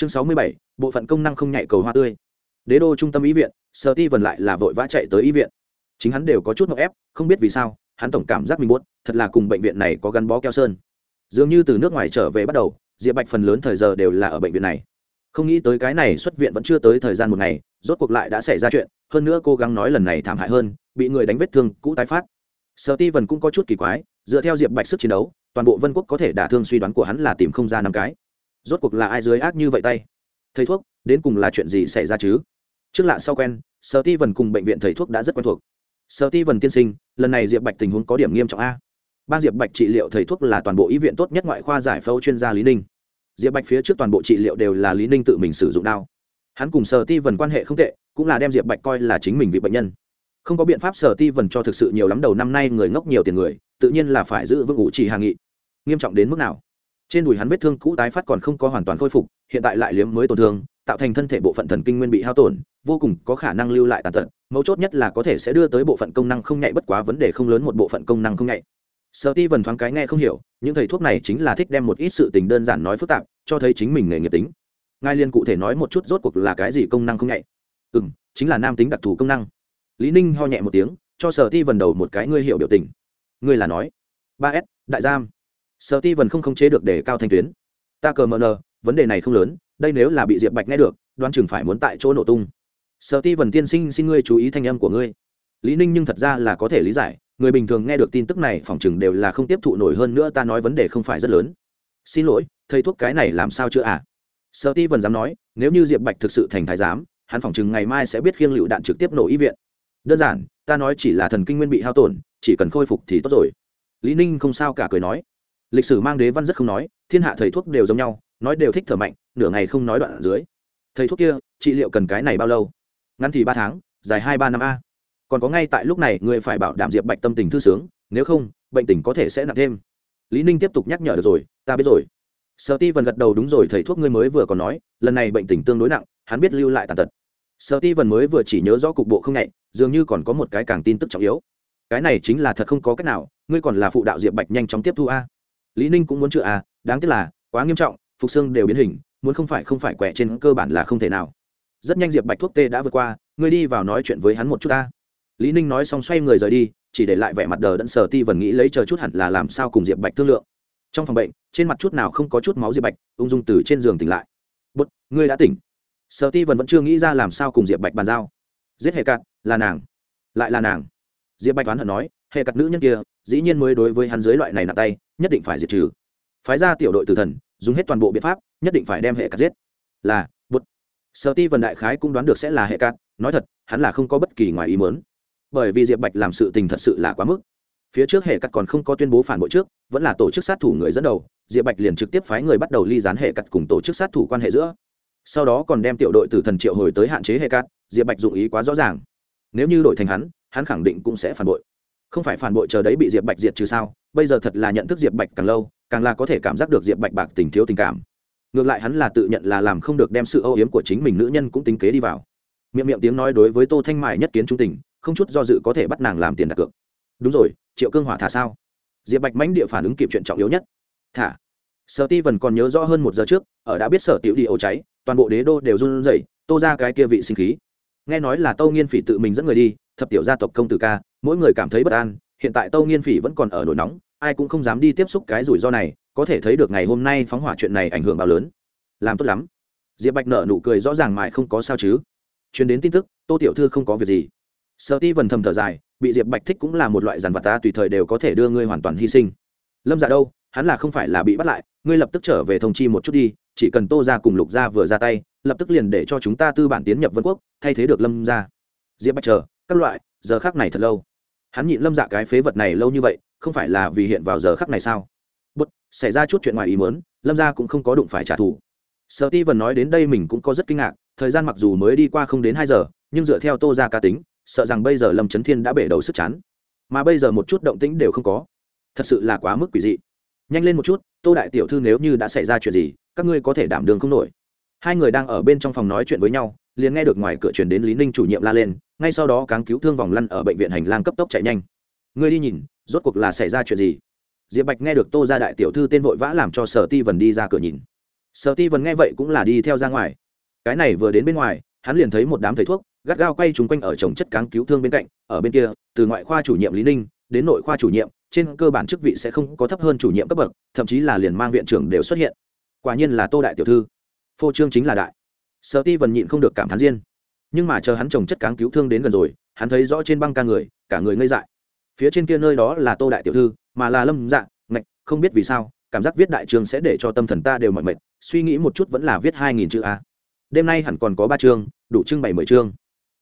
chương sáu mươi bảy, bộ phận công năng không nhạy cầu hoa tươi. Đế đô trung tâm ý viện sở ti vần lại là vội vã chạy tới ý viện. Chính hắn đều có chút ngọc ép, không biết vì sao, hắn tổng cảm giác mình muốn thật là cùng bệnh viện này có gắn bó keo sơn. Dường như từ nước ngoài trở về bắt đầu, diệp bạch phần lớn thời giờ đều là ở bệnh viện này. Không nghĩ tới cái này xuất viện vẫn chưa tới thời gian một ngày, rốt cuộc lại đã xảy ra chuyện, hơn nữa cố gắng nói lần này thảm hại hơn, bị người đánh vết thương, cũ tái phát. Sở ti vần cũng có chút kỳ quái, dựa theo diệp bạch sức chiến đấu, toàn bộ vân quốc có thể đả thương suy đoán của hắn là tìm không ra năm cái rốt cuộc là ai dưới ác như vậy tay? Thầy thuốc, đến cùng là chuyện gì xảy ra chứ? Trước lạ sau quen sở ti vần cùng bệnh viện thầy thuốc đã rất quen thuộc. Sở ti vần tiên sinh, lần này diệp bạch tình huống có điểm nghiêm trọng a. Ban diệp bạch trị liệu thầy thuốc là toàn bộ y viện tốt nhất ngoại khoa giải phẫu chuyên gia lý ninh. Diệp bạch phía trước toàn bộ trị liệu đều là lý ninh tự mình sử dụng đao. Hắn cùng sở ti vần quan hệ không tệ, cũng là đem diệp bạch coi là chính mình vị bệnh nhân. Không có biện pháp sở ti vần cho thực sự nhiều lắm đầu năm nay người ngốc nhiều tiền người, tự nhiên là phải giữ vững ủ trì hàng nghị. Nghiêm trọng đến mức nào? Trên đùi hắn vết thương cũ tái phát còn không có hoàn toàn khôi phục, hiện tại lại liếm mới tổn thương, tạo thành thân thể bộ phận thần kinh nguyên bị hao tổn, vô cùng có khả năng lưu lại tàn tật, mấu chốt nhất là có thể sẽ đưa tới bộ phận công năng không nhạy bất quá vấn đề không lớn một bộ phận công năng không nhạy. Sợ ti vần thoáng cái nghe không hiểu, những thầy thuốc này chính là thích đem một ít sự tình đơn giản nói phức tạp, cho thấy chính mình nghề nghiệp tính. Ngài liên cụ thể nói một chút rốt cuộc là cái gì công năng không nhạy. Ừ m chính là nam tính đặc thù công năng. Lý ninh ho nhẹ một tiếng, cho sở ti vần đầu một cái ngươi hiểu biểu tình. Ngươi là nói. Ba s, đại giam sở ti vần không khống chế được để cao thanh tuyến. Ta cờ mờ nờ, vấn đề này không lớn, đây nếu là bị diệp bạch nghe được đoan chừng phải muốn tại chỗ nổ tung. Sở ti vần tiên sinh, xin ngươi chú ý thanh âm của ngươi. Lý ninh nhưng thật ra là có thể lý giải, người bình thường nghe được tin tức này phỏng chừng đều là không tiếp thụ nổi hơn nữa ta nói vấn đề không phải rất lớn. Xin lỗi, thầy thuốc cái này làm sao chưa à sở ti vần dám nói, nếu như diệp bạch thực sự thành thái giám, hắn phỏng chừng ngày mai sẽ biết khiêng lựu đạn trực tiếp nổ y viện. Đơn giản, ta nói chỉ là thần kinh nguyên bị hao tổn, chỉ cần khôi phục thì tốt rồi. Lý ninh không sao cả cười nói lịch sử mang đế văn rất không nói, thiên hạ thầy thuốc đều giống nhau, nói đều thích thở mạnh, nửa ngày không nói đoạn ở dưới. Thầy thuốc kia, trị liệu cần cái này bao lâu? Ngắn thì ba tháng, dài hai ba năm a. Còn có ngay tại lúc này, người phải bảo đảm diệp bạch tâm tình thư sướng, nếu không, bệnh tình có thể sẽ nặng thêm. Lý ninh tiếp tục nhắc nhở được rồi, ta biết rồi. Sợ ti vần gật đầu, đúng rồi, thầy thuốc ngươi mới vừa còn nói, lần này bệnh tình tương đối nặng, hắn biết lưu lại tàn tật. Sợ ti vần mới vừa chỉ nhớ rõ cục bộ không nhạy dường như còn có một cái càng tin tức trọng yếu. Cái này chính là thật không có cách nào, ngươi còn là phụ đạo diệp bạch nhanh chóng tiếp thu a lý ninh cũng muốn chữa à? đáng tiếc là, quá nghiêm trọng, phục xương đều biến hình, muốn không phải không phải quẹ trên cơ bản là không thể nào. Rất nhanh diệp bạch thuốc tê đã vượt qua, ngươi đi vào nói chuyện với hắn một chút ta. Lý ninh nói xong xoay người rời đi, chỉ để lại vẻ mặt đờ đẫn sờ ti vần nghĩ lấy chờ chút hẳn là làm sao cùng diệp bạch thương lượng. Trong phòng bệnh, trên mặt chút nào không có chút máu diệp bạch, ung dung từ trên giường tỉnh lại. Bút ngươi đã tỉnh. Sờ ti vần vẫn chưa nghĩ ra làm sao cùng diệp bạch bàn giao. Giết hệ cạn là nàng. Lại là nàng. Diệp bạch toán hận nói hệ cặt nữ nhân kia dĩ nhiên mới đối với hắn dưới loại này nặng tay, nhất định phải diệt trừ. Phái ra tiểu đội tử thần, dùng hết toàn bộ biện pháp, nhất định phải đem hệ cắt giết. Là bút sở ti vần đại khái cũng đoán được sẽ là hệ cắt nói thật, hắn là không có bất kỳ ngoài ý muốn. Bởi vì diệp bạch làm sự tình thật sự là quá mức. Phía trước hệ cắt còn không có tuyên bố phản bội trước, vẫn là tổ chức sát thủ người dẫn đầu, diệp bạch liền trực tiếp phái người bắt đầu ly dán hệ cắt cùng tổ chức sát thủ quan hệ giữa. Sau đó còn đem tiểu đội tử thần triệu hồi tới hạn chế hệ cắt diệp bạch dụng ý quá rõ ràng. Nếu như đổi thành hắn hắn khẳng định cũng sẽ phản bội không phải phản bội chờ đấy bị diệp bạch diệt trừ sao? Bây giờ thật là nhận thức diệp bạch càng lâu, càng là có thể cảm giác được diệp bạch bạc tình thiếu tình cảm. Ngược lại hắn là tự nhận là làm không được đem sự âu yếm của chính mình nữ nhân cũng tính kế đi vào. Miệng miệng tiếng nói đối với tô thanh mại nhất kiến trung tình, không chút do dự có thể bắt nàng làm tiền đặt cược. Đúng rồi, triệu cương hỏa thả sao? Diệp bạch mãnh địa phản ứng kịp chuyện trọng yếu nhất. Thả. Sở ti vần còn nhớ rõ hơn một giờ trước, ở đã biết sở tiểu đi ấu cháy, toàn bộ đế đô đều run rẩy, tô ra cái kia vị sinh khí. Nghe nói là tâu nghiên phỉ tự mình dẫn người đi, thập tiểu gia tộc công tử ca mỗi người cảm thấy bất an, hiện tại tâu nghiên phỉ vẫn còn ở nổi nóng, ai cũng không dám đi tiếp xúc cái rủi ro này, có thể thấy được ngày hôm nay phóng hỏa chuyện này ảnh hưởng bao lớn. Làm tốt lắm. Diệp bạch nợ nụ cười rõ ràng mãi không có sao chứ. Chuyến đến tin tức, tô tiểu thư không có việc gì. Sợ ti vần thầm thở dài, bị diệp bạch thích cũng là một loại dàn vật ta, tùy thời đều có thể đưa ngươi hoàn toàn hy sinh. Lâm dạ đâu, hắn là không phải là bị bắt lại, ngươi lập tức trở về thông chi một chút đi, chỉ cần tô ra cùng lục gia vừa ra tay, lập tức liền để cho chúng ta tư bản tiến nhập vân quốc, thay thế được lâm ra diệp bạch chờ, các loại, giờ khác này thật lâu hắn nhịn lâm dạ cái phế vật này lâu như vậy, không phải là vì hiện vào giờ khắc này sao? Bất xảy ra chút chuyện ngoài ý mớn lâm gia cũng không có đụng phải trả thù. Sợ ti vần nói đến đây mình cũng có rất kinh ngạc, thời gian mặc dù mới đi qua không đến hai giờ, nhưng dựa theo tô ra cá tính, sợ rằng bây giờ lâm trấn thiên đã bể đầu sức chán. Mà bây giờ một chút động tĩnh đều không có. Thật sự là quá mức quỷ dị. Nhanh lên một chút, tô đại tiểu thư nếu như đã xảy ra chuyện gì, các ngươi có thể đảm đường không nổi. Hai người đang ở bên trong phòng nói chuyện với nhau, liền nghe được ngoài cửa chuyển đến lý ninh chủ nhiệm la lên ngay sau đó cáng cứu thương vòng lăn ở bệnh viện hành lang cấp tốc chạy nhanh. Ngươi đi nhìn, rốt cuộc là xảy ra chuyện gì? Diệp bạch nghe được tô ra đại tiểu thư tên vội vã làm cho sở ti vần đi ra cửa nhìn. Sở ti vần nghe vậy cũng là đi theo ra ngoài. Cái này vừa đến bên ngoài, hắn liền thấy một đám thầy thuốc, gắt gao quay trúng quanh ở trồng chất cáng cứu thương bên cạnh, ở bên kia, từ ngoại khoa chủ nhiệm lý ninh, đến nội khoa chủ nhiệm, trên cơ bản chức vị sẽ không có thấp hơn chủ nhiệm cấp bậc, thậm chí là liền mang viện trưởng đều xuất hiện. Quả nhiên là tô đại tiểu thư. Phô trương chính là đại. Sở ti vần nhịn không được cảm thán riêng nhưng mà chờ hắn trồng chất cáng cứu thương đến gần rồi, hắn thấy rõ trên băng ca người, cả người ngây dại. Phía trên kia nơi đó là tô đại tiểu thư, mà là lâm dạ ngạch, không biết vì sao, cảm giác viết đại trường sẽ để cho tâm thần ta đều mỏi mệt, suy nghĩ một chút vẫn là viết hai nghìn chữ a. Đêm nay hẳn còn có ba chương, đủ trưng bày mười chương.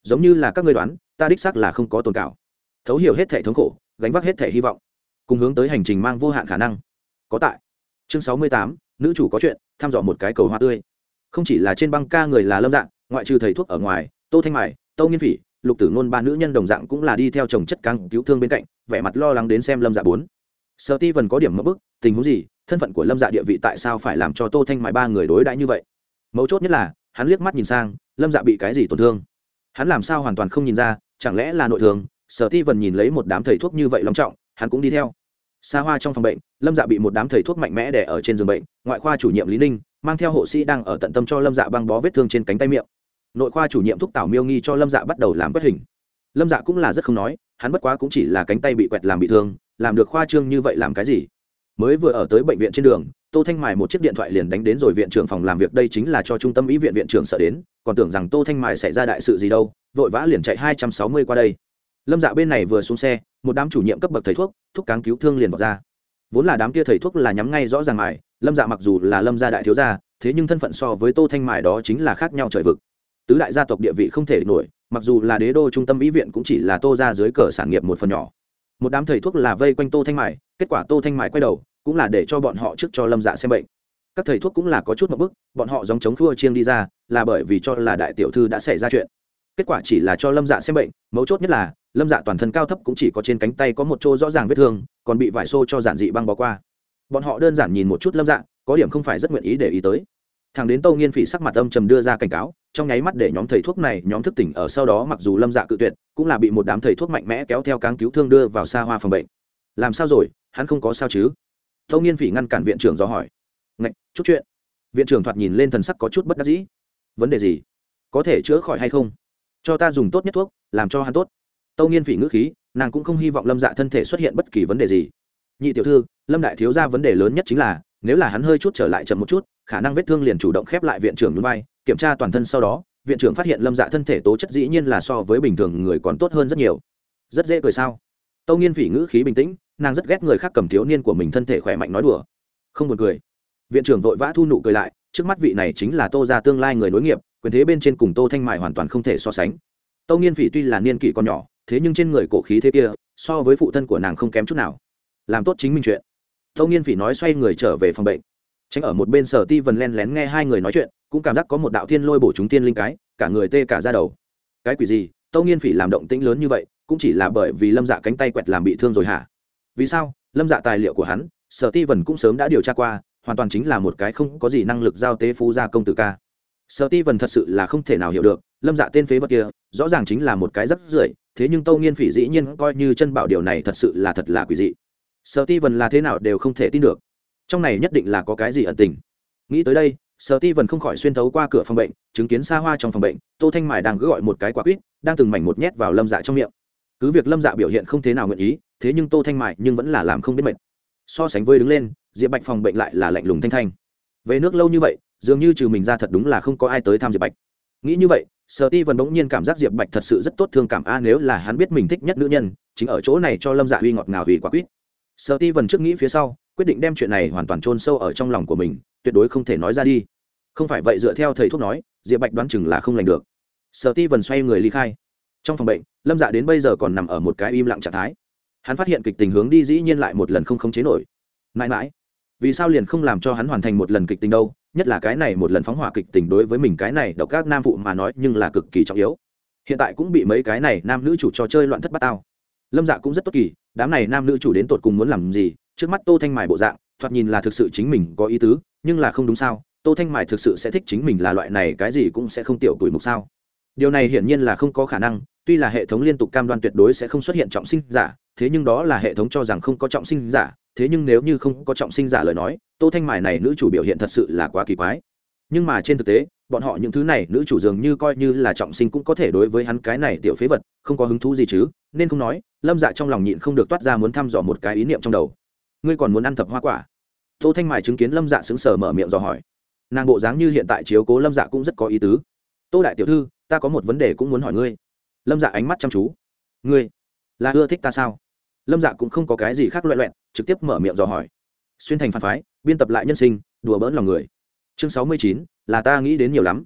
Giống như là các người đoán, ta đích xác là không có tồn cảo thấu hiểu hết thể thống khổ, gánh vác hết thể hy vọng, cùng hướng tới hành trình mang vô hạn khả năng. Có tại. Chương sáu mươi tám, nữ chủ có chuyện, thăm dò một cái cầu hoa tươi. Không chỉ là trên băng ca người là lâm dạng ngoại trừ thầy thuốc ở ngoài, tô thanh mài, tô nghiên phỉ, lục tử ngôn ba nữ nhân đồng dạng cũng là đi theo chồng chất căng cứu thương bên cạnh, vẻ mặt lo lắng đến xem lâm dạ bốn. Sợ ti vần có điểm mất bức, tình huống gì, thân phận của lâm dạ địa vị tại sao phải làm cho tô thanh mài ba người đối đãi như vậy? Mấu chốt nhất là, hắn liếc mắt nhìn sang, lâm dạ bị cái gì tổn thương? Hắn làm sao hoàn toàn không nhìn ra, chẳng lẽ là nội thương? Sở ti vần nhìn lấy một đám thầy thuốc như vậy long trọng, hắn cũng đi theo. Xa hoa trong phòng bệnh, lâm dạ bị một đám thầy thuốc mạnh mẽ đè ở trên giường bệnh, ngoại khoa chủ nhiệm lý ninh mang theo hộ sĩ đang ở tận tâm cho lâm dạ băng bó vết thương trên cánh tay miệng. Nội khoa chủ nhiệm thúc tảo miêu nghi cho lâm dạ bắt đầu làm quét hình. Lâm dạ cũng là rất không nói, hắn bất quá cũng chỉ là cánh tay bị quẹt làm bị thương, làm được khoa trương như vậy làm cái gì? Mới vừa ở tới bệnh viện trên đường, tô thanh mài một chiếc điện thoại liền đánh đến rồi viện trưởng phòng làm việc đây chính là cho trung tâm ý viện viện trưởng sợ đến, còn tưởng rằng tô thanh mài xảy ra đại sự gì đâu, vội vã liền chạy hai trăm sáu mươi qua đây. Lâm dạ bên này vừa xuống xe, một đám chủ nhiệm cấp bậc thầy thuốc thuốc cáng cứu thương liền vào ra. Vốn là đám kia thầy thuốc là nhắm ngay rõ ràng mài lâm dạ mặc dù là lâm gia đại thiếu gia, thế nhưng thân phận so với tô thanh mài đó chính là khác nhau trời vực. Tứ đại gia tộc địa vị không thể nổi, mặc dù là đế đô trung tâm ý viện cũng chỉ là tô ra dưới cờ sản nghiệp một phần nhỏ. Một đám thầy thuốc là vây quanh tô thanh mài, kết quả tô thanh mài quay đầu, cũng là để cho bọn họ trước cho lâm dạ xem bệnh. Các thầy thuốc cũng là có chút một bức, bọn họ dòng chống thua chiêng đi ra, là bởi vì cho là đại tiểu thư đã xảy ra chuyện. Kết quả chỉ là cho lâm dạ xem bệnh, mấu chốt nhất là, lâm dạ toàn thân cao thấp cũng chỉ có trên cánh tay có một chỗ rõ ràng vết thương, còn bị vải xô cho giản dị băng bó qua bọn họ đơn giản nhìn một chút lâm dạ có điểm không phải rất nguyện ý để ý tới. Thằng đến tâu nghiên phỉ sắc mặt âm trầm đưa ra cảnh cáo, trong nháy mắt để nhóm thầy thuốc này, nhóm thức tỉnh ở sau đó mặc dù lâm dạ cự tuyệt, cũng là bị một đám thầy thuốc mạnh mẽ kéo theo cáng cứu thương đưa vào xa hoa phòng bệnh. Làm sao rồi? Hắn không có sao chứ? Tâu nghiên phỉ ngăn cản viện trưởng do hỏi. Ngạch, chút chuyện. Viện trưởng thoạt nhìn lên thần sắc có chút bất đắc dĩ. Vấn đề gì? Có thể chữa khỏi hay không? Cho ta dùng tốt nhất thuốc, làm cho hắn tốt. Tâu nghiên phỉ ngữ khí, nàng cũng không hy vọng lâm dạ thân thể xuất hiện bất kỳ vấn đề gì. Nhị tiểu thư lâm đại thiếu ra vấn đề lớn nhất chính là, nếu là hắn hơi chút trở lại chậm một chút, khả năng vết thương liền chủ động khép lại viện trưởng núi bay kiểm tra toàn thân sau đó, viện trưởng phát hiện lâm dạ thân thể tố chất dĩ nhiên là so với bình thường người còn tốt hơn rất nhiều. Rất dễ cười sao? Tâu nghiên phỉ ngữ khí bình tĩnh, nàng rất ghét người khác cầm thiếu niên của mình thân thể khỏe mạnh nói đùa. Không buồn cười. Viện trưởng vội vã thu nụ cười lại, trước mắt vị này chính là tô ra tương lai người nối nghiệp, quyền thế bên trên cùng tô thanh mại hoàn toàn không thể so sánh. Tâu nghiên phỉ tuy là niên kỷ còn nhỏ, thế nhưng trên người cổ khí thế kia, so với phụ thân của nàng không kém chút nào. Làm tốt chính mình chuyện tâu nghiên phỉ nói xoay người trở về phòng bệnh. Tránh ở một bên sở ti vần len lén nghe hai người nói chuyện, cũng cảm giác có một đạo thiên lôi bổ chúng tiên linh cái, cả người tê cả ra đầu. Cái quỷ gì? Tâu nghiên phỉ làm động tĩnh lớn như vậy, cũng chỉ là bởi vì lâm dạ cánh tay quẹt làm bị thương rồi hả? Vì sao? Lâm dạ tài liệu của hắn, sở ti vần cũng sớm đã điều tra qua, hoàn toàn chính là một cái không có gì năng lực giao tế phú gia công tử ca. Sở ti vần thật sự là không thể nào hiểu được, lâm dạ tên phế vật kia, rõ ràng chính là một cái rất rưởi, thế nhưng tâu nghiên phỉ dĩ nhiên coi như chân bảo điều này thật sự là thật là quỷ dị sở ti vần là thế nào đều không thể tin được. Trong này nhất định là có cái gì ẩn tình. Nghĩ tới đây, sở ti vần không khỏi xuyên thấu qua cửa phòng bệnh, chứng kiến xa hoa trong phòng bệnh, tô thanh mải đang gỡ gọi một cái quả quýt, đang từng mảnh một nhét vào lâm dạ trong miệng. Cứ việc lâm dạ biểu hiện không thế nào nguyện ý, thế nhưng tô thanh mải nhưng vẫn là làm không biết mệt. So sánh với đứng lên, diệp bạch phòng bệnh lại là lạnh lùng thanh thanh. Về nước lâu như vậy, dường như trừ mình ra thật đúng là không có ai tới thăm diệp bạch. Nghĩ như vậy, sở ti vần bỗng nhiên cảm giác diệp bạch thật sự rất tốt thương cảm, a, nếu là hắn biết mình thích nhất nữ nhân, chính ở chỗ này cho lâm dạ uy ngọt ngào hủy quả quýt sở ti vần trước nghĩ phía sau, quyết định đem chuyện này hoàn toàn chôn sâu ở trong lòng của mình, tuyệt đối không thể nói ra đi. Không phải vậy dựa theo thầy thuốc nói, diệp bạch đoán chừng là không lành được. Sở ti vần xoay người ly khai. Trong phòng bệnh, lâm dạ đến bây giờ còn nằm ở một cái im lặng trạng thái. Hắn phát hiện kịch tình hướng đi dĩ nhiên lại một lần không khống chế nổi. Mãi mãi, vì sao liền không làm cho hắn hoàn thành một lần kịch tình đâu, nhất là cái này một lần phóng hỏa kịch tình đối với mình cái này độc các nam phụ mà nói nhưng là cực kỳ trọng yếu. Hiện tại cũng bị mấy cái này nam nữ chủ trò chơi loạn thất bát tao. Lâm dạ cũng rất tốt kỳ đám này nam nữ chủ đến tột cùng muốn làm gì? Trước mắt tô thanh mài bộ dạng, thoạt nhìn là thực sự chính mình có ý tứ, nhưng là không đúng sao? Tô thanh mài thực sự sẽ thích chính mình là loại này, cái gì cũng sẽ không tiểu tuổi mục sao? Điều này hiển nhiên là không có khả năng, tuy là hệ thống liên tục cam đoan tuyệt đối sẽ không xuất hiện trọng sinh giả, thế nhưng đó là hệ thống cho rằng không có trọng sinh giả, thế nhưng nếu như không có trọng sinh giả lời nói, tô thanh mài này nữ chủ biểu hiện thật sự là quá kỳ quái. Nhưng mà trên thực tế, bọn họ những thứ này, nữ chủ dường như coi như là trọng sinh cũng có thể đối với hắn cái này tiểu phế vật, không có hứng thú gì chứ? Nên không nói, lâm dạ trong lòng nhịn không được toát ra muốn thăm dò một cái ý niệm trong đầu. Ngươi còn muốn ăn thập hoa quả? Tô thanh mài chứng kiến lâm dạ xứng sở mở miệng dò hỏi. Nàng bộ dáng như hiện tại chiếu cố lâm dạ cũng rất có ý tứ. Tô đại tiểu thư, ta có một vấn đề cũng muốn hỏi ngươi. Lâm dạ ánh mắt chăm chú. Ngươi là ưa thích ta sao? Lâm dạ cũng không có cái gì khác loẹ loẹn, trực tiếp mở miệng dò hỏi. Xuyên thành phản phái, biên tập lại nhân sinh, đùa bỡn lòng người. Chương sáu mươi chín, là ta nghĩ đến nhiều lắm.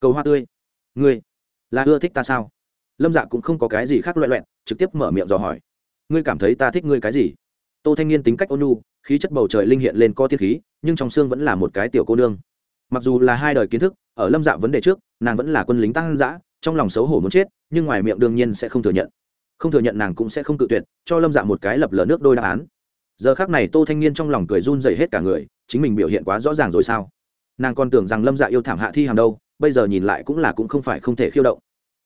Cầu hoa tươi. Ngươi là ưa thích ta sao? Lâm dạ cũng không có cái gì khác loẹ loẹn trực tiếp mở miệng dò hỏi. Ngươi cảm thấy ta thích ngươi cái gì? Tô thanh niên tính cách ôn nhu, khí chất bầu trời linh hiện lên co tiết khí, nhưng trong xương vẫn là một cái tiểu cô nương. Mặc dù là hai đời kiến thức, ở lâm dạ vấn đề trước, nàng vẫn là quân lính tăng dã, trong lòng xấu hổ muốn chết, nhưng ngoài miệng đương nhiên sẽ không thừa nhận. Không thừa nhận nàng cũng sẽ không tự tuyệt, cho lâm dạ một cái lập lờ nước đôi đáp án. Giờ khác này tô thanh niên trong lòng cười run dày hết cả người, chính mình biểu hiện quá rõ ràng rồi sao? Nàng còn tưởng rằng lâm dạ yêu thảm hạ thi hàng đâu, bây giờ nhìn lại cũng là cũng không phải không thể khiêu động.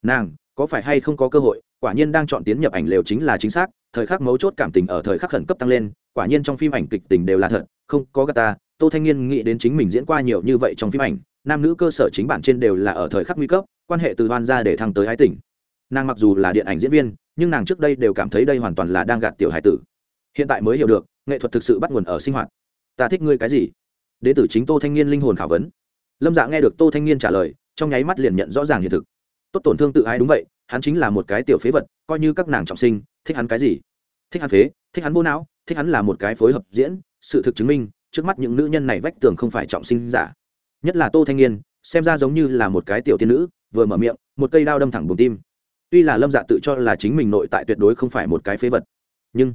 Nàng có phải hay không có cơ hội, quả nhiên đang chọn tiến nhập ảnh lều chính là chính xác, thời khắc mấu chốt cảm tình ở thời khắc khẩn cấp tăng lên, quả nhiên trong phim ảnh kịch tình đều là thật, không có gà ta tô thanh niên nghĩ đến chính mình diễn qua nhiều như vậy trong phim ảnh, nam nữ cơ sở chính bản trên đều là ở thời khắc nguy cấp, quan hệ từ hoan ra để thăng tới ái tỉnh nàng mặc dù là điện ảnh diễn viên, nhưng nàng trước đây đều cảm thấy đây hoàn toàn là đang gạt tiểu hải tử. Hiện tại mới hiểu được, nghệ thuật thực sự bắt nguồn ở sinh hoạt. Ta thích ngươi cái gì? Đ ế tử chính tô thanh niên linh hồn khảo vấn. Lâm dạ nghe được tô thanh niên trả lời, trong nháy mắt liền nhận rõ ràng hiện thực tốt tổn thương tự ái đúng vậy, hắn chính là một cái tiểu phế vật, coi như các nàng trọng sinh, thích hắn cái gì? Thích hắn phế, thích hắn vô não, thích hắn là một cái phối hợp diễn, sự thực chứng minh, trước mắt những nữ nhân này vách tường không phải trọng sinh giả. Nhất là tô thanh niên, xem ra giống như là một cái tiểu tiên nữ, vừa mở miệng, một cây đao đâm thẳng buồng tim. Tuy là lâm dạ tự cho là chính mình nội tại tuyệt đối không phải một cái phế vật, nhưng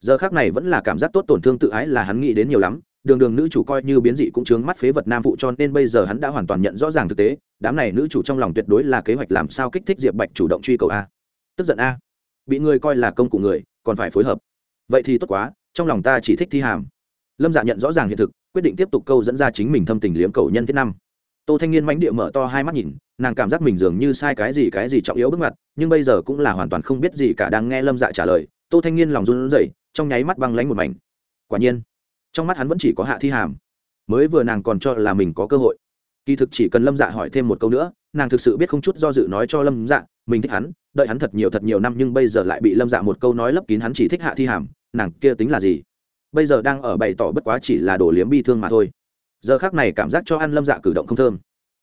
giờ khác này vẫn là cảm giác tốt tổn thương tự ái là hắn nghĩ đến nhiều lắm đường đường nữ chủ coi như biến dị cũng chướng mắt phế vật nam phụ cho nên bây giờ hắn đã hoàn toàn nhận rõ ràng thực tế, đám này nữ chủ trong lòng tuyệt đối là kế hoạch làm sao kích thích diệp bạch chủ động truy cầu a. Tức giận a. Bị người coi là công cụ người, còn phải phối hợp. Vậy thì tốt quá, trong lòng ta chỉ thích thi hàm. Lâm dạ nhận rõ ràng hiện thực, quyết định tiếp tục câu dẫn ra chính mình thâm tình liếm cầu nhân thiết năm. Tô thanh niên mãnh địa mở to hai mắt nhìn, nàng cảm giác mình dường như sai cái gì cái gì trọng yếu bước mặt nhưng bây giờ cũng là hoàn toàn không biết gì cả đang nghe lâm dạ trả lời, tô thanh niên lòng run rẩy, trong nháy mắt băng lánh một mảnh. Quả nhiên trong mắt hắn vẫn chỉ có hạ thi hàm. Mới vừa nàng còn cho là mình có cơ hội. Kỳ thực chỉ cần lâm dạ hỏi thêm một câu nữa, nàng thực sự biết không chút do dự nói cho lâm dạ mình thích hắn, đợi hắn thật nhiều thật nhiều năm nhưng bây giờ lại bị lâm dạ một câu nói lấp kín hắn chỉ thích hạ thi hàm, nàng kia tính là gì? Bây giờ đang ở bày tỏ bất quá chỉ là đổ liếm bi thương mà thôi. Giờ khác này cảm giác cho ăn lâm dạ cử động không thơm.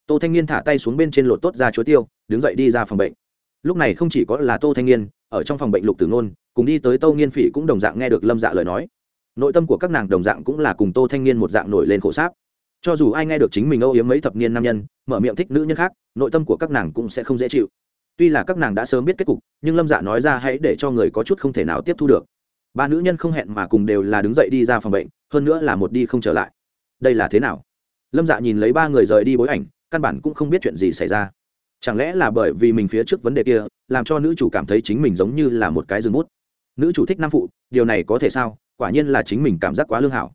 Tô thanh niên thả tay xuống bên trên lột tốt ra chuối tiêu, đứng dậy đi ra phòng bệnh. Lúc này không chỉ có là tô thanh niên, ở trong phòng bệnh lục tử nôn cùng đi tới tô nghiên phỉ cũng đồng dạng nghe được lâm dạ lời nói nội tâm của các nàng đồng dạng cũng là cùng tô thanh niên một dạng nổi lên khổ sáp. Cho dù ai nghe được chính mình âu yếm mấy thập niên nam nhân, mở miệng thích nữ nhân khác, nội tâm của các nàng cũng sẽ không dễ chịu. Tuy là các nàng đã sớm biết kết cục, nhưng lâm dạ nói ra hãy để cho người có chút không thể nào tiếp thu được. Ba nữ nhân không hẹn mà cùng đều là đứng dậy đi ra phòng bệnh, hơn nữa là một đi không trở lại. Đây là thế nào? Lâm dạ nhìn lấy ba người rời đi bối ảnh, căn bản cũng không biết chuyện gì xảy ra. Chẳng lẽ là bởi vì mình phía trước vấn đề kia, làm cho nữ chủ cảm thấy chính mình giống như là một cái rừng bút? Nữ chủ thích nam phụ, điều này có thể sao? Quả nhiên là chính mình cảm giác quá lương hảo.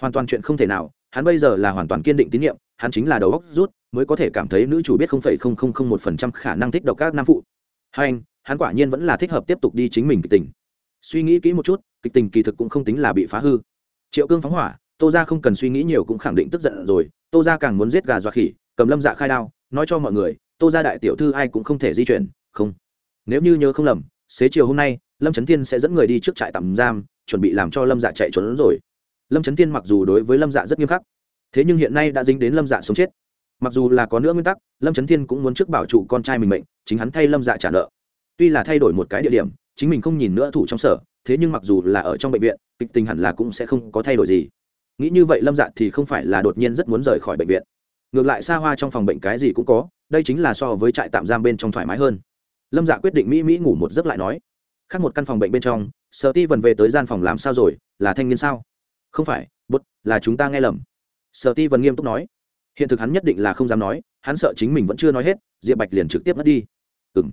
Hoàn toàn chuyện không thể nào, hắn bây giờ là hoàn toàn kiên định tín nhiệm, hắn chính là đầu góc rút, mới có thể cảm thấy nữ chủ biết không phẩy không không không một phần trăm khả năng thích độc các nam phụ. Hai anh, hắn quả nhiên vẫn là thích hợp tiếp tục đi chính mình kịch tình. Suy nghĩ kỹ một chút, kịch tình kỳ thực cũng không tính là bị phá hư. Triệu cương phóng hỏa, tô ra không cần suy nghĩ nhiều cũng khẳng định tức giận rồi, tô ra càng muốn giết gà dọa khỉ, cầm lâm dạ khai đao, nói cho mọi người, tô ra đại tiểu thư ai cũng không thể di chuyển, không. Nếu như nhớ không lầm xế chiều hôm nay, lâm trấn thiên sẽ dẫn người đi trước trại tạm giam, chuẩn bị làm cho lâm dạ chạy trốn rồi. Lâm trấn thiên mặc dù đối với lâm dạ rất nghiêm khắc, thế nhưng hiện nay đã dính đến lâm dạ sống chết. Mặc dù là có nữa nguyên tắc, lâm trấn thiên cũng muốn trước bảo trụ con trai mình mệnh, chính hắn thay lâm dạ trả nợ. Tuy là thay đổi một cái địa điểm, chính mình không nhìn nữa thủ trong sở, thế nhưng mặc dù là ở trong bệnh viện, kịch tình hẳn là cũng sẽ không có thay đổi gì. Nghĩ như vậy lâm dạ thì không phải là đột nhiên rất muốn rời khỏi bệnh viện. Ngược lại xa hoa trong phòng bệnh cái gì cũng có, đây chính là so với trại tạm giam bên trong thoải mái hơn lâm dạ quyết định mỹ mỹ ngủ một giấc lại nói, khác một căn phòng bệnh bên trong sợ ti vần về tới gian phòng làm sao rồi, là thanh niên sao? Không phải, bút, là chúng ta nghe lầm. Sợ ti vần nghiêm túc nói, hiện thực hắn nhất định là không dám nói, hắn sợ chính mình vẫn chưa nói hết, diệp bạch liền trực tiếp mất đi. Ừ m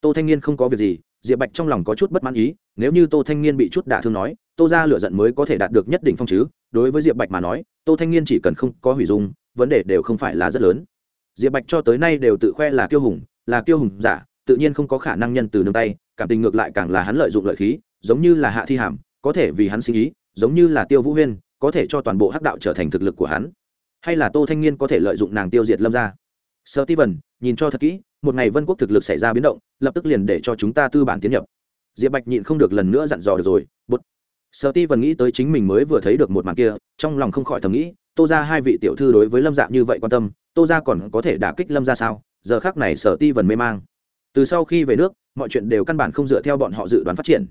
tô thanh niên không có việc gì, diệp bạch trong lòng có chút bất mãn ý, nếu như tô thanh niên bị chút đả thương nói, tô ra lựa giận mới có thể đạt được nhất định phong chứ, đối với diệp bạch mà nói, tô thanh niên chỉ cần không có hủy dung, vấn đề đều không phải là rất lớn. Diệp bạch cho tới nay đều tự khoe là kiêu hùng, là kiêu hùng giả tự nhiên không có khả năng nhân từ nương tay, cảm tình ngược lại càng là hắn lợi dụng lợi khí, giống như là hạ thi hàm, có thể vì hắn sinh ý, giống như là tiêu vũ huyên, có thể cho toàn bộ hắc đạo trở thành thực lực của hắn. Hay là tô thanh niên có thể lợi dụng nàng tiêu diệt lâm ra. Sơ ti vần nhìn cho thật kỹ, một ngày vân quốc thực lực xảy ra biến động, lập tức liền để cho chúng ta tư bản tiến nhập. Diệp bạch nhịn không được lần nữa dặn dò được rồi bút sơ ti vần nghĩ tới chính mình mới vừa thấy được một màn kia, trong lòng không khỏi thầm nghĩ, tô ra hai vị tiểu thư đối với lâm dạ như vậy quan tâm, tô ra còn có thể đả kích lâm ra sao? Giờ khác này sở ti vần mê mang từ sau khi về nước mọi chuyện đều căn bản không dựa theo bọn họ dự đoán phát triển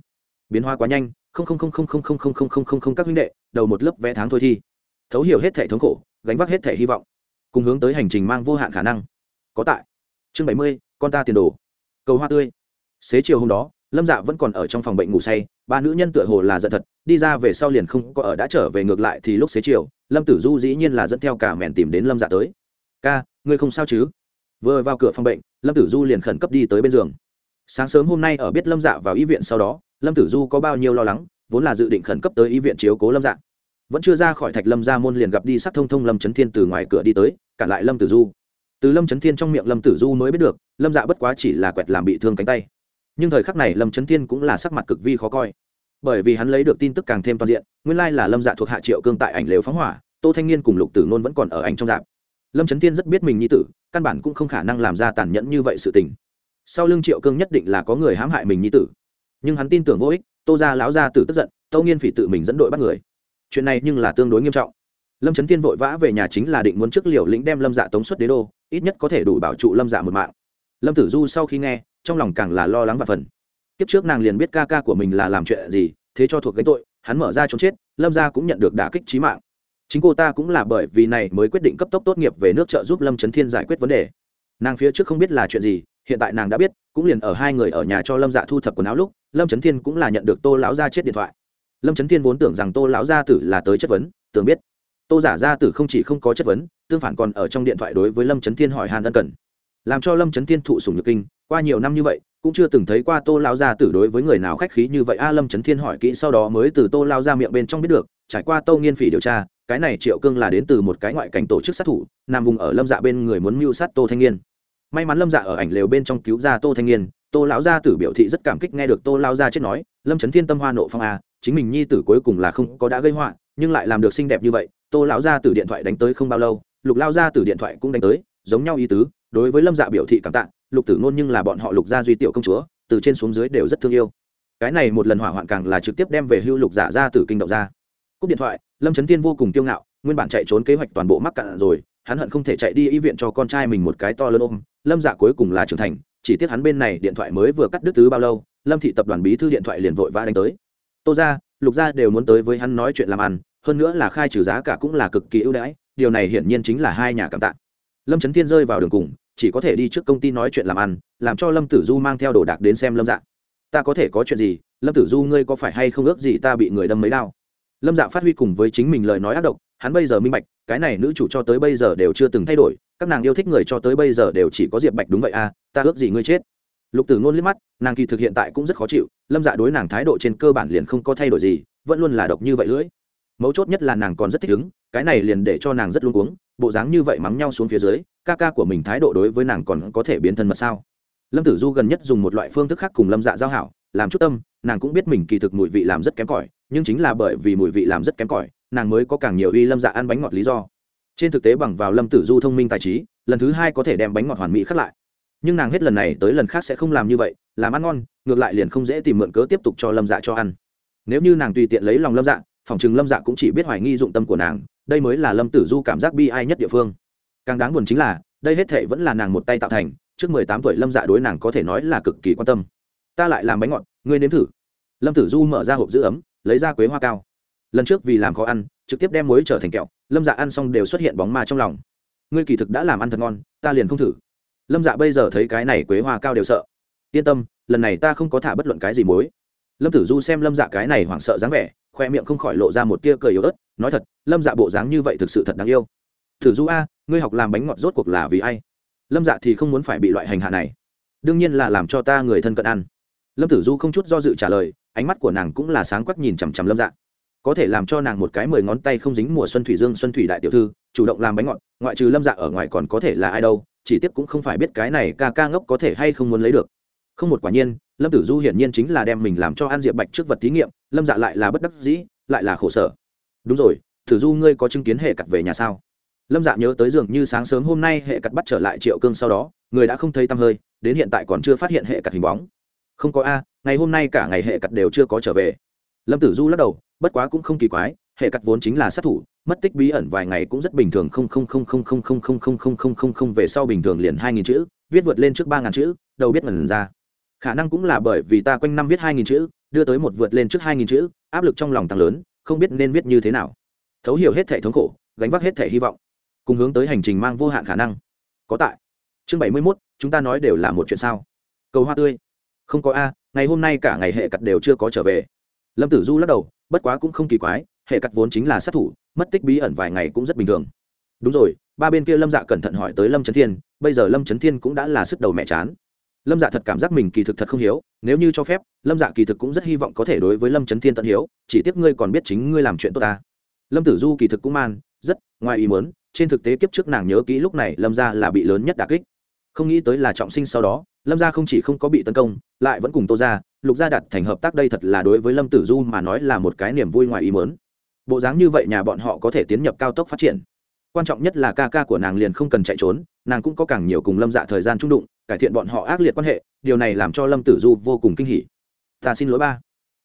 biến hóa quá nhanh không không không không không không không không không không không các huynh đệ đầu một lớp vé tháng thôi thi thấu hiểu hết thể thống khổ gánh vác hết thể hy vọng cùng hướng tới hành trình mang vô hạn khả năng có tại chương bảy mươi con ta tiền đồ cầu hoa tươi xế chiều hôm đó lâm dạ vẫn còn ở trong phòng bệnh ngủ say ba nữ nhân tựa hồ là giận thật đi ra về sau liền không có ở đã trở về ngược lại thì lúc xế chiều lâm tử du dĩ nhiên là dẫn theo cả mẹn tìm đến lâm dạ tới ca ngươi không sao chứ vừa vào cửa phòng bệnh lâm tử du liền khẩn cấp đi tới bên giường. Sáng sớm hôm nay ở biết lâm dạ vào y viện sau đó, lâm tử du có bao nhiêu lo lắng, vốn là dự định khẩn cấp tới y viện chiếu cố lâm dạ. Vẫn chưa ra khỏi thạch lâm ra môn liền gặp đi sát thông thông lâm trấn thiên từ ngoài cửa đi tới, cản lại lâm tử du. Từ lâm trấn thiên trong miệng lâm tử du mới biết được, lâm dạ bất quá chỉ là quẹt làm bị thương cánh tay. Nhưng thời khắc này lâm trấn thiên cũng là sắc mặt cực vi khó coi. Bởi vì hắn lấy được tin tức càng thêm toàn diện, nguyên lai là lâm dạ thuộc hạ triệu cương tại ảnh lều phóng hỏa, tô thanh niên cùng lục tử nôn vẫn còn ở ảnh trong dạp lâm trấn thiên rất biết mình nhi tử, căn bản cũng không khả năng làm ra tàn nhẫn như vậy sự tình. Sau lưng triệu cương nhất định là có người hãm hại mình nhi tử. Nhưng hắn tin tưởng vô ích, tô ra lão ra tử tức giận, tâu nghiên phỉ tự mình dẫn đội bắt người. Chuyện này nhưng là tương đối nghiêm trọng. Lâm trấn thiên vội vã về nhà chính là định muốn trước liều lĩnh đem lâm dạ tống xuất đế đô, ít nhất có thể đủ bảo trụ lâm dạ một mạng. Lâm tử du sau khi nghe, trong lòng càng là lo lắng và phần. Kiếp trước nàng liền biết ca ca của mình là làm chuyện gì, thế cho thuộc gánh tội, hắn mở ra chống chết, lâm gia cũng nhận được đả kích trí mạng chính cô ta cũng là bởi vì này mới quyết định cấp tốc tốt nghiệp về nước trợ giúp lâm trấn thiên giải quyết vấn đề. Nàng phía trước không biết là chuyện gì, hiện tại nàng đã biết, cũng liền ở hai người ở nhà cho lâm dạ thu thập quần áo lúc, lâm trấn thiên cũng là nhận được tô lão gia chết điện thoại. Lâm trấn thiên vốn tưởng rằng tô lão gia tử là tới chất vấn, tưởng biết. Tô giả gia tử không chỉ không có chất vấn, tương phản còn ở trong điện thoại đối với lâm trấn thiên hỏi hàn ân cần. Làm cho lâm trấn thiên thụ sùng nhược kinh, qua nhiều năm như vậy, cũng chưa từng thấy qua tô lao gia tử đối với người nào khách khí như vậy. A, lâm trấn thiên hỏi kỹ sau đó mới từ tô lao ra miệng bên trong biết được, trải qua tô nghiên phỉ điều tra cái này triệu cương là đến từ một cái ngoại cảnh tổ chức sát thủ, nằm vùng ở lâm dạ bên người muốn mưu sát tô thanh niên. May mắn lâm dạ ở ảnh lều bên trong cứu ra tô thanh niên, tô lão gia tử biểu thị rất cảm kích nghe được tô lao gia chết nói, lâm trấn thiên tâm hoa nộ phong a, chính mình nhi tử cuối cùng là không có đã gây họa, nhưng lại làm được xinh đẹp như vậy, tô lão gia tử điện thoại đánh tới không bao lâu, lục lao gia tử điện thoại cũng đánh tới, giống nhau ý tứ, đối với lâm dạ biểu thị cảm tạ, lục tử ngôn nhưng là bọn họ lục gia duy tiểu công chúa, từ trên xuống dưới đều rất thương yêu. Cái này một lần hỏa hoạn càng là trực tiếp đem về hưu lục dạ giả ra từ kinh động ra. Cúp điện thoại lâm trấn tiên vô cùng kiêu ngạo, nguyên bản chạy trốn kế hoạch toàn bộ mắc cạn rồi, hắn hận không thể chạy đi y viện cho con trai mình một cái to lớn ôm. Lâm dạ cuối cùng là trưởng thành, chỉ tiếc hắn bên này điện thoại mới vừa cắt đứt thứ bao lâu, lâm thị tập đoàn bí thư điện thoại liền vội vã đánh tới. Tô ra lục gia đều muốn tới với hắn nói chuyện làm ăn, hơn nữa là khai trừ giá cả cũng là cực kỳ ưu đãi, điều này hiển nhiên chính là hai nhà cảm tạ. Lâm trấn thiên rơi vào đường cùng, chỉ có thể đi trước công ty nói chuyện làm ăn, làm cho lâm tử du mang theo đồ đạc đến xem lâm dạ. Ta có thể có chuyện gì, lâm tử du ngươi có phải hay không ước gì ta bị người đâm mấy đao? Lâm dạ phát huy cùng với chính mình lời nói ác độc, hắn bây giờ minh bạch, cái này nữ chủ cho tới bây giờ đều chưa từng thay đổi, các nàng yêu thích người cho tới bây giờ đều chỉ có diệp bạch đúng vậy à ta ước gì ngươi chết. Lục tử ngôn liếc mắt, nàng kỳ thực hiện tại cũng rất khó chịu, lâm dạ đối nàng thái độ trên cơ bản liền không có thay đổi gì, vẫn luôn là độc như vậy lưỡi. Mấu chốt nhất là nàng còn rất thích ứng, cái này liền để cho nàng rất luôn cuống, bộ dáng như vậy mắng nhau xuống phía dưới, ca ca của mình thái độ đối với nàng còn có thể biến thân mật sao? Lâm tử du gần nhất dùng một loại phương thức khác cùng lâm dạ giao hảo, làm chút tâm, nàng cũng biết mình kỳ thực mùi vị làm rất kém cỏi nhưng chính là bởi vì mùi vị làm rất kém cỏi, nàng mới có càng nhiều uy lâm dạ ăn bánh ngọt lý do. Trên thực tế bằng vào lâm tử du thông minh tài trí, lần thứ hai có thể đem bánh ngọt hoàn mỹ khắc lại. Nhưng nàng hết lần này tới lần khác sẽ không làm như vậy, làm ăn ngon, ngược lại liền không dễ tìm mượn cớ tiếp tục cho lâm dạ cho ăn. Nếu như nàng tùy tiện lấy lòng lâm dạ phòng chừng lâm dạ cũng chỉ biết hoài nghi dụng tâm của nàng, đây mới là lâm tử du cảm giác bi ai nhất địa phương. Càng đáng buồn chính là, đây hết thệ vẫn là nàng một tay tạo thành, trước mười tám tuổi lâm dạ đối nàng có thể nói là cực kỳ quan tâm. Ta lại làm bánh ngọt, ngươi nếm thử lâm tử du mở ra hộp giữ ấm, lấy ra quế hoa cao. Lần trước vì làm khó ăn, trực tiếp đem muối trở thành kẹo, lâm dạ ăn xong đều xuất hiện bóng ma trong lòng. Ngươi kỳ thực đã làm ăn thật ngon, ta liền không thử. Lâm dạ bây giờ thấy cái này quế hoa cao đều sợ. Yên tâm, lần này ta không có thả bất luận cái gì muối. Lâm tử du xem lâm dạ cái này hoảng sợ dáng vẻ, khoe miệng không khỏi lộ ra một tia cười yếu ớt, nói thật, lâm dạ bộ dáng như vậy thực sự thật đáng yêu. Thử du a, ngươi học làm bánh ngọt rốt cuộc là vì ai? Lâm dạ thì không muốn phải bị loại hành hạ này. Đương nhiên là làm cho ta người thân cận ăn lâm tử du không chút do dự trả lời, ánh mắt của nàng cũng là sáng quắc nhìn chằm chằm lâm dạ. Có thể làm cho nàng một cái mười ngón tay không dính mùa xuân thủy dương, xuân thủy đại tiểu thư, chủ động làm bánh ngọt, ngoại trừ lâm dạ ở ngoài còn có thể là ai đâu, chỉ tiếc cũng không phải biết cái này ca ca ngốc có thể hay không muốn lấy được. Không một quả nhiên, lâm tử du hiển nhiên chính là đem mình làm cho an diệp bạch trước vật thí nghiệm, lâm dạ lại là bất đắc dĩ, lại là khổ sở. Đúng rồi, tử du ngươi có chứng kiến hệ cặt về nhà sao? Lâm dạ nhớ tới dường như sáng sớm hôm nay hệ cặt bắt trở lại triệu cương sau đó, người đã không thấy tăm hơi, đến hiện tại còn chưa phát hiện hệ cặt hình bóng không có a ngày hôm nay cả ngày hệ cặt đều chưa có trở về lâm tử du lắc đầu bất quá cũng không kỳ quái hệ cặt vốn chính là sát thủ mất tích bí ẩn vài ngày cũng rất bình thường không không không không không không không không không không không không về sau bình thường liền hai nghìn chữ viết vượt lên trước ba ngàn chữ đâu biết ngần ra khả năng cũng là bởi vì ta quanh năm viết hai nghìn chữ đưa tới một vượt lên trước hai nghìn chữ áp lực trong lòng tăng lớn không biết nên viết như thế nào thấu hiểu hết thể thống khổ gánh vác hết thể hy vọng cùng hướng tới hành trình mang vô hạn khả năng có tại chương bảy mươi mốt chúng ta nói đều là một chuyện sao cầu hoa tươi không có a, ngày hôm nay cả ngày hệ cặt đều chưa có trở về. Lâm tử du lắc đầu, bất quá cũng không kỳ quái, hệ cặt vốn chính là sát thủ, mất tích bí ẩn vài ngày cũng rất bình thường. Đúng rồi, ba bên kia lâm dạ cẩn thận hỏi tới lâm trấn thiên, bây giờ lâm trấn thiên cũng đã là sức đầu mẹ chán. Lâm dạ thật cảm giác mình kỳ thực thật không hiếu, nếu như cho phép, lâm dạ kỳ thực cũng rất hy vọng có thể đối với lâm trấn thiên tận hiếu, chỉ tiếc ngươi còn biết chính ngươi làm chuyện tốt ta. Lâm tử du kỳ thực cũng man, rất, ngoài ý muốn, trên thực tế kiếp trước nàng nhớ kỹ lúc này lâm gia là bị lớn nhất đà kích. Không nghĩ tới là trọng sinh sau đó lâm gia không chỉ không có bị tấn công, lại vẫn cùng tô ra lục gia đặt thành hợp tác đây thật là đối với lâm tử du mà nói là một cái niềm vui ngoài ý mớn bộ dáng như vậy nhà bọn họ có thể tiến nhập cao tốc phát triển. Quan trọng nhất là ca ca của nàng liền không cần chạy trốn, nàng cũng có càng nhiều cùng lâm dạ thời gian trung đụng, cải thiện bọn họ ác liệt quan hệ, điều này làm cho lâm tử du vô cùng kinh hỉ. Ta xin lỗi ba.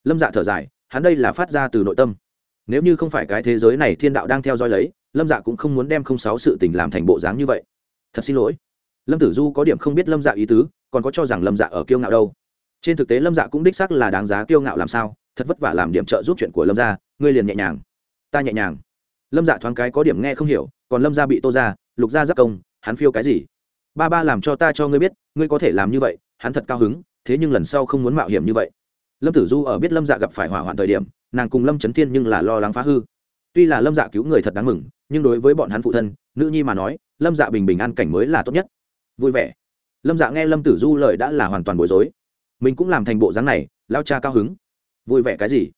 Lâm dạ thở dài, hắn đây là phát ra từ nội tâm. Nếu như không phải cái thế giới này thiên đạo đang theo dõi lấy, lâm dạ cũng không muốn đem không sáu sự tình làm thành bộ dáng như vậy. Thật xin lỗi. Lâm tử du có điểm không biết lâm dạ ý tứ còn có cho rằng lâm dạ ở kiêu ngạo đâu? Trên thực tế lâm dạ cũng đích xác là đáng giá kiêu ngạo làm sao, thật vất vả làm điểm trợ giúp chuyện của lâm gia ngươi liền nhẹ nhàng. Ta nhẹ nhàng. Lâm dạ thoáng cái có điểm nghe không hiểu, còn lâm gia bị tô ra, lục gia giáp công, hắn phiêu cái gì? Ba ba làm cho ta cho ngươi biết, ngươi có thể làm như vậy, hắn thật cao hứng, thế nhưng lần sau không muốn mạo hiểm như vậy. Lâm tử du ở biết lâm dạ gặp phải hỏa hoạn thời điểm, nàng cùng lâm trấn thiên nhưng là lo lắng phá hư. Tuy là lâm dạ cứu người thật đáng mừng, nhưng đối với bọn hắn phụ thân, nữ nhi mà nói, lâm dạ bình bình an cảnh mới là tốt nhất. Vui vẻ lâm dạ nghe lâm tử du lời đã là hoàn toàn bối rối. Mình cũng làm thành bộ dáng này, lao cha cao hứng. Vui vẻ cái gì?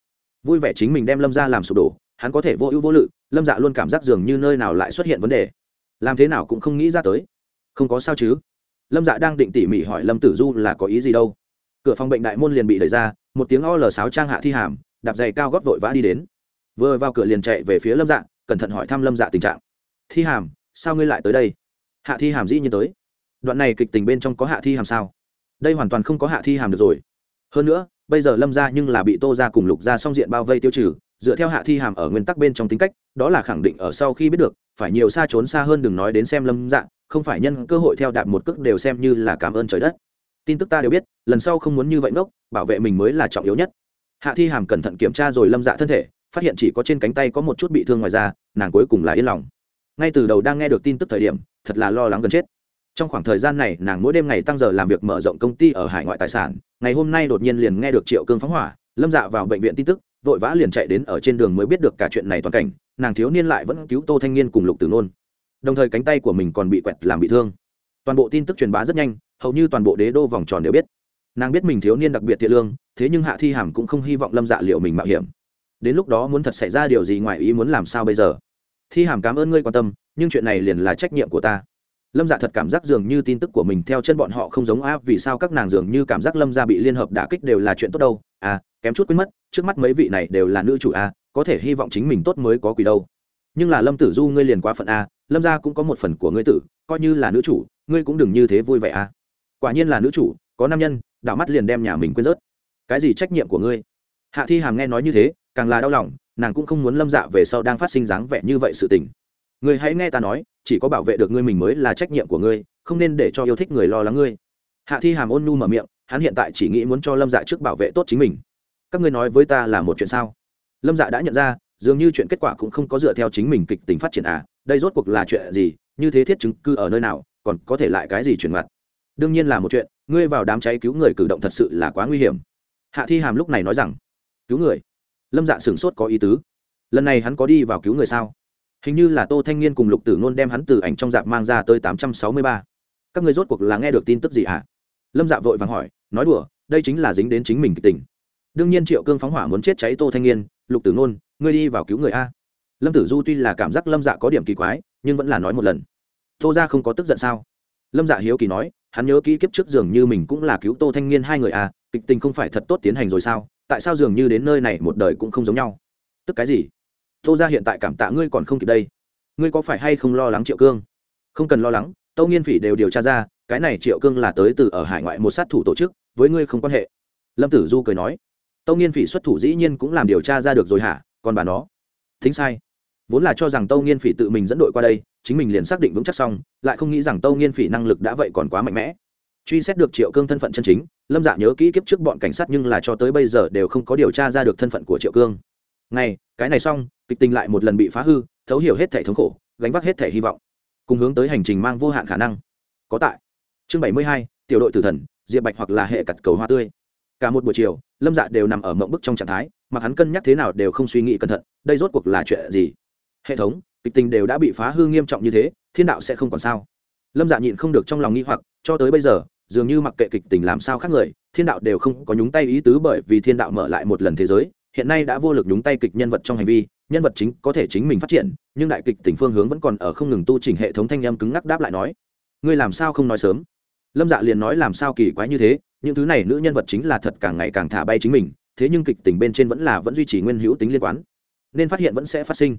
Vui vẻ chính mình đem lâm ra làm sụp đổ, hắn có thể vô ưu vô lự, lâm dạ luôn cảm giác dường như nơi nào lại xuất hiện vấn đề. Làm thế nào cũng không nghĩ ra tới. Không có sao chứ? Lâm dạ đang định tỉ mỉ hỏi lâm tử du là có ý gì đâu. Cửa phòng bệnh đại môn liền bị đẩy ra, một tiếng o lờ sáo trang hạ thi hàm, đạp giày cao góp vội vã đi đến. Vừa vào cửa liền chạy về phía lâm dạ cẩn thận hỏi thăm lâm dạ tình trạng. Thi hàm, sao ngươi lại tới đây? Hạ thi hàm dĩ nhiên tới đoạn này kịch tình bên trong có hạ thi hàm sao? Đây hoàn toàn không có hạ thi hàm được rồi. Hơn nữa, bây giờ lâm ra nhưng là bị tô ra cùng lục ra song diện bao vây tiêu trừ, dựa theo hạ thi hàm ở nguyên tắc bên trong tính cách, đó là khẳng định ở sau khi biết được, phải nhiều xa trốn xa hơn đừng nói đến xem lâm dạ không phải nhân cơ hội theo đạp một cước đều xem như là cảm ơn trời đất. Tin tức ta đều biết, lần sau không muốn như vậy ngốc, bảo vệ mình mới là trọng yếu nhất. Hạ thi hàm cẩn thận kiểm tra rồi lâm dạ thân thể, phát hiện chỉ có trên cánh tay có một chút bị thương ngoài ra nàng cuối cùng là yên lòng. Ngay từ đầu đang nghe được tin tức thời điểm, thật là lo lắng gần chết trong khoảng thời gian này, nàng mỗi đêm ngày tăng giờ làm việc mở rộng công ty ở hải ngoại tài sản. Ngày hôm nay đột nhiên liền nghe được triệu cương phóng hỏa, lâm dạ vào bệnh viện tin tức, vội vã liền chạy đến ở trên đường mới biết được cả chuyện này toàn cảnh, nàng thiếu niên lại vẫn cứu tô thanh niên cùng lục tử nôn. Đồng thời cánh tay của mình còn bị quẹt làm bị thương. Toàn bộ tin tức truyền bá rất nhanh, hầu như toàn bộ đế đô vòng tròn đều biết. Nàng biết mình thiếu niên đặc biệt thiện lương, thế nhưng hạ thi hàm cũng không hy vọng lâm dạ liệu mình mạo hiểm. Đến lúc đó muốn thật xảy ra điều gì ngoài ý muốn làm sao bây giờ? Thi hàm cảm ơn ngươi quan tâm, nhưng chuyện này liền là trách nhiệm của ta lâm dạ thật cảm giác dường như tin tức của mình theo chân bọn họ không giống áp vì sao các nàng dường như cảm giác lâm gia bị liên hợp đả kích đều là chuyện tốt đâu? À kém chút quên mất, trước mắt mấy vị này đều là nữ chủ a có thể hy vọng chính mình tốt mới có quỷ đâu. Nhưng là lâm tử du ngươi liền quá phận a lâm gia cũng có một phần của ngươi tử, coi như là nữ chủ, ngươi cũng đừng như thế vui vẻ a quả nhiên là nữ chủ, có nam nhân đạo mắt liền đem nhà mình quên rớt. Cái gì trách nhiệm của ngươi? Hạ thi hàm nghe nói như thế, càng là đau lòng, nàng cũng không muốn lâm dạ về sau đang phát sinh dáng vẻ như vậy sự tình ngươi hãy nghe ta nói, chỉ có bảo vệ được ngươi mình mới là trách nhiệm của ngươi, không nên để cho yêu thích người lo lắng ngươi. Hạ thi hàm ôn nu mở miệng, hắn hiện tại chỉ nghĩ muốn cho lâm dạ trước bảo vệ tốt chính mình. Các ngươi nói với ta là một chuyện sao? Lâm dạ đã nhận ra, dường như chuyện kết quả cũng không có dựa theo chính mình kịch tính phát triển à đây rốt cuộc là chuyện gì, như thế thiết chứng cư ở nơi nào, còn có thể lại cái gì chuyển mặt? Đương nhiên là một chuyện, ngươi vào đám cháy cứu người cử động thật sự là quá nguy hiểm. Hạ thi hàm lúc này nói rằng. Cứu người? Lâm dạ sửng sốt có ý tứ. Lần này hắn có đi vào cứu người sao? Hình như là tô thanh niên cùng lục tử nôn đem hắn từ ảnh trong dạp mang ra tới tám trăm sáu mươi ba. Các người rốt cuộc là nghe được tin tức gì hả? Lâm dạ vội vàng hỏi, nói đùa, đây chính là dính đến chính mình kịch tình. Đương nhiên triệu cương phóng hỏa muốn chết cháy tô thanh niên, lục tử nôn ngươi đi vào cứu người a. Lâm tử du tuy là cảm giác lâm dạ có điểm kỳ quái, nhưng vẫn là nói một lần. Tô ra không có tức giận sao? Lâm dạ hiếu kỳ nói, hắn nhớ kỹ kiếp trước dường như mình cũng là cứu tô thanh niên hai người à kịch tình không phải thật tốt tiến hành rồi sao? Tại sao dường như đến nơi này một đời cũng không giống nhau? Tức cái gì? Tô ra hiện tại cảm tạ ngươi còn không kịp đây. Ngươi có phải hay không lo lắng triệu cương? Không cần lo lắng, tâu nghiên phỉ đều điều tra ra, cái này triệu cương là tới từ ở hải ngoại một sát thủ tổ chức, với ngươi không quan hệ. Lâm tử du cười nói. Tâu nghiên phỉ xuất thủ dĩ nhiên cũng làm điều tra ra được rồi hả? Còn bà nó. Thính sai. Vốn là cho rằng tâu nghiên phỉ tự mình dẫn đội qua đây, chính mình liền xác định vững chắc xong, lại không nghĩ rằng tâu nghiên phỉ năng lực đã vậy còn quá mạnh mẽ. Truy xét được triệu cương thân phận chân chính, lâm dạ nhớ kỹ kiếp trước bọn cảnh sát nhưng là cho tới bây giờ đều không có điều tra ra được thân phận của triệu cương ngày, cái này xong kịch tình lại một lần bị phá hư thấu hiểu hết thể thống khổ gánh vác hết thể hy vọng. Cùng hướng tới hành trình mang vô hạn khả năng. Có tại. Chương bảy mươi hai tiểu đội tử thần diệp bạch hoặc là hệ cặt cầu hoa tươi. Cả một buổi chiều lâm dạ đều nằm ở mộng bức trong trạng thái mà hắn cân nhắc thế nào đều không suy nghĩ cẩn thận đây rốt cuộc là chuyện gì? Hệ thống kịch tình đều đã bị phá hư nghiêm trọng như thế thiên đạo sẽ không còn sao? Lâm dạ nhịn không được trong lòng nghĩ hoặc cho tới bây giờ dường như mặc kệ kịch tình làm sao khác người thiên đạo đều không có nhúng tay ý tứ bởi vì thiên đạo mở lại một lần thế giới hiện nay đã vô lực nhúng tay kịch nhân vật trong hành vi, nhân vật chính có thể chính mình phát triển, nhưng đại kịch tỉnh phương hướng vẫn còn ở không ngừng tu trình hệ thống thanh em cứng ngắc đáp lại nói, ngươi làm sao không nói sớm? Lâm dạ liền nói, làm sao kỳ quái như thế? Những thứ này nữ nhân vật chính là thật càng ngày càng thả bay chính mình, thế nhưng kịch tình bên trên vẫn là vẫn duy trì nguyên hữu tính liên quan, nên phát hiện vẫn sẽ phát sinh.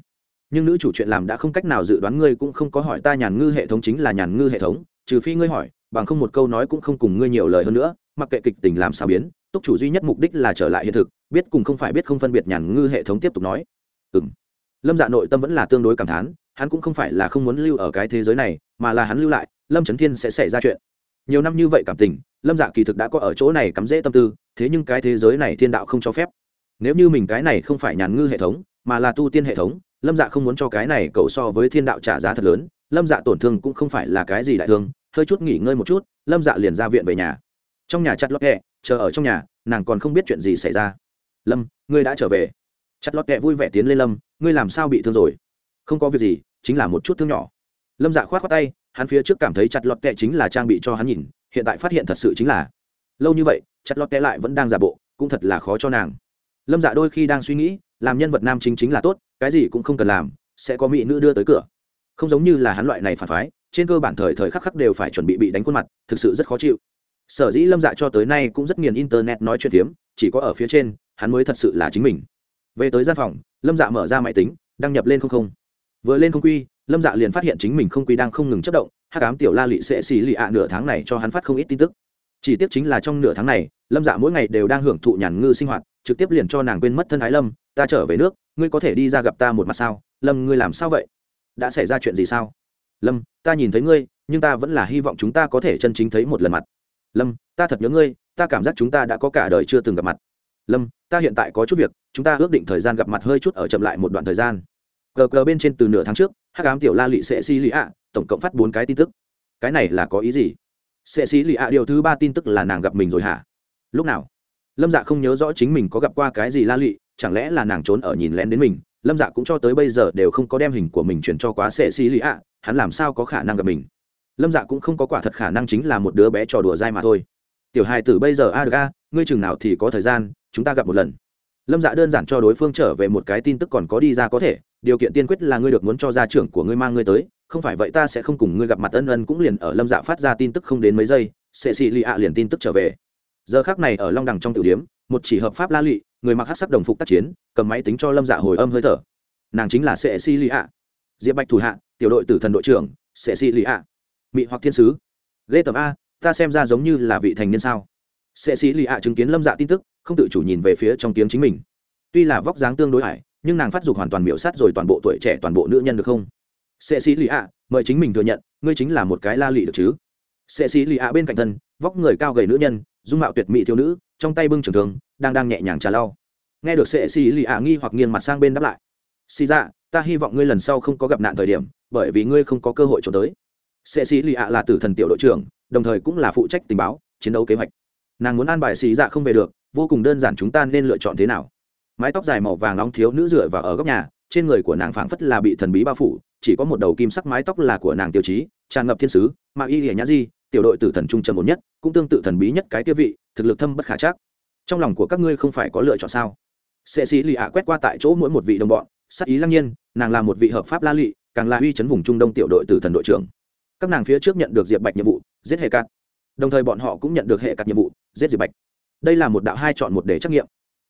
Nhưng nữ chủ chuyện làm đã không cách nào dự đoán ngươi cũng không có hỏi ta nhàn ngư hệ thống chính là nhàn ngư hệ thống, trừ phi ngươi hỏi, bằng không một câu nói cũng không cùng ngươi nhiều lời hơn nữa, mặc kệ kịch tình làm sao biến, túc chủ duy nhất mục đích là trở lại hiện thực biết cùng không phải biết không phân biệt nhàn ngư hệ thống tiếp tục nói. Ừ m lâm dạ nội tâm vẫn là tương đối cảm thán, hắn cũng không phải là không muốn lưu ở cái thế giới này, mà là hắn lưu lại, lâm trấn thiên sẽ xảy ra chuyện. Nhiều năm như vậy cảm tình, lâm dạ kỳ thực đã có ở chỗ này cắm rễ tâm tư, thế nhưng cái thế giới này thiên đạo không cho phép. Nếu như mình cái này không phải nhàn ngư hệ thống, mà là tu tiên hệ thống, lâm dạ không muốn cho cái này cậu so với thiên đạo trả giá thật lớn, lâm dạ tổn thương cũng không phải là cái gì đại thương, hơi chút nghỉ ngơi một chút, lâm dạ liền ra viện về nhà. Trong nhà chặt lót hẹ, chờ ở trong nhà, nàng còn không biết chuyện gì xảy ra lâm, ngươi đã trở về. Chặt lót kẹ vui vẻ tiến lên lâm, ngươi làm sao bị thương rồi? Không có việc gì, chính là một chút thương nhỏ. Lâm dạ khoát khoát tay, hắn phía trước cảm thấy chặt lót kẹ chính là trang bị cho hắn nhìn, hiện tại phát hiện thật sự chính là. Lâu như vậy, chặt lót kẹ lại vẫn đang giả bộ, cũng thật là khó cho nàng. Lâm dạ đôi khi đang suy nghĩ, làm nhân vật nam chính chính là tốt, cái gì cũng không cần làm, sẽ có mỹ nữ đưa tới cửa. Không giống như là hắn loại này phản phái, trên cơ bản thời thời khắc khắc đều phải chuẩn bị bị đánh khuôn mặt, thực sự rất khó chịu. Sở dĩ lâm dạ cho tới nay cũng rất nghiền internet nói chuyện phiếm, chỉ có ở phía trên hắn mới thật sự là chính mình. Về tới gian phòng, lâm dạ mở ra máy tính, đăng nhập lên không không. Vừa lên không quy, lâm dạ liền phát hiện chính mình không quy đang không ngừng chất động hát cám tiểu la lị sẽ xì lị ạ nửa tháng này cho hắn phát không ít tin tức. Chỉ tiếc chính là trong nửa tháng này, lâm dạ mỗi ngày đều đang hưởng thụ nhàn ngư sinh hoạt, trực tiếp liền cho nàng quên mất thân ái lâm, ta trở về nước, ngươi có thể đi ra gặp ta một mặt sao? Lâm, ngươi làm sao vậy? Đã xảy ra chuyện gì sao? Lâm, ta nhìn thấy ngươi, nhưng ta vẫn là hy vọng chúng ta có thể chân chính thấy một lần mặt. Lâm, ta thật nhớ ngươi, ta cảm giác chúng ta đã có cả đời chưa từng gặp mặt lâm, ta hiện tại có chút việc, chúng ta ước định thời gian gặp mặt hơi chút ở chậm lại một đoạn thời gian. Gờ gờ bên trên từ nửa tháng trước hát cám tiểu la lị sẽ xi lị ạ, tổng cộng phát bốn cái tin tức. Cái này là có ý gì? Sẽ xi lị ạ, điều thứ ba tin tức là nàng gặp mình rồi hả? Lúc nào? Lâm dạ không nhớ rõ chính mình có gặp qua cái gì la lị chẳng lẽ là nàng trốn ở nhìn lén đến mình? Lâm dạ cũng cho tới bây giờ đều không có đem hình của mình chuyển cho quá sệ xi lì ạ, hắn làm sao có khả năng gặp mình? Lâm dạ cũng không có quả thật khả năng chính là một đứa bé trò đùa dai mà thôi tiểu hài tử bây giờ a ga ngươi chừng nào thì có thời gian, chúng ta gặp một lần. Lâm dạ đơn giản cho đối phương trở về một cái tin tức còn có đi ra có thể, điều kiện tiên quyết là ngươi được muốn cho gia trưởng của ngươi mang ngươi tới, không phải vậy ta sẽ không cùng ngươi gặp mặt ân ân cũng liền ở lâm dạ phát ra tin tức không đến mấy giây sệ xị lì ạ liền tin tức trở về. Giờ khác này ở long đằng trong tử điếm, một chỉ hợp pháp la lụy người mặc hát sắc đồng phục tác chiến, cầm máy tính cho lâm dạ hồi âm hơi thở. Nàng chính là sệ xị lì ạ. Diệp bạch thủ hạ, tiểu đội tử thần đội trưởng sệ xị lì ạ. Mị hoặc thiên sứ. Lê tầm a ta xem ra giống như là vị thành niên sao. Sệ sĩ lì ạ chứng kiến lâm dạ tin tức, không tự chủ nhìn về phía trong tiếng chính mình. Tuy là vóc dáng tương đối ải, nhưng nàng phát dục hoàn toàn miễu sát rồi toàn bộ tuổi trẻ, toàn bộ nữ nhân được không? Sệ sĩ lì ạ, mời chính mình thừa nhận, ngươi chính là một cái la lị được chứ? Sệ sĩ lì ạ bên cạnh thân, vóc người cao gầy nữ nhân, dung mạo tuyệt mỹ thiếu nữ, trong tay bưng trường thường đang đang nhẹ nhàng trà lau. Nghe được sệ sĩ lì ạ nghi hoặc nghiêng mặt sang bên đáp lại. Xì ra ta hy vọng ngươi lần sau không có gặp nạn thời điểm, bởi vì ngươi không có cơ hội trốn tới sệ sĩ lì ạ là tử thần tiểu đội trưởng, đồng thời cũng là phụ trách tình báo, chiến đấu kế hoạch. Nàng muốn an bài xì dạ không về được, vô cùng đơn giản chúng ta nên lựa chọn thế nào? Mái tóc dài màu vàng nóng thiếu nữ dựa và ở góc nhà, trên người của nàng phảng phất là bị thần bí bao phủ, chỉ có một đầu kim sắc mái tóc là của nàng tiêu chí, tràn ngập thiên sứ, mà y hiển nhã di, tiểu đội tử thần trung trầm một nhất, cũng tương tự thần bí nhất cái kia vị, thực lực thâm bất khả chắc. Trong lòng của các ngươi không phải có lựa chọn sao? Sệ sĩ lì ạ quét qua tại chỗ mỗi một vị đồng bọn, sắc ý lăng nhiên, nàng là một vị hợp pháp la lị, càng là uy chấn vùng trung đông tiểu đội tử thần đội trưởng các nàng phía trước nhận được diệp bạch nhiệm vụ, giết hệ cát. Đồng thời bọn họ cũng nhận được hệ cát nhiệm vụ, giết diệp bạch. Đây là một đạo hai chọn một để trắc nghiệm.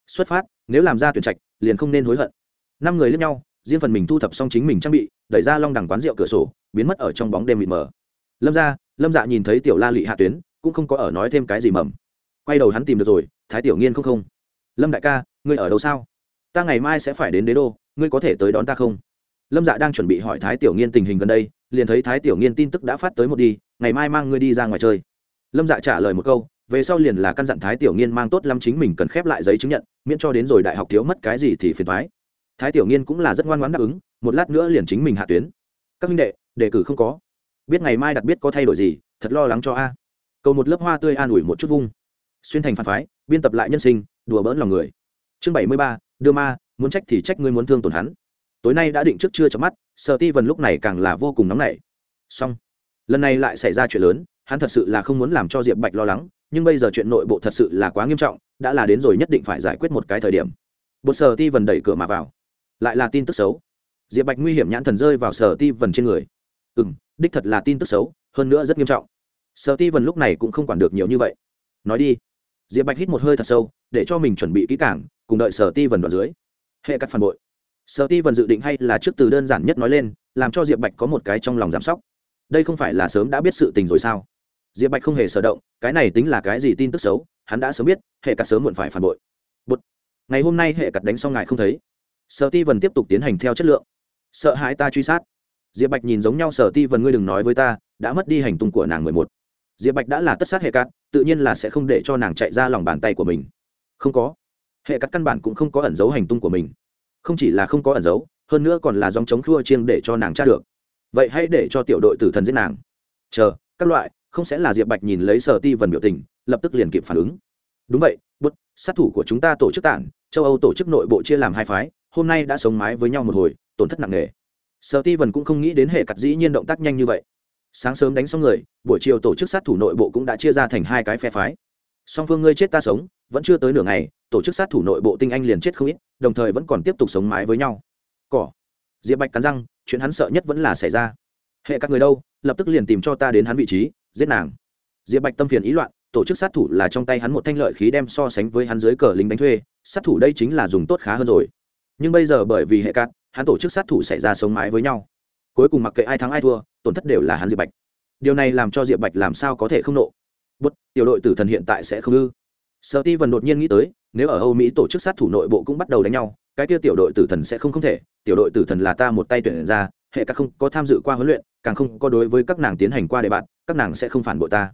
Xuất phát, nếu làm ra tuyển trạch, liền không nên hối hận. Năm người lẫn nhau, riêng phần mình thu thập xong chính mình trang bị, đẩy ra long đằng quán rượu cửa sổ, biến mất ở trong bóng đêm mịt mờ. Lâm ra lâm dạ nhìn thấy tiểu la lị hạ tuyến, cũng không có ở nói thêm cái gì mầm. Quay đầu hắn tìm được rồi, thái tiểu nghiên không không. Lâm đại ca, ngươi ở đâu sao? Ta ngày mai sẽ phải đến đế đô, ngươi có thể tới đón ta không? Lâm dạ đang chuẩn bị hỏi thái tiểu nghiên tình hình gần đây liền thấy thái tiểu nghiên tin tức đã phát tới một đi, ngày mai mang ngươi đi ra ngoài chơi. Lâm dạ trả lời một câu, về sau liền là căn dặn thái tiểu nghiên mang tốt lắm chính mình cần khép lại giấy chứng nhận, miễn cho đến rồi đại học thiếu mất cái gì thì phiền thoái thái tiểu nghiên cũng là rất ngoan ngoãn đáp ứng, một lát nữa liền chính mình hạ tuyến. Các minh đệ, đề cử không có. Biết ngày mai đặt biết có thay đổi gì, thật lo lắng cho a. Cầu một lớp hoa tươi an ủi một chút vung. Xuyên thành phản phái, biên tập lại nhân sinh, đùa bỡn lòng người. Chương bảy mươi ba, đưa ma, muốn trách thì trách ngươi muốn thương tổn hắn. Tối nay đã định trước chưa chấm mắt sợ ti vần lúc này càng là vô cùng nóng nảy. Xong, lần này lại xảy ra chuyện lớn, hắn thật sự là không muốn làm cho diệp bạch lo lắng, nhưng bây giờ chuyện nội bộ thật sự là quá nghiêm trọng, đã là đến rồi nhất định phải giải quyết một cái thời điểm. Bột sở ti vần đẩy cửa mà vào. Lại là tin tức xấu. Diệp bạch nguy hiểm nhãn thần rơi vào sở ti vần trên người. Ừ m đích thật là tin tức xấu, hơn nữa rất nghiêm trọng. Sở ti vần lúc này cũng không quản được nhiều như vậy. Nói đi. Diệp bạch hít một hơi thật sâu, để cho mình chuẩn bị kỹ cảng cùng đợi sở ti vần đoạn dưới. Hệ cắt phản bội sở ti vần dự định hay là trước từ đơn giản nhất nói lên, làm cho diệp bạch có một cái trong lòng giảm sóc. Đây không phải là sớm đã biết sự tình rồi sao? Diệp bạch không hề sở động, cái này tính là cái gì tin tức xấu, hắn đã sớm biết, hệ cắt sớm muộn phải phản bội. Bụt. ngày hôm nay hệ cắt đánh xong ngài không thấy. Sở ti vần tiếp tục tiến hành theo chất lượng. Sợ hãi ta truy sát. Diệp bạch nhìn giống nhau, sở ti vần ngươi đừng nói với ta, đã mất đi hành tung của nàng mười một. Diệp bạch đã là tất sát hệ cắt, tự nhiên là sẽ không để cho nàng chạy ra lòng bàn tay của mình. Không có. Hệ cắt căn bản cũng không có ẩn giấu hành tung của mình không chỉ là không có ẩn dấu, hơn nữa còn là dòng chống khua chiêng để cho nàng tra được. Vậy hãy để cho tiểu đội tử thần giết nàng. Chờ, các loại, không sẽ là diệp bạch nhìn lấy sở ti vần biểu tình, lập tức liền kịp phản ứng. Đúng vậy, bút, sát thủ của chúng ta tổ chức tản, châu âu tổ chức nội bộ chia làm hai phái, hôm nay đã sống mái với nhau một hồi, tổn thất nặng nề. Sở ti vần cũng không nghĩ đến hệ cặt dĩ nhiên động tác nhanh như vậy. Sáng sớm đánh xong người, buổi chiều tổ chức sát thủ nội bộ cũng đã chia ra thành hai cái phe phái. Song phương ngươi chết ta sống vẫn chưa tới nửa ngày, tổ chức sát thủ nội bộ tinh anh liền chết không ít, đồng thời vẫn còn tiếp tục sống mái với nhau. Cỏ. Diệp bạch cắn răng, chuyện hắn sợ nhất vẫn là xảy ra. Hệ các người đâu, lập tức liền tìm cho ta đến hắn vị trí, giết nàng. Diệp bạch tâm phiền ý loạn, tổ chức sát thủ là trong tay hắn một thanh lợi khí đem so sánh với hắn dưới cờ lính đánh thuê, sát thủ đây chính là dùng tốt khá hơn rồi. Nhưng bây giờ bởi vì hệ cát hắn tổ chức sát thủ xảy ra sống mái với nhau. Cuối cùng mặc kệ ai thắng ai thua, tổn thất đều là hắn diệp bạch. Điều này làm cho diệp bạch làm sao có thể không nộ. Bút tiểu đội tử thần hiện tại sẽ không ư? Sở ti vần đột nhiên nghĩ tới, nếu ở âu mỹ tổ chức sát thủ nội bộ cũng bắt đầu đánh nhau, cái tiêu tiểu đội tử thần sẽ không không thể, tiểu đội tử thần là ta một tay tuyển ra, hệ các không có tham dự qua huấn luyện, càng không có đối với các nàng tiến hành qua đề bạn, các nàng sẽ không phản bội ta.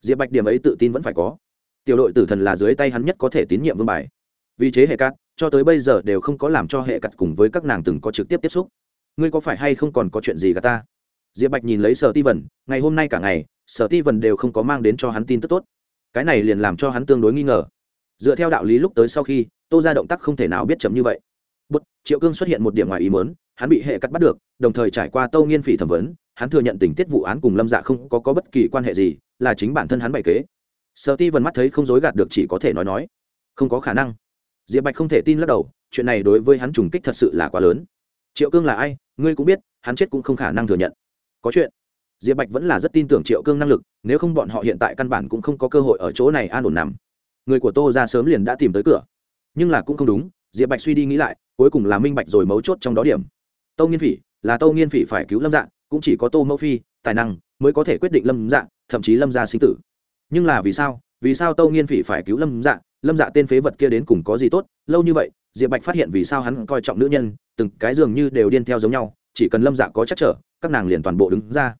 Diệp bạch điểm ấy tự tin vẫn phải có. Tiểu đội tử thần là dưới tay hắn nhất có thể tín nhiệm vương bài. Vì chế hệ cát cho tới bây giờ đều không có làm cho hệ cắt cùng với các nàng từng có trực tiếp tiếp xúc. Ngươi có phải hay không còn có chuyện gì gà ta? Diệp bạch nhìn lấy sở ti vần ngày hôm nay cả ngày, sở ti vần đều không có mang đến cho hắn tin tức tốt cái này liền làm cho hắn tương đối nghi ngờ. Dựa theo đạo lý lúc tới sau khi tô ra động tác không thể nào biết chậm như vậy. Bút triệu cương xuất hiện một điểm ngoài ý mớn hắn bị hệ cắt bắt được đồng thời trải qua tâu nghiên phỉ thẩm vấn hắn thừa nhận tình tiết vụ án cùng lâm dạ không có, có bất kỳ quan hệ gì là chính bản thân hắn bày kế. Sợ ti vần mắt thấy không dối gạt được chỉ có thể nói nói. Không có khả năng. Diệp bạch không thể tin lắc đầu chuyện này đối với hắn trùng kích thật sự là quá lớn. Triệu cương là ai ngươi cũng biết hắn chết cũng không khả năng thừa nhận. Có chuyện diệp bạch vẫn là rất tin tưởng triệu cương năng lực, nếu không bọn họ hiện tại căn bản cũng không có cơ hội ở chỗ này an ổn nằm. Người của tô ra sớm liền đã tìm tới cửa. Nhưng là cũng không đúng, diệp bạch suy đi nghĩ lại, cuối cùng là minh bạch rồi mấu chốt trong đó điểm. Tâu nghiên phỉ, là tâu nghiên phỉ phải cứu lâm dạng cũng chỉ có tô mẫu phi, tài năng, mới có thể quyết định lâm dạng thậm chí lâm gia sinh tử. Nhưng là vì sao vì sao tâu nghiên phỉ phải cứu lâm dạng lâm dạ tên phế vật kia đến cùng có gì tốt? Lâu như vậy, diệp bạch phát hiện vì sao hắn coi trọng nữ nhân, từng cái dường như đều điên theo giống nhau, chỉ cần lâm dạ có chắc trở, các nàng liền toàn bộ đứng ra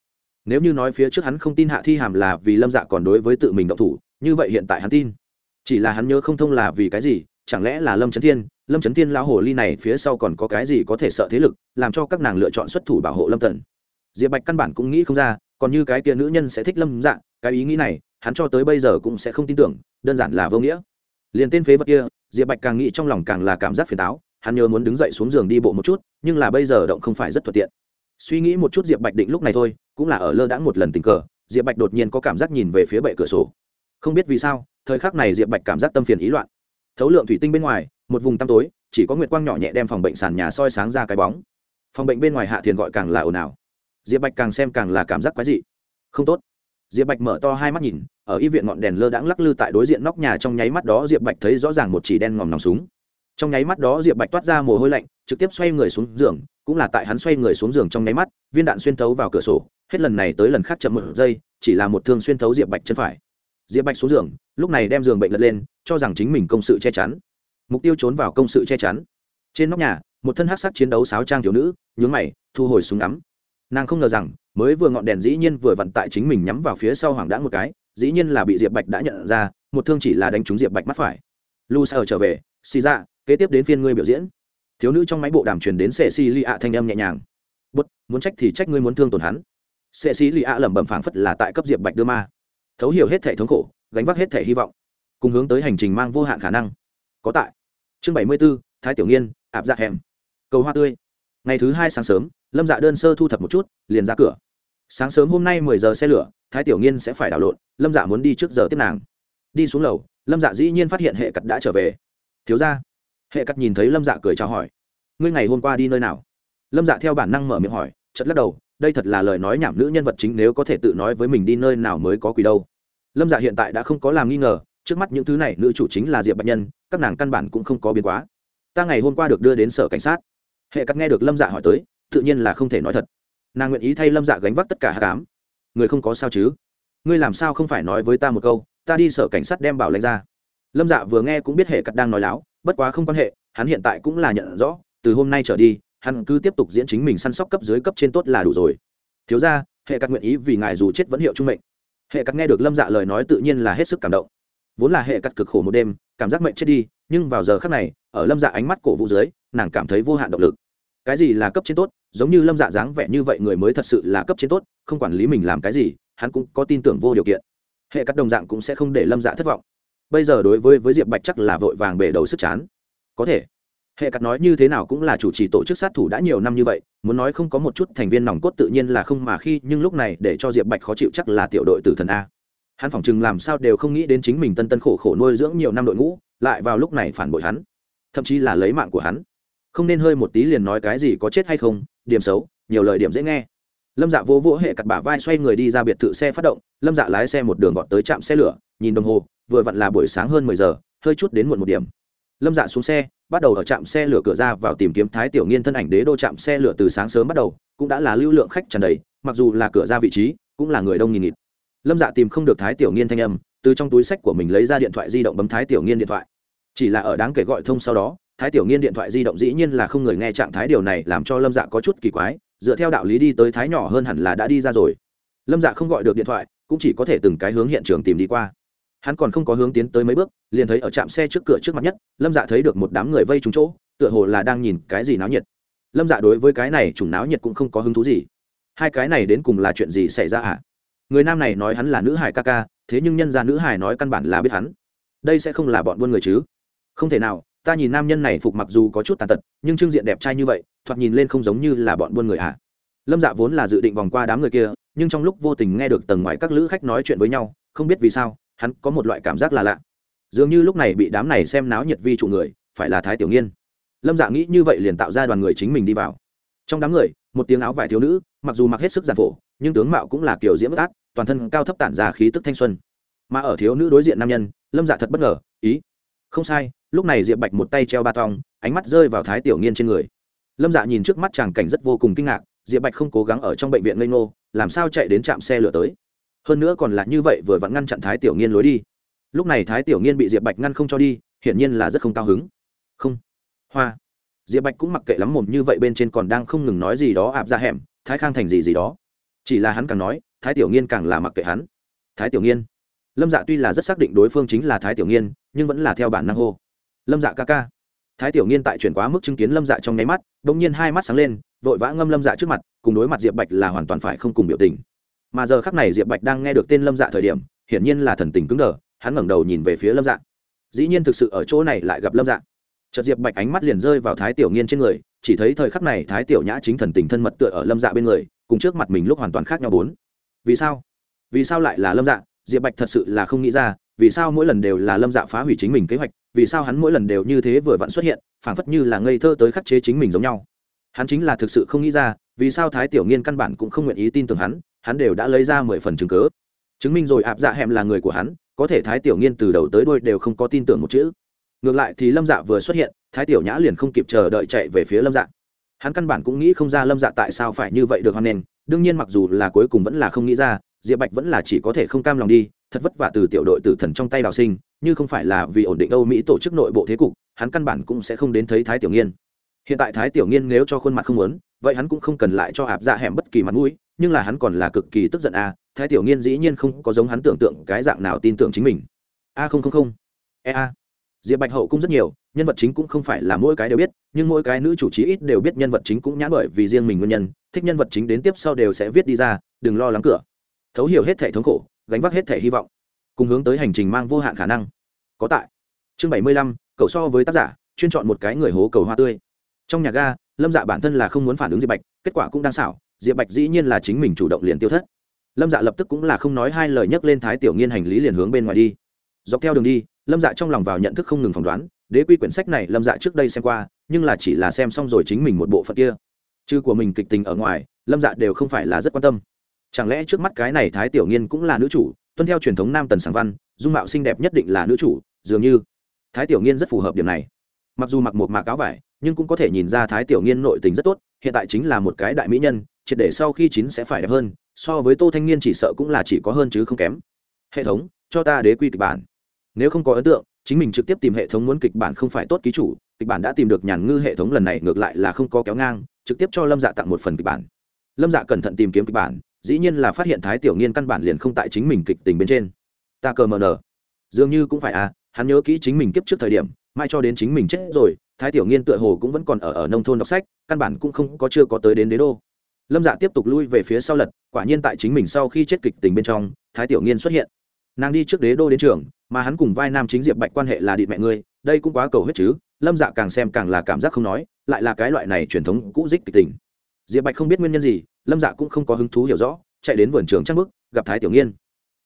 nếu như nói phía trước hắn không tin hạ thi hàm là vì lâm dạ còn đối với tự mình động thủ, như vậy hiện tại hắn tin. Chỉ là hắn nhớ không thông là vì cái gì, chẳng lẽ là lâm trấn thiên, lâm trấn thiên lão hồ ly này phía sau còn có cái gì có thể sợ thế lực, làm cho các nàng lựa chọn xuất thủ bảo hộ lâm tần diệp bạch căn bản cũng nghĩ không ra, còn như cái kia nữ nhân sẽ thích lâm dạ cái ý nghĩ này, hắn cho tới bây giờ cũng sẽ không tin tưởng, đơn giản là vô nghĩa. Liền tên phế vật kia, diệp bạch càng nghĩ trong lòng càng là cảm giác phiền táo, hắn nhớ muốn đứng dậy xuống giường đi bộ một chút, nhưng là bây giờ động không phải rất thuận tiện suy nghĩ một chút diệp bạch định lúc này thôi, cũng là ở lơ đãng một lần tình cờ, diệp bạch đột nhiên có cảm giác nhìn về phía bệ cửa sổ. Không biết vì sao, thời khắc này diệp bạch cảm giác tâm phiền ý loạn. Thấu lượng thủy tinh bên ngoài, một vùng tăm tối, chỉ có nguyệt quang nhỏ nhẹ đem phòng bệnh sàn nhà soi sáng ra cái bóng. Phòng bệnh bên ngoài hạ thiền gọi càng là ồn ào. Diệp bạch càng xem càng là cảm giác quái dị. Không tốt. Diệp bạch mở to hai mắt nhìn, ở y viện ngọn đèn lơ đãng lắc lư tại đối diện nóc nhà trong nháy mắt đó diệp bạch thấy rõ ràng một chỉ đen ngòm nòng súng. Trong nháy mắt đó diệp bạch toát ra mồ hôi lạnh trực tiếp xoay người xuống giường, cũng là tại hắn xoay người xuống giường trong nháy mắt, viên đạn xuyên thấu vào cửa sổ, hết lần này tới lần khác chậm một giây, chỉ là một thương xuyên thấu diệp bạch chân phải. Diệp bạch xuống giường, lúc này đem giường bệnh lật lên, cho rằng chính mình công sự che chắn. Mục tiêu trốn vào công sự che chắn. Trên nóc nhà, một thân hắc sắc chiến đấu sáo trang thiếu nữ, nhướng mày, thu hồi súng ngắm. Nàng không ngờ rằng, mới vừa ngọn đèn dĩ nhiên vừa vặn tại chính mình nhắm vào phía sau hoàng Đã một cái, dĩ nhiên là bị diệp bạch đã nhận ra, một thương chỉ là đánh trúng diệp bạch mắt phải. Lu ở trở về, xì ra, kế tiếp đến phiên ngươi biểu diễn thiếu nữ trong máy bộ đàm truyền đến sệ xì lì ạ thanh âm nhẹ nhàng. Bút, muốn trách thì trách ngươi muốn thương tổn hắn. Sệ xì lì ạ lẩm bẩm phảng phất là tại cấp diệp bạch đưa ma. Thấu hiểu hết thể thống khổ, gánh vác hết thể hy vọng, cùng hướng tới hành trình mang vô hạn khả năng. Có tại. Chương bảy mươi b ố thái tiểu nghiên, ạp dạ hẻm. Cầu hoa tươi. Ngày thứ hai sáng sớm, lâm dạ đơn sơ thu thập một chút, liền ra cửa. Sáng sớm hôm nay mười giờ xe lửa, thái tiểu nghiên sẽ phải đảo lộn, lâm dạ muốn đi trước giờ tiếp nàng. Đi xuống lầu, lâm dạ dĩ nhiên phát hiện hệ cặt đã trở về. Thiếu ra hệ Cắt nhìn thấy lâm dạ cười chào hỏi. Ngươi ngày hôm qua đi nơi nào? Lâm dạ theo bản năng mở miệng hỏi chật lắc đầu, đây thật là lời nói nhảm nữ nhân vật chính, nếu có thể tự nói với mình đi nơi nào mới có quỷ đâu. Lâm dạ hiện tại đã không có làm nghi ngờ, trước mắt những thứ này nữ chủ chính là diệp bạch nhân, các nàng căn bản cũng không có biến quá. Ta ngày hôm qua được đưa đến sở cảnh sát. Hệ cắt nghe được lâm dạ hỏi tới, tự nhiên là không thể nói thật. Nàng nguyện ý thay lâm dạ gánh vác tất cả hạ cám. Người không có sao chứ? Ngươi làm sao không phải nói với ta một câu, ta đi sở cảnh sát đem bảo lãnh ra. Lâm dạ vừa nghe cũng biết hệ cắt đang nói láo bất quá không quan hệ, hắn hiện tại cũng là nhận rõ, từ hôm nay trở đi, hắn cứ tiếp tục diễn chính mình săn sóc cấp dưới cấp trên tốt là đủ rồi. Thiếu ra hệ cắt nguyện ý vì ngài dù chết vẫn hiệu trung mệnh. Hệ cắt nghe được lâm dạ lời nói tự nhiên là hết sức cảm động. Vốn là hệ cắt cực khổ một đêm, cảm giác mệnh chết đi, nhưng vào giờ khác này, ở lâm dạ ánh mắt cổ vũ dưới, nàng cảm thấy vô hạn động lực. Cái gì là cấp trên tốt, giống như lâm dạ dáng vẻ như vậy người mới thật sự là cấp trên tốt, không quản lý mình làm cái gì, hắn cũng có tin tưởng vô điều kiện. Hệ cắt đồng dạng cũng sẽ không để lâm dạ thất vọng bây giờ đối với với diệp bạch chắc là vội vàng bể đầu sức chán. Có thể. Hệ cắt nói như thế nào cũng là chủ trì tổ chức sát thủ đã nhiều năm như vậy, muốn nói không có một chút thành viên nòng cốt tự nhiên là không mà khi, nhưng lúc này để cho diệp bạch khó chịu chắc là tiểu đội tử thần a. Hắn phỏng chừng làm sao đều không nghĩ đến chính mình tân tân khổ khổ nuôi dưỡng nhiều năm đội ngũ, lại vào lúc này phản bội hắn. Thậm chí là lấy mạng của hắn. Không nên hơi một tí liền nói cái gì có chết hay không, điểm xấu, nhiều lời điểm dễ nghe. Lâm dạ vô vỗ hệ cặt bả vai xoay người đi ra biệt thự xe phát động, lâm dạ lái xe một đường gọn tới trạm xe lửa, nhìn đồng hồ vừa vặn là buổi sáng hơn mười giờ, hơi chút đến muộn một điểm. Lâm dạ xuống xe, bắt đầu ở trạm xe lửa cửa ra vào tìm kiếm thái tiểu nghiên thân ảnh đế đô trạm xe lửa từ sáng sớm bắt đầu, cũng đã là lưu lượng khách tràn đầy, mặc dù là cửa ra vị trí, cũng là người đông nghìn nghịt. Lâm dạ tìm không được thái tiểu nghiên thanh âm, từ trong túi sách của mình lấy ra điện thoại di động bấm thái tiểu nghiên điện thoại. Chỉ là ở đáng kể gọi thông sau đó, thái tiểu nghiên điện thoại di động dĩ nhiên là không người nghe trạng thái điều này làm cho lâm dạ có chút kỳ quái, dựa theo đạo lý đi tới thái nhỏ hơn hẳn là đã đi ra rồi. Lâm dạ không gọi được điện thoại, cũng chỉ có thể từng cái hướng hiện trường tìm đi qua hắn còn không có hướng tiến tới mấy bước, liền thấy ở trạm xe trước cửa trước mặt nhất, lâm dạ thấy được một đám người vây trúng chỗ, tựa hồ là đang nhìn cái gì náo nhiệt. Lâm dạ đối với cái này chủng náo nhiệt cũng không có hứng thú gì. Hai cái này đến cùng là chuyện gì xảy ra à người nam này nói hắn là nữ hải ca ca, thế nhưng nhân ra nữ hải nói căn bản là biết hắn. Đây sẽ không là bọn buôn người chứ? Không thể nào, ta nhìn nam nhân này phục mặc dù có chút tàn tật, nhưng trương diện đẹp trai như vậy, thoạt nhìn lên không giống như là bọn buôn người ạ à. lâm dạ vốn là dự định vòng qua đám người kia, nhưng trong lúc vô tình nghe được tầng ngoài các lữ khách nói chuyện với nhau, không biết vì sao hắn có một loại cảm giác là lạ. Dường như lúc này bị đám này xem náo nhiệt vi trụ người, phải là thái tiểu nghiên. Lâm dạ nghĩ như vậy liền tạo ra đoàn người chính mình đi vào. Trong đám người, một tiếng áo vải thiếu nữ, mặc dù mặc hết sức giản phổ, nhưng tướng mạo cũng là kiểu diễm bất ác toàn thân cao thấp tản ra khí tức thanh xuân. Mà ở thiếu nữ đối diện nam nhân, lâm dạ thật bất ngờ, ý, không sai, lúc này diệp bạch một tay treo ba thong ánh mắt rơi vào thái tiểu nghiên trên người. Lâm dạ nhìn trước mắt chàng cảnh rất vô cùng kinh ngạc, diệp bạch không cố gắng ở trong bệnh viện ngây ngô, làm sao chạy đến trạm xe lửa tới? Hơn nữa còn là như vậy vừa vặn ngăn chặn thái tiểu nghiên lối đi. Lúc này thái tiểu nghiên bị diệp bạch ngăn không cho đi, hiển nhiên là rất không cao hứng. Không. Hoa. Diệp bạch cũng mặc kệ lắm mồm như vậy bên trên còn đang không ngừng nói gì đó ạp ra hẻm, thái khang thành gì gì đó. Chỉ là hắn càng nói, thái tiểu nghiên càng là mặc kệ hắn. Thái tiểu nghiên. Lâm dạ tuy là rất xác định đối phương chính là thái tiểu nghiên, nhưng vẫn là theo bản năng hô. Lâm dạ ca ca. Thái tiểu nghiên tại chuyển quá mức chứng kiến lâm dạ trong nháy mắt đ ỗ n g nhiên hai mắt sáng lên, vội vã ngâm lâm dạ trước mặt, cùng đối mặt diệp bạch là hoàn toàn phải không cùng biểu tình mà giờ khắc này diệp bạch đang nghe được tên lâm dạ thời điểm, hiển nhiên là thần tình cứng đờ, hắn ngẩng đầu nhìn về phía lâm dạ. Dĩ nhiên thực sự ở chỗ này lại gặp lâm dạ. Chợt diệp bạch ánh mắt liền rơi vào thái tiểu nghiên trên người, chỉ thấy thời khắc này thái tiểu nhã chính thần tình thân mật tựa ở lâm dạ bên người, cùng trước mặt mình lúc hoàn toàn khác nhau bốn. Vì sao? Vì sao lại là lâm dạ? Diệp bạch thật sự là không nghĩ ra, vì sao mỗi lần đều là lâm dạ phá hủy chính mình kế hoạch, vì sao hắn mỗi lần đều như thế vừa vặn xuất hiện, phảng phất như là ngây thơ tới khắc chế chính mình giống nhau. Hắn chính là thực sự không nghĩ ra, vì sao thái tiểu nghiên căn bản cũng không nguyện ý tin tưởng hắn hắn đều đã lấy ra mười phần chứng cớ. Chứng minh rồi áp dạ hẻm là người của hắn, có thể thái tiểu nghiên từ đầu tới đôi đều không có tin tưởng một chữ. Ngược lại thì lâm dạ vừa xuất hiện, thái tiểu nhã liền không kịp chờ đợi chạy về phía lâm dạ. Hắn căn bản cũng nghĩ không ra lâm dạ tại sao phải như vậy được hoan nghênh, đương nhiên mặc dù là cuối cùng vẫn là không nghĩ ra, diệp bạch vẫn là chỉ có thể không cam lòng đi, thật vất vả từ tiểu đội tử thần trong tay đào sinh, như không phải là vì ổn định âu mỹ tổ chức nội bộ thế cục, hắn căn bản cũng sẽ không đến thấy thái tiểu nghiên. Hiện tại thái tiểu nghiên nếu cho khuôn mặt không muốn, vậy hắn cũng không cần lại cho ạp dạ hẻm bất kỳ mặt mũi nhưng là hắn còn là cực kỳ tức giận a, thái tiểu nghiên dĩ nhiên không có giống hắn tưởng tượng cái dạng nào tin tưởng chính mình. A không không không. E a. Diệp bạch hậu cũng rất nhiều, nhân vật chính cũng không phải là mỗi cái đều biết, nhưng mỗi cái nữ chủ trí ít đều biết nhân vật chính cũng nhãn bởi vì riêng mình nguyên nhân, thích nhân vật chính đến tiếp sau đều sẽ viết đi ra, đừng lo lắng cửa. Thấu hiểu hết thể thống khổ, gánh vác hết thể hy vọng, cùng hướng tới hành trình mang vô hạn khả năng. Có tại. Chương bảy mươi lăm, cậu so với tác giả, chuyên chọn một cái người hố cầu hoa tươi. Trong nhà ga, lâm dạ bản thân là không muốn phản ứng diệp bạch, kết quả cũng đang xảo diệp bạch dĩ nhiên là chính mình chủ động liền tiêu thất. Lâm dạ lập tức cũng là không nói hai lời nhấc lên thái tiểu nghiên hành lý liền hướng bên ngoài đi. Dọc theo đường đi, lâm dạ trong lòng vào nhận thức không ngừng phỏng đoán, đế quy quyển sách này lâm dạ trước đây xem qua, nhưng là chỉ là xem xong rồi chính mình một bộ phận kia. Chứ của mình kịch tình ở ngoài, lâm dạ đều không phải là rất quan tâm. Chẳng lẽ trước mắt cái này thái tiểu nghiên cũng là nữ chủ, tuân theo truyền thống nam tần sáng văn, dung mạo xinh đẹp nhất định là nữ chủ, dường như thái tiểu nghiên rất phù hợp điểm này. Mặc dù mặc một mạc áo vải, nhưng cũng có thể nhìn ra thái tiểu nghiên nội tình rất tốt, hiện tại chính là một cái đại mỹ nhân triệt để sau khi chín sẽ phải đẹp hơn, so với tô thanh niên chỉ sợ cũng là chỉ có hơn chứ không kém. Hệ thống, cho ta đế quy kịch bản. Nếu không có ấn tượng, chính mình trực tiếp tìm hệ thống muốn kịch bản không phải tốt ký chủ, kịch bản đã tìm được nhàn ngư hệ thống lần này ngược lại là không có kéo ngang, trực tiếp cho lâm dạ tặng một phần kịch bản. Lâm dạ cẩn thận tìm kiếm kịch bản, dĩ nhiên là phát hiện thái tiểu nghiên căn bản liền không tại chính mình kịch tình bên trên. Ta cờ mờ dường như cũng phải à hắn nhớ kỹ chính mình kiếp trước thời điểm, mai cho đến chính mình chết rồi, thái tiểu nghiên tựa hồ cũng vẫn còn ở ở nông thôn đọc sách, căn bản cũng không có chưa có tới đến đế đô lâm dạ tiếp tục lui về phía sau lật, quả nhiên tại chính mình sau khi chết kịch tình bên trong, thái tiểu nghiên xuất hiện. Nàng đi trước đế đô đến trường, mà hắn cùng vai nam chính diệp bạch quan hệ là điện mẹ ngươi, đây cũng quá cầu huyết chứ, lâm dạ càng xem càng là cảm giác không nói, lại là cái loại này truyền thống cũ dích kịch tình. Diệp bạch không biết nguyên nhân gì, lâm dạ cũng không có hứng thú hiểu rõ, chạy đến vườn trường trăng bức, gặp thái tiểu nghiên.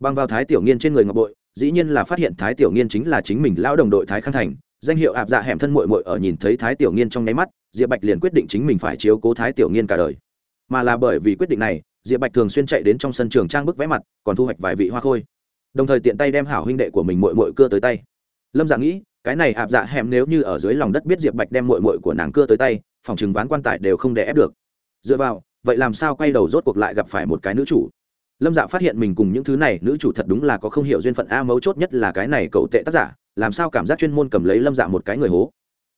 Băng vào thái tiểu nghiên trên người ngọc bội, dĩ nhiên là phát hiện thái tiểu nghiên chính là chính mình lao đồng đội thái khang thành, danh hiệu ạp dạ hẻm thân mội mội ở nhìn thấy thái tiểu nghiên trong nháy mắt, diệp bạch liền quyết định chính mình phải chiếu cố thái tiểu nghiên cả đời mà là bởi vì quyết định này, diệp bạch thường xuyên chạy đến trong sân trường trang bức vẽ mặt, còn thu hoạch vài vị hoa khôi. Đồng thời tiện tay đem hảo huynh đệ của mình mội mội cưa tới tay. Lâm dạ nghĩ, cái này ạp dạ hẻm nếu như ở dưới lòng đất biết diệp bạch đem mội mội của nàng cưa tới tay, phòng chừng ván quan tài đều không đè ép được. Dựa vào, vậy làm sao quay đầu rốt cuộc lại gặp phải một cái nữ chủ? Lâm dạ phát hiện mình cùng những thứ này, nữ chủ thật đúng là có không hiểu duyên phận a mấu chốt nhất là cái này cậu tệ tác giả, làm sao cảm giác chuyên môn cầm lấy lâm dạ một cái người hố?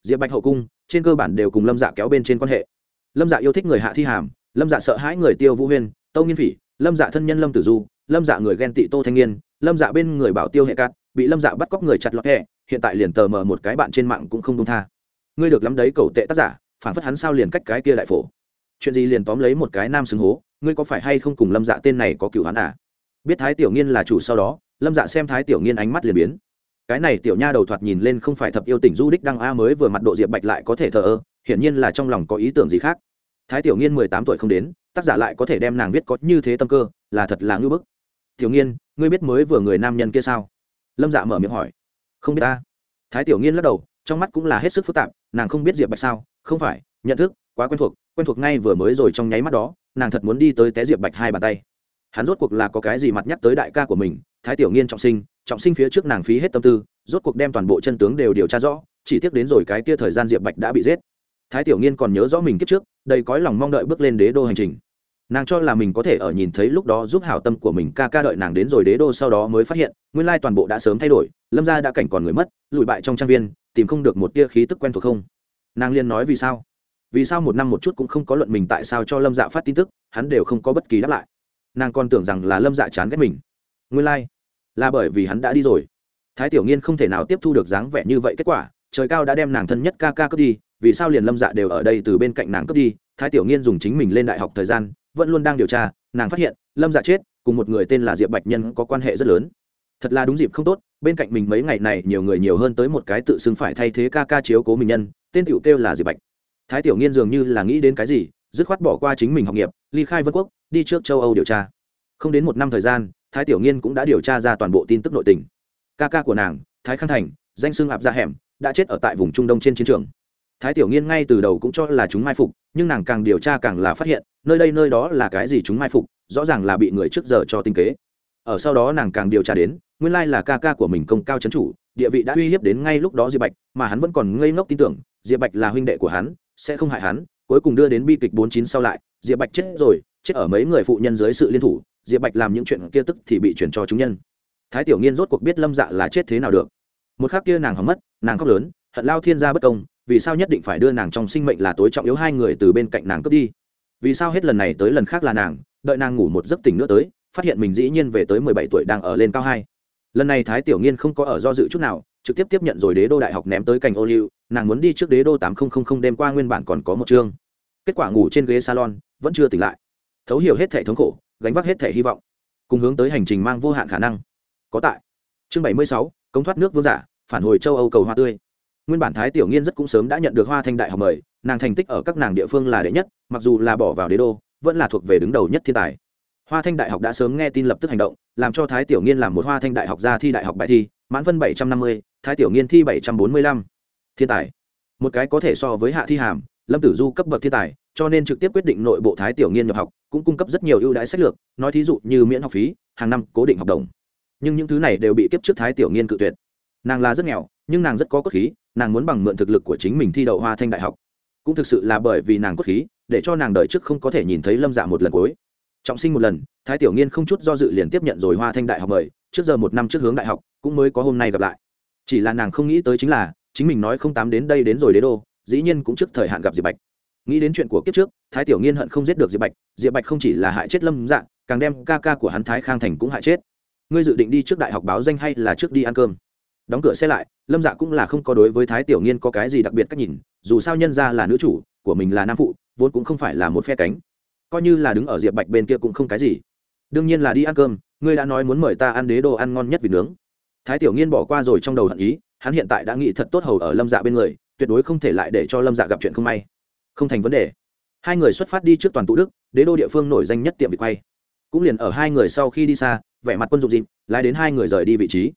Diệp bạch hậu cung, trên cơ bản đều cùng lâm dạ kéo bên trên quan hệ. Lâm dạ yêu thích người hạ thi hàm lâm dạ sợ hãi người tiêu vũ huyên, tâu nghiên phỉ, lâm dạ thân nhân lâm tử du, lâm dạ người ghen tị tô thanh niên, lâm dạ bên người bảo tiêu hệ cát, bị lâm dạ bắt cóc người chặt lọt hẹ hiện tại liền tờ mờ một cái bạn trên mạng cũng không đông tha. Ngươi được lắm đấy cầu tệ tác giả, phản phất hắn sao liền cách cái kia đại phổ. Chuyện gì liền tóm lấy một cái nam xứng hố, ngươi có phải hay không cùng lâm dạ tên này có cựu hắn à? Biết thái tiểu nghiên là chủ sau đó, lâm dạ xem thái tiểu nghiên ánh mắt liền biến. Cái này tiểu nha đầu thoạt nhìn lên không phải thập yêu tỉnh du đích đăng a mới vừa mặt độ diệp bạch lại có thể thờ ơ, hiển nhiên là trong lòng có ý tưởng gì khác thái tiểu nghiên mười tám tuổi không đến, tác giả lại có thể đem nàng viết có như thế tâm cơ, là thật là ngưỡng bức. Tiểu nghiên, ngươi biết mới vừa người nam nhân kia sao? Lâm dạ mở miệng hỏi. Không biết ta. Thái tiểu nghiên lắc đầu, trong mắt cũng là hết sức phức tạp, nàng không biết diệp bạch sao? Không phải, nhận thức, quá quen thuộc quen thuộc ngay vừa mới rồi trong nháy mắt đó, nàng thật muốn đi tới té diệp bạch hai bàn tay. Hắn rốt cuộc là có cái gì mặt nhắc tới đại ca của mình, thái tiểu nghiên trọng sinh trọng sinh phía trước nàng phí hết tâm tư, rốt cuộc đem toàn bộ chân tướng đều điều tra rõ, chỉ tiếc đến rồi cái kia thời gian diệp bạch đã bị giết thái tiểu nghiên còn nhớ rõ mình kiếp trước, đầy cõi lòng mong đợi bước lên đế đô hành trình. Nàng cho là mình có thể ở nhìn thấy lúc đó giúp hảo tâm của mình ca ca đợi nàng đến rồi đế đô sau đó mới phát hiện, nguyên lai toàn bộ đã sớm thay đổi, lâm Gia đã cảnh còn người mất lùi bại trong trang viên, tìm không được một tia khí tức quen thuộc không? Nàng liên nói vì sao? Vì sao một năm một chút cũng không có luận mình tại sao cho lâm dạ phát tin tức, hắn đều không có bất kỳ đáp lại. Nàng còn tưởng rằng là lâm dạ chán ghét mình. Nguyên lai、like. là bởi vì hắn đã đi rồi. Thái tiểu nghiên không thể nào tiếp thu được dáng vẻ như vậy kết quả, trời cao đã đem nàng thân nhất ca ca cướp đi vì sao liền lâm dạ đều ở đây từ bên cạnh nàng cướp đi, thái tiểu nghiên dùng chính mình lên đại học thời gian, vẫn luôn đang điều tra, nàng phát hiện, lâm dạ chết, cùng một người tên là diệp bạch nhân có quan hệ rất lớn. Thật là đúng dịp không tốt, bên cạnh mình mấy ngày này nhiều người nhiều hơn tới một cái tự xưng phải thay thế ca ca chiếu cố mình nhân, tên tiểu kêu là diệp bạch. Thái tiểu nghiên dường như là nghĩ đến cái gì, dứt khoát bỏ qua chính mình học nghiệp, ly khai vân quốc, đi trước châu âu điều tra. Không đến một năm thời gian, thái tiểu nghiên cũng đã điều tra ra toàn bộ tin tức nội tình. Ca ca của nàng, thái khang thành, danh xưng ạp ra hẻm, đã chết ở tại vùng trung đông trên chiến trường thái tiểu nghiên ngay từ đầu cũng cho là chúng mai phục, nhưng nàng càng điều tra càng là phát hiện, nơi đây nơi đó là cái gì chúng mai phục, rõ ràng là bị người trước giờ cho tinh kế. Ở sau đó nàng càng điều tra đến, nguyên lai là ca ca của mình công cao c chủ, địa vị đã uy hiếp đến ngay lúc đó diệp bạch, mà hắn vẫn còn ngây ngốc tin tưởng, diệp bạch là huynh đệ của hắn, sẽ không hại hắn, cuối cùng đưa đến bi kịch bốn chín sau lại, diệp bạch chết rồi, chết ở mấy người phụ nhân dưới sự liên thủ, diệp bạch làm những chuyện kia tức thì bị chuyển cho chúng nhân. Thái tiểu nghiên rốt cuộc biết lâm dạ là chết thế nào được. Một khác kia nàng hỏng mất, nàng khóc lớn, hận lao thiên gia bất công vì sao nhất định phải đưa nàng trong sinh mệnh là tối trọng yếu hai người từ bên cạnh nàng cướp đi? Vì sao hết lần này tới lần khác là nàng, đợi nàng ngủ một giấc tỉnh nữa tới, phát hiện mình dĩ nhiên về tới mười bảy tuổi đang ở lên cao hai? Lần này thái tiểu nghiên không có ở do dự chút nào, trực tiếp tiếp nhận rồi đế đô đại học ném tới cành ô liu, nàng muốn đi trước đế đô tám nghìn đêm qua nguyên bản còn có một chương. Kết quả ngủ trên ghế salon, vẫn chưa tỉnh lại. Thấu hiểu hết thể thống khổ, gánh vác hết thể hy vọng. Cùng hướng tới hành trình mang vô hạn khả năng. Có tại. Chương bảy mươi sáu công thoát nước vương giả, phản hồi châu âu cầu hoa tươi nguyên bản thái tiểu nghiên rất cũng sớm đã nhận được hoa thanh đại học mời, nàng thành tích ở các nàng địa phương là đệ nhất, mặc dù là bỏ vào đế đô, vẫn là thuộc về đứng đầu nhất thiên tài. Hoa thanh đại học đã sớm nghe tin lập tức hành động, làm cho thái tiểu nghiên làm một hoa thanh đại học ra thi đại học bài thi, mãn phân bảy trăm năm mươi, thái tiểu nghiên thi bảy trăm bốn mươi lăm. Thiên tài. Một cái có thể so với hạ thi hàm, lâm tử du cấp bậc thiên tài, cho nên trực tiếp quyết định nội bộ thái tiểu nghiên nhập học, cũng cung cấp rất nhiều ưu đãi sách lược, nói thí dụ như miễn học phí, hàng năm cố định học đồng. Nhưng những thứ này đều bị kiếp trước thái tiểu nghiên cự tuyệt. Nàng là rất nghèo nhưng nàng rất có cốt khí, nàng muốn bằng mượn thực lực của chính mình thi đậu hoa thanh đại học. Cũng thực sự là bởi vì nàng cốt khí, để cho nàng đợi trước không có thể nhìn thấy lâm dạ một lần cuối. Trọng sinh một lần, thái tiểu nghiên không chút do dự liền tiếp nhận rồi hoa thanh đại học mời, trước giờ một năm trước hướng đại học, cũng mới có hôm nay gặp lại. Chỉ là nàng không nghĩ tới chính là, chính mình nói không tám đến đây đến rồi đế đô, dĩ nhiên cũng trước thời hạn gặp diệp bạch. Nghĩ đến chuyện của kiếp trước, thái tiểu nghiên hận không giết được diệp bạch diệp bạch không chỉ là hại chết lâm dạng càng đem ca ca của hắn thái khang thành cũng hại chết. Ngươi dự định đi trước đại học báo danh hay là trước đi ăn cơm? Đóng cửa xe lại, lâm dạ cũng là không có đối với thái tiểu nghiên có cái gì đặc biệt cách nhìn, dù sao nhân ra là nữ chủ, của mình là nam phụ, vốn cũng không phải là một phe cánh. Coi như là đứng ở diệp bạch bên kia cũng không cái gì. Đương nhiên là đi ăn cơm, ngươi đã nói muốn mời ta ăn đế đồ ăn ngon nhất vịt nướng. Thái tiểu nghiên bỏ qua rồi trong đầu hận ý, hắn hiện tại đã nghĩ thật tốt hầu ở lâm dạ bên người, tuyệt đối không thể lại để cho lâm dạ gặp chuyện không may. Không thành vấn đề. Hai người xuất phát đi trước toàn tụ đức, đế đô địa phương nổi danh nhất tiệm vịt quay. Cũng liền ở hai người sau khi đi xa, vẻ mặt quân dụng dịp, lái đến hai người rời đi vị trí.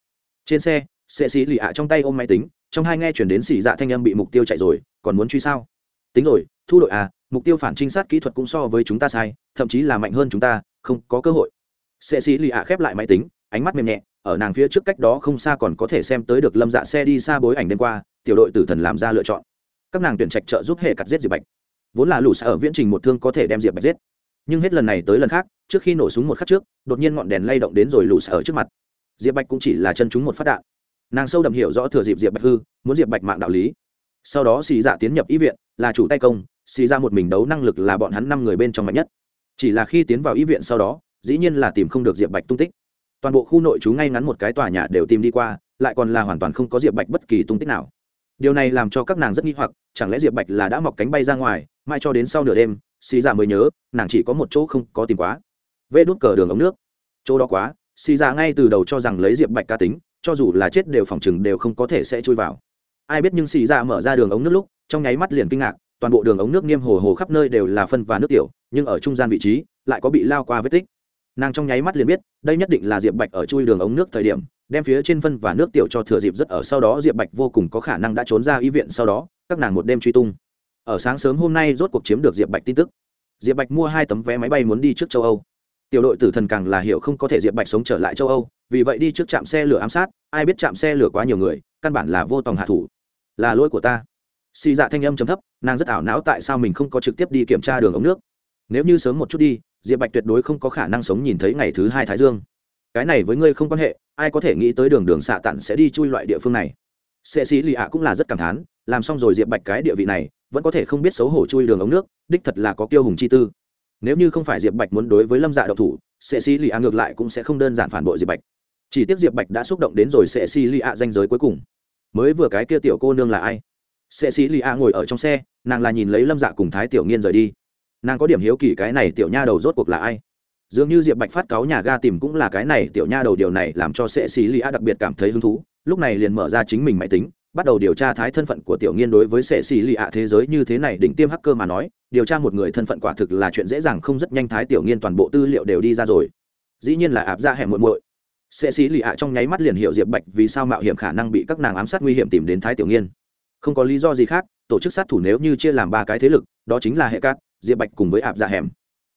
Trên xe sệ xì lì ạ trong tay ôm máy tính, trong hai nghe chuyển đến xì dạ thanh âm bị mục tiêu chạy rồi, còn muốn truy sao? Tính rồi, thu đội à mục tiêu phản trinh sát kỹ thuật cũng so với chúng ta sai, thậm chí là mạnh hơn chúng ta, không có cơ hội. Sệ xì lì ạ khép lại máy tính, ánh mắt mềm nhẹ, ở nàng phía trước cách đó không xa còn có thể xem tới được lâm dạ xe đi xa bối ảnh đêm qua, tiểu đội tử thần làm ra lựa chọn. Các nàng tuyển trạch trợ giúp hệ cắt giết diệp bạch. Vốn là lũ xa ở viễn trình một thương có thể đem diệp bạch giết. Nhưng hết lần này tới lần khác, trước khi nổ súng một khắc trước, đột nhiên ngọn đèn lay động đến rồi lũ xa ở trước mặt. Diệp bạch cũng chỉ là chân chúng một phát đạn nàng sâu đậm hiểu rõ thừa dịp diệp bạch hư, muốn diệp bạch mạng đạo lý. Sau đó xì dạ tiến nhập ý viện, là chủ tay công, xì ra một mình đấu năng lực là bọn hắn năm người bên trong mạnh nhất. Chỉ là khi tiến vào ý viện sau đó, dĩ nhiên là tìm không được diệp bạch tung tích. Toàn bộ khu nội trú ngay ngắn một cái tòa nhà đều tìm đi qua, lại còn là hoàn toàn không có diệp bạch bất kỳ tung tích nào. Điều này làm cho các nàng rất nghi hoặc, chẳng lẽ diệp bạch là đã mọc cánh bay ra ngoài mai cho đến sau nửa đêm, xì ra mới nhớ, nàng chỉ có một chỗ không có tìm quá. Vê đốt cờ đường ống nước. Chỗ đó quá, xì ra ngay từ đầu cho rằng lấy diệp bạch ca tính cho dù là chết đều phòng chừng đều không có thể sẽ chui vào. Ai biết nhưng xì ra mở ra đường ống nước lúc, trong nháy mắt liền kinh ngạc, toàn bộ đường ống nước niêm hồ hồ khắp nơi đều là phân và nước tiểu, nhưng ở trung gian vị trí, lại có bị lao qua vết tích. Nàng trong nháy mắt liền biết, đây nhất định là diệp bạch ở chui đường ống nước thời điểm, đem phía trên phân và nước tiểu cho thừa dịp rất ở sau đó diệp bạch vô cùng có khả năng đã trốn ra y viện sau đó, các nàng một đêm truy tung. Ở sáng sớm hôm nay rốt cuộc chiếm được diệp bạch tin tức. Diệp bạch mua hai tấm vé máy bay muốn đi trước châu âu tiểu đội tử thần càng là hiểu không có thể diệp bạch sống trở lại châu âu, vì vậy đi trước trạm xe lửa ám sát, ai biết trạm xe lửa quá nhiều người, căn bản là vô tòng hạ thủ. Là lỗi của ta. Xì dạ thanh âm chấm thấp, nàng rất ảo não tại sao mình không có trực tiếp đi kiểm tra đường ống nước. Nếu như sớm một chút đi, diệp bạch tuyệt đối không có khả năng sống nhìn thấy ngày thứ hai thái dương. Cái này với ngươi không quan hệ, ai có thể nghĩ tới đường đường xạ tặn sẽ đi chui loại địa phương này. Sệ sĩ lì ạ cũng là rất cảm thán, làm xong rồi diệp bạch cái địa vị này, vẫn có thể không biết xấu hổ chui đường ống nước, đích thật là có kiêu hùng chi tư nếu như không phải diệp bạch muốn đối với lâm dạ độc thủ, sệ Xì lì ạ ngược lại cũng sẽ không đơn giản phản bội diệp bạch. Chỉ tiếc diệp bạch đã xúc động đến rồi sệ Xì lì ạ danh giới cuối cùng. Mới vừa cái kia tiểu cô nương là ai? Sệ Xì lì ạ ngồi ở trong xe, nàng là nhìn lấy lâm dạ cùng thái tiểu nghiên rời đi. Nàng có điểm hiếu kỳ cái này tiểu nha đầu rốt cuộc là ai? Dường như diệp bạch phát cáo nhà ga tìm cũng là cái này tiểu nha đầu điều này làm cho sệ xì lì a đặc biệt cảm thấy hứng thú, lúc này liền mở ra chính mình máy tính, bắt đầu điều tra thái thân phận của tiểu nghiên đối với sệ xì lì a thế giới như thế này đỉnh tiêm hacker mà nói điều tra một người thân phận quả thực là chuyện dễ dàng không rất nhanh thái tiểu nghiên toàn bộ tư liệu đều đi ra rồi. Dĩ nhiên là áp ra dạ hẻm muội muội. Sệ sĩ lì a trong nháy mắt liền hiểu diệp bạch vì sao mạo hiểm khả năng bị các nàng ám sát nguy hiểm tìm đến thái tiểu nghiên. Không có lý do gì khác, tổ chức sát thủ nếu như chia làm ba cái thế lực, đó chính là hệ cát, diệp bạch cùng với áp dạ hẻm.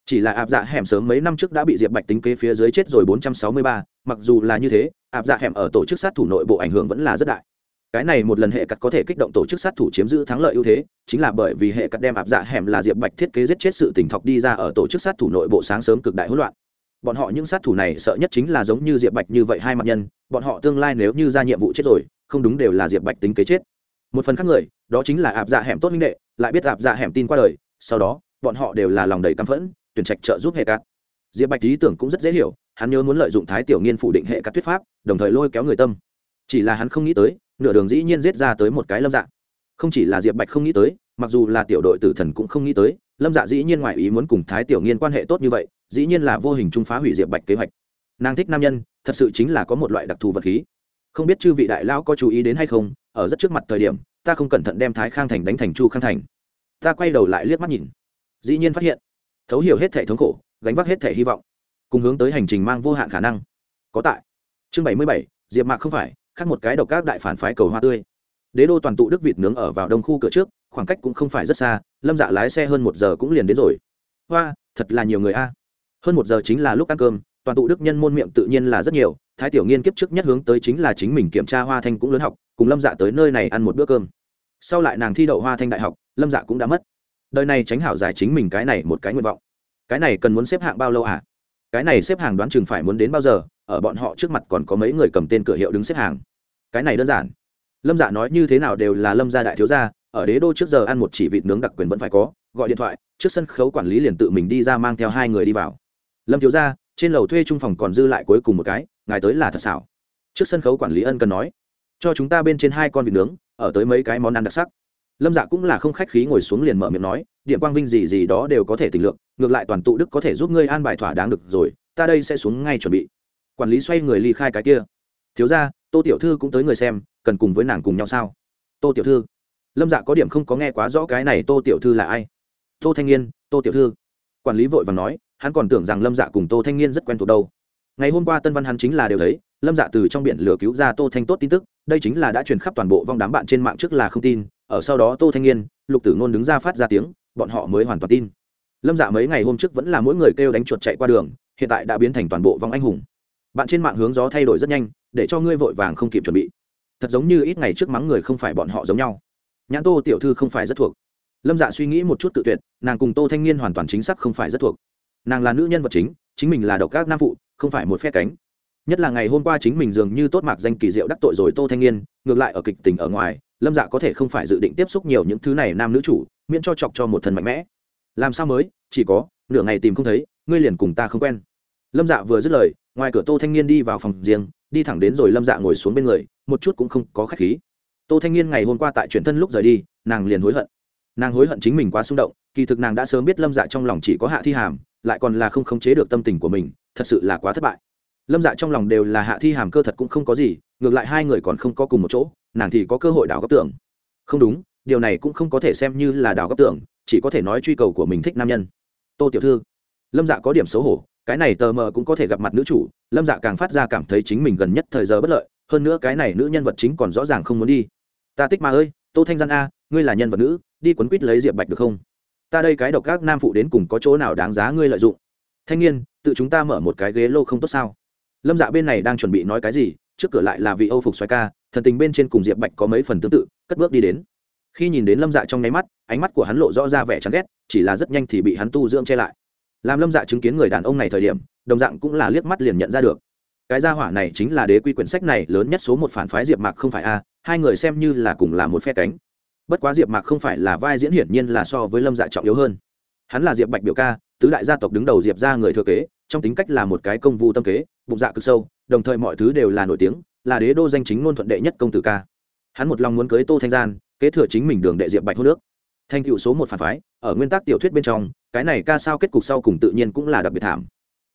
Chỉ là áp dạ hẻm sớm mấy năm trước đã bị diệp bạch tính kế phía dưới chết rồi bốn trăm sáu mươi ba, mặc dù là như thế áp dạ hẻm ở tổ chức sát thủ nội bộ ảnh hưởng vẫn là rất đại cái này một lần hệ cắt có thể kích động tổ chức sát thủ chiếm giữ thắng lợi ưu thế, chính là bởi vì hệ cắt đem áp dạ hẻm là diệp bạch thiết kế giết chết sự tỉnh thọc đi ra ở tổ chức sát thủ nội bộ sáng sớm cực đại hỗn loạn. Bọn họ những sát thủ này sợ nhất chính là giống như diệp bạch như vậy hai mặt nhân, bọn họ tương lai nếu như ra nhiệm vụ chết rồi, không đúng đều là diệp bạch tính kế chết. Một phần khác người, đó chính là áp dạ hẻm tốt minh đệ, lại biết áp dạ hẻm tin qua đời, sau đó, bọn họ đều là lòng đầy căm phẫn, tuyển trạch trợ giúp hệ cắt. Diệp bạch ý tưởng cũng rất dễ hiểu, hắn nhớ muốn lợi dụng thái tiểu nghiên phủ định hệ cắt thuyết pháp, đồng thời lôi kéo người tâm chỉ là hắn không nghĩ tới, nửa đường dĩ nhiên giết ra tới một cái lâm dạ. Không chỉ là diệp bạch không nghĩ tới, mặc dù là tiểu đội tử thần cũng không nghĩ tới, lâm dạ dĩ nhiên ngoài ý muốn cùng thái tiểu nghiên quan hệ tốt như vậy, dĩ nhiên là vô hình trung phá hủy diệp bạch kế hoạch. Nàng thích nam nhân, thật sự chính là có một loại đặc thù vật khí. Không biết chư vị đại lão có chú ý đến hay không, ở rất trước mặt thời điểm, ta không cẩn thận đem thái khang thành đánh thành chu khang thành. Ta quay đầu lại liếc mắt nhìn. Dĩ nhiên phát hiện, thấu hiểu hết thể thống khổ, gánh vác hết thể hy vọng, cùng hướng tới hành trình mang vô hạn khả năng. Có tại. Chương bảy mươi bảy, diệp mạc không phải khác một cái độc các đại phản phái cầu hoa tươi. Đế đô toàn tụ đức vịt nướng ở vào đông khu cửa trước, khoảng cách cũng không phải rất xa, lâm dạ lái xe hơn một giờ cũng liền đến rồi. Hoa, thật là nhiều người a. Hơn một giờ chính là lúc ăn cơm, toàn tụ đức nhân môn miệng tự nhiên là rất nhiều, thái tiểu nghiên kiếp trước nhất hướng tới chính là chính mình kiểm tra hoa thanh cũng lớn học, cùng lâm dạ tới nơi này ăn một bữa cơm. Sau lại nàng thi đậu hoa thanh đại học, lâm dạ cũng đã mất. Đời này tránh hảo giải chính mình cái này một cái nguyện vọng. Cái này cần muốn xếp hạng bao lâu à? Cái này xếp hàng đoán chừng phải muốn đến bao giờ, ở bọn họ trước mặt còn có mấy người cầm tên cửa hiệu đứng xếp hàng. Cái này đơn giản. Lâm dạ nói như thế nào đều là lâm gia đại thiếu gia, ở đế đô trước giờ ăn một chỉ vịt nướng đặc quyền vẫn phải có, gọi điện thoại, trước sân khấu quản lý liền tự mình đi ra mang theo hai người đi vào. Lâm thiếu gia, trên lầu thuê trung phòng còn dư lại cuối cùng một cái, ngài tới là thật xảo. Trước sân khấu quản lý ân cần nói, cho chúng ta bên trên hai con vịt nướng, ở tới mấy cái món ăn đặc sắc lâm dạ cũng là không khách khí ngồi xuống liền mở miệng nói, điện quang vinh gì gì đó đều có thể tình lượng ngược lại toàn tụ đức có thể giúp ngươi an bài thỏa đáng được rồi, ta đây sẽ xuống ngay chuẩn bị. Quản lý xoay người ly khai cái kia. Thiếu ra tô tiểu thư cũng tới người xem, cần cùng với nàng cùng nhau sao? Tô tiểu thư. Lâm dạ có điểm không có nghe quá rõ cái này tô tiểu thư là ai. Tô thanh niên, tô tiểu thư. Quản lý vội và nói, hắn còn tưởng rằng lâm dạ cùng tô thanh niên rất quen thuộc đâu. Ngày hôm qua tân văn hắn chính là đều thấy lâm dạ từ trong biển lửa cứu ra tô thanh tốt tin tức, đây chính là đã truyền khắp toàn bộ vong đám bạn trên mạng trước là không tin, ở sau đó tô thanh niên lục tử ngôn đứng ra phát ra tiếng, bọn họ mới hoàn toàn tin. Lâm dạ mấy ngày hôm trước vẫn là mỗi người kêu đánh chuột chạy qua đường, hiện tại đã biến thành toàn bộ vong anh hùng. Bạn trên mạng hướng gió thay đổi rất nhanh, để cho ngươi vội vàng không kịp chuẩn bị. Thật giống như ít ngày trước mắng người không phải bọn họ giống nhau. Nhãn tô tiểu thư không phải rất thuộc. Lâm dạ suy nghĩ một chút tự tuyệt, nàng cùng tô thanh niên hoàn toàn chính xác không phải rất thuộc. Nàng là nữ nhân vật chính chính mình là độc các nam phụ, không phải một phe cánh nhất là ngày hôm qua chính mình dường như tốt mạc danh kỳ diệu đắc tội rồi tô thanh niên, ngược lại ở kịch tình ở ngoài, lâm dạ có thể không phải dự định tiếp xúc nhiều những thứ này nam nữ chủ, miễn cho chọc cho một thần mạnh mẽ. Làm sao mới, chỉ có, nửa ngày tìm không thấy, ngươi liền cùng ta không quen. Lâm dạ vừa dứt lời, ngoài cửa tô thanh niên đi vào phòng riêng, đi thẳng đến rồi lâm dạ ngồi xuống bên người, một chút cũng không có khách khí. Tô thanh niên ngày hôm qua tại chuyển thân lúc rời đi, nàng liền hối hận. Nàng hối hận chính mình quá xung động, kỳ thực nàng đã sớm biết lâm dạ trong lòng chỉ có hạ thi hàm, lại còn là không khống chế được tâm tình của mình, thật sự là quá thất bại lâm dạ trong lòng đều là hạ thi hàm cơ thật cũng không có gì, ngược lại hai người còn không có cùng một chỗ, nàng thì có cơ hội đào góc tưởng không đúng, điều này cũng không có thể xem như là đào góc tưởng chỉ có thể nói truy cầu của mình thích nam nhân. Tô tiểu thư. Lâm dạ có điểm xấu hổ, cái này tờ mờ cũng có thể gặp mặt nữ chủ, lâm dạ càng phát ra cảm thấy chính mình gần nhất thời giờ bất lợi, hơn nữa cái này nữ nhân vật chính còn rõ ràng không muốn đi. Ta tích mà ơi, tô thanh gian a, ngươi là nhân vật nữ, đi quấn quýt lấy diệp bạch được không? Ta đây cái độc các nam phụ đến cùng có chỗ nào đáng giá ngươi lợi dụng? Thanh niên, tự chúng ta mở một cái ghế lô không tốt sao? Lâm dạ bên này đang chuẩn bị nói cái gì, trước cửa lại là vị âu phục xoài ca, thần tình bên trên cùng diệp bạch có mấy phần tương tự, cất bước đi đến. Khi nhìn đến lâm dạ trong nháy mắt, ánh mắt của hắn lộ rõ ra vẻ chán ghét, chỉ là rất nhanh thì bị hắn tu dưỡng che lại. Làm lâm dạ chứng kiến người đàn ông này thời điểm, đồng dạng cũng là liếc mắt liền nhận ra được. Cái gia hỏa này chính là đế quy quyển sách này lớn nhất số một phản phái diệp mạc không phải a, hai người xem như là cùng là một phe cánh. Bất quá diệp mạc không phải là vai diễn hiển nhiên là so với lâm dạ trọng yếu hơn. Hắn là diệp bạch biểu ca, tứ đại gia tộc đứng đầu diệp ra người thừa kế trong tính cách là một cái công vụ tâm kế, bụng dạ cực sâu, đồng thời mọi thứ đều là nổi tiếng, là đế đô danh chính ngôn thuận đệ nhất công tử ca. Hắn một lòng muốn cưới tô thanh gian, kế thừa chính mình đường đệ diệp bạch hô nước thành tựu số một phản phái, ở nguyên tắc tiểu thuyết bên trong, cái này ca sao kết cục sau cùng tự nhiên cũng là đặc biệt thảm.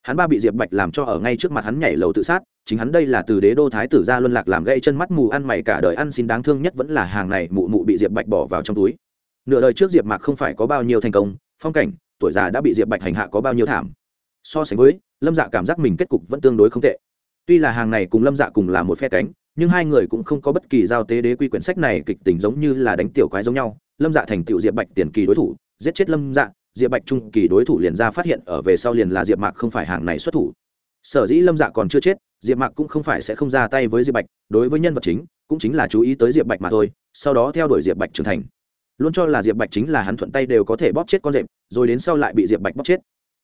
Hắn ba bị diệp bạch làm cho ở ngay trước mặt hắn nhảy lầu tự sát, chính hắn đây là từ đế đô thái tử ra luân lạc làm gây chân mắt mù ăn mày cả đời ăn xin đáng thương nhất vẫn là hàng này mụ mụ bị diệp bạch bỏ vào trong túi. Nửa đời trước diệp mạc không phải có bao nhiêu thành công, phong cảnh, tuổi già đã bị diệp bạch hành hạ có bao nhiêu thảm so sánh với, lâm dạ cảm giác mình kết cục vẫn tương đối không tệ. Tuy là hàng này cùng lâm dạ cùng là một phe cánh, nhưng hai người cũng không có bất kỳ giao tế đế quy quyển sách này kịch tính giống như là đánh tiểu quái giống nhau. Lâm dạ thành tựu diệp bạch tiền kỳ đối thủ, giết chết lâm dạ diệp bạch trung kỳ đối thủ liền ra phát hiện ở về sau liền là diệp mạc không phải hàng này xuất thủ. Sở dĩ lâm dạ còn chưa chết, diệp mạc cũng không phải sẽ không ra tay với diệp bạch, đối với nhân vật chính, cũng chính là chú ý tới diệp bạch mà thôi, sau đó theo đuổi diệp bạch trưởng thành. Luôn cho là diệp bạch chính là hắn thuận tay đều có thể bóp chết con rệp, rồi đến sau lại bị diệp bạch bóp chết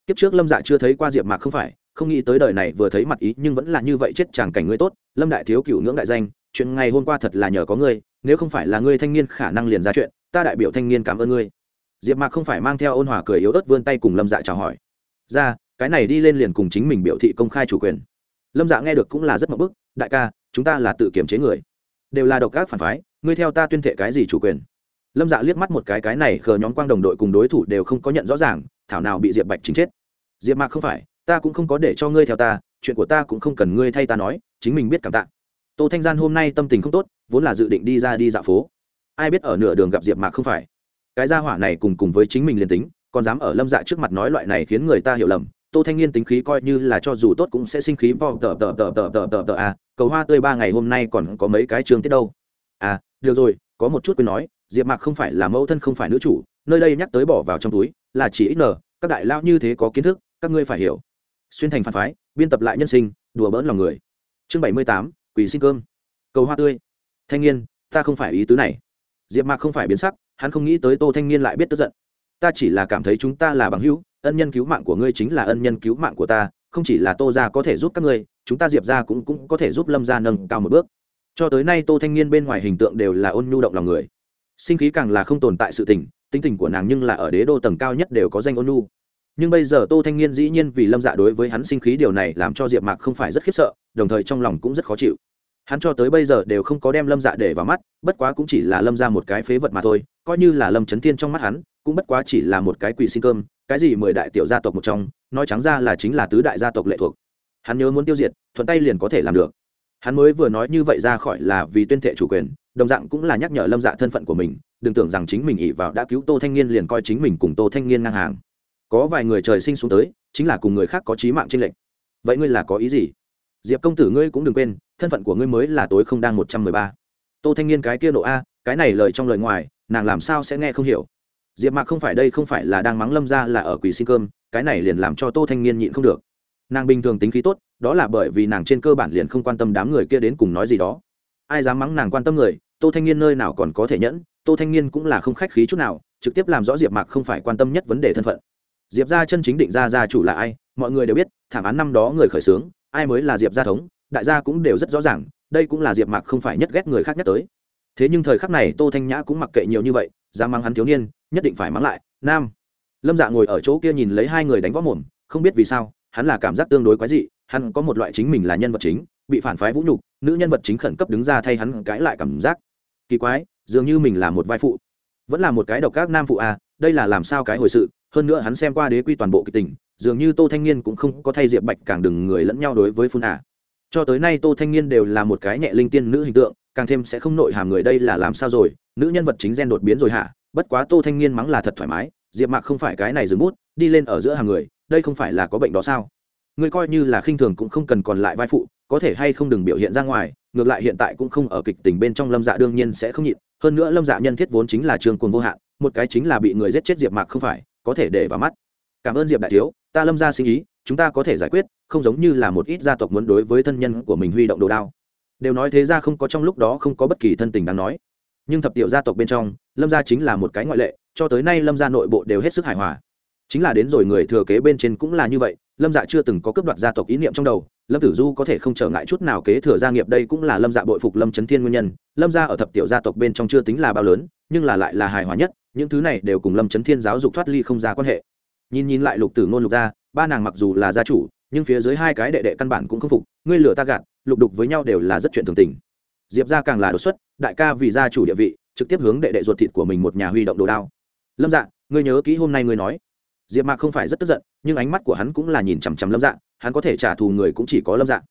kiếp trước lâm dạ chưa thấy qua diệp mạc không phải, không nghĩ tới đời này vừa thấy mặt ý, nhưng vẫn là như vậy chết chàng cảnh ngươi tốt. Lâm đại thiếu cựu ngưỡng đại danh, chuyện ngày hôm qua thật là nhờ có ngươi, nếu không phải là ngươi thanh niên khả năng liền ra chuyện, ta đại biểu thanh niên cảm ơn ngươi. Diệp mạc không phải mang theo ôn hòa cười yếu ớt vươn tay cùng lâm dạ chào hỏi. Ra, cái này đi lên liền cùng chính mình biểu thị công khai chủ quyền. Lâm dạ nghe được cũng là rất mập bức, đại ca, chúng ta là tự kiểm chế người. Đều là độc ác phản phái, ngươi theo ta tuyên thệ cái gì chủ quyền? Lâm dạ liếc mắt một cái cái này khờ nhóm quang đồng đội cùng đối thủ đều không có nhận rõ ràng thảo nào bị diệp bạch chính chết. Diệp mạc không phải, ta cũng không có để cho ngươi theo ta, chuyện của ta cũng không cần ngươi thay ta nói, chính mình biết cảm tạ. Tô thanh gian hôm nay tâm tình không tốt, vốn là dự định đi ra đi dạo phố. Ai biết ở nửa đường gặp diệp mạc không phải. Cái gia hỏa này cùng cùng với chính mình liền tính, còn dám ở lâm dạ trước mặt nói loại này khiến người ta hiểu lầm, tô thanh niên tính khí coi như là cho dù tốt cũng sẽ sinh khí vò tờ tờ tờ tờ tờ tờ tờ à cầu hoa tươi ba ngày hôm nay còn có mấy cái trường tiết đâu. À được rồi, có một chút quên nói, diệp mạc không phải là mẫu thân không phải nữ chủ, nơi đây nhắc tới bỏ vào trong túi là chỉ ít nở các đại lao như thế có kiến thức, các ngươi phải hiểu. Xuyên thành phản phái, biên tập lại nhân sinh, đùa bỡn lòng người. Chương bảy mươi tám, quỷ xin cơm. Cầu hoa tươi. Thanh niên, ta không phải ý tứ này. Diệp mạc không phải biến sắc, hắn không nghĩ tới tô thanh niên lại biết tức giận. Ta chỉ là cảm thấy chúng ta là bằng hữu, ân nhân cứu mạng của ngươi chính là ân nhân cứu mạng của ta, không chỉ là tô gia có thể giúp các ngươi, chúng ta diệp ra cũng cũng có thể giúp lâm gia nâng cao một bước. Cho tới nay tô thanh niên bên ngoài hình tượng đều là ôn nhu động lòng người sinh khí càng là không tồn tại sự tình, tính tình của nàng nhưng là ở đế đô tầng cao nhất đều có danh ôn nhu. Nhưng bây giờ tô thanh niên dĩ nhiên vì lâm dạ đối với hắn sinh khí điều này làm cho diệp mạc không phải rất khiếp sợ, đồng thời trong lòng cũng rất khó chịu. Hắn cho tới bây giờ đều không có đem lâm dạ để vào mắt, bất quá cũng chỉ là lâm ra một cái phế vật mà thôi, coi như là lâm trấn thiên trong mắt hắn, cũng bất quá chỉ là một cái quỷ sinh cơm, cái gì mười đại tiểu gia tộc một trong, nói trắng ra là chính là tứ đại gia tộc lệ thuộc. Hắn nhớ muốn tiêu diệt, thuận tay liền có thể làm được. Hắn mới vừa nói như vậy ra khỏi là vì tuyên thệ chủ quyền đồng dạng cũng là nhắc nhở lâm dạ thân phận của mình, đừng tưởng rằng chính mình ỉ vào đã cứu tô thanh niên liền coi chính mình cùng tô thanh niên ngang hàng. Có vài người trời sinh xuống tới, chính là cùng người khác có trí mạng trên lệnh vậy ngươi là có ý gì? Diệp công tử ngươi cũng đừng quên, thân phận của ngươi mới là tối không đang một trăm mười ba. Tô thanh niên cái kia độ a, cái này lời trong lời ngoài, nàng làm sao sẽ nghe không hiểu? Diệp mạc không phải đây không phải là đang mắng lâm ra là ở quỷ xin cơm, cái này liền làm cho tô thanh niên nhịn không được. Nàng bình thường tính khí tốt, đó là bởi vì nàng trên cơ bản liền không quan tâm đám người kia đến cùng nói gì đó. Ai dám mắng nàng quan tâm người tô thanh niên nơi nào còn có thể nhẫn, tô thanh niên cũng là không khách khí chút nào, trực tiếp làm rõ diệp mạc không phải quan tâm nhất vấn đề thân phận. Diệp gia chân chính định ra gia chủ là ai, mọi người đều biết, thảm án năm đó người khởi xướng, ai mới là diệp gia thống, đại gia cũng đều rất rõ ràng, đây cũng là diệp mạc không phải nhất ghét người khác nhắc tới. Thế nhưng thời khắc này tô thanh nhã cũng mặc kệ nhiều như vậy ra mang hắn thiếu niên, nhất định phải mắng lại, nam. Lâm dạ ngồi ở chỗ kia nhìn lấy hai người đánh võ mồm, không biết vì sao, hắn là cảm giác tương đối quái dị, hắn có một loại chính mình là nhân vật chính, bị phản phái vũ nhục, nữ nhân vật chính khẩn cấp đứng ra thay hắn cãi lại cảm giác kỳ quái, dường như mình là một vai phụ. Vẫn là một cái độc các nam phụ à đây là làm sao cái hồi sự, hơn nữa hắn xem qua đế quy toàn bộ kịch tình, dường như tô thanh niên cũng không có thay diệp bạch càng đừng người lẫn nhau đối với phun à. cho tới nay tô thanh niên đều là một cái nhẹ linh tiên nữ hình tượng, càng thêm sẽ không nội hàm người đây là làm sao rồi, nữ nhân vật chính gen đột biến rồi hả? Bất quá tô thanh niên mắng là thật thoải mái, diệp mạc không phải cái này dừng bút, đi lên ở giữa hàng người, đây không phải là có bệnh đó sao? Người coi như là khinh thường cũng không cần còn lại vai phụ, có thể hay không đừng biểu hiện ra ngoài ngược lại hiện tại cũng không ở kịch tình bên trong lâm dạ đương nhiên sẽ không nhịn, hơn nữa lâm dạ nhân thiết vốn chính là trường cuồng vô hạn, một cái chính là bị người giết chết diệp mạc không phải, có thể để vào mắt. Cảm ơn diệp đại thiếu, ta lâm ra sinh ý, chúng ta có thể giải quyết, không giống như là một ít gia tộc muốn đối với thân nhân của mình huy động đồ đao. Đều nói thế ra không có trong lúc đó không có bất kỳ thân tình đáng nói. Nhưng thập tiểu gia tộc bên trong, lâm gia chính là một cái ngoại lệ, cho tới nay lâm gia nội bộ đều hết sức hài hòa chính là đến rồi người thừa kế bên trên cũng là như vậy, lâm dạ chưa từng có cấp đoạt gia tộc ý niệm trong đầu, lâm tử du có thể không trở ngại chút nào kế thừa gia nghiệp đây cũng là lâm dạ bội phục lâm trấn thiên nguyên nhân, lâm gia ở thập tiểu gia tộc bên trong chưa tính là bao lớn, nhưng là lại là hài hòa nhất, những thứ này đều cùng lâm trấn thiên giáo dục thoát ly không ra quan hệ. Nhìn nhìn lại lục tử ngôn lục gia, ba nàng mặc dù là gia chủ, nhưng phía dưới hai cái đệ đệ căn bản cũng không phục, ngươi lửa ta gạt, lục đục với nhau đều là rất chuyện thường tình. Diệp gia càng là đột xuất, đại ca vì gia chủ địa vị, trực tiếp hướng đệ đệ ruột thịt của mình một nhà huy động đồ đao. Lâm dạ ngươi nhớ kỹ hôm nay ngươi nói diệp mạc không phải rất tức giận, nhưng ánh mắt của hắn cũng là nhìn chằm chằm lâm dạ hắn có thể trả thù người cũng chỉ có lâm dạ.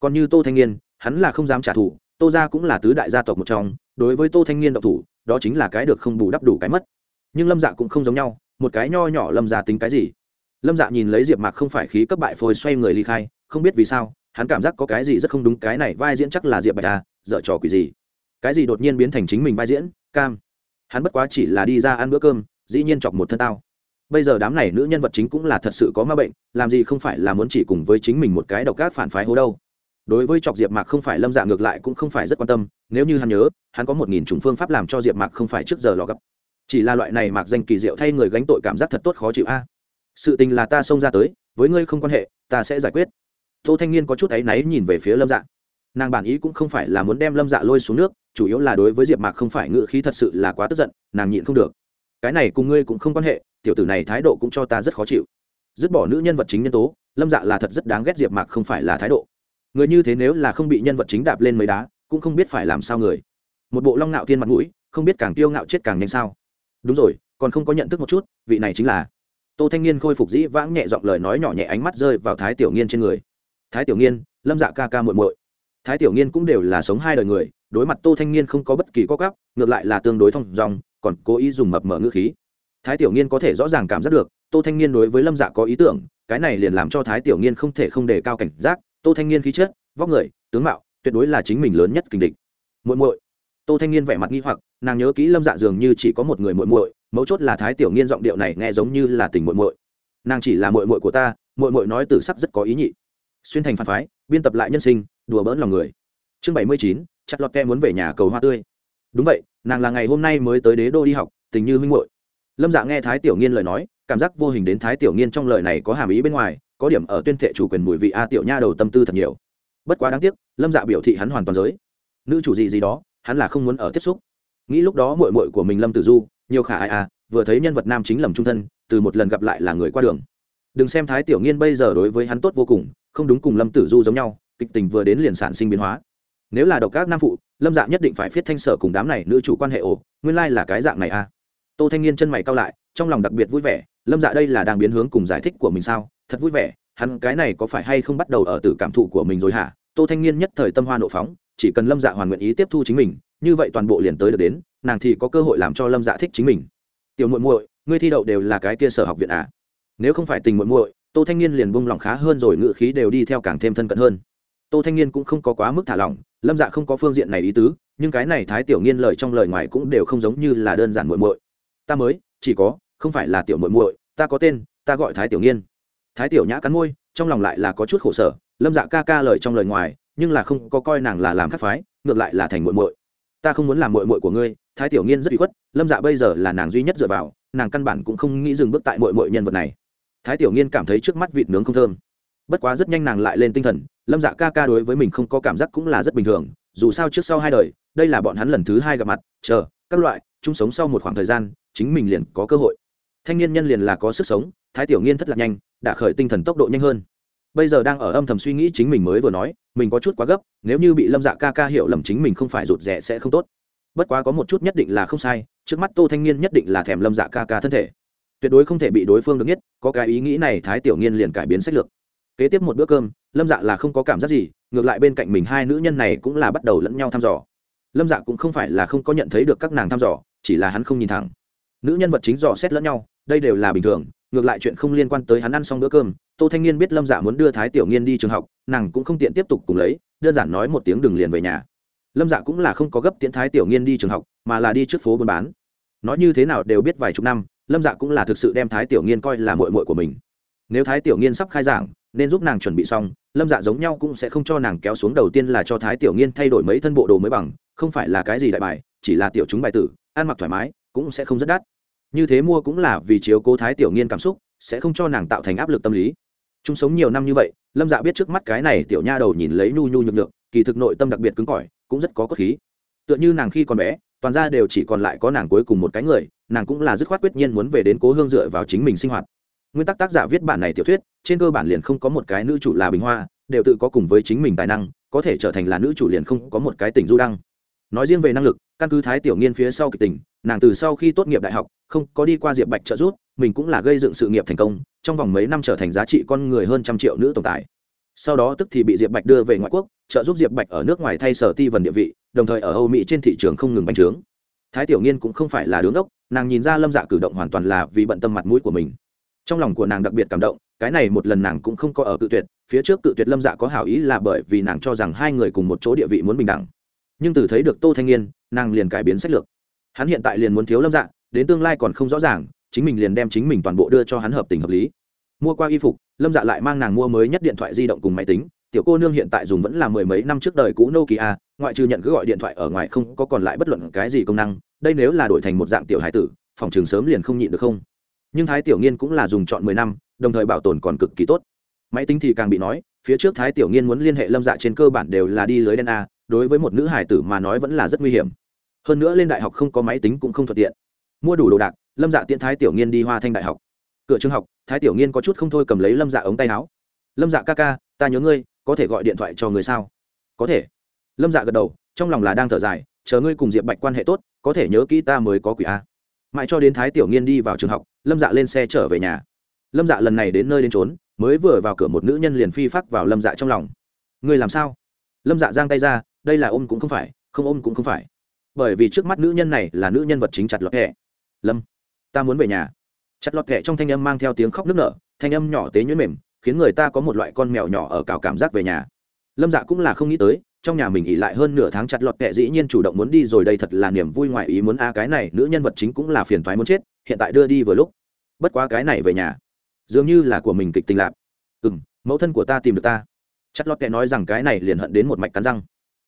Còn như tô thanh niên, hắn là không dám trả thù, tô gia cũng là tứ đại gia tộc một trong, đối với tô thanh niên độc thủ, đó chính là cái được không bù đắp đủ cái mất. Nhưng lâm dạ cũng không giống nhau, một cái nho nhỏ lâm dạ tính cái gì? Lâm dạ nhìn lấy diệp mạc không phải khí cấp bại phôi xoay người ly khai, không biết vì sao, hắn cảm giác có cái gì rất không đúng, cái này vai diễn chắc là diệp bạch à dở trò quỷ gì? Cái gì đột nhiên biến thành chính mình vai diễn? Cam. Hắn bất quá chỉ là đi ra ăn bữa cơm, dĩ nhiên chọc một thân tao bây giờ đám này nữ nhân vật chính cũng là thật sự có ma bệnh, làm gì không phải là muốn chỉ cùng với chính mình một cái độc ác phản phái hố đâu. Đối với chọc diệp mạc không phải lâm dạ ngược lại cũng không phải rất quan tâm, nếu như hắn nhớ, hắn có một nghìn chủng phương pháp làm cho diệp mạc không phải trước giờ lò gấp. Chỉ là loại này mạc danh kỳ diệu thay người gánh tội cảm giác thật tốt khó chịu a. Sự tình là ta xông ra tới, với ngươi không quan hệ, ta sẽ giải quyết. Tô thanh niên có chút áy náy nhìn về phía lâm dạ. Nàng bản ý cũng không phải là muốn đem lâm dạ lôi xuống nước, chủ yếu là đối với diệp mạc không phải ngự khí thật sự là quá tức giận, nàng nhịn không được. Cái này cùng ngươi cũng không quan hệ tiểu tử này thái độ cũng cho ta rất khó chịu. Dứt bỏ nữ nhân vật chính nhân tố, lâm dạ là thật rất đáng ghét diệp mạc không phải là thái độ. Người như thế nếu là không bị nhân vật chính đạp lên mấy đá, cũng không biết phải làm sao người. Một bộ long ngạo thiên mặt mũi, không biết càng tiêu ngạo chết càng nhanh sao. Đúng rồi, còn không có nhận thức một chút, vị này chính là. Tô thanh niên khôi phục dĩ vãng nhẹ giọng lời nói nhỏ nhẹ ánh mắt rơi vào thái tiểu nghiên trên người. Thái tiểu nghiên lâm dạ ca ca muội muội. Thái tiểu nghiên cũng đều là sống hai đời người, đối mặt tô thanh niên không có bất kỳ có cắp ngược lại là tương đối thông dòng, còn cố ý dùng mập mở ngữ khí thái tiểu nghiên có thể rõ ràng cảm giác được, tô thanh niên đối với lâm dạ có ý tưởng, cái này liền làm cho thái tiểu nghiên không thể không đề cao cảnh giác. Tô thanh niên khí chất, vóc người, tướng mạo, tuyệt đối là chính mình lớn nhất kình địch. Muội muội. Tô thanh niên vẻ mặt nghi hoặc, nàng nhớ kỹ lâm dạ dường như chỉ có một người muội muội, mấu chốt là thái tiểu nghiên giọng điệu này nghe giống như là tình muội muội. Nàng chỉ là muội muội của ta, muội muội nói từ sắc rất có ý nhị. Xuyên thành phản phái, biên tập lại nhân sinh, đùa bỡn lòng người. Chương bảy mươi chín, chặt lọt ke muốn về nhà cầu hoa tươi. Đúng vậy, nàng là ngày hôm nay mới tới đế đô đi học, tình như huynh muội lâm dạ nghe thái tiểu nghiên lời nói, cảm giác vô hình đến thái tiểu nghiên trong lời này có hàm ý bên ngoài, có điểm ở tuyên thệ chủ quyền mùi vị a tiểu nha đầu tâm tư thật nhiều. Bất quá đáng tiếc, lâm dạ biểu thị hắn hoàn toàn giới. Nữ chủ gì gì đó, hắn là không muốn ở tiếp xúc. Nghĩ lúc đó mội mội của mình lâm tử du, nhiều khả ai à vừa thấy nhân vật nam chính lầm trung thân, từ một lần gặp lại là người qua đường. Đừng xem thái tiểu nghiên bây giờ đối với hắn tốt vô cùng, không đúng cùng lâm tử du giống nhau, kịch tình vừa đến liền sản sinh biến hóa. Nếu là độc các nam phụ, lâm dạ nhất định phải viết thanh sở cùng đám này nữ chủ quan hệ ổ, nguyên lai là cái dạng này à tô thanh niên chân mày cao lại, trong lòng đặc biệt vui vẻ, lâm dạ đây là đang biến hướng cùng giải thích của mình sao? Thật vui vẻ, hắn cái này có phải hay không bắt đầu ở từ cảm thụ của mình rồi hả? Tô thanh niên nhất thời tâm hoa nộ phóng, chỉ cần lâm dạ hoàn nguyện ý tiếp thu chính mình, như vậy toàn bộ liền tới được đến, nàng thì có cơ hội làm cho lâm dạ thích chính mình. Tiểu muội muội, ngươi thi đậu đều là cái kia sở học viện à? Nếu không phải tình muội muội, tô thanh niên liền buông lòng khá hơn rồi ngự khí đều đi theo càng thêm thân cận hơn. Tô thanh niên cũng không có quá mức thả lỏng, lâm dạ không có phương diện này ý tứ, nhưng cái này thái tiểu nghiên lời trong lời ngoài cũng đều không giống như là đơn giản muội muội ta mới, chỉ có, không phải là tiểu muội muội, ta có tên, ta gọi thái tiểu nghiên. Thái tiểu nhã cắn môi, trong lòng lại là có chút khổ sở, lâm dạ ca ca lời trong lời ngoài, nhưng là không có coi nàng là làm khắc phái, ngược lại là thành muội muội. Ta không muốn làm muội muội của ngươi, thái tiểu nghiên rất bị khuất, lâm dạ bây giờ là nàng duy nhất dựa vào, nàng căn bản cũng không nghĩ dừng bước tại muội muội nhân vật này. Thái tiểu nghiên cảm thấy trước mắt vịt nướng không thơm. Bất quá rất nhanh nàng lại lên tinh thần, lâm dạ ca ca đối với mình không có cảm giác cũng là rất bình thường, dù sao trước sau hai đời, đây là bọn hắn lần thứ hai gặp mặt, chờ, các loại, chung sống sau một khoảng thời gian chính mình liền có cơ hội. Thanh niên nhân liền là có sức sống, thái tiểu nghiên thất lạc nhanh, đã khởi tinh thần tốc độ nhanh hơn. Bây giờ đang ở âm thầm suy nghĩ chính mình mới vừa nói, mình có chút quá gấp, nếu như bị lâm dạ ca ca hiểu lầm chính mình không phải rụt rè sẽ không tốt. Bất quá có một chút nhất định là không sai, trước mắt tô thanh niên nhất định là thèm lâm dạ ca ca thân thể. Tuyệt đối không thể bị đối phương được nhất có cái ý nghĩ này thái tiểu nghiên liền cải biến sách lược. Kế tiếp một bữa cơm, lâm dạ là không có cảm giác gì, ngược lại bên cạnh mình hai nữ nhân này cũng là bắt đầu lẫn nhau thăm dò. Lâm dạ cũng không phải là không có nhận thấy được các nàng thăm dò, chỉ là hắn không nhìn thẳng nữ nhân vật chính dò xét lẫn nhau, đây đều là bình thường, ngược lại chuyện không liên quan tới hắn ăn xong bữa cơm, tô thanh niên biết lâm dạ muốn đưa thái tiểu nghiên đi trường học, nàng cũng không tiện tiếp tục cùng lấy, đơn giản nói một tiếng đừng liền về nhà. Lâm dạ cũng là không có gấp tiễn thái tiểu nghiên đi trường học, mà là đi trước phố buôn bán. Nói như thế nào đều biết vài chục năm, lâm dạ cũng là thực sự đem thái tiểu nghiên coi là mội mội của mình. Nếu thái tiểu nghiên sắp khai giảng, nên giúp nàng chuẩn bị xong, lâm dạ giống nhau cũng sẽ không cho nàng kéo xuống đầu tiên là cho thái tiểu nghiên thay đổi mấy thân bộ đồ mới bằng, không phải là cái gì đại bài, chỉ là tiểu chúng bài tử, ăn mặc thoải mái, cũng sẽ không rất đắt như thế mua cũng là vì chiếu cố thái tiểu nghiên cảm xúc, sẽ không cho nàng tạo thành áp lực tâm lý. Chúng sống nhiều năm như vậy, lâm dạ biết trước mắt cái này tiểu nha đầu nhìn lấy nhu nhu nhược nhược, kỳ thực nội tâm đặc biệt cứng cỏi, cũng rất có cốt khí. Tựa như nàng khi còn bé, toàn ra đều chỉ còn lại có nàng cuối cùng một cái người, nàng cũng là dứt khoát quyết nhiên muốn về đến cố hương dựa vào chính mình sinh hoạt. Nguyên tắc tác giả viết bản này tiểu thuyết, trên cơ bản liền không có một cái nữ chủ là bình hoa, đều tự có cùng với chính mình tài năng, có thể trở thành là nữ chủ liền không có một cái tình du đăng nói riêng về năng lực, căn cứ thái tiểu nghiên phía sau kịch tình, nàng từ sau khi tốt nghiệp đại học, không có đi qua diệp bạch trợ giúp, mình cũng là gây dựng sự nghiệp thành công, trong vòng mấy năm trở thành giá trị con người hơn trăm triệu nữ tồn tại sau đó tức thì bị diệp bạch đưa về ngoại quốc, trợ giúp diệp bạch ở nước ngoài thay sở ti vần địa vị, đồng thời ở âu mỹ trên thị trường không ngừng bành trướng. Thái tiểu nghiên cũng không phải là đứng ốc nàng nhìn ra lâm dạ cử động hoàn toàn là vì bận tâm mặt mũi của mình. Trong lòng của nàng đặc biệt cảm động, cái này một lần nàng cũng không có ở cự tuyệt, phía trước cự tuyệt lâm dạ có hảo ý là bởi vì nàng cho rằng hai người cùng một chỗ địa vị muốn bình đẳng nhưng từ thấy được tô thanh niên, nàng liền cải biến sách lược. Hắn hiện tại liền muốn thiếu lâm dạ đến tương lai còn không rõ ràng, chính mình liền đem chính mình toàn bộ đưa cho hắn hợp tình hợp lý. Mua qua y phục, lâm dạ lại mang nàng mua mới nhất điện thoại di động cùng máy tính. Tiểu cô nương hiện tại dùng vẫn là mười mấy năm trước đời cũ nokia, ngoại trừ nhận cứ gọi điện thoại ở ngoài không có còn lại bất luận cái gì công năng. Đây nếu là đổi thành một dạng tiểu hải tử, phòng trường sớm liền không nhịn được không? Nhưng thái tiểu nghiên cũng là dùng chọn mười năm, đồng thời bảo tồn còn cực kỳ tốt. Máy tính thì càng bị nói, phía trước thái tiểu nghiên muốn liên hệ lâm dạ trên cơ bản đều là đi lưới đen a đối với một nữ hải tử mà nói vẫn là rất nguy hiểm. Hơn nữa lên đại học không có máy tính cũng không thuận tiện. Mua đủ đồ đạc, lâm dạ tiễn thái tiểu nghiên đi hoa thanh đại học. Cửa trường học, thái tiểu nghiên có chút không thôi cầm lấy lâm dạ ống tay áo. Lâm dạ ca ca, ta nhớ ngươi, có thể gọi điện thoại cho người sao? Có thể. Lâm dạ gật đầu, trong lòng là đang thở dài, chờ ngươi cùng diệp bạch quan hệ tốt, có thể nhớ kỹ ta mới có quỷ a. Mãi cho đến thái tiểu nghiên đi vào trường học, lâm dạ lên xe trở về nhà. Lâm dạ lần này đến nơi đến trốn mới vừa vào cửa một nữ nhân liền phi phát vào lâm dạ trong lòng. Ngươi làm sao? Lâm dạ giang tay ra đây là ôm cũng không phải không ôm cũng không phải. Bởi vì trước mắt nữ nhân này là nữ nhân vật chính chặt lọt kệ, lâm ta muốn về nhà. Chặt lọt kệ trong thanh âm mang theo tiếng khóc nức nở thanh âm nhỏ tế nhuyễn mềm khiến người ta có một loại con mèo nhỏ ở cào cảm giác về nhà. Lâm dạ cũng là không nghĩ tới trong nhà mình ỉ lại hơn nửa tháng chặt lọt kệ dĩ nhiên chủ động muốn đi rồi đây thật là niềm vui ngoại ý muốn a cái này nữ nhân vật chính cũng là phiền thoái muốn chết hiện tại đưa đi vừa lúc. Bất quá cái này về nhà dường như là của mình kịch tình lạp ừ m mẫu thân của ta tìm được ta. Chặt lọt kệ nói rằng cái này liền hận đến một mạch cắn răng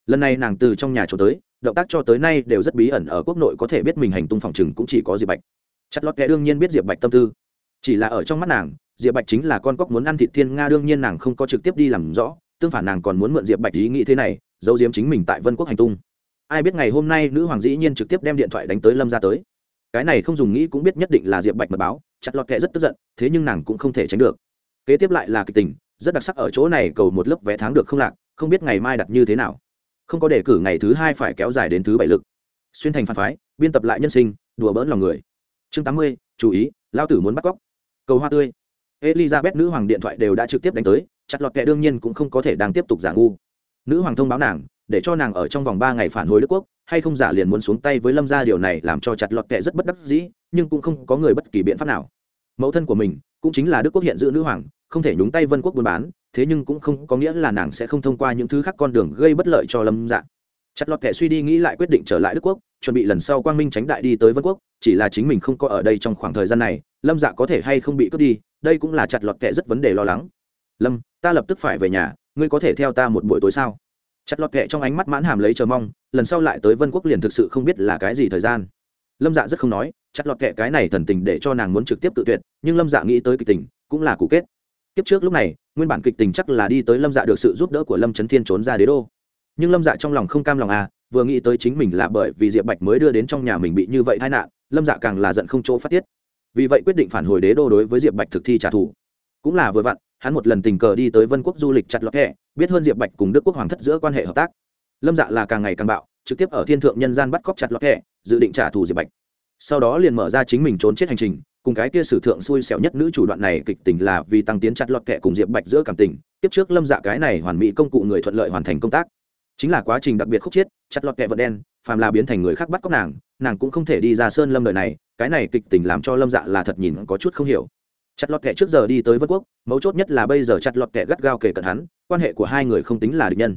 lần này nàng từ trong nhà trốn tới, động tác cho tới nay đều rất bí ẩn ở quốc nội có thể biết mình hành tung phòng chừng cũng chỉ có diệp bạch. Chặt lọt kẻ đương nhiên biết diệp bạch tâm tư. Chỉ là ở trong mắt nàng, diệp bạch chính là con cóc muốn ăn thịt thiên nga, đương nhiên nàng không có trực tiếp đi làm rõ, tương phản nàng còn muốn mượn diệp bạch ý nghĩ thế này, giấu diếm chính mình tại vân quốc hành tung. Ai biết ngày hôm nay nữ hoàng dĩ nhiên trực tiếp đem điện thoại đánh tới lâm ra tới. Cái này không dùng nghĩ cũng biết nhất định là diệp bạch mật báo, chặt lọt kệ rất tức giận, thế nhưng nàng cũng không thể tránh được. Kế tiếp lại là kịch tình, rất đặc sắc ở chỗ này, cầu một lớp vé tháng được không lạc, không biết ngày mai đặt như thế nào không có đề cử ngày thứ hai phải kéo dài đến thứ bảy lực. Xuyên thành phản phái, biên tập lại nhân sinh, đùa bỡn lòng người. Chương tám mươi, chú ý, lao tử muốn bắt cóc. Cầu hoa tươi. Elizabeth nữ hoàng điện thoại đều đã trực tiếp đánh tới, chặt lọt kệ đương nhiên cũng không có thể đang tiếp tục giả ngu. Nữ hoàng thông báo nàng, để cho nàng ở trong vòng ba ngày phản hồi đức quốc, hay không giả liền muốn xuống tay với lâm gia điều này làm cho chặt lọt kệ rất bất đắc dĩ, nhưng cũng không có người bất kỳ biện pháp nào. Mẫu thân của mình, cũng chính là đức quốc hiện giữ nữ hoàng, không thể nhúng tay vân quốc buôn bán thế nhưng cũng không có nghĩa là nàng sẽ không thông qua những thứ khác con đường gây bất lợi cho lâm dạ. Chặt lọt kệ suy đi nghĩ lại quyết định trở lại đức quốc, chuẩn bị lần sau quang minh tránh đại đi tới vân quốc, chỉ là chính mình không có ở đây trong khoảng thời gian này, lâm dạ có thể hay không bị cướp đi, đây cũng là chặt lọt kệ rất vấn đề lo lắng. Lâm, ta lập tức phải về nhà, ngươi có thể theo ta một buổi tối sao? Chặt lọt kệ trong ánh mắt mãn hàm lấy chờ mong, lần sau lại tới vân quốc liền thực sự không biết là cái gì thời gian. Lâm dạ rất không nói, chặt lọt kệ cái này thần tình để cho nàng muốn trực tiếp tự tuyệt, nhưng lâm dạ nghĩ tới kịch tình, cũng là cụ kết kiếp trước lúc này, nguyên bản kịch tình chắc là đi tới lâm dạ được sự giúp đỡ của lâm trấn thiên trốn ra đế đô. Nhưng lâm dạ trong lòng không cam lòng à vừa nghĩ tới chính mình là bởi vì diệp bạch mới đưa đến trong nhà mình bị như vậy tai nạn, lâm dạ càng là giận không chỗ phát tiết. Vì vậy quyết định phản hồi đế đô đối với diệp bạch thực thi trả thù. Cũng là vừa vặn, hắn một lần tình cờ đi tới vân quốc du lịch chặt lọt hẹ biết hơn diệp bạch cùng đức quốc hoàng thất giữa quan hệ hợp tác. Lâm dạ là càng ngày càng bạo, trực tiếp ở thiên thượng nhân gian bắt cóc chặt lọt hẹ dự định trả thù diệp bạch. Sau đó liền mở ra chính mình trốn chết hành trình cùng cái kia sử thượng xui xẻo nhất nữ chủ đoạn này kịch tình là vì tăng tiến chặt lọt kẹ cùng diệp bạch giữa cảm tình, tiếp trước lâm dạ cái này hoàn mỹ công cụ người thuận lợi hoàn thành công tác. Chính là quá trình đặc biệt khúc chiết, chặt lọt kẹ vật đen, phàm là biến thành người khác bắt cóc nàng nàng cũng không thể đi ra sơn lâm đời này, cái này kịch tình làm cho lâm dạ là thật nhìn có chút không hiểu. Chặt lọt kẹ trước giờ đi tới vân quốc, mấu chốt nhất là bây giờ chặt lọt kẹ gắt gao kể cận hắn, quan hệ của hai người không tính là địch nhân,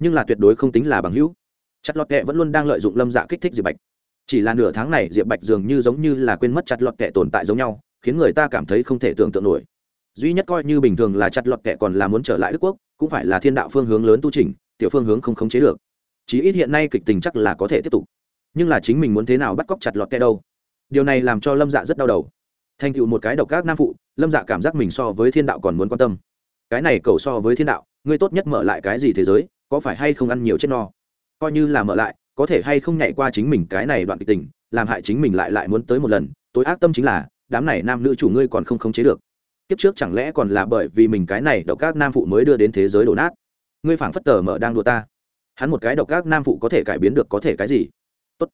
nhưng là tuyệt đối không tính là bằng hữu. Chặt lọt kẹ vẫn luôn đang lợi dụng lâm dạ kích thích diệp bạch chỉ là nửa tháng này, diệp bạch dường như giống như là quên mất chặt lọt kẹ tồn tại giống nhau, khiến người ta cảm thấy không thể tưởng tượng nổi. Duy nhất coi như bình thường là chặt lọt kẹ còn là muốn trở lại đức quốc, cũng phải là thiên đạo phương hướng lớn tu trình tiểu phương hướng không khống chế được. Chí ít hiện nay kịch tình chắc là có thể tiếp tục. Nhưng là chính mình muốn thế nào bắt cóc chặt lọt kẹ đâu? Điều này làm cho lâm dạ rất đau đầu. Thành tựu một cái độc các nam phụ, lâm dạ cảm giác mình so với thiên đạo còn muốn quan tâm. Cái này cầu so với thiên đạo, ngươi tốt nhất mở lại cái gì thế giới, có phải hay không ăn nhiều chết no? Coi như là mở lại có thể hay không nhảy qua chính mình cái này đoạn kịch tình, làm hại chính mình lại lại muốn tới một lần, tối ác tâm chính là, đám này nam nữ chủ ngươi còn không khống chế được. Kiếp trước chẳng lẽ còn là bởi vì mình cái này độc các nam phụ mới đưa đến thế giới đổ nát? Ngươi phảng phất tờ mở đang đùa ta. Hắn một cái độc các nam phụ có thể cải biến được có thể cái gì? Tốt.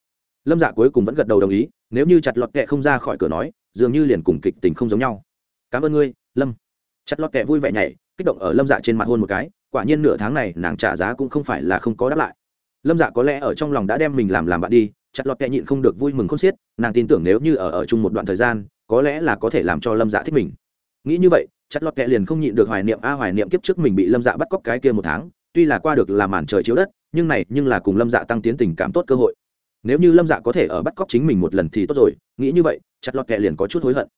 lâm dạ cuối cùng vẫn gật đầu đồng ý, nếu như chặt lọt kệ không ra khỏi cửa nói, dường như liền cùng kịch tình không giống nhau. Cảm ơn ngươi, lâm. Chặt lọt kệ vui vẻ nhảy, kích động ở lâm dạ trên mặt hôn một cái, quả nhiên nửa tháng này nàng trả giá cũng không phải là không có đáp lại lâm dạ có lẽ ở trong lòng đã đem mình làm làm bạn đi, chặt lọt kẹ nhịn không được vui mừng khôn xiết, nàng tin tưởng nếu như ở ở chung một đoạn thời gian, có lẽ là có thể làm cho lâm dạ thích mình. Nghĩ như vậy, chặt lọt kẹ liền không nhịn được hoài niệm, a, hoài niệm kiếp trước mình bị lâm dạ bắt cóc cái kia một tháng, tuy là qua được là màn trời chiếu đất, nhưng này, nhưng là cùng lâm dạ tăng tiến tình cảm tốt cơ hội. Nếu như lâm dạ có thể ở bắt cóc chính mình một lần thì tốt rồi. Nghĩ như vậy, chặt lọt kẹ liền có chút hối hận.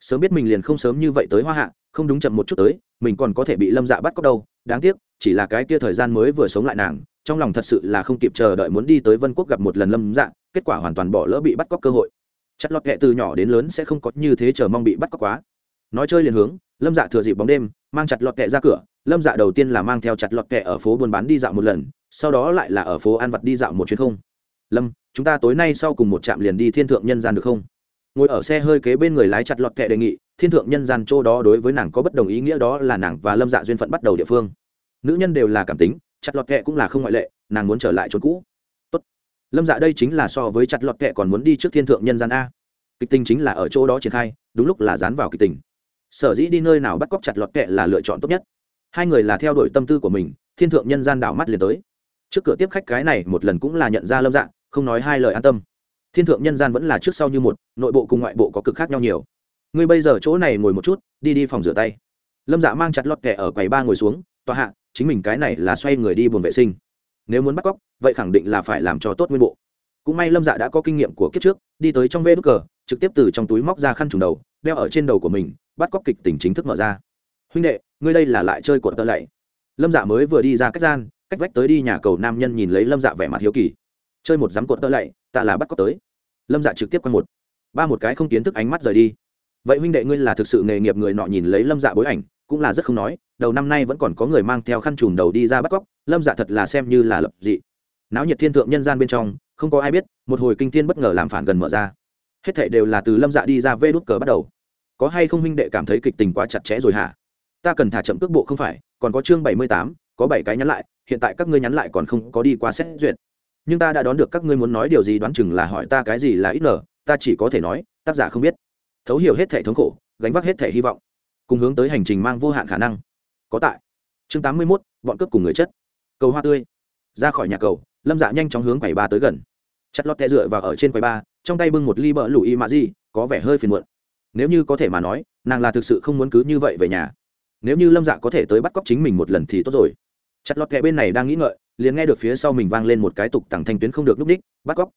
Sớm biết mình liền không sớm như vậy tới hoa hạ, không đúng chậm một chút tới, mình còn có thể bị lâm dạ bắt cóc đâu, đáng tiếc, chỉ là cái kia thời gian mới vừa sống lại nàng trong lòng thật sự là không kịp chờ đợi muốn đi tới vân quốc gặp một lần lâm dạ kết quả hoàn toàn bỏ lỡ bị bắt cóc cơ hội. Chặt lọt kệ từ nhỏ đến lớn sẽ không có như thế chờ mong bị bắt cóc quá. Nói chơi liền hướng, lâm dạ thừa dịp bóng đêm, mang chặt lọt kệ ra cửa. Lâm dạ đầu tiên là mang theo chặt lọt kệ ở phố buôn bán đi dạo một lần, sau đó lại là ở phố ăn vặt đi dạo một chuyến không. Lâm, chúng ta tối nay sau cùng một trạm liền đi thiên thượng nhân gian được không? Ngồi ở xe hơi kế bên người lái chặt lọt kệ đề nghị, thiên thượng nhân gian chỗ đó đối với nàng có bất đồng ý nghĩa đó là nàng và lâm dạ duyên phận bắt đầu địa phương. Nữ nhân đều là cảm tính chặt lọt kẹ cũng là không ngoại lệ, nàng muốn trở lại chỗ cũ. Tốt. lâm dạ đây chính là so với chặt lọt kẹ còn muốn đi trước thiên thượng nhân gian a. Kịch tình chính là ở chỗ đó triển khai, đúng lúc là dán vào kịch tình. Sở dĩ đi nơi nào bắt cóc chặt lọt kẹ là lựa chọn tốt nhất. Hai người là theo đuổi tâm tư của mình, thiên thượng nhân gian đảo mắt liền tới. Trước cửa tiếp khách cái này một lần cũng là nhận ra lâm dạ không nói hai lời an tâm. Thiên thượng nhân gian vẫn là trước sau như một, nội bộ cùng ngoại bộ có cực khác nhau nhiều. Ngươi bây giờ chỗ này ngồi một chút, đi đi phòng rửa tay. Lâm dạ mang chặt lọt kẹ ở quầy ba ngồi xuống, tòa hạ chính mình cái này là xoay người đi buồn vệ sinh. Nếu muốn bắt cóc, vậy khẳng định là phải làm cho tốt nguyên bộ. Cũng may lâm dạ đã có kinh nghiệm của kiếp trước, đi tới trong vê đ cờ, trực tiếp từ trong túi móc ra khăn trùng đầu, đeo ở trên đầu của mình, bắt cóc kịch tình chính thức mở ra. Huynh đệ, ngươi đây là lại chơi cuộn tơ lạy. Lâm dạ mới vừa đi ra cách gian, cách vách tới đi nhà cầu nam nhân nhìn lấy lâm dạ vẻ mặt hiếu kỳ. Chơi một dám cuộn tơ lạy, ta là bắt cóc tới. Lâm dạ trực tiếp quay một. Ba một cái không kiến thức ánh mắt rời đi. Vậy huynh đệ ngươi là thực sự nghề nghiệp người nọ nhìn lấy lâm dạ bối ảnh cũng là rất không nói, đầu năm nay vẫn còn có người mang theo khăn trùm đầu đi ra bắt cóc, lâm dạ thật là xem như là lập dị. Náo nhiệt thiên thượng nhân gian bên trong, không có ai biết, một hồi kinh thiên bất ngờ làm phản gần mở ra. Hết thảy đều là từ lâm dạ đi ra vê đút cờ bắt đầu. Có hay không huynh đệ cảm thấy kịch tình quá chặt chẽ rồi hả? Ta cần thả chậm cước bộ không phải, còn có chương bảy mươi tám, có bảy cái nhắn lại, hiện tại các ngươi nhắn lại còn không có đi qua xét duyệt. Nhưng ta đã đoán được các ngươi muốn nói điều gì đoán chừng là hỏi ta cái gì là ít nở ta chỉ có thể nói, tác giả không biết. Thấu hiểu hết thể thống khổ, gánh vác hết thể hy vọng cùng hướng tới hành trình mang vô hạn khả năng. Có tại. Chương tám mươi mốt, bọn cướp cùng người chất cầu hoa tươi. Ra khỏi nhà cầu, lâm dạ nhanh chóng hướng quầy ba tới gần. Chặt lót tẹ dựa vào ở trên quầy ba, trong tay bưng một ly bỡ lùi mạ di, có vẻ hơi phiền muộn. Nếu như có thể mà nói, nàng là thực sự không muốn cứ như vậy về nhà. Nếu như lâm dạ có thể tới bắt cóc chính mình một lần thì tốt rồi. Chặt lọt kẹ bên này đang nghĩ ngợi, liền nghe được phía sau mình vang lên một cái tục tằng thanh tuyến không được núp ních bắt cóc.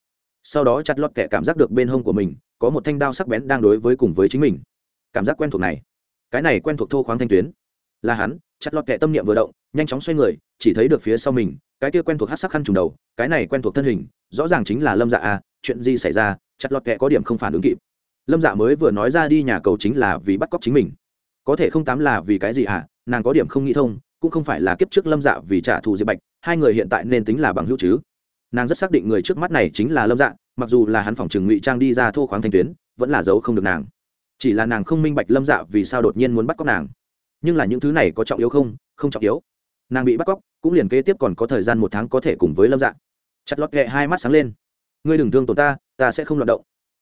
Sau đó chặt lọt kẹ cảm giác được bên hông của mình, có một thanh đao sắc bén đang đối với cùng với chính mình. Cảm giác quen thuộc này cái này quen thuộc thô khoáng thanh tuyến. Là hắn, chặt lọt kẹ tâm niệm vừa động, nhanh chóng xoay người, chỉ thấy được phía sau mình, cái kia quen thuộc hát sắc khăn trùng đầu, cái này quen thuộc thân hình, rõ ràng chính là lâm dạ à chuyện gì xảy ra, chặt lọt kẹ có điểm không phản ứng kịp. Lâm dạ mới vừa nói ra đi nhà cầu chính là vì bắt cóc chính mình. Có thể không tám là vì cái gì à nàng có điểm không nghĩ thông, cũng không phải là kiếp trước lâm dạ vì trả thù diệp bạch, hai người hiện tại nên tính là bằng hữu chứ. Nàng rất xác định người trước mắt này chính là lâm dạ mặc dù là hắn phòng trừng ngụy trang đi ra thô khoáng thanh tuyến, vẫn là giấu không được nàng chỉ là nàng không minh bạch lâm dạ vì sao đột nhiên muốn bắt cóc nàng. Nhưng là những thứ này có trọng yếu không? Không trọng yếu. Nàng bị bắt cóc, cũng liền kế tiếp còn có thời gian một tháng có thể cùng với lâm dạ. Chặt lọt kệ hai mắt sáng lên. Ngươi đừng thương tổn ta ta sẽ không loạt động.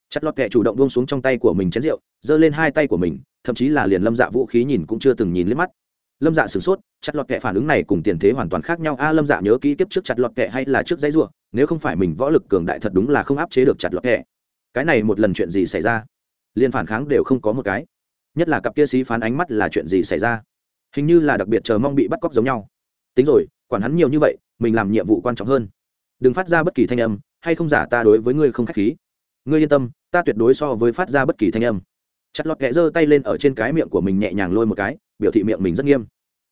Chặt lọt kệ chủ động buông xuống trong tay của mình chén rượu, giơ lên hai tay của mình, thậm chí là liền lâm dạ vũ khí nhìn cũng chưa từng nhìn liếc mắt. Lâm dạ sửng sốt, chặt lọt kệ phản ứng này cùng tiền thế hoàn toàn khác nhau. A, lâm dạ nhớ kỹ kiếp trước chặt lọt kệ hay là trước dãy ruộng nếu không phải mình võ lực cường đại thật đúng là không áp chế được chặt lọt kệ cái này một lần chuyện gì xảy ra? Liên phản kháng đều không có một cái. Nhất là cặp kia xí phán ánh mắt là chuyện gì xảy ra? Hình như là đặc biệt chờ mong bị bắt cóc giống nhau. Tính rồi quản hắn nhiều như vậy mình làm nhiệm vụ quan trọng hơn. Đừng phát ra bất kỳ thanh âm hay không giả ta đối với ngươi không k h á c h khí. Ngươi yên tâm ta tuyệt đối so với phát ra bất kỳ thanh âm. Chặt lọt kẽ giơ tay lên ở trên cái miệng của mình nhẹ nhàng lôi một cái biểu thị miệng mình rất nghiêm.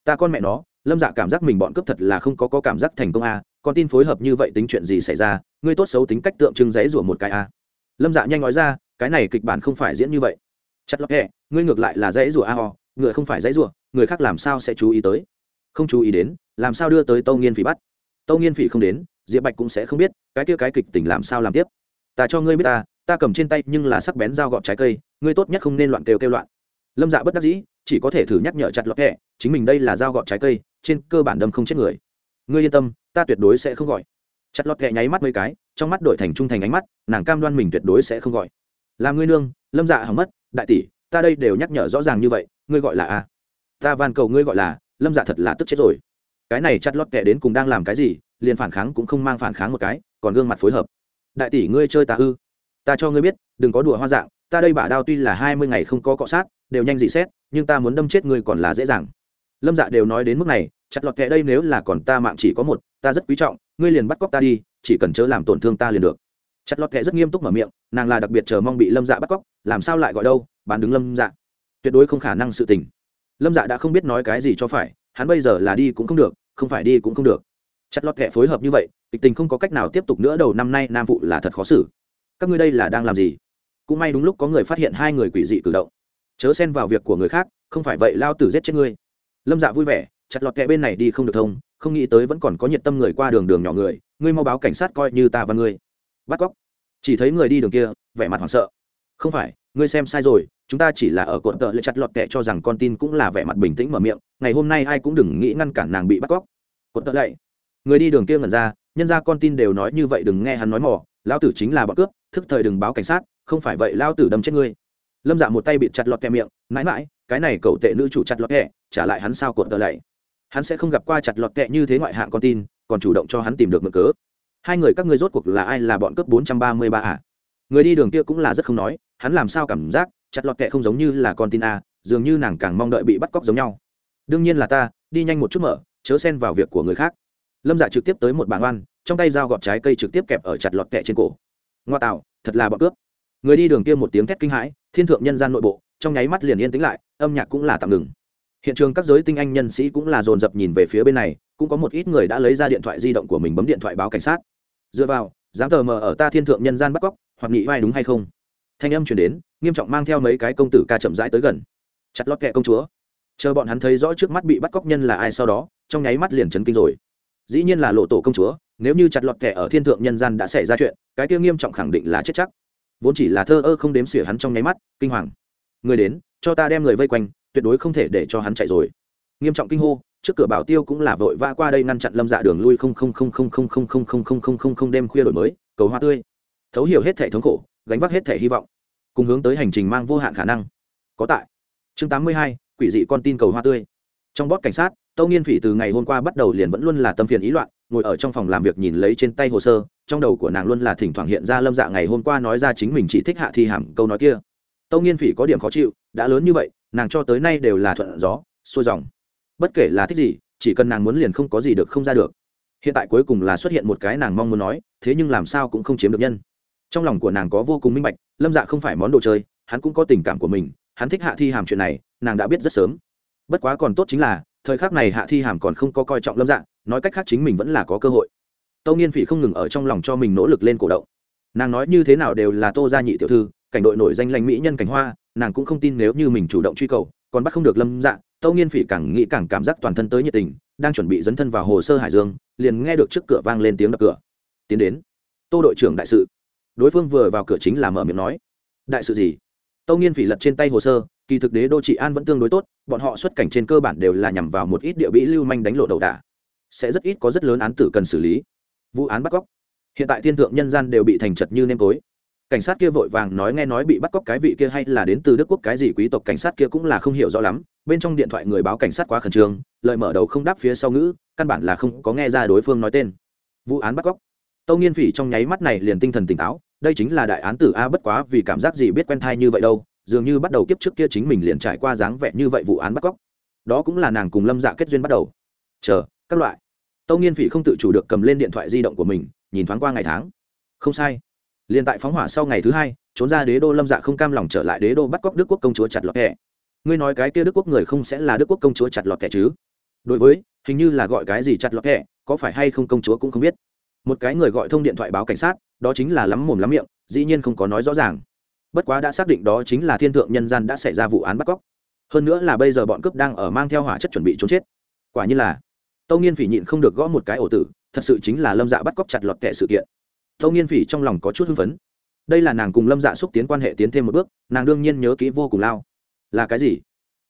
Ta con mẹ nó lâm dạ cảm giác mình bọn cướp thật là không có, có cảm giác thành công a à. con tin phối hợp như vậy tính chuyện gì xảy ra ngươi tốt xấu tính cách tượng trưng giấy rủa một cái a. à lâm dạ nhanh nói ra cái này kịch bản không phải diễn như vậy. Chặt lọt hẹ, ngươi ngược lại là dãy rủa a ho ngựa không phải dãy rủa người khác làm sao sẽ chú ý tới? Không chú ý đến làm sao đưa tới tâu nghiên phỉ bắt? Tâu nghiên phỉ không đến diệp bạch cũng sẽ không biết cái kia cái kịch tình làm sao làm tiếp? Ta cho ngươi biết ta ta cầm trên tay nhưng là sắc bén dao gọt trái cây ngươi tốt nhất không nên loạn kêu kêu loạn. Lâm dạ bất đắc dĩ chỉ có thể thử nhắc nhở chặt lọt hẹ, chính mình đây là dao gọt trái cây trên cơ bản đâm không chết người. Ngươi yên tâm ta tuyệt đối sẽ không gọi chặt lọt kẹ nháy mắt mấy cái, trong mắt đổi thành trung thành ánh mắt, nàng cam đoan mình tuyệt đối sẽ không gọi. Làm ngươi nương, lâm dạ hỏng mất, đại tỷ, ta đây đều nhắc nhở rõ ràng như vậy, ngươi gọi là a? Ta van cầu ngươi gọi là, lâm dạ thật là tức chết rồi. Cái này chặt lọt kẹ đến cùng đang làm cái gì, liền phản kháng cũng không mang phản kháng một cái, còn gương mặt phối hợp. Đại tỷ ngươi chơi ta ư? Ta cho ngươi biết, đừng có đùa hoa dạng, ta đây bả đao tuy là hai mươi ngày không có cọ sát, đều nhanh dị xét, nhưng ta muốn đâm chết ngươi còn là dễ dàng. Lâm dạ đều nói đến mức này, chặt lọt kẹ đây nếu là còn ta mạng chỉ có một ta rất quý trọng, ngươi liền bắt cóc ta đi, chỉ cần chớ làm tổn thương ta liền được. Chặt lọt kẹ rất nghiêm túc mở miệng, nàng là đặc biệt chờ mong bị lâm dạ bắt cóc, làm sao lại gọi đâu, bán đứng lâm dạ. Tuyệt đối không khả năng sự tình. Lâm dạ đã không biết nói cái gì cho phải, hắn bây giờ là đi cũng không được, không phải đi cũng không được. Chặt lọt kệ phối hợp như vậy, kịch tình không có cách nào tiếp tục nữa, đầu năm nay nam vụ là thật khó xử. Các ngươi đây là đang làm gì? Cũng may đúng lúc có người phát hiện hai người quỷ dị cử động. Chớ xen vào việc của người khác, không phải vậy lao tử giết chết ngươi. Lâm dạ vui vẻ, chặt lọt kẹ bên này đi không được thông không nghĩ tới vẫn còn có nhiệt tâm người qua đường đường nhỏ người, ngươi mau báo cảnh sát coi như ta và ngươi. Bắt cóc. Chỉ thấy người đi đường kia, vẻ mặt hoảng sợ. Không phải, ngươi xem sai rồi, chúng ta chỉ là ở cột tợ lệ chặt lọt tệ cho rằng con tin cũng là vẻ mặt bình tĩnh mở miệng, ngày hôm nay ai cũng đừng nghĩ ngăn cản nàng bị bắt cóc. Cột tợ lệ. Người đi đường kia ngẩn ra, nhân ra con tin đều nói như vậy đừng nghe hắn nói mỏ lão tử chính là bọn cướp, thức thời đừng báo cảnh sát, không phải vậy lão tử đâm chết ngươi. Lâm dạ một tay bị chặt lọt kẹ miệng, mãi mãi, cái này cậu tệ nữ chủ chặt lọt kẹ trả lại hắn sao cột tợ lệ hắn sẽ không gặp qua chặt lọt kẹ như thế ngoại hạng con tin, còn chủ động cho hắn tìm được mực cớ. Hai người các ngươi rốt cuộc là ai là bọn cướp bốn trăm ba mươi ba à? Người đi đường kia cũng là rất không nói, hắn làm sao cảm giác chặt lọt kẹ không giống như là con tin a dường như nàng càng mong đợi bị bắt cóc giống nhau. Đương nhiên là ta, đi nhanh một chút mở, chớ xen vào việc của người khác. Lâm dạ trực tiếp tới một bảng oan, trong tay dao gọt trái cây trực tiếp kẹp ở chặt lọt kẹ trên cổ. Ngoa tạo, thật là bọn cướp. Người đi đường kia một tiếng thét kinh hãi, thiên thượng nhân gian nội bộ, trong nháy mắt liền yên tĩnh lại, âm nhạc cũng là tạm ngừng hiện trường các giới tinh anh nhân sĩ cũng là dồn dập nhìn về phía bên này, cũng có một ít người đã lấy ra điện thoại di động của mình bấm điện thoại báo cảnh sát. Dựa vào, dám tờ mờ ở ta thiên thượng nhân gian bắt cóc, hoặc nghĩ vai đúng hay không? Thanh âm chuyển đến, nghiêm trọng mang theo mấy cái công tử ca chậm rãi tới gần. Chặt lót kẹ công chúa. Chờ bọn hắn thấy rõ trước mắt bị bắt cóc nhân là ai sau đó, trong nháy mắt liền chấn kinh rồi. Dĩ nhiên là lộ tổ công chúa, nếu như chặt lọt kẻ ở thiên thượng nhân gian đã xảy ra chuyện, cái kia nghiêm trọng khẳng định là chết chắc. Vốn chỉ là thơ ơ không đếm xỉa hắn trong nháy mắt, kinh hoàng người đến cho ta đem người vây quanh tuyệt đối không thể để cho hắn chạy rồi nghiêm trọng kinh hô trước cửa bảo tiêu cũng là vội vã qua đây ngăn chặn lâm dạ đường lui không không không không không không không không không không không không đêm khuya đổi mới cầu hoa tươi thấu hiểu hết thể thống khổ gánh vác hết thể hy vọng cùng hướng tới hành trình mang vô hạn khả năng có tại chương tám mươi hai quỷ dị con tin cầu hoa tươi trong bót cảnh sát tâu nghiên phỉ từ ngày hôm qua bắt đầu liền vẫn luôn là tâm phiền ý loạn ngồi ở trong phòng làm việc nhìn lấy trên tay hồ sơ trong đầu của nàng luôn là thỉnh thoảng hiện ra lâm dạ ngày hôm qua nói ra chính mình chỉ thích hạ thi hàm câu nói kia tâu nghiên phỉ có điểm khó chịu, đã lớn như vậy, nàng cho tới nay đều là thuận gió, xuôi dòng. Bất kể là thích gì, chỉ cần nàng muốn liền không có gì được không ra được. Hiện tại cuối cùng là xuất hiện một cái nàng mong muốn nói, thế nhưng làm sao cũng không chiếm được nhân. Trong lòng của nàng có vô cùng minh bạch, lâm dạ không phải món đồ chơi, hắn cũng có tình cảm của mình, hắn thích hạ thi hàm chuyện này, nàng đã biết rất sớm. Bất quá còn tốt chính là, thời khắc này hạ thi hàm còn không có coi trọng lâm dạ nói cách khác chính mình vẫn là có cơ hội. Tâu nghiên phỉ không ngừng ở trong lòng cho mình nỗ lực lên cổ động. Nàng nói như thế nào đều là tô gia nhị tiểu thư cảnh đội nổi danh lãnh mỹ nhân cảnh hoa, nàng cũng không tin nếu như mình chủ động truy cầu, còn bắt không được lâm dạ tâu nghiên phỉ càng nghĩ càng cảm giác toàn thân tới nhiệt tình, đang chuẩn bị dấn thân vào hồ sơ hải dương, liền nghe được trước cửa vang lên tiếng đập cửa. Tiến đến, tô đội trưởng đại sự. Đối phương vừa vào cửa chính là mở miệng nói. Đại sự gì? Tâu nghiên phỉ lật trên tay hồ sơ, kỳ thực đế đô trị an vẫn tương đối tốt, bọn họ xuất cảnh trên cơ bản đều là nhằm vào một ít địa bị lưu manh đánh lộ đầu đà. Sẽ rất ít có rất lớn án tử cần xử lý. Vụ án bắt cóc. Hiện tại thiên thượng nhân gian đều bị thành chật như nêm tối cảnh sát kia vội vàng nói nghe nói bị bắt cóc cái vị kia hay là đến từ đức quốc cái gì quý tộc cảnh sát kia cũng là không hiểu rõ lắm. Bên trong điện thoại người báo cảnh sát quá khẩn trương lợi mở đầu không đáp phía sau ngữ, căn bản là không có nghe ra đối phương nói tên. Vụ án bắt cóc. Tâu nghiên phỉ trong nháy mắt này liền tinh thần tỉnh táo, đây chính là đại án tử a bất quá vì cảm giác gì biết quen thai như vậy đâu, dường như bắt đầu kiếp trước kia chính mình liền trải qua dáng vẻ như vậy vụ án bắt cóc. Đó cũng là nàng cùng lâm dạ kết duyên bắt đầu. Chờ, các loại. Tâu nghiên phỉ không tự chủ được cầm lên điện thoại di động của mình, nhìn thoáng qua ngày tháng. Không sai liền tại phóng hỏa sau ngày thứ hai, trốn ra đế đô lâm dạ không cam lòng trở lại đế đô bắt cóc đức quốc công chúa chặt lọt kẻ. Ngươi nói cái kia đức quốc người không sẽ là đức quốc công chúa chặt lọt kẻ chứ? Đối với, hình như là gọi cái gì chặt lọt kẻ, có phải hay không công chúa cũng không biết. Một cái người gọi thông điện thoại báo cảnh sát, đó chính là lắm mồm lắm miệng, dĩ nhiên không có nói rõ ràng. Bất quá đã xác định đó chính là thiên thượng nhân gian đã xảy ra vụ án bắt cóc. Hơn nữa là bây giờ bọn cướp đang ở mang theo hỏa chất chuẩn bị trốn chết. Quả như là, tâu nghiên phỉ nhịn không được gõ một cái ổ tử, thật sự chính là lâm dạ bắt cóc chặt lọt kẻ sự kiện tâu nghiên phỉ trong lòng có chút hưng phấn. Đây là nàng cùng lâm dạ xúc tiến quan hệ tiến thêm một bước, nàng đương nhiên nhớ kỹ vô cùng lao. Là cái gì?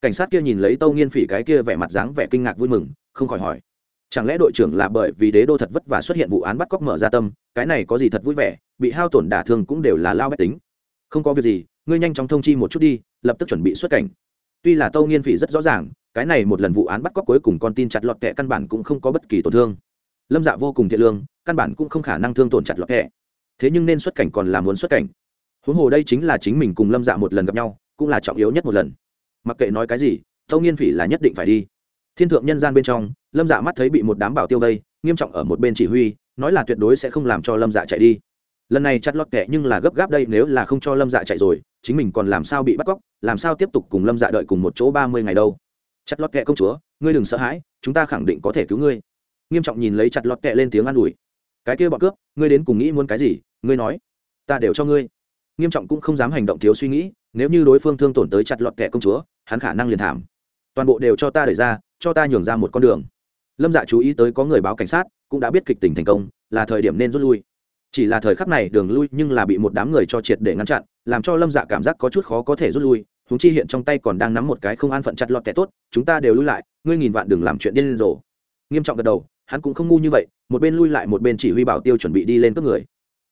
Cảnh sát kia nhìn lấy tâu nghiên phỉ cái kia vẻ mặt dáng vẻ kinh ngạc vui mừng, không khỏi hỏi. Chẳng lẽ đội trưởng là bởi vì đế đô thật vất vả xuất hiện vụ án bắt cóc mở ra tâm, cái này có gì thật vui vẻ, bị hao tổn đả thương cũng đều là lao bách tính. Không có việc gì, ngươi nhanh chóng thông chi một chút đi, lập tức chuẩn bị xuất cảnh. Tuy là tâu nghiên phỉ rất rõ ràng, cái này một lần vụ án bắt cóc cuối cùng con tin chặt lọt kẹ căn bản cũng không có bất kỳ tổn thương. Lâm dạ vô cùng thiện lương căn bản cũng không khả năng thương tổn chặt lọt kẹ. Thế nhưng nên xuất cảnh còn là muốn xuất cảnh. Huống hồ đây chính là chính mình cùng lâm dạ một lần gặp nhau, cũng là trọng yếu nhất một lần. Mặc kệ nói cái gì, tâu nghiên phỉ là nhất định phải đi. Thiên thượng nhân gian bên trong, lâm dạ mắt thấy bị một đám bảo tiêu vây, nghiêm trọng ở một bên chỉ huy, nói là tuyệt đối sẽ không làm cho lâm dạ chạy đi. Lần này chặt lọt kẹ nhưng là gấp gáp đây, nếu là không cho lâm dạ chạy rồi, chính mình còn làm sao bị bắt cóc, làm sao tiếp tục cùng lâm dạ đợi cùng một chỗ ba mươi ngày đâu? Chặt lọt kẹ công chúa, ngươi đừng sợ hãi, chúng ta khẳng định có thể cứu ngươi. Nghiêm trọng nhìn lấy chặt lọt kẹ lên tiếng an ủi cái kia bọn cướp, ngươi đến cùng nghĩ muốn cái gì, ngươi nói. Ta đều cho ngươi. Nghiêm trọng cũng không dám hành động thiếu suy nghĩ, nếu như đối phương thương tổn tới chặt lọt kẻ công chúa, hắn khả năng liền thảm. Toàn bộ đều cho ta đẩy ra, cho ta nhường ra một con đường. Lâm dạ chú ý tới có người báo cảnh sát, cũng đã biết kịch tình thành công, là thời điểm nên rút lui. Chỉ là thời khắc này đường lui nhưng là bị một đám người cho triệt để ngăn chặn, làm cho lâm dạ cảm giác có chút khó có thể rút lui. Húng chi hiện trong tay còn đang nắm một cái không an phận chặt lọt kẻ tốt, chúng ta đều lui lại, ngươi nghìn vạn đừng làm chuyện điên rồ. Nghiêm trọng gật đầu hắn cũng không ngu như vậy, một bên lui lại một bên chỉ huy bảo tiêu chuẩn bị đi lên cướp người.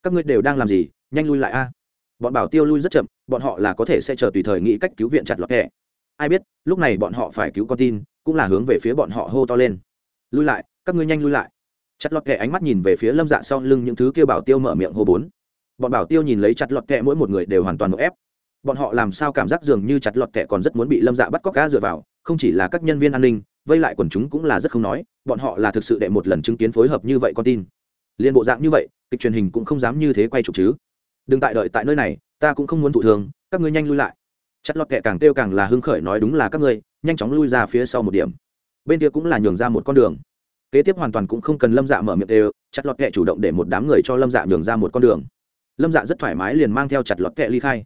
Các ngươi đều đang làm gì? Nhanh lui lại a. Bọn bảo tiêu lui rất chậm, bọn họ là có thể sẽ chờ tùy thời nghĩ cách cứu viện chặt lọt kẻ. Ai biết, lúc này bọn họ phải cứu con tin, cũng là hướng về phía bọn họ hô to lên. Lui lại, các ngươi nhanh lui lại. Chặt lọt kẻ ánh mắt nhìn về phía lâm dạ sau lưng những thứ kêu bảo tiêu mở miệng hô bốn. Bọn bảo tiêu nhìn lấy chặt lọt kẹ mỗi một người đều hoàn toàn ép. Bọn họ làm sao cảm giác dường như chặt lọt kẹ còn rất muốn bị lâm dạ bắt cóc cá dựa vào, không chỉ là các nhân viên an ninh vây lại quần chúng cũng là rất không nói, bọn họ là thực sự đệ một lần chứng kiến phối hợp như vậy con tin. Liên bộ dạng như vậy, kịch truyền hình cũng không dám như thế quay chụp chứ. Đừng tại đợi tại nơi này, ta cũng không muốn thụ thường các ngươi nhanh lui lại. Chặt lọt kẹ càng kêu càng là hưng khởi nói đúng là các ngươi, nhanh chóng lui ra phía sau một điểm. Bên kia cũng là nhường ra một con đường. Kế tiếp hoàn toàn cũng không cần lâm dạ mở miệng đều, chặt lọt kẹ chủ động để một đám người cho lâm dạ nhường ra một con đường. Lâm dạ rất thoải mái liền mang theo chặt lọt kẹ ly khai.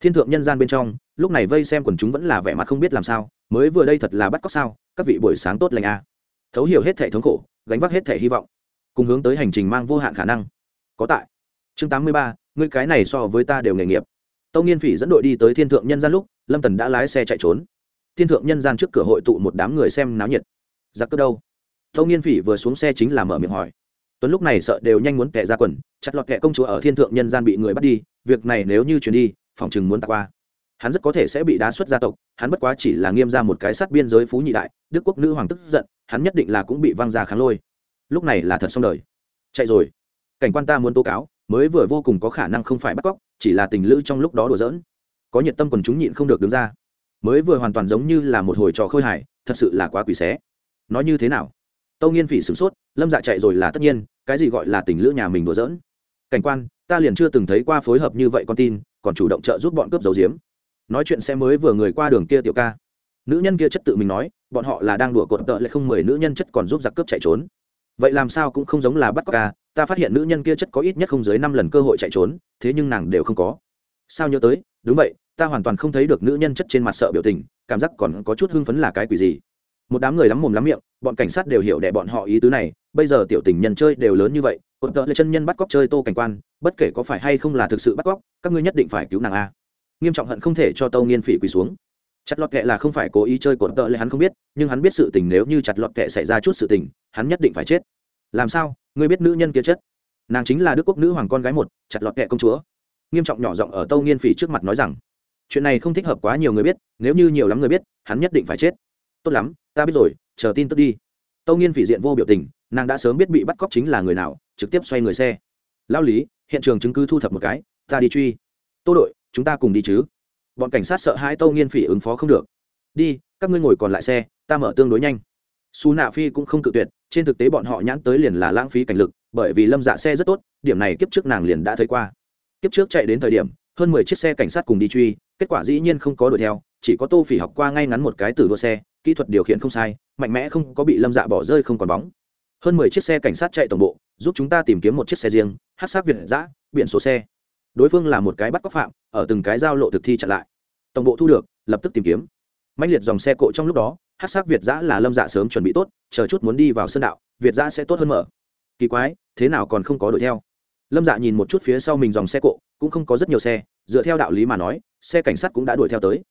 Thiên thượng nhân gian bên trong, lúc này vây xem quần chúng vẫn là vẻ mặt không biết làm sao, mới vừa đây thật là bắt cóc sao các vị buổi sáng tốt lành a. Thấu hiểu hết thể thống khổ, gánh vác hết thể hy vọng, cùng hướng tới hành trình mang vô hạn khả năng. Có tại. Chương tám mươi ba, ngươi cái này so với ta đều nghề nghiệp. Tâu nghiên phỉ dẫn đội đi tới thiên thượng nhân gian lúc, lâm tần đã lái xe chạy trốn. Thiên thượng nhân gian trước cửa hội tụ một đám người xem náo nhiệt. Dạ Giặc cướp đâu? Tâu nghiên phỉ vừa xuống xe chính là mở miệng hỏi. Tuấn lúc này sợ đều nhanh muốn kẻ ra quần, chặt lọt kẻ công chúa ở thiên thượng nhân gian bị người bắt đi, việc này nếu như chuyển đi, phòng chừng muốn tạc qua hắn rất có thể sẽ bị đá xuất gia tộc, hắn bất quá chỉ là nghiêm ra một cái sát biên giới phú nhị đại, đức quốc nữ hoàng tức giận, hắn nhất định là cũng bị văng ra kháng lôi. Lúc này là thật xong đời. Chạy rồi. Cảnh quan ta muốn tố cáo, mới vừa vô cùng có khả năng không phải bắt cóc, chỉ là tình lữ trong lúc đó đùa giỡn. Có nhiệt tâm quần chúng nhịn không được đứng ra. Mới vừa hoàn toàn giống như là một hồi trò khơi hải thật sự là quá quỷ xé. Nói như thế nào? Tâu nghiên phỉ sửng sốt, lâm dạ chạy rồi là tất nhiên, cái gì gọi là tình lữ nhà mình đùa giỡn? Cảnh quan, ta liền chưa từng thấy qua phối hợp như vậy con tin, còn chủ động trợ giúp bọn cướp dầu diếm nói chuyện sẽ mới vừa người qua đường kia tiểu ca. Nữ nhân kia chất tự mình nói, bọn họ là đang đùa cột tợ lại không mười nữ nhân chất còn giúp giặc cướp chạy trốn. Vậy làm sao cũng không giống là bắt cóc ca, ta phát hiện nữ nhân kia chất có ít nhất không dưới năm lần cơ hội chạy trốn, thế nhưng nàng đều không có. Sao nhớ tới, đúng vậy, ta hoàn toàn không thấy được nữ nhân chất trên mặt sợ biểu tình, cảm giác còn có chút hưng phấn là cái quỷ gì. Một đám người lắm mồm lắm miệng, bọn cảnh sát đều hiểu đẻ bọn họ ý tứ này, bây giờ tiểu tình nhân chơi đều lớn như vậy, cột tợ là chân nhân bắt cóc chơi tô cảnh quan, bất kể có phải hay không là thực sự bắt cóc, các ngươi nhất định phải cứu nàng a nghiêm trọng hận không thể cho tâu nghiên phỉ quỳ xuống. Chặt lọt kệ là không phải cố ý chơi cột tợ lại hắn không biết, nhưng hắn biết sự tình nếu như chặt lọt kệ xảy ra chút sự tình, hắn nhất định phải chết. Làm sao? Ngươi biết nữ nhân kia chết? Nàng chính là đức quốc nữ hoàng con gái một, chặt lọt kệ công chúa. Nghiêm trọng nhỏ giọng ở tâu nghiên phỉ trước mặt nói rằng, chuyện này không thích hợp quá nhiều người biết, nếu như nhiều lắm người biết, hắn nhất định phải chết. Tốt lắm, ta biết rồi, chờ tin tức đi. Tâu nghiên phỉ diện vô biểu tình, nàng đã sớm biết bị bắt cóc chính là người nào, trực tiếp xoay người xe. Lao lý, hiện trường chứng cứ thu thập một cái, ta đi truy. Tô đội chúng ta cùng đi chứ? Bọn cảnh sát sợ hãi tâu nghiên phỉ ứng phó không được. Đi, các ngươi ngồi còn lại xe, ta mở tương đối nhanh. Xù nạ phi cũng không cự tuyệt, trên thực tế bọn họ nhãn tới liền là lãng phí cảnh lực, bởi vì lâm dạ xe rất tốt, điểm này kiếp trước nàng liền đã thấy qua. Kiếp trước chạy đến thời điểm, hơn mười chiếc xe cảnh sát cùng đi truy, kết quả dĩ nhiên không có đuổi theo, chỉ có tô phỉ học qua ngay ngắn một cái từ đua xe, kỹ thuật điều khiển không sai, mạnh mẽ không có bị lâm dạ bỏ rơi không còn bóng. Hơn mười chiếc xe cảnh sát chạy tổng bộ, giúp chúng ta tìm kiếm một chiếc xe riêng, hát sát việt giã biển số xe đối phương là một cái bắt cóc phạm, ở từng cái giao lộ thực thi chặn lại. Tổng bộ thu được, lập tức tìm kiếm. Mạnh liệt dòng xe cộ trong lúc đó hát sắc việt giã là lâm dạ sớm chuẩn bị tốt, chờ chút muốn đi vào sân đạo, việt giã sẽ tốt hơn mở. Kỳ quái, thế nào còn không có đuổi theo? Lâm dạ nhìn một chút phía sau mình dòng xe cộ, cũng không có rất nhiều xe, dựa theo đạo lý mà nói, xe cảnh sát cũng đã đuổi theo tới.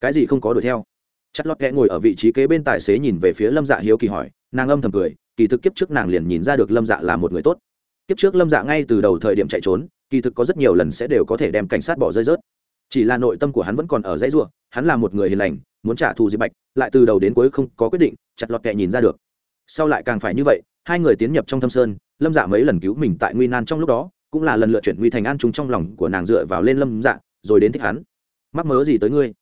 Cái gì không có đuổi theo? Chất lót kẽ ngồi ở vị trí kế bên tài xế nhìn về phía lâm dạ hiếu kỳ hỏi, nàng âm thầm cười, kỳ thực kiếp trước nàng liền nhìn ra được lâm dạ là một người tốt. Kiếp trước lâm dạ ngay từ đầu thời điểm chạy trốn kỳ thực có rất nhiều lần sẽ đều có thể đem cảnh sát bỏ rơi rớt. Chỉ là nội tâm của hắn vẫn còn ở dãy ruộng hắn là một người hiền lành, muốn trả thù diệp bạch, lại từ đầu đến cuối không có quyết định, chặt lọt kẹ nhìn ra được. Sau lại càng phải như vậy, hai người tiến nhập trong thâm sơn, lâm dạ mấy lần cứu mình tại nguy nan trong lúc đó, cũng là lần lựa chuyển nguy thành an trùng trong lòng của nàng dựa vào lên lâm dạ rồi đến thích hắn. Mắc mớ gì tới ngươi?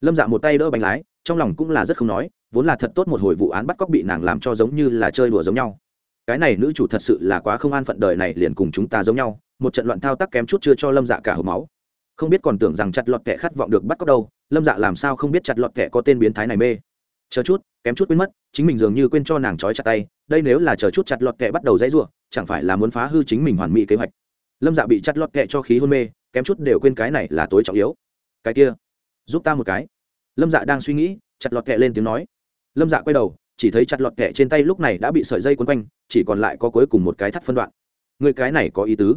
Lâm dạ một tay đỡ bánh lái, trong lòng cũng là rất không nói, vốn là thật tốt một hồi vụ án bắt cóc bị nàng làm cho giống như là chơi đùa giống nhau. Cái này nữ chủ thật sự là quá không an phận đời này liền cùng chúng ta giống nhau một trận loạn thao tác kém chút chưa cho lâm dạ cả hộp máu. Không biết còn tưởng rằng chặt lọt kẻ khát vọng được bắt cóc đâu, lâm dạ làm sao không biết chặt lọt kẻ có tên biến thái này mê. Chờ chút, kém chút quên mất, chính mình dường như quên cho nàng trói chặt tay, đây nếu là chờ chút chặt lọt kẻ bắt đầu dãy ruộng chẳng phải là muốn phá hư chính mình hoàn mỹ kế hoạch. Lâm dạ bị chặt lọt kẻ cho khí hôn mê, kém chút đều quên cái này là tối trọng yếu. Cái kia, giúp ta một cái. Lâm dạ đang suy nghĩ, chặt lọt kẹ lên tiếng nói. Lâm dạ quay đầu, chỉ thấy chặt lọt kẹ trên tay lúc này đã bị sợi dây quấn quanh, chỉ còn lại có cuối cùng một cái thắt phân đoạn. Người cái này có ý tứ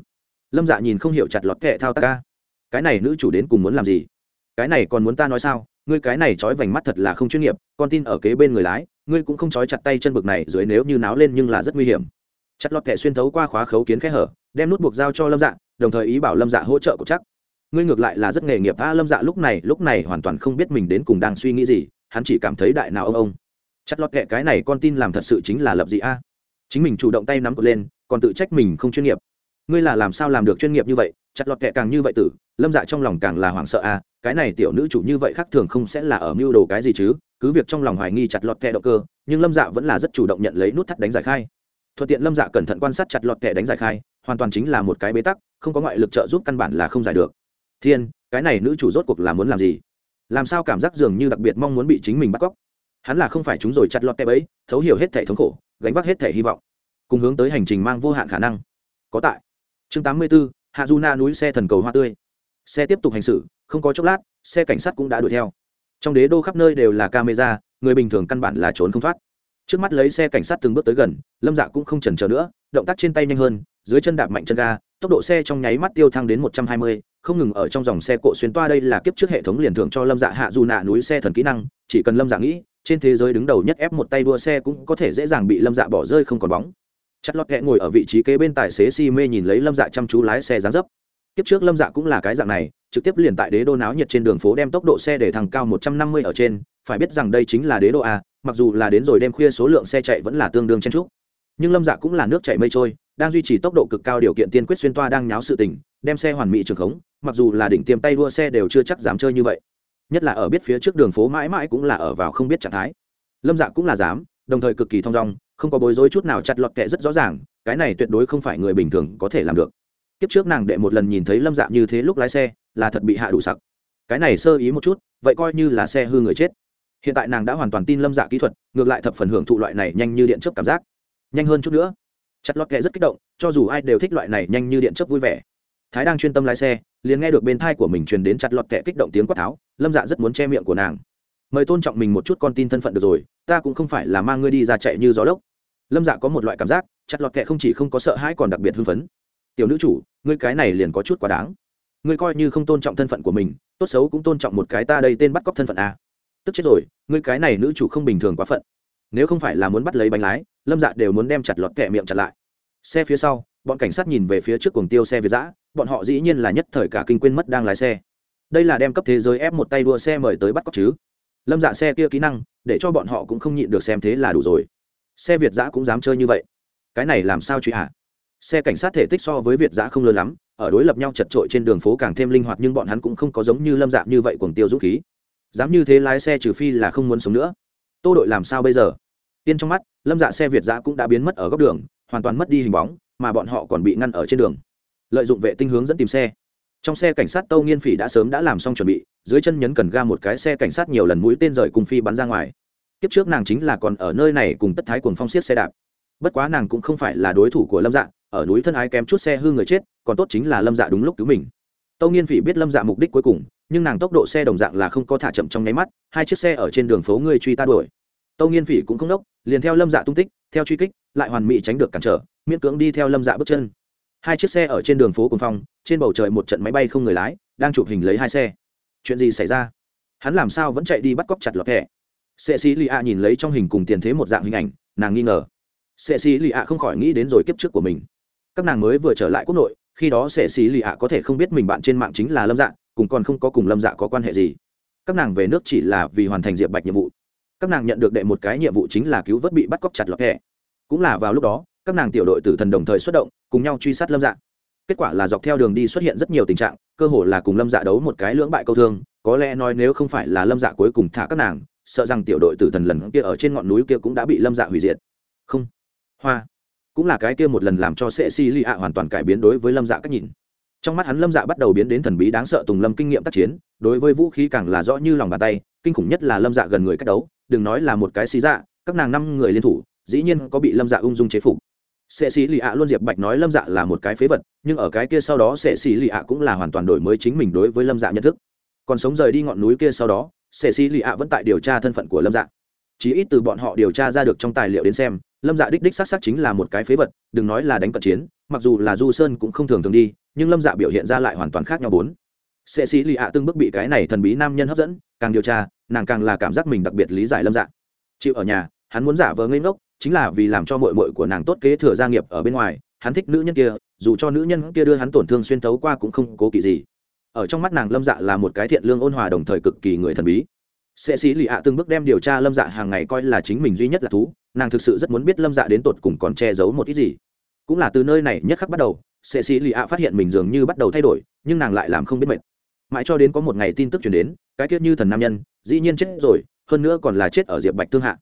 lâm dạ nhìn không hiểu chặt lọt kẹ thao ta, ca. Cái này nữ chủ đến cùng muốn làm gì? Cái này còn muốn ta nói sao? Ngươi cái này trói vành mắt thật là không chuyên nghiệp con tin ở kế bên người lái ngươi cũng không trói chặt tay chân bực này dưới nếu như náo lên nhưng là rất nguy hiểm. Chặt lọt kẹ xuyên thấu qua khóa khấu kiến khe hở đem nút buộc giao cho lâm dạ đồng thời ý bảo lâm dạ hỗ trợ của chắc. Ngươi ngược lại là rất nghề nghiệp a lâm dạ lúc này lúc này hoàn toàn không biết mình đến cùng đang suy nghĩ gì hắn chỉ cảm thấy đại nào ông ông. Chặt lọt kệ cái này con tin làm thật sự chính là lập dị a. Chính mình chủ động tay nắm cột lên còn tự trách mình không chuyên nghiệp ngươi là làm sao làm được chuyên nghiệp như vậy, chặt lọt kệ càng như vậy tử, lâm dạ trong lòng càng là hoảng sợ à? cái này tiểu nữ chủ như vậy khác thường không sẽ là ở mưu đồ cái gì chứ, cứ việc trong lòng hoài nghi chặt lọt kệ động cơ, nhưng lâm dạ vẫn là rất chủ động nhận lấy nút thắt đánh giải khai. Thuận tiện lâm dạ cẩn thận quan sát chặt lọt kệ đánh giải khai, hoàn toàn chính là một cái bế tắc, không có ngoại lực trợ giúp căn bản là không giải được. Thiên, cái này nữ chủ rốt cuộc là muốn làm gì? Làm sao cảm giác dường như đặc biệt mong muốn bị chính mình bắt cóc? Hắn là không phải chúng rồi chặt lọt kẹp ấy thấu hiểu hết thể thống khổ, gánh vác hết thể hy vọng, cùng hướng tới hành trình mang vô hạn khả năng. Có tại chương tám mươi 84, hạ du na núi xe thần cầu hoa tươi. Xe tiếp tục hành xử không có chốc lát xe cảnh sát cũng đã đuổi theo. Trong đế đô khắp nơi đều là camera người bình thường căn bản là trốn không thoát. Trước mắt lấy xe cảnh sát từng bước tới gần lâm dạ cũng không chần chờ nữa động tác trên tay nhanh hơn dưới chân đạp mạnh chân ga tốc độ xe trong nháy mắt tiêu thăng đến một trăm hai mươi không ngừng ở trong dòng xe cộ xuyên toa đây là kiếp trước hệ thống liền thưởng cho lâm dạ hạ Du nạ núi xe thần kỹ năng chỉ cần lâm dạ nghĩ trên thế giới đứng đầu nhất ép một tay đua xe cũng có thể dễ dàng bị lâm dạ bỏ rơi không còn bóng chất lót kẽ ngồi ở vị trí kế bên tài xế si mê nhìn lấy lâm dạ chăm chú lái xe dán dấp. Kiếp trước lâm dạ cũng là cái dạng này, trực tiếp liền tại đế đô náo nhiệt trên đường phố đem tốc độ xe để thẳng cao một trăm năm mươi ở trên. Phải biết rằng đây chính là đế đô a, mặc dù là đến rồi đêm khuya số lượng xe chạy vẫn là tương đương chen trúc nhưng lâm dạ cũng là nước chạy mây trôi, đang duy trì tốc độ cực cao điều kiện tiên quyết xuyên toa đang nháo sự tình, đem xe hoàn mỹ trường khống, mặc dù là đỉnh tiêm tay đua xe đều chưa chắc dám chơi như vậy. Nhất là ở biết phía trước đường phố mãi mãi cũng là ở vào không biết trạng thái. Lâm dạ cũng là dám, đồng thời cực kỳ thong dong không có bối rối chút nào chặt lọt kệ rất rõ ràng, cái này tuyệt đối không phải người bình thường có thể làm được. Kiếp trước nàng đệ một lần nhìn thấy lâm dạ như thế lúc lái xe, là thật bị hạ đủ sặc. Cái này sơ ý một chút, vậy coi như là xe hư người chết. Hiện tại nàng đã hoàn toàn tin lâm dạ kỹ thuật, ngược lại thập phần hưởng thụ loại này nhanh như điện chấp cảm giác. Nhanh hơn chút nữa. Chặt lọt kệ rất kích động, cho dù ai đều thích loại này nhanh như điện chấp vui vẻ. Thái đang chuyên tâm lái xe, liền nghe được bên thai của mình truyền đến chặt lọt kệ kích động tiếng quát tháo, lâm dạ rất muốn che miệng của nàng. Mời tôn trọng mình một chút con tin thân phận được rồi, ta cũng không phải là mang ngươi đi ra chạy như gió lốc lâm dạ có một loại cảm giác, chặt lọt kệ không chỉ không có sợ hãi còn đặc biệt hưng phấn. Tiểu nữ chủ, ngươi cái này liền có chút quá đáng. Ngươi coi như không tôn trọng thân phận của mình, tốt xấu cũng tôn trọng một cái ta đây tên bắt cóc thân phận a. Tức chết rồi, ngươi cái này nữ chủ không bình thường quá phận. Nếu không phải là muốn bắt lấy bánh lái, lâm dạ đều muốn đem chặt lọt kẹ miệng chặt lại. Xe phía sau, bọn cảnh sát nhìn về phía trước cuồng tiêu xe việt giã bọn họ dĩ nhiên là nhất thời cả kinh quên mất đang lái xe. Đây là đem cấp thế giới ép một tay đua xe mời tới bắt cóc chứ? Lâm dạ xe kia kỹ năng, để cho bọn họ cũng không nhịn được xem thế là đủ rồi xe việt giã cũng dám chơi như vậy. Cái này làm sao truy hạ xe cảnh sát thể tích so với việt giã không lớn lắm, ở đối lập nhau chật trội trên đường phố càng thêm linh hoạt nhưng bọn hắn cũng không có giống như lâm dạ như vậy cuồng tiêu dũng khí. Dám như thế lái xe trừ phi là không muốn sống nữa. Tô đội làm sao bây giờ? Tiên trong mắt, lâm dạ xe việt giã cũng đã biến mất ở góc đường, hoàn toàn mất đi hình bóng, mà bọn họ còn bị ngăn ở trên đường. Lợi dụng vệ tinh hướng dẫn tìm xe. Trong xe cảnh sát tâu nghiên phỉ đã sớm đã làm xong chuẩn bị, dưới chân nhấn cần ga một cái xe cảnh sát nhiều lần mũi tên rời cùng phi bắn ra ngoài kiếp trước nàng chính là còn ở nơi này cùng tất thái cuồng phong xiết xe đạp. Bất quá nàng cũng không phải là đối thủ của lâm dạ ở núi thân ái kém chút xe hư người chết, còn tốt chính là lâm dạ đúng lúc cứu mình. Tâu nghiên phỉ biết lâm dạ mục đích cuối cùng, nhưng nàng tốc độ xe đồng dạng là không có thả chậm trong nháy mắt, hai chiếc xe ở trên đường phố ngươi truy ta đuổi. Tâu nghiên phỉ cũng không đốc, liền theo lâm dạ tung tích, theo truy kích, lại hoàn mỹ tránh được cản trở, miễn cưỡng đi theo lâm dạ bước chân. Hai chiếc xe ở trên đường phố cùng phong, trên bầu trời một trận máy bay không người lái, đang chụp hình lấy hai xe. Chuyện gì xảy ra? Hắn làm sao vẫn chạy đi bắt cóc chặt lọt thẻ? Sệ sĩ lì ạ nhìn lấy trong hình cùng tiền thế một dạng hình ảnh, nàng nghi ngờ. Sệ sĩ lì ạ không khỏi nghĩ đến rồi kiếp trước của mình. Các nàng mới vừa trở lại quốc nội, khi đó sệ sĩ lì ạ có thể không biết mình bạn trên mạng chính là lâm dạ cùng còn không có cùng lâm dạ có quan hệ gì. Các nàng về nước chỉ là vì hoàn thành diệp bạch nhiệm vụ. Các nàng nhận được đệ một cái nhiệm vụ chính là cứu vớt bị bắt cóc chặt lọt kẻ cũng là vào lúc đó, các nàng tiểu đội tử thần đồng thời xuất động, cùng nhau truy sát lâm dạ. Kết quả là dọc theo đường đi xuất hiện rất nhiều tình trạng, cơ hồ là cùng lâm dạ đấu một cái lưỡng bại câu thương, có lẽ nói nếu không phải là lâm dạ cuối cùng thả các nàng sợ rằng tiểu đội tử thần lần kia ở trên ngọn núi kia cũng đã bị lâm dạ hủy diệt. Không. Hoa. Cũng là cái kia một lần làm cho sệ si lì ạ hoàn toàn cải biến đối với lâm dạ cách nhìn. Trong mắt hắn lâm dạ bắt đầu biến đến thần bí đáng sợ tùng lâm kinh nghiệm tác chiến, đối với vũ khí càng là rõ như lòng bàn tay, kinh khủng nhất là lâm dạ gần người cách đấu, đừng nói là một cái xí dạ các nàng năm người liên thủ, dĩ nhiên có bị lâm dạ ung dung chế phục. Sệ sĩ lì ạ luôn diệp bạch nói lâm dạ là một cái phế vật, nhưng ở cái kia sau đó sệ sĩ lì ạ cũng là hoàn toàn đổi mới chính mình đối với lâm dạ nhận thức. Còn sống rời đi ngọn núi kia sau đó sệ xì lì ạ vẫn tại điều tra thân phận của lâm dạ. Chí ít từ bọn họ điều tra ra được trong tài liệu đến xem, lâm dạ đích đích xác xác chính là một cái phế vật, đừng nói là đánh cận chiến, mặc dù là du sơn cũng không thường thường đi, nhưng lâm dạ biểu hiện ra lại hoàn toàn khác nhau bốn. Sệ xì lì ạ từng bước bị cái này thần bí nam nhân hấp dẫn, càng điều tra, nàng càng là cảm giác mình đặc biệt lý giải lâm dạ. Chịu ở nhà, hắn muốn giả vờ ngây ngốc, chính là vì làm cho mội mội của nàng tốt kế thừa gia nghiệp ở bên ngoài, hắn thích nữ nhân kia, dù cho nữ nhân kia đưa hắn tổn thương xuyên tấu qua cũng không cố kỵ gì ở trong mắt nàng lâm dạ là một cái thiện lương ôn hòa đồng thời cực kỳ người thần bí. Sệ sĩ lì ạ từng bước đem điều tra lâm dạ hàng ngày coi là chính mình duy nhất là thú, nàng thực sự rất muốn biết lâm dạ đến tột cùng còn che giấu một ít gì. Cũng là từ nơi này nhất khắc bắt đầu sệ sĩ lì ạ phát hiện mình dường như bắt đầu thay đổi, nhưng nàng lại làm không biết mệt. Mãi cho đến có một ngày tin tức chuyển đến, cái tiết như thần nam nhân, dĩ nhiên chết rồi, hơn nữa còn là chết ở diệp bạch thương hạ.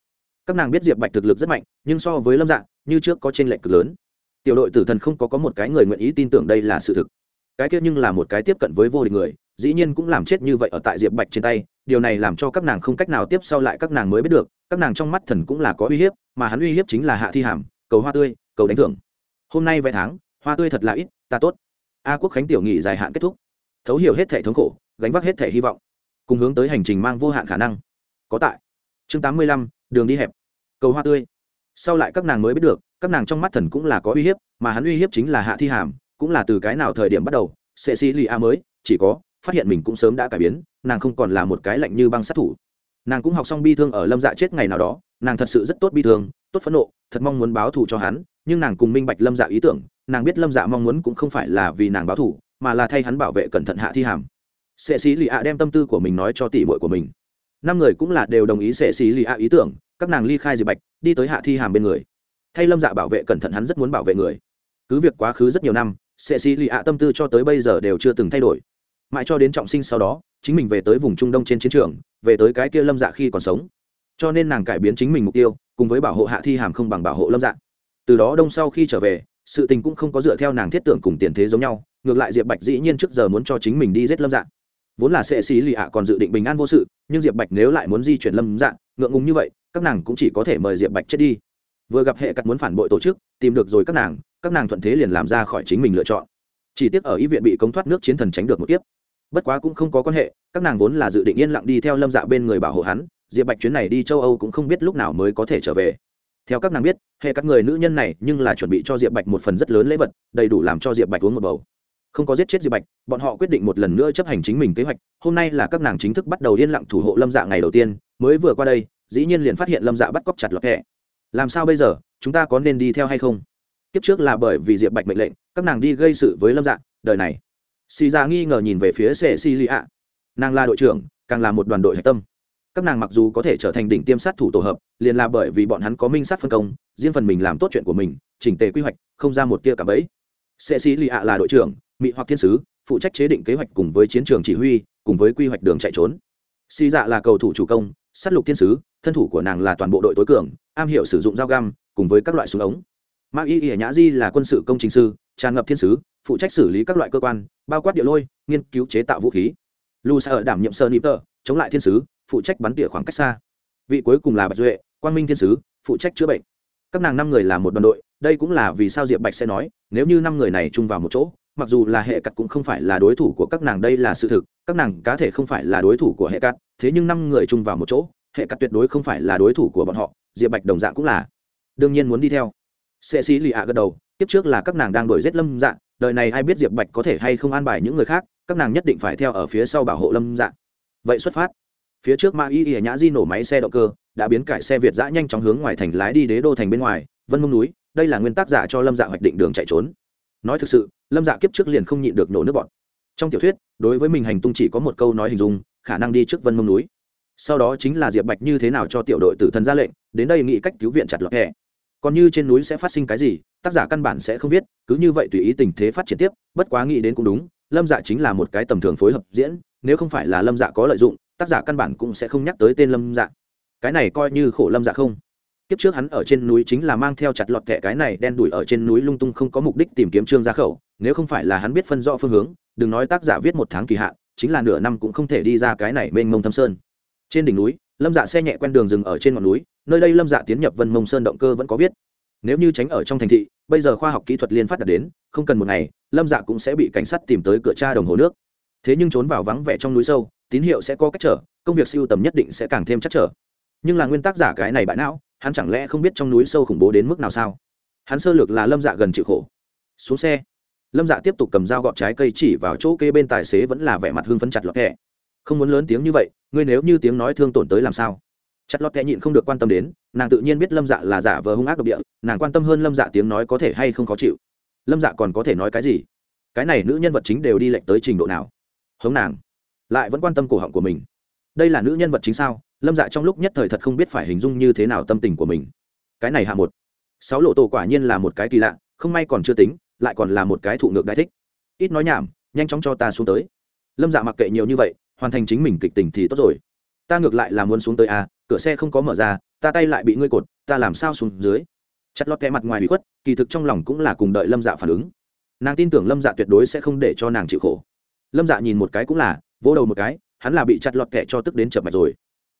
Các nàng biết diệp bạch thực lực rất mạnh, nhưng so với lâm dạ như trước có t r ê n lệch cực lớn. Tiểu đội tử thần không có có một cái người nguyện ý tin tưởng đây là sự thực cái kia nhưng là một cái tiếp cận với vô địch người, dĩ nhiên cũng làm chết như vậy ở tại diệp bạch trên tay, điều này làm cho các nàng không cách nào tiếp sau lại các nàng mới biết được, các nàng trong mắt thần cũng là có uy hiếp, mà hắn uy hiếp chính là hạ thi hàm, cầu hoa tươi, cầu đánh thưởng. Hôm nay vài tháng, hoa tươi thật là ít, ta tốt. A quốc khánh tiểu nghị dài hạn kết thúc. Thấu hiểu hết thể thống khổ, gánh vác hết thể hy vọng. Cùng hướng tới hành trình mang vô hạn khả năng. Có tại. Chương tám mươi lăm, đường đi hẹp. Cầu hoa tươi. Sau lại các nàng mới biết được, các nàng trong mắt thần cũng là có uy hiếp, mà hắn uy hiếp chính là hạ thi hàm cũng là từ cái nào thời điểm bắt đầu sệ sĩ lì a mới, chỉ có, phát hiện mình cũng sớm đã cải biến, nàng không còn là một cái lạnh như băng sát thủ. Nàng cũng học xong bi thương ở lâm dạ chết ngày nào đó, nàng thật sự rất tốt bi thương, tốt phẫn nộ, thật mong muốn báo thù cho hắn, nhưng nàng cùng minh bạch lâm dạ ý tưởng, nàng biết lâm dạ mong muốn cũng không phải là vì nàng báo thù, mà là thay hắn bảo vệ cẩn thận hạ thi hàm. Sệ sĩ lì a đem tâm tư của mình nói cho tỷ muội của mình. Năm người cũng là đều đồng ý sệ sĩ lì a ý tưởng, các nàng ly khai diệp bạch, đi tới hạ thi hàm bên người. Thay lâm dạ bảo vệ cẩn thận hắn rất muốn bảo vệ người. Cứ việc quá khứ rất nhiều năm sệ xì lì ạ tâm tư cho tới bây giờ đều chưa từng thay đổi. Mãi cho đến trọng sinh sau đó, chính mình về tới vùng trung đông trên chiến trường, về tới cái kia lâm dạ khi còn sống. Cho nên nàng cải biến chính mình mục tiêu, cùng với bảo hộ hạ thi hàm không bằng bảo hộ lâm dạ. Từ đó đông sau khi trở về, sự tình cũng không có dựa theo nàng thiết tưởng cùng tiền thế giống nhau, ngược lại diệp bạch dĩ nhiên trước giờ muốn cho chính mình đi giết lâm dạ. Vốn là sệ xí lì ạ còn dự định bình an vô sự, nhưng diệp bạch nếu lại muốn di chuyển lâm dạ ngượng ngùng như vậy, các nàng cũng chỉ có thể mời diệp bạch chết đi. Vừa gặp hệ cắt muốn phản bội tổ chức, tìm được rồi các nàng các nàng thuận thế liền làm ra khỏi chính mình lựa chọn. Chỉ tiếc ở y viện bị cống thoát nước chiến thần tránh được một tiếp bất quá cũng không có quan hệ, các nàng vốn là dự định yên lặng đi theo lâm dạ bên người bảo hộ hắn, diệp bạch chuyến này đi châu âu cũng không biết lúc nào mới có thể trở về. Theo các nàng biết, hệ các người nữ nhân này nhưng là chuẩn bị cho diệp bạch một phần rất lớn lễ vật, đầy đủ làm cho diệp bạch uống một bầu. Không có giết chết diệp bạch, bọn họ quyết định một lần nữa chấp hành chính mình kế hoạch, hôm nay là các nàng chính thức bắt đầu yên lặng thủ hộ lâm dạ ngày đầu tiên, mới vừa qua đây, dĩ nhiên liền phát hiện lâm dạ bắt cóc chặt lọt thẻ làm sao bây giờ, chúng ta có nên đi theo hay không? Kiếp trước là bởi vì diệp bạch mệnh lệnh, các nàng đi gây sự với lâm dạ đời này. Xì ra nghi ngờ nhìn về phía sệ xì lì ạ. Nàng là đội trưởng, càng là một đoàn đội hạch tâm. Các nàng mặc dù có thể trở thành đỉnh tiêm sát thủ tổ hợp, liền là bởi vì bọn hắn có minh sát phân công, riêng phần mình làm tốt chuyện của mình, chỉnh tề quy hoạch, không ra một tia cả bẫy. Sệ xì lì ạ là đội trưởng mỹ hoặc thiên sứ, phụ trách chế định kế hoạch cùng với chiến trường chỉ huy, cùng với quy hoạch đường chạy trốn. Xì dạ là cầu thủ chủ công, sát lục thiên sứ, thân thủ của nàng là toàn bộ đội tối cường, am hiểu sử dụng dao găm, cùng với các loại súng ống ma y y nhã di là quân sự công trình sư, tràn ngập thiên sứ, phụ trách xử lý các loại cơ quan, bao quát địa lôi, nghiên cứu chế tạo vũ khí. Lu sa ở đảm nhiệm sơ nịp tờ, chống lại thiên sứ, phụ trách bắn tỉa khoảng cách xa. Vị cuối cùng là bạch duệ, quang minh thiên sứ, phụ trách chữa bệnh. Các nàng năm người là một đoàn đội, đây cũng là vì sao diệp bạch sẽ nói, nếu như năm người này chung vào một chỗ, mặc dù là hệ cắt cũng không phải là đối thủ của các nàng đây là sự thực, các nàng cá thể không phải là đối thủ của hệ cắt, thế nhưng năm người chung vào một chỗ, hệ cắt tuyệt đối không phải là đối thủ của bọn họ, diệp bạch đồng dạng cũng là. Đương nhiên muốn đi theo sệ sĩ lì ạ gật đầu tiếp trước là các nàng đang đổi giết lâm dạ đời này ai biết diệp bạch có thể hay không an bài những người khác, các nàng nhất định phải theo ở phía sau bảo hộ lâm dạ. Vậy xuất phát. Phía trước ma y y nhã di nổ máy xe động cơ, đã biến cải xe việt giã nhanh chóng hướng ngoài thành lái đi đế đô thành bên ngoài, vân mông núi, đây là nguyên tắc giả cho lâm dạ hoạch định đường chạy trốn. Nói thực sự, lâm dạ kiếp trước liền không nhịn được nổ nước bọn trong tiểu thuyết, đối với mình hành tung chỉ có một câu nói hình dung, khả năng đi trước vân mông núi. Sau đó chính là diệp bạch như thế nào cho tiểu đội tử thần ra lệnh, đến đây nghị cách cứu viện chặt lọt hẹ còn như trên núi sẽ phát sinh cái gì, tác giả căn bản sẽ không viết, cứ như vậy tùy ý tình thế phát triển tiếp, bất quá nghĩ đến cũng đúng, lâm dạ chính là một cái tầm thường phối hợp diễn, nếu không phải là lâm dạ có lợi dụng, tác giả căn bản cũng sẽ không nhắc tới tên lâm dạ. Cái này coi như khổ lâm dạ không. Kiếp trước hắn ở trên núi chính là mang theo chặt lọt kẹ cái này đen đuổi ở trên núi lung tung không có mục đích tìm kiếm trương gia khẩu, nếu không phải là hắn biết phân rõ phương hướng, đừng nói tác giả viết một tháng kỳ hạn, chính là nửa năm cũng không thể đi ra cái này mênh mông thâm sơn. Trên đỉnh núi lâm dạ xe nhẹ quen đường rừng ở trên ngọn núi, nơi đây lâm dạ tiến nhập vân mông sơn động cơ vẫn có viết. Nếu như tránh ở trong thành thị, bây giờ khoa học kỹ thuật liên phát đạt đến, không cần một ngày, lâm dạ cũng sẽ bị cảnh sát tìm tới cửa tra đồng hồ nước. Thế nhưng trốn vào vắng vẻ trong núi sâu, tín hiệu sẽ có cách trở, công việc siêu tầm nhất định sẽ càng thêm chắc trở. Nhưng là nguyên tắc giả cái này bại não, hắn chẳng lẽ không biết trong núi sâu khủng bố đến mức nào sao? Hắn sơ lược là lâm dạ gần chịu khổ. Xuống xe, lâm dạ tiếp tục cầm dao gọt trái cây chỉ vào chỗ kê bên tài xế vẫn là vẻ mặt hương phấn chặt lọt kẹ không muốn lớn tiếng như vậy, ngươi nếu như tiếng nói thương tổn tới làm sao? Chặt lọt kẹ nhịn không được quan tâm đến, nàng tự nhiên biết lâm dạ là giả vờ hung ác độc địa, nàng quan tâm hơn lâm dạ tiếng nói có thể hay không khó chịu. Lâm dạ còn có thể nói cái gì? Cái này nữ nhân vật chính đều đi lệnh tới trình độ nào? Hống nàng, lại vẫn quan tâm cổ họng của mình. Đây là nữ nhân vật chính sao? Lâm dạ trong lúc nhất thời thật không biết phải hình dung như thế nào tâm tình của mình. Cái này hạ một. Sáu lộ tổ quả nhiên là một cái kỳ lạ, không may còn chưa tính, lại còn là một cái thụ ngược đại thích. Ít nói nhảm, nhanh chóng cho ta xuống tới. Lâm dạ mặc kệ nhiều như vậy hoàn thành chính mình kịch tình thì tốt rồi. Ta ngược lại là muốn xuống tới à cửa xe không có mở ra, ta tay lại bị ngươi cột, ta làm sao xuống dưới? Chặt lọt kẹ mặt ngoài bị khuất, kỳ thực trong lòng cũng là cùng đợi lâm dạ phản ứng. Nàng tin tưởng lâm dạ tuyệt đối sẽ không để cho nàng chịu khổ. Lâm dạ nhìn một cái cũng là, vỗ đầu một cái, hắn là bị chặt lọt kẹ cho tức đến chập mạch rồi.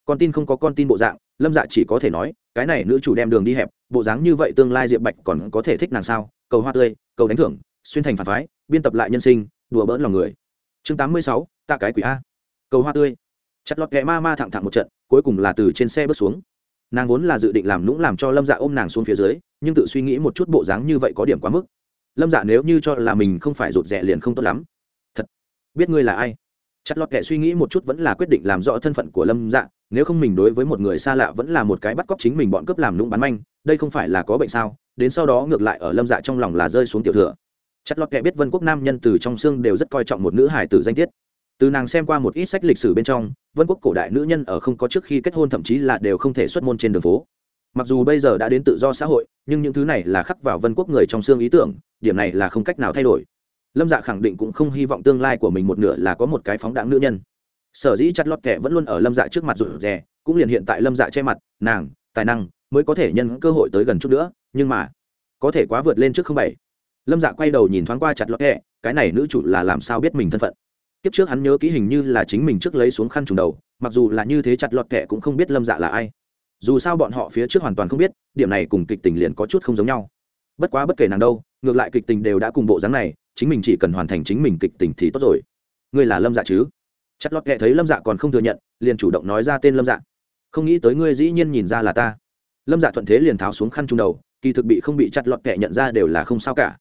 Con tin không có con tin bộ dạng, lâm dạ chỉ có thể nói, cái này nữ chủ đem đường đi hẹp, bộ dáng như vậy tương lai diệp bạch còn có thể thích nàng sao? Cầu hoa tươi, cầu đánh thưởng, xuyên thành phản phái, biên tập lại nhân sinh, đùa bỡn lòng người. Chương tám mươi sáu, ta cái quỷ a cầu hoa tươi. Chặt lọt kẹ ma ma thẳng thẳng một trận, cuối cùng là từ trên xe bước xuống. Nàng vốn là dự định làm lũng làm cho lâm dạ ôm nàng xuống phía dưới, nhưng tự suy nghĩ một chút bộ dáng như vậy có điểm quá mức. Lâm dạ nếu như cho là mình không phải rụt rẻ liền không tốt lắm. Thật, biết ngươi là ai? Chặt lọt kệ suy nghĩ một chút vẫn là quyết định làm rõ thân phận của lâm dạ nếu không mình đối với một người xa lạ vẫn là một cái bắt cóc chính mình bọn cướp làm lũng bắn manh, đây không phải là có bệnh sao? Đến sau đó ngược lại ở lâm dạ trong lòng là rơi xuống tiểu thừa. Chặt lọt kệ biết vân quốc nam nhân từ trong xương đều rất coi trọng một nữ hải tử danh tiết từ nàng xem qua một ít sách lịch sử bên trong, vân quốc cổ đại nữ nhân ở không có trước khi kết hôn thậm chí là đều không thể xuất môn trên đường phố. Mặc dù bây giờ đã đến tự do xã hội, nhưng những thứ này là khắc vào vân quốc người trong xương ý tưởng, điểm này là không cách nào thay đổi. Lâm dạ khẳng định cũng không hy vọng tương lai của mình một nửa là có một cái phóng đáng nữ nhân. Sở dĩ chặt lọt kẻ vẫn luôn ở lâm dạ trước mặt rụt rè, cũng liền hiện tại lâm dạ che mặt, nàng, tài năng mới có thể nhân cơ hội tới gần chút nữa, nhưng mà có thể quá vượt lên trước không bảy. Lâm dạ quay đầu nhìn thoáng qua chặt lọt kẻ, cái này nữ chủ là làm sao biết mình thân phận? Kiếp trước hắn nhớ kỹ hình như là chính mình trước lấy xuống khăn trùng đầu, mặc dù là như thế chặt lọt kẻ cũng không biết lâm dạ là ai. Dù sao bọn họ phía trước hoàn toàn không biết, điểm này cùng kịch tình liền có chút không giống nhau. Bất quá bất kể nàng đâu, ngược lại kịch tình đều đã cùng bộ dáng này, chính mình chỉ cần hoàn thành chính mình kịch tình thì tốt rồi. Ngươi là lâm dạ chứ? Chặt lọt kệ thấy lâm dạ còn không thừa nhận, liền chủ động nói ra tên lâm dạ. Không nghĩ tới ngươi dĩ nhiên nhìn ra là ta. Lâm dạ thuận thế liền tháo xuống khăn trung đầu, kỳ thực bị không bị chặt lọt kệ nhận ra đều là không sao cả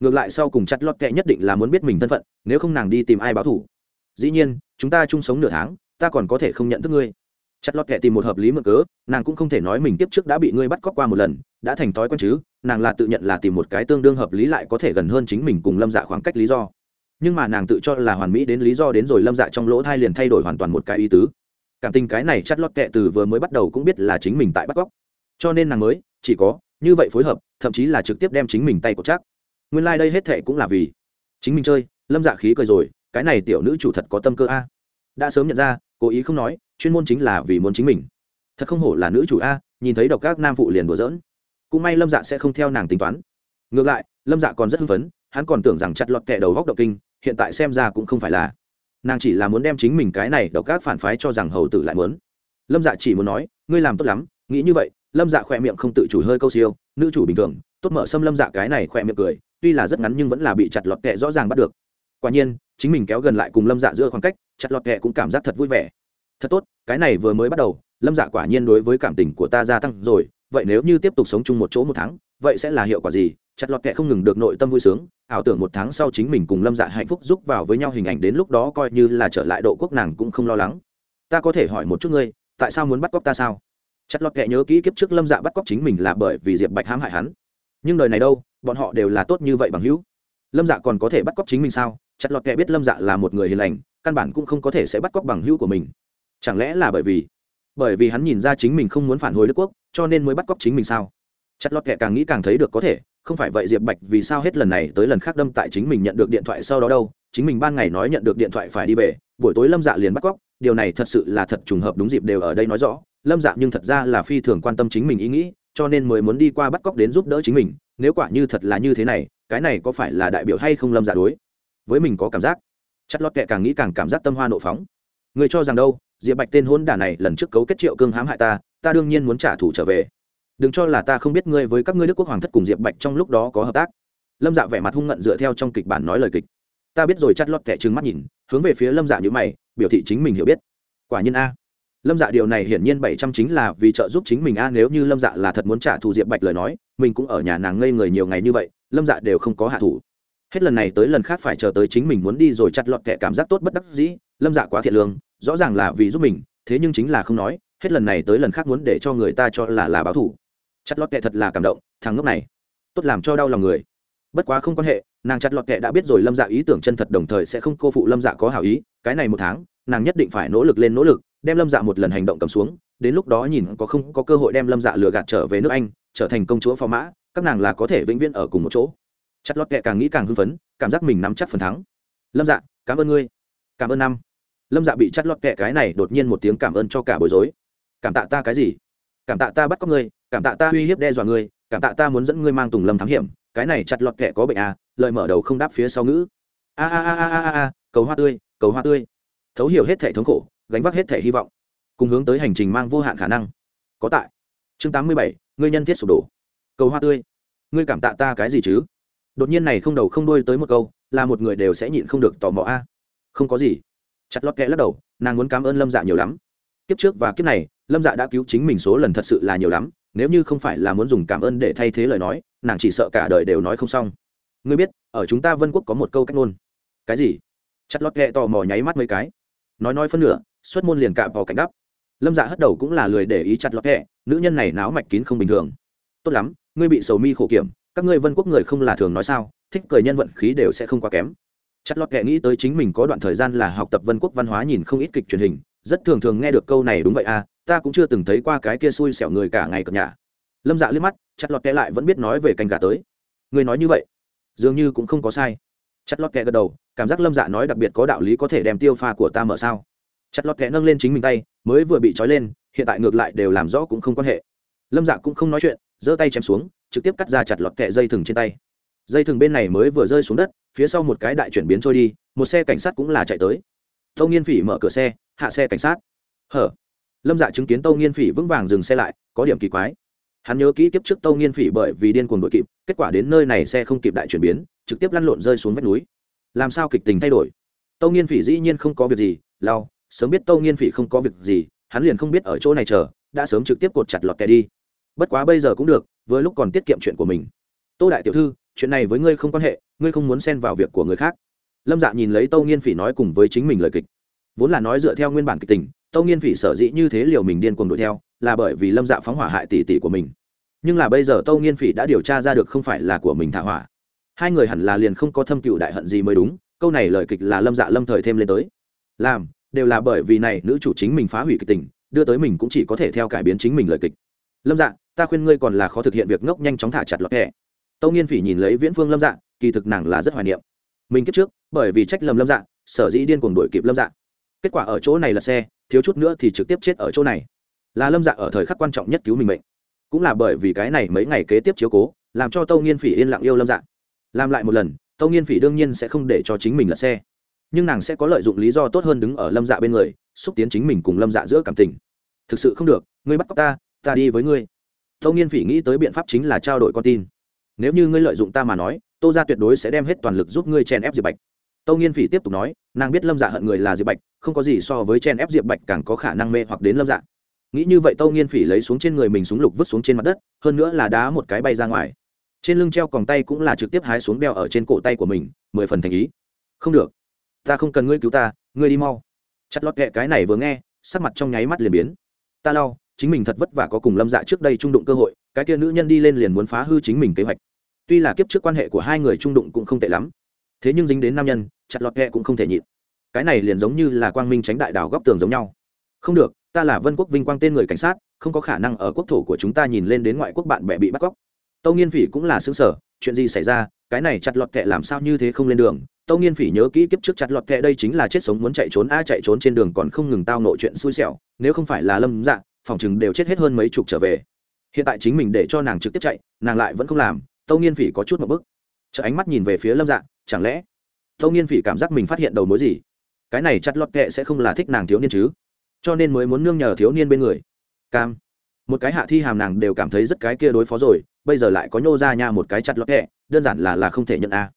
ngược lại sau cùng chặt lọt kệ nhất định là muốn biết mình thân phận, nếu không nàng đi tìm ai báo thủ. Dĩ nhiên, chúng ta chung sống nửa tháng, ta còn có thể không nhận thức ngươi. Chặt lọt kệ tìm một hợp lý mượn cớ, nàng cũng không thể nói mình tiếp trước đã bị ngươi bắt cóc qua một lần, đã thành thói quen chứ, nàng là tự nhận là tìm một cái tương đương hợp lý lại có thể gần hơn chính mình cùng lâm dạ khoảng cách lý do. Nhưng mà nàng tự cho là hoàn mỹ đến lý do đến rồi lâm dạ trong lỗ thai liền thay đổi hoàn toàn một cái ý tứ. Cảm tình cái này chắt lót kệ từ vừa mới bắt đầu cũng biết là chính mình tại bắt cóc. Cho nên nàng mới, chỉ có như vậy phối hợp, thậm chí là trực tiếp đem chính mình tay cột chắc nguyên lai、like、đây hết thệ cũng là vì chính mình chơi, lâm dạ khí cười rồi, cái này tiểu nữ chủ thật có tâm cơ a. Đã sớm nhận ra, cố ý không nói, chuyên môn chính là vì muốn chính mình. Thật không hổ là nữ chủ a, nhìn thấy độc các nam phụ liền đùa giỡn. Cũng may lâm dạ sẽ không theo nàng tính toán. Ngược lại, lâm dạ còn rất hưng phấn, hắn còn tưởng rằng chặt lọt kẹ đầu góc độc kinh, hiện tại xem ra cũng không phải là. Nàng chỉ là muốn đem chính mình cái này độc các phản phái cho rằng hầu tử lại muốn. Lâm dạ chỉ muốn nói, ngươi làm tốt lắm, nghĩ như vậy. Lâm dạ khỏe miệng không tự chủ hơi câu siêu, nữ chủ bình thường, tốt mở xâm lâm dạ cái này khỏe miệng cười tuy là rất ngắn nhưng vẫn là bị chặt lọt kẹ rõ ràng bắt được. Quả nhiên, chính mình kéo gần lại cùng lâm dạ giữa khoảng cách, chặt lọt kẹ cũng cảm giác thật vui vẻ. Thật tốt, cái này vừa mới bắt đầu, lâm dạ quả nhiên đối với cảm tình của ta gia tăng rồi, vậy nếu như tiếp tục sống chung một chỗ một tháng, vậy sẽ là hiệu quả gì? Chặt lọt kệ không ngừng được nội tâm vui sướng, ảo tưởng một tháng sau chính mình cùng lâm dạ hạnh phúc giúp vào với nhau hình ảnh đến lúc đó coi như là trở lại độ quốc nàng cũng không lo lắng. Ta có thể hỏi một chút ngươi, tại sao muốn bắt cóc ta sao? Chặt lọt kệ nhớ kỹ kiếp trước lâm dạ bắt cóc chính mình là bởi vì diệp bạch hãm hại hắn nhưng đời này đâu, bọn họ đều là tốt như vậy bằng hữu. Lâm dạ còn có thể bắt cóc chính mình sao? Chặt lọt kệ biết lâm dạ là một người hiền lành, căn bản cũng không có thể sẽ bắt cóc bằng hữu của mình. Chẳng lẽ là bởi vì bởi vì hắn nhìn ra chính mình không muốn phản hồi đức quốc, cho nên mới bắt cóc chính mình sao? Chặt lọt kệ càng nghĩ càng thấy được có thể, không phải vậy diệp bạch vì sao hết lần này tới lần khác đâm tại chính mình nhận được điện thoại sau đó đâu? Chính mình ban ngày nói nhận được điện thoại phải đi về, buổi tối lâm dạ liền bắt cóc. Điều này thật sự là thật trùng hợp đúng dịp đều ở đây nói rõ. Lâm dạ nhưng thật ra là phi thường quan tâm chính mình ý nghĩ cho nên mới muốn đi qua bắt cóc đến giúp đỡ chính mình, nếu quả như thật là như thế này, cái này có phải là đại biểu hay không lâm giả đối? Với mình có cảm giác. Chặt lót kệ càng nghĩ càng cảm giác tâm hoa nộ phóng. Người cho rằng đâu, diệp bạch tên hôn đả này lần trước cấu kết triệu cương hãm hại ta ta đương nhiên muốn trả thù trở về. Đừng cho là ta không biết ngươi với các ngươi đức quốc hoàng thất cùng diệp bạch trong lúc đó có hợp tác. Lâm dạ vẻ mặt hung ngận dựa theo trong kịch bản nói lời kịch. Ta biết rồi chắt lót kẻ trừng mắt nhìn, hướng về phía lâm dạ như mày, biểu thị chính mình hiểu biết. Quả nhiên a lâm dạ điều này hiển nhiên bảy trăm chính là vì trợ giúp chính mình a, nếu như lâm dạ là thật muốn trả thù diệp bạch lời nói, mình cũng ở nhà nàng ngây người nhiều ngày như vậy, lâm dạ đều không có hạ thủ. Hết lần này tới lần khác phải chờ tới chính mình muốn đi rồi chặt lọt kẻ cảm giác tốt bất đắc dĩ, lâm dạ quá thiện lương, rõ ràng là vì giúp mình, thế nhưng chính là không nói, hết lần này tới lần khác muốn để cho người ta cho là là báo thủ chặt lọt kẻ thật là cảm động, thằng ngốc này, tốt làm cho đau lòng người. Bất quá không quan hệ, nàng chặt lọt kệ đã biết rồi, lâm dạ ý tưởng chân thật đồng thời sẽ không cô phụ lâm dạ có hảo ý, cái này một tháng, nàng nhất định phải nỗ lực lên nỗ lực đem lâm dạ một lần hành động cầm xuống, đến lúc đó nhìn có không có cơ hội đem lâm dạ lừa gạt trở về nước anh, trở thành công chúa phò mã, các nàng là có thể vĩnh viễn ở cùng một chỗ. Chặt lót kệ càng nghĩ càng hưng phấn, cảm giác mình nắm chắc phần thắng. Lâm dạ cảm ơn ngươi. Cảm ơn năm. Lâm dạ bị chặt lót kệ cái này đột nhiên một tiếng cảm ơn cho cả bối rối. Cảm tạ ta cái gì? Cảm tạ ta bắt cóc ngươi, cảm tạ ta uy hiếp đe dọa ngươi, cảm tạ ta muốn dẫn ngươi mang tùng lâm thám hiểm, cái này chặt lọt kệ có bệnh à lợi mở đầu không đáp phía sau ngữ. A a a a a a, cầu hoa tươi, cầu hoa tươi. Thấu hiểu hết thể thống khổ gánh vác hết thể hy vọng, cùng hướng tới hành trình mang vô hạn khả năng. Có tại. Chương tám mươi bảy, ngươi nhân thiết sụp đổ. Cầu hoa tươi. Ngươi cảm tạ ta cái gì chứ? Đột nhiên này không đầu không đuôi tới một câu, là một người đều sẽ nhịn không được tò mò a. Không có gì. Chặt lót kẽ lắc đầu, nàng muốn cảm ơn lâm dạ nhiều lắm. Kiếp trước và kiếp này, lâm dạ đã cứu chính mình số lần thật sự là nhiều lắm, nếu như không phải là muốn dùng cảm ơn để thay thế lời nói, nàng chỉ sợ cả đời đều nói không xong. Ngươi biết, ở chúng ta vân quốc có một câu cách ngôn. Cái gì? Chặt lót kẽ tò mò nháy mắt mấy cái. Nói nói phân nửa xuất môn liền cạm vào cảnh đắp. Lâm dạ hất đầu cũng là lười để ý chặt lọt ghẹ nữ nhân này náo mạch kín không bình thường. Tốt lắm, ngươi bị sầu mi khổ kiểm, các ngươi vân quốc người không là thường nói sao, thích cười nhân vận khí đều sẽ không quá kém. Chặt lọt ghẹ nghĩ tới chính mình có đoạn thời gian là học tập vân quốc văn hóa nhìn không ít kịch truyền hình, rất thường thường nghe được câu này đúng vậy à ta cũng chưa từng thấy qua cái kia xui xẻo người cả ngày cập nhà. Lâm dạ liếc mắt, chặt lọt kẽ lại vẫn biết nói về canh gà tới. Người nói như vậy, dường như cũng không có sai. Chặt lọt kẽ gật đầu, cảm giác lâm dạ nói đặc biệt có đạo lý có thể đem tiêu pha của ta mở sao? Chặt lọt kẽ nâng lên chính mình tay, mới vừa bị trói lên, hiện tại ngược lại đều làm rõ cũng không quan hệ. Lâm dạ cũng không nói chuyện, giơ tay chém xuống, trực tiếp cắt ra chặt lọt kẹ dây thừng trên tay. Dây thừng bên này mới vừa rơi xuống đất, phía sau một cái đại chuyển biến trôi đi, một xe cảnh sát cũng là chạy tới. Tâu nghiên phỉ mở cửa xe, hạ xe cảnh sát. Hở? Lâm dạ chứng kiến tâu nghiên phỉ vững vàng dừng xe lại, có điểm kỳ quái. Hắn nhớ kỹ kiếp trước tâu nghiên phỉ bởi vì điên cuồng đội kịp, kết quả đến nơi này xe không kịp đại chuyển biến, trực tiếp lăn lộn rơi xuống vách núi. Làm sao kịch tình thay đổi? Tâu nghiên phỉ dĩ nhiên không có việc gì, lau sớm biết tâu nghiên phỉ không có việc gì, hắn liền không biết ở chỗ này chờ, đã sớm trực tiếp cột chặt lọt kẻ đi. Bất quá bây giờ cũng được với lúc còn tiết kiệm chuyện của mình. Tô đại tiểu thư, chuyện này với ngươi không quan hệ, ngươi không muốn xen vào việc của người khác. Lâm dạ nhìn lấy tâu nghiên phỉ nói cùng với chính mình lời kịch. Vốn là nói dựa theo nguyên bản kịch tình tâu nghiên phỉ sở dĩ như thế liều mình điên cuồng đuổi theo, là bởi vì lâm dạ phóng hỏa hại tỷ tỷ của mình. Nhưng là bây giờ tâu nghiên phỉ đã điều tra ra được không phải là của mình thả hỏa. Hai người hẳn là liền không có thâm cựu đại hận gì mới đúng, câu này lời kịch là lâm dạ lâm thời thêm lên tới. Làm đều là bởi vì này nữ chủ chính mình phá hủy kịch tình, đưa tới mình cũng chỉ có thể theo cải biến chính mình lời kịch. Lâm dạ ta khuyên ngươi còn là khó thực hiện việc ngốc nhanh chóng thả chặt lọt kẻ. Tâu nghiên phỉ nhìn lấy viễn phương lâm dạ kỳ thực nàng là rất hoài niệm. Mình kết trước, bởi vì trách lầm lâm dạ sở dĩ điên cuồng đuổi kịp lâm dạ. Kết quả ở chỗ này là xe, thiếu chút nữa thì trực tiếp chết ở chỗ này. Là lâm dạ ở thời khắc quan trọng nhất cứu mình mệnh. Cũng là bởi vì cái này mấy ngày kế tiếp chiếu cố, làm cho tâu nghiên phỉ yên lặng yêu lâm dạ. Làm lại một lần, tâu nghiên phỉ đương nhiên sẽ không để cho chính mình lật xe nhưng nàng sẽ có lợi dụng lý do tốt hơn đứng ở lâm dạ bên người, xúc tiến chính mình cùng lâm dạ giữa cảm tình. Thực sự không được, ngươi bắt cóc ta ta đi với ngươi. Tâu nghiên phỉ nghĩ tới biện pháp chính là trao đổi con tin. Nếu như ngươi lợi dụng ta mà nói, tô ra tuyệt đối sẽ đem hết toàn lực giúp ngươi chèn ép diệp bạch. Tâu nghiên phỉ tiếp tục nói, nàng biết lâm dạ hận người là diệp bạch, không có gì so với chen ép diệp bạch càng có khả năng mê hoặc đến lâm dạ. Nghĩ như vậy tâu nghiên phỉ lấy xuống trên người mình súng lục vứt xuống trên mặt đất, hơn nữa là đá một cái bay ra ngoài. Trên lưng treo còng tay cũng là trực tiếp hái xuống đeo ở trên cổ tay của mình, mười phần thành ý. Không được ta không cần ngươi cứu ta, ngươi đi mau. Chặt lọt kệ cái này vừa nghe, sắc mặt trong nháy mắt liền biến. Ta lau chính mình thật vất vả có cùng lâm dạ trước đây trung đụng cơ hội, cái kia nữ nhân đi lên liền muốn phá hư chính mình kế hoạch. Tuy là kiếp trước quan hệ của hai người trung đụng cũng không tệ lắm, thế nhưng dính đến nam nhân, chặt lọt kệ cũng không thể nhịn. Cái này liền giống như là quang minh tránh đại đảo góc tường giống nhau. Không được, ta là vân quốc vinh quang tên người cảnh sát, không có khả năng ở quốc thổ của chúng ta nhìn lên đến ngoại quốc bạn bè bị bắt cóc. Tâu nghiên phỉ cũng là xứng sở, chuyện gì xảy ra, cái này chặt lọt kệ làm sao như thế không lên đường tâu nghiên phỉ nhớ kỹ kiếp trước chặt lọt kệ đây chính là chết sống muốn chạy trốn, a chạy trốn trên đường còn không ngừng tao nội chuyện xui xẻo, nếu không phải là lâm dạ phòng chừng đều chết hết hơn mấy chục trở về. Hiện tại chính mình để cho nàng trực tiếp chạy, nàng lại vẫn không làm, tâu nghiên phỉ có chút một bức chợ ánh mắt nhìn về phía lâm dạ chẳng lẽ tâu nghiên phỉ cảm giác mình phát hiện đầu mối gì? Cái này chặt lọt kệ sẽ không là thích nàng thiếu niên chứ? Cho nên mới muốn nương nhờ thiếu niên bên người. Cam. Một cái hạ thi hàm nàng đều cảm thấy rất cái kia đối phó rồi, bây giờ lại có nhô ra nha một cái chặt lọt kệ đơn giản là là không thể nhận a.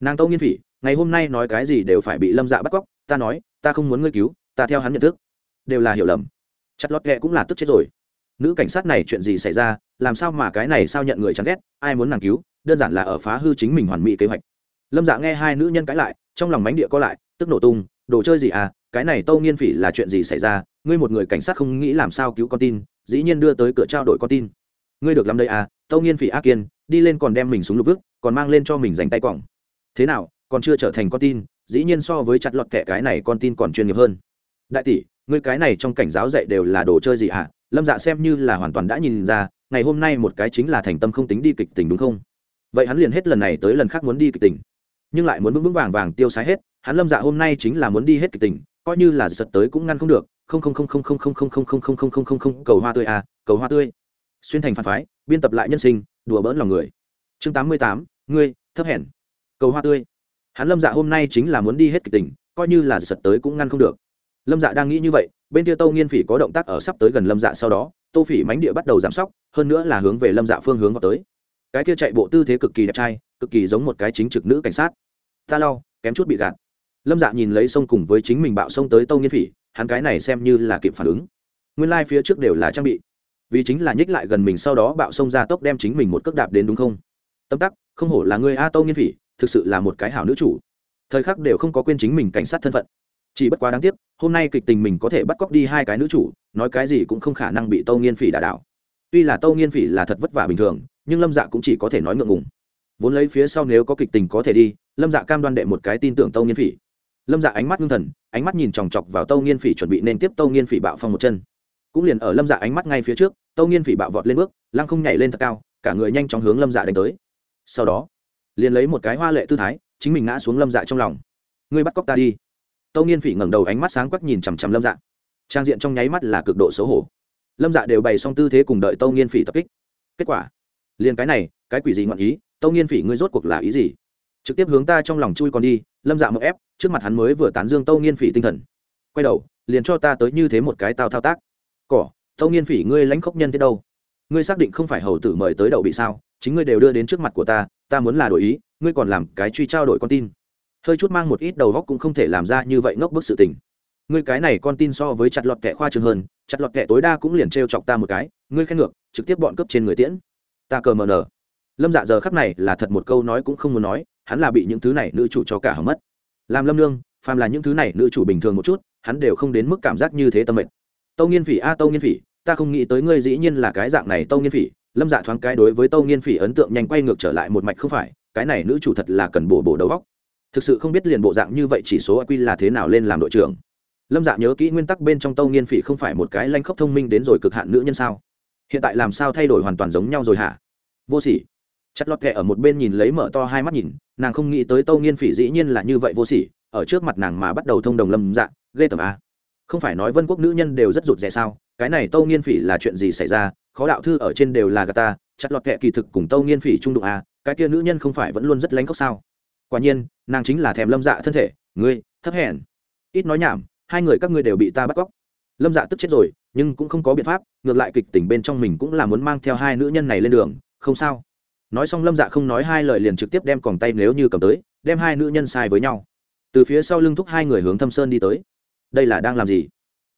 Nàng tâu nghiên phỉ ngày hôm nay nói cái gì đều phải bị lâm dạ bắt cóc ta nói ta không muốn ngươi cứu ta theo hắn nhận thức. Đều là hiểu lầm. Chặt lót ghẹ cũng là tức chết rồi. Nữ cảnh sát này chuyện gì xảy ra làm sao mà cái này sao nhận người chán ghét ai muốn nàng cứu đơn giản là ở phá hư chính mình hoàn mỹ kế hoạch. Lâm dạ nghe hai nữ nhân cãi lại trong lòng mánh địa có lại tức nổ tung đồ chơi gì à cái này tâu nghiên phỉ là chuyện gì xảy ra ngươi một người cảnh sát không nghĩ làm sao cứu con tin dĩ nhiên đưa tới cửa trao đổi con tin. Ngươi được làm đây à tâu nghiên phỉ a kiên đi lên còn đem mình súng lục vức, còn mang lên cho mình dành tay quỏng thế nào còn chưa trở thành con tin dĩ nhiên so với chặt lọt kẻ cái này con tin còn chuyên nghiệp hơn đại tỷ ngươi cái này trong cảnh giáo dạy đều là đồ chơi gì hả à? lâm dạ xem như là hoàn toàn đã nhìn ra ngày hôm nay một cái chính là thành tâm không tính đi kịch tình đúng không vậy hắn liền hết lần này tới lần khác muốn đi kịch tình nhưng lại muốn vững vững vàng vàng tiêu sái hết hắn lâm dạ hôm nay chính là muốn đi hết kịch tình coi như là giật tới cũng ngăn không được không không không không không không không không không không không không không không cầu hoa tươi à cầu hoa tươi xuyên thành phản phái biên tập lại nhân sinh đùa bỡn lòng người chương tám mươi tám ngươi thấp hèn cầu hoa tươi hắn lâm dạ hôm nay chính là muốn đi hết kịch tình, coi như là giật tới cũng ngăn không được. Lâm dạ đang nghĩ như vậy, bên kia tâu nghiên phỉ có động tác ở sắp tới gần lâm dạ sau đó, tô phỉ mánh địa bắt đầu giảm sóc, hơn nữa là hướng về lâm dạ phương hướng vào tới. Cái kia chạy bộ tư thế cực kỳ đẹp trai, cực kỳ giống một cái chính trực nữ cảnh sát. Ta lau, kém chút bị gạt. Lâm dạ nhìn lấy sông cùng với chính mình bạo sông tới tâu nghiên phỉ, hắn cái này xem như là kịp phản ứng. Nguyên lai、like、phía trước đều là trang bị. Vì chính là nhích lại gần mình sau đó bạo sông ra tốc đem chính mình một cước đạp đến đúng không? Tâm tắc, không hổ là người a tâu nghiên phỉ thực sự là một cái hảo nữ chủ. Thời khắc đều không có quên chính mình cảnh sát thân phận. Chỉ bất quá đáng tiếc, hôm nay kịch tình mình có thể bắt cóc đi hai cái nữ chủ, nói cái gì cũng không khả năng bị tâu nghiên phỉ đả đảo. Tuy là tâu nghiên phỉ là thật vất vả bình thường, nhưng lâm dạ cũng chỉ có thể nói ngượng ngùng. Vốn lấy phía sau nếu có kịch tình có thể đi, lâm dạ cam đoan đệ một cái tin tưởng tâu nghiên phỉ. Lâm dạ ánh mắt ngưng thần, ánh mắt nhìn chòng chọc vào tâu nghiên phỉ chuẩn bị nên tiếp tâu nghiên phỉ bạo phong một chân. Cũng liền ở lâm dạ ánh mắt ngay phía trước, tâu nghiên phỉ bạo vọt lên bước, lăng không nhảy lên thật cao, cả người nhanh chóng hướng lâm dạ đánh tới. Sau đó liền lấy một cái hoa lệ tư thái, chính mình ngã xuống lâm dạ trong lòng. Ngươi bắt cóc ta đi. Tâu nghiên phỉ ngẩng đầu ánh mắt sáng quắc nhìn chằm chằm lâm dạ. Trang diện trong nháy mắt là cực độ xấu hổ. Lâm dạ đều bày xong tư thế cùng đợi tâu nghiên phỉ tập kích. Kết quả, liền cái này, cái quỷ gì ngọn ý, tâu nghiên phỉ ngươi rốt cuộc là ý gì? Trực tiếp hướng ta trong lòng chui còn đi, lâm dạ mậu ép, trước mặt hắn mới vừa tán dương tâu nghiên phỉ tinh thần. Quay đầu, liền cho ta tới như thế một cái tao thao tác. Cỏ, tâu nghiên phỉ ngươi lãnh khốc nhân thế đâu? Ngươi xác định không phải hầu tử mời tới đậu bị sao? Chính ngươi đều đưa đến trước mặt của ta ta muốn là đổi ý, ngươi còn làm cái truy trao đổi con tin. Hơi chút mang một ít đầu góc cũng không thể làm ra như vậy ngốc bức sự tình. Ngươi cái này con tin so với chặt lọt kẻ khoa trường hơn, chặt lọt kẻ tối đa cũng liền t chọc ta một cái, ngươi khen ngược, trực tiếp bọn cướp trên người tiễn. Ta cờ mờ nở lâm dạ giờ khắc này là thật một câu nói cũng không muốn nói, hắn là bị những thứ này nữ chủ cho cả hầm mất. Làm lâm lương phàm là những thứ này nữ chủ bình thường một chút, hắn đều không đến mức cảm giác như thế tâm mệnh tâu nghiên phỉ, a, tâu nghiên phỉ, ta không nghĩ tới ngươi dĩ nhiên là cái dạng này, tâu nghiên phỉ lâm dạ thoáng cái đối với tâu nghiên phỉ ấn tượng nhanh quay ngược trở lại một mạch không phải, cái này nữ chủ thật là cần bổ bổ đầu góc thực sự không biết liền bộ dạng như vậy chỉ số quy là thế nào lên làm đội trưởng. Lâm dạ nhớ kỹ nguyên tắc bên trong tâu nghiên phỉ không phải một cái lanh khóc thông minh đến rồi cực hạn nữ nhân sao? Hiện tại làm sao thay đổi hoàn toàn giống nhau rồi hả? Vô sỉ. Chặt lọt kẹ ở một bên nhìn lấy mở to hai mắt nhìn, nàng không nghĩ tới tâu nghiên phỉ dĩ nhiên là như vậy vô sỉ, ở trước mặt nàng mà bắt đầu thông đồng lâm dạ ghê tởm a. Không phải nói vân quốc nữ nhân đều rất rụt rè sao? Cái này tâu nghiên phỉ là chuyện gì xảy ra? Khó đạo thư ở trên đều là gà ta, chặt lọt kệ kỳ thực cùng tâu nghiên phỉ trung đụng a cái kia nữ nhân không phải vẫn luôn rất lánh cốc sao? Quả nhiên, nàng chính là thèm lâm dạ thân thể, ngươi, thấp hèn. Ít nói nhảm, hai người các ngươi đều bị ta bắt cóc. Lâm dạ tức chết rồi, nhưng cũng không có biện pháp, ngược lại kịch tỉnh bên trong mình cũng là muốn mang theo hai nữ nhân này lên đường, không sao. Nói xong lâm dạ không nói hai lời liền trực tiếp đem còng tay nếu như cầm tới, đem hai nữ nhân sai với nhau. Từ phía sau lưng thúc hai người hướng thâm sơn đi tới. Đây là đang làm gì?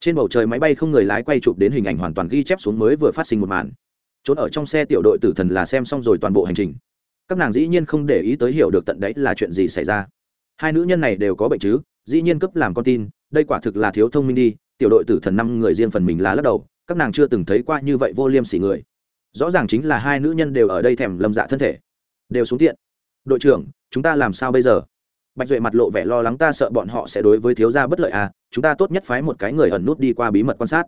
Trên bầu trời máy bay không người lái quay chụp đến hình ảnh hoàn toàn ghi chép xuống mới vừa phát sinh một màn. Trốn ở trong xe tiểu đội tử thần là xem xong rồi toàn bộ hành trình. Các nàng dĩ nhiên không để ý tới hiểu được tận đấy là chuyện gì xảy ra. Hai nữ nhân này đều có bệnh chứ, dĩ nhiên cấp làm con tin, đây quả thực là thiếu thông minh đi, tiểu đội tử thần năm người riêng phần mình là lắc đầu, các nàng chưa từng thấy qua như vậy vô liêm sỉ người. Rõ ràng chính là hai nữ nhân đều ở đây thèm lâm dạ thân thể. Đều xuống tiện. Đội trưởng, chúng ta làm sao bây giờ? Bạch duệ mặt lộ vẻ lo lắng, ta sợ bọn họ sẽ đối với thiếu gia bất lợi à chúng ta tốt nhất phái một cái người ẩn nút đi qua bí mật quan sát.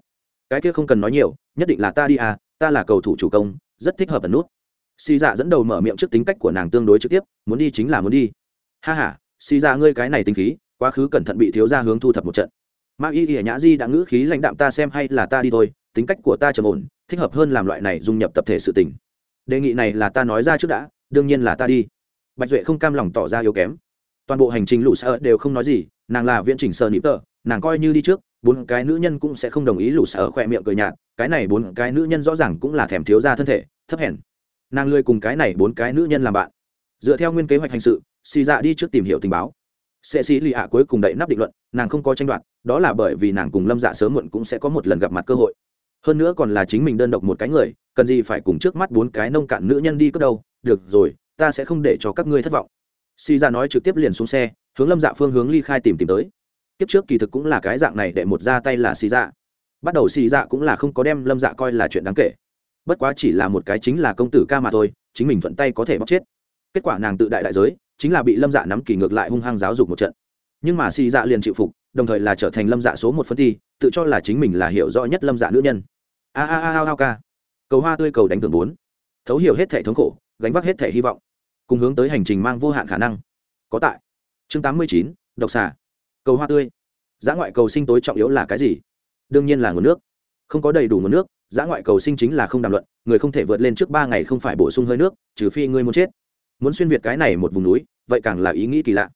Cái kia không cần nói nhiều, nhất định là ta đi à ta là cầu thủ chủ công, rất thích hợp ẩn nút. Xì dạ dẫn đầu mở miệng trước tính cách của nàng tương đối trực tiếp, muốn đi chính là muốn đi. Ha h a xì dạ ngươi cái này tính khí, quá khứ cẩn thận bị thiếu gia hướng thu thập một trận. Ma y ỉa nhã di đã ngữ khí lãnh đạm, ta xem hay là ta đi thôi, tính cách của ta trầm ổn, thích hợp hơn làm loại này dung nhập tập thể sự tình. Đề nghị này là ta nói ra trước đã, đương nhiên là ta đi. Bạch duệ không cam lòng tỏ ra yếu kém toàn bộ hành trình lũ sợ đều không nói gì, nàng là viễn chỉnh sợ nịp tờ, nàng coi như đi trước, bốn cái nữ nhân cũng sẽ không đồng ý lũ sợ khỏe miệng cười nhạt, cái này bốn cái nữ nhân rõ ràng cũng là thèm thiếu ra thân thể, thấp hèn. Nàng lười cùng cái này bốn cái nữ nhân làm bạn. Dựa theo nguyên kế hoạch hành sự, xì dạ đi trước tìm hiểu tình báo. Sệ sĩ lì ạ cuối cùng đậy nắp định luận, nàng không có tranh đoạt, đó là bởi vì nàng cùng lâm dạ sớm muộn cũng sẽ có một lần gặp mặt cơ hội. Hơn nữa còn là chính mình đơn độc một cái người, cần gì phải cùng trước mắt bốn cái nông cạn nữ nhân đi cất đâu, được rồi, ta sẽ không để cho các ngươi thất vọng xì dạ nói trực tiếp liền xuống xe, hướng lâm dạ phương hướng ly khai tìm tìm tới. Tiếp trước kỳ thực cũng là cái dạng này để một ra tay là xì dạ. Bắt đầu xì dạ cũng là không có đem lâm dạ coi là chuyện đáng kể. Bất quá chỉ là một cái chính là công tử ca mà thôi, chính mình thuận tay có thể bóc chết. Kết quả nàng tự đại đại giới, chính là bị lâm dạ nắm kỳ ngược lại hung hăng giáo dục một trận. Nhưng mà xì dạ liền chịu phục, đồng thời là trở thành lâm dạ số một phân thi, tự cho là chính mình là hiểu rõ nhất lâm dạ nữ nhân. A a a a a ca. Cầu hoa tươi cầu đánh thường bốn. Thấu hiểu hết thể thống khổ, gánh vác hết thể hy vọng cùng hướng tới hành trình mang vô hạn khả năng. Có tại. Chương tám mươi chín, độc xà. Cầu hoa tươi. Giá ngoại cầu sinh tối trọng yếu là cái gì? Đương nhiên là nguồn nước. Không có đầy đủ nguồn nước giá ngoại cầu sinh chính là không đàm luận, người không thể vượt lên trước ba ngày không phải bổ sung hơi nước, trừ phi ngươi muốn chết. Muốn xuyên việt cái này một vùng núi, vậy càng là ý nghĩ kỳ lạ.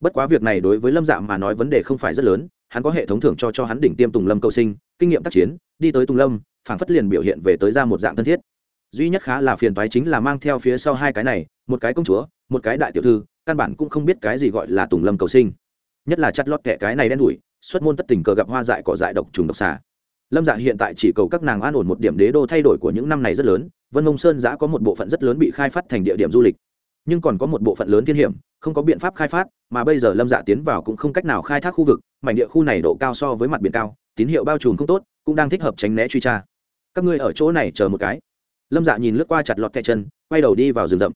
Bất quá việc này đối với lâm dạ mà nói vấn đề không phải rất lớn, hắn có hệ thống thưởng cho cho hắn đỉnh tiêm tùng lâm cầu sinh, kinh nghiệm tác chiến, đi tới tùng lâm, phảng phất liền biểu hiện về tới ra một dạng thân thiết duy nhất khá là phiền toái chính là mang theo phía sau hai cái này, một cái công chúa, một cái đại tiểu thư, căn bản cũng không biết cái gì gọi là tùng lâm cầu sinh. Nhất là chặt lót kẻ cái này đen đủi, xuất môn tất tình cờ gặp hoa dại cỏ dại độc trùng độc xà. Lâm dạ hiện tại chỉ cầu các nàng an ổn một điểm đế đô thay đổi của những năm này rất lớn, vân mông sơn giã có một bộ phận rất lớn bị khai phát thành địa điểm du lịch. Nhưng còn có một bộ phận lớn thiên hiểm, không có biện pháp khai phát, mà bây giờ lâm dạ tiến vào cũng không cách nào khai thác khu vực, mảnh địa khu này độ cao so với mặt biển cao, tín hiệu bao trùm không tốt, cũng đang thích hợp tránh né truy tra. Các ngươi ở chỗ này chờ một cái lâm dạ nhìn lướt qua chặt lọt kẹ chân, quay đầu đi vào rừng rậm.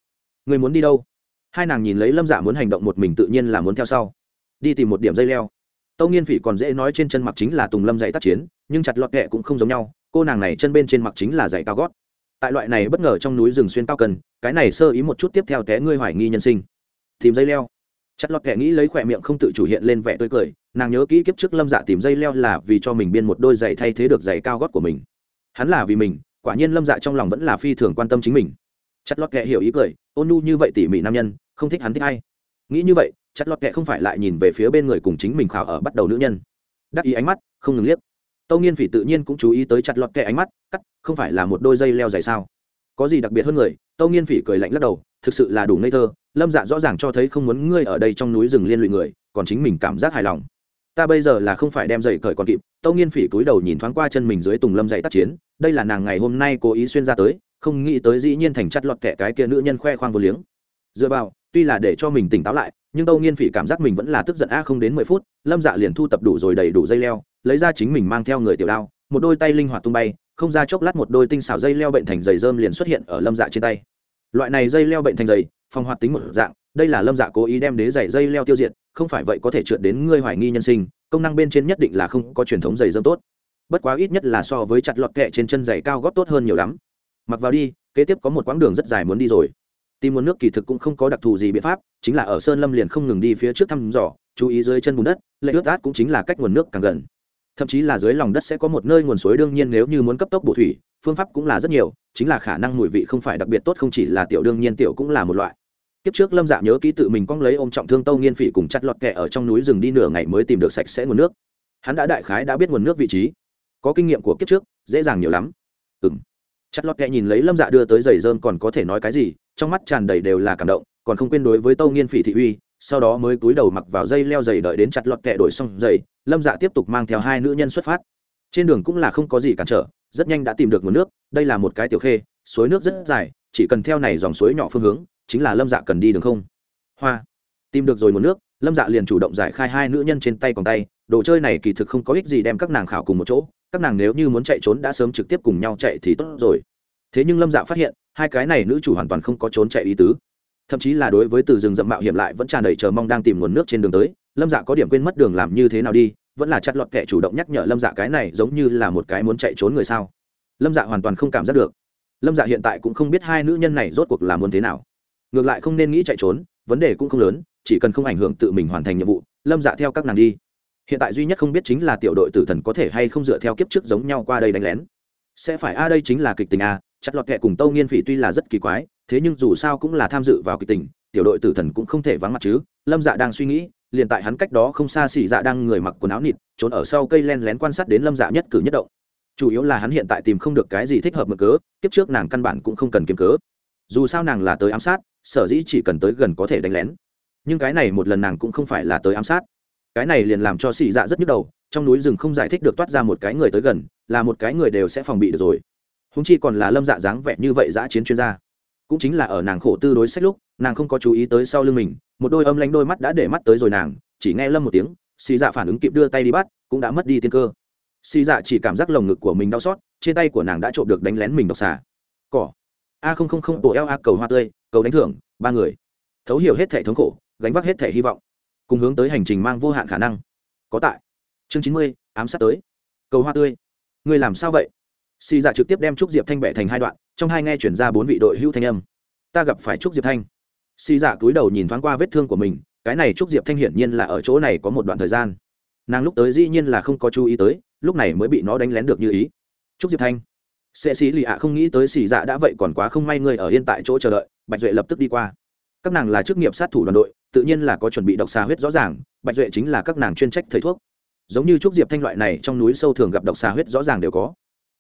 Người muốn đi đâu? Hai nàng nhìn lấy lâm dạ muốn hành động một mình tự nhiên là muốn theo sau. Đi tìm một điểm dây leo. Tâu nghiên phỉ còn dễ nói trên chân mặc chính là tùng lâm dạy tác chiến, nhưng chặt lọt kẹ cũng không giống nhau, cô nàng này chân bên trên mặc chính là dạy cao gót. Tại loại này bất ngờ trong núi rừng xuyên cao cần, cái này sơ ý một chút tiếp theo té ngươi hoài nghi nhân sinh. Tìm dây leo. Chặt lọt kẹ nghĩ lấy khỏe miệng không tự chủ hiện lên vẻ tươi cười, nàng nhớ kỹ kiếp trước lâm dạ tìm dây leo là vì cho mình biên một đôi giày thay thế được giày cao gót của mình. Hắn là vì mình quả nhiên lâm dạ trong lòng vẫn là phi thường quan tâm chính mình. Chặt lọt kệ hiểu ý cười, ôn nhu như vậy tỉ mỉ nam nhân, không thích hắn thích hay nghĩ như vậy, chặt lọt kệ không phải lại nhìn về phía bên người cùng chính mình khảo ở bắt đầu nữ nhân. Đắc ý ánh mắt, không ngừng liếc. Tâu nghiên phỉ tự nhiên cũng chú ý tới chặt lọt kệ ánh mắt, cắt, không phải là một đôi dây leo dài sao? Có gì đặc biệt hơn người? Tâu nghiên phỉ cười lạnh lắc đầu, thực sự là đủ ngây thơ, lâm dạ rõ ràng cho thấy không muốn ngươi ở đây trong núi rừng liên lụy người, còn chính mình cảm giác hài lòng ta bây giờ là không phải đem dậy cởi còn kịp, tâu nghiên phỉ cúi đầu nhìn thoáng qua chân mình dưới tùng lâm dậy tác chiến, đây là nàng ngày hôm nay cố ý xuyên ra tới, không nghĩ tới dĩ nhiên thành chặt lọt kẻ cái kia nữ nhân khoe khoang vô liếng. Dựa vào, tuy là để cho mình tỉnh táo lại, nhưng tâu nghiên phỉ cảm giác mình vẫn là tức giận a không đến mười phút, lâm dạ liền thu tập đủ rồi đầy đủ dây leo, lấy ra chính mình mang theo người tiểu đao, một đôi tay linh hoạt tung bay, không ra chốc lát một đôi tinh xảo dây leo bệnh thành giày dơm liền xuất hiện ở lâm dạ trên tay. Loại này dây leo bệnh thành giày phong hoạt tính một dạng, đây là lâm dạ cố ý đem đế giày dây leo tiêu diệt không phải vậy có thể trượt đến ngươi hoài nghi nhân sinh, công năng bên trên nhất định là không có truyền thống dày dơm tốt. Bất quá ít nhất là so với chặt lọt kẹ trên chân giày cao góp tốt hơn nhiều lắm. Mặc vào đi, kế tiếp có một quãng đường rất dài muốn đi rồi. Tìm nguồn nước kỳ thực cũng không có đặc thù gì biện pháp, chính là ở sơn lâm liền không ngừng đi phía trước thăm dò, chú ý dưới chân bùn đất, lệ ướt át cũng chính là cách nguồn nước càng gần. Thậm chí là dưới lòng đất sẽ có một nơi nguồn suối đương nhiên nếu như muốn cấp tốc bổ thủy, phương pháp cũng là rất nhiều, chính là khả năng mùi vị không phải đặc biệt tốt không chỉ là tiểu đương nhiên tiểu cũng là một loại kiếp trước lâm dạ nhớ ký tự mình cong lấy ôm trọng thương tâu nghiên phỉ cùng chặt lọt kẹ ở trong núi rừng đi nửa ngày mới tìm được sạch sẽ nguồn nước. Hắn đã đại khái đã biết nguồn nước vị trí. Có kinh nghiệm của kiếp trước, dễ dàng nhiều lắm. Ừ m chặt lọt kẹ nhìn lấy lâm dạ đưa tới giày dơm còn có thể nói cái gì, trong mắt tràn đầy đều là cảm động, còn không quên đối với tâu nghiên phỉ thị uy, sau đó mới cúi đầu mặc vào dây leo giày đợi đến chặt lọt kẹ đổi xong giày, lâm dạ tiếp tục mang theo hai nữ nhân xuất phát. Trên đường cũng là không có gì cản trở, rất nhanh đã tìm được nguồn nước, đây là một cái tiểu khê, suối nước rất dài, chỉ cần theo này dòng suối nhỏ phương hướng chính là lâm dạ cần đi đường không? Hoa. Tìm được rồi nguồn nước, lâm dạ liền chủ động giải khai hai nữ nhân trên tay còn tay. Đồ chơi này kỳ thực không có ích gì đem các nàng khảo cùng một chỗ. Các nàng nếu như muốn chạy trốn đã sớm trực tiếp cùng nhau chạy thì tốt rồi. Thế nhưng lâm dạ phát hiện, hai cái này nữ chủ hoàn toàn không có trốn chạy ý tứ. Thậm chí là đối với từ rừng rậm mạo hiểm lại vẫn tràn đầy chờ mong đang tìm nguồn nước trên đường tới. Lâm dạ có điểm quên mất đường làm như thế nào đi, vẫn là chặt lọt kẻ chủ động nhắc nhở lâm dạ cái này giống như là một cái muốn chạy trốn người sao. Lâm dạ hoàn toàn không cảm giác được. Lâm dạ hiện tại cũng không biết hai nữ nhân này rốt cuộc là muốn thế nào ngược lại không nên nghĩ chạy trốn, vấn đề cũng không lớn, chỉ cần không ảnh hưởng tự mình hoàn thành nhiệm vụ, lâm dạ theo các nàng đi. Hiện tại duy nhất không biết chính là tiểu đội tử thần có thể hay không dựa theo kiếp trước giống nhau qua đây đánh lén. Sẽ phải, a, đây chính là kịch tình, a, chặt lọt kệ cùng tâu nghiên phỉ tuy là rất kỳ quái, thế nhưng dù sao cũng là tham dự vào kịch tình, tiểu đội tử thần cũng không thể vắng mặt chứ. Lâm dạ đang suy nghĩ, liền tại hắn cách đó không xa xỉ dạ đang người mặc quần áo nịt, trốn ở sau cây len lén quan sát đến lâm dạ nhất cử nhất động. Chủ yếu là hắn hiện tại tìm không được cái gì thích hợp mực cớ, kiếp trước nàng căn bản cũng không cần kiếm cớ. Dù sao nàng là tới ám sát sở dĩ chỉ cần tới gần có thể đánh lén. Nhưng cái này một lần nàng cũng không phải là tới ám sát. Cái này liền làm cho xì dạ rất nhức đầu, trong núi rừng không giải thích được toát ra một cái người tới gần, là một cái người đều sẽ phòng bị được rồi. Húng chi còn là lâm dạ dáng vẻ như vậy giã chiến chuyên gia. Cũng chính là ở nàng khổ tư đối sách lúc, nàng không có chú ý tới sau lưng mình, một đôi âm lánh đôi mắt đã để mắt tới rồi nàng, chỉ nghe lâm một tiếng, xì dạ phản ứng kịp đưa tay đi bắt, cũng đã mất đi tiên cơ. Xì dạ chỉ cảm giác lồng ngực của mình đau xót, trên tay của nàng đã trộm được đánh lén mình độc xả. cỏ. A không không không tổ eo a, cầu hoa tươi cầu đánh thưởng, ba người. Thấu hiểu hết thể thống khổ, gánh vác hết thể hy vọng, cùng hướng tới hành trình mang vô hạn khả năng. Có tại. Chương chín mươi, ám sát tới. Cầu hoa tươi. Người làm sao vậy? Xì dạ trực tiếp đem trúc diệp thanh bẻ thành hai đoạn, trong hai nghe chuyển ra bốn vị đội hữu thanh âm. Ta gặp phải trúc diệp thanh. Xì dạ cúi đầu nhìn thoáng qua vết thương của mình, cái này trúc diệp thanh hiển nhiên là ở chỗ này có một đoạn thời gian. Nàng lúc tới dĩ nhiên là không có chú ý tới, lúc này mới bị nó đánh lén được như ý. Trúc diệp thanh. Sẽ xì lì ạ không nghĩ tới xì dạ đã vậy còn quá không may người ở yên tại chỗ chờ đợi bạch duệ lập tức đi qua. Các nàng là chức nghiệp sát thủ đoàn đội, tự nhiên là có chuẩn bị độc xà huyết rõ ràng, bạch duệ chính là các nàng chuyên trách thầy thuốc. Giống như trúc diệp thanh loại này trong núi sâu thường gặp độc xà huyết rõ ràng đều có.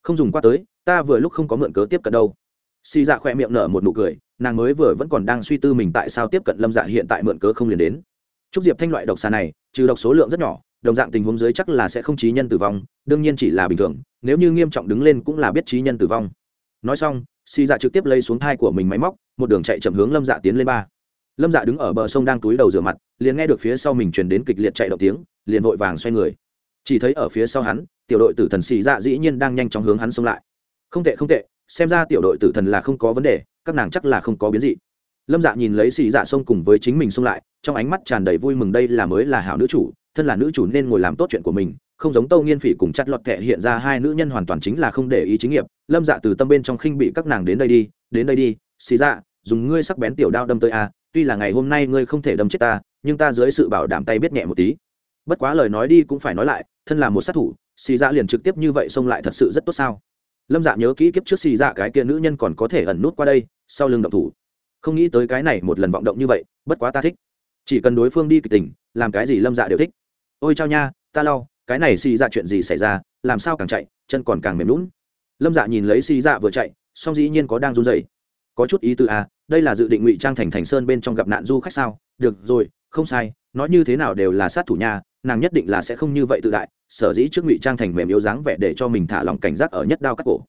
Không dùng qua tới, ta vừa lúc không có mượn cớ tiếp cận đâu. Xì dạ khỏe miệng nở một nụ cười, nàng mới vừa vẫn còn đang suy tư mình tại sao tiếp cận lâm dạ hiện tại mượn cớ không liền đến. Trúc diệp thanh loại độc xà này, trừ độc số lượng rất nhỏ, đồng dạng tình huống dưới chắc là sẽ không trí nhân tử vong, đương nhiên chỉ là bình thường, nếu như nghiêm trọng đứng lên cũng là biết trí nhân tử vong nói xong, xì dạ trực tiếp lấy xuống thai của mình máy móc, một đường chạy chậm hướng lâm dạ tiến lên ba. Lâm dạ đứng ở bờ sông đang túi đầu rửa mặt, liền nghe được phía sau mình truyền đến kịch liệt chạy động tiếng, liền vội vàng xoay người. Chỉ thấy ở phía sau hắn, tiểu đội tử thần xì dạ dĩ nhiên đang nhanh chóng hướng hắn xông lại. Không tệ không tệ, xem ra tiểu đội tử thần là không có vấn đề, các nàng chắc là không có biến gì lâm dạ nhìn lấy xì dạ xông cùng với chính mình xông lại, trong ánh mắt tràn đầy vui mừng đây là mới là hảo nữ chủ, thân là nữ chủ nên ngồi làm tốt chuyện của mình không giống tâu nghiên phỉ cùng chặt lọt kệ hiện ra hai nữ nhân hoàn toàn chính là không để ý chính nghiệp. Lâm dạ từ tâm bên trong khinh bị các nàng đến đây đi, đến đây đi, xì dạ dùng ngươi sắc bén tiểu đao đâm tới a, tuy là ngày hôm nay ngươi không thể đâm chết ta, nhưng ta dưới sự bảo đảm tay biết nhẹ một tí. Bất quá lời nói đi cũng phải nói lại, thân là một sát thủ, xì dạ liền trực tiếp như vậy xông lại thật sự rất tốt sao? Lâm dạ nhớ kỹ kiếp trước xì dạ cái kia nữ nhân còn có thể ẩn nút qua đây, sau lưng động thủ. Không nghĩ tới cái này một lần vọng động như vậy, bất quá ta thích. Chỉ cần đối phương đi kịch tình, làm cái gì lâm dạ đều thích. Ôi chao nha, ta lau cái này xì dạ chuyện gì xảy ra, làm sao càng chạy, chân còn càng mềm lún lâm dạ nhìn lấy xì dạ vừa chạy, song dĩ nhiên có đang run dày có chút ý tư à đây là dự định ngụy trang thành thành sơn bên trong gặp nạn du khách sao? Được rồi, không sai, nói như thế nào đều là sát thủ nhà nàng nhất định là sẽ không như vậy tự đại, sở dĩ trước ngụy trang thành mềm yếu dáng vẻ để cho mình thả lòng cảnh giác ở nhất đao cắt cổ.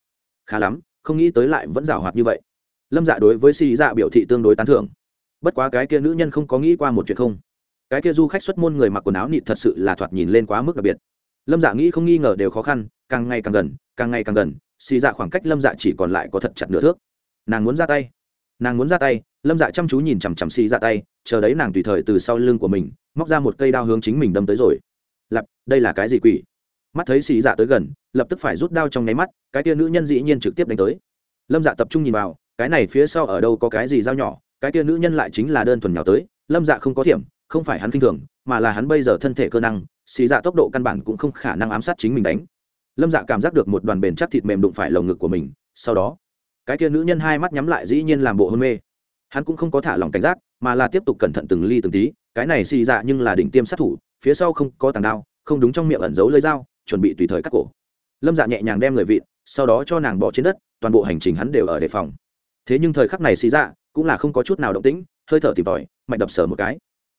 Khá lắm, không nghĩ tới lại vẫn rào hoạt như vậy. Lâm dạ đối với xì dạ biểu thị tương đối tán thưởng. Bất quá cái kia nữ nhân không có nghĩ qua một chuyện không. Cái kia du khách xuất môn người mặc quần áo nịt thật sự là thoạt nhìn lên quá mức đặc biệt lâm dạ nghĩ không nghi ngờ đều khó khăn, càng ngày càng gần, càng ngày càng gần, xì dạ khoảng cách lâm dạ chỉ còn lại có thật chặt nửa thước. Nàng muốn ra tay. Nàng muốn ra tay, lâm dạ chăm chú nhìn chằm chằm xì dạ tay, chờ đấy nàng tùy thời từ sau lưng của mình, móc ra một cây đao hướng chính mình đâm tới rồi. Lặp đây là cái gì quỷ? Mắt thấy xì dạ tới gần, lập tức phải rút đao trong nháy mắt, cái tia nữ nhân dĩ nhiên trực tiếp đánh tới. Lâm dạ tập trung nhìn vào, cái này phía sau ở đâu có cái gì dao nhỏ, cái tia nữ nhân lại chính là đơn thuần nhỏ tới. Lâm dạ không có thiểm, không phải hắn kinh thường, mà là hắn bây giờ thân thể cơ năng xì dạ tốc độ căn bản cũng không khả năng ám sát chính mình đánh. Lâm dạ cảm giác được một đoàn bền chắc thịt mềm đụng phải lồng ngực của mình, sau đó, cái kia nữ nhân hai mắt nhắm lại dĩ nhiên làm bộ hôn mê. Hắn cũng không có thả lòng cảnh giác, mà là tiếp tục cẩn thận từng ly từng tí, cái này xì dạ nhưng là đỉnh tiêm sát thủ, phía sau không có tàng đao, không đúng trong miệng ẩn giấu lơi dao, chuẩn bị tùy thời cắt cổ. Lâm dạ nhẹ nhàng đem người vịn, sau đó cho nàng bỏ trên đất, toàn bộ hành trình hắn đều ở đề phòng. Thế nhưng thời khắc này xì dạ cũng là không có chút nào động tĩnh, hơi thở tìm tòi mạnh đập sở một cái.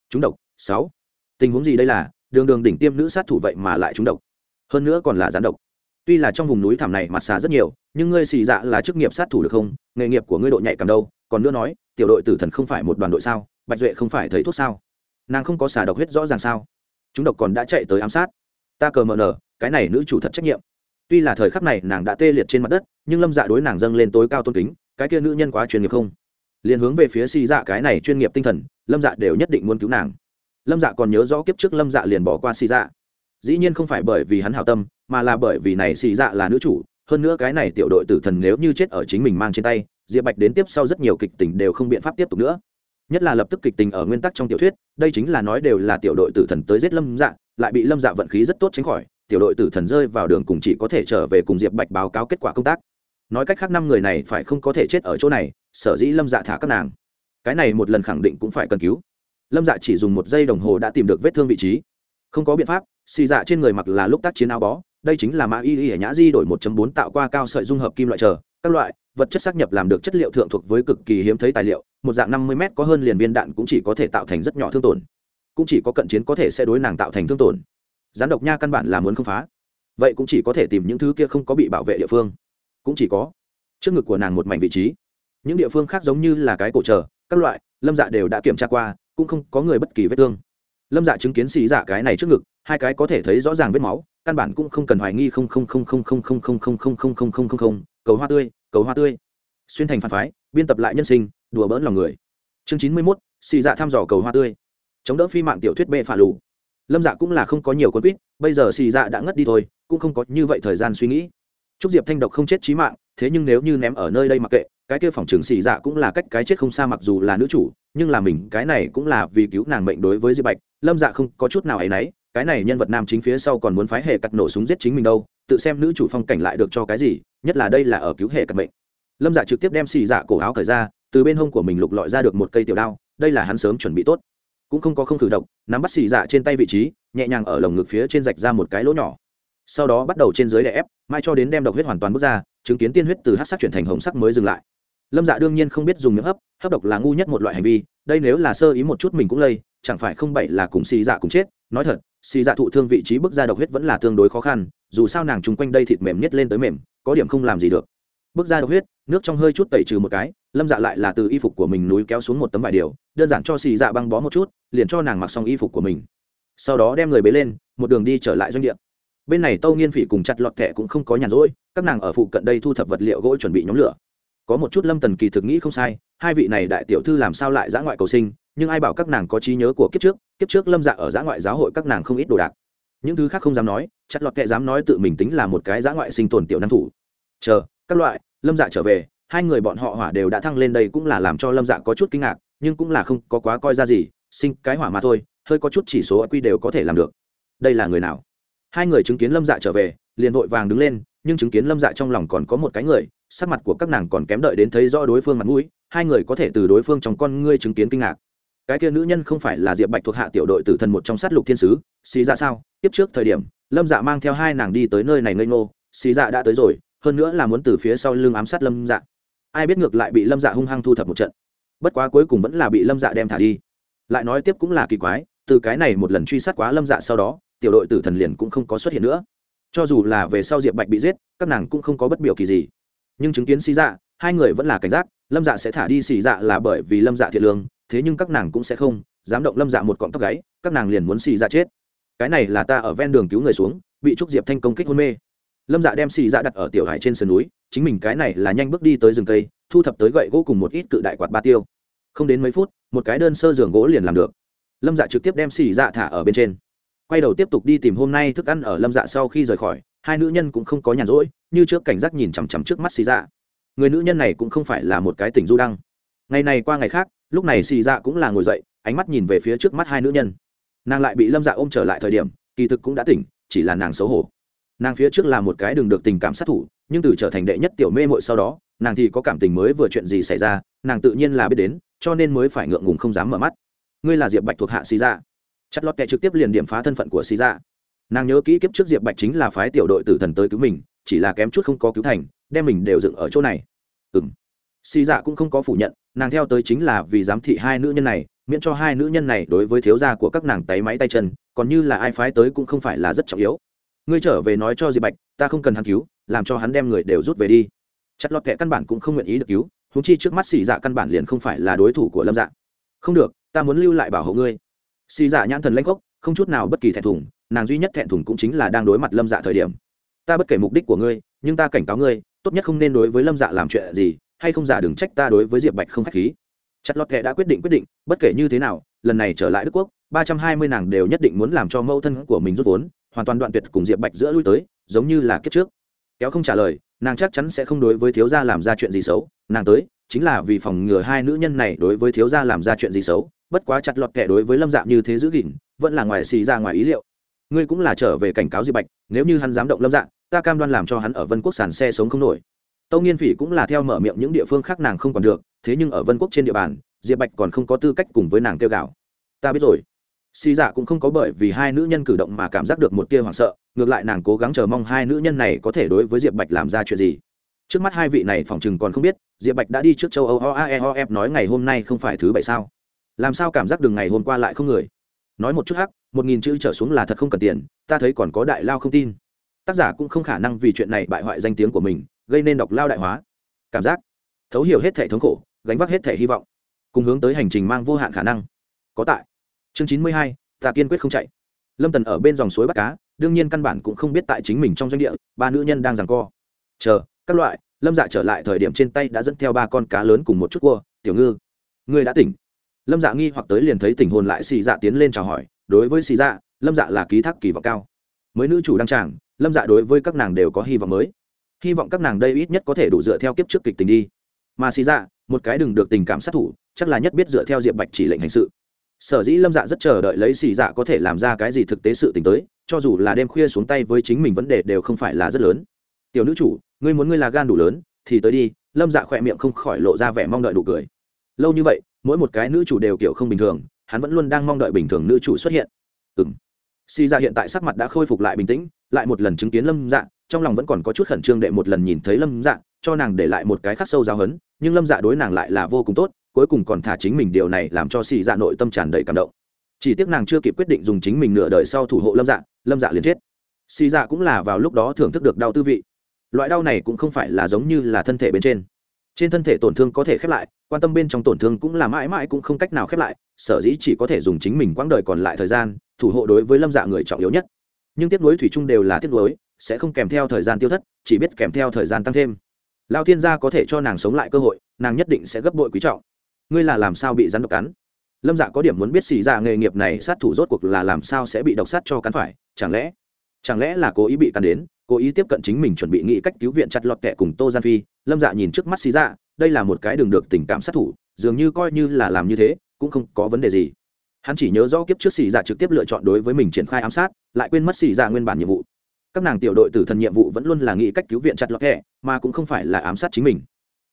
Chúng độc, sáu. Tình huống gì đây là? Đường đường đỉnh tiêm nữ sát thủ vậy mà lại trúng độc. Hơn nữa còn là gián độc. Tuy là trong vùng núi thảm này mặt xà rất nhiều, nhưng ngươi xì dạ là chức nghiệp sát thủ được không? Nghề nghiệp của ngươi độ nhạy cầm đâu? Còn nữa nói, tiểu đội tử thần không phải một đoàn đội sao? Bạch duệ không phải thấy thuốc sao? Nàng không có xà độc huyết rõ ràng sao? Chúng độc còn đã chạy tới ám sát. Ta cờ mờ nở, cái này nữ chủ thật trách nhiệm. Tuy là thời khắc này nàng đã tê liệt trên mặt đất, nhưng lâm dạ đối nàng dâng lên tối cao tôn kính, cái kia nữ nhân quá chuyên nghiệp không? Liền hướng về phía xì dạ cái này chuyên nghiệp tinh thần, lâm dạ đều nhất định muốn cứu nàng lâm dạ còn nhớ rõ kiếp trước lâm dạ liền bỏ qua xì dạ. Dĩ nhiên không phải bởi vì hắn hảo tâm, mà là bởi vì này xì dạ là nữ chủ, hơn nữa cái này tiểu đội tử thần nếu như chết ở chính mình mang trên tay, diệp bạch đến tiếp sau rất nhiều kịch tình đều không biện pháp tiếp tục nữa. Nhất là lập tức kịch tình ở nguyên tắc trong tiểu thuyết, đây chính là nói đều là tiểu đội tử thần tới giết lâm dạ lại bị lâm dạ vận khí rất tốt tránh khỏi, tiểu đội tử thần rơi vào đường cùng chỉ có thể trở về cùng diệp bạch báo cáo kết quả công tác. Nói cách khác năm người này phải không có thể chết ở chỗ này, sở dĩ lâm dạ thả các nàng. Cái này một lần khẳng định cũng phải cần cứu lâm dạ chỉ dùng một giây đồng hồ đã tìm được vết thương vị trí. Không có biện pháp xì dạ trên người mặc là lúc tác chiến áo bó đây chính là mã y y ở nhã di đổi 1 bốn tạo qua cao sợi dung hợp kim loại chờ các loại vật chất xác nhập làm được chất liệu thượng thuộc với cực kỳ hiếm thấy tài liệu một dạng năm mươi m có hơn liền viên đạn cũng chỉ có thể tạo thành rất nhỏ thương tổn. Cũng chỉ có cận chiến có thể sẽ đối nàng tạo thành thương tổn. Gián độc nha căn bản là muốn không phá. Vậy cũng chỉ có thể tìm những thứ kia không có bị bảo vệ địa phương. Cũng chỉ có trước ngực của nàng một mảnh vị trí. Những địa phương khác giống như là cái cổ trở, các loại lâm dạ đều đã kiểm tra qua cũng không có người bất kỳ vết thương lâm dạ chứng kiến xì dạ cái này trước ngực hai cái có thể thấy rõ ràng vết máu căn bản cũng không cần hoài nghi không không không không không không không không không không không không không không cầu hoa tươi cầu hoa tươi xuyên thành phản phái biên tập lại nhân sinh đùa bỡn lòng người chương chín mươi mốt xì dạ thăm dò cầu hoa tươi chống đỡ phi mạng tiểu thuyết bệ phả lù lâm dạ cũng là không có nhiều quân quýt bây giờ xì dạ đã ngất đi thôi cũng không có như vậy thời gian suy nghĩ chúc diệp thanh độc không chết trí mạng thế nhưng nếu như ném ở nơi đây mặc kệ cái kia phòng trường xì dạ cũng là cách cái chết không xa mặc dù là nữ chủ, nhưng là mình, cái này cũng là vì cứu nàng mệnh đối với diệp bạch. Lâm dạ không có chút nào ấ y n ấ y cái này nhân vật nam chính phía sau còn muốn phái hệ cắt nổ súng giết chính mình đâu, tự xem nữ chủ phong cảnh lại được cho cái gì, nhất là đây là ở cứu hệ cắt mệnh. Lâm dạ trực tiếp đem xì dạ cổ áo cởi ra, từ bên hông của mình lục lọi ra được một cây tiểu đao, đây là hắn sớm chuẩn bị tốt. Cũng không có không khử độc, nắm bắt xì dạ trên tay vị trí, nhẹ nhàng ở lồng ngực phía trên rạch ra một cái lỗ nhỏ. Sau đó bắt đầu trên dưới đè ép, mai cho đến đem độc huyết hoàn toàn bước ra, chứng kiến tiên huyết từ hát sắc chuyển thành hồng sắc mới dừng lại lâm dạ đương nhiên không biết dùng miệng hấp hấp độc là ngu nhất một loại hành vi, đây nếu là sơ ý một chút mình cũng lây, chẳng phải không bậy là cùng xì dạ cùng chết. Nói thật, xì dạ thụ thương vị trí bước ra độc huyết vẫn là tương đối khó khăn, dù sao nàng chung quanh đây thịt mềm nhất lên tới mềm, có điểm không làm gì được. Bước ra độc huyết, nước trong hơi chút tẩy trừ một cái, lâm dạ lại là từ y phục của mình núi kéo xuống một tấm vải điều, đơn giản cho xì dạ băng bó một chút, liền cho nàng mặc xong y phục của mình. Sau đó đem người bế lên, một đường đi trở lại doanh địa. Bên này tâu nghiên phỉ cùng chặt lọt thẻ cũng không có nhàn rỗi, các nàng ở phụ cận đây thu thập vật liệu gỗ chuẩn bị nhóm lửa có một chút lâm tần kỳ thực nghĩ không sai, hai vị này đại tiểu thư làm sao lại giã ngoại cầu sinh, nhưng ai bảo các nàng có trí nhớ của kiếp trước kiếp trước lâm dạ ở giã ngoại giáo hội các nàng không ít đồ đạc. Những thứ khác không dám nói, chặt lọt kệ dám nói tự mình tính là một cái giã ngoại sinh tồn tiểu năng thủ. Chờ, các loại, lâm dạ trở về, hai người bọn họ hỏa đều đã thăng lên đây cũng là làm cho lâm dạ có chút kinh ngạc, nhưng cũng là không có quá coi ra gì, sinh cái hỏa mà thôi, hơi có chút chỉ số quy đều có thể làm được. Đây là người nào? Hai người chứng kiến lâm dạ trở về, liền vội vàng đứng lên, nhưng chứng kiến lâm dạ trong lòng còn có một cái người sắc mặt của các nàng còn kém đợi đến thấy rõ đối phương mặt mũi, hai người có thể từ đối phương trong con ngươi chứng kiến kinh ngạc. Cái kia nữ nhân không phải là diệp bạch thuộc hạ tiểu đội tử thần một trong sát lục thiên sứ, xì dạ sao? Tiếp trước thời điểm, lâm dạ mang theo hai nàng đi tới nơi này ngây ngô, xì dạ đã tới rồi, hơn nữa là muốn từ phía sau lưng ám sát lâm dạ. Ai biết ngược lại bị lâm dạ hung hăng thu thập một trận. Bất quá cuối cùng vẫn là bị lâm dạ đem thả đi. Lại nói tiếp cũng là kỳ quái, từ cái này một lần truy sát quá lâm dạ sau đó, tiểu đội tử thần liền cũng không có xuất hiện nữa. Cho dù là về sau diệp bạch bị giết, các nàng cũng không có bất biểu kỳ gì nhưng chứng kiến xì dạ hai người vẫn là cảnh giác, lâm dạ sẽ thả đi xì dạ là bởi vì lâm dạ thiệt lương, thế nhưng các nàng cũng sẽ không, dám động lâm dạ một cọng tóc gáy, các nàng liền muốn xì dạ chết. Cái này là ta ở ven đường cứu người xuống, bị trúc diệp thanh công kích hôn mê. Lâm dạ đem xì dạ đặt ở tiểu hải trên sườn núi, chính mình cái này là nhanh bước đi tới rừng cây, thu thập tới gậy gỗ cùng một ít cự đại quạt ba tiêu. Không đến mấy phút, một cái đơn sơ giường gỗ liền làm được. Lâm dạ trực tiếp đem xì dạ thả ở bên trên. Quay đầu tiếp tục đi tìm hôm nay thức ăn ở lâm dạ sau khi rời khỏi hai nữ nhân cũng không có nhàn rỗi, như trước cảnh giác nhìn chằm chằm trước mắt xì dạ người nữ nhân này cũng không phải là một cái tỉnh du đăng. Ngày này qua ngày khác, lúc này xì dạ cũng là ngồi dậy, ánh mắt nhìn về phía trước mắt hai nữ nhân. Nàng lại bị lâm dạ ôm trở lại thời điểm, kỳ thực cũng đã tỉnh, chỉ là nàng xấu hổ. Nàng phía trước là một cái đừng được tình cảm sát thủ, nhưng từ trở thành đệ nhất tiểu mê mội sau đó, nàng thì có cảm tình mới vừa chuyện gì xảy ra, nàng tự nhiên là biết đến, cho nên mới phải ngượng ngùng không dám mở mắt. Ngươi là diệp bạch thuộc hạ xì dạ chất lót kẻ trực tiếp liền điểm phá thân phận của xì dạ nàng nhớ kỹ kiếp trước diệp bạch chính là phái tiểu đội tử thần tới cứu mình, chỉ là kém chút không có cứu thành, đem mình đều dựng ở chỗ này. Ừng xì dạ cũng không có phủ nhận, nàng theo tới chính là vì giám thị hai nữ nhân này, miễn cho hai nữ nhân này đối với thiếu gia của các nàng tay máy tay chân, còn như là ai phái tới cũng không phải là rất trọng yếu. Ngươi trở về nói cho diệp bạch, ta không cần hắn cứu, làm cho hắn đem người đều rút về đi. Chặt lọt kẻ căn bản cũng không nguyện ý được cứu húng chi trước mắt xì dạ căn bản liền không phải là đối thủ của lâm dạ. Không được, ta muốn lưu lại bảo hộ ngươi. Xì dạ nhãn thần lanh gốc không chút nào bất kỳ thẹn thùng nàng duy nhất thẹn thùng cũng chính là đang đối mặt lâm dạ thời điểm. Ta bất kể mục đích của ngươi, nhưng ta cảnh cáo ngươi, tốt nhất không nên đối với lâm dạ làm chuyện gì, hay không giả đừng trách ta đối với diệp bạch không k h á c h khí. Chặt lọt kệ đã quyết định quyết định, bất kể như thế nào, lần này trở lại đức quốc, ba trăm hai mươi nàng đều nhất định muốn làm cho mẫu thân của mình rút vốn, hoàn toàn đoạn tuyệt cùng diệp bạch giữa lui tới, giống như là kiếp trước. Kéo không trả lời, nàng chắc chắn sẽ không đối với thiếu gia làm ra chuyện gì xấu, nàng tới, chính là vì phòng ngừa hai nữ nhân này đối với thiếu gia làm ra chuyện gì xấu, bất quá chặt lọt kệ đối với lâm dạ như thế giữ gìn, vẫn là ngoài xì ra ngoài ý liệu ngươi cũng là trở về cảnh cáo diệp bạch, nếu như hắn dám động lâm dạng ta cam đoan làm cho hắn ở vân quốc sàn xe sống không nổi. Tâu nghiên phỉ cũng là theo mở miệng những địa phương khác nàng không còn được, thế nhưng ở vân quốc trên địa bàn, diệp bạch còn không có tư cách cùng với nàng kêu gạo ta biết rồi. Xì dạ cũng không có bởi vì hai nữ nhân cử động mà cảm giác được một tia hoảng sợ, ngược lại nàng cố gắng chờ mong hai nữ nhân này có thể đối với diệp bạch làm ra chuyện gì. Trước mắt hai vị này phòng chừng còn không biết, diệp bạch đã đi trước châu âu oaeof nói ngày hôm nay không phải thứ bảy sao? Làm sao cảm giác đường ngày hôm qua lại không người? Nói một chút hắc một nghìn chữ trở xuống là thật không cần tiền, ta thấy còn có đại lao không tin. Tác giả cũng không khả năng vì chuyện này bại hoại danh tiếng của mình, gây nên đọc lao đại hóa. Cảm giác, thấu hiểu hết thể thống khổ, gánh vác hết thể hy vọng, cùng hướng tới hành trình mang vô hạn khả năng. Có tại. Chương chín mươi hai, ta kiên quyết không chạy. Lâm tần ở bên dòng suối bắt cá, đương nhiên căn bản cũng không biết tại chính mình trong doanh địa, ba nữ nhân đang giằng co. Chờ, các loại, lâm dạ trở lại thời điểm trên tay đã dẫn theo ba con cá lớn cùng một chút cua. Tiểu ngư, ngươi đã tỉnh lâm dạ nghi hoặc tới liền thấy tình hồn lại xì dạ tiến lên chào hỏi, đối với xì dạ lâm dạ là ký thác kỳ vọng cao. Mới nữ chủ đăng tràng, lâm dạ đối với các nàng đều có hy vọng mới. Hy vọng các nàng đây ít nhất có thể đủ dựa theo kiếp trước kịch tình đi. Mà xì dạ một cái đừng được tình cảm sát thủ, chắc là nhất biết dựa theo diệp bạch chỉ lệnh hành sự. Sở dĩ lâm dạ rất chờ đợi lấy xì dạ có thể làm ra cái gì thực tế sự t ì n h tới, cho dù là đêm khuya xuống tay với chính mình vấn đề đều không phải là rất lớn. Tiểu nữ chủ, ngươi muốn ngươi là gan đủ lớn, thì tới đi. Lâm dạ khỏe miệng không khỏi lộ ra vẻ mong đợi đủ cười. Lâu như vậy mỗi một cái nữ chủ đều kiểu không bình thường, hắn vẫn luôn đang mong đợi bình thường nữ chủ xuất hiện. Ừ m si dạ hiện tại sắc mặt đã khôi phục lại bình tĩnh, lại một lần chứng kiến lâm dạ trong lòng vẫn còn có chút khẩn trương đệ một lần nhìn thấy lâm dạ cho nàng để lại một cái khắc sâu giao hấn nhưng lâm dạ đối nàng lại là vô cùng tốt, cuối cùng còn thả chính mình điều này làm cho xì dạ nội tâm tràn đầy cảm động. Chỉ tiếc nàng chưa kịp quyết định dùng chính mình nửa đời sau thủ hộ lâm dạ lâm dạ liền chết. Xì dạ cũng là vào lúc đó thưởng thức được đau tư vị. Loại đau này cũng không phải là giống như là thân thể bên trên. Trên thân thể tổn thương có thể khép lại quan tâm bên trong tổn thương cũng là mãi mãi cũng không cách nào khép lại, sở dĩ chỉ có thể dùng chính mình quãng đời còn lại thời gian, thủ hộ đối với lâm dạ người trọng yếu nhất. Nhưng tiếp nối thủy chung đều là tiếp nối sẽ không kèm theo thời gian tiêu thất, chỉ biết kèm theo thời gian tăng thêm. Lao thiên gia có thể cho nàng sống lại cơ hội, nàng nhất định sẽ gấp bội quý trọng. Ngươi là làm sao bị rắn độc cắn? Lâm dạ có điểm muốn biết xì dạ nghề nghiệp này sát thủ rốt cuộc là làm sao sẽ bị độc sát cho cắn phải, chẳng lẽ chẳng lẽ là cố ý bị cắn đến, cố ý tiếp cận chính mình chuẩn bị nghĩ cách cứu viện chặt lọt kẹ cùng tô gian phi? Lâm dạ nhìn trước mắt xì dạ đây là một cái đường được tình cảm sát thủ, dường như coi như là làm như thế, cũng không có vấn đề gì. Hắn chỉ nhớ rõ kiếp trước xì dạ trực tiếp lựa chọn đối với mình triển khai ám sát, lại quên mất xì dạ nguyên bản nhiệm vụ. Các nàng tiểu đội tử thần nhiệm vụ vẫn luôn là nghĩ cách cứu viện chặt lọt thẻ mà cũng không phải là ám sát chính mình.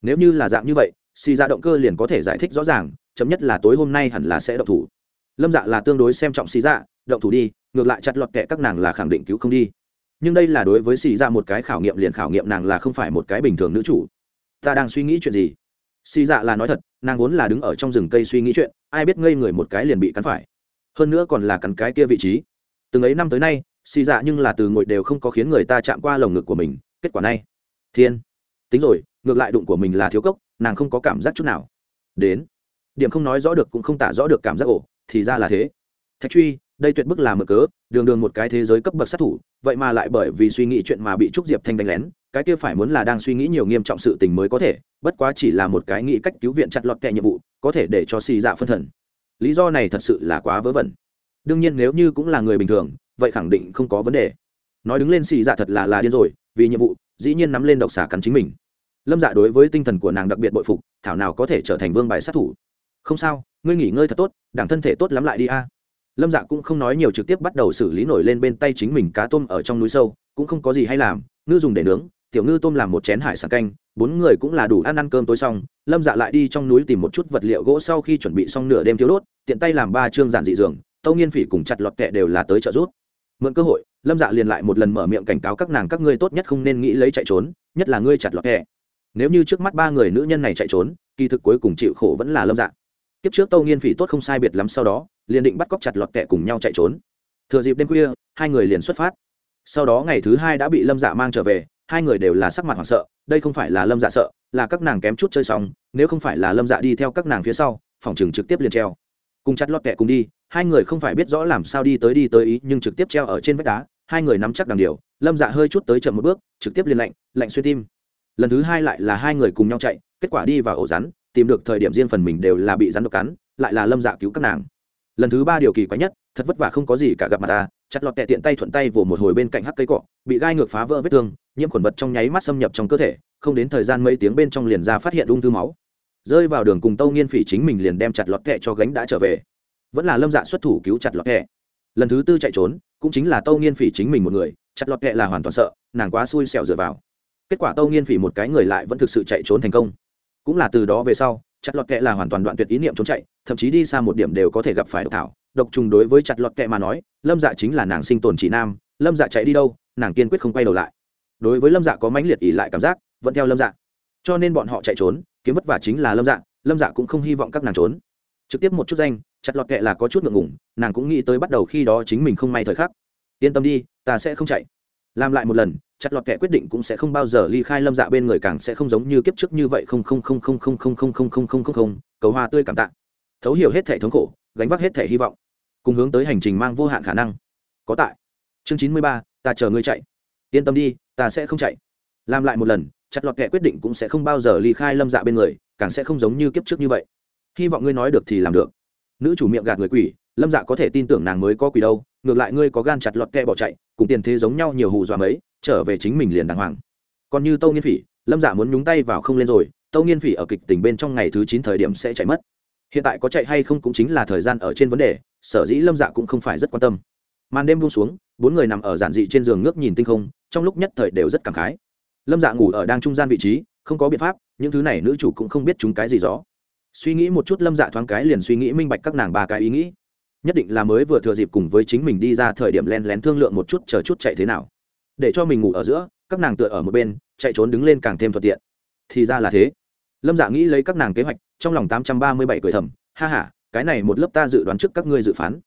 Nếu như là dạng như vậy, xì dạ động cơ liền có thể giải thích rõ ràng, chấm nhất là tối hôm nay hẳn là sẽ động thủ. Lâm dạ là tương đối xem trọng xì dạ động thủ đi, ngược lại chặt lọt kẹ các nàng là khẳng định cứu không đi. Nhưng đây là đối với xì dạ một cái khảo nghiệm liền khảo nghiệm nàng là không phải một cái bình thường nữ chủ ta đang suy nghĩ chuyện gì? Xì dạ là nói thật, nàng vốn là đứng ở trong rừng cây suy nghĩ chuyện, ai biết ngây người một cái liền bị cắn phải. Hơn nữa còn là cắn cái kia vị trí. Từng ấy năm tới nay, xì dạ nhưng là từ ngồi đều không có khiến người ta chạm qua lồng ngực của mình, kết quả này. Thiên. Tính rồi, ngược lại đụng của mình là thiếu cốc, nàng không có cảm giác chút nào. Đến. Điểm không nói rõ được cũng không tả rõ được cảm giác ổ, thì ra là thế. Thạch truy đây tuyệt bức là mở cớ, đường đường một cái thế giới cấp bậc sát thủ, vậy mà lại bởi vì suy nghĩ chuyện mà bị trúc diệp thanh đánh lén, cái kia phải muốn là đang suy nghĩ nhiều nghiêm trọng sự tình mới có thể, bất quá chỉ là một cái nghĩ cách cứu viện chặt lọt kẹ nhiệm vụ, có thể để cho xì dạ phân thần. Lý do này thật sự là quá vớ vẩn. Đương nhiên nếu như cũng là người bình thường, vậy khẳng định không có vấn đề. Nói đứng lên xì dạ thật là là điên rồi, vì nhiệm vụ, dĩ nhiên nắm lên độc xả cắn chính mình. Lâm dạ đối với tinh thần của nàng đặc biệt bội phục, thảo nào có thể trở thành vương bài sát thủ. Không sao, ngươi nghỉ ngơi thật tốt, đảng thân thể tốt lắm lại đi a lâm dạ cũng không nói nhiều trực tiếp bắt đầu xử lý nổi lên bên tay chính mình cá tôm ở trong núi sâu, cũng không có gì hay làm, ngư dùng để nướng, tiểu ngư tôm làm một chén hải sản canh, bốn người cũng là đủ ăn ăn cơm tối xong, lâm dạ lại đi trong núi tìm một chút vật liệu gỗ sau khi chuẩn bị xong nửa đêm thiếu đốt, tiện tay làm ba chương giản dị giường, tâu nghiên phỉ cùng chặt lọt tệ đều là tới trợ giúp. Mượn cơ hội, lâm dạ liền lại một lần mở miệng cảnh cáo các nàng các ngươi tốt nhất không nên nghĩ lấy chạy trốn, nhất là ngươi chặt lọt tệ nếu như trước mắt ba người nữ nhân này chạy trốn, kỳ thực cuối cùng chịu khổ vẫn là lâm dạ. Kiếp trước tâu nghiên phỉ tốt không sai biệt lắm sau đó liền định bắt cóc chặt lọt kẹ cùng nhau chạy trốn. Thừa dịp đêm khuya, hai người liền xuất phát. Sau đó ngày thứ hai đã bị lâm dạ mang trở về, hai người đều là sắc mặt hoảng sợ, đây không phải là lâm dạ sợ, là các nàng kém chút chơi xong, nếu không phải là lâm dạ đi theo các nàng phía sau, phòng chừng trực tiếp liền treo. Cùng chặt lọt kẹ cùng đi, hai người không phải biết rõ làm sao đi tới đi tới ý, nhưng trực tiếp treo ở trên vách đá, hai người nắm chắc đằng điều, lâm dạ hơi chút tới chậm một bước, trực tiếp liền lạnh lạnh xuyên tim. Lần thứ hai lại là hai người cùng nhau chạy, kết quả đi vào ổ rắn, tìm được thời điểm riêng phần mình đều là bị rắn độc cắn, lại là lâm dạ cứu các nàng lần thứ ba điều kỳ quái nhất, thật vất vả không có gì cả gặp mặt ta, chặt lọt tẹ tiện tay thuận tay vồ một hồi bên cạnh hắc cây cọ bị gai ngược phá vỡ vết thương, nhiễm khuẩn vật trong nháy mắt xâm nhập trong cơ thể, không đến thời gian mấy tiếng bên trong liền ra phát hiện ung thư máu. Rơi vào đường cùng tâu nghiên phỉ chính mình liền đem chặt lọt tẹ cho gánh đã trở về. Vẫn là lâm dạ xuất thủ cứu chặt lọt tẹ lần thứ tư chạy trốn, cũng chính là tâu nghiên phỉ chính mình một người, chặt lọt kệ là hoàn toàn sợ, nàng quá xui xẻo dựa vào. Kết quả tâu nghiên phỉ một cái người lại vẫn thực sự chạy trốn thành công. Cũng là từ đó về sau, chặt lọt kệ là hoàn toàn đoạn tuyệt ý niệm trốn chạy thậm chí đi xa một điểm đều có thể gặp phải độc thảo độc trùng đối với chặt lọt kệ mà nói lâm dạ chính là nàng sinh tồn chỉ nam lâm dạ chạy đi đâu nàng kiên quyết không quay đầu lại đối với lâm dạ có mãnh liệt ỉ lại cảm giác vẫn theo lâm dạ cho nên bọn họ chạy trốn kiếm vất vả chính là lâm dạ lâm dạ cũng không hy vọng các nàng trốn trực tiếp một chút danh chặt lọt kệ là có chút ngượng ngủng nàng cũng nghĩ tới bắt đầu khi đó chính mình không may thời khắc yên tâm đi ta sẽ không chạy làm lại một lần chặt lọt kệ quyết định cũng sẽ không bao giờ ly khai lâm dạ bên người càng sẽ không giống như kiếp trước như vậy không không không không không không không không không không không không cầu hoa tươi cảm tạ thấu hiểu hết thể thống khổ, gánh vác hết thể hy vọng, cùng hướng tới hành trình mang vô hạn khả năng. Có tại. Chương chín mươi ba, ta chờ ngươi chạy. Yên tâm đi, ta sẽ không chạy. Làm lại một lần, chặt lọt kệ quyết định cũng sẽ không bao giờ ly khai lâm dạ bên người, càng sẽ không giống như kiếp trước như vậy. Hy vọng ngươi nói được thì làm được. Nữ chủ miệng gạt người quỷ, lâm dạ có thể tin tưởng nàng mới có quỷ đâu, ngược lại ngươi có gan chặt lọt kẹ bỏ chạy, cùng tiền thế giống nhau nhiều hù dọa mấy, trở về chính mình liền đàng hoàng. Còn như tâu nghiên phỉ, lâm dạ muốn nhúng tay vào không lên rồi, tâu nghiên phỉ ở kịch tình bên trong ngày thứ chín thời điểm sẽ chạy mất hiện tại có chạy hay không cũng chính là thời gian ở trên vấn đề, sở dĩ lâm dạ cũng không phải rất quan tâm. Màn đêm buông xuống, bốn người nằm ở giản dị trên giường ngước nhìn tinh không, trong lúc nhất thời đều rất cảm khái. Lâm dạ ngủ ở đang trung gian vị trí, không có biện pháp, những thứ này nữ chủ cũng không biết chúng cái gì rõ. Suy nghĩ một chút lâm dạ thoáng cái liền suy nghĩ minh bạch các nàng ba cái ý nghĩ. Nhất định là mới vừa thừa dịp cùng với chính mình đi ra thời điểm len lén thương lượng một chút chờ chút chạy thế nào. Để cho mình ngủ ở giữa, các nàng tựa ở một bên, chạy trốn đứng lên càng thêm thuận tiện. Thì ra là thế lâm dạ nghĩ lấy các nàng kế hoạch trong lòng tám trăm ba mươi bảy cười thầm ha h a cái này một lớp ta dự đoán trước các ngươi dự phán.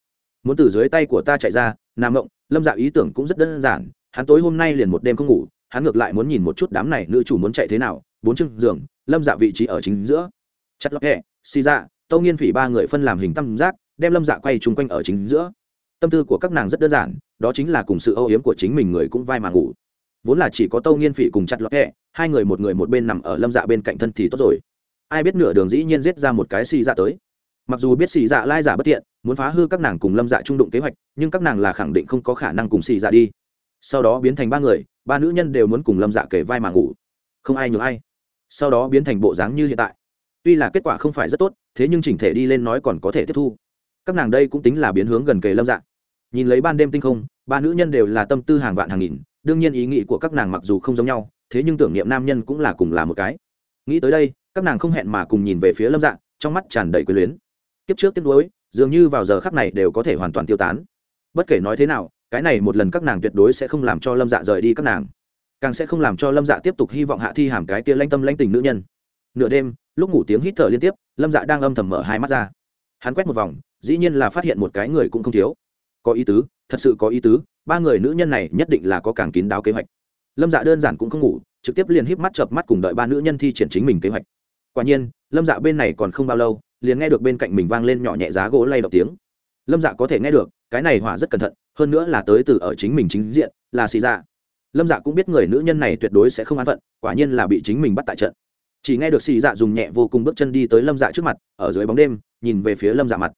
Muốn từ dưới tay của ta chạy ra nam mộng lâm dạ ý tưởng cũng rất đơn giản hắn tối hôm nay liền một đêm không ngủ hắn ngược lại muốn nhìn một chút đám này nữ chủ muốn chạy thế nào bốn chân, giường lâm dạ vị trí ở chính giữa. Chặt lọc hẹ xì dạ tâu nghiên phỉ ba người phân làm hình tam giác đem lâm dạ quay chung quanh ở chính giữa. Tâm tư của các nàng rất đơn giản đó chính là cùng sự âu yếm của chính mình người cũng vai mà ngủ vốn là chỉ có tâu nghiên phỉ cùng chặt lọt hẹ hai người một người một bên nằm ở lâm dạ bên cạnh thân thì tốt rồi. Ai biết nửa đường dĩ nhiên giết ra một cái xì dạ tới. Mặc dù biết xì dạ lai giả bất tiện, muốn phá hư các nàng cùng lâm dạ trung đụng kế hoạch, nhưng các nàng là khẳng định không có khả năng cùng xì dạ đi. Sau đó biến thành ba người, ba nữ nhân đều muốn cùng lâm dạ kể vai mà ngủ. Không ai nhường ai. Sau đó biến thành bộ dáng như hiện tại. Tuy là kết quả không phải rất tốt, thế nhưng chỉnh thể đi lên nói còn có thể tiếp thu. Các nàng đây cũng tính là biến hướng gần kề lâm dạ. Nhìn lấy ban đêm tinh không, ba nữ nhân đều là tâm tư hàng vạn hàng nghìn đương nhiên ý nghĩ của các nàng mặc dù không giống nhau thế nhưng tưởng niệm nam nhân cũng là cùng là một cái. Nghĩ tới đây các nàng không hẹn mà cùng nhìn về phía lâm dạng, trong mắt tràn đầy quyền luyến. Kiếp trước tiếp nối dường như vào giờ khắc này đều có thể hoàn toàn tiêu tán. Bất kể nói thế nào cái này một lần các nàng tuyệt đối sẽ không làm cho lâm dạ rời đi các nàng. Càng sẽ không làm cho lâm dạ tiếp tục hy vọng hạ thi hàm cái tia lanh tâm lanh tình nữ nhân. Nửa đêm lúc ngủ tiếng hít thở liên tiếp lâm dạ đang âm thầm mở hai mắt ra. Hắn quét một vòng dĩ nhiên là phát hiện một cái người cũng không thiếu có ý tứ, thật sự có ý tứ, ba người nữ nhân này nhất định là có càng kín đáo kế hoạch. Lâm dạ đơn giản cũng không ngủ, trực tiếp liền híp mắt chợp mắt cùng đợi ba nữ nhân thi triển chính mình kế hoạch. Quả nhiên, lâm dạ bên này còn không bao lâu, liền nghe được bên cạnh mình vang lên nhỏ nhẹ giá gỗ lay động tiếng. Lâm dạ có thể nghe được, cái này hỏa rất cẩn thận, hơn nữa là tới từ ở chính mình chính diện, là xì dạ. Lâm dạ cũng biết người nữ nhân này tuyệt đối sẽ không an phận, quả nhiên là bị chính mình bắt tại trận. Chỉ nghe được xì dạ dùng nhẹ vô cùng bước chân đi tới lâm dạ trước mặt, ở dưới bóng đêm, nhìn về phía lâm dạ mặt.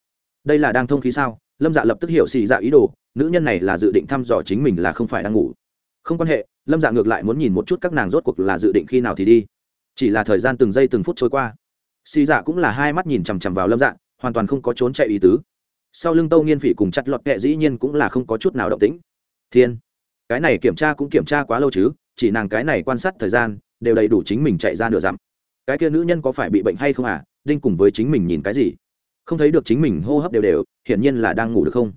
Đây là đang thông khí sao? Lâm dạ lập tức hiểu xì dạ ý đồ, nữ nhân này là dự định thăm dò chính mình là không phải đang ngủ. Không quan hệ, lâm dạ ngược lại muốn nhìn một chút các nàng rốt cuộc là dự định khi nào thì đi. Chỉ là thời gian từng giây từng phút trôi qua. Xì dạ cũng là hai mắt nhìn chằm chằm vào lâm dạ hoàn toàn không có trốn chạy ý tứ. Sau lưng tâu nghiên phỉ cùng chặt lọt kệ dĩ nhiên cũng là không có chút nào động tĩnh. Thiên, cái này kiểm tra cũng kiểm tra quá lâu chứ, chỉ nàng cái này quan sát thời gian, đều đầy đủ chính mình chạy ra nửa dặm. Cái kia nữ nhân có phải bị bệnh hay không à? Đinh cùng với chính mình nhìn cái gì? Không thấy được chính mình hô hấp đều đều, hiển nhiên là đang ngủ được không?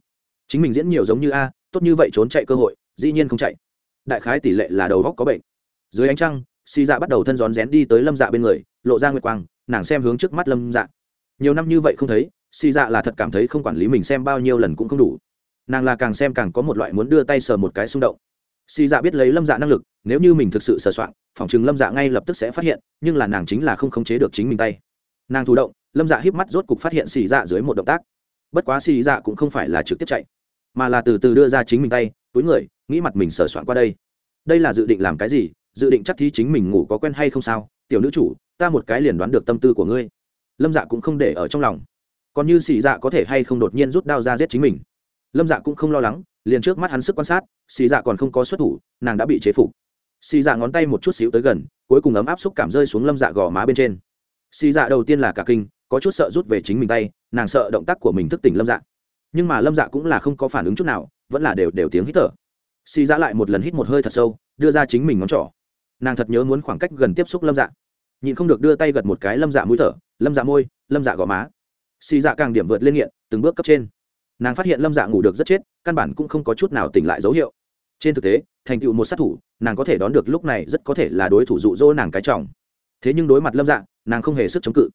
Chính mình diễn nhiều giống như a, tốt như vậy trốn chạy cơ hội, dĩ nhiên không chạy. Đại khái tỷ lệ là đầu góc có bệnh. Dưới ánh trăng, si dạ bắt đầu thân rón rén đi tới lâm dạ bên người, lộ ra nguyệt quang, nàng xem hướng trước mắt lâm dạ. Nhiều năm như vậy không thấy, si dạ là thật cảm thấy không quản lý mình xem bao nhiêu lần cũng không đủ. Nàng là càng xem càng có một loại muốn đưa tay sờ một cái xung động. Si dạ biết lấy lâm dạ năng lực, nếu như mình thực sự sờ soạn, phòng chừng lâm dạ ngay lập tức sẽ phát hiện, nhưng là nàng chính là không khống chế được chính mình tay. Nàng thụ động lâm dạ híp mắt rốt cục phát hiện xì dạ dưới một động tác. Bất quá xì dạ cũng không phải là trực tiếp chạy, mà là từ từ đưa ra chính mình tay, túi người, nghĩ mặt mình sờ soạn qua đây. Đây là dự định làm cái gì? Dự định chắc thi chính mình ngủ có quen hay không sao? Tiểu nữ chủ, ta một cái liền đoán được tâm tư của ngươi. Lâm dạ cũng không để ở trong lòng. Còn như xì dạ có thể hay không đột nhiên rút đao ra giết chính mình? Lâm dạ cũng không lo lắng, liền trước mắt hắn sức quan sát, xì dạ còn không có xuất thủ, nàng đã bị chế phục. Xì dạ ngón tay một chút xíu tới gần, cuối cùng ấm áp xúc cảm rơi xuống lâm dạ gò má bên trên. Xì dạ đầu tiên là cả kinh có chút sợ rút về chính mình tay, nàng sợ động tác của mình thức tỉnh lâm dạ. Nhưng mà lâm dạ cũng là không có phản ứng chút nào, vẫn là đều đều tiếng hít thở. Xì dạ lại một lần hít một hơi thật sâu, đưa ra chính mình ngón trỏ. Nàng thật nhớ muốn khoảng cách gần tiếp xúc lâm dạ. Nhịn không được đưa tay gật một cái lâm dạ mũi thở, lâm dạ môi, lâm dạ gò má. Xì dạ càng điểm vượt lên nghiện, từng bước cấp trên. Nàng phát hiện lâm dạ ngủ được rất chết, căn bản cũng không có chút nào tỉnh lại dấu hiệu. Trên thực tế, thành tựu một sát thủ, nàng có thể đón được lúc này rất có thể là đối thủ dụ dỗ nàng cái trọng thế nhưng đối mặt lâm dạ nàng không hề sức chống cự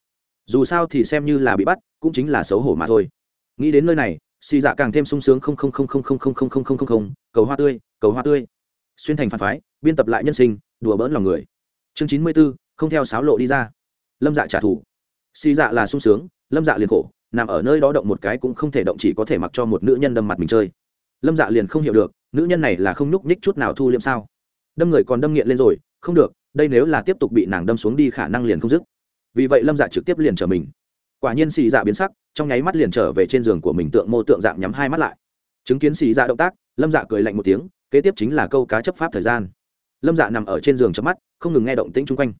dù sao thì xem như là bị bắt cũng chính là xấu hổ mà thôi nghĩ đến nơi này xì dạ càng thêm sung sướng không không không không không không không không không không không cầu hoa tươi cầu hoa tươi xuyên thành phản phái biên tập lại nhân sinh đùa bỡn lòng người chương chín mươi b ố không theo sáo lộ đi ra lâm dạ trả thù xì dạ là sung sướng lâm dạ liền khổ nằm ở nơi đó động một cái cũng không thể động chỉ có thể mặc cho một nữ nhân đâm mặt mình chơi lâm dạ liền không hiểu được nữ nhân này là không nhúc nhích chút nào thu liêm sao đâm người còn đâm nghiện lên rồi không được đây nếu là tiếp tục bị nàng đâm xuống đi khả năng liền không dứt vì vậy lâm dạ trực tiếp liền trở mình quả nhiên xì dạ biến sắc trong nháy mắt liền trở về trên giường của mình tượng mô tượng dạng nhắm hai mắt lại chứng kiến xì dạ động tác lâm dạ cười lạnh một tiếng kế tiếp chính là câu cá chấp pháp thời gian lâm dạ nằm ở trên giường chớp mắt không ngừng nghe động tĩnh chung quanh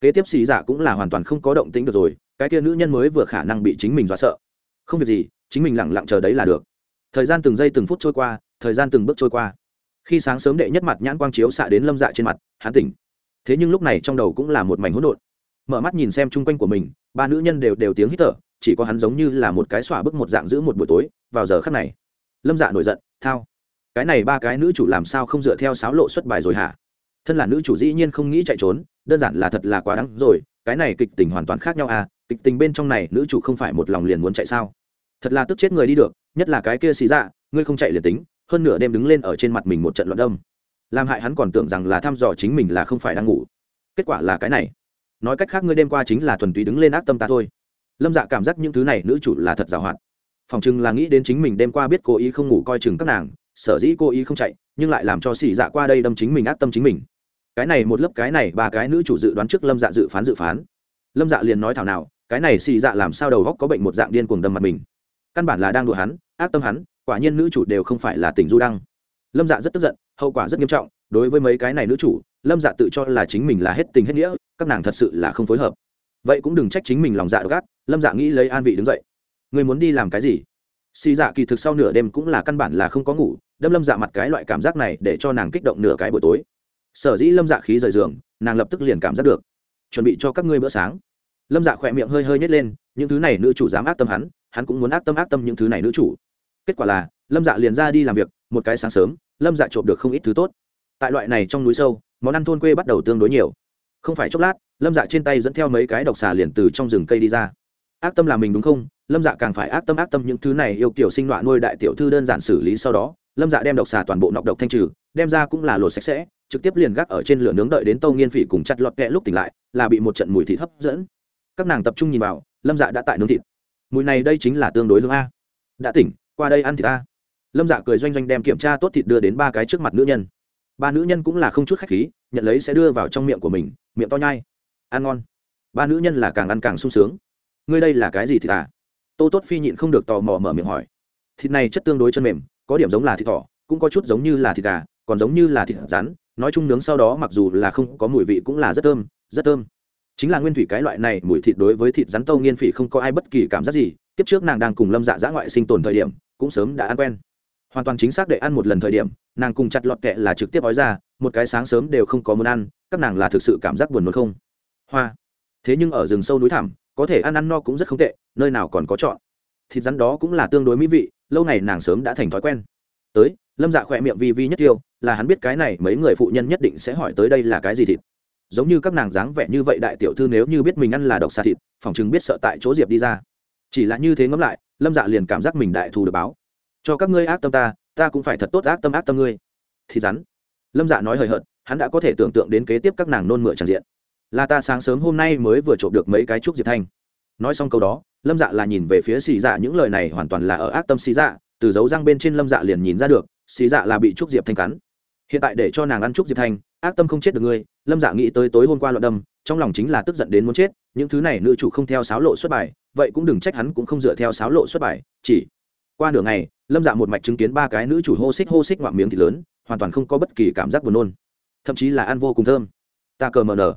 kế tiếp xì dạ cũng là hoàn toàn không có động tĩnh được rồi cái kia nữ nhân mới vừa khả năng bị chính mình dọa sợ không việc gì chính mình lẳng lặng chờ đấy là được thời gian từng giây từng phút trôi qua thời gian từng bước trôi qua khi sáng sớm đệ nhất mặt nhãn quang chiếu xạ đến lâm dạ trên mặt hắn tỉnh thế nhưng lúc này trong đầu cũng là một mảnh hỗn độn mở mắt nhìn xem chung quanh của mình, ba nữ nhân đều đều tiếng hít thở, chỉ có hắn giống như là một cái xỏa bức một dạng giữ một buổi tối, vào giờ khắc này, lâm dạ nổi giận, thao, cái này ba cái nữ chủ làm sao không dựa theo sáo lộ xuất bài rồi hả? Thân là nữ chủ dĩ nhiên không nghĩ chạy trốn, đơn giản là thật là quá đáng rồi, cái này kịch tình hoàn toàn khác nhau à kịch tình bên trong này nữ chủ không phải một lòng liền muốn chạy sao? Thật là tức chết người đi được, nhất là cái kia xì dạ ngươi không chạy liền tính, hơn nửa đêm đứng lên ở trên mặt mình một trận loạn đông làm hại hắn còn tưởng rằng là thăm dò chính mình là không phải đang ngủ. Kết quả là cái này nói cách khác ngươi đêm qua chính là thuần túy đứng lên ác tâm ta thôi. Lâm dạ cảm giác những thứ này nữ chủ là thật giàu hạn. Phòng chừng là nghĩ đến chính mình đêm qua biết cố ý không ngủ coi chừng các nàng, sở dĩ cố ý không chạy, nhưng lại làm cho xì dạ qua đây đâm chính mình ác tâm chính mình. Cái này một lớp, cái này ba cái nữ chủ dự đoán trước lâm dạ dự phán dự phán. Lâm dạ liền nói thảo nào, cái này xì dạ làm sao đầu góc có bệnh một dạng điên cuồng đâm mặt mình. Căn bản là đang đùa hắn, ác tâm hắn, quả nhiên nữ chủ đều không phải là tình du đăng. Lâm dạ rất tức giận, hậu quả rất nghiêm trọng, đối với mấy cái này nữ chủ, lâm dạ tự cho là chính mình là hết tình hết nghĩa các nàng thật sự là không phối hợp. Vậy cũng đừng trách chính mình lòng dạ gác lâm dạ nghĩ lấy an vị đứng dậy. Người muốn đi làm cái gì? Xì dạ kỳ thực sau nửa đêm cũng là căn bản là không có ngủ, đâm lâm dạ mặt cái loại cảm giác này để cho nàng kích động nửa cái buổi tối. Sở dĩ lâm dạ khí rời giường, nàng lập tức liền cảm giác được. Chuẩn bị cho các ngươi bữa sáng. Lâm dạ khỏe miệng hơi hơi nhét lên, những thứ này nữ chủ dám ác tâm hắn hắn cũng muốn ác tâm ác tâm những thứ này nữ chủ. Kết quả là, lâm dạ liền ra đi làm việc, một cái sáng sớm, lâm dạ trộm được không ít thứ tốt. Tại loại này trong núi sâu, món ăn thôn quê bắt đầu tương đối nhiều không phải chốc lát, lâm dạ trên tay dẫn theo mấy cái độc xà liền từ trong rừng cây đi ra. Ác tâm là mình đúng không? Lâm dạ càng phải ác tâm ác tâm những thứ này yêu kiểu sinh loại nuôi đại tiểu thư đơn giản xử lý sau đó, lâm dạ đem độc xà toàn bộ nọc độc thanh trừ, đem ra cũng là lột sạch sẽ, trực tiếp liền gác ở trên lửa nướng đợi đến tâu nghiên phỉ cùng chặt lọt kẹ lúc tỉnh lại, là bị một trận mùi thịt hấp dẫn. Các nàng tập trung nhìn vào, lâm dạ đã tại nướng thịt. Mùi này đây chính là tương đối hương a. Đã tỉnh, qua đây ăn thịt a. Lâm dạ cười doanh doanh đem kiểm tra tốt thịt đưa đến ba cái trước mặt nữ nhân ba nữ nhân cũng là không chút khách khí, nhận lấy sẽ đưa vào trong miệng của mình, miệng to nhai. Ăn ngon. Ba nữ nhân là càng ăn càng sung sướng. Ngươi đây là cái gì thịt à? Tô tốt phi nhịn không được tò mò mở miệng hỏi. Thịt này chất tương đối chân mềm, có điểm giống là thịt thỏ, cũng có chút giống như là thịt gà, còn giống như là thịt rắn. Nói chung nướng sau đó mặc dù là không có mùi vị cũng là rất thơm rất thơm. Chính là nguyên thủy cái loại này, mùi thịt đối với thịt rắn tâu nghiên phỉ không có ai bất kỳ cảm giác gì. Kiếp trước nàng đang cùng lâm dạ Dã ngoại sinh tồn thời điểm, cũng sớm đã ăn quen hoàn toàn chính xác để ăn một lần thời điểm, nàng cùng chặt lọt kẹ là trực tiếp ói ra, một cái sáng sớm đều không có muốn ăn, các nàng là thực sự cảm giác buồn nôn không? Hoa. Thế nhưng ở rừng sâu núi thẳm, có thể ăn ăn no cũng rất không tệ, nơi nào còn có chọn. Thịt rắn đó cũng là tương đối mỹ vị, lâu ngày nàng sớm đã thành thói quen. Tới, lâm dạ khỏe miệng vi vi nhất tiêu là hắn biết cái này mấy người phụ nhân nhất định sẽ hỏi tới đây là cái gì thịt. Giống như các nàng dáng vẻ như vậy đại tiểu thư nếu như biết mình ăn là độc xà thịt, phòng chừng biết sợ tại chỗ diệp đi ra. Chỉ là như thế ngẫm lại, lâm dạ liền cảm giác mình đại thù được báo cho các ngươi ác tâm ta ta cũng phải thật tốt ác tâm ác tâm ngươi. Thì rắn. Lâm dạ nói hời hợt, hắn đã có thể tưởng tượng đến kế tiếp các nàng nôn mửa tràn diện. Là ta sáng sớm hôm nay mới vừa trộm được mấy cái trúc diệp thanh. Nói xong câu đó, lâm dạ là nhìn về phía xì dạ những lời này hoàn toàn là ở ác tâm xì dạ từ dấu răng bên trên lâm dạ liền nhìn ra được, xì dạ là bị trúc diệp thanh cắn. Hiện tại để cho nàng ăn trúc diệp thanh, ác tâm không chết được ngươi, lâm dạ nghĩ tới tối hôm qua loạn đâm, trong lòng chính là tức giận đến muốn chết, những thứ này nữ chủ không theo sáo lộ xuất bài, vậy cũng đừng trách hắn cũng không dựa theo sáo lộ xuất bài, chỉ qua nửa ngày lâm dạ một mạch chứng kiến ba cái nữ chủ hô xích hô xích ngoạm miếng thịt lớn, hoàn toàn không có bất kỳ cảm giác buồn nôn. Thậm chí là ăn vô cùng thơm. Ta cờ mờ nở.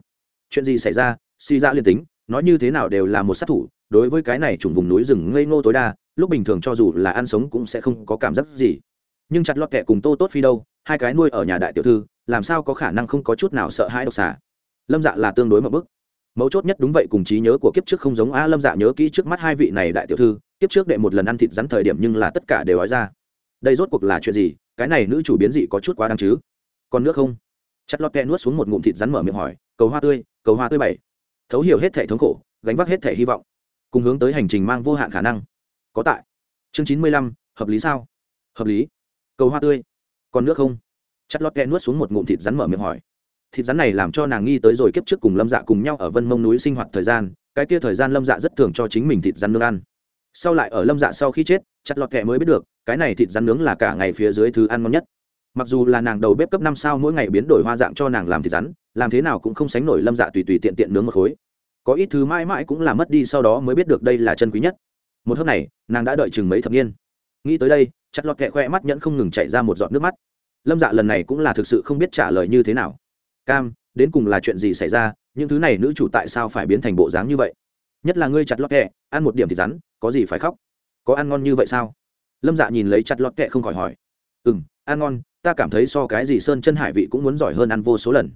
Chuyện gì xảy ra? Si dạ ra liên tính, nói như thế nào đều là một sát thủ, đối với cái này trùng vùng núi rừng ngây ngô tối đa, lúc bình thường cho dù là ăn sống cũng sẽ không có cảm giác gì. Nhưng chặt lọt kẹ cùng tô tốt phi đâu, hai cái nuôi ở nhà đại tiểu thư, làm sao có khả năng không có chút nào sợ hãi độc xả? lâm dạ là tương đối mập bức. Mấu chốt nhất đúng vậy cùng trí nhớ của kiếp trước không giống a lâm dạ nhớ kỹ trước mắt hai vị này đại tiểu thư kiếp trước đệ một lần ăn thịt rắn thời điểm nhưng là tất cả đều nói ra. Đây rốt cuộc là chuyện gì? Cái này nữ chủ biến dị có chút quá đáng chứ? Còn nước không? Chặt lọt kẹ nuốt xuống một ngụm thịt rắn mở miệng hỏi, cầu hoa tươi, cầu hoa tươi bảy. Thấu hiểu hết thể thống khổ, gánh vác hết thể hy vọng. Cùng hướng tới hành trình mang vô hạn khả năng. Có tại. Chương chín mươi lăm, hợp lý sao? Hợp lý. Cầu hoa tươi. Còn nước không? Chặt lọt kẹ nuốt xuống một ngụm thịt rắn mở miệng hỏi. Thịt rắn này làm cho nàng nghi tới rồi kiếp trước cùng lâm dạ cùng nhau ở vân mông núi sinh hoạt thời gian, cái kia thời gian lâm dạ rất thường cho chính mình thịt rắn nương ăn sau lại ở lâm dạ sau khi chết, chặt lọt kẹ mới biết được, cái này thịt rắn nướng là cả ngày phía dưới thứ ăn ngon nhất. Mặc dù là nàng đầu bếp cấp năm sao mỗi ngày biến đổi hoa dạng cho nàng làm thịt rắn, làm thế nào cũng không sánh nổi lâm dạ tùy tùy tiện tiện nướng một khối. Có ít thứ mãi mãi cũng là mất đi sau đó mới biết được đây là chân quý nhất. Một hôm này, nàng đã đợi chừng mấy thập niên. Nghĩ tới đây, chặt lọt kẹ khoe mắt nhẫn không ngừng chạy ra một giọt nước mắt. Lâm dạ lần này cũng là thực sự không biết trả lời như thế nào. Cam, đến cùng là chuyện gì xảy ra? Những thứ này nữ chủ tại sao phải biến thành bộ dáng như vậy? Nhất là ngươi chặt lọt kẹ, ăn một điểm thì rắn, có gì phải khóc? Có ăn ngon như vậy sao? Lâm dạ nhìn lấy chặt lọt kẹ không khỏi hỏi. Ừ m ăn ngon, ta cảm thấy so cái gì sơn chân hải vị cũng muốn giỏi hơn ăn vô số lần.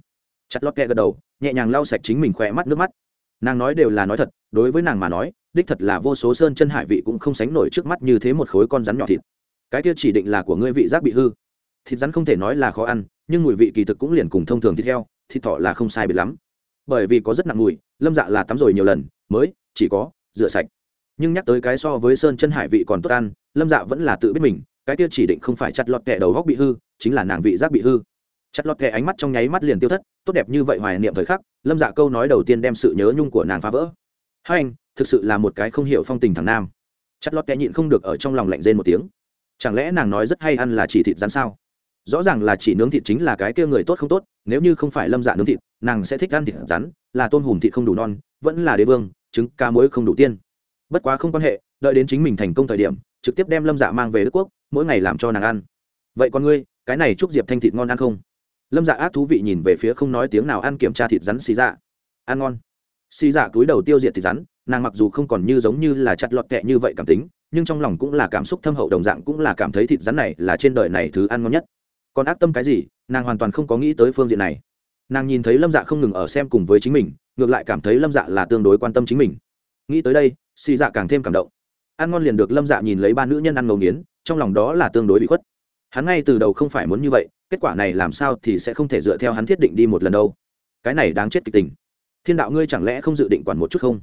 Chặt lọt kẹ gật đầu, nhẹ nhàng lau sạch chính mình khỏe mắt nước mắt. Nàng nói đều là nói thật, đối với nàng mà nói, đích thật là vô số sơn chân hải vị cũng không sánh nổi trước mắt như thế một khối con rắn nhỏ thịt. Cái kia chỉ định là của ngươi vị giác bị hư. Thịt rắn không thể nói là khó ăn, nhưng mùi vị kỳ thực cũng liền cùng thông thường thịt heo, thịt thọ là không sai biệt lắm. Bởi vì có rất nặng mùi, lâm dạ là tắm rồi nhiều lần mới, chỉ có, rửa sạch. Nhưng nhắc tới cái so với sơn chân hải vị còn tốt ăn, lâm dạ vẫn là tự biết mình, cái kia chỉ định không phải chặt lọt kẹ đầu góc bị hư, chính là nàng vị giác bị hư. Chặt lọt kẹ ánh mắt trong nháy mắt liền tiêu thất, tốt đẹp như vậy hoài niệm thời khắc, lâm dạ câu nói đầu tiên đem sự nhớ nhung của nàng phá vỡ. Hai anh, thực sự là một cái không hiểu phong tình thằng nam. Chặt lọt kẹ nhịn không được ở trong lòng lạnh rên một tiếng. Chẳng lẽ nàng nói rất hay ăn là chỉ thịt rắn sao? Rõ ràng là chỉ nướng thịt chính là cái kia người tốt không tốt, nếu như không phải lâm dạ nướng thịt, nàng sẽ thích ăn thịt rắn, là tôn hùm thịt không đủ non vẫn là đế vương, trứng ca muối không đủ tiên. Bất quá không quan hệ, đợi đến chính mình thành công thời điểm, trực tiếp đem lâm dạ mang về đức quốc, mỗi ngày làm cho nàng ăn. Vậy con ngươi, cái này chúc diệp thanh thịt ngon ăn không? Lâm dạ ác thú vị nhìn về phía không nói tiếng nào ăn kiểm tra thịt rắn xì dạ. Ăn ngon. Xì dạ túi đầu tiêu diệt thịt rắn, nàng mặc dù không còn như giống như là chặt lọt kẹ như vậy cảm tính, nhưng trong lòng cũng là cảm xúc thâm hậu đồng dạng cũng là cảm thấy thịt rắn này là trên đời này thứ ăn ngon nhất. Còn ác tâm cái gì, nàng hoàn toàn không có nghĩ tới phương diện này. Nàng nhìn thấy lâm dạ không ngừng ở xem cùng với chính mình ngược lại cảm thấy lâm dạ là tương đối quan tâm chính mình nghĩ tới đây xì dạ càng thêm cảm động ăn ngon liền được lâm dạ nhìn lấy ba nữ nhân ăn ngầu nghiến trong lòng đó là tương đối bị khuất hắn ngay từ đầu không phải muốn như vậy kết quả này làm sao thì sẽ không thể dựa theo hắn thiết định đi một lần đâu cái này đáng chết kịch tình thiên đạo ngươi chẳng lẽ không dự định quản một chút không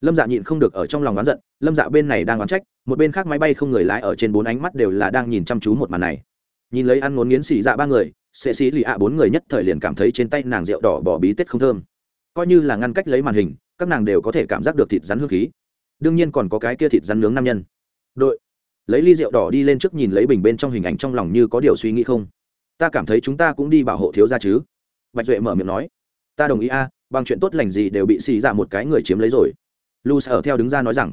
lâm dạ nhịn không được ở trong lòng oán giận lâm dạ bên này đang oán trách một bên khác máy bay không người lái ở trên bốn ánh mắt đều là đang nhìn chăm chú một màn này nhìn lấy ăn ngốn nghiến xì dạ ba người sệ xí lì ạ bốn người nhất thời liền cảm thấy trên tay nàng rượu đỏ bỏ bí tết không thơm coi như là ngăn cách lấy màn hình, các nàng đều có thể cảm giác được thịt rắn hương khí. Đương nhiên còn có cái kia thịt rắn nướng nam nhân. Đội, lấy ly rượu đỏ đi lên trước nhìn lấy bình bên trong hình ảnh trong lòng như có điều suy nghĩ không? Ta cảm thấy chúng ta cũng đi bảo hộ thiếu gia chứ. Bạch duệ mở miệng nói. Ta đồng ý a, bằng chuyện tốt lành gì đều bị xì dạ một cái người chiếm lấy rồi. Lu sở theo đứng ra nói rằng,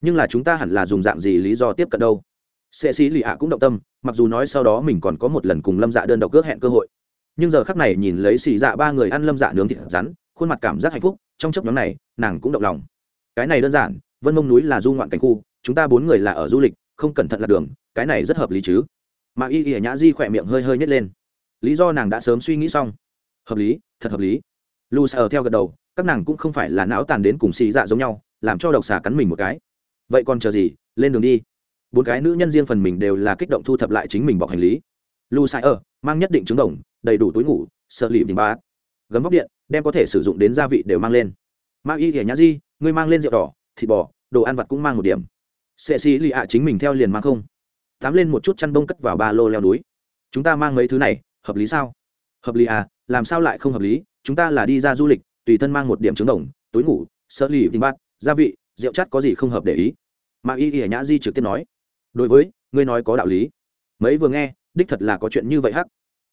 nhưng là chúng ta hẳn là dùng dạng gì lý do tiếp cận đâu? Sệ sĩ lì ạ cũng động tâm, mặc dù nói sau đó mình còn có một lần cùng lâm dạ đơn độc ước hẹn cơ hội. Nhưng giờ khắc này nhìn lấy xì dạ ba người ăn lâm dạ nướng thịt rắn khuôn mặt cảm giác hạnh phúc, trong chấp nhóm này, nàng cũng động lòng. Cái này đơn giản, vân mông núi là du ngoạn cảnh khu, chúng ta bốn người là ở du lịch, không cẩn thận lạc đường, cái này rất hợp lý chứ? Mà y y nhã di khỏe miệng hơi hơi nhét lên. Lý do nàng đã sớm suy nghĩ xong. Hợp lý, thật hợp lý. Lu sa ở theo gật đầu, các nàng cũng không phải là não tàn đến cùng xì dạ giống nhau, làm cho độc xà cắn mình một cái. Vậy còn chờ gì? Lên đường đi. Bốn cái nữ nhân riêng phần mình đều là kích động thu thập lại chính mình bọc hành lý. Lu sai ở, mang nhất định trứng đồng, đầy đủ túi ngủ, sợ lì tìm ba gấm vóc điện, đem có thể sử dụng đến gia vị đều mang lên. Ma y thẻ nhã di, ngươi mang lên rượu đỏ, thịt bò, đồ ăn vặt cũng mang một điểm. Sệ xì lì ạ chính mình theo liền mang không. Tám lên một chút chăn bông cất vào ba lô leo núi. Chúng ta mang mấy thứ này, hợp lý sao? Hợp lý à làm sao lại không hợp lý? Chúng ta là đi ra du lịch, tùy thân mang một điểm trứng đồng, túi ngủ sợ lì tìm bát, gia vị, rượu chắt có gì không hợp để ý? Mà y y nhã di trực tiếp nói. Đối với, ngươi nói có đạo lý. Mấy vừa nghe, đích thật là có chuyện như vậy hắc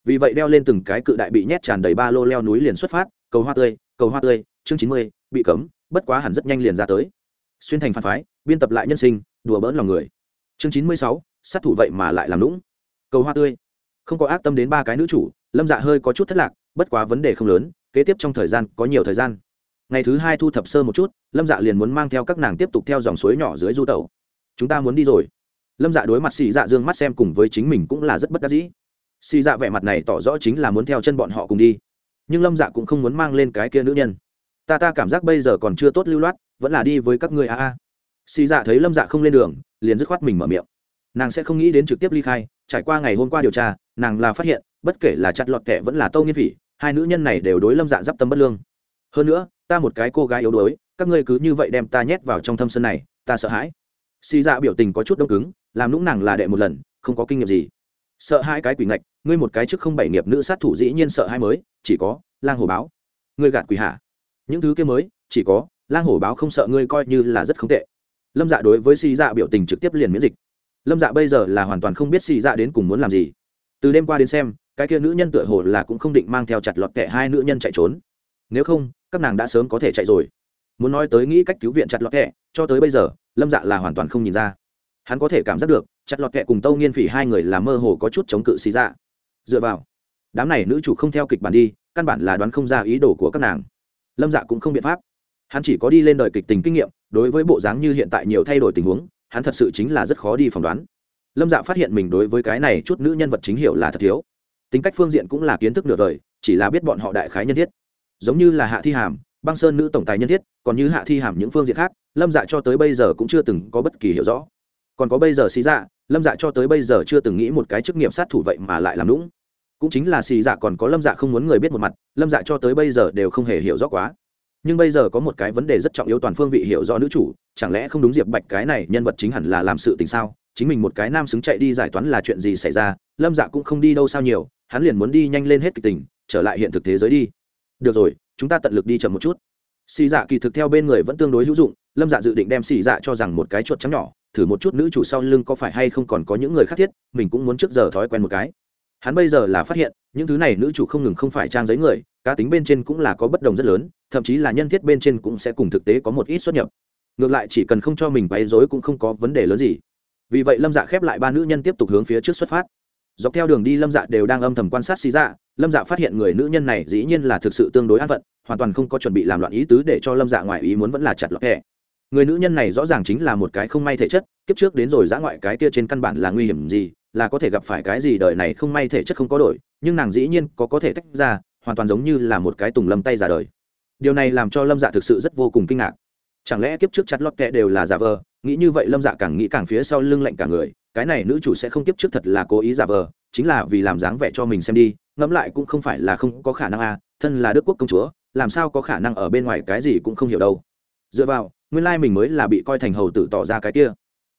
vì vậy đeo lên từng cái cự đại bị nhét tràn đầy ba lô leo núi liền xuất phát, cầu hoa tươi, cầu hoa tươi, chương chín mươi, bị cấm, bất quá hẳn rất nhanh liền ra tới. Xuyên thành phản phái, biên tập lại nhân sinh, đùa bỡn lòng người. Chương chín mươi sáu, sát thủ vậy mà lại làm lũng cầu hoa tươi. Không có ác tâm đến ba cái nữ chủ, lâm dạ hơi có chút thất lạc, bất quá vấn đề không lớn, kế tiếp trong thời gian có nhiều thời gian. Ngày thứ hai thu thập sơ một chút, lâm dạ liền muốn mang theo các nàng tiếp tục theo dòng suối nhỏ dưới du tàu chúng ta muốn đi rồi. Lâm dạ đối mặt xì dạ dương mắt xem cùng với chính mình cũng là rất bất đắc dĩ xì dạ vẻ mặt này tỏ rõ chính là muốn theo chân bọn họ cùng đi. Nhưng lâm dạ cũng không muốn mang lên cái kia nữ nhân. Ta ta cảm giác bây giờ còn chưa tốt lưu loát, vẫn là đi với các người a a. Xì dạ thấy lâm dạ không lên đường, liền dứt khoát mình mở miệng. Nàng sẽ không nghĩ đến trực tiếp ly khai, trải qua ngày hôm qua điều tra, nàng là phát hiện, bất kể là chặt lọt kẻ vẫn là tâu nghiên phỉ, hai nữ nhân này đều đối lâm dạ d i p tâm bất lương. Hơn nữa, ta một cái cô gái yếu đuối, các ngươi cứ như vậy đem ta nhét vào trong thâm sân này, ta sợ hãi. Xì dạ biểu tình có chút đông cứng, làm lũng nàng là đệ một lần, không có kinh nghiệm gì sợ hai cái quỷ ngạch, ngươi một cái trước không bảy nghiệp nữ sát thủ dĩ nhiên sợ hai mới, chỉ có lang hổ báo. Ngươi gạt quỷ hạ. Những thứ kia mới, chỉ có lang hổ báo không sợ ngươi coi như là rất không tệ. Lâm dạ đối với xì dạ biểu tình trực tiếp liền miễn dịch. Lâm dạ bây giờ là hoàn toàn không biết xì dạ đến cùng muốn làm gì. Từ đêm qua đến xem, cái kia nữ nhân tựa hồ là cũng không định mang theo chặt lọt kẻ hai nữ nhân chạy trốn. Nếu không, các nàng đã sớm có thể chạy rồi. Muốn nói tới nghĩ cách cứu viện chặt lọt kẻ, cho tới bây giờ, lâm dạ là hoàn toàn không nhìn ra. Hắn có thể cảm giác được chặt lọt kẹ cùng tâu nghiên phỉ hai người là mơ hồ có chút chống cự xì dạ. Dựa vào, đám này nữ chủ không theo kịch bản đi, căn bản là đoán không ra ý đồ của các nàng. Lâm dạ cũng không biện pháp. Hắn chỉ có đi lên đời kịch tình kinh nghiệm, đối với bộ dáng như hiện tại nhiều thay đổi tình huống, hắn thật sự chính là rất khó đi phỏng đoán. Lâm dạ phát hiện mình đối với cái này chút nữ nhân vật chính hiệu là thật thiếu. Tính cách phương diện cũng là kiến thức nửa đời chỉ là biết bọn họ đại khái nhân thiết. Giống như là hạ thi hàm, băng sơn nữ tổng tài nhân thiết, còn như hạ thi hàm những phương diện khác, lâm dạ cho tới bây giờ cũng chưa từng có bất kỳ hiểu rõ còn có bây giờ xì dạ lâm dạ cho tới bây giờ chưa từng nghĩ một cái chức nghiệp sát thủ vậy mà lại làm lũng cũng chính là xì dạ còn có lâm dạ không muốn người biết một mặt, lâm dạ cho tới bây giờ đều không hề hiểu rõ quá. Nhưng bây giờ có một cái vấn đề rất trọng yếu toàn phương vị hiểu rõ nữ chủ, chẳng lẽ không đúng diệp bạch cái này nhân vật chính hẳn là làm sự tình sao? Chính mình một cái nam xứng chạy đi giải toán là chuyện gì xảy ra? Lâm dạ cũng không đi đâu sao nhiều, hắn liền muốn đi nhanh lên hết kịch tình, trở lại hiện thực thế giới đi. Được rồi, chúng ta tận lực đi chậm một chút. Xì dạ kỳ thực theo bên người vẫn tương đối hữu dụng, lâm dạ dự định đem xì dạ cho rằng một cái chuột trắng nhỏ thử một chút nữ chủ sau lưng có phải hay không còn có những người khác thiết, mình cũng muốn trước giờ thói quen một cái. Hắn bây giờ là phát hiện, những thứ này nữ chủ không ngừng không phải trang giấy người, cá tính bên trên cũng là có bất đồng rất lớn, thậm chí là nhân thiết bên trên cũng sẽ cùng thực tế có một ít xuất nhập. Ngược lại chỉ cần không cho mình bay rối cũng không có vấn đề lớn gì. Vì vậy lâm dạ khép lại ba nữ nhân tiếp tục hướng phía trước xuất phát. Dọc theo đường đi lâm dạ đều đang âm thầm quan sát xì dạ lâm dạ phát hiện người nữ nhân này dĩ nhiên là thực sự tương đối an phận, hoàn toàn không có chuẩn bị làm loạn ý tứ để cho lâm dạ ngoài ý muốn vẫn là chặt lọt kẻ người nữ nhân này rõ ràng chính là một cái không may thể chất, kiếp trước đến rồi giã ngoại cái kia trên căn bản là nguy hiểm gì, là có thể gặp phải cái gì đời này không may thể chất không có đổi, nhưng nàng dĩ nhiên có có thể tách ra, hoàn toàn giống như là một cái tùng lâm tay giả đời. Điều này làm cho lâm dạ thực sự rất vô cùng kinh ngạc. Chẳng lẽ kiếp trước chặt lót kẹ đều là giả vờ? Nghĩ như vậy lâm dạ càng nghĩ càng phía sau lưng lạnh cả người, cái này nữ chủ sẽ không kiếp trước thật là cố ý giả vờ, chính là vì làm dáng vẻ cho mình xem đi, ngẫm lại cũng không phải là không có khả năng à thân là đức quốc công chúa, làm sao có khả năng ở bên ngoài cái gì cũng không hiểu đâu. Dựa vào nguyên lai mình mới là bị coi thành hầu tử tỏ ra cái kia.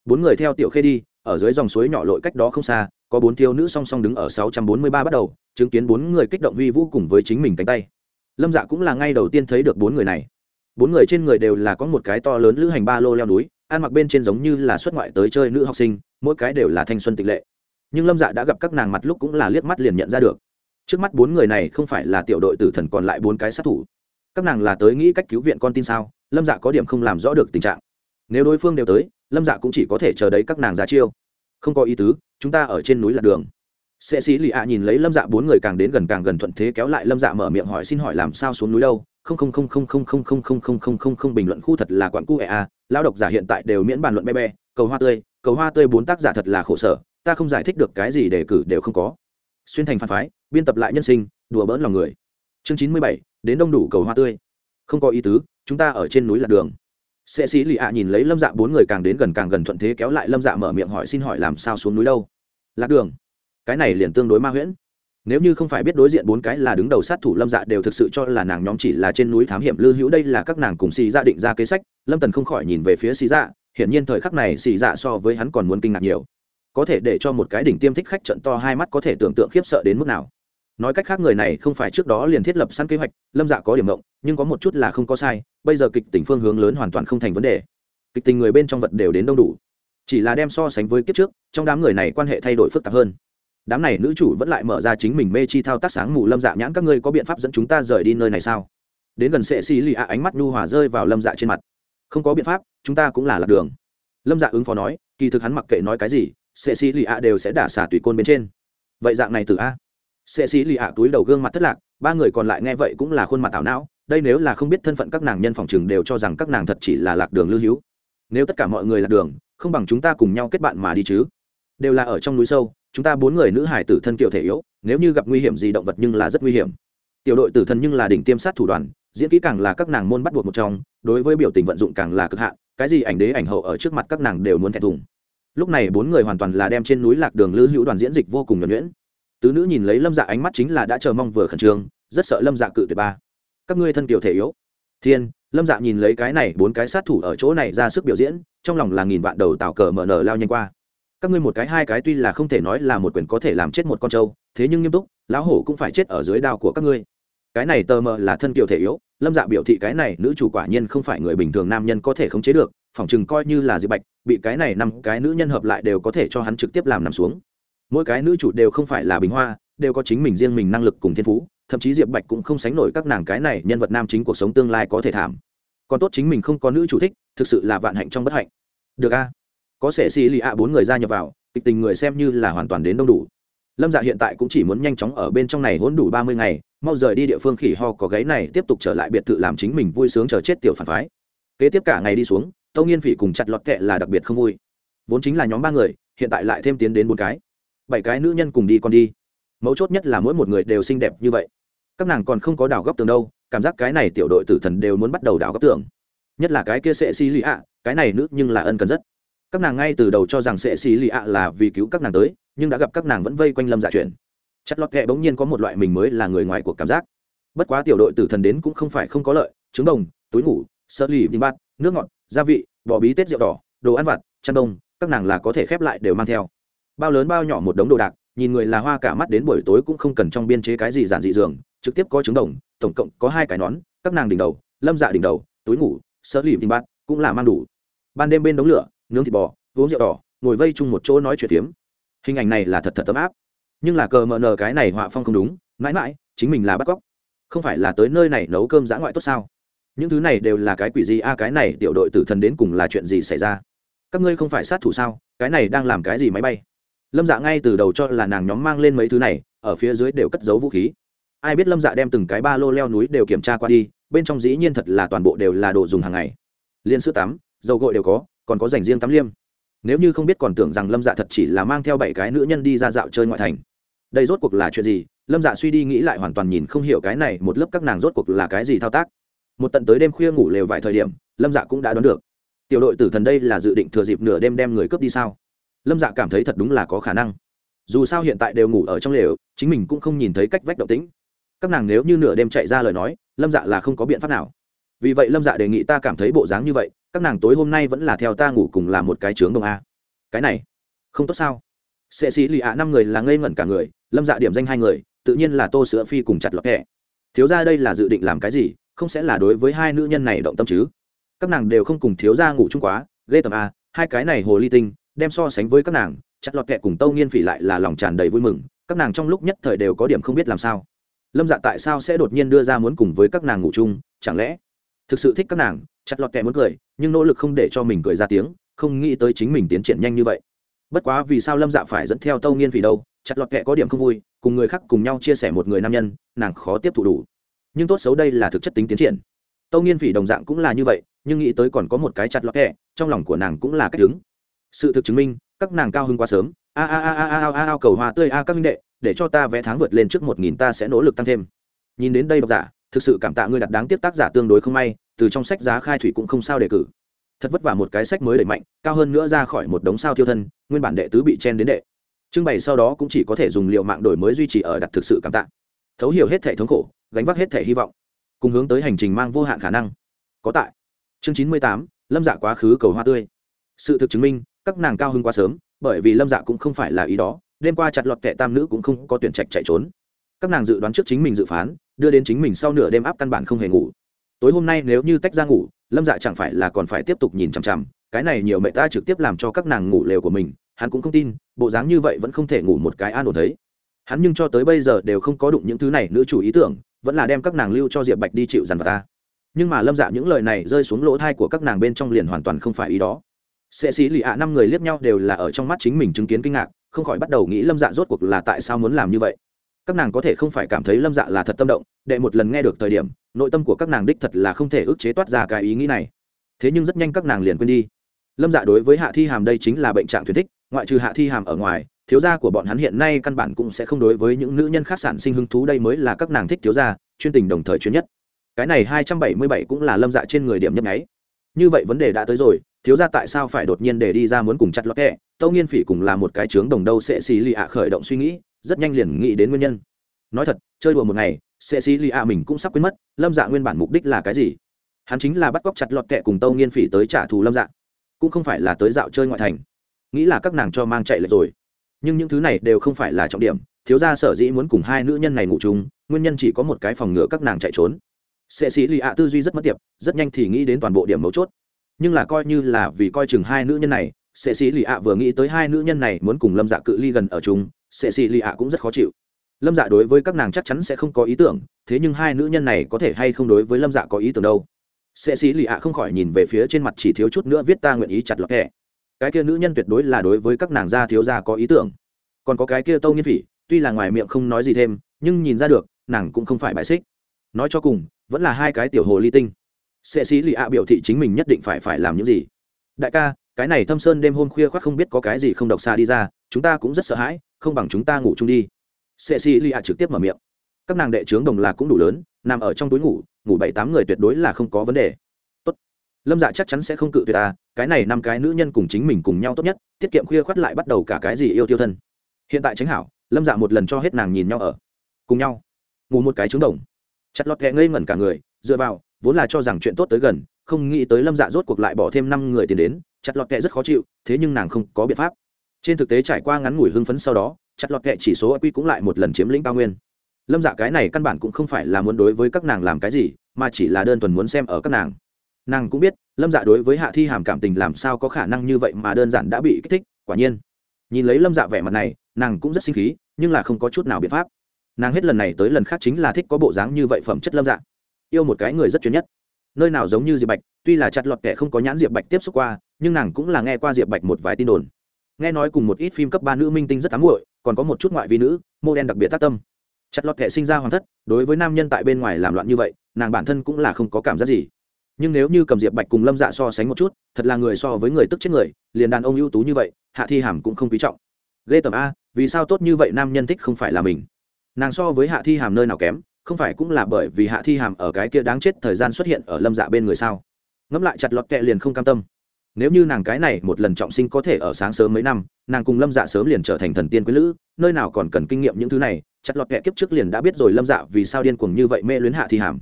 Bốn người theo tiểu khê đi, ở dưới dòng suối nhỏ lội cách đó không xa, có bốn thiếu nữ song song đứng ở sáu trăm bốn mươi ba bắt đầu, chứng kiến bốn người kích động huy vũ cùng với chính mình cánh tay. Lâm dạ cũng là ngay đầu tiên thấy được bốn người này. Bốn người trên người đều là có một cái to lớn lữ hành ba lô leo núi, ăn mặc bên trên giống như là xuất ngoại tới chơi nữ học sinh, mỗi cái đều là thanh xuân tịch lệ. Nhưng lâm dạ đã gặp các nàng mặt lúc cũng là liếc mắt liền nhận ra được. Trước mắt bốn người này không phải là tiểu đội tử thần còn lại bốn cái sát thủ các nàng là tới nghĩ cách cứu viện con tin sao lâm dạ có điểm không làm rõ được tình trạng nếu đối phương đều tới lâm dạ cũng chỉ có thể chờ đấy các nàng ra chiêu không có ý tứ chúng ta ở trên núi là đường sệ sĩ lì ạ nhìn lấy lâm dạ bốn người càng đến gần càng gần thuận thế kéo lại lâm dạ mở miệng hỏi xin hỏi làm sao xuống núi đâu không không không không không không không không không không không không bình luận khu thật là quặn cu ẹ a lao độc giả hiện tại đều miễn bàn luận be be cầu hoa tươi cầu hoa tươi bốn tác giả thật là khổ sở ta không giải thích được cái gì để cử đều không có xuyên thành phản phái biên tập lại nhân sinh đùa bỡn lòng người chương chín mươi bảy đến đông đủ cầu hoa tươi. Không có ý tứ, chúng ta ở trên núi là đường. Sệ sĩ lì ạ nhìn lấy lâm dạ bốn người càng đến gần càng gần thuận thế kéo lại lâm dạ mở miệng hỏi xin hỏi làm sao xuống núi đâu. Lạc đường? Cái này liền tương đối ma huyễn. Nếu như không phải biết đối diện bốn cái là đứng đầu sát thủ lâm dạ đều thực sự cho là nàng nhóm chỉ là trên núi thám hiểm lư hữu, đây là các nàng cùng xì dạ định ra kế sách. Lâm tần không khỏi nhìn về phía xì dạ hiển nhiên thời khắc này xì dạ so với hắn còn muốn kinh ngạc nhiều. Có thể để cho một cái đỉnh tiêm thích khách trận to hai mắt có thể tưởng tượng khiếp sợ đến mức nào nói cách khác người này không phải trước đó liền thiết lập sẵn kế hoạch, lâm dạ có điểm mộng nhưng có một chút là không có sai, bây giờ kịch tình phương hướng lớn hoàn toàn không thành vấn đề. Kịch tình người bên trong vật đều đến đông đủ. Chỉ là đem so sánh với kiếp trước, trong đám người này quan hệ thay đổi phức tạp hơn. Đám này nữ chủ vẫn lại mở ra chính mình mê chi thao tác sáng mù lâm dạ nhãn các ngươi có biện pháp dẫn chúng ta rời đi nơi này sao? Đến gần sệ xì lì ạ, ánh mắt nhu hòa rơi vào lâm dạ trên mặt. Không có biện pháp, chúng ta cũng là lạc đường. Lâm dạ ứng phó nói, kỳ thực hắn mặc kệ nói cái gì, sệ xì lì ạ đều sẽ đả xả tùy côn bên trên. Vậy dạng này từ a? Sệ sĩ lì ạ túi đầu gương mặt thất lạc, ba người còn lại nghe vậy cũng là khuôn mặt tảo não, đây nếu là không biết thân phận các nàng nhân phòng chừng đều cho rằng các nàng thật chỉ là lạc đường lưu hữu. Nếu tất cả mọi người lạc đường, không bằng chúng ta cùng nhau kết bạn mà đi chứ. Đều là ở trong núi sâu, chúng ta bốn người nữ hải tử thân kiều thể yếu, nếu như gặp nguy hiểm gì động vật nhưng là rất nguy hiểm. Tiểu đội tử thần nhưng là đỉnh tiêm sát thủ đoàn, diễn kỹ càng là các nàng môn bắt buộc một trong, đối với biểu tình vận dụng càng là cực hạn, cái gì ảnh đế ảnh hậu ở trước mặt các nàng đều muốn thẹn thùng. Lúc này bốn người hoàn toàn là đem trên núi lạc đường lư hữu đoàn diễn dịch vô cùng nhuẩn nhuyễn tứ nữ nhìn lấy lâm dạ ánh mắt chính là đã chờ mong vừa khẩn trương, rất sợ lâm dạ cự tuyệt ba. Các ngươi thân kiểu thể yếu. Thiên, lâm dạ nhìn lấy cái này, bốn cái sát thủ ở chỗ này ra sức biểu diễn, trong lòng là nghìn vạn đầu tạo cờ mở nở lao nhanh qua. Các ngươi một cái, hai cái tuy là không thể nói là một quyền có thể làm chết một con trâu, thế nhưng nghiêm túc, lão hổ cũng phải chết ở dưới đao của các ngươi. Cái này tờ mờ là thân kiều thể yếu, lâm dạ biểu thị cái này, nữ chủ quả nhiên không phải người bình thường nam nhân có thể khống chế được, phỏng chừng coi như là diệp bạch, bị cái này năm cái nữ nhân hợp lại đều có thể cho hắn trực tiếp làm nằm xuống mỗi cái nữ chủ đều không phải là bình hoa, đều có chính mình riêng mình năng lực cùng thiên phú, thậm chí diệp bạch cũng không sánh nổi các nàng cái này nhân vật nam chính cuộc sống tương lai có thể thảm. Còn tốt chính mình không có nữ chủ thích, thực sự là vạn hạnh trong bất hạnh. Được a. Có sẻ xì lì ạ, bốn người gia nhập vào, kịch tình người xem như là hoàn toàn đến đông đủ. Lâm dạ hiện tại cũng chỉ muốn nhanh chóng ở bên trong này hỗn đủ ba mươi ngày, mau rời đi địa phương khỉ ho có gáy này, tiếp tục trở lại biệt thự làm chính mình vui sướng chờ chết tiểu phản phái. Kế tiếp cả ngày đi xuống tâu nghiên phỉ cùng chặt lọt kệ là đặc biệt không vui. Vốn chính là nhóm ba người, hiện tại lại thêm tiến đến bốn cái bảy cái nữ nhân cùng đi con đi. Mấu chốt nhất là mỗi một người đều xinh đẹp như vậy. Các nàng còn không có đảo góc tường đâu, cảm giác cái này tiểu đội tử thần đều muốn bắt đầu đảo góc tường. Nhất là cái kia sệ xì lì ạ, cái này nữ nhưng là ân cần rất. Các nàng ngay từ đầu cho rằng sệ xì lì ạ là vì cứu các nàng tới, nhưng đã gặp các nàng vẫn vây quanh lâm dạ chuyện chất lót kệ bỗng nhiên có một loại mình mới là người ngoài cuộc cảm giác. Bất quá tiểu đội tử thần đến cũng không phải không có lợi, trứng đồng, túi ngủ, sơ lì, đi bát, nước ngọt, gia vị bỏ bí tết rượu đỏ, đồ ăn vặt, chăn đông, các nàng là có thể khép lại đều mang theo bao lớn bao nhỏ một đống đồ đạc, nhìn người là hoa cả mắt đến buổi tối cũng không cần trong biên chế cái gì giản dị giường, trực tiếp có trứng đồng, tổng cộng có hai cái nón, các nàng đỉnh đầu, lâm dạ đỉnh đầu, túi ngủ sơ lìm tìm bát, cũng là mang đủ. Ban đêm bên đống lửa, nướng thịt bò, uống rượu đỏ, ngồi vây chung một chỗ nói chuyện tiếm hình ảnh này là thật thật tấm áp. Nhưng là cờ mờ nờ cái này họa phong không đúng, mãi mãi, chính mình là bắt cóc. Không phải là tới nơi này nấu cơm dã ngoại tốt sao? Những thứ này đều là cái quỷ gì a, cái này tiểu đội tử thần đến cùng là chuyện gì xảy ra? Các ngươi không phải sát thủ sao? Cái này đang làm cái gì máy bay? Lâm dạ ngay từ đầu cho là nàng nhóm mang lên mấy thứ này, ở phía dưới đều cất giấu vũ khí. Ai biết lâm dạ đem từng cái ba lô leo núi đều kiểm tra qua đi, bên trong dĩ nhiên thật là toàn bộ đều là đồ dùng hàng ngày. Liên sữa tắm, dầu gội đều có, còn có dành riêng tắm liêm. Nếu như không biết còn tưởng rằng lâm dạ thật chỉ là mang theo bảy cái nữ nhân đi ra dạo chơi ngoại thành. Đây rốt cuộc là chuyện gì? Lâm dạ suy đi nghĩ lại hoàn toàn nhìn không hiểu cái này, một lớp các nàng rốt cuộc là cái gì thao tác. Một tận tới đêm khuya ngủ lều vài thời điểm, lâm dạ cũng đã đoán được. Tiểu đội tử thần đây là dự định thừa dịp nửa đêm đem người cướp đi sao? Lâm dạ cảm thấy thật đúng là có khả năng. Dù sao hiện tại đều ngủ ở trong lều, chính mình cũng không nhìn thấy cách vách động tĩnh. Các nàng nếu như nửa đêm chạy ra lời nói, lâm dạ là không có biện pháp nào. Vì vậy lâm dạ đề nghị ta cảm thấy bộ dáng như vậy, các nàng tối hôm nay vẫn là theo ta ngủ cùng là một cái trướng đồng a. Cái này, không tốt sao? Sệ sĩ lì ạ, năm người là ngây ngẩn cả người, lâm dạ điểm danh hai người, tự nhiên là tô sữa phi cùng chặt lọt kẹ. Thiếu ra đây là dự định làm cái gì, không sẽ là đối với hai nữ nhân này động tâm chứ? Các nàng đều không cùng thiếu ra ngủ chung quá, ghê tầm a, hai cái này hồ ly tinh đem so sánh với các nàng, chặt lọt kẹ cùng tâu nghiên phỉ lại là lòng tràn đầy vui mừng, các nàng trong lúc nhất thời đều có điểm không biết làm sao. Lâm dạ tại sao sẽ đột nhiên đưa ra muốn cùng với các nàng ngủ chung, chẳng lẽ thực sự thích các nàng, chặt lọt kẹ muốn cười, nhưng nỗ lực không để cho mình cười ra tiếng, không nghĩ tới chính mình tiến triển nhanh như vậy. Bất quá vì sao lâm dạ phải dẫn theo tâu nghiên phỉ đâu, chặt lọt kẹ có điểm không vui, cùng người khác cùng nhau chia sẻ một người nam nhân, nàng khó tiếp thụ đủ. Nhưng tốt xấu đây là thực chất tính tiến triển. Tâu nghiên phỉ đồng dạng cũng là như vậy, nhưng nghĩ tới còn có một cái chặt lọt kẹ, trong lòng của nàng cũng là cách đứng sự thực chứng minh, các nàng cao hơn quá sớm. A a a a a a a, cầu hoa tươi a, các minh đệ, để cho ta vé tháng vượt lên trước một nghìn ta sẽ nỗ lực tăng thêm. Nhìn đến đây độc giả, thực sự cảm tạ ngươi đặt đáng tiếp tác giả tương đối không may, từ trong sách giá khai thủy cũng không sao đề cử. Thật vất vả một cái sách mới đẩy mạnh, cao hơn nữa ra khỏi một đống sao thiêu thân, nguyên bản đệ tứ bị chen đến đệ. Trưng bày sau đó cũng chỉ có thể dùng liệu mạng đổi mới duy trì ở đặt thực sự cảm tạ. Thấu hiểu hết thể thống khổ, gánh vác hết thể hy vọng, cùng hướng tới hành trình mang vô hạn khả năng. Có tại. Chương chín mươi tám, lâm dạ quá khứ cầu hoa tươi. Sự thực chứng minh các nàng cao hưng quá sớm, bởi vì lâm dạ cũng không phải là ý đó, đêm qua chặt lọt kệ tam nữ cũng không có tuyển trạch chạy trốn. Các nàng dự đoán trước chính mình dự phán, đưa đến chính mình sau nửa đêm áp căn bản không hề ngủ. Tối hôm nay nếu như tách ra ngủ, lâm dạ chẳng phải là còn phải tiếp tục nhìn chằm chằm, cái này nhiều mẹ ta trực tiếp làm cho các nàng ngủ lều của mình, hắn cũng không tin, bộ dáng như vậy vẫn không thể ngủ một cái an ổn thấy. Hắn nhưng cho tới bây giờ đều không có đụng những thứ này, nữ chủ ý tưởng, vẫn là đem các nàng lưu cho diệp bạch đi chịu dằn vào ta. Nhưng mà lâm dạ những lời này rơi xuống lỗ thai của các nàng bên trong liền hoàn toàn không phải ý đó sệ sĩ lì ạ năm người liếc nhau đều là ở trong mắt chính mình chứng kiến kinh ngạc, không khỏi bắt đầu nghĩ lâm dạ rốt cuộc là tại sao muốn làm như vậy. Các nàng có thể không phải cảm thấy lâm dạ là thật tâm động, đệ một lần nghe được thời điểm, nội tâm của các nàng đích thật là không thể ức chế toát ra cái ý nghĩ này. Thế nhưng rất nhanh các nàng liền quên đi. Lâm dạ đối với hạ thi hàm đây chính là bệnh trạng thuyết thích, ngoại trừ hạ thi hàm ở ngoài, thiếu gia của bọn hắn hiện nay căn bản cũng sẽ không đối với những nữ nhân khác sản sinh hứng thú, đây mới là các nàng thích thiếu gia, chuyên tình đồng thời chuyên nhất. Cái này hai trăm bảy mươi bảy cũng là lâm dạ trên người điểm nhấp nháy. Như vậy vấn đề đã tới rồi thiếu gia tại sao phải đột nhiên để đi ra muốn cùng chặt lọt kẹ? Tâu nghiên phỉ cùng là một cái trướng đồng đâu sẽ xì lì ạ khởi động suy nghĩ, rất nhanh liền nghĩ đến nguyên nhân. Nói thật, chơi đùa một ngày, sẽ xì lì ạ mình cũng sắp quên mất, lâm dạ nguyên bản mục đích là cái gì? Hắn chính là bắt cóc chặt lọt kẹ cùng tâu nghiên phỉ tới trả thù lâm dạ. Cũng không phải là tới dạo chơi ngoại thành. Nghĩ là các nàng cho mang chạy lệch rồi. Nhưng những thứ này đều không phải là trọng điểm, thiếu gia sở dĩ muốn cùng hai nữ nhân này ngủ chung, nguyên nhân chỉ có một cái phòng ngừa các nàng chạy trốn. Sệ sĩ lì ạ tư duy rất mất tiệp, rất nhanh thì nghĩ đến toàn bộ điểm mấu chốt nhưng là coi như là vì coi chừng hai nữ nhân này sệ sĩ lì ạ vừa nghĩ tới hai nữ nhân này muốn cùng lâm dạ cự ly gần ở chúng, sệ sĩ lì ạ cũng rất khó chịu. Lâm dạ đối với các nàng chắc chắn sẽ không có ý tưởng thế nhưng hai nữ nhân này có thể hay không đối với lâm dạ có ý tưởng đâu? Sệ sĩ lì ạ không khỏi nhìn về phía trên mặt chỉ thiếu chút nữa viết ta nguyện ý chặt lọt kẻ. Cái kia nữ nhân tuyệt đối là đối với các nàng gia thiếu gia có ý tưởng. Còn có cái kia tâu nghiên phỉ tuy là ngoài miệng không nói gì thêm nhưng nhìn ra được nàng cũng không phải bại xích. Nói cho cùng vẫn là hai cái tiểu hồ ly tinh sệ sĩ lì ạ biểu thị chính mình nhất định phải phải làm những gì. Đại ca, cái này thâm sơn đêm hôm khuya khoác không biết có cái gì không độc xa đi ra, chúng ta cũng rất sợ hãi, không bằng chúng ta ngủ chung đi. Sệ sĩ lì ạ trực tiếp mở miệng. Các nàng đệ trướng đồng là cũng đủ lớn, nằm ở trong túi ngủ ngủ bảy tám người tuyệt đối là không có vấn đề. Tốt. Lâm dạ chắc chắn sẽ không cự tuyệt ta, cái này năm cái nữ nhân cùng chính mình cùng nhau tốt nhất, tiết kiệm khuya khoắt lại bắt đầu cả cái gì yêu tiêu thân. Hiện tại tránh hảo, lâm dạ một lần cho hết nàng nhìn nhau ở cùng nhau. Ngủ một cái trứng đồng. Chặt lọt kẹ ngây ngẩn cả người, dựa vào vốn là cho rằng chuyện tốt tới gần, không nghĩ tới lâm dạ rốt cuộc lại bỏ thêm năm người tiền đến, chặt lọt kệ rất khó chịu, thế nhưng nàng không có biện pháp. Trên thực tế trải qua ngắn ngủi hưng phấn sau đó, chặt lọt kệ chỉ số q cũng lại một lần chiếm lĩnh cao nguyên. Lâm dạ cái này căn bản cũng không phải là muốn đối với các nàng làm cái gì, mà chỉ là đơn thuần muốn xem ở các nàng. Nàng cũng biết, lâm dạ đối với hạ thi hàm cảm tình làm sao có khả năng như vậy mà đơn giản đã bị kích thích, quả nhiên. Nhìn lấy lâm dạ vẻ mặt này, nàng cũng rất sinh khí, nhưng là không có chút nào biện pháp. Nàng hết lần này tới lần khác chính là thích có bộ dáng như vậy phẩm chất lâm dạ yêu một cái người rất chuyên nhất. Nơi nào giống như diệp bạch, tuy là chặt lọt kẻ không có nhãn diệp bạch tiếp xúc qua, nhưng nàng cũng là nghe qua diệp bạch một vài tin đồn. Nghe nói cùng một ít phim cấp ba nữ minh tinh rất ám muội, còn có một chút ngoại vi nữ mô đen đặc biệt tác tâm. Chặt lọt kẻ sinh ra hoàng thất, đối với nam nhân tại bên ngoài làm loạn như vậy, nàng bản thân cũng là không có cảm giác gì. Nhưng nếu như cầm diệp bạch cùng lâm dạ so sánh một chút, thật là người so với người tức chết người, liền đàn ông ưu tú như vậy, hạ thi hàm cũng không quý trọng. Ghê tầm a, vì sao tốt như vậy nam nhân thích không phải là mình? Nàng so với hạ thi hàm nơi nào kém? Không phải cũng là bởi vì hạ thi hàm ở cái kia đáng chết thời gian xuất hiện ở lâm dạ bên người sao? Ngẫm lại chặt lọt kẹ liền không cam tâm. Nếu như nàng cái này một lần trọng sinh có thể ở sáng sớm mấy năm, nàng cùng lâm dạ sớm liền trở thành thần tiên quý lữ, nơi nào còn cần kinh nghiệm những thứ này, chặt lọt kẹ kiếp trước liền đã biết rồi lâm dạ vì sao điên cuồng như vậy mê luyến hạ thi hàm.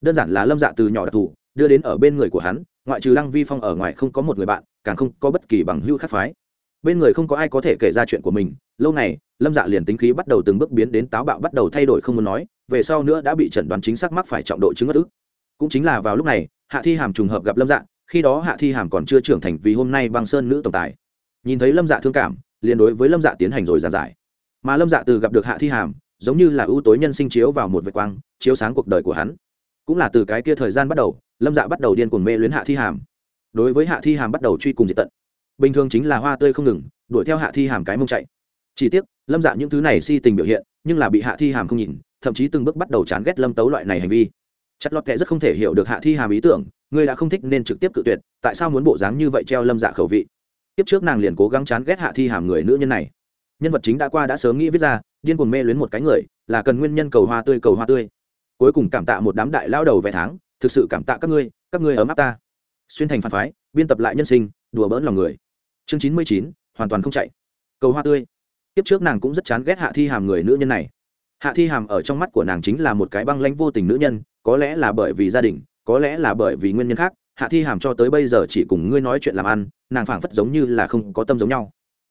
Đơn giản là lâm dạ từ nhỏ đặc thù, đưa đến ở bên người của hắn, ngoại trừ lăng vi phong ở ngoài không có một người bạn, càng không có bất kỳ bằng hưu khắc phái. Bên người không có ai có thể kể ra chuyện của mình, lâu này lâm dạ liền tính khí bắt đầu từng bước biến đến táo bạo bắt đầu thay đổi không muốn nói về sau nữa đã bị chẩn đoán chính xác mắc phải trọng độ chứng ất ức. Cũng chính là vào lúc này, hạ thi hàm trùng hợp gặp lâm dạ khi đó hạ thi hàm còn chưa trưởng thành vì hôm nay băng sơn nữ tổng tài. Nhìn thấy lâm dạ thương cảm, liền đối với lâm dạ tiến hành rồi giàn giải. Mà lâm dạ từ gặp được hạ thi hàm, giống như là ưu tối nhân sinh chiếu vào một vệt quang, chiếu sáng cuộc đời của hắn. Cũng là từ cái kia thời gian bắt đầu, lâm dạ bắt đầu điên cuồng mê luyến hạ thi hàm. Đối với hạ thi hàm bắt đầu truy cùng diệt tận. Bình thường chính là hoa tươi không ngừng, đuổi theo hạ thi hàm cái mông chạy. Chỉ tiếc, lâm dạ những thứ này si tình biểu hiện, nhưng là bị hạ thi hàm không nhìn thậm chí từng bước bắt đầu chán ghét lâm tấu loại này hành vi. Chặt lót kệ rất không thể hiểu được hạ thi hàm ý tưởng, ngươi đã không thích nên trực tiếp cự tuyệt, tại sao muốn bộ dáng như vậy treo lâm dạ khẩu vị? Tiếp trước nàng liền cố gắng chán ghét hạ thi hàm người nữ nhân này. Nhân vật chính đã qua đã sớm nghĩ viết ra, điên cuồng mê luyến một cái người, là cần nguyên nhân cầu hoa tươi cầu hoa tươi. Cuối cùng cảm tạ một đám đại lao đầu vài tháng, thực sự cảm tạ các ngươi các ngươi ấm áp ta. Xuyên thành phản phái, biên tập lại nhân sinh, đùa bỡn lòng người. Chương chín mươi chín, hoàn toàn không chạy. Cầu hoa tươi. Tiếp trước nàng cũng rất chán ghét hạ thi hàm người nữ nhân này hạ thi hàm ở trong mắt của nàng chính là một cái băng lãnh vô tình nữ nhân, có lẽ là bởi vì gia đình, có lẽ là bởi vì nguyên nhân khác, hạ thi hàm cho tới bây giờ chỉ cùng ngươi nói chuyện làm ăn, nàng phảng phất giống như là không có tâm giống nhau.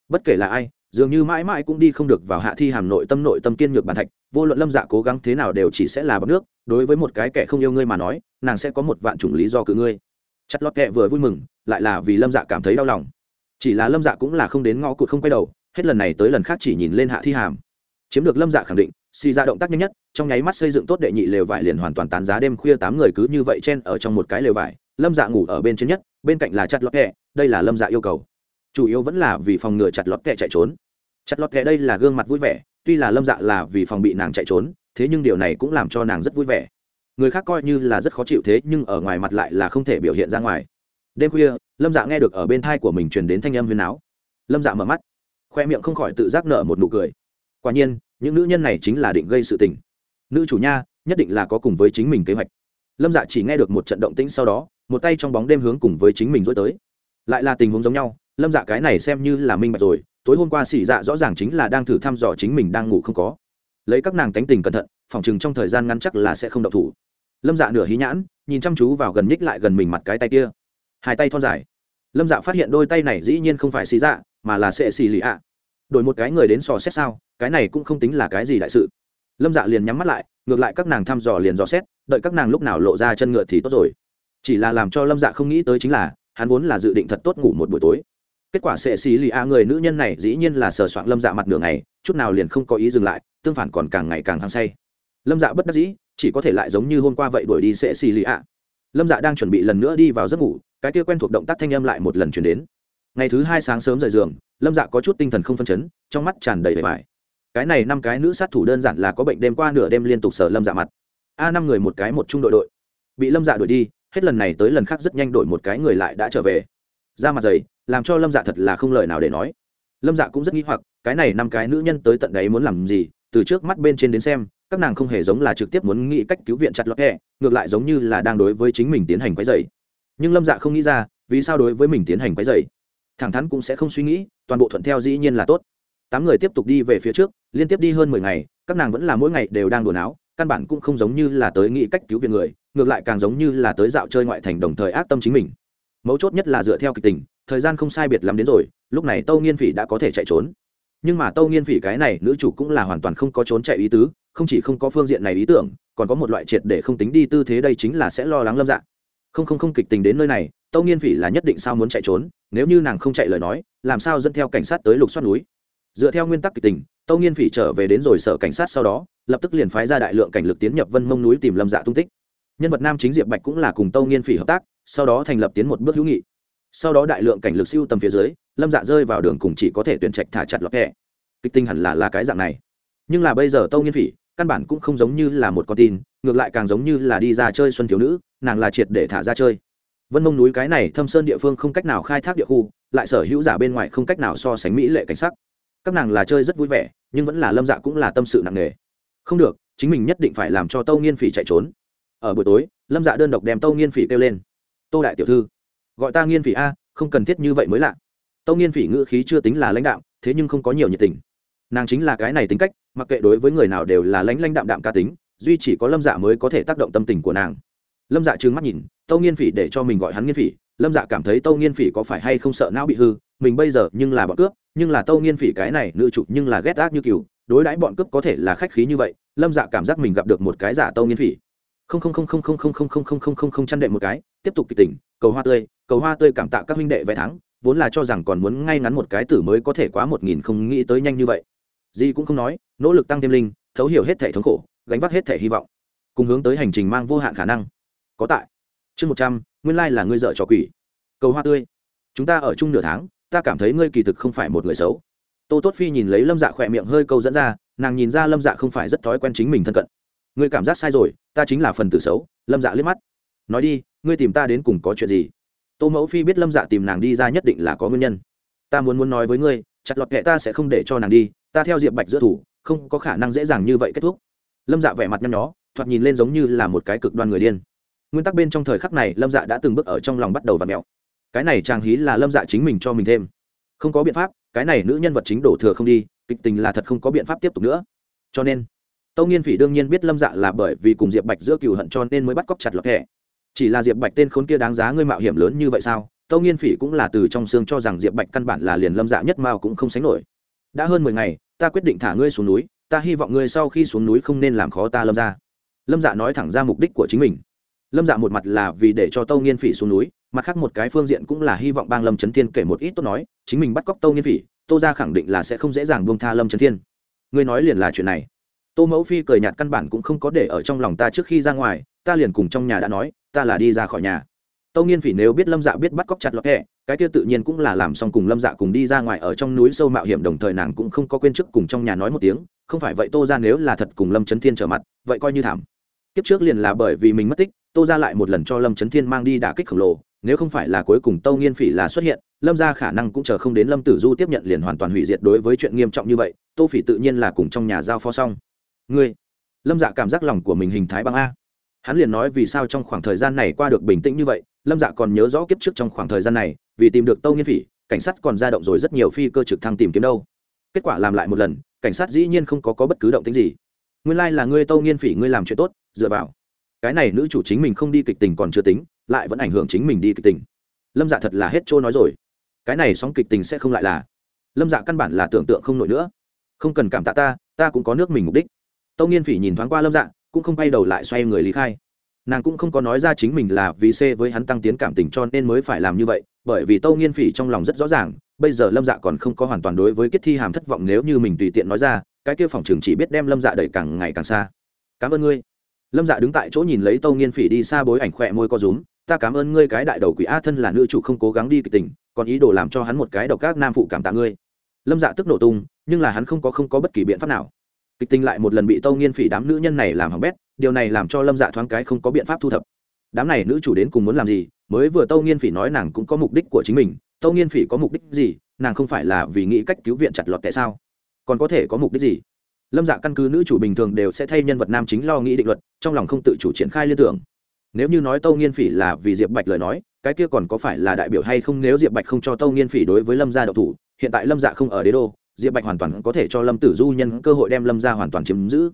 Bất kể là ai, dường như mãi mãi cũng đi không được vào hạ thi hàm nội tâm nội tâm kiên nhược bàn thạch, vô luận lâm dạ cố gắng thế nào đều chỉ sẽ là bọc nước, đối với một cái kẻ không yêu ngươi mà nói, nàng sẽ có một vạn chủng lý do cự ngươi. Chặt lót kệ vừa vui mừng, lại là vì lâm dạ cảm thấy đau lòng. Chỉ là lâm dạ cũng là không đến ngõ cụt không quay đầu, hết lần này tới lần khác chỉ nhìn lên hạ thi hàm chiếm được lâm dạ khẳng định, xì ra động tác nhanh nhất, trong nháy mắt xây dựng tốt đệ nhị lều vải liền hoàn toàn tán giá đêm khuya tám người cứ như vậy chen ở trong một cái lều vải, lâm dạ ngủ ở bên trên nhất, bên cạnh là chặt lọt kẹ, đây là lâm dạ yêu cầu. Chủ yếu vẫn là vì phòng ngừa chặt lọt kẹ chạy trốn. Chặt lọt kẹ đây là gương mặt vui vẻ, tuy là lâm dạ là vì phòng bị nàng chạy trốn, thế nhưng điều này cũng làm cho nàng rất vui vẻ. Người khác coi như là rất khó chịu thế, nhưng ở ngoài mặt lại là không thể biểu hiện ra ngoài. Đêm khuya, lâm dạ nghe được ở bên thai của mình truyền đến thanh âm huyền áo lâm dạ mở mắt, khoe miệng không khỏi tự giác nở một nụ cười quả nhiên, những nữ nhân này chính là định gây sự tình. Nữ chủ nha, nhất định là có cùng với chính mình kế hoạch. Lâm dạ chỉ nghe được một trận động tĩnh sau đó, một tay trong bóng đêm hướng cùng với chính mình dối tới. Lại là tình huống giống nhau, lâm dạ cái này xem như là minh bạch rồi, tối hôm qua xỉ dạ rõ ràng chính là đang thử thăm dò chính mình đang ngủ không có. Lấy các nàng tánh tình cẩn thận, phòng chừng trong thời gian ngắn chắc là sẽ không độc thủ. Lâm dạ nửa hí nhãn, nhìn chăm chú vào gần nhích lại gần mình mặt cái tay kia. Hai tay thon dài. Lâm dạ phát hiện đôi tay này dĩ nhiên không phải xì dạ mà là sệ xì lì ạ. Đổi một cái người đến sò xét sao cái này cũng không tính là cái gì đại sự. Lâm dạ liền nhắm mắt lại, ngược lại các nàng thăm dò liền dò xét, đợi các nàng lúc nào lộ ra chân ngựa thì tốt rồi. Chỉ là làm cho lâm dạ không nghĩ tới chính là, hắn vốn là dự định thật tốt ngủ một buổi tối. Kết quả sệ xì lì a người nữ nhân này dĩ nhiên là sờ soạn lâm dạ mặt đường này chút nào liền không có ý dừng lại, tương phản còn càng ngày càng hăng say. Lâm dạ bất đắc dĩ, chỉ có thể lại giống như hôm qua vậy đuổi đi sệ xì lì a. Lâm dạ đang chuẩn bị lần nữa đi vào giấc ngủ, cái kia quen thuộc động tác thanh âm lại một lần chuyển đến. Ngày thứ hai sáng sớm rời giường, lâm dạ có chút tinh thần không phân chấn, trong mắt tràn đầy vẻ vải cái này năm cái nữ sát thủ đơn giản là có bệnh đêm qua nửa đêm liên tục sở lâm dạ mặt. A năm người một cái một trung đội đội. Bị lâm dạ đuổi đi, hết lần này tới lần khác rất nhanh đổi một cái người lại đã trở về. Ra mặt dày, làm cho lâm dạ thật là không lời nào để nói. Lâm dạ cũng rất nghĩ hoặc, cái này năm cái nữ nhân tới tận đấy muốn làm gì, từ trước mắt bên trên đến xem, các nàng không hề giống là trực tiếp muốn nghĩ cách cứu viện chặt lọt hẹ ngược lại giống như là đang đối với chính mình tiến hành quấy dày nhưng lâm dạ không nghĩ ra, vì sao đối với mình tiến hành quấy dày thẳng thắn cũng sẽ không suy nghĩ, toàn bộ thuận theo dĩ nhiên là tốt tám người tiếp tục đi về phía trước, liên tiếp đi hơn mười ngày, các nàng vẫn là mỗi ngày đều đang đùa áo căn bản cũng không giống như là tới nghĩ cách cứu viện người, ngược lại càng giống như là tới dạo chơi ngoại thành đồng thời ác tâm chính mình. Mấu chốt nhất là dựa theo kịch tình, thời gian không sai biệt lắm đến rồi, lúc này tâu nghiên phỉ đã có thể chạy trốn. Nhưng mà tâu nghiên phỉ cái này nữ chủ cũng là hoàn toàn không có trốn chạy ý tứ, không chỉ không có phương diện này ý tưởng, còn có một loại triệt để không tính đi tư thế đây chính là sẽ lo lắng lâm dạng không không không kịch tình đến nơi này, tâu nghiên phỉ là nhất định sao muốn chạy trốn, nếu như nàng không chạy lời nói, làm sao dẫn theo cảnh sát tới lục xoát núi? Dựa theo nguyên tắc kịch tình tâu nghiên phỉ trở về đến rồi sở cảnh sát sau đó, lập tức liền phái ra đại lượng cảnh lực tiến nhập vân mông núi tìm lâm dạ tung tích. Nhân vật nam chính diệp bạch cũng là cùng tâu nghiên phỉ hợp tác, sau đó thành lập tiến một bước hữu nghị. Sau đó đại lượng cảnh lực siêu tầm phía dưới, lâm dạ rơi vào đường cùng chỉ có thể tuyển trạch thả chặt lọc kẹ. Kịch tinh hẳn là là cái dạng này. Nhưng là bây giờ tâu nghiên phỉ, căn bản cũng không giống như là một con tin, ngược lại càng giống như là đi ra chơi xuân thiếu nữ, nàng là triệt để thả ra chơi. Vân mông núi cái này thâm sơn địa phương không cách nào khai thác địa khu, lại sở hữu giả bên ngoài không cách nào so sánh mỹ lệ cảnh sắc các nàng là chơi rất vui vẻ, nhưng vẫn là lâm dạ cũng là tâm sự nặng nề. Không được, chính mình nhất định phải làm cho tâu nghiên phỉ chạy trốn. Ở buổi tối, lâm dạ đơn độc đem tâu nghiên phỉ kêu lên. Tô đại tiểu thư, gọi ta nghiên phỉ a, không cần thiết như vậy mới lạ. Tâu nghiên phỉ ngữ khí chưa tính là lãnh đạo thế nhưng không có nhiều nhiệt tình. Nàng chính là cái này tính cách, mặc kệ đối với người nào đều là lãnh lãnh đạm đạm ca tính, duy chỉ có lâm dạ mới có thể tác động tâm tình của nàng. Lâm dạ trừng mắt nhìn, tâu nghiên phỉ để cho mình gọi hắn nghiên phỉ. Lâm dạ cảm thấy tâu nghiên phỉ có phải hay không sợ não bị hư, mình bây giờ nhưng là bọn cướp nhưng là tâu nghiên phỉ cái này nữ chủ nhưng là ghét ác như cừu, đối đãi bọn cướp có thể là khách khí như vậy, lâm dạ cảm giác mình gặp được một cái giả tâu nghiên phỉ. Không không không không không không không không không không không không chăn đệm một cái, tiếp tục kịch tỉnh cầu hoa tươi, cầu hoa tươi cảm tạ các huynh đệ vài tháng vốn là cho rằng còn muốn ngay ngắn một cái tử mới có thể quá một nghìn không nghĩ tới nhanh như vậy. Gì cũng không nói, nỗ lực tăng thêm linh, thấu hiểu hết thể thống khổ, gánh vác hết thể hy vọng, cùng hướng tới hành trình mang vô hạn khả năng. Có tại. Chương một trăm, nguyên lai là ngươi dợ trò quỷ. Cầu hoa tươi. Chúng ta ở chung nửa tháng ta cảm thấy ngươi kỳ thực không phải một người xấu. Tô tốt phi nhìn lấy lâm dạ khỏe miệng hơi câu dẫn ra, nàng nhìn ra lâm dạ không phải rất thói quen chính mình thân cận. Ngươi cảm giác sai rồi, ta chính là phần tử xấu, lâm dạ liếc mắt. Nói đi, ngươi tìm ta đến cùng có chuyện gì? Tô mẫu phi biết lâm dạ tìm nàng đi ra nhất định là có nguyên nhân. Ta muốn muốn nói với ngươi, chặt lọt kệ ta sẽ không để cho nàng đi, ta theo diệp bạch giữa thủ, không có khả năng dễ dàng như vậy kết thúc. Lâm dạ vẻ mặt nhăn nhó, thoạt nhìn lên giống như là một cái cực đoan người điên. Nguyên tắc bên trong thời khắc này, lâm dạ đã từng bước ở trong lòng bắt đầu và mẹo cái này chàng hí là lâm dạ chính mình cho mình thêm. Không có biện pháp, cái này nữ nhân vật chính đổ thừa không đi, kịch tình là thật không có biện pháp tiếp tục nữa. Cho nên, tâu nghiên phỉ đương nhiên biết lâm dạ là bởi vì cùng diệp bạch giữa cựu hận cho nên mới bắt cóc chặt lọt thẻ. Chỉ là diệp bạch tên khốn kia đáng giá ngươi mạo hiểm lớn như vậy sao? Tâu nghiên phỉ cũng là từ trong xương cho rằng diệp bạch căn bản là liền lâm dạ nhất mao cũng không sánh nổi. Đã hơn mười ngày, ta quyết định thả ngươi xuống núi, ta hy vọng ngươi sau khi xuống núi không nên làm khó ta lâm ra lâm dạ nói thẳng ra mục đích của chính mình lâm dạ một mặt là vì để cho tâu nghiên phỉ xuống núi, mặt khác một cái phương diện cũng là hy vọng bang lâm trấn thiên kể một ít tốt nói, chính mình bắt cóc tâu nghiên phỉ, tô ra khẳng định là sẽ không dễ dàng buông tha lâm trấn thiên. Ngươi nói liền là chuyện này. Tô mẫu phi cười nhạt căn bản cũng không có để ở trong lòng ta trước khi ra ngoài, ta liền cùng trong nhà đã nói, ta là đi ra khỏi nhà. Tâu nghiên phỉ nếu biết lâm dạ biết bắt cóc chặt lọt hẹ, cái kia tự nhiên cũng là làm xong cùng lâm dạ cùng đi ra ngoài ở trong núi sâu mạo hiểm đồng thời nàng cũng không có quên chức cùng trong nhà nói một tiếng, không phải vậy tô ra nếu là thật cùng lâm trấn thiên trở mặt, vậy coi như thảm. Kiếp trước liền là bởi vì mình mất tích tô ra lại một lần cho lâm trấn thiên mang đi đả kích khổng lồ nếu không phải là cuối cùng tâu nghiên phỉ là xuất hiện lâm ra khả năng cũng chờ không đến lâm tử du tiếp nhận liền hoàn toàn hủy diệt đối với chuyện nghiêm trọng như vậy tô phỉ tự nhiên là cùng trong nhà giao phó xong. Ngươi lâm dạ cảm giác lòng của mình hình thái băng a. Hắn liền nói vì sao trong khoảng thời gian này qua được bình tĩnh như vậy lâm dạ còn nhớ rõ kiếp trước trong khoảng thời gian này vì tìm được tâu nghiên phỉ cảnh sát còn ra động rồi rất nhiều phi cơ trực thăng tìm kiếm đâu. Kết quả làm lại một lần cảnh sát dĩ nhiên không có, có bất cứ động tính gì. Nguyên lai、like、là ngươi tâu nghiên phỉ ngươi làm chuyện tốt dựa vào cái này nữ chủ chính mình không đi kịch tình còn chưa tính, lại vẫn ảnh hưởng chính mình đi kịch tình. Lâm dạ thật là hết trôi nói rồi. Cái này sóng kịch tình sẽ không lại là. Lâm dạ căn bản là tưởng tượng không nổi nữa. Không cần cảm tạ ta ta cũng có nước mình mục đích. Tâu nghiên phỉ nhìn thoáng qua lâm dạ cũng không bay đầu lại xoay người lý khai. Nàng cũng không có nói ra chính mình là vì c với hắn tăng tiến cảm tình cho nên mới phải làm như vậy, bởi vì tâu nghiên phỉ trong lòng rất rõ ràng, bây giờ lâm dạ còn không có hoàn toàn đối với kết thi hàm thất vọng nếu như mình tùy tiện nói ra, cái kia phòng trường chỉ biết đem lâm dạ đẩy càng ngày càng xa. Cảm ơn ngươi lâm dạ đứng tại chỗ nhìn lấy tâu nghiên phỉ đi xa bối ảnh khỏe môi co rúm, ta cảm ơn ngươi cái đại đầu quỷ a thân là nữ chủ không cố gắng đi kịch tình, còn ý đồ làm cho hắn một cái độc các nam phụ cảm tạ ngươi. Lâm dạ tức nổ tung, nhưng là hắn không có không có bất kỳ biện pháp nào. Kịch tình lại một lần bị tâu nghiên phỉ đám nữ nhân này làm hỏng bét, điều này làm cho lâm dạ thoáng cái không có biện pháp thu thập. Đám này nữ chủ đến cùng muốn làm gì, mới vừa tâu nghiên phỉ nói nàng cũng có mục đích của chính mình, tâu nghiên phỉ có mục đích gì, nàng không phải là vì nghĩ cách cứu viện chặt lọt tại sao? Còn có thể có mục đích gì? Lâm dạ căn cứ nữ chủ bình thường đều sẽ thay nhân vật nam chính lo nghĩ định luật, trong lòng không tự chủ triển khai liên tưởng. Nếu như nói tâu nghiên phỉ là vì diệp bạch lời nói, cái kia còn có phải là đại biểu hay không nếu diệp bạch không cho tâu nghiên phỉ đối với lâm gia độc thủ, hiện tại lâm dạ không ở đế đô, diệp bạch hoàn toàn có thể cho lâm tử du nhân cơ hội đem lâm gia hoàn toàn chiếm giữ.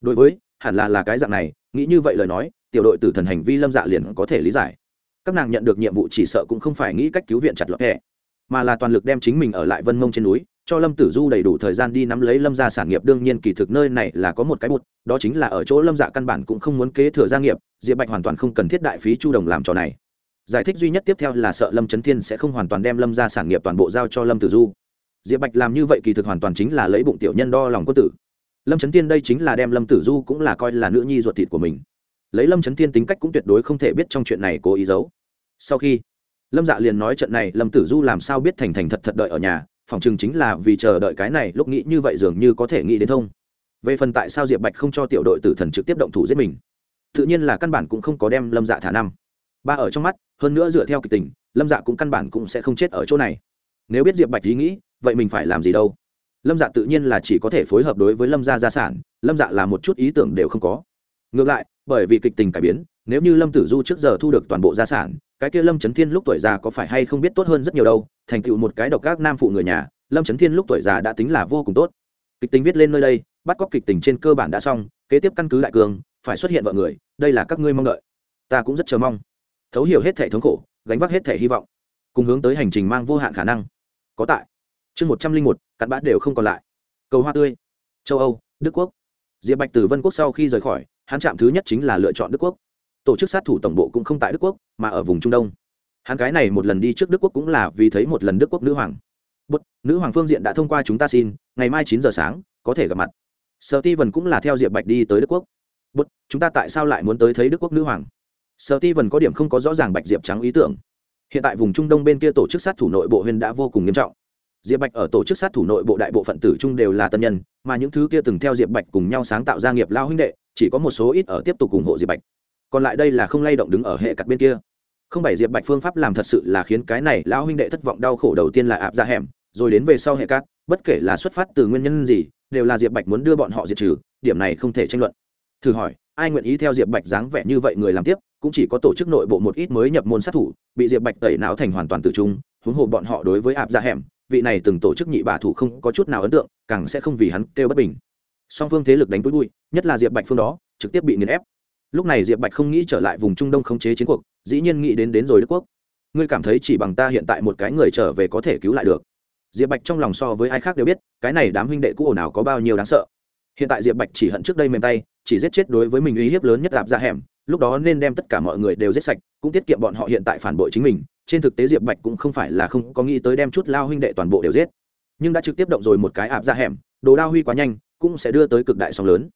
Đối với, hẳn là là cái dạng này, nghĩ như vậy lời nói, tiểu đội tử thần hành vi lâm dạ liền có thể lý giải. Các nàng nhận được nhiệm vụ chỉ sợ cũng không phải nghĩ cách cứu viện chặt lọt hẹ mà là toàn lực đem chính mình ở lại vân mông trên núi cho lâm tử du đầy đủ thời gian đi nắm lấy lâm gia sản nghiệp. Đương nhiên kỳ thực nơi này là có một cái bụt, đó chính là ở chỗ lâm dạ căn bản cũng không muốn kế thừa gia nghiệp, diệp bạch hoàn toàn không cần thiết đại phí chu đồng làm trò này. Giải thích duy nhất tiếp theo là sợ lâm trấn thiên sẽ không hoàn toàn đem lâm gia sản nghiệp toàn bộ giao cho lâm tử du. Diệp bạch làm như vậy kỳ thực hoàn toàn chính là lấy bụng tiểu nhân đo lòng quân tử. Lâm trấn Thiên đây chính là đem lâm tử du cũng là coi là nữ nhi ruột thịt của mình. Lấy lâm trấn Thiên tính cách cũng tuyệt đối không thể biết trong chuyện này cố ý giấu. Sau khi lâm dạ liền nói trận này, lâm tử du làm sao biết thành thành thật thật đợi ở nhà phòng chừng chính là vì chờ đợi cái này, lúc nghĩ như vậy dường như có thể nghĩ đến thông. Về phần tại sao diệp bạch không cho tiểu đội tử thần trực tiếp động thủ giết mình, tự nhiên là căn bản cũng không có đem lâm dạ thả năm. Ba ở trong mắt, hơn nữa dựa theo kịch tình, lâm dạ cũng căn bản cũng sẽ không chết ở chỗ này. Nếu biết diệp bạch ý nghĩ, vậy mình phải làm gì đâu? Lâm dạ tự nhiên là chỉ có thể phối hợp đối với lâm gia gia sản, lâm dạ là một chút ý tưởng đều không có. Ngược lại bởi vì kịch tình cải biến, nếu như lâm tử du trước giờ thu được toàn bộ gia sản, cái kia lâm trấn thiên lúc tuổi già có phải hay không biết tốt hơn rất nhiều đâu, thành tựu một cái độc các nam phụ người nhà, lâm trấn thiên lúc tuổi già đã tính là vô cùng tốt. Kịch tính viết lên nơi đây, bắt cóc kịch tình trên cơ bản đã xong, kế tiếp căn cứ đại cường, phải xuất hiện vợ người, đây là các ngươi mong đợi. Ta cũng rất chờ mong. Thấu hiểu hết thể thống khổ, gánh vác hết thể hy vọng, cùng hướng tới hành trình mang vô hạn khả năng. Có tại. Chương một trăm linh một, cặn bã đều không còn lại. Cầu hoa tươi. Châu âu, đức quốc. Diệp bạch từ vân quốc sau khi rời khỏi hắn chạm thứ nhất chính là lựa chọn đức quốc. Tổ chức sát thủ tổng bộ cũng không tại đức quốc mà ở vùng trung đông. Hắn cái này một lần đi trước đức quốc cũng là vì thấy một lần đức quốc nữ hoàng. Bút, nữ hoàng phương diện đã thông qua chúng ta xin ngày mai chín giờ sáng có thể gặp mặt. Sở ti vần cũng là theo diệp bạch đi tới đức quốc. Bút, chúng ta tại sao lại muốn tới thấy đức quốc nữ hoàng? Sở ti vần có điểm không có rõ ràng bạch diệp trắng ý tưởng. Hiện tại vùng trung đông bên kia tổ chức sát thủ nội bộ huyên đã vô cùng nghiêm trọng. Diệp bạch ở tổ chức sát thủ nội bộ đại bộ phận tử trung đều là tân nhân mà những thứ kia từng theo diệp bạch cùng nhau sáng tạo gia nghiệp lao huynh đệ chỉ có một số ít ở tiếp tục ủng hộ diệp bạch. Còn lại đây là không lay động đứng ở hệ cặt bên kia. Không phải diệp bạch phương pháp làm thật sự là khiến cái này lão huynh đệ thất vọng đau khổ đầu tiên là áp ra dạ hẻm, rồi đến về sau hệ cát bất kể là xuất phát từ nguyên nhân gì, đều là diệp bạch muốn đưa bọn họ diệt trừ, điểm này không thể tranh luận. Thử hỏi, ai nguyện ý theo diệp bạch dáng vẻ như vậy người làm tiếp, cũng chỉ có tổ chức nội bộ một ít mới nhập môn sát thủ, bị diệp bạch tẩy não thành hoàn toàn tự trung, huống hồ bọn họ đối với áp ra dạ hẻm, vị này từng tổ chức nhị bà thủ không có chút nào ấn tượng, càng sẽ không vì hắn kêu bất bình song phương thế lực đánh túi bụi, nhất là diệp bạch phương đó, trực tiếp bị nghiền ép. Lúc này diệp bạch không nghĩ trở lại vùng trung đông khống chế chiến cuộc, dĩ nhiên nghĩ đến đến rồi đức quốc. Ngươi cảm thấy chỉ bằng ta hiện tại một cái người trở về có thể cứu lại được. Diệp bạch trong lòng so với ai khác đều biết, cái này đám huynh đệ cũ ồn nào có bao nhiêu đáng sợ. Hiện tại diệp bạch chỉ hận trước đây mềm tay, chỉ giết chết đối với mình uy hiếp lớn nhất đạp ra dạ hẻm, lúc đó nên đem tất cả mọi người đều giết sạch, cũng tiết kiệm bọn họ hiện tại phản bội chính mình. Trên thực tế diệp bạch cũng không phải là không có nghĩ tới đem chút lao huynh đệ toàn bộ đều giết. Nhưng đã trực tiếp động rồi một cái ạp ra dạ hẻm, đồ đao huy quá nhanh cũng sẽ đưa tới cực đại sóng lớn.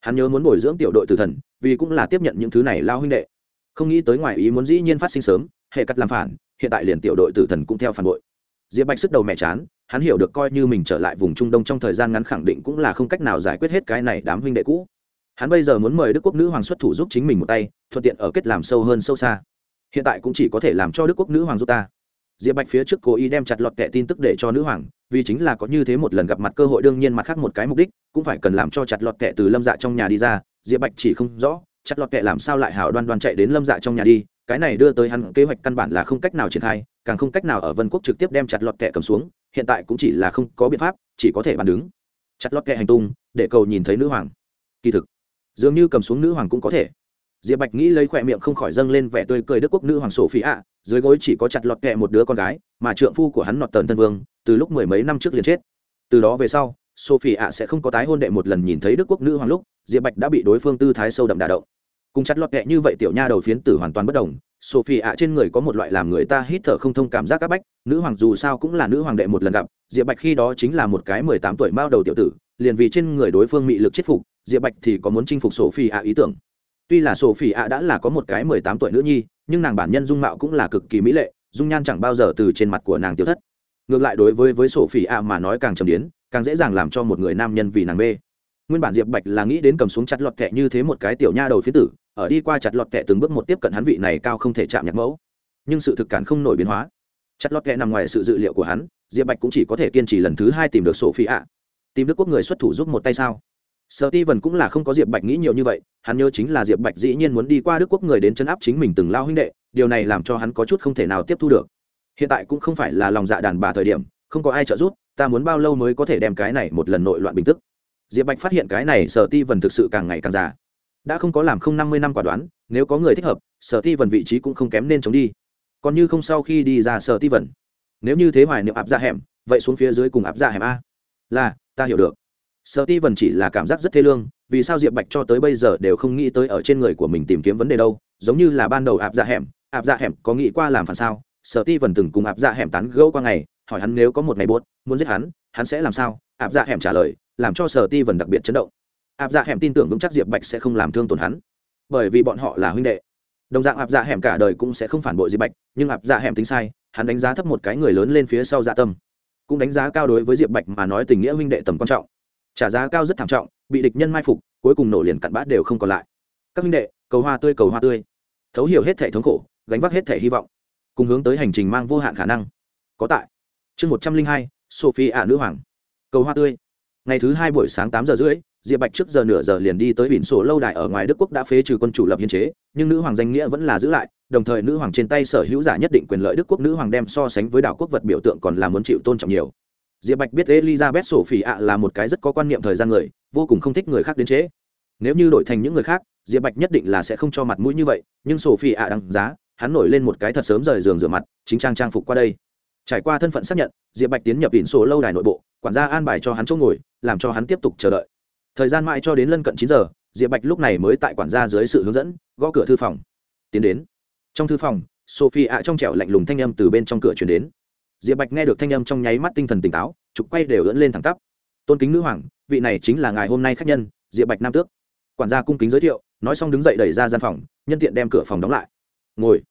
Hắn nhớ muốn bồi dưỡng tiểu đội tử thần, vì cũng là tiếp nhận những thứ này lao huynh đệ. Không nghĩ tới ngoài ý muốn dĩ nhiên phát sinh sớm, hệ cắt làm phản, hiện tại liền tiểu đội tử thần cũng theo phản bội. Diệp bạch sức đầu mẹ chán, hắn hiểu được coi như mình trở lại vùng trung đông trong thời gian ngắn khẳng định cũng là không cách nào giải quyết hết cái này đám huynh đệ cũ. Hắn bây giờ muốn mời đức quốc nữ hoàng xuất thủ giúp chính mình một tay, thuận tiện ở kết làm sâu hơn sâu xa. Hiện tại cũng chỉ có thể làm cho đức quốc nữ hoàng giúp ta diệp bạch phía trước cố ý đem chặt lọt kẻ tin tức để cho nữ hoàng, vì chính là có như thế một lần gặp mặt cơ hội đương nhiên mặt khác một cái mục đích, cũng phải cần làm cho chặt lọt kẻ từ lâm dạ trong nhà đi ra. Diệp bạch chỉ không rõ, chặt lọt kẻ làm sao lại hảo đoan đoan chạy đến lâm dạ trong nhà đi, cái này đưa tới hắn kế hoạch căn bản là không cách nào triển khai, càng không cách nào ở vân quốc trực tiếp đem chặt lọt kẻ cầm xuống, hiện tại cũng chỉ là không có biện pháp, chỉ có thể bàn đứng. Chặt lọt kẻ hành tung, để cầu nhìn thấy nữ hoàng. Kỳ thực, dường như cầm xuống nữ hoàng cũng có thể. Diệp bạch nghĩ lấy khỏe miệng không khỏi dâng lên vẻ tươi cười đức quốc nữ hoàng sổ phí ạ dưới gối chỉ có chặt lọt kẹ một đứa con gái, mà trượng phu của hắn nọt tần thân vương, từ lúc mười mấy năm trước liền chết. Từ đó về sau, sophie ạ sẽ không có tái hôn đệ một lần nhìn thấy đức quốc nữ hoàng lúc, diệp bạch đã bị đối phương tư thái sâu đậm đà động. Cùng chặt lọt kẹ như vậy tiểu nha đầu phiến tử hoàn toàn bất đồng, sophie ạ trên người có một loại làm người ta hít thở không thông cảm giác các bách, nữ hoàng dù sao cũng là nữ hoàng đệ một lần gặp, diệp bạch khi đó chính là một cái mười tám tuổi mao đầu tiểu tử, liền vì trên người đối phương mị lực chết phục, diệp bạch thì có muốn chinh phục sophie ạ ý tưởng tuy là sophie ạ đã là có một cái mười tám tuổi nữ nhi, nhưng nàng bản nhân dung mạo cũng là cực kỳ mỹ lệ, dung nhan chẳng bao giờ từ trên mặt của nàng tiêu thất. Ngược lại đối với với sophie ạ mà nói càng trầm điến, càng dễ dàng làm cho một người nam nhân vì nàng mê. Nguyên bản diệp bạch là nghĩ đến cầm xuống chặt lọt kẹ như thế một cái tiểu nha đầu phía tử, ở đi qua chặt lọt kẹ từng bước một tiếp cận hắn vị này cao không thể chạm nhạc mẫu. Nhưng sự thực cản không nổi biến hóa. Chặt lọt kẹ nằm ngoài sự dự liệu của hắn, diệp bạch cũng chỉ có thể kiên trì lần thứ hai tìm được sổ Phỉ ạ tìm đức quốc người xuất thủ giúp một tay sao? Sở ti Vân cũng là không có diệp bạch nghĩ nhiều như vậy, hắn nhớ chính là diệp bạch dĩ nhiên muốn đi qua đức quốc người đến chấn áp chính mình từng lao huynh đệ, điều này làm cho hắn có chút không thể nào tiếp thu được. Hiện tại cũng không phải là lòng dạ đàn bà thời điểm, không có ai trợ giúp, ta muốn bao lâu mới có thể đem cái này một lần nội loạn bình tức? Diệp bạch phát hiện cái này sở ti Vân thực sự càng ngày càng già. Đã không có làm không năm mươi năm quả đoán, nếu có người thích hợp, sở ti Vân vị trí cũng không kém nên chống đi. Còn như không sau khi đi ra sở ti Vân. nếu như thế hoài niệm áp ra hẻm, vậy xuống phía dưới cùng áp ra hẻm a. Là, ta hiểu được sở ti vần chỉ là cảm giác rất thê lương, vì sao diệp bạch cho tới bây giờ đều không nghĩ tới ở trên người của mình tìm kiếm vấn đề đâu, giống như là ban đầu áp Dạ hẻm áp Dạ hẻm có nghĩ qua làm phản sao? Sở ti vần từng cùng áp Dạ hẻm tán gẫu qua ngày, hỏi hắn nếu có một ngày buốt, muốn giết hắn hắn sẽ làm sao? Áp Dạ hẻm trả lời, làm cho sở ti vần đặc biệt chấn động. Áp dạ hẻm tin tưởng vững chắc diệp bạch sẽ không làm thương tổn hắn, bởi vì bọn họ là huynh đệ. Đồng dạng áp dạ hẻm cả đời cũng sẽ không phản bội diệp bạch, nhưng áp dạ hẻm tính sai, hắn đánh giá thấp một cái người lớn lên phía sau dạ tâm, cũng đánh giá cao đối với diệp bạch mà nói tình nghĩa huynh đệ tầm quan trọng trả giá cao rất thảm trọng, bị địch nhân mai phục, cuối cùng nổ liền cặn bát đều không còn lại. Các huynh đệ, cầu hoa tươi, cầu hoa tươi. Thấu hiểu hết thể thống khổ, gánh vác hết thể hy vọng. Cùng hướng tới hành trình mang vô hạn khả năng. Có tại. Chương một trăm linh hai sophie ạ nữ hoàng. Cầu hoa tươi. Ngày thứ hai buổi sáng tám giờ rưỡi, diệp bạch trước giờ nửa giờ liền đi tới biển sổ lâu đài ở ngoài đức quốc đã phế trừ quân chủ lập hiến chế, nhưng nữ hoàng danh nghĩa vẫn là giữ lại, đồng thời nữ hoàng trên tay sở hữu giả nhất định quyền lợi đức quốc nữ hoàng đem so sánh với đảo quốc vật biểu tượng còn là muốn chịu tôn trọng nhiều diệp bạch biết elizabeth sổ phỉ ạ là một cái rất có quan niệm thời gian người, vô cùng không thích người khác đến chế. nếu như đổi thành những người khác, diệp bạch nhất định là sẽ không cho mặt mũi như vậy, nhưng sổ phỉ ạ đăng giá, hắn nổi lên một cái thật sớm rời giường rửa mặt, chính trang trang phục qua đây. Trải qua thân phận xác nhận, diệp bạch tiến nhập biển sổ lâu đài nội bộ, quản gia an bài cho hắn chỗ ngồi, làm cho hắn tiếp tục chờ đợi. Thời gian mãi cho đến lân cận chín giờ, diệp bạch lúc này mới tại quản gia dưới sự hướng dẫn, gõ cửa thư phòng. Tiến đến. Trong thư phòng, sophie ạ trong trẻo lạnh lùng thanh âm từ bên trong cửa chuyển đến diệp bạch nghe được thanh âm trong nháy mắt tinh thần tỉnh táo trục quay đều ưỡn lên thẳng tắp. Tôn kính nữ hoàng, vị này chính là ngài hôm nay khách nhân, diệp bạch nam tước. Quản gia cung kính giới thiệu, nói xong đứng dậy đẩy ra gian phòng, nhân tiện đem cửa phòng đóng lại. Ngồi.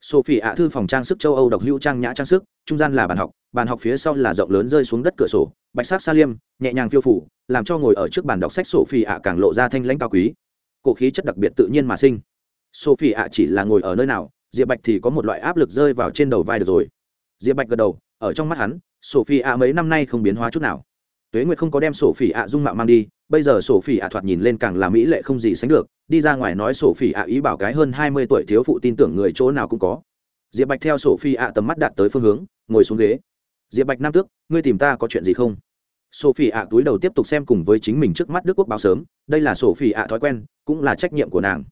Sophie ạ thư phòng trang sức châu âu độc hữu trang nhã trang sức, trung gian là bàn học bàn học phía sau là rộng lớn rơi xuống đất cửa sổ, bạch sắc sa liêm, nhẹ nhàng phiêu phủ, làm cho ngồi ở trước bàn đọc sách sophie ạ càng lộ ra thanh lãnh cao quý. Cổ khí chất đặc biệt tự nhiên mà sinh. Sophie ạ chỉ là ngồi ở nơi nào, diệp bạch thì có một loại áp lực rơi vào trên đầu vai được rồi diệp bạch gật đầu, ở trong mắt hắn, sophie ạ mấy năm nay không biến hóa chút nào. Tuế nguyệt không có đem sophie ạ dung mạo mang đi, bây giờ sophie ạ thoạt nhìn lên càng là mỹ lệ không gì sánh được, đi ra ngoài nói sophie ạ ý bảo cái hơn hai mươi tuổi thiếu phụ tin tưởng người chỗ nào cũng có. Diệp bạch theo sophie ạ tầm mắt đạt tới phương hướng, ngồi xuống ghế. Diệp bạch nam tước, ngươi tìm ta có chuyện gì không? Sophie ạ túi đầu tiếp tục xem cùng với chính mình trước mắt đức quốc báo sớm, đây là sophie ạ thói quen, cũng là trách nhiệm của nàng.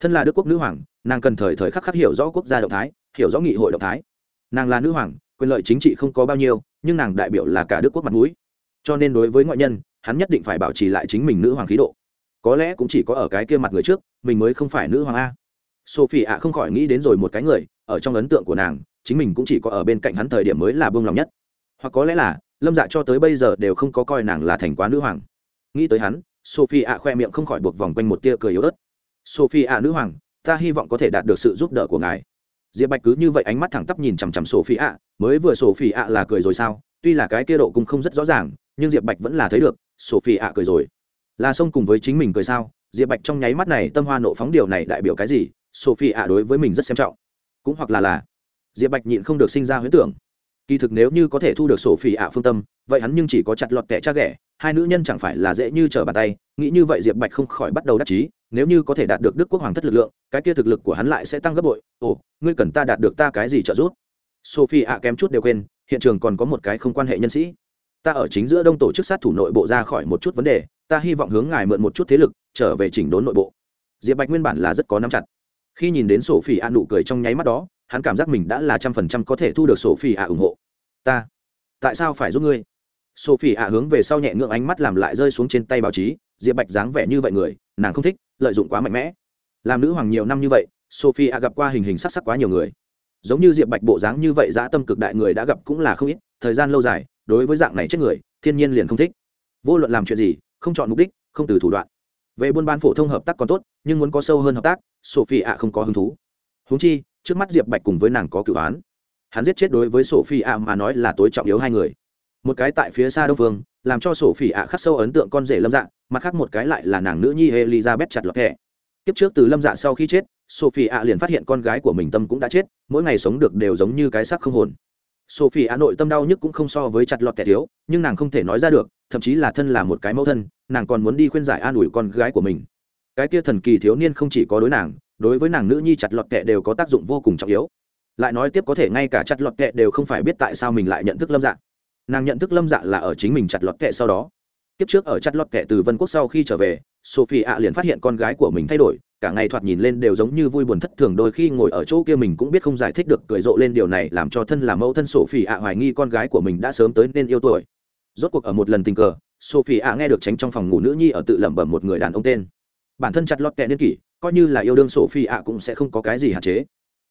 Thân là đức quốc nữ hoàng, nàng cần thời thời khắc khắc hiểu rõ quốc gia động thái, hiểu rõ nghị hội động thái nàng là nữ hoàng, quyền lợi chính trị không có bao nhiêu, nhưng nàng đại biểu là cả đức quốc mặt mũi. Cho nên đối với ngoại nhân, hắn nhất định phải bảo trì lại chính mình nữ hoàng khí độ. Có lẽ cũng chỉ có ở cái kia mặt người trước, mình mới không phải nữ hoàng a. Sophie ạ không khỏi nghĩ đến rồi một cái người, ở trong ấn tượng của nàng, chính mình cũng chỉ có ở bên cạnh hắn thời điểm mới là bông lòng nhất. Hoặc có lẽ là, lâm dạ cho tới bây giờ đều không có coi nàng là thành quá nữ hoàng. Nghĩ tới hắn, sophie ạ khoe miệng không khỏi buộc vòng quanh một tia cười yếu ớt. Sophie ạ nữ hoàng, ta hy vọng có thể đạt được sự giúp đỡ của ngài diệp bạch cứ như vậy ánh mắt thẳng tắp nhìn chằm chằm sophie ạ, mới vừa sophie ạ là cười rồi sao? Tuy là cái kia độ cũng không rất rõ ràng, nhưng diệp bạch vẫn là thấy được, sophie ạ cười rồi. Là xông cùng với chính mình cười sao? Diệp bạch trong nháy mắt này tâm hoa nộ phóng điều này đại biểu cái gì? Sophie ạ đối với mình rất xem trọng. Cũng hoặc là là, diệp bạch nhịn không được sinh ra huyễn tưởng. Kỳ thực nếu như có thể thu được sổ Phi ạ phương tâm, vậy hắn nhưng chỉ có chặt lọt kẻ cha ghẻ, hai nữ nhân chẳng phải là dễ như trở bàn tay, nghĩ như vậy diệp bạch không khỏi bắt đầu đắc chí nếu như có thể đạt được đức quốc hoàng thất lực lượng, cái kia thực lực của hắn lại sẽ tăng gấp bội. Ồ, ngươi cần ta đạt được ta cái gì trợ giúp? Sophie ạ kém chút đều quên, hiện trường còn có một cái không quan hệ nhân sĩ. Ta ở chính giữa đông tổ chức sát thủ nội bộ ra khỏi một chút vấn đề, ta hy vọng hướng ngài mượn một chút thế lực, trở về chỉnh đốn nội bộ. Diệp bạch nguyên bản là rất có nắm chặt. Khi nhìn đến sổ phỉ ạ nụ cười trong nháy mắt đó, hắn cảm giác mình đã là trăm phần trăm có thể thu được sổ phỉ ạ ủng hộ. Ta, tại sao phải giúp ngươi? Sophie ạ hướng về sau nhẹ ngưỡng ánh mắt làm lại rơi xuống trên tay báo chí, diệp bạch dáng vẻ như vậy người, nàng không thích lợi dụng quá mạnh mẽ. Làm nữ hoàng nhiều năm như vậy sophie gặp qua hình hình sắc sắc quá nhiều người. Giống như diệp bạch bộ dáng như vậy, dã tâm cực đại người đã gặp cũng là không ít, thời gian lâu dài, đối với dạng này chết người, thiên nhiên liền không thích. Vô luận làm chuyện gì, không chọn mục đích, không từ thủ đoạn. Về buôn bán phổ thông hợp tác còn tốt, nhưng muốn có sâu hơn hợp tác sophie ạ à không có hứng thú. Húng chi, trước mắt diệp bạch cùng với nàng có cựu án. Hắn giết chết đối với sophie ạ mà nói là tối trọng yếu hai người. Một cái tại phía xa đông phương làm cho sophie ạ khắc sâu ấn tượng con rể lâm dạ mặt khác một cái lại là nàng nữ nhi elizabeth chặt lọt thẻ. Kiếp trước từ lâm dạ sau khi chết sophie ạ liền phát hiện con gái của mình tâm cũng đã chết, mỗi ngày sống được đều giống như cái xác không hồn. Sophie ạ nội tâm đau nhức cũng không so với chặt lọt kẻ thiếu, nhưng nàng không thể nói ra được, thậm chí là thân là một cái mẫu thân, nàng còn muốn đi khuyên giải an ủi con gái của mình. Cái kia thần kỳ thiếu niên không chỉ có đối nàng, đối với nàng nữ nhi chặt lọt kệ đều có tác dụng vô cùng trọng yếu. Lại nói tiếp có thể ngay cả chặt lọt kệ đều không phải biết tại sao mình lại nhận thức lâm dạ nàng nhận thức lâm dạ là ở chính mình chặt lọt kệ sau đó. Kiếp trước ở chặt lọt kệ từ vân quốc sau khi trở về, sophie ạ liền phát hiện con gái của mình thay đổi, cả ngày thoạt nhìn lên đều giống như vui buồn thất thường, đôi khi ngồi ở chỗ kia mình cũng biết không giải thích được, cười rộ lên điều này làm cho thân là mẫu thân sophie ạ hoài nghi con gái của mình đã sớm tới nên yêu tuổi. Rốt cuộc ở một lần tình cờ, sophie ạ nghe được tránh trong phòng ngủ nữ nhi ở tự lẩm bẩm một người đàn ông tên. Bản thân chặt lọt kệ niên kỷ, coi như là yêu đương sophie ạ cũng sẽ không có cái gì hạn chế.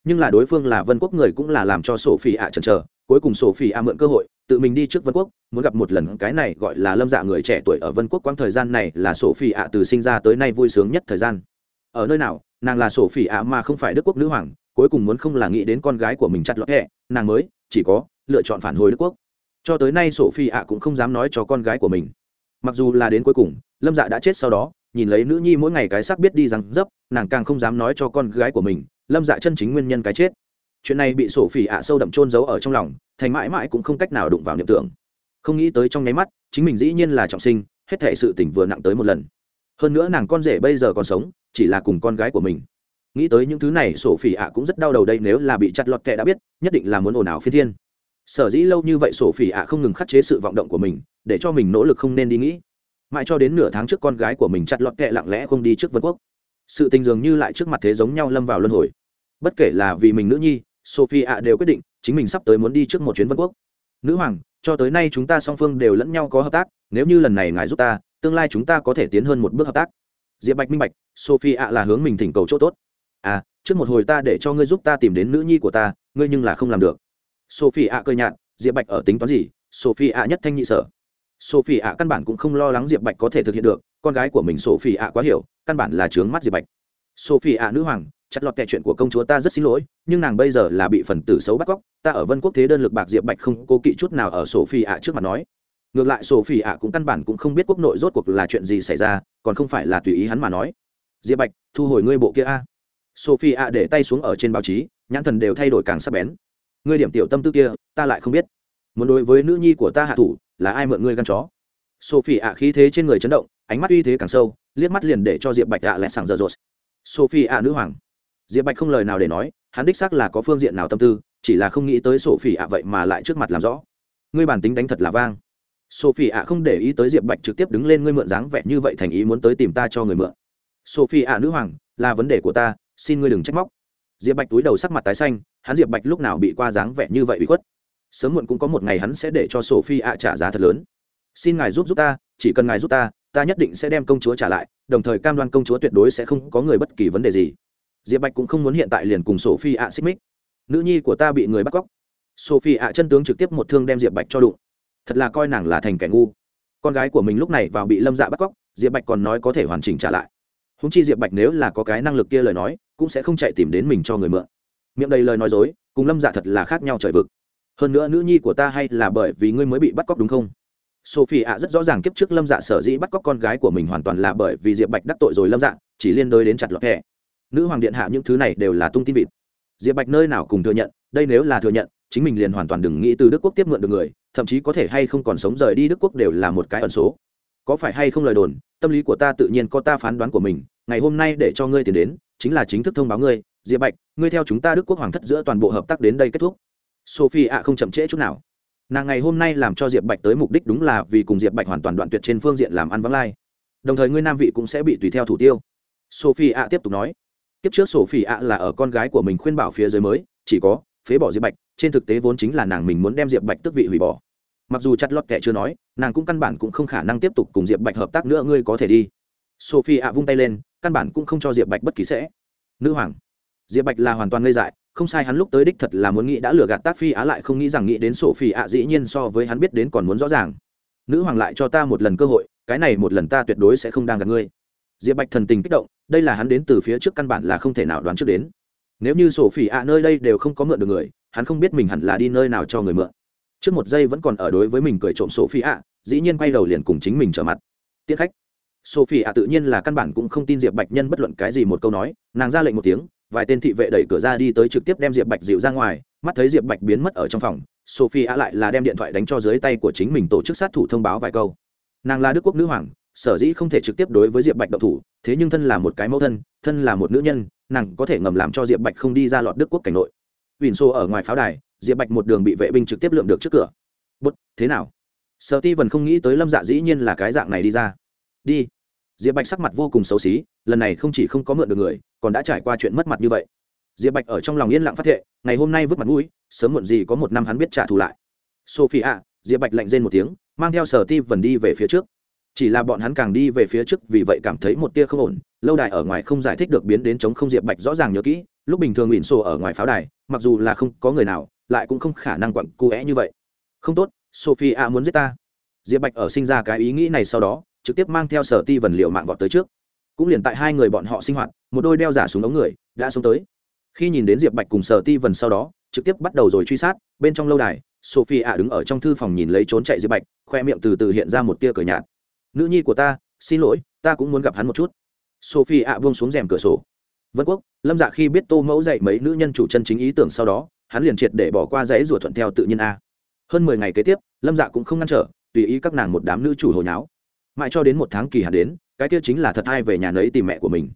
Nhưng là đối phương là vân quốc người cũng là làm cho sophie ạ chần chờ, cuối cùng sophie ạ mượn cơ hội tự mình đi trước vân quốc, muốn gặp một lần cái này gọi là lâm dạ người trẻ tuổi ở vân quốc quãng thời gian này là sổ phi ạ từ sinh ra tới nay vui sướng nhất thời gian. Ở nơi nào, nàng là sổ phi ạ mà không phải đức quốc nữ hoàng, cuối cùng muốn không là nghĩ đến con gái của mình chặt lọt hẹ, nàng mới, chỉ có, lựa chọn phản hồi đức quốc. Cho tới nay sổ phi ạ cũng không dám nói cho con gái của mình. Mặc dù là đến cuối cùng, lâm dạ đã chết sau đó, nhìn lấy nữ nhi mỗi ngày cái xác biết đi rằng dấp, nàng càng không dám nói cho con gái của mình, lâm dạ chân chính nguyên nhân cái chết chuyện này bị sổ phỉ ạ sâu đậm trôn giấu ở trong lòng, thành mãi mãi cũng không cách nào đụng vào niệm tưởng. Không nghĩ tới trong nháy mắt, chính mình dĩ nhiên là trọng sinh, hết thể sự tỉnh vừa nặng tới một lần. Hơn nữa nàng con rể bây giờ còn sống, chỉ là cùng con gái của mình. Nghĩ tới những thứ này, sổ phỉ ạ cũng rất đau đầu đây, nếu là bị chặt lọt kệ đã biết, nhất định là muốn ồn ào phi thiên. Sở dĩ lâu như vậy sổ phỉ ạ không ngừng khắc chế sự vọng động của mình, để cho mình nỗ lực không nên đi nghĩ. Mãi cho đến nửa tháng trước con gái của mình chặt lọt kệ lặng lẽ không đi trước vân quốc. Sự tình dường như lại trước mặt thế giống nhau lâm vào luân hồi. Bất kể là vì mình nữ nhi sophie ạ đều quyết định, chính mình sắp tới muốn đi trước một chuyến vân quốc. Nữ hoàng, cho tới nay chúng ta song phương đều lẫn nhau có hợp tác, nếu như lần này ngài giúp ta, tương lai chúng ta có thể tiến hơn một bước hợp tác. Diệp bạch minh bạch sophie ạ là hướng mình thỉnh cầu chỗ tốt. À trước một hồi ta để cho ngươi giúp ta tìm đến nữ nhi của ta, ngươi nhưng là không làm được. Sophie ạ cơ nhạt, diệp bạch ở tính toán gì? Sophie ạ nhất thanh nhị sở. Sophie ạ căn bản cũng không lo lắng diệp bạch có thể thực hiện được, con gái của mình sophie ạ quá hiểu, căn bản là trướng mắt diệp bạch. Sophie ạ nữ hoàng chặt lọt kẻ chuyện của công chúa ta rất xin lỗi, nhưng nàng bây giờ là bị phần tử xấu bắt cóc, ta ở vân quốc thế đơn lực bạc diệp bạch không cố kỵ chút nào ở sổ phi ạ trước mặt nói. Ngược lại sổ phi ạ cũng căn bản cũng không biết quốc nội rốt cuộc là chuyện gì xảy ra, còn không phải là tùy ý hắn mà nói. Diệp bạch, thu hồi ngươi bộ kia a. Sophie ạ để tay xuống ở trên báo chí, nhãn thần đều thay đổi càng sắc bén. Ngươi điểm tiểu tâm tư kia, ta lại không biết. Muốn đối với nữ nhi của ta hạ thủ, là ai mượn ngươi gan chó? Sophie ạ khí thế trên người chấn động, ánh mắt uy thế càng sâu, liếc mắt liền để cho diệp bạch ạ lại sảng dở dột sophie ạ nữ hoàng diệp bạch không lời nào để nói, hắn đích xác là có phương diện nào tâm tư, chỉ là không nghĩ tới sophie ạ vậy mà lại trước mặt làm rõ. Ngươi bản tính đánh thật là vang. Sophie ạ không để ý tới diệp bạch trực tiếp đứng lên ngươi mượn dáng vẻ như vậy thành ý muốn tới tìm ta cho người mượn. Sophie ạ nữ hoàng, là vấn đề của ta, xin ngươi đừng trách móc. Diệp bạch túi đầu sắc mặt tái xanh, hắn diệp bạch lúc nào bị qua dáng vẻ như vậy bị khuất. Sớm muộn cũng có một ngày hắn sẽ để cho sophie ạ trả giá thật lớn. Xin ngài giúp giúp ta, chỉ cần ngài giúp ta ta nhất định sẽ đem công chúa trả lại, đồng thời cam đoan công chúa tuyệt đối sẽ không có người bất kỳ vấn đề gì diệp bạch cũng không muốn hiện tại liền cùng sophie ạ xích mích. Nữ nhi của ta bị người bắt cóc. Sophie ạ chân tướng trực tiếp một thương đem diệp bạch cho đụng. Thật là coi nàng là thành kẻ ngu. Con gái của mình lúc này vào bị lâm dạ bắt cóc, diệp bạch còn nói có thể hoàn chỉnh trả lại. Húng chi diệp bạch nếu là có cái năng lực kia lời nói, cũng sẽ không chạy tìm đến mình cho người mượn. Miệng đầy lời nói dối, cùng lâm dạ thật là khác nhau trời vực. Hơn nữa nữ nhi của ta hay là bởi vì ngươi mới bị bắt cóc đúng không? Sophie ạ rất rõ ràng kiếp trước lâm dạ sở dĩ bắt cóc con gái của mình hoàn toàn là bởi vì diệp bạch đắc tội rồi lâm dạ chỉ liên đới đến chặt lọt thẻ nữ hoàng điện hạ những thứ này đều là tung tin vịt. Diệp bạch nơi nào cùng thừa nhận, đây nếu là thừa nhận, chính mình liền hoàn toàn đừng nghĩ từ đức quốc tiếp mượn được người, thậm chí có thể hay không còn sống rời đi đức quốc đều là một cái ẩn số. Có phải hay không lời đồn, tâm lý của ta tự nhiên có ta phán đoán của mình, ngày hôm nay để cho ngươi tiền đến, chính là chính thức thông báo ngươi, diệp bạch, ngươi theo chúng ta đức quốc hoàng thất giữa toàn bộ hợp tác đến đây kết thúc. Sophie ạ, không chậm trễ chút nào. Nàng ngày hôm nay làm cho diệp bạch tới mục đích đúng là vì cùng diệp bạch hoàn toàn đoạn tuyệt trên phương diện làm ăn vắng lai. Đồng thời ngươi nam vị cũng sẽ bị tùy theo thủ tiêu. Sophie ạ tiếp tục nói tiếp trước sổ phỉ ạ là ở con gái của mình khuyên bảo phía dưới mới, chỉ có, phế bỏ diệp bạch, trên thực tế vốn chính là nàng mình muốn đem diệp bạch tức vị hủy bỏ. Mặc dù chặt lọt kệ chưa nói, nàng cũng căn bản cũng không khả năng tiếp tục cùng diệp bạch hợp tác nữa, ngươi có thể đi. Sophie ạ vung tay lên, căn bản cũng không cho diệp bạch bất kỳ sẽ. Nữ hoàng, diệp bạch là hoàn toàn ngây dại, không sai hắn lúc tới đích thật là muốn nghĩ đã lừa gạt tác phi á lại không nghĩ rằng nghĩ đến sổ ạ dĩ nhiên so với hắn biết đến còn muốn rõ ràng. Nữ hoàng lại cho ta một lần cơ hội, cái này một lần ta tuyệt đối sẽ không đang gặp ngươi diệp bạch thần tình kích động, đây là hắn đến từ phía trước căn bản là không thể nào đoán trước đến. Nếu như sổ phỉ ạ nơi đây đều không có mượn được người, hắn không biết mình hẳn là đi nơi nào cho người mượn. Trước một giây vẫn còn ở đối với mình cười trộm sổ phỉ ạ, dĩ nhiên quay đầu liền cùng chính mình trở mặt. Tiết khách. Sophie ạ tự nhiên là căn bản cũng không tin diệp bạch nhân bất luận cái gì một câu nói, nàng ra lệnh một tiếng, vài tên thị vệ đẩy cửa ra đi tới trực tiếp đem diệp bạch dịu ra ngoài, mắt thấy diệp bạch biến mất ở trong phòng sophie ạ lại là đem điện thoại đánh cho dưới tay của chính mình tổ chức sát thủ thông báo vài câu. Nàng là đức quốc nữ hoàng sở dĩ không thể trực tiếp đối với diệp bạch độc thủ thế nhưng thân là một cái mẫu thân thân là một nữ nhân nàng có thể ngầm làm cho diệp bạch không đi ra lọt đức quốc cảnh nội Huỳnh Xô ở ngoài pháo đài, Diệp Bạch một đường bị vệ binh trực tiếp lượm được trước cửa. "Bút, thế nào?" Sở Ti Vân không nghĩ tới Lâm Dạ dĩ nhiên là cái dạng này đi ra. "Đi." Diệp Bạch sắc mặt vô cùng xấu xí, lần này không chỉ không có mượn được người, còn đã trải qua chuyện mất mặt như vậy. Diệp Bạch ở trong lòng yên lặng phát thệ, ngày hôm nay vứt mặt mũi, sớm muộn gì có một năm hắn biết trả thù lại. Sophie ạ, Diệp Bạch lạnh rên một tiếng, mang theo Sở Ti Vân đi về phía trước. Chỉ là bọn hắn càng đi về phía trước vì vậy cảm thấy một tia không ổn, lâu đài ở ngoài không giải thích được biến đến chống không Diệp Bạch rõ ràng nhớ kỹ, lúc bình thường Uyển Sổ ở ngoài pháo đài, mặc dù là không có người nào, lại cũng không khả năng quặn cu é như vậy. Không tốt, Sophia muốn giết ta. Diệp Bạch ở sinh ra cái ý nghĩ này sau đó, trực tiếp mang theo Sở Ti vần liệu mạng vọt tới trước cũng liền tại hai người bọn họ sinh hoạt một đôi đeo giả súng ống người đã xuống tới khi nhìn đến diệp bạch cùng sở ti vần sau đó trực tiếp bắt đầu rồi truy sát bên trong lâu đài sophie a đứng ở trong thư phòng nhìn lấy trốn chạy diệp bạch khoe miệng từ từ hiện ra một tia cờ nhạt nữ nhi của ta, xin lỗi, ta cũng muốn gặp hắn một chút. Sophie ạ buông xuống rèm cửa sổ. Vân quốc, lâm dạ khi biết tô mẫu dạy mấy nữ nhân chủ chân chính ý tưởng sau đó, hắn liền triệt để bỏ qua dãy rủa thuận theo tự nhiên a. Hơn mười ngày kế tiếp, lâm dạ cũng không ngăn trở, tùy ý các nàng một đám nữ chủ hồi nháo. Mãi cho đến một tháng kỳ hạn đến, cái kia chính là thật ai về nhà nấy tìm mẹ của mình.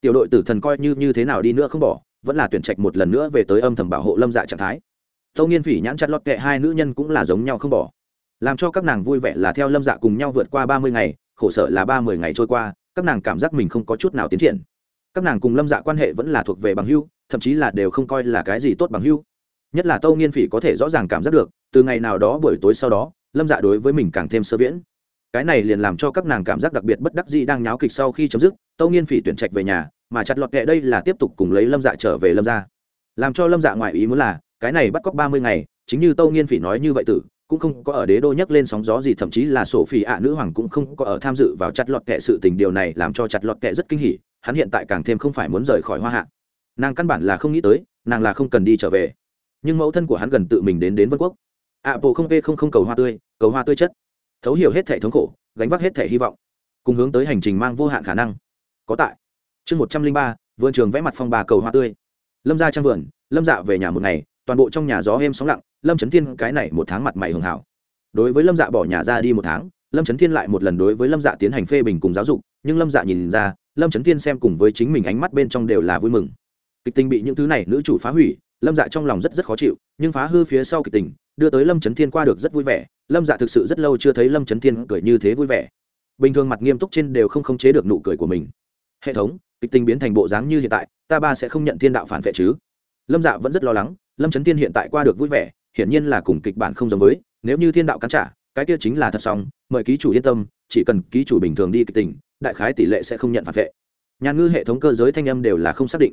Tiểu đội tử thần coi như như thế nào đi nữa không bỏ, vẫn là tuyển trạch một lần nữa về tới âm thầm bảo hộ lâm dạ trạng thái. Tâu nghiên phỉ nhãn chặt lọt kệ hai nữ nhân cũng là giống nhau không bỏ làm cho các nàng vui vẻ là theo lâm dạ cùng nhau vượt qua ba mươi ngày, khổ sở là ba mươi ngày trôi qua, các nàng cảm giác mình không có chút nào tiến triển. Các nàng cùng lâm dạ quan hệ vẫn là thuộc về bằng hưu thậm chí là đều không coi là cái gì tốt bằng hưu nhất là tâu nghiên phỉ có thể rõ ràng cảm giác được, từ ngày nào đó buổi tối sau đó, lâm dạ đối với mình càng thêm sơ viễn. Cái này liền làm cho các nàng cảm giác đặc biệt bất đắc dĩ đang nháo kịch sau khi chấm dứt tâu nghiên phỉ tuyển trạch về nhà, mà chặt lọt kệ đây là tiếp tục cùng lấy lâm dạ trở về lâm gia. Làm cho lâm dạ ngoại ý muốn là, cái này bắt cóc ba mươi ngày, chính như tâu nghiên phỉ nói như vậy tử cũng không có ở đế đô nhắc lên sóng gió gì, thậm chí là sổ phi ạ nữ hoàng cũng không có ở tham dự vào chặt lọt kệ sự tình. Điều này làm cho chặt lọt kệ rất kinh hỉ, hắn hiện tại càng thêm không phải muốn rời khỏi hoa hạ. Nàng căn bản là không nghĩ tới, nàng là không cần đi trở về. Nhưng mẫu thân của hắn gần tự mình đến đến vân quốc. Ạ bộ không v không không cầu hoa tươi, cầu hoa tươi chất. Thấu hiểu hết thể thống khổ, gánh vác hết thể hy vọng. Cùng hướng tới hành trình mang vô hạn khả năng. Có tại. Chương một trăm linh ba, vườn trường vẽ mặt phong bà cầu hoa tươi. Lâm ra trang vườn, lâm dạ về nhà một ngày, toàn bộ trong nhà gió êm sóng lặng lâm trấn thiên cái này một tháng mặt mày hưởng hảo. Đối với lâm dạ bỏ nhà ra đi một tháng, lâm trấn thiên lại một lần đối với lâm dạ tiến hành phê bình cùng giáo dục, nhưng lâm dạ nhìn ra, lâm trấn thiên xem cùng với chính mình ánh mắt bên trong đều là vui mừng. Kịch tình bị những thứ này nữ chủ phá hủy, lâm dạ trong lòng rất rất khó chịu, nhưng phá hư phía sau kịch tình, đưa tới lâm trấn thiên qua được rất vui vẻ, lâm dạ thực sự rất lâu chưa thấy lâm trấn thiên cười như thế vui vẻ. Bình thường mặt nghiêm túc trên đều không khống chế được nụ cười của mình. Hệ thống, kịch tình biến thành bộ dáng như hiện tại, ta ba sẽ không nhận thiên đạo phản vệ chứ? Lâm dạ vẫn rất lo lắng, lâm trấn thiên hiện tại qua được vui vẻ hiển nhiên là cùng kịch bản không giống với, nếu như thiên đạo cắn trả, cái kia chính là thật xong, mời ký chủ yên tâm, chỉ cần ký chủ bình thường đi kịch tình, đại khái tỷ lệ sẽ không nhận phản vệ. Nhà ngư hệ thống cơ giới thanh âm đều là không xác định.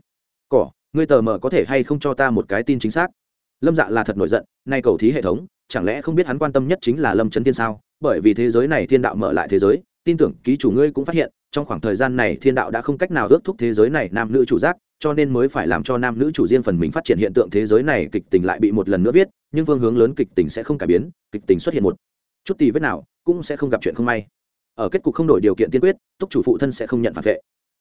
Cỏ, ngươi tờ mờ có thể hay không cho ta một cái tin chính xác? Lâm dạ là thật nổi giận, nay cầu thí hệ thống, chẳng lẽ không biết hắn quan tâm nhất chính là lâm trấn thiên sao? Bởi vì thế giới này thiên đạo mở lại thế giới, tin tưởng ký chủ ngươi cũng phát hiện, trong khoảng thời gian này thiên đạo đã không cách nào ước thúc thế giới này nam nữ chủ giác cho nên mới phải làm cho nam nữ chủ riêng phần mình phát triển hiện tượng thế giới này kịch tình lại bị một lần nữa viết, nhưng phương hướng lớn kịch tình sẽ không cải biến, kịch tình xuất hiện một chút tì vết nào cũng sẽ không gặp chuyện không may. Ở kết cục không đổi điều kiện tiên quyết, túc chủ phụ thân sẽ không nhận phản vệ.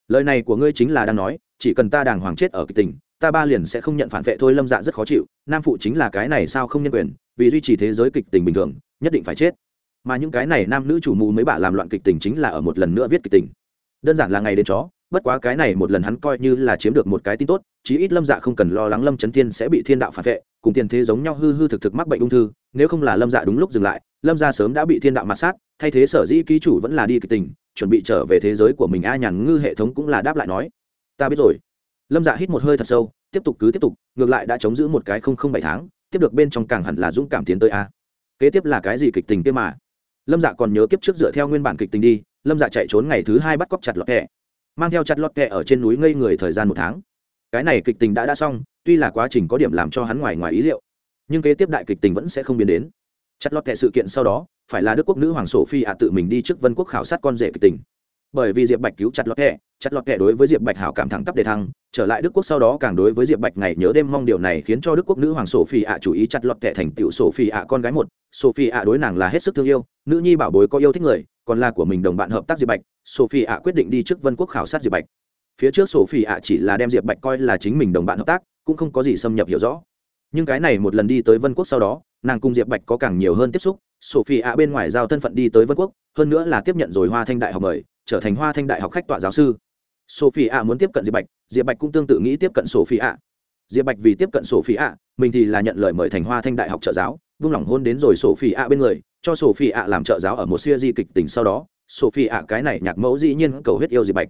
Lời này của ngươi chính là đang nói, chỉ cần ta đàng hoàng chết ở kịch tình, ta ba liền sẽ không nhận phản vệ thôi, lâm dạ rất khó chịu, nam phụ chính là cái này sao không nhân quyền, vì duy trì thế giới kịch tình bình thường, nhất định phải chết. Mà những cái này nam nữ chủ mù mấy bà làm loạn kịch tình chính là ở một lần nữa viết kịch tình. Đơn giản là ngày đến chó bất quá cái này một lần hắn coi như là chiếm được một cái tin tốt, chí ít lâm dạ không cần lo lắng lâm trấn thiên sẽ bị thiên đạo phản vệ, cùng tiền thế giống nhau hư hư thực thực mắc bệnh ung thư, nếu không là lâm dạ đúng lúc dừng lại, lâm gia sớm đã bị thiên đạo mặt sát, thay thế sở dĩ ký chủ vẫn là đi kịch tình, chuẩn bị trở về thế giới của mình. A nhàn ngư hệ thống cũng là đáp lại nói, ta biết rồi. Lâm dạ hít một hơi thật sâu, tiếp tục cứ tiếp tục, ngược lại đã chống giữ một cái không không bảy tháng, tiếp được bên trong càng hẳn là dũng cảm tiến tới a. Kế tiếp là cái gì kịch tình kia mà? Lâm dạ còn nhớ kiếp trước dựa theo nguyên bản kịch tình đi, lâm dạ chạy trốn ngày thứ hai bắt cóc chặt lọt kẹ mang theo chặt lọt kẹ ở trên núi ngây người thời gian một tháng. Cái này kịch tình đã đã xong, tuy là quá trình có điểm làm cho hắn ngoài ngoài ý liệu, nhưng kế tiếp đại kịch tình vẫn sẽ không biến đến. Chặt lọt kẹ sự kiện sau đó, phải là đức quốc nữ hoàng sổ phi ạ tự mình đi trước vân quốc khảo sát con rể kịch tình. Bởi vì diệp bạch cứu chặt lọt kẹ, chặt lọt kẹ đối với diệp bạch hảo cảm thẳng tắp đề thăng, trở lại đức quốc sau đó càng đối với diệp bạch ngày nhớ đêm mong điều này khiến cho đức quốc nữ hoàng sổ phi ạ chủ ý chặt lọt kẹ thành tựu sổ phi ạ con gái một. Sổ phi ạ đối nàng là hết sức thương yêu, nữ nhi bảo bối có yêu thích người còn là của mình đồng bạn hợp tác diệp bạch, sophie phi ạ quyết định đi trước vân quốc khảo sát diệp bạch. Phía trước sophie phi ạ chỉ là đem diệp bạch coi là chính mình đồng bạn hợp tác, cũng không có gì xâm nhập hiểu rõ. Nhưng cái này một lần đi tới vân quốc sau đó, nàng cùng diệp bạch có càng nhiều hơn tiếp xúc, sophie ạ bên ngoài giao thân phận đi tới vân quốc, hơn nữa là tiếp nhận rồi hoa thanh đại học mời, trở thành hoa thanh đại học khách tọa giáo sư. Sophie ạ muốn tiếp cận diệp bạch diệp bạch cũng tương tự nghĩ tiếp cận sophie ạ. Diệp bạch vì tiếp cận sophie ạ, mình thì là nhận lời mời thành hoa thanh đại học trợ giáo, vung lòng hôn đến rồi sophie ạ bên người cho sophie ạ làm trợ giáo ở một siêu di kịch tình sau đó, sophie ạ cái này nhạc mẫu dĩ nhiên cầu huyết yêu diệp bạch.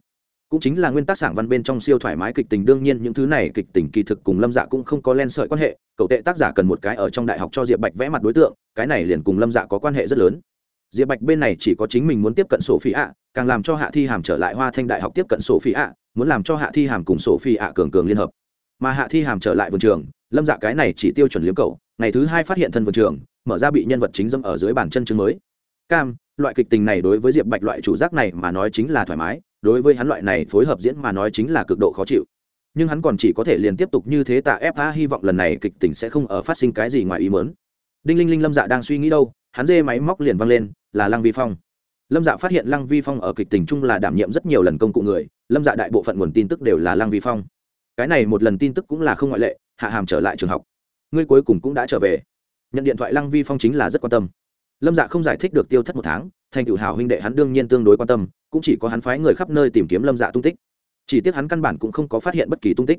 Cũng chính là nguyên tắc sảng văn bên trong siêu thoải mái kịch tình, đương nhiên những thứ này kịch tình kỳ thực cùng lâm dạ cũng không có len sợi quan hệ, cậu tệ tác giả cần một cái ở trong đại học cho diệp bạch vẽ mặt đối tượng, cái này liền cùng lâm dạ có quan hệ rất lớn. Diệp bạch bên này chỉ có chính mình muốn tiếp cận sổ phi ạ, càng làm cho hạ thi hàm trở lại hoa thanh đại học tiếp cận sổ phi ạ, muốn làm cho hạ thi hàm cùng sổ phi ạ cường cường liên hợp. Mà hạ thi hàm trở lại vườn trường, lâm dạ cái này chỉ tiêu chuẩn liếm cậu, ngày thứ hai phát hiện thân vườn trường mở ra bị nhân vật chính dâm ở dưới bàn chân chương mới. Cam, loại kịch tình này đối với diệp bạch loại chủ giác này mà nói chính là thoải mái, đối với hắn loại này phối hợp diễn mà nói chính là cực độ khó chịu. Nhưng hắn còn chỉ có thể liền tiếp tục như thế tạ ép a hy vọng lần này kịch tình sẽ không ở phát sinh cái gì ngoài ý mớn đinh linh linh lâm dạ đang suy nghĩ đâu, hắn dê máy móc liền văng lên, là lăng vi phong. Lâm dạ phát hiện lăng vi phong ở kịch tình chung là đảm nhiệm rất nhiều lần công cụ người, lâm dạ đại bộ phận nguồn tin tức đều là lăng vi phong. Cái này một lần tin tức cũng là không ngoại lệ, hạ hàm trở lại trường học. Ngươi cuối cùng cũng đã trở về nhận điện thoại lăng vi phong chính là rất quan tâm. Lâm dạ không giải thích được tiêu thất một tháng, thành cựu hảo huynh đệ hắn đương nhiên tương đối quan tâm, cũng chỉ có hắn phái người khắp nơi tìm kiếm lâm dạ tung tích. Chỉ tiếc hắn căn bản cũng không có phát hiện bất kỳ tung tích.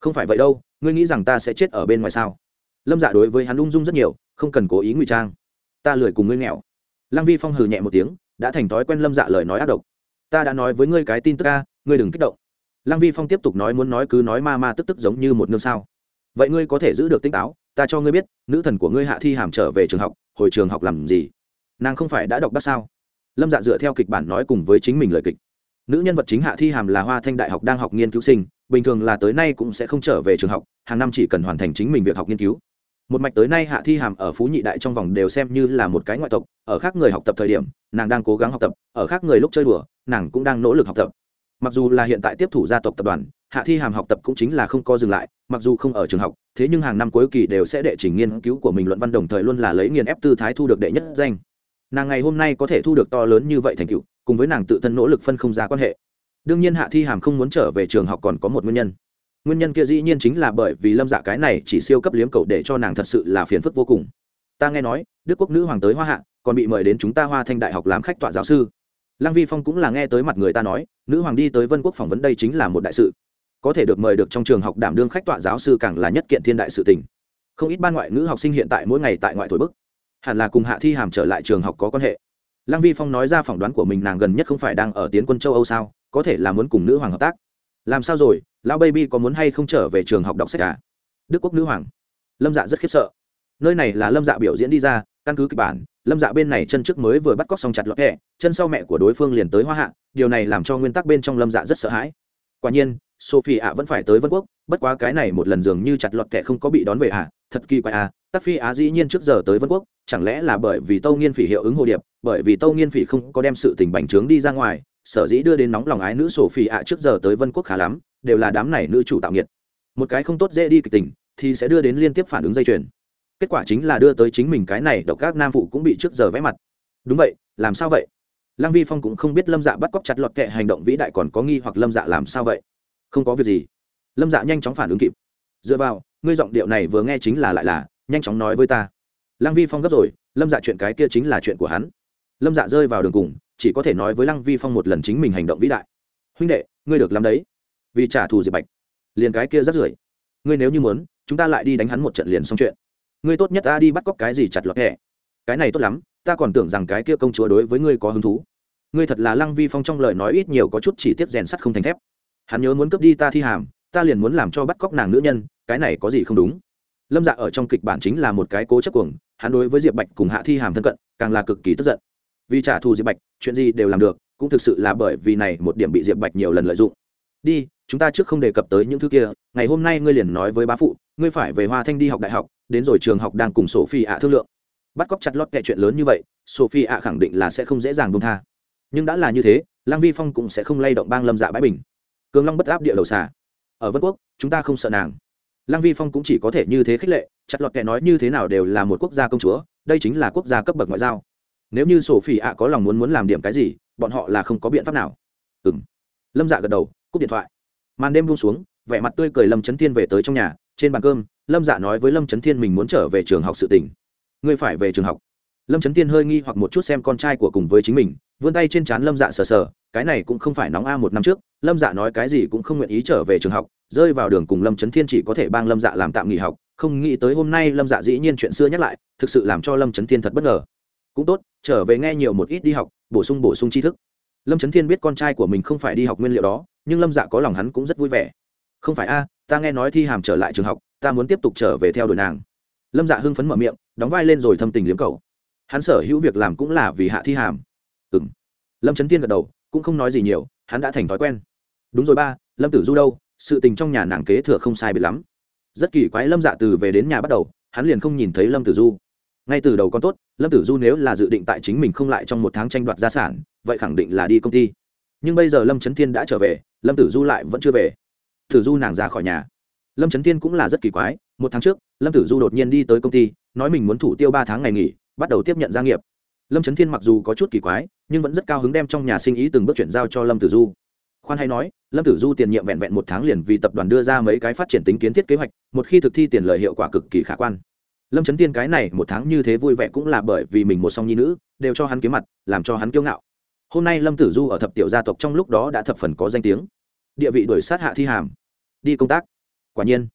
Không phải vậy đâu, ngươi nghĩ rằng ta sẽ chết ở bên ngoài sao? Lâm dạ đối với hắn ung dung rất nhiều, không cần cố ý ngụy trang. Ta lười cùng ngươi nghèo. Lăng vi phong hừ nhẹ một tiếng, đã thành thói quen lâm dạ lời nói ác độc. Ta đã nói với ngươi cái tin tức ca ngươi đừng kích động. Lăng vi phong tiếp tục nói muốn nói cứ nói ma ma tức tức giống như một nương sao. Vậy ngươi có thể giữ được tinh táo ta cho ngươi biết, nữ thần của ngươi hạ thi hàm trở về trường học, hồi trường học làm gì? Nàng không phải đã đọc bác sao? Lâm dạ dựa theo kịch bản nói cùng với chính mình lời kịch. Nữ nhân vật chính hạ thi hàm là hoa thanh đại học đang học nghiên cứu sinh, bình thường là tới nay cũng sẽ không trở về trường học, hàng năm chỉ cần hoàn thành chính mình việc học nghiên cứu. Một mạch tới nay hạ thi hàm ở phú nhị đại trong vòng đều xem như là một cái ngoại tộc, ở khác người học tập thời điểm, nàng đang cố gắng học tập, ở khác người lúc chơi đùa, nàng cũng đang nỗ lực học tập. Mặc dù là hiện tại tiếp thủ gia tộc tập đoàn hạ thi hàm học tập cũng chính là không co dừng lại, mặc dù không ở trường học, thế nhưng hàng năm cuối kỳ đều sẽ đệ trình nghiên cứu của mình luận văn đồng thời luôn là lấy nghiên ép tư thái thu được đệ nhất danh. Nàng ngày hôm nay có thể thu được to lớn như vậy thành tựu, cùng với nàng tự thân nỗ lực phân không ra quan hệ. Đương nhiên hạ thi hàm không muốn trở về trường học còn có một nguyên nhân. Nguyên nhân kia dĩ nhiên chính là bởi vì lâm dạ cái này chỉ siêu cấp liếm cầu để cho nàng thật sự là phiền phức vô cùng. Ta nghe nói, đức quốc nữ hoàng tới hoa hạ, còn bị mời đến chúng ta hoa thanh đại học làm khách tọa giáo sư. Lăng vi phong cũng là nghe tới mặt người ta nói, nữ hoàng đi tới vân quốc phỏng vấn đây chính là một đại sự có thể được mời được trong trường học đảm đương khách tọa giáo sư càng là nhất kiện thiên đại sự tình. Không ít ban ngoại ngữ học sinh hiện tại mỗi ngày tại ngoại thổi bức. Hẳn là cùng hạ thi hàm trở lại trường học có quan hệ. Lăng vi phong nói ra phỏng đoán của mình nàng gần nhất không phải đang ở tiến quân châu âu sao, có thể là muốn cùng nữ hoàng hợp tác. Làm sao rồi, lão baby có muốn hay không trở về trường học đọc sách cả à? đức quốc nữ hoàng. Lâm dạ rất khiếp sợ. Nơi này là lâm dạ biểu diễn đi ra, căn cứ kịch bản, lâm dạ bên này chân trước mới vừa bắt cóc xong chặt lọt kẹ chân sau mẹ của đối phương liền tới hoa hạ, điều này làm cho nguyên tắc bên trong lâm dạ rất sợ hãi. Quả nhiên sophie ạ vẫn phải tới vân quốc, bất quá cái này một lần dường như chặt lọt kẻ không có bị đón về ạ à. thật kỳ quái à tắc phi á dĩ nhiên trước giờ tới vân quốc, chẳng lẽ là bởi vì tâu nghiên phỉ hiệu ứng hồ điệp, bởi vì tâu nghiên phỉ không có đem sự tình bành trướng đi ra ngoài, sở dĩ đưa đến nóng lòng ái nữ sổ phỉ ạ trước giờ tới vân quốc khá lắm, đều là đám này nữ chủ tạo nghiệt. Một cái không tốt dễ đi kịch tình, thì sẽ đưa đến liên tiếp phản ứng dây chuyền. Kết quả chính là đưa tới chính mình cái này độc các nam phụ cũng bị trước giờ vẽ mặt. Đúng vậy, làm sao vậy? Lăng vi phong cũng không biết lâm dạ bắt cóc chặt lọt kệ hành động vĩ đại còn có nghi hoặc lâm dạ làm sao vậy? Không có việc gì. Lâm dạ nhanh chóng phản ứng kịp. Dựa vào, ngươi giọng điệu này vừa nghe chính là lại là, nhanh chóng nói với ta. Lăng vi phong gấp rồi, lâm dạ chuyện cái kia chính là chuyện của hắn. Lâm dạ rơi vào đường cùng, chỉ có thể nói với lăng vi phong một lần chính mình hành động vĩ đại. Huynh đệ, ngươi được làm đấy. Vì trả thù diệp bạch. Liền cái kia rất rưởi ngươi nếu như muốn, chúng ta lại đi đánh hắn một trận liền xong chuyện. Ngươi tốt nhất ta đi bắt cóc cái gì chặt lọt hẹ. Cái này tốt lắm, ta còn tưởng rằng cái kia công chúa đối với ngươi có hứng thú. Ngươi thật là lăng vi phong trong lời nói ít nhiều có chút chỉ tiếp rèn sắt không thành thép hắn nhớ muốn cướp đi ta thi hàm, ta liền muốn làm cho bắt cóc nàng nữ nhân, cái này có gì không đúng? Lâm dạ ở trong kịch bản chính là một cái cố chấp cuồng, hắn đối với diệp bạch cùng hạ thi hàm thân cận, càng là cực kỳ tức giận. Vì trả thù diệp bạch, chuyện gì đều làm được, cũng thực sự là bởi vì này một điểm bị diệp bạch nhiều lần lợi dụng. Đi, chúng ta trước không đề cập tới những thứ kia, ngày hôm nay ngươi liền nói với bá phụ, ngươi phải về hoa thanh đi học đại học, đến rồi trường học đang cùng sophie ạ thương lượng. Bắt cóc chặt lót kệ chuyện lớn như vậy, sophie ạ khẳng định là sẽ không dễ dàng buông tha. Nhưng đã là như thế lang vi phong cũng sẽ không lay động bang lâm dạ bãi bình cường long bất áp địa đầu xà. Ở vân quốc, chúng ta không sợ nàng. Lang vi phong cũng chỉ có thể như thế khích lệ, chặt lọt kệ nói như thế nào đều là một quốc gia công chúa, đây chính là quốc gia cấp bậc ngoại giao. Nếu như sophie ạ có lòng muốn muốn làm điểm cái gì, bọn họ là không có biện pháp nào. Ừ m lâm dạ gật đầu, cúp điện thoại. Màn đêm buông xuống, vẻ mặt tươi cười lâm trấn thiên về tới trong nhà, trên bàn cơm, lâm dạ nói với lâm trấn thiên mình muốn trở về trường học sự tỉnh ngươi phải về trường học. Lâm trấn thiên hơi nghi hoặc một chút xem con trai của cùng với chính mình, vươn tay trên trán lâm dạ sờ sờ, cái này cũng không phải nóng a một năm trước lâm dạ nói cái gì cũng không nguyện ý trở về trường học, rơi vào đường cùng lâm trấn thiên chỉ có thể bang lâm dạ làm tạm nghỉ học, không nghĩ tới hôm nay lâm dạ dĩ nhiên chuyện xưa nhắc lại, thực sự làm cho lâm trấn thiên thật bất ngờ. Cũng tốt, trở về nghe nhiều một ít đi học, bổ sung bổ sung tri thức. Lâm trấn thiên biết con trai của mình không phải đi học nguyên liệu đó, nhưng lâm dạ có lòng hắn cũng rất vui vẻ. Không phải a, ta nghe nói thi hàm trở lại trường học, ta muốn tiếp tục trở về theo đuổi nàng. Lâm dạ hưng phấn mở miệng, đóng vai lên rồi thâm tình liếm cầu hắn sở hữu việc làm cũng là vì hạ thi hàm. Ừ m lâm trấn tiên gật đầu, cũng không nói gì nhiều, hắn đã thành thói quen đúng rồi ba, lâm tử du đâu? Sự tình trong nhà nàng kế thừa không sai biệt lắm. Rất kỳ quái lâm dạ từ về đến nhà bắt đầu, hắn liền không nhìn thấy lâm tử du. Ngay từ đầu con tốt, lâm tử du nếu là dự định tại chính mình không lại trong một tháng tranh đoạt gia sản, vậy khẳng định là đi công ty. Nhưng bây giờ lâm trấn thiên đã trở về, lâm tử du lại vẫn chưa về. Tử du nàng ra khỏi nhà. Lâm trấn thiên cũng là rất kỳ quái, một tháng trước, lâm tử du đột nhiên đi tới công ty, nói mình muốn thủ tiêu ba tháng ngày nghỉ, bắt đầu tiếp nhận gia nghiệp. Lâm trấn thiên mặc dù có chút kỳ quái, nhưng vẫn rất cao hứng đem trong nhà sinh ý từng bước chuyển giao cho lâm tử du khoan hay nói, lâm tử du tiền nhiệm vẹn vẹn một tháng liền vì tập đoàn đưa ra mấy cái phát triển tính kiến thiết kế hoạch, một khi thực thi tiền lợi hiệu quả cực kỳ khả quan. Lâm trấn tiên cái này một tháng như thế vui vẻ cũng là bởi vì mình một song nhi nữ, đều cho hắn kiếm mặt, làm cho hắn kiêu ngạo. Hôm nay lâm tử du ở thập tiểu gia tộc trong lúc đó đã thập phần có danh tiếng. Địa vị đuổi sát hạ thi hàm. Đi công tác. Quả nhiên,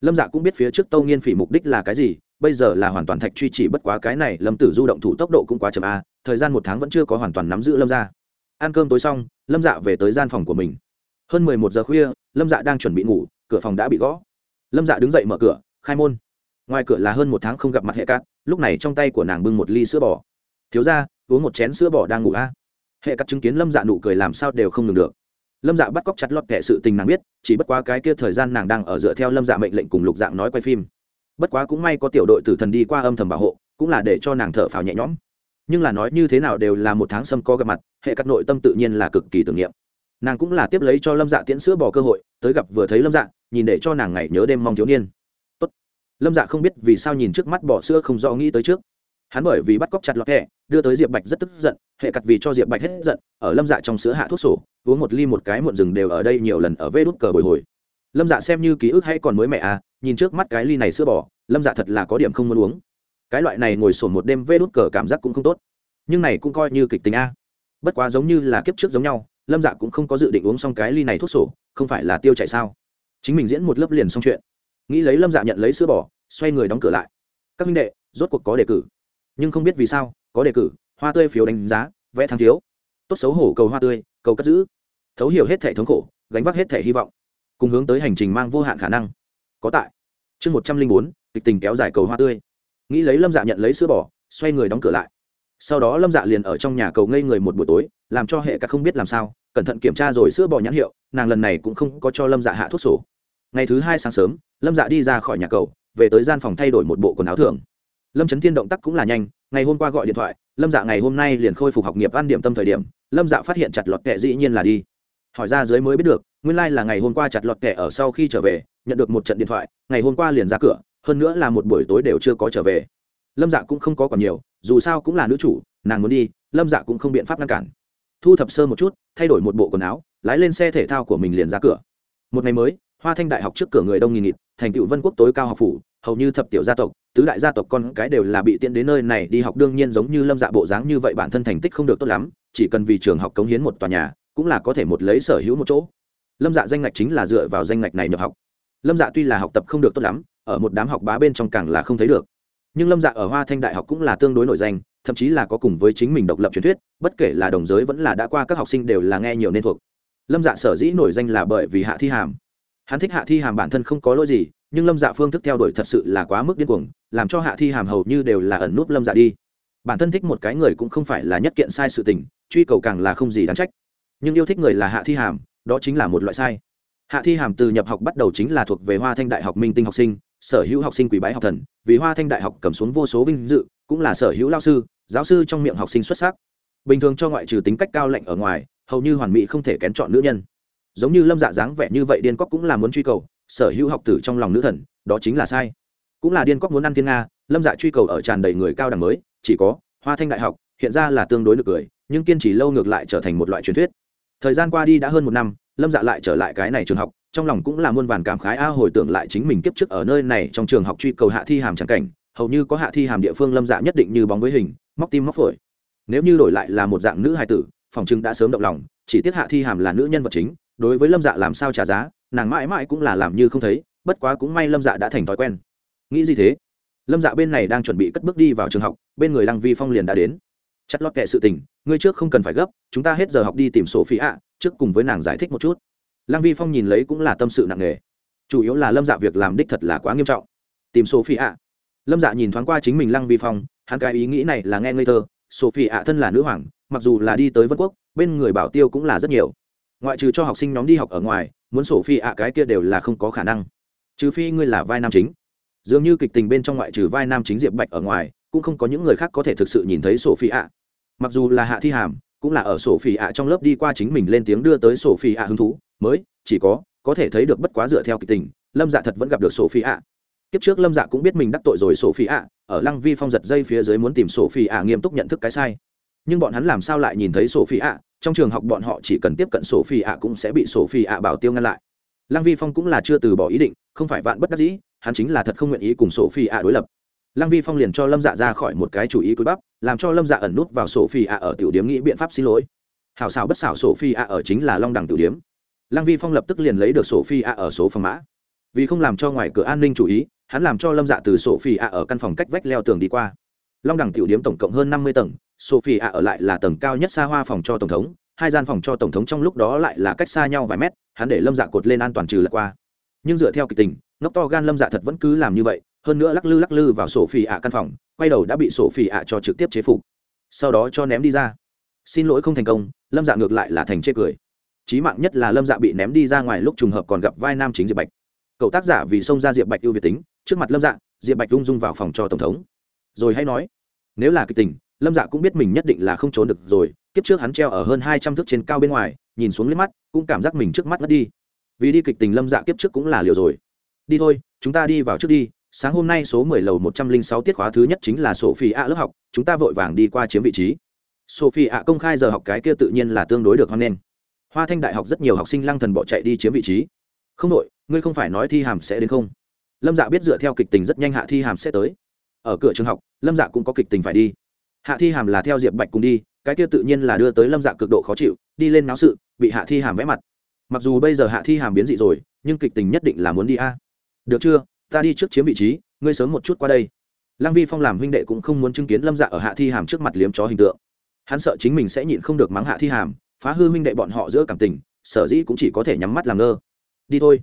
lâm dạ cũng biết phía trước tâu nghiên phỉ mục đích là cái gì, bây giờ là hoàn toàn thạch truy chỉ bất quá cái này lâm tử du động thủ tốc độ cũng quá chậm a, thời gian một tháng vẫn chưa có hoàn toàn nắm giữ lâm ra ăn cơm tối xong, lâm dạ về tới gian phòng của mình. Hơn mười một giờ khuya, lâm dạ đang chuẩn bị ngủ, cửa phòng đã bị gõ. Lâm dạ đứng dậy mở cửa, khai môn. Ngoài cửa là hơn một tháng không gặp mặt hệ cát, lúc này trong tay của nàng bưng một ly sữa bò. Thiếu ra uống một chén sữa bò đang ngủ a. Hệ cát chứng kiến lâm dạ nụ cười làm sao đều không ngừng được. Lâm dạ bắt cóc chặt lọt kệ sự tình nàng biết, chỉ bất quá cái kia thời gian nàng đang ở dựa theo lâm dạ mệnh lệnh cùng lục dạng nói quay phim. Bất quá cũng may có tiểu đội tử thần đi qua âm thầm bảo hộ, cũng là để cho nàng thở phào nhẹ nhõm nhưng là nói như thế nào đều là một tháng sâm co gặp mặt, hệ cắt nội tâm tự nhiên là cực kỳ tưởng niệm. Nàng cũng là tiếp lấy cho lâm dạ tiễn sữa bỏ cơ hội, tới gặp vừa thấy lâm dạ nhìn để cho nàng ngày nhớ đêm mong thiếu niên. Tốt. lâm dạ không biết vì sao nhìn trước mắt bỏ sữa không rõ nghĩ tới trước. Hắn bởi vì bắt cóc chặt lọt thẻ đưa tới diệp bạch rất tức giận, hệ cặt vì cho diệp bạch hết giận, ở lâm dạ trong sữa hạ thuốc sổ, uống một ly một cái muộn rừng đều ở đây nhiều lần ở vê đút cờ bồi hồi. Lâm dạ xem như ký ức hay còn mới mẹ à nhìn trước mắt cái ly này sữa bò, lâm dạ thật là có điểm không muốn uống cái loại này ngồi sổn một đêm vê đốt cờ cảm giác cũng không tốt. Nhưng này cũng coi như kịch tính a. Bất quá giống như là kiếp trước giống nhau, lâm dạ cũng không có dự định uống xong cái ly này thuốc sổ, không phải là tiêu chảy sao? Chính mình diễn một lớp liền xong chuyện. Nghĩ lấy lâm dạ nhận lấy sữa bò, xoay người đóng cửa lại. Các minh đệ, rốt cuộc có đề cử. Nhưng không biết vì sao, có đề cử, hoa tươi phiếu đánh giá, vẽ thắng thiếu. Tốt xấu hổ cầu hoa tươi, cầu cất giữ. Thấu hiểu hết thể thống khổ, gánh vác hết thể hy vọng. Cùng hướng tới hành trình mang vô hạn khả năng. Có tại. Chương một trăm linh bốn, kịch tình kéo dài cầu hoa tươi nghĩ lấy lâm dạ nhận lấy sữa bò, xoay người đóng cửa lại. Sau đó lâm dạ liền ở trong nhà cầu ngây người một buổi tối, làm cho hệ cả không biết làm sao, cẩn thận kiểm tra rồi sữa bò nhãn hiệu, nàng lần này cũng không có cho lâm dạ hạ thuốc sổ. Ngày thứ hai sáng sớm, lâm dạ đi ra khỏi nhà cầu, về tới gian phòng thay đổi một bộ quần áo thường. Lâm trấn thiên động tác cũng là nhanh, ngày hôm qua gọi điện thoại, lâm dạ ngày hôm nay liền khôi phục học nghiệp ăn điểm tâm thời điểm, lâm dạ phát hiện chặt lọt kệ dĩ nhiên là đi. Hỏi ra dưới mới biết được, nguyên lai、like、là ngày hôm qua chặt lọt kệ ở sau khi trở về, nhận được một trận điện thoại, ngày hôm qua liền ra cửa hơn nữa là một buổi tối đều chưa có trở về. Lâm dạ cũng không có còn nhiều, dù sao cũng là nữ chủ, nàng muốn đi, lâm dạ cũng không biện pháp ngăn cản. Thu thập sơ một chút, thay đổi một bộ quần áo, lái lên xe thể thao của mình liền ra cửa. Một ngày mới, hoa thanh đại học trước cửa người đông nghìn nghịt, thành tựu vân quốc tối cao học phủ, hầu như thập tiểu gia tộc, tứ đại gia tộc con cái đều là bị tiện đến nơi này đi học, đương nhiên giống như lâm dạ bộ dáng như vậy bản thân thành tích không được tốt lắm, chỉ cần vì trường học cống hiến một tòa nhà, cũng là có thể một lấy sở hữu một chỗ. Lâm dạ danh ngạch chính là dựa vào danh ngạch này nhập học. Lâm dạ tuy là học tập không được tốt lắm ở một đám học bá bên trong càng là không thấy được. Nhưng lâm dạ ở hoa thanh đại học cũng là tương đối nổi danh, thậm chí là có cùng với chính mình độc lập truyền thuyết, bất kể là đồng giới vẫn là đã qua các học sinh đều là nghe nhiều nên thuộc. Lâm dạ sở dĩ nổi danh là bởi vì hạ thi hàm. Hắn thích hạ thi hàm bản thân không có lỗi gì, nhưng lâm dạ phương thức theo đuổi thật sự là quá mức điên cuồng, làm cho hạ thi hàm hầu như đều là ẩn núp lâm dạ đi. Bản thân thích một cái người cũng không phải là nhất kiện sai sự tình, truy cầu càng là không gì đáng trách. Nhưng yêu thích người là hạ thi hàm, đó chính là một loại sai. Hạ thi hàm từ nhập học bắt đầu chính là thuộc về hoa thanh đại học minh tinh học sinh sở hữu học sinh quỷ bái học thần, vì hoa thanh đại học cầm xuống vô số vinh dự, cũng là sở hữu lao sư, giáo sư trong miệng học sinh xuất sắc. Bình thường cho ngoại trừ tính cách cao lạnh ở ngoài, hầu như hoàn mỹ không thể kén chọn nữ nhân. Giống như lâm dạ dáng vẻ như vậy điên cóc cũng là muốn truy cầu, sở hữu học tử trong lòng nữ thần, đó chính là sai. Cũng là điên cóc muốn ăn thiên nga, lâm dạ truy cầu ở tràn đầy người cao đẳng mới, chỉ có hoa thanh đại học, hiện ra là tương đối được cười, nhưng kiên trì lâu ngược lại trở thành một loại truyền thuyết thời gian qua đi đã hơn một năm, lâm dạ lại trở lại cái này trường học, trong lòng cũng là muôn vàn cảm khái, a, hồi tưởng lại chính mình kiếp trước ở nơi này trong trường học truy cầu hạ thi hàm trắng cảnh, hầu như có hạ thi hàm địa phương lâm dạ nhất định như bóng với hình, móc tim móc phổi. Nếu như đổi lại là một dạng nữ hài tử, phòng trưng đã sớm động lòng, chỉ tiếc hạ thi hàm là nữ nhân vật chính, đối với lâm dạ làm sao trả giá, nàng mãi mãi cũng là làm như không thấy, bất quá cũng may lâm dạ đã thành thói quen. Nghĩ gì thế? Lâm dạ bên này đang chuẩn bị cất bước đi vào trường học, bên người lăng vi phong liền đã đến chặt lót kệ sự tình, ngươi trước không cần phải gấp, chúng ta hết giờ học đi tìm số phí ạ, trước cùng với nàng giải thích một chút. Lăng vi phong nhìn lấy cũng là tâm sự nặng nề. Chủ yếu là lâm dạ việc làm đích thật là quá nghiêm trọng. Tìm sophie ạ. Lâm dạ nhìn thoáng qua chính mình lăng vi phong, hắn cái ý nghĩ này là nghe ngây thơ sophie ạ thân là nữ hoàng, mặc dù là đi tới vân quốc, bên người bảo tiêu cũng là rất nhiều. Ngoại trừ cho học sinh nhóm đi học ở ngoài, muốn sổ phi ạ cái kia đều là không có khả năng. Trừ phi ngươi là vai nam chính. Dường như kịch tình bên trong ngoại trừ vai nam chính diệp bạch ở ngoài cũng không có những người khác có thể thực sự nhìn thấy sổ phi ạ mặc dù là hạ thi hàm, cũng là ở sổ phi ạ trong lớp đi qua chính mình lên tiếng đưa tới sổ phi ạ hứng thú, mới, chỉ có có thể thấy được bất quá dựa theo kịch tình, lâm dạ thật vẫn gặp được sổ phi ạ kiếp trước lâm dạ cũng biết mình đắc tội rồi sổ phi ạ ở lăng vi phong giật dây phía dưới muốn tìm sổ phi ạ nghiêm túc nhận thức cái sai. Nhưng bọn hắn làm sao lại nhìn thấy sổ phi ạ trong trường học bọn họ chỉ cần tiếp cận sổ phi ạ cũng sẽ bị sổ phi ạ bảo tiêu ngăn lại. Lăng vi phong cũng là chưa từ bỏ ý định, không phải vạn bất đắc dĩ, hắn chính là thật không nguyện ý cùng sổ phi ạ đối lập lăng vi phong liền cho lâm dạ ra khỏi một cái chủ ý cúi bắp, làm cho lâm dạ ẩn nút vào sổ phi ạ ở tiểu điếm nghĩ biện pháp xin lỗi. Hảo xảo bất xảo sổ phi ạ ở chính là long đẳng tiểu điếm lăng vi phong lập tức liền lấy được sổ phi ạ ở số phòng mã. Vì không làm cho ngoài cửa an ninh chủ ý, hắn làm cho lâm dạ từ sổ phi ạ ở căn phòng cách vách leo tường đi qua. Long đẳng tiểu điếm tổng cộng hơn năm mươi tầng sổ phi ạ ở lại là tầng cao nhất xa hoa phòng cho tổng thống, hai gian phòng cho tổng thống trong lúc đó lại là cách xa nhau vài mét, hắn để lâm dạ cột lên an toàn trừ lật qua. Nhưng dựa theo kịch tình, ngốc to gan lâm dạ thật vẫn cứ làm như vậy hơn nữa lắc lư lắc lư vào sổ phi ạ căn phòng, quay đầu đã bị sổ phi ạ cho trực tiếp chế phục. Sau đó cho ném đi ra. Xin lỗi không thành công, lâm dạ ngược lại là thành chê cười. Trí mạng nhất là lâm dạ bị ném đi ra ngoài lúc trùng hợp còn gặp vai nam chính diệp bạch. Cậu tác giả vì xông ra diệp bạch ưu việt tính, trước mặt lâm dạ diệp bạch rung rung vào phòng cho tổng thống. Rồi hay nói, nếu là kịch tình, lâm dạ cũng biết mình nhất định là không trốn được rồi, kiếp trước hắn treo ở hơn hai trăm thước trên cao bên ngoài, nhìn xuống liếc mắt, cũng cảm giác mình trước mắt mất đi. Vì đi kịch tình lâm dạ kiếp trước cũng là liều rồi. Đi thôi, chúng ta đi vào trước đi sáng hôm nay số mười lầu một trăm linh sáu tiết khóa thứ nhất chính là sophie ạ lớp học, chúng ta vội vàng đi qua chiếm vị trí. Sophie ạ công khai giờ học cái kia tự nhiên là tương đối được hơn nên. hoa thanh đại học rất nhiều học sinh lăng thần bỏ chạy đi chiếm vị trí. Không đội, ngươi không phải nói thi hàm sẽ đến không? Lâm dạ biết dựa theo kịch tình rất nhanh hạ thi hàm sẽ tới. Ở cửa trường học, lâm dạ cũng có kịch tình phải đi. Hạ thi hàm là theo diệp bạch cùng đi, cái kia tự nhiên là đưa tới lâm dạ cực độ khó chịu, đi lên náo sự, bị hạ thi hàm vẽ mặt. Mặc dù bây giờ hạ thi hàm biến dị rồi, nhưng kịch tình nhất định là muốn đi a. Được chưa? Ta đi trước chiếm vị trí, ngươi sớm một chút qua đây. Lăng vi phong làm huynh đệ cũng không muốn chứng kiến lâm dạ ở hạ thi hàm trước mặt liếm chó hình tượng. Hắn sợ chính mình sẽ nhịn không được mắng hạ thi hàm, phá hư huynh đệ bọn họ giữa cảm tình, sở dĩ cũng chỉ có thể nhắm mắt làm ngơ. Đi thôi.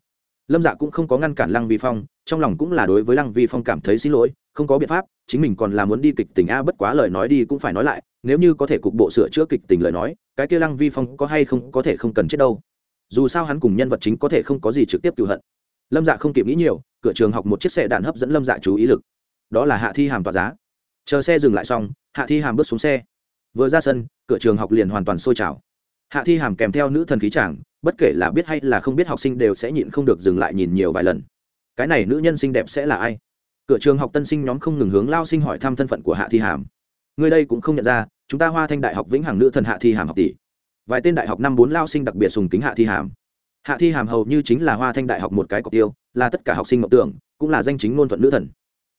Lâm dạ cũng không có ngăn cản lăng vi phong, trong lòng cũng là đối với lăng vi phong cảm thấy xin lỗi, không có biện pháp, chính mình còn là muốn đi kịch tình a bất quá lời nói đi cũng phải nói lại, nếu như có thể cục bộ sửa chữa kịch tình lời nói, cái kia lăng vi phong có hay không có thể không cần chết đâu. Dù sao hắn cùng nhân vật chính có thể không có gì trực tiếp cựu hận lâm dạ không kịp nghĩ nhiều, cửa trường học một chiếc xe đạn hấp dẫn lâm dạ chú ý lực. Đó là hạ thi hàm tỏa giá. Chờ xe dừng lại xong, hạ thi hàm bước xuống xe. Vừa ra sân, cửa trường học liền hoàn toàn sôi trào. Hạ thi hàm kèm theo nữ thần khí chàng, bất kể là biết hay là không biết học sinh đều sẽ nhịn không được dừng lại nhìn nhiều vài lần. Cái này nữ nhân xinh đẹp sẽ là ai? Cửa trường học tân sinh nhóm không ngừng hướng lao sinh hỏi thăm thân phận của hạ thi hàm. Người đây cũng không nhận ra, chúng ta hoa thanh đại học vĩnh hằng nữ thần hạ thi hàm học tỷ. Vài tên đại học năm bốn lao sinh đặc biệt sùng kính hạ thi hàm hạ thi hàm hầu như chính là hoa thanh đại học một cái cọc tiêu, là tất cả học sinh mộng tưởng, cũng là danh chính ngôn thuận nữ thần.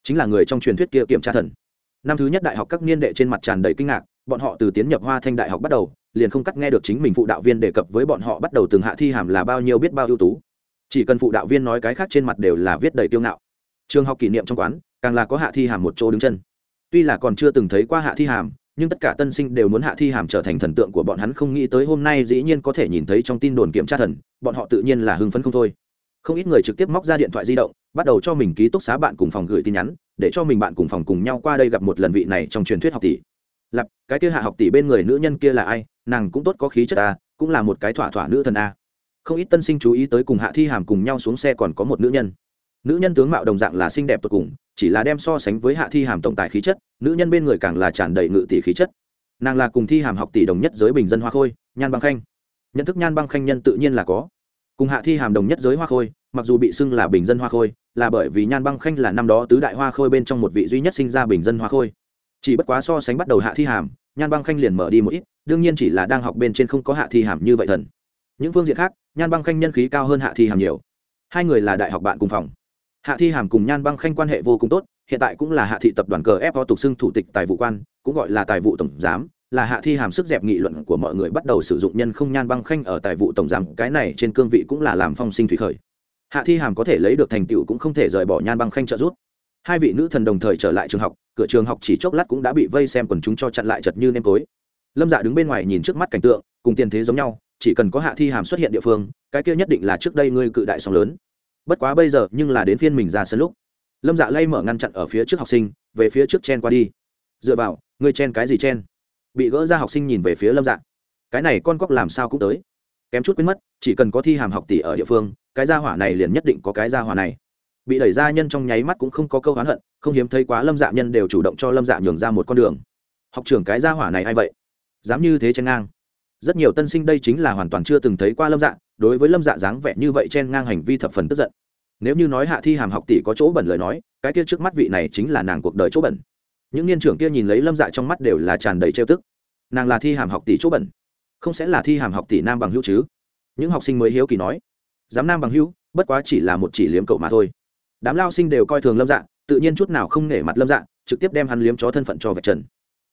Chính là người trong truyền thuyết kia kiểm tra thần. Năm thứ nhất đại học các niên đệ trên mặt tràn đầy kinh ngạc, bọn họ từ tiến nhập hoa thanh đại học bắt đầu, liền không cắt nghe được chính mình phụ đạo viên đề cập với bọn họ bắt đầu từng hạ thi hàm là bao nhiêu biết bao ưu tú. Chỉ cần phụ đạo viên nói cái khác trên mặt đều là viết đầy tiêu ngạo. Trường học kỷ niệm trong quán, càng là có hạ thi hàm một chỗ đứng chân. Tuy là còn chưa từng thấy qua hạ thi hàm nhưng tất cả tân sinh đều muốn hạ thi hàm trở thành thần tượng của bọn hắn không nghĩ tới hôm nay dĩ nhiên có thể nhìn thấy trong tin đồn kiểm tra thần bọn họ tự nhiên là hưng phấn không thôi. Không ít người trực tiếp móc ra điện thoại di động bắt đầu cho mình ký túc xá bạn cùng phòng gửi tin nhắn để cho mình bạn cùng phòng cùng nhau qua đây gặp một lần vị này trong truyền thuyết học tỷ. Lập cái kia hạ học tỷ bên người nữ nhân kia là ai? Nàng cũng tốt có khí chất ta, cũng là một cái thỏa thỏa nữ thần a không ít tân sinh chú ý tới cùng hạ thi hàm cùng nhau xuống xe còn có một nữ nhân. Nữ nhân tướng mạo đồng dạng là xinh đẹp tột cùng chỉ là đem so sánh với hạ thi hàm tổng tài khí chất, nữ nhân bên người càng là tràn đầy ngự tỷ khí chất. Nàng là cùng thi hàm học tỷ đồng nhất giới bình dân hoa khôi, nhan băng khanh. Nhận thức nhan băng khanh nhân tự nhiên là có. Cùng hạ thi hàm đồng nhất giới hoa khôi, mặc dù bị xưng là bình dân hoa khôi, là bởi vì nhan băng khanh là năm đó tứ đại hoa khôi bên trong một vị duy nhất sinh ra bình dân hoa khôi. Chỉ bất quá so sánh bắt đầu hạ thi hàm, nhan băng khanh liền mở đi một ít, đương nhiên chỉ là đang học bên trên không có hạ thi hàm như vậy thần. Những phương diện khác, nhan băng khanh nhân khí cao hơn hạ thi hàm nhiều. Hai người là đại học bạn cùng phòng hạ thi hàm cùng nhan băng khanh quan hệ vô cùng tốt, hiện tại cũng là hạ thị tập đoàn cờ ép tục xưng thủ tịch tài vụ quan, cũng gọi là tài vụ tổng giám, là hạ thi hàm sức dẹp nghị luận của mọi người bắt đầu sử dụng nhân không nhan băng khanh ở tài vụ tổng giám, cái này trên cương vị cũng là làm phong sinh thủy khởi. Hạ thi hàm có thể lấy được thành tựu cũng không thể rời bỏ nhan băng khanh trợ giúp. Hai vị nữ thần đồng thời trở lại trường học, cửa trường học chỉ chốc lát cũng đã bị vây xem quần chúng cho chặn lại chật như nêm tối. Lâm dạ đứng bên ngoài nhìn trước mắt cảnh tượng, cùng tiền thế giống nhau, chỉ cần có hạ thi hàm xuất hiện địa phương, cái kia nhất định là trước đây ngươi cự đại sóng lớn bất quá bây giờ nhưng là đến phiên mình ra sân lúc. Lâm dạ lay mở ngăn chặn ở phía trước học sinh, về phía trước chen qua đi. Dựa vào, ngươi chen cái gì chen? Bị gỡ ra học sinh nhìn về phía lâm dạ. Cái này con cóc làm sao cũng tới. Kém chút quên mất, chỉ cần có thi hàm học tỷ ở địa phương, cái gia hỏa này liền nhất định có cái gia hỏa này. Bị đẩy ra nhân trong nháy mắt cũng không có câu oán hận, không hiếm thấy quá lâm dạ nhân đều chủ động cho lâm dạ nhường ra một con đường. Học trưởng cái gia hỏa này a i vậy? Dám như thế chen ngang. Rất nhiều tân sinh đây chính là hoàn toàn chưa từng thấy qua lâm dạ đối với lâm dạ dáng vẻ như vậy chen ngang hành vi thập phần tức giận. Nếu như nói hạ thi hàm học tỷ có chỗ bẩn lời nói, cái kia trước mắt vị này chính là nàng cuộc đời chỗ bẩn. Những niên trưởng kia nhìn lấy lâm dạ trong mắt đều là tràn đầy trêu tức. Nàng là thi hàm học tỷ chỗ bẩn? Không sẽ là thi hàm học tỷ nam bằng hữu chứ? Những học sinh mới hiếu kỳ nói. Dám nam bằng hữu, bất quá chỉ là một chỉ liếm cậu mà thôi. Đám lao sinh đều coi thường lâm dạ tự nhiên chút nào không nể mặt lâm dạ trực tiếp đem hắn liếm chó thân phận cho vạch trần.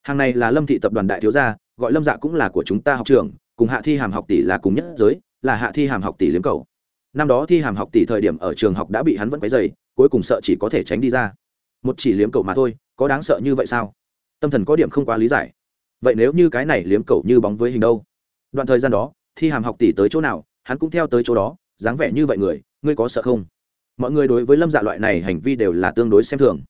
Hàng này là lâm thị tập đoàn đại thiếu gia, gọi lâm dạ cũng là của chúng ta học trường cùng hạ thi hàm học tỷ là cùng nhất giới là hạ thi hàm học tỷ liếm cầu. Năm đó thi hàm học tỷ thời điểm ở trường học đã bị hắn vẫn quấy dày cuối cùng sợ chỉ có thể tránh đi ra. Một chỉ liếm cầu mà thôi, có đáng sợ như vậy sao? Tâm thần có điểm không quá lý giải. Vậy nếu như cái này liếm cầu như bóng với hình đâu? Đoạn thời gian đó, thi hàm học tỷ tới chỗ nào, hắn cũng theo tới chỗ đó, dáng vẻ như vậy người, ngươi có sợ không? Mọi người đối với lâm dạ loại này hành vi đều là tương đối xem thường.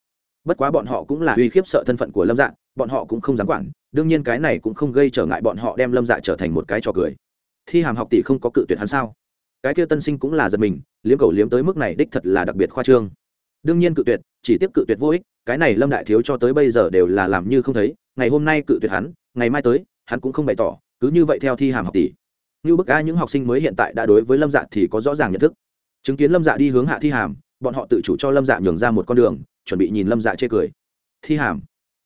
Bất quá bọn họ cũng là uy khiếp sợ thân phận của lâm dạ bọn họ cũng không dám quản, đương nhiên cái này cũng không gây trở ngại bọn họ đem lâm dạ trở thành một cái trò cười thi hàm học tỷ không có cự tuyệt hắn sao? Cái kia tân sinh cũng là giật mình, liếm cầu liếm tới mức này đích thật là đặc biệt khoa trương. Đương nhiên cự tuyệt, chỉ tiếp cự tuyệt vô ích, cái này lâm đại thiếu cho tới bây giờ đều là làm như không thấy, ngày hôm nay cự tuyệt hắn, ngày mai tới, hắn cũng không bày tỏ, cứ như vậy theo thi hàm học tỷ. Như bức a những học sinh mới hiện tại đã đối với lâm dạ thì có rõ ràng nhận thức. Chứng kiến lâm dạ đi hướng hạ thi hàm, bọn họ tự chủ cho lâm dạ nhường ra một con đường, chuẩn bị nhìn lâm dạ chê cười. Thi hàm.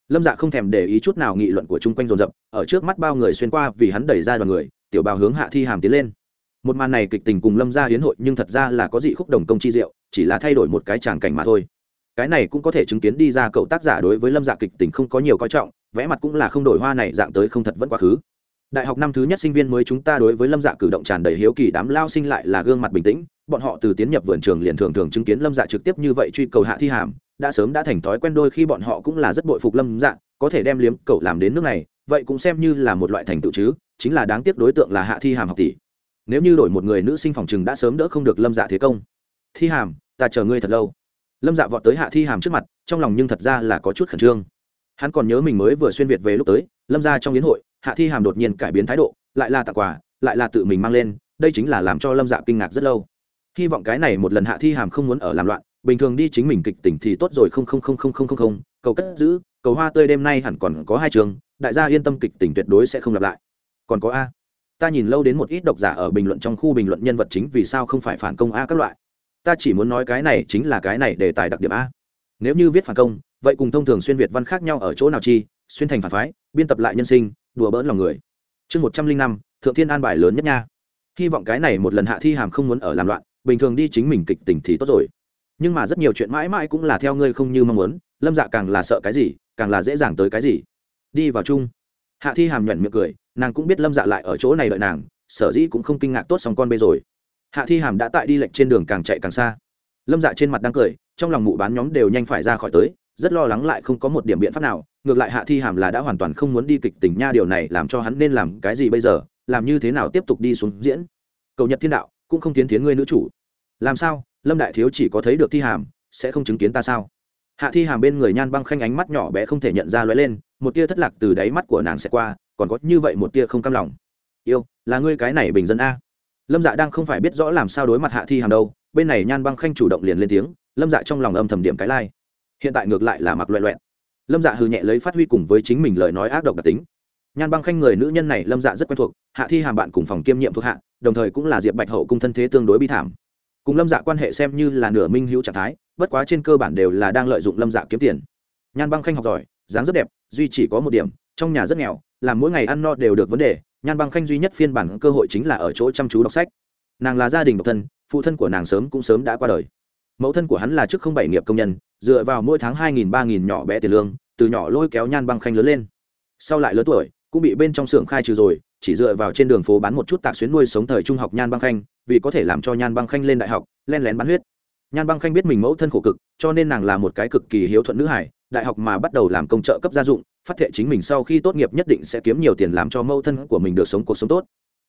Lâm dạ không thèm để ý chút nào nghị luận của chung quanh dồn dập, ở trước mắt bao người xuyên qua vì hắn đẩy ra đoàn người tiểu bào hướng hạ thi hàm tiến lên. Một màn này kịch tình cùng lâm gia hiến hội nhưng thật ra là có dị khúc đồng công chi diệu, chỉ là thay đổi một cái tràng cảnh mà thôi. Cái này cũng có thể chứng kiến đi ra cậu tác giả đối với lâm dạ kịch tình không có nhiều coi trọng vẽ mặt cũng là không đổi hoa này dạng tới không thật vẫn quá khứ. Đại học năm thứ nhất sinh viên mới chúng ta đối với lâm dạ cử động tràn đầy hiếu kỳ, đám lao sinh lại là gương mặt bình tĩnh, bọn họ từ tiến nhập vườn trường liền thường thường chứng kiến lâm dạ trực tiếp như vậy truy cầu hạ thi hàm, đã sớm đã thành thói quen đôi khi bọn họ cũng là rất bội phục lâm dạ có thể đem liếm cậu làm đến nước này, vậy cũng xem như là một loại thành tựu chứ chính là đáng tiếc đối tượng là hạ thi hàm học tỷ. Nếu như đổi một người nữ sinh phòng chừng đã sớm đỡ không được lâm dạ thế công. Thi hàm, ta chờ ngươi thật lâu. Lâm dạ vọt tới hạ thi hàm trước mặt, trong lòng nhưng thật ra là có chút khẩn trương. Hắn còn nhớ mình mới vừa xuyên việt về lúc tới, lâm ra trong hiến hội, hạ thi hàm đột nhiên cải biến thái độ, lại là tặng quà, lại là tự mình mang lên, đây chính là làm cho lâm dạ kinh ngạc rất lâu. Hy vọng cái này một lần hạ thi hàm không muốn ở làm loạn, bình thường đi chính mình kịch tỉnh thì tốt rồi, không không không không không không không, cầu cất giữ, cầu hoa tươi đêm nay hẳn còn có hai trường, đại gia yên tâm kịch tỉnh tuyệt đối sẽ không lặp lại còn có a. Ta nhìn lâu đến một ít độc giả ở bình luận trong khu bình luận nhân vật chính vì sao không phải phản công a các loại. Ta chỉ muốn nói cái này chính là cái này để tài đặc điểm a. Nếu như viết phản công, vậy cùng thông thường xuyên việt văn khác nhau ở chỗ nào chi? Xuyên thành phản phái, biên tập lại nhân sinh, đùa bỡn lòng người. Chương một trăm linh năm, thượng thiên an bài lớn nhất nha. Hy vọng cái này một lần hạ thi hàm không muốn ở làm loạn, bình thường đi chính mình kịch tình thì tốt rồi. Nhưng mà rất nhiều chuyện mãi mãi cũng là theo ngươi không như mong muốn, lâm dạ càng là sợ cái gì, càng là dễ dàng tới cái gì. Đi vào chung. Hạ thi hàm nhuận miệng cười nàng cũng biết lâm dạ lại ở chỗ này đợi nàng, sở dĩ cũng không kinh ngạc tốt xong con bê rồi. Hạ thi hàm đã tại đi lệnh trên đường càng chạy càng xa. Lâm dạ trên mặt đang cười, trong lòng mụ bán nhóm đều nhanh phải ra khỏi tới, rất lo lắng lại không có một điểm biện pháp nào, ngược lại hạ thi hàm là đã hoàn toàn không muốn đi kịch tình nha điều này làm cho hắn nên làm cái gì bây giờ, làm như thế nào tiếp tục đi xuống diễn. Cầu nhật thiên đạo, cũng không tiến tiến ngươi nữ chủ. Làm sao, lâm đại thiếu chỉ có thấy được thi hàm, sẽ không chứng kiến ta sao? Hạ thi hàm bên người nhan băng khanh ánh mắt nhỏ bé không thể nhận ra lóe lên, một tia thất lạc từ đáy mắt của nàng sẽ qua còn có như vậy một tia không cam lòng. Yêu, là ngươi cái này bình dân a. Lâm dạ đang không phải biết rõ làm sao đối mặt hạ thi hàm đâu, bên này nhan băng khanh chủ động liền lên tiếng, lâm dạ trong lòng âm thầm điểm cái lai、like. hiện tại ngược lại là mặc loẹ loẹn lâm dạ hừ nhẹ lấy phát huy cùng với chính mình lời nói ác độc đặc tính. Nhan băng khanh người nữ nhân này lâm dạ rất quen thuộc, hạ thi hàm bạn cùng phòng kiêm nhiệm thuộc hạ, đồng thời cũng là diệp bạch hậu cung thân thế tương đối bi thảm. Cùng lâm dạ quan hệ xem như là nửa minh hữu trạng thái, bất quá trên cơ bản đều là đang lợi dụng lâm dạ kiếm tiền. Nhan băng khanh học giỏi, dáng rất đẹp, duy chỉ có một điểm, trong nhà rất nghèo làm mỗi ngày ăn no đều được vấn đề, nhan băng khanh duy nhất phiên bản cơ hội chính là ở chỗ chăm chú đọc sách. Nàng là gia đình độc thân, phụ thân của nàng sớm cũng sớm đã qua đời. Mẫu thân của hắn là chức không bảy nghiệp công nhân, dựa vào mỗi tháng hai nghìn ba nghìn nhỏ bé tiền lương, từ nhỏ lôi kéo nhan băng khanh lớn lên. Sau lại lớn tuổi, cũng bị bên trong xưởng khai trừ rồi, chỉ dựa vào trên đường phố bán một chút tạc xuyến nuôi sống thời trung học nhan băng khanh, vì có thể làm cho nhan băng khanh lên đại học, len lén bán huyết. Nhan băng khanh biết mình mẫu thân khổ cực, cho nên nàng là một cái cực kỳ hiếu thuận nữ hải đại học mà bắt đầu làm công trợ cấp gia dụng phát thệ chính mình sau khi tốt nghiệp nhất định sẽ kiếm nhiều tiền làm cho mâu thân của mình được sống cuộc sống tốt.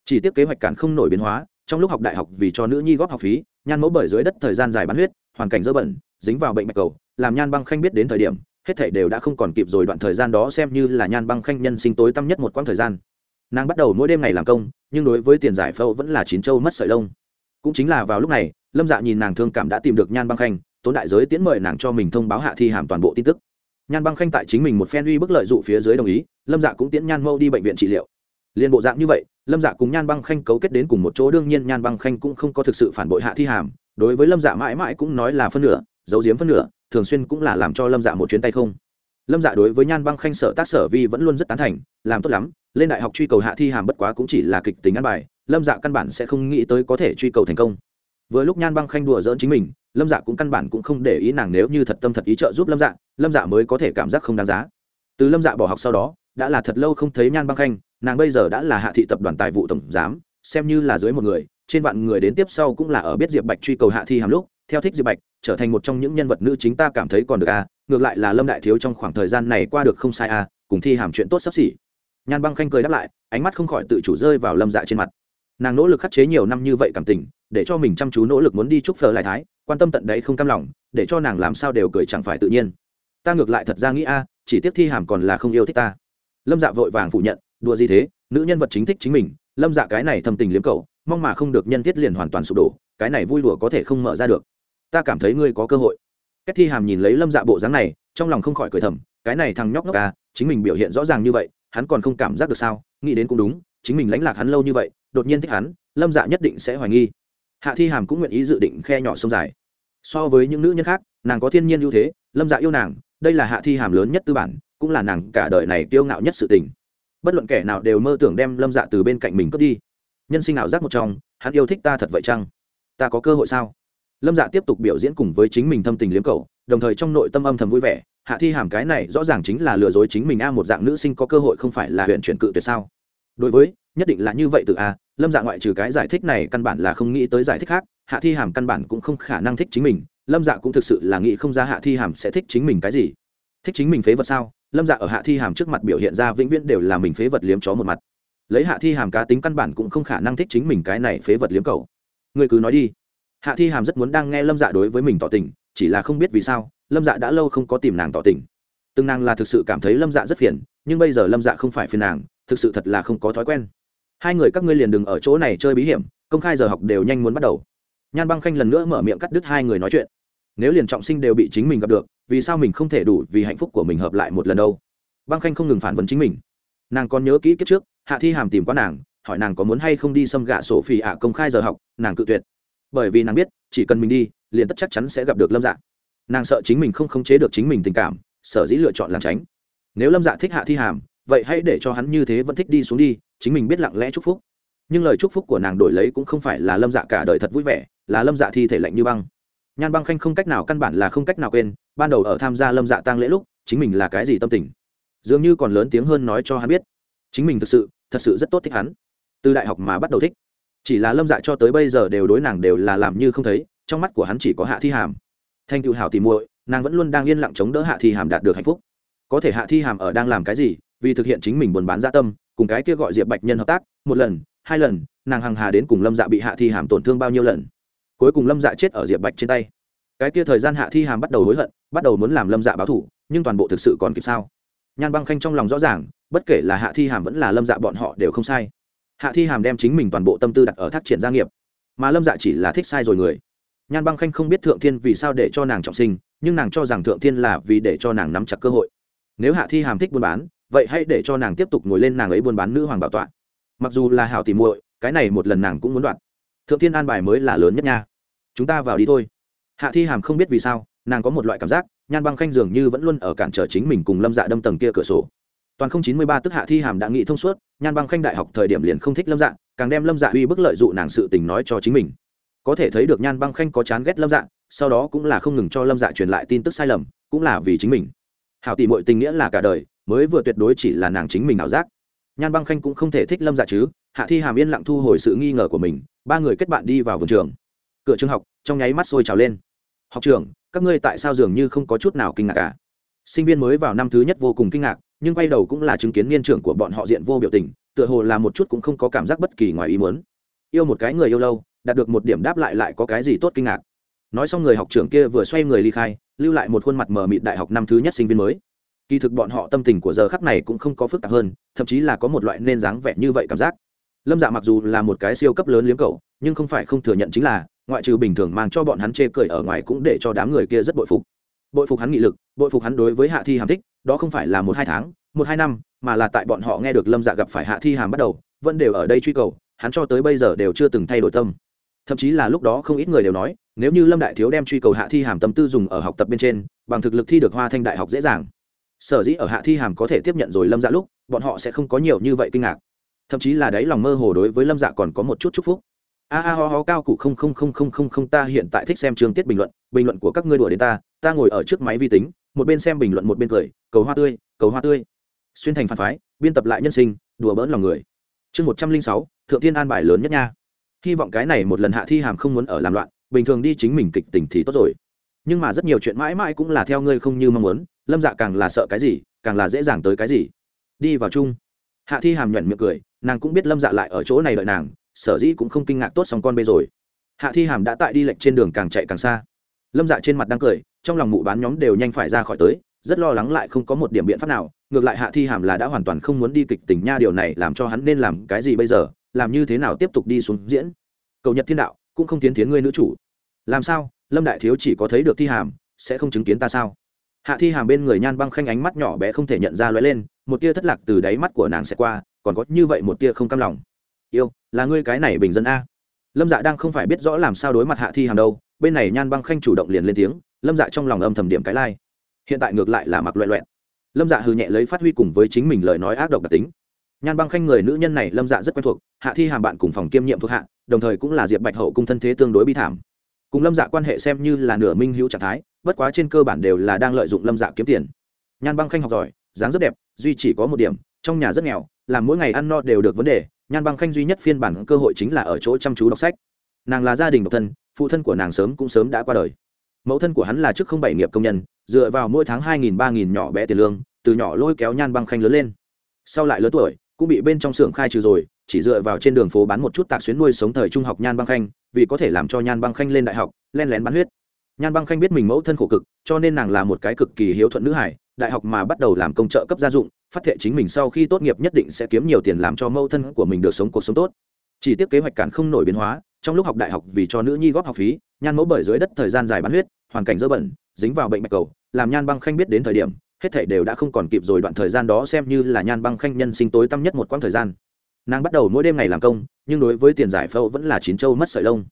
Chỉ tiếc kế hoạch cản không nổi biến hóa, trong lúc học đại học vì cho nữ nhi góp học phí, nhan mẫu bởi dưới đất thời gian dài bán huyết, hoàn cảnh dơ bẩn, dính vào bệnh mạch cầu, làm nhan băng khanh biết đến thời điểm, hết thảy đều đã không còn kịp rồi đoạn thời gian đó xem như là nhan băng khanh nhân sinh tối tăm nhất một quãng thời gian. Nàng bắt đầu mỗi đêm ngày làm công, nhưng đối với tiền giải phẫu vẫn là chín châu mất sợi lông. Cũng chính là vào lúc này, lâm dạ nhìn nàng thương cảm đã tìm được nhan băng khanh, tốn đại giới tiễn mời nàng cho mình thông báo hạ thi hàm toàn bộ tin tức nhan băng khanh tại chính mình một phen uy bức lợi dụ phía dưới đồng ý, lâm dạ cũng tiễn nhan mâu đi bệnh viện trị liệu. Liên bộ dạng như vậy, lâm dạ cùng nhan băng khanh cấu kết đến cùng một chỗ, đương nhiên nhan băng khanh cũng không có thực sự phản bội hạ thi hàm, đối với lâm dạ mãi mãi cũng nói là phân nửa, giấu giếm phân nửa, thường xuyên cũng là làm cho lâm dạ một chuyến tay không. Lâm dạ đối với nhan băng khanh sở tác sở vi vẫn luôn rất tán thành, làm tốt lắm, lên đại học truy cầu hạ thi hàm bất quá cũng chỉ là kịch tính ăn bài, lâm dạ căn bản sẽ không nghĩ tới có thể truy cầu thành công vừa lúc nhan băng khanh đùa dỡn chính mình lâm dạ cũng căn bản cũng không để ý nàng nếu như thật tâm thật ý trợ giúp lâm dạ lâm dạ mới có thể cảm giác không đáng giá. Từ lâm dạ bỏ học sau đó đã là thật lâu không thấy nhan băng khanh nàng bây giờ đã là hạ thị tập đoàn tài vụ tổng giám xem như là dưới một người trên vạn người đến tiếp sau cũng là ở biết diệp bạch truy cầu hạ thi hàm lúc theo thích diệp bạch trở thành một trong những nhân vật nữ chính ta cảm thấy còn được à, ngược lại là lâm đại thiếu trong khoảng thời gian này qua được không sai à, cùng thi hàm chuyện tốt sắp xỉ. Nhan băng khanh cười đáp lại ánh mắt không khỏi tự chủ rơi vào lâm dạ trên mặt nàng nỗ lực khắc chế nhiều năm như vậy cảm tình, để cho mình chăm chú nỗ lực muốn đi chúc phờ lại thái, quan tâm tận đấy không cam lòng, để cho nàng làm sao đều cười chẳng phải tự nhiên. Ta ngược lại thật ra nghĩ a, chỉ tiếc thi hàm còn là không yêu thích ta. Lâm dạ vội vàng phủ nhận, đùa gì thế, nữ nhân vật chính thích chính mình, lâm dạ cái này thầm tình liếm cầu mong mà không được nhân thiết liền hoàn toàn sụp đổ, cái này vui đùa có thể không mở ra được. Ta cảm thấy ngươi có cơ hội. Cách thi hàm nhìn lấy lâm dạ bộ dáng này, trong lòng không khỏi cười thầm, cái này thằng nhóc nhóc a chính mình biểu hiện rõ ràng như vậy, hắn còn không cảm giác được sao, nghĩ đến cũng đúng, chính mình lãnh lạc hắn lâu như vậy đột nhiên thích hắn, lâm dạ nhất định sẽ hoài nghi. Hạ thi hàm cũng nguyện ý dự định khe nhỏ sông dài. So với những nữ nhân khác, nàng có thiên nhiên ưu thế, lâm dạ yêu nàng, đây là hạ thi hàm lớn nhất tư bản, cũng là nàng cả đời này kiêu ngạo nhất sự tình. Bất luận kẻ nào đều mơ tưởng đem lâm dạ từ bên cạnh mình cướp đi. Nhân sinh ảo giác một trong, hắn yêu thích ta thật vậy chăng? Ta có cơ hội sao? Lâm dạ tiếp tục biểu diễn cùng với chính mình thâm tình liếm cầu đồng thời trong nội tâm âm thầm vui vẻ. Hạ thi hàm cái này rõ ràng chính là lừa dối chính mình a, một dạng nữ sinh có cơ hội không phải là huyện chuyển cự tuyệt sao? Đối với, nhất định là như vậy từ a, lâm dạ ngoại trừ cái giải thích này căn bản là không nghĩ tới giải thích khác, hạ thi hàm căn bản cũng không khả năng thích chính mình, lâm dạ cũng thực sự là nghĩ không ra hạ thi hàm sẽ thích chính mình cái gì. Thích chính mình phế vật sao? Lâm dạ ở hạ thi hàm trước mặt biểu hiện ra vĩnh viễn đều là mình phế vật liếm chó một mặt. Lấy hạ thi hàm cá tính căn bản cũng không khả năng thích chính mình cái này phế vật liếm cầu người cứ nói đi. Hạ thi hàm rất muốn đang nghe lâm dạ đối với mình tỏ tình, chỉ là không biết vì sao, lâm dạ đã lâu không có tìm nàng tỏ tình. Từng nàng là thực sự cảm thấy lâm dạ rất phiền, nhưng bây giờ lâm dạ không phải phiền nàng thực sự thật là không có thói quen. Hai người các ngươi liền đừng ở chỗ này chơi bí hiểm, công khai giờ học đều nhanh muốn bắt đầu. Nhan băng khanh lần nữa mở miệng cắt đứt hai người nói chuyện. Nếu liền trọng sinh đều bị chính mình gặp được, vì sao mình không thể đủ vì hạnh phúc của mình hợp lại một lần đâu? Băng khanh không ngừng phản vấn chính mình. Nàng còn nhớ kỹ kiếp trước, hạ thi hàm tìm qua nàng, hỏi nàng có muốn hay không đi xâm gạ sổ phỉ ạ công khai giờ học, nàng cự tuyệt. Bởi vì nàng biết, chỉ cần mình đi, liền tất chắc chắn sẽ gặp được lâm dạ. Nàng sợ chính mình không khống chế được chính mình tình cảm, sở dĩ lựa chọn làm tránh. Nếu lâm dạ thích hạ thi hàm vậy hãy để cho hắn như thế vẫn thích đi xuống đi, chính mình biết lặng lẽ chúc phúc. Nhưng lời chúc phúc của nàng đổi lấy cũng không phải là lâm dạ cả đời thật vui vẻ, là lâm dạ thi thể lạnh như băng. Nhan băng khanh không cách nào căn bản là không cách nào quên, ban đầu ở tham gia lâm dạ tang lễ lúc, chính mình là cái gì tâm tình? Dường như còn lớn tiếng hơn nói cho hắn biết. Chính mình thực sự, thật sự rất tốt thích hắn. Từ đại học mà bắt đầu thích. Chỉ là lâm dạ cho tới bây giờ đều đối nàng đều là làm như không thấy, trong mắt của hắn chỉ có hạ thi hàm. Thanh cựu hảo tìm muội, nàng vẫn luôn đang yên lặng chống đỡ hạ thi hàm đạt được hạnh phúc. Có thể hạ thi hàm ở đang làm cái gì vì thực hiện chính mình buôn bán gia tâm, cùng cái kia gọi diệp bạch nhân hợp tác, một lần, hai lần, nàng hằng hà đến cùng lâm dạ bị hạ thi hàm tổn thương bao nhiêu lần. Cuối cùng lâm dạ chết ở diệp bạch trên tay. Cái kia thời gian hạ thi hàm bắt đầu hối hận, bắt đầu muốn làm lâm dạ báo thủ nhưng toàn bộ thực sự còn kịp sao? Nhan băng khanh trong lòng rõ ràng, bất kể là hạ thi hàm vẫn là lâm dạ bọn họ đều không sai. Hạ thi hàm đem chính mình toàn bộ tâm tư đặt ở thác triển gia nghiệp, mà lâm dạ chỉ là thích sai rồi người. Nhan băng khanh không biết thượng thiên vì sao để cho nàng trọng sinh, nhưng nàng cho rằng thượng thiên là vì để cho nàng nắm chặt cơ hội. Nếu hạ thi hàm thích buôn bán vậy hãy để cho nàng tiếp tục ngồi lên nàng ấy buôn bán nữ hoàng bảo tọa. Mặc dù là hảo tìm muội, cái này một lần nàng cũng muốn đoạn thượng thiên an bài mới là lớn nhất nha. Chúng ta vào đi thôi. Hạ thi hàm không biết vì sao, nàng có một loại cảm giác, nhan băng khanh dường như vẫn luôn ở cản trở chính mình cùng lâm dạ đâm tầng kia cửa sổ. Toàn không chín mươi ba tức hạ thi hàm đã nghĩ thông suốt, nhan băng khanh đại học thời điểm liền không thích lâm dạ càng đem lâm dạ uy bức lợi dụ nàng sự tình nói cho chính mình. Có thể thấy được nhan băng khanh có chán ghét lâm dạ sau đó cũng là không ngừng cho lâm dạ truyền lại tin tức sai lầm, cũng là vì chính mình. Hảo tỷ mọi tình nghĩa là cả đời mới vừa tuyệt đối chỉ là nàng chính mình ảo giác. Nhan băng khanh cũng không thể thích lâm dạ chứ, hạ thi hàm yên lặng thu hồi sự nghi ngờ của mình, ba người kết bạn đi vào vườn trường. Cửa trường học, trong nháy mắt sôi trào lên. Học trường các ngươi tại sao dường như không có chút nào kinh ngạc cả sinh viên mới vào năm thứ nhất vô cùng kinh ngạc, nhưng quay đầu cũng là chứng kiến niên trưởng của bọn họ diện vô biểu tình, tựa hồ là một chút cũng không có cảm giác bất kỳ ngoài ý muốn. Yêu một cái người yêu lâu, đạt được một điểm đáp lại lại có cái gì tốt kinh ngạc. Nói xong người học trưởng kia vừa xoay người ly khai, lưu lại một khuôn mặt mờ mịt đại học năm thứ nhất sinh viên mới kỳ thực bọn họ tâm tình của giờ khắc này cũng không có phức tạp hơn, thậm chí là có một loại nên dáng vẻ như vậy cảm giác. Lâm dạ mặc dù là một cái siêu cấp lớn liếm cầu nhưng không phải không thừa nhận chính là, ngoại trừ bình thường mang cho bọn hắn chê cười ở ngoài cũng để cho đám người kia rất bội phục. Bội phục hắn nghị lực, bội phục hắn đối với hạ thi hàm thích, đó không phải là một hai tháng, một hai năm, mà là tại bọn họ nghe được lâm dạ gặp phải hạ thi hàm bắt đầu, vẫn đều ở đây truy cầu, hắn cho tới bây giờ đều chưa từng thay đổi tâm. Thậm chí là lúc đó không ít người đều nói, nếu như lâm đại thiếu đem truy cầu hạ thi hàm tâm tư dùng ở học tập bên trên, bằng thực lực thi được hoa thanh đại học dễ dàng sở dĩ ở hạ thi hàm có thể tiếp nhận rồi lâm dạ lúc, bọn họ sẽ không có nhiều như vậy kinh ngạc. Thậm chí là đấy lòng mơ hồ đối với lâm dạ còn có một chút chúc phúc. A a, ho ho, cao cụ không không không không không không, ta hiện tại thích xem chương tiết bình luận bình luận của các ngươi đùa đến ta ta ngồi ở trước máy vi tính, một bên xem bình luận một bên cười, cầu hoa tươi, cầu hoa tươi. Xuyên thành phản phái, biên tập lại nhân sinh, đùa bỡn lòng người. Chương một trăm linh sáu, thượng thiên an bài lớn nhất nha. Hy vọng cái này một lần hạ thi hàm không muốn ở làm loạn, bình thường đi chính mình kịch tình thì tốt rồi nhưng mà rất nhiều chuyện mãi mãi cũng là theo ngươi không như mong muốn, lâm dạ càng là sợ cái gì, càng là dễ dàng tới cái gì. Đi vào chung. Hạ thi hàm nhuận miệng cười, nàng cũng biết lâm dạ lại ở chỗ này đợi nàng, sở dĩ cũng không kinh ngạc tốt xong con bê rồi. Hạ thi hàm đã tại đi lệch trên đường càng chạy càng xa. Lâm dạ trên mặt đang cười, trong lòng mụ bán nhóm đều nhanh phải ra khỏi tới, rất lo lắng lại không có một điểm biện pháp nào, ngược lại hạ thi hàm là đã hoàn toàn không muốn đi kịch tình nha điều này làm cho hắn nên làm cái gì bây giờ, làm như thế nào tiếp tục đi xuống diễn. Cầu nhật thiên đạo, cũng không tiến tiến ngươi nữ chủ. Làm sao? Lâm đại thiếu chỉ có thấy được thi hàm, sẽ không chứng kiến ta sao? Hạ thi hàm bên người nhan băng khanh ánh mắt nhỏ bé không thể nhận ra lóe lên, một tia thất lạc từ đáy mắt của nàng sẽ qua, còn có như vậy một tia không cam lòng. Yêu, là ngươi cái này bình dân a. Lâm dạ đang không phải biết rõ làm sao đối mặt hạ thi hàm đâu, bên này nhan băng khanh chủ động liền lên tiếng, lâm dạ trong lòng âm thầm điểm cái lai、like. hiện tại ngược lại là mặc loẹ loẹn lâm dạ hừ nhẹ lấy phát huy cùng với chính mình lời nói ác độc đặc tính. Nhan băng khanh người nữ nhân này lâm dạ rất quen thuộc, hạ thi hàm bạn cùng phòng kiêm nhiệm thuộc hạ, đồng thời cũng là diệp bạch hậu cung thân thế tương đối bi thảm cùng lâm dạ quan hệ xem như là nửa minh hữu trạng thái, bất quá trên cơ bản đều là đang lợi dụng lâm dạ kiếm tiền. Nhan băng khanh học giỏi, dáng rất đẹp, duy chỉ có một điểm, trong nhà rất nghèo, làm mỗi ngày ăn no đều được vấn đề, nhan băng khanh duy nhất phiên bản cơ hội chính là ở chỗ chăm chú đọc sách. Nàng là gia đình độc thân, phụ thân của nàng sớm cũng sớm đã qua đời. Mẫu thân của hắn là chức không bảy nghiệp công nhân, dựa vào mỗi tháng hai nghìn, ba nghìn nhỏ bé tiền lương, từ nhỏ lôi kéo nhan băng khanh lớn lên. Sau lại lớn tuổi cũng bị bên trong xưởng khai trừ rồi, chỉ dựa vào trên đường phố bán một chút tạc xuyến nuôi sống thời trung học nhan băng khanh, vì có thể làm cho nhan băng khanh lên đại học, len lén bán huyết. Nhan băng khanh biết mình mẫu thân khổ cực, cho nên nàng là một cái cực kỳ hiếu thuận nữ hải, đại học mà bắt đầu làm công trợ cấp gia dụng, phát thệ chính mình sau khi tốt nghiệp nhất định sẽ kiếm nhiều tiền làm cho mẫu thân của mình được sống cuộc sống tốt. Chỉ tiếc kế hoạch cản không nổi biến hóa, trong lúc học đại học vì cho nữ nhi góp học phí, nhan mẫu bởi dưới đất thời gian dài bán huyết, hoàn cảnh dơ bẩn, dính vào bệnh bạch cầu, làm nhan băng khanh biết đến thời điểm hết thảy đều đã không còn kịp rồi, đoạn thời gian đó xem như là nhan băng khanh nhân sinh tối tăm nhất một quãng thời gian. Nàng bắt đầu mỗi đêm ngày làm công, nhưng đối với tiền giải phẫu vẫn là chín châu mất sợi lông.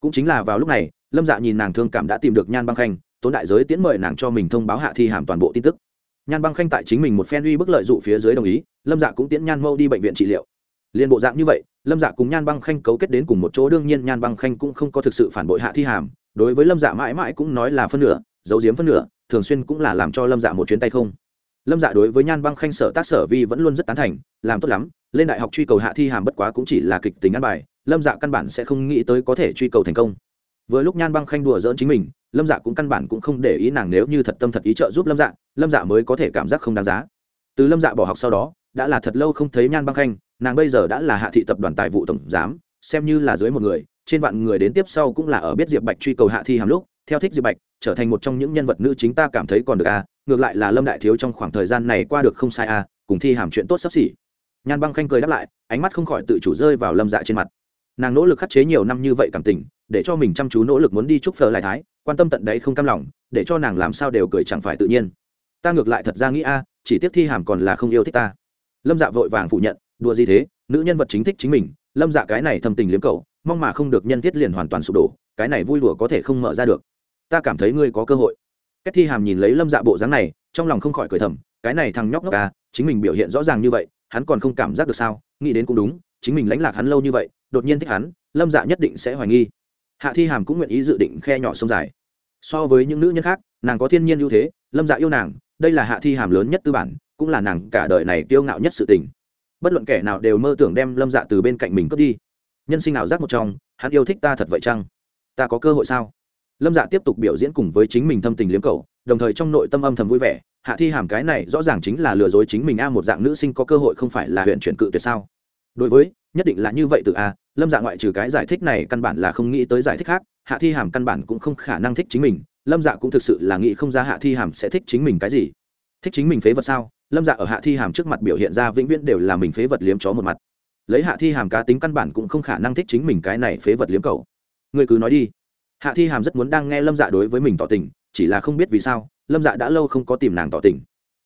Cũng chính là vào lúc này, lâm dạ nhìn nàng thương cảm đã tìm được nhan băng khanh, tốn đại giới tiễn mời nàng cho mình thông báo hạ thi hàm toàn bộ tin tức. Nhan băng khanh tại chính mình một phen uy bức lợi dụ phía dưới đồng ý, lâm dạ cũng tiễn nhan mâu đi bệnh viện trị liệu. Liên bộ dạng như vậy, lâm dạ cùng nhan băng khanh cấu kết đến cùng một chỗ, đương nhiên nhan băng khanh cũng không có thực sự phản bội hạ thi hàm, đối với lâm dạ mãi mãi cũng nói là phân nửa giấu giếm phân nửa, thường xuyên cũng là làm cho lâm dạ một chuyến tay không. Lâm dạ đối với nhan băng khanh sở tác sở vi vẫn luôn rất tán thành, làm tốt lắm, lên đại học truy cầu hạ thi hàm bất quá cũng chỉ là kịch tính ăn bài, lâm dạ căn bản sẽ không nghĩ tới có thể truy cầu thành công. Vừa lúc nhan băng khanh đùa dỡn chính mình, lâm dạ cũng căn bản cũng không để ý nàng nếu như thật tâm thật ý trợ giúp lâm dạ lâm dạ mới có thể cảm giác không đáng giá. Từ lâm dạ bỏ học sau đó, đã là thật lâu không thấy nhan băng khanh, nàng bây giờ đã là hạ thị tập đoàn tài vụ tổng giám, xem như là dưới một người, trên vạn người đến tiếp sau cũng là ở biết diệp bạch truy cầu hạ thi hàm lúc, theo thích diệp bạch trở thành một trong những nhân vật nữ chính ta cảm thấy còn được à ngược lại là lâm đại thiếu trong khoảng thời gian này qua được không sai à cùng thi hàm chuyện tốt sắp xỉ. Nhan băng khanh cười đáp lại, ánh mắt không khỏi tự chủ rơi vào lâm dạ trên mặt. Nàng nỗ lực khắc chế nhiều năm như vậy cảm tình, để cho mình chăm chú nỗ lực muốn đi chúc phờ lại thái, quan tâm tận đấy không cam lòng, để cho nàng làm sao đều cười chẳng phải tự nhiên. Ta ngược lại thật ra nghĩ a chỉ tiếc thi hàm còn là không yêu thích ta. Lâm dạ vội vàng phủ nhận, đùa gì thế, nữ nhân vật chính thích chính mình, lâm dạ cái này thầm tình liếm cầu mong mà không được nhân thiết liền hoàn toàn sụp đổ, cái này vui đùa có thể không mở ra được ta cảm thấy ngươi có cơ hội. Cách thi hàm nhìn lấy lâm dạ bộ dáng này, trong lòng không khỏi cười thầm, cái này thằng nhóc nhóc ca chính mình biểu hiện rõ ràng như vậy, hắn còn không cảm giác được sao, nghĩ đến cũng đúng, chính mình lãnh lạc hắn lâu như vậy, đột nhiên thích hắn, lâm dạ nhất định sẽ hoài nghi. Hạ thi hàm cũng nguyện ý dự định khe nhỏ sông dài. So với những nữ nhân khác, nàng có thiên nhiên ưu thế, lâm dạ yêu nàng, đây là hạ thi hàm lớn nhất tư bản, cũng là nàng cả đời này kiêu ngạo nhất sự tình. Bất luận kẻ nào đều mơ tưởng đem lâm dạ từ bên cạnh mình cướp đi. Nhân sinh ảo giác một trong, hắn yêu thích ta thật vậy chăng? Ta có cơ hội sao? Lâm dạ tiếp tục biểu diễn cùng với chính mình thâm tình liếm cầu, đồng thời trong nội tâm âm thầm vui vẻ, hạ thi hàm cái này rõ ràng chính là lừa dối chính mình a, một dạng nữ sinh có cơ hội không phải là huyện chuyển cự tuyệt sao? Đối với, nhất định là như vậy từ a, lâm dạ ngoại trừ cái giải thích này căn bản là không nghĩ tới giải thích khác, hạ thi hàm căn bản cũng không khả năng thích chính mình, lâm dạ cũng thực sự là nghĩ không ra hạ thi hàm sẽ thích chính mình cái gì. Thích chính mình phế vật sao? Lâm dạ ở hạ thi hàm trước mặt biểu hiện ra vĩnh viễn đều là mình phế vật liếm chó một mặt. Lấy hạ thi hàm cá tính căn bản cũng không khả năng thích chính mình cái này phế vật liếm cầu. Người cứ nói đi hạ thi hàm rất muốn đang nghe lâm dạ đối với mình tỏ tình, chỉ là không biết vì sao, lâm dạ đã lâu không có tìm nàng tỏ tình.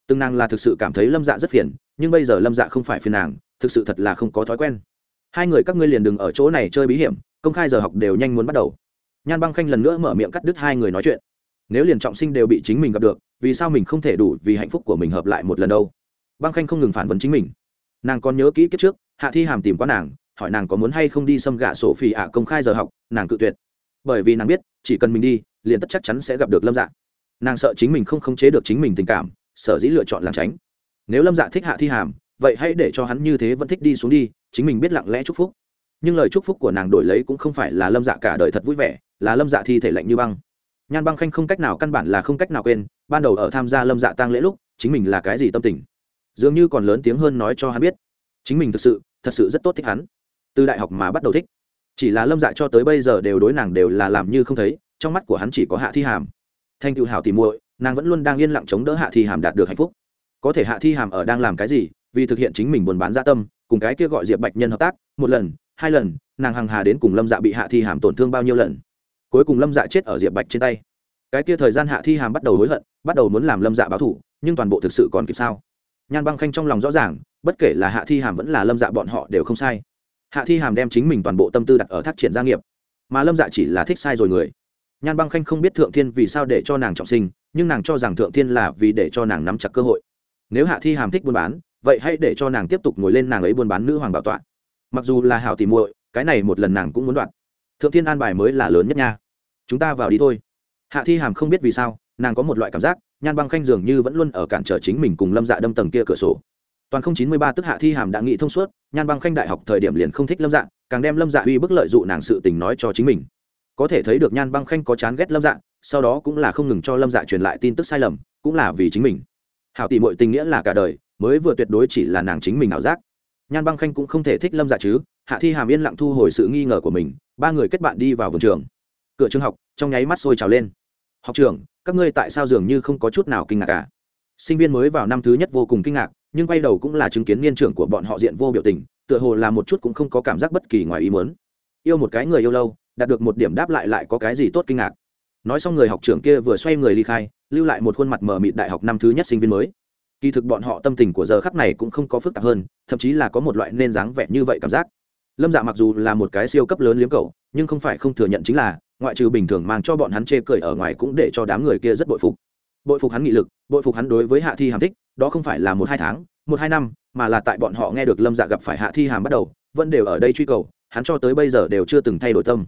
Từng nàng là thực sự cảm thấy lâm dạ rất phiền, nhưng bây giờ lâm dạ không phải phiền nàng, thực sự thật là không có thói quen. Hai người các ngươi liền đừng ở chỗ này chơi bí hiểm, công khai giờ học đều nhanh muốn bắt đầu. Nhan băng khanh lần nữa mở miệng cắt đứt hai người nói chuyện. Nếu liền trọng sinh đều bị chính mình gặp được, vì sao mình không thể đủ vì hạnh phúc của mình hợp lại một lần đâu? Băng khanh không ngừng phản vấn chính mình. Nàng còn nhớ kỹ kiếp trước, hạ thi hàm tìm qua nàng, hỏi nàng có muốn hay không đi xâm gạ sổ phi ạ công khai giờ học, nàng cự tuyệt bởi vì nàng biết, chỉ cần mình đi, liền tất chắc chắn sẽ gặp được lâm dạ. Nàng sợ chính mình không khống chế được chính mình tình cảm, sở dĩ lựa chọn làm tránh. Nếu lâm dạ thích hạ thi hàm, vậy hãy để cho hắn như thế vẫn thích đi xuống đi, chính mình biết lặng lẽ chúc phúc. Nhưng lời chúc phúc của nàng đổi lấy cũng không phải là lâm dạ cả đời thật vui vẻ, là lâm dạ thi thể lạnh như băng. Nhan băng khanh không cách nào căn bản là không cách nào quên, ban đầu ở tham gia lâm dạ tăng lễ lúc, chính mình là cái gì tâm tình? Dường như còn lớn tiếng hơn nói cho hắn biết. Chính mình thực sự, thật sự rất tốt thích hắn. Từ đại học mà bắt đầu thích chỉ là lâm dạ cho tới bây giờ đều đối nàng đều là làm như không thấy, trong mắt của hắn chỉ có hạ thi hàm. Thanh cựu hảo tìm muội, nàng vẫn luôn đang yên lặng chống đỡ hạ thi hàm đạt được hạnh phúc. Có thể hạ thi hàm ở đang làm cái gì, vì thực hiện chính mình buôn bán gia tâm, cùng cái kia gọi diệp bạch nhân hợp tác, một lần, hai lần, nàng hằng hà đến cùng lâm dạ bị hạ thi hàm tổn thương bao nhiêu lần. Cuối cùng lâm dạ chết ở diệp bạch trên tay. Cái kia thời gian hạ thi hàm bắt đầu hối hận, bắt đầu muốn làm lâm dạ báo thủ nhưng toàn bộ thực sự còn kịp sao? Nhan băng khanh trong lòng rõ ràng, bất kể là hạ thi hàm vẫn là lâm dạ bọn họ đều không sai hạ thi hàm đem chính mình toàn bộ tâm tư đặt ở thác triển gia nghiệp. Mà lâm dạ chỉ là thích sai rồi người. Nhan băng khanh không biết thượng thiên vì sao để cho nàng trọng sinh, nhưng nàng cho rằng thượng thiên là vì để cho nàng nắm chặt cơ hội. Nếu hạ thi hàm thích buôn bán, vậy hãy để cho nàng tiếp tục ngồi lên nàng ấy buôn bán nữ hoàng bảo tọa. Mặc dù là hảo tìm muội, cái này một lần nàng cũng muốn đoạn. thượng thiên an bài mới là lớn nhất nha. Chúng ta vào đi thôi. Hạ thi hàm không biết vì sao, nàng có một loại cảm giác, nhan băng khanh dường như vẫn luôn ở cản trở chính mình cùng lâm dạ đâm tầng kia cửa sổ toàn không chín mươi ba tức hạ thi hàm đã Nghị thông suốt nhan băng khanh đại học thời điểm liền không thích lâm Dạng, càng đem lâm dạ uy bức lợi dụ nàng sự tình nói cho chính mình. Có thể thấy được nhan băng khanh có chán ghét lâm dạ sau đó cũng là không ngừng cho lâm dạ truyền lại tin tức sai lầm cũng là vì chính mình. Hảo tỷ mọi tình nghĩa là cả đời mới vừa tuyệt đối chỉ là nàng chính mình ảo giác. Nhan băng khanh cũng không thể thích lâm dạ chứ hạ thi hàm yên lặng thu hồi sự nghi ngờ của mình ba người kết bạn đi vào vườn trường. Cửa trường học trong nháy mắt sôi trào lên. Học trường các ngươi tại sao dường như không có chút nào kinh ngạc cả sinh viên mới vào năm thứ nhất vô cùng kinh ngạc nhưng quay đầu cũng là chứng kiến niên trưởng của bọn họ diện vô biểu tình, tựa hồ là một chút cũng không có cảm giác bất kỳ ngoài ý muốn. Yêu một cái người yêu lâu, đạt được một điểm đáp lại lại có cái gì tốt kinh ngạc. Nói xong người học trưởng kia vừa xoay người ly khai, lưu lại một khuôn mặt mờ mịt đại học năm thứ nhất sinh viên mới. Kỳ thực bọn họ tâm tình của giờ khắc này cũng không có phức tạp hơn, thậm chí là có một loại nên dáng vẻ như vậy cảm giác. Lâm dạ mặc dù là một cái siêu cấp lớn liếm cầu nhưng không phải không thừa nhận chính là, ngoại trừ bình thường mang cho bọn hắn chê cười ở ngoài cũng để cho đám người kia rất bội phục bội phục hắn nghị lực, bội phục hắn đối với hạ thi hàm thích, đó không phải là một hai tháng, một hai năm, mà là tại bọn họ nghe được lâm dạ gặp phải hạ thi hàm bắt đầu, vẫn đều ở đây truy cầu, hắn cho tới bây giờ đều chưa từng thay đổi tâm.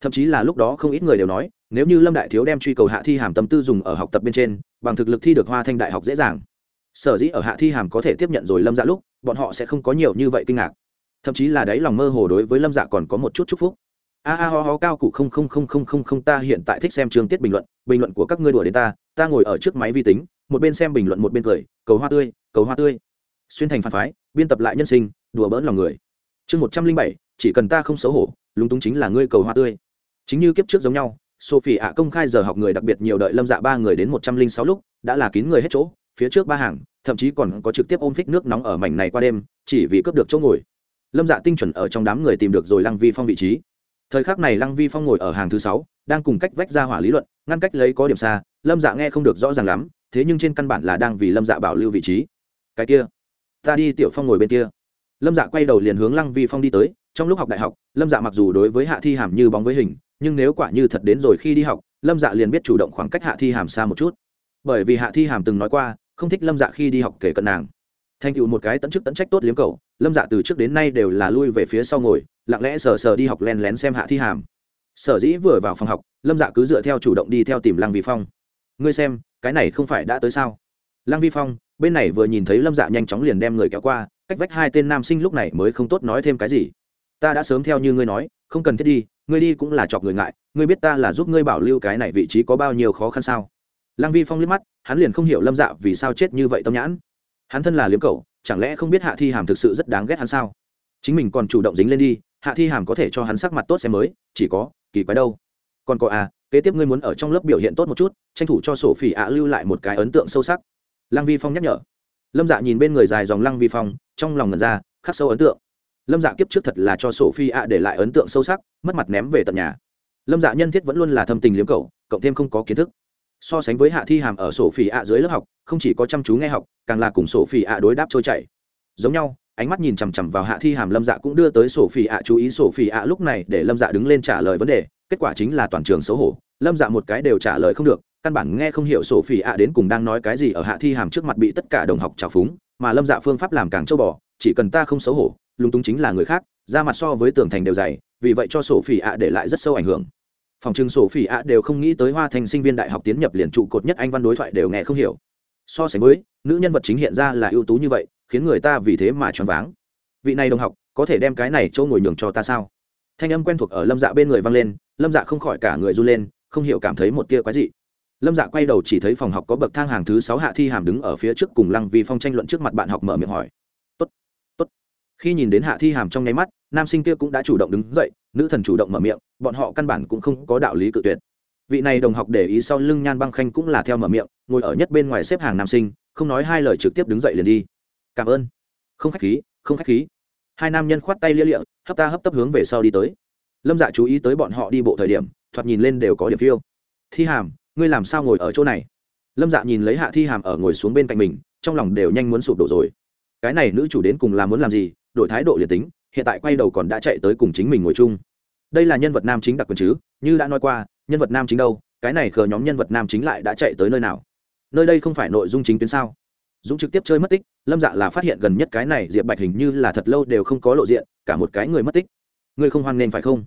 Thậm chí là lúc đó không ít người đều nói, nếu như lâm đại thiếu đem truy cầu hạ thi hàm tâm tư dùng ở học tập bên trên, bằng thực lực thi được hoa thanh đại học dễ dàng. Sở dĩ ở hạ thi hàm có thể tiếp nhận rồi lâm dạ lúc, bọn họ sẽ không có nhiều như vậy kinh ngạc. Thậm chí là đấy lòng mơ hồ đối với lâm dạ còn có một chút chúc phúc a a ho ho cao cụ không không không không không không ta hiện tại thích xem chương tiết bình luận bình luận của các ngươi đùa đến ta ta ngồi ở trước máy vi tính, một bên xem bình luận một bên cười, cầu hoa tươi, cầu hoa tươi. Xuyên thành phản phái, biên tập lại nhân sinh, đùa bỡn lòng người. Chương một trăm linh bảy, chỉ cần ta không xấu hổ, lúng túng chính là ngươi cầu hoa tươi. Chính như kiếp trước giống nhau, sophie ạ công khai giờ học người đặc biệt nhiều đợi lâm dạ ba người đến một trăm linh sáu lúc, đã là kín người hết chỗ, phía trước ba hàng, thậm chí còn có trực tiếp ôm phích nước nóng ở mảnh này qua đêm, chỉ vì cướp được chỗ ngồi. Lâm dạ tinh chuẩn ở trong đám người tìm được rồi lăng vi phong vị trí thời khắc này lăng vi phong ngồi ở hàng thứ sáu, đang cùng cách vách ra hỏa lý luận, ngăn cách lấy có điểm xa, lâm dạ nghe không được rõ ràng lắm, thế nhưng trên căn bản là đang vì lâm dạ bảo lưu vị trí. Cái kia, ta đi tiểu phong ngồi bên kia. Lâm dạ quay đầu liền hướng lăng vi phong đi tới, trong lúc học đại học, lâm dạ mặc dù đối với hạ thi hàm như bóng với hình, nhưng nếu quả như thật đến rồi khi đi học, lâm dạ liền biết chủ động khoảng cách hạ thi hàm xa một chút. Bởi vì hạ thi hàm từng nói qua, không thích lâm dạ khi đi học kể cận nàng. Thành tựu một cái tận chức tận trách tốt liếm cầu lâm dạ từ trước đến nay đều là lui về phía sau ngồi, lặng lẽ sờ sờ đi học len lén xem hạ thi hàm. Sở dĩ vừa vào phòng học, lâm dạ cứ dựa theo chủ động đi theo tìm lăng vi phong. Ngươi xem, cái này không phải đã tới sao? Lăng vi phong, bên này vừa nhìn thấy lâm dạ nhanh chóng liền đem người kéo qua, cách vách hai tên nam sinh lúc này mới không tốt nói thêm cái gì. Ta đã sớm theo như ngươi nói, không cần thiết đi, ngươi đi cũng là chọc người ngại, ngươi biết ta là giúp ngươi bảo lưu cái này vị trí có bao nhiêu khó khăn sao? Lăng vi phong liếc mắt, hắn liền không hiểu lâm dạ vì sao chết như vậy tâm nhãn. Hắn thân là liếm cầu chẳng lẽ không biết hạ thi hàm thực sự rất đáng ghét hắn sao? Chính mình còn chủ động dính lên đi, hạ thi hàm có thể cho hắn sắc mặt tốt xem mới, chỉ có, kỳ quái đâu. Còn có à kế tiếp ngươi muốn ở trong lớp biểu hiện tốt một chút, tranh thủ cho sổ phỉ ạ lưu lại một cái ấn tượng sâu sắc. Lăng vi phong nhắc nhở. Lâm dạ nhìn bên người dài dòng lăng vi phong, trong lòng ngần ra, khắc sâu ấn tượng. Lâm dạ kiếp trước thật là cho sổ phi ạ để lại ấn tượng sâu sắc, mất mặt ném về tận nhà. Lâm dạ nhân thiết vẫn luôn là thâm tình liếm cầu cộng thêm không có kiến thức so sánh với hạ thi hàm ở sổ phỉ ạ dưới lớp học, không chỉ có chăm chú nghe học, càng là cùng sổ phỉ ạ đối đáp trôi chảy. Giống nhau, ánh mắt nhìn chằm chằm vào hạ thi hàm lâm dạ cũng đưa tới sổ phỉ ạ chú ý, sổ phỉ ạ lúc này để lâm dạ đứng lên trả lời vấn đề, kết quả chính là toàn trường xấu hổ, lâm dạ một cái đều trả lời không được, căn bản nghe không hiểu sổ phỉ ạ đến cùng đang nói cái gì ở hạ thi hàm trước mặt bị tất cả đồng học trào phúng, mà lâm dạ phương pháp làm càng châu bò, chỉ cần ta không xấu hổ, lúng túng chính là người khác, ra mặt so với tường thành đều dày, vì vậy cho sổ phỉ ạ để lại rất sâu ảnh hưởng phòng trưng sổ phỉ ạ đều không nghĩ tới hoa thành sinh viên đại học tiến nhập liền trụ cột nhất anh văn đối thoại đều nghe không hiểu. So sánh với nữ nhân vật chính hiện ra là ưu tú như vậy khiến người ta vì thế mà choáng váng. Vị này đồng học có thể đem cái này chỗ ngồi nhường cho ta sao? Thanh âm quen thuộc ở lâm dạ bên người vang lên lâm dạ không khỏi cả người run lên không hiểu cảm thấy một tia quái dị. Lâm dạ quay đầu chỉ thấy phòng học có bậc thang hàng thứ sáu hạ thi hàm đứng ở phía trước cùng lăng vì phong tranh luận trước mặt bạn học mở miệng hỏi. Tốt, tốt. khi nhìn đến hạ thi hàm trong nháy mắt nam sinh kia cũng đã chủ động đứng dậy nữ thần chủ động mở miệng, bọn họ căn bản cũng không có đạo lý cự tuyệt. Vị này đồng học để ý sau lưng nhan băng khanh cũng là theo mở miệng, ngồi ở nhất bên ngoài xếp hàng nam sinh, không nói hai lời trực tiếp đứng dậy liền đi. Cảm ơn. Không khách khí, không khách khí. Hai nam nhân khoát tay lia lịa, hấp ta hấp tấp hướng về sau đi tới. Lâm dạ chú ý tới bọn họ đi bộ thời điểm, thoạt nhìn lên đều có điểm phiêu. Thi hàm, ngươi làm sao ngồi ở chỗ này? Lâm dạ nhìn lấy hạ thi hàm ở ngồi xuống bên cạnh mình, trong lòng đều nhanh muốn sụp đổ rồi. Cái này nữ chủ đến cùng là muốn làm gì, đổi thái độ liền tính hiện tại quay đầu còn đã chạy tới cùng chính mình ngồi chung. Đây là nhân vật nam chính đặc quyền chứ, như đã nói qua, nhân vật nam chính đâu, cái này khờ nhóm nhân vật nam chính lại đã chạy tới nơi nào? Nơi đây không phải nội dung chính tuyến sao? Dũng trực tiếp chơi mất tích, lâm dạ là phát hiện gần nhất cái này diệp bạch hình như là thật lâu đều không có lộ diện, cả một cái người mất tích. Người không hoan nghênh phải không?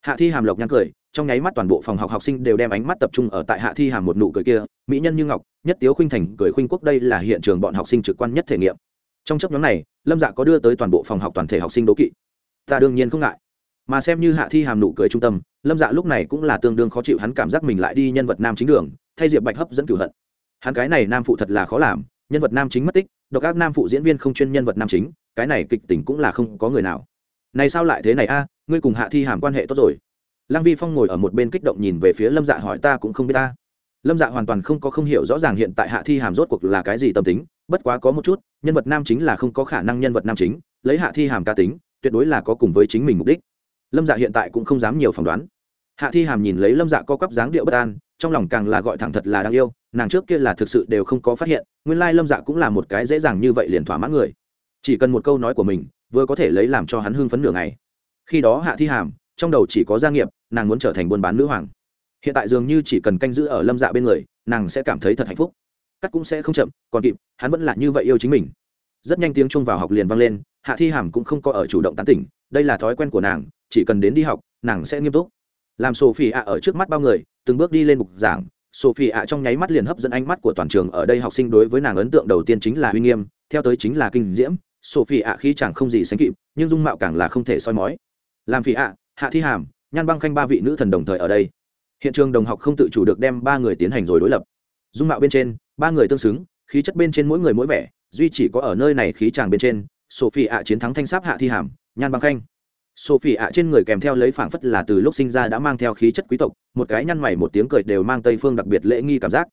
Hạ thi hàm lộc nhăn cười, trong nháy mắt toàn bộ phòng học học sinh đều đem ánh mắt tập trung ở tại hạ thi hàm một nụ cười kia, mỹ nhân như ngọc, nhất tiếu khuynh thành, cười khuynh quốc đây là hiện trường bọn học sinh trực quan nhất thể nghiệm. Trong chấp nhóm này lâm dạ có đưa tới toàn bộ phòng học toàn thể học sinh đố kỵ. Ta đương nhiên không ngại. Mà xem như hạ thi hàm nụ cười trung tâm, lâm dạ lúc này cũng là tương đương khó chịu, hắn cảm giác mình lại đi nhân vật nam chính đường, thay diệp bạch hấp dẫn cửu hận. Hắn cái này nam phụ thật là khó làm, nhân vật nam chính mất tích, độc ác nam phụ diễn viên không chuyên nhân vật nam chính, cái này kịch tính cũng là không có người nào. Này sao lại thế này a, ngươi cùng hạ thi hàm quan hệ tốt rồi. Lăng vi phong ngồi ở một bên kích động nhìn về phía lâm dạ hỏi ta cũng không biết ta. Lâm dạ hoàn toàn không có không hiểu rõ ràng hiện tại hạ thi hàm rốt cuộc là cái gì tâm tính, bất quá có một chút nhân vật nam chính là không có khả năng nhân vật nam chính, lấy hạ thi hàm ca tính, tuyệt đối là có cùng với chính mình mục đích. Lâm dạ hiện tại cũng không dám nhiều phỏng đoán. Hạ thi hàm nhìn lấy lâm dạ co quắp dáng điệu bất an, trong lòng càng là gọi thẳng thật là đáng yêu, nàng trước kia là thực sự đều không có phát hiện, nguyên lai lâm dạ cũng là một cái dễ dàng như vậy liền thỏa mãn người. Chỉ cần một câu nói của mình, vừa có thể lấy làm cho hắn hưng phấn nửa ngày. Khi đó hạ thi hàm, trong đầu chỉ có gia nghiệp, nàng muốn trở thành buôn bán nữ hoàng. Hiện tại dường như chỉ cần canh giữ ở lâm dạ bên người, nàng sẽ cảm thấy thật hạnh phúc cắt cũng sẽ không chậm, còn kịp, hắn vẫn là như vậy yêu chính mình. Rất nhanh tiếng chung vào học liền vang lên, hạ thi hàm cũng không có ở chủ động tán tỉnh, đây là thói quen của nàng, chỉ cần đến đi học, nàng sẽ nghiêm túc. Làm sophie ạ ở trước mắt bao người, từng bước đi lên mục giảng sophie ạ trong nháy mắt liền hấp dẫn ánh mắt của toàn trường ở đây học sinh đối với nàng ấn tượng đầu tiên chính là uy nghiêm, theo tới chính là kinh diễm sophie ạ khi chẳng không gì sánh kịp, nhưng dung mạo càng là không thể soi mói. Làm phi ạ, hạ thi hàm, nhan băng khanh ba vị nữ thần đồng thời ở đây. Hiện trường đồng học không tự chủ được đem ba người tiến hành rồi đối lập. Dung mạo bên trên ba người tương xứng, khí chất bên trên mỗi người mỗi vẻ, duy chỉ có ở nơi này khí tràng bên trên, sophie ạ chiến thắng thanh sáp hạ thi hàm, nhan băng khanh. Sophie ạ trên người kèm theo lấy phảng phất là từ lúc sinh ra đã mang theo khí chất quý tộc, một cái nhăn mày một tiếng cười đều mang tây phương đặc biệt lễ nghi cảm giác.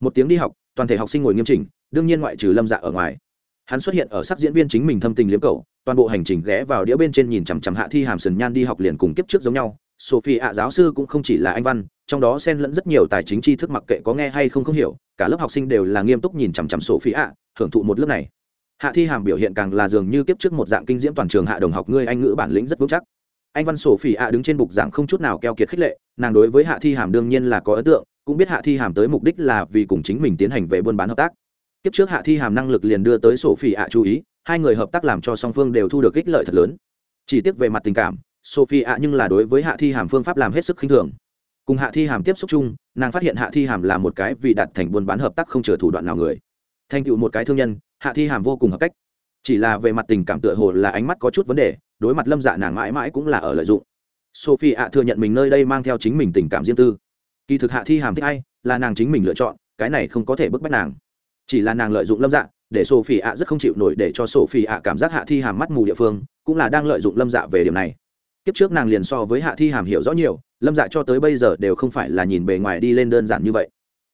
Một tiếng đi học, toàn thể học sinh ngồi nghiêm chỉnh, đương nhiên ngoại trừ lâm dạ ở ngoài. Hắn xuất hiện ở sắc diễn viên chính mình thâm tình liếm cầu toàn bộ hành trình ghé vào đĩa bên trên nhìn chằm chằm hạ thi hàm sần nhan đi học liền cùng kiếp trước giống nhau. Sophie ạ giáo sư cũng không chỉ là anh văn trong đó xen lẫn rất nhiều tài chính tri thức mặc kệ có nghe hay không không hiểu, cả lớp học sinh đều là nghiêm túc nhìn chằm chằm phi ạ, hưởng thụ một lớp này. Hạ thi hàm biểu hiện càng là dường như kiếp trước một dạng kinh diễm toàn trường hạ đồng học ngươi anh ngữ bản lĩnh rất vững chắc. Anh văn sổ phi ạ đứng trên bục giảng không chút nào keo kiệt khích lệ, nàng đối với hạ thi hàm đương nhiên là có ấn tượng, cũng biết hạ thi hàm tới mục đích là vì cùng chính mình tiến hành về buôn bán hợp tác. Kiếp trước hạ thi hàm năng lực liền đưa tới sổ phi ạ chú ý, hai người hợp tác làm cho song phương đều thu được ích lợi thật lớn. Chỉ tiếc về mặt tình cảm sophie ạ nhưng là đối với hạ thi hàm phương pháp làm hết sức khinh thường cùng hạ thi hàm tiếp xúc chung, nàng phát hiện hạ thi hàm là một cái vì đặt thành buôn bán hợp tác không chừa thủ đoạn nào người. Thành tựu một cái thương nhân, hạ thi hàm vô cùng hợp cách. Chỉ là về mặt tình cảm tựa hồ là ánh mắt có chút vấn đề, đối mặt lâm dạ nàng mãi mãi cũng là ở lợi dụng. Sophie ạ thừa nhận mình nơi đây mang theo chính mình tình cảm riêng tư. Kỳ thực hạ thi hàm thích ai, là nàng chính mình lựa chọn, cái này không có thể bức bách nàng. Chỉ là nàng lợi dụng lâm dạ để sophie ạ rất không chịu nổi để cho sophie ạ cảm giác hạ thi hàm mắt mù địa phương, cũng là đang lợi dụng lâm dạ về điểm này. Kiếp trước nàng liền so với hạ thi hàm hiểu rõ nhiều lâm dạ cho tới bây giờ đều không phải là nhìn bề ngoài đi lên đơn giản như vậy.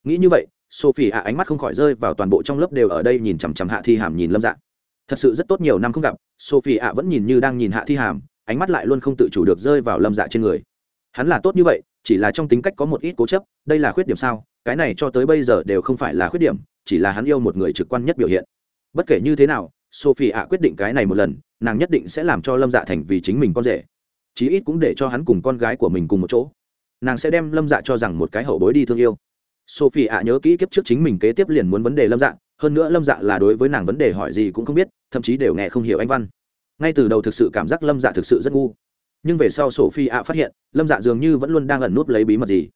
Nghĩ như vậy sophie ạ ánh mắt không khỏi rơi vào toàn bộ trong lớp đều ở đây nhìn chằm chằm hạ thi hàm nhìn lâm dạ. Thật sự rất tốt, nhiều năm không gặp sophie ạ vẫn nhìn như đang nhìn hạ thi hàm, ánh mắt lại luôn không tự chủ được rơi vào lâm dạ trên người. Hắn là tốt như vậy, chỉ là trong tính cách có một ít cố chấp, đây là khuyết điểm sao? Cái này cho tới bây giờ đều không phải là khuyết điểm, chỉ là hắn yêu một người trực quan nhất biểu hiện. Bất kể như thế nào sophie ạ quyết định cái này một lần, nàng nhất định sẽ làm cho lâm dạ thành vì chính mình con rể chí ít cũng để cho hắn cùng con gái của mình cùng một chỗ. Nàng sẽ đem lâm dạ cho rằng một cái hậu bối đi thương yêu. Sophie ạ nhớ kỹ kiếp trước chính mình kế tiếp liền muốn vấn đề lâm dạ hơn nữa lâm dạ là đối với nàng vấn đề hỏi gì cũng không biết, thậm chí đều nghe không hiểu anh văn. Ngay từ đầu thực sự cảm giác lâm dạ thực sự rất ngu. Nhưng về sau sophie ạ phát hiện, lâm dạ dường như vẫn luôn đang ẩn núp lấy bí mật gì.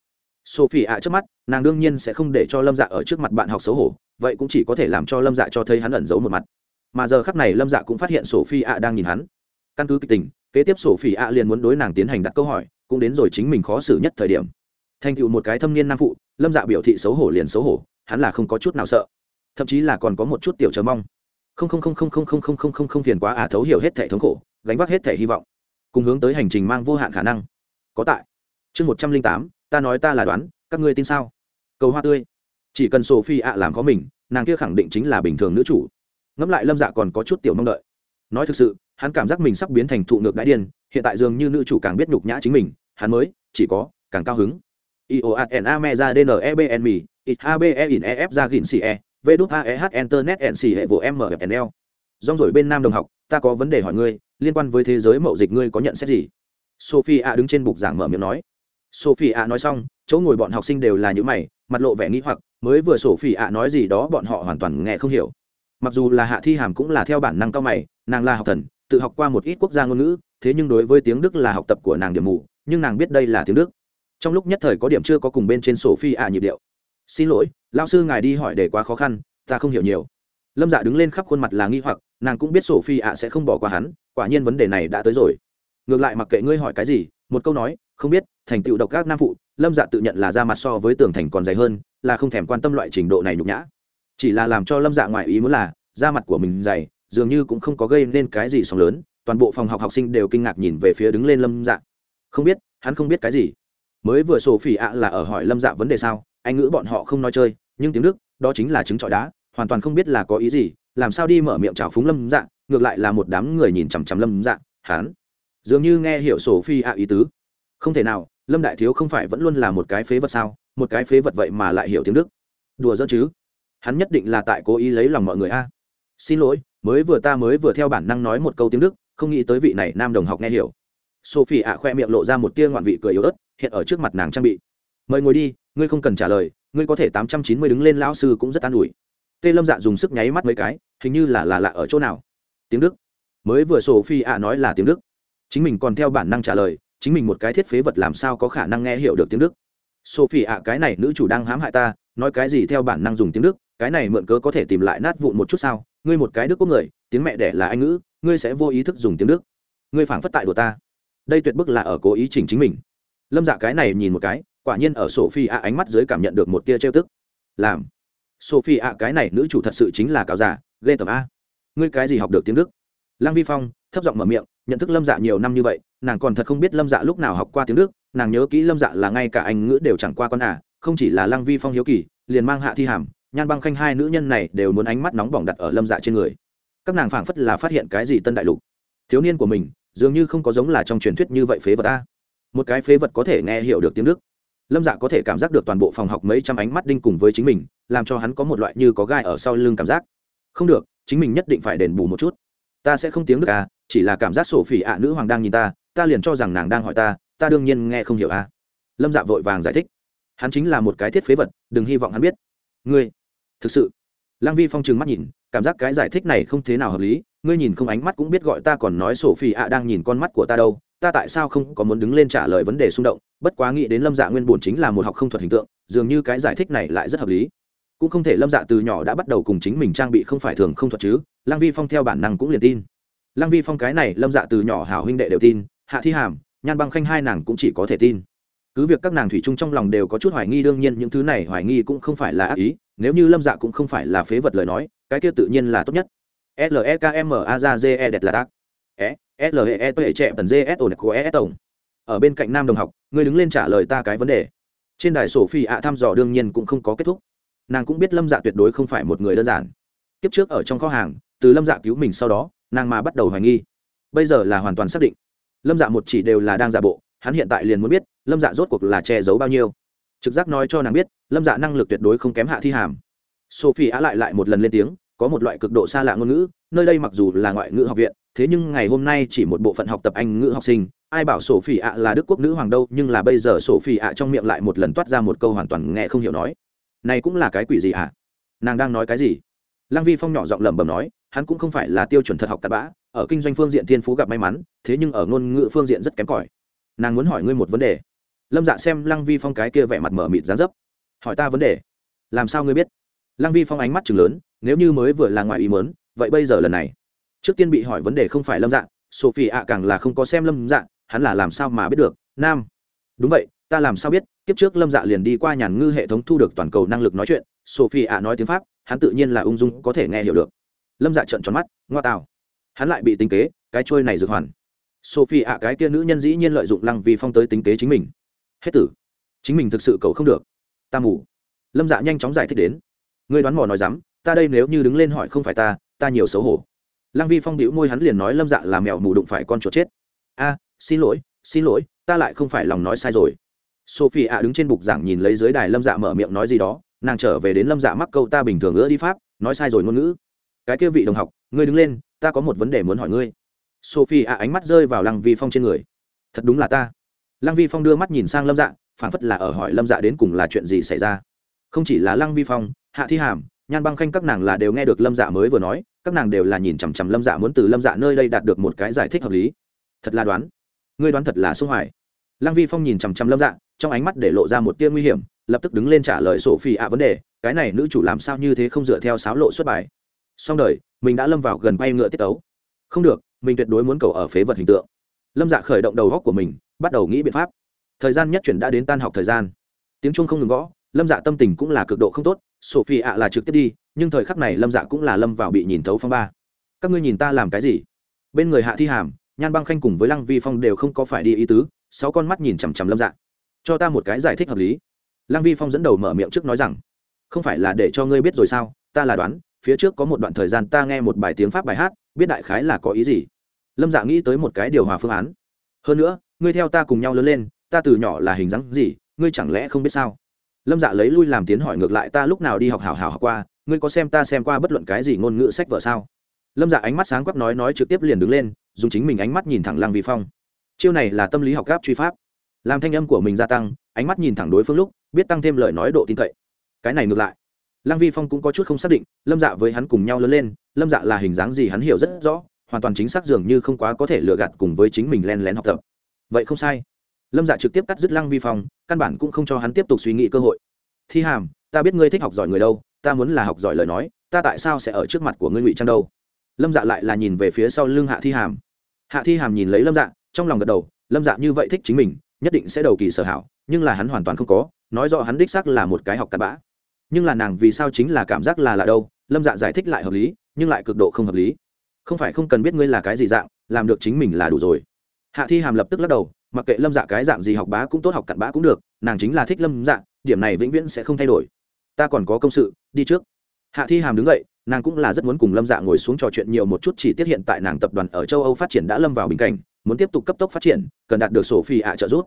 Sophie ạ trước mắt, nàng đương nhiên sẽ không để cho lâm dạ ở trước mặt bạn học xấu hổ, vậy cũng chỉ có thể làm cho lâm dạ cho thấy hắn ẩn giấu một mặt. Mà giờ khắc này lâm dạ cũng phát hiện sophie ạ đang nhìn hắn. Căn cứ kịch tình kế tiếp sổ phỉ ạ liền muốn đối nàng tiến hành đặt câu hỏi, cũng đến rồi chính mình khó xử nhất thời điểm. Thành tựu một cái thâm niên nam phụ, lâm dạ biểu thị xấu hổ liền xấu hổ, hắn là không có chút nào sợ. Thậm chí là còn có một chút tiểu chờ mong. Không không không không không không không không không không phiền quá ả thấu hiểu hết thể thống khổ, gánh vác hết thể hy vọng. Cùng hướng tới hành trình mang vô hạn khả năng. Có tại. Chương một trăm linh tám, ta nói ta là đoán, các ngươi tin sao? Cầu hoa tươi. Chỉ cần sổ phi ạ làm có mình, nàng kia khẳng định chính là bình thường nữ chủ. Ngẫm lại lâm dạ còn có chút tiểu mong đợi. Nói thực sự hắn cảm giác mình sắp biến thành thụ ngược đại điên, hiện tại dường như nữ chủ càng biết nhục nhã chính mình, hắn mới, chỉ có, càng cao hứng. Ioatna me ra dnebn mi it habe in ef ra gìn ce v đúc aeh internet nc hệ vụ mfnl rong rồi bên nam đồng học, ta có vấn đề hỏi ngươi, liên quan với thế giới mậu dịch ngươi có nhận xét gì? Sophie a đứng trên bục giảng mở miệng nói. Sophie a nói xong, chỗ ngồi bọn học sinh đều là những mày, mặt lộ vẻ nghĩ hoặc, mới vừa sophie a nói gì đó bọn họ hoàn toàn nghe không hiểu. Mặc dù là hạ thi hàm cũng là theo bản năng cao mày, nàng là học thần tự học qua một ít quốc gia ngôn ngữ, thế nhưng đối với tiếng đức là học tập của nàng điểm mù, nhưng nàng biết đây là tiếng đức. Trong lúc nhất thời có điểm chưa có cùng bên trên sổ phi ạ nhịp điệu. Xin lỗi lao sư ngài đi hỏi để quá khó khăn, ta không hiểu nhiều. Lâm dạ đứng lên khắp khuôn mặt là nghi hoặc, nàng cũng biết sổ phi ạ sẽ không bỏ qua hắn, quả nhiên vấn đề này đã tới rồi. Ngược lại mặc kệ ngươi hỏi cái gì, một câu nói, không biết, thành tựu độc các nam phụ. Lâm dạ tự nhận là ra mặt so với tường thành còn dày hơn, là không thèm quan tâm loại trình độ này nhục nhã. Chỉ là làm cho lâm dạ ngoài ý muốn là, da mặt của mình dày dường như cũng không có gây nên cái gì sóng lớn, toàn bộ phòng học học sinh đều kinh ngạc nhìn về phía đứng lên lâm dạ. Không biết, hắn không biết cái gì. Mới vừa sổ phỉ ạ là ở hỏi lâm dạ vấn đề sao, anh ngữ bọn họ không nói chơi, nhưng tiếng đức, đó chính là chứng trọi đá, hoàn toàn không biết là có ý gì, làm sao đi mở miệng chào phúng lâm dạ ngược lại là một đám người nhìn chằm chằm lâm dạ hắn. Dường như nghe hiểu sổ phi ạ ý tứ. Không thể nào, lâm đại thiếu không phải vẫn luôn là một cái phế vật sao, một cái phế vật vậy mà lại hiểu tiếng đức. Đùa giỡn chứ. Hắn nhất định là tại cố ý lấy lòng mọi người a. Xin lỗi mới vừa ta mới vừa theo bản năng nói một câu tiếng đức, không nghĩ tới vị này nam đồng học nghe hiểu. Sophie ạ khoe miệng lộ ra một tia ngoạn vị cười yếu ớt, hiện ở trước mặt nàng trang bị. Mời ngồi đi, ngươi không cần trả lời, ngươi có thể tám trăm chín mươi đứng lên, lão sư cũng rất an ủi. Tê lâm dạ dùng sức nháy mắt mấy cái, hình như là là lạ ở chỗ nào. Tiếng đức. Mới vừa Sophie ạ nói là tiếng đức. Chính mình còn theo bản năng trả lời, chính mình một cái thiết phế vật làm sao có khả năng nghe hiểu được tiếng đức. Sophie ạ, cái này nữ chủ đang hãm hại ta, nói cái gì theo bản năng dùng tiếng đức, cái này mượn cớ có thể tìm lại nát vụn một chút sao? Ngươi một cái đức quốc người, tiếng mẹ đẻ là anh ngữ, ngươi sẽ vô ý thức dùng tiếng đức. Ngươi phảng phất tại đùa ta. Đây tuyệt bức là ở cố ý chỉnh chính mình. Lâm dạ cái này nhìn một cái, quả nhiên ở sophie ạ ánh mắt dưới cảm nhận được một tia trêu tức. Làm. Sophie ạ cái này nữ chủ thật sự chính là cáo giả, ghê tởm a. Ngươi cái gì học được tiếng đức? Lăng vi phong, thấp giọng mở miệng, nhận thức lâm dạ nhiều năm như vậy, nàng còn thật không biết lâm dạ lúc nào học qua tiếng đức, nàng nhớ kỹ lâm dạ là ngay cả anh ngữ đều chẳng qua con à không chỉ là lăng vi phong hiếu kỳ, liền mang hạ thi hàm nhan băng khanh hai nữ nhân này đều muốn ánh mắt nóng bỏng đặt ở lâm dạ trên người. Các nàng phảng phất là phát hiện cái gì tân đại lục. Thiếu niên của mình, dường như không có giống là trong truyền thuyết như vậy phế vật a. Một cái phế vật có thể nghe hiểu được tiếng đức. Lâm dạ có thể cảm giác được toàn bộ phòng học mấy trăm ánh mắt đinh cùng với chính mình, làm cho hắn có một loại như có gai ở sau lưng cảm giác. Không được, chính mình nhất định phải đền bù một chút. Ta sẽ không tiếng đức à chỉ là cảm giác sổ phỉ ạ nữ hoàng đang nhìn ta ta liền cho rằng nàng đang hỏi ta ta đương nhiên nghe không hiểu à. Lâm dạ vội vàng giải thích. Hắn chính là một cái thiết phế vật, đừng hy vọng hắn biết. Ngươi thực sự, lăng vi phong trừng mắt nhìn, cảm giác cái giải thích này không thế nào hợp lý, ngươi nhìn không ánh mắt cũng biết gọi ta còn nói sổ phi ạ đang nhìn con mắt của ta đâu, ta tại sao không có muốn đứng lên trả lời vấn đề xung động, bất quá nghĩ đến lâm dạ nguyên bổn chính là một học không thuật hình tượng, dường như cái giải thích này lại rất hợp lý. Cũng không thể lâm dạ từ nhỏ đã bắt đầu cùng chính mình trang bị không phải thường không thuật chứ, lăng vi phong theo bản năng cũng liền tin. Lăng vi phong cái này, lâm dạ từ nhỏ hảo huynh đệ đều tin, hạ thi hàm, nhan băng khanh hai nàng cũng chỉ có thể tin cứ việc các nàng thủy chung trong lòng đều có chút hoài nghi, đương nhiên những thứ này hoài nghi cũng không phải là ác ý, nếu như lâm dạ cũng không phải là phế vật lời nói, cái kia tự nhiên là tốt nhất. L e k m a ra g e đẹp là đắc e l e t trẻ tần g s của e tổng. Ở bên cạnh nam đồng học ngươi đứng lên trả lời ta cái vấn đề. Trên đài sổ phi ạ thăm dò đương nhiên cũng không có kết thúc. Nàng cũng biết lâm dạ tuyệt đối không phải một người đơn giản. Kiếp trước ở trong kho hàng, từ lâm dạ cứu mình sau đó, nàng mà bắt đầu hoài nghi. Bây giờ là hoàn toàn xác định. Lâm dạ một chỉ đều là đang giả bộ hắn hiện tại liền muốn biết, lâm dạ rốt cuộc là che giấu bao nhiêu. Trực giác nói cho nàng biết, lâm dạ năng lực tuyệt đối không kém hạ thi hàm. Sophie á lại lại một lần lên tiếng, có một loại cực độ xa lạ ngôn ngữ, nơi đây mặc dù là ngoại ngữ học viện, thế nhưng ngày hôm nay chỉ một bộ phận học tập anh ngữ học sinh, ai bảo sổ phỉ ạ là đức quốc nữ hoàng đâu, nhưng là bây giờ sổ phỉ ạ trong miệng lại một lần toát ra một câu hoàn toàn nghe không hiểu nói. Này cũng là cái quỷ gì ạ nàng đang nói cái gì? Lăng vi phong nhỏ giọng lẩm bẩm nói, hắn cũng không phải là tiêu chuẩn thật học cặn bã, ở kinh doanh phương diện thiên phú gặp may mắn, thế nhưng ở ngôn ngữ phương diện rất kém cỏi nàng muốn hỏi ngươi một vấn đề. Lâm dạ xem lăng vi phong cái kia vẻ mặt mở mịt dán dấp. Hỏi ta vấn đề. Làm sao ngươi biết? Lăng vi phong ánh mắt chừng lớn, nếu như mới vừa là ngoài ý mớn vậy bây giờ lần này? Trước tiên bị hỏi vấn đề không phải lâm dạ sophie ạ càng là không có xem lâm dạ hắn là làm sao mà biết được? Nam. Đúng vậy, ta làm sao biết? Kiếp trước lâm dạ liền đi qua nhàn ngư hệ thống thu được toàn cầu năng lực nói chuyện, sophie ạ nói tiếng pháp, hắn tự nhiên là ung dung có thể nghe hiểu được. Lâm dạ trợn tròn mắt, ngoa tào hắn lại bị tính kế, cái trôi này dược hoàn sophie ạ, cái kia nữ nhân dĩ nhiên lợi dụng lăng vi phong tới tính kế chính mình. Hết tử. Chính mình thực sự cầu không được. Ta mù. Lâm dạ nhanh chóng giải thích đến. Người đoán mò nói dám, ta đây nếu như đứng lên hỏi không phải ta ta nhiều xấu hổ. Lăng vi phong đĩu môi hắn liền nói lâm dạ là mèo mù đụng phải con chuột chết. A, xin lỗi xin lỗi, ta lại không phải lòng nói sai rồi. Sophie ạ đứng trên bục giảng nhìn lấy dưới đài lâm dạ mở miệng nói gì đó, nàng trở về đến lâm dạ mắc câu ta bình thường ưa đi pháp, nói sai rồi ngôn ngữ. Cái kia vị đồng học, ngươi đứng lên, ta có một vấn đề muốn hỏi ngươi sophie ạ ánh mắt rơi vào lăng vi phong trên người. Thật đúng là ta. Lăng vi phong đưa mắt nhìn sang lâm dạ phản phất là ở hỏi lâm dạ đến cùng là chuyện gì xảy ra. Không chỉ là lăng vi phong, hạ thi hàm, nhan băng khanh các nàng là đều nghe được lâm dạ mới vừa nói, các nàng đều là nhìn chằm chằm lâm dạ muốn từ lâm dạ nơi đây đạt được một cái giải thích hợp lý. Thật là đoán. Ngươi đoán thật là xung hoài. Lăng vi phong nhìn chằm chằm lâm dạ trong ánh mắt để lộ ra một tia nguy hiểm, lập tức đứng lên trả lời sổ phi ạ vấn đề, cái này nữ chủ làm sao như thế không dựa theo sáo lộ xuất bài? Xong đời, mình đã lâm vào gần bay ngựa tiết tấu. Không được mình tuyệt đối muốn cầu ở phế vật hình tượng. Lâm dạ khởi động đầu góc của mình, bắt đầu nghĩ biện pháp. Thời gian nhất chuyển đã đến tan học thời gian. Tiếng chuông không ngừng gõ, lâm dạ tâm tình cũng là cực độ không tốt. Sophie ạ là trực tiếp đi, nhưng thời khắc này lâm dạ cũng là lâm vào bị nhìn thấu phong ba. Các ngươi nhìn ta làm cái gì? Bên người hạ thi hàm, nhan băng khanh cùng với lăng vi phong đều không có phải đi ý tứ, sáu con mắt nhìn chằm chằm lâm dạ. Cho ta một cái giải thích hợp lý. Lăng vi phong dẫn đầu mở miệng trước nói rằng, không phải là để cho ngươi biết rồi sao, ta là đoán phía trước có một đoạn thời gian ta nghe một bài tiếng pháp bài hát, biết đại khái là có ý gì. Lâm dạ nghĩ tới một cái điều hòa phương án. Hơn nữa, ngươi theo ta cùng nhau lớn lên, ta từ nhỏ là hình dáng gì, ngươi chẳng lẽ không biết sao? Lâm dạ lấy lui làm tiến hỏi ngược lại ta lúc nào đi học hào hào học qua, ngươi có xem ta xem qua bất luận cái gì ngôn ngữ sách vở sao? Lâm dạ ánh mắt sáng quắc nói nói trực tiếp liền đứng lên, dùng chính mình ánh mắt nhìn thẳng lăng vi phong. Chiêu này là tâm lý học gáp truy pháp. Làm thanh âm của mình gia tăng, ánh mắt nhìn thẳng đối phương lúc, biết tăng thêm lời nói độ tin cậy. Cái này ngược lại lăng vi phong cũng có chút không xác định, lâm dạ với hắn cùng nhau lớn lên, lâm dạ là hình dáng gì hắn hiểu rất rõ, hoàn toàn chính xác dường như không quá có thể lừa gạt cùng với chính mình len lén học tập. Vậy không sai. Lâm dạ trực tiếp cắt dứt lăng vi phong, căn bản cũng không cho hắn tiếp tục suy nghĩ cơ hội. Thi hàm, ta biết ngươi thích học giỏi người đâu, ta muốn là học giỏi lời nói, ta tại sao sẽ ở trước mặt của ngươi ngụy trang đâu? Lâm dạ lại là nhìn về phía sau lưng hạ thi hàm. Hạ thi hàm nhìn lấy lâm dạ trong lòng gật đầu, lâm dạ như vậy thích chính mình, nhất định sẽ đầu kỳ sở hảo, nhưng là hắn hoàn toàn không có, nói rõ hắn đích xác là một cái học cặn bã nhưng là nàng vì sao chính là cảm giác là là đâu? Lâm dạ giải thích lại hợp lý, nhưng lại cực độ không hợp lý. Không phải không cần biết ngươi là cái gì dạng, làm được chính mình là đủ rồi. Hạ thi hàm lập tức lắc đầu, mặc kệ lâm dạ cái dạng gì học bá cũng tốt học cặn bã cũng được, nàng chính là thích lâm dạ điểm này vĩnh viễn sẽ không thay đổi. Ta còn có công sự, đi trước. Hạ thi hàm đứng dậy, nàng cũng là rất muốn cùng lâm dạ ngồi xuống trò chuyện nhiều một chút chỉ tiết hiện tại nàng tập đoàn ở châu âu phát triển đã lâm vào bình cảnh, muốn tiếp tục cấp tốc phát triển, cần đạt được sổ phi ạ trợ giúp.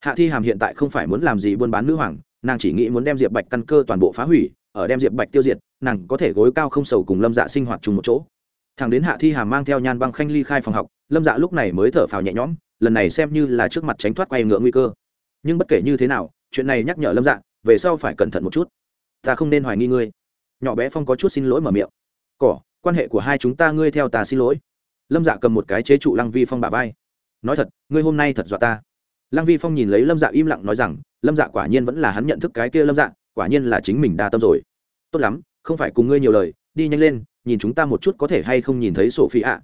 Hạ thi hàm hiện tại không phải muốn làm gì buôn bán nữ hoàng nàng chỉ nghĩ muốn đem diệp bạch căn cơ toàn bộ phá hủy, ở đem diệp bạch tiêu diệt, nàng có thể gối cao không sầu cùng lâm dạ sinh hoạt chung một chỗ. Thằng đến hạ thi Hà mang theo nhan băng khanh ly khai phòng học, lâm dạ lúc này mới thở phào nhẹ nhõm, lần này xem như là trước mặt tránh thoát quay ngựa nguy cơ. Nhưng bất kể như thế nào, chuyện này nhắc nhở lâm dạ về sau phải cẩn thận một chút. Ta không nên hoài nghi ngươi. Nhỏ bé phong có chút xin lỗi mở miệng. Cỏ, quan hệ của hai chúng ta ngươi theo ta xin lỗi. Lâm dạ cầm một cái chế trụ lăng vi phong bà vai. Nói thật, ngươi hôm nay thật dọa ta lăng vi phong nhìn lấy lâm dạ im lặng nói rằng, lâm dạ quả nhiên vẫn là hắn nhận thức cái kia lâm dạ quả nhiên là chính mình đa tâm rồi. Tốt lắm, không phải cùng ngươi nhiều lời, đi nhanh lên, nhìn chúng ta một chút có thể hay không nhìn thấy sổ phi ạ.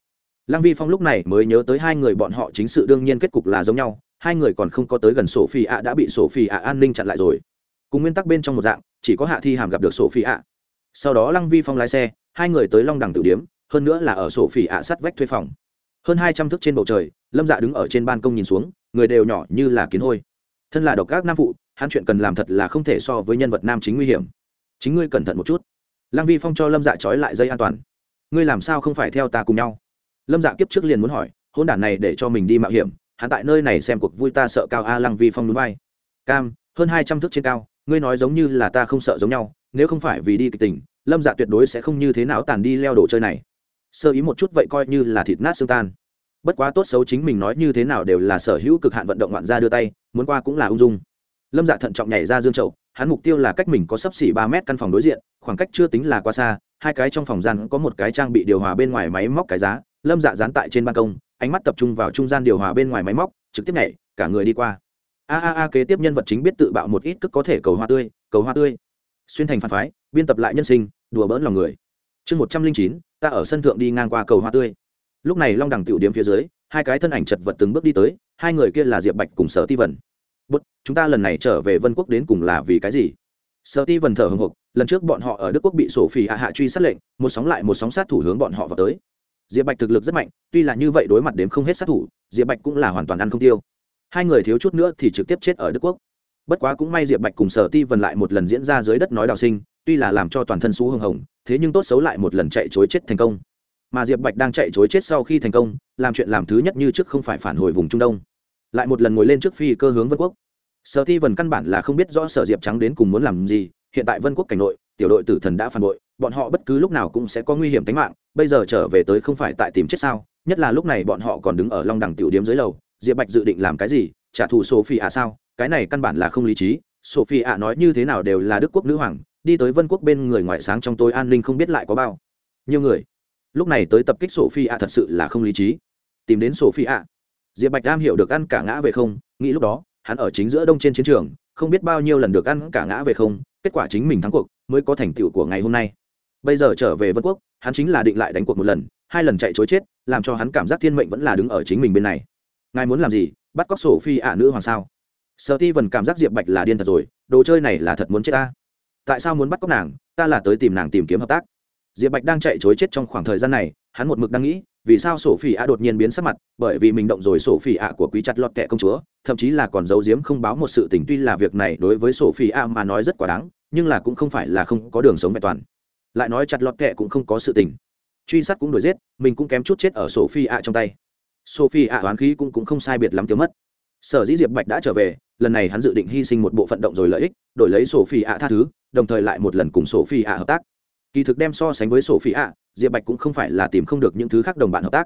Lăng vi phong lúc này mới nhớ tới hai người bọn họ chính sự đương nhiên kết cục là giống nhau, hai người còn không có tới gần sổ phi ạ đã bị sổ phi ạ an ninh chặn lại rồi. Cùng nguyên tắc bên trong một dạng, chỉ có hạ thi hàm gặp được sổ phi ạ. Sau đó lăng vi phong lái xe, hai người tới long đằng tử điếm, hơn nữa là ở sổ Phi ạ sắt vách thuê phòng hơn hai trăm thước trên bầu trời, lâm dạ đứng ở trên ban công nhìn xuống, người đều nhỏ như là kiến hôi. Thân là độc các nam phụ, hắn chuyện cần làm thật là không thể so với nhân vật nam chính nguy hiểm. Chính ngươi cẩn thận một chút. Lăng vi phong cho lâm dạ trói lại dây an toàn. Ngươi làm sao không phải theo ta cùng nhau? Lâm dạ kiếp trước liền muốn hỏi hôn đản này để cho mình đi mạo hiểm, hắn tại nơi này xem cuộc vui ta sợ cao a lăng vi phong núi bay cam, hơn hai trăm thước trên cao, ngươi nói giống như là ta không sợ giống nhau, nếu không phải vì đi kịch tình, lâm dạ tuyệt đối sẽ không như thế nào tàn đi leo đồ chơi này sơ ý một chút vậy coi như là thịt nát xương tan. Bất quá tốt xấu chính mình nói như thế nào đều là sở hữu cực hạn vận động ngoạn ra đưa tay, muốn qua cũng là ung dung. Lâm dạ thận trọng nhảy ra dương trậu hắn mục tiêu là cách mình có sấp xỉ ba mét căn phòng đối diện, khoảng cách chưa tính là quá xa, hai cái trong phòng gian có một cái trang bị điều hòa bên ngoài máy móc cái giá, lâm dạ dán tại trên ban công, ánh mắt tập trung vào trung gian điều hòa bên ngoài máy móc, trực tiếp nhảy, cả người đi qua. A a a, kế tiếp nhân vật chính biết tự bạo một ít cức có thể cầu hoa tươi, cầu hoa tươi. Xuyên thành phản phái, biên tập lại nhân sinh, đùa bỡn lòng người. Chương một trăm linh chín ta ở sân thượng đi ngang qua cầu hoa tươi. Lúc này long đẳng tiểu điếm phía dưới, hai cái thân ảnh chật vật từng bước đi tới, hai người kia là diệp bạch cùng sở ti vần bút chúng ta lần này trở về vân quốc đến cùng là vì cái gì? Sở ti vần thở hồng hộc, lần trước bọn họ ở đức quốc bị sổ phi hạ hạ truy sát lệnh, một sóng lại một sóng sát thủ hướng bọn họ vào tới. Diệp bạch thực lực rất mạnh, tuy là như vậy đối mặt đếm không hết sát thủ, diệp bạch cũng là hoàn toàn ăn không tiêu. Hai người thiếu chút nữa thì trực tiếp chết ở đức quốc. Bất quá cũng may diệp bạch cùng sở ti vần lại một lần diễn ra dưới đất nói đào sinh tuy là làm cho toàn thân xú hưng hồng, thế nhưng tốt xấu lại một lần chạy chối chết thành công. Mà diệp bạch đang chạy chối chết sau khi thành công, làm chuyện làm thứ nhất như trước không phải phản hồi vùng trung đông. Lại một lần ngồi lên trước phi cơ hướng vân quốc. Sở ti vần căn bản là không biết rõ sở diệp trắng đến cùng muốn làm gì, hiện tại vân quốc cảnh nội, tiểu đội tử thần đã phản bội, bọn họ bất cứ lúc nào cũng sẽ có nguy hiểm tính mạng, bây giờ trở về tới không phải tại tìm chết sao, nhất là lúc này bọn họ còn đứng ở long đẳng tiểu điếm dưới lầu, diệp bạch dự định làm cái gì, trả thù sophie à sao, cái này căn bản là không lý trí sophie ạ nói như thế nào đều là đức quốc nữ hoàng đi tới vân quốc bên người ngoại sáng trong tối an ninh không biết lại có bao nhiêu người lúc này tới tập kích sổ phi ạ thật sự là không lý trí tìm đến sổ phi ạ diệp bạch am hiểu được ăn cả ngã về không nghĩ lúc đó hắn ở chính giữa đông trên chiến trường không biết bao nhiêu lần được ăn cả ngã về không kết quả chính mình thắng cuộc mới có thành tựu của ngày hôm nay bây giờ trở về vân quốc hắn chính là định lại đánh cuộc một lần hai lần chạy chối chết làm cho hắn cảm giác thiên mệnh vẫn là đứng ở chính mình bên này ngài muốn làm gì bắt cóc sổ phi ạ nữ hoàng sao sợ ti vần cảm giác diệp bạch là điên thật rồi đồ chơi này là thật muốn chết ta tại sao muốn bắt cóc nàng ta là tới tìm nàng tìm kiếm hợp tác. Diệp bạch đang chạy chối chết trong khoảng thời gian này hắn một mực đang nghĩ vì sao sổ phỉ ạ đột nhiên biến sắc mặt bởi vì mình động rồi sổ phỉ ạ của quý chặt lọt kệ công chúa thậm chí là còn giấu giếm không báo một sự tình tuy là việc này đối với sổ phỉ ạ mà nói rất quá đáng nhưng là cũng không phải là không có đường sống vẹn toàn. Lại nói chặt lọt kệ cũng không có sự tình. Truy sát cũng đuổi giết mình cũng kém chút chết ở sổ phi ạ trong tay. Sophie ạ oán khí cũng, cũng không sai biệt lắm tiêu mất. Sở dĩ diệp bạch đã trở về lần này hắn dự định hy sinh một bộ phận động rồi lợi ích đổi lấy sophie ạ tha thứ đồng thời lại một lần cùng sophie ạ hợp tác. Kỳ thực đem so sánh với sophie ạ diệp bạch cũng không phải là tìm không được những thứ khác đồng bạn hợp tác.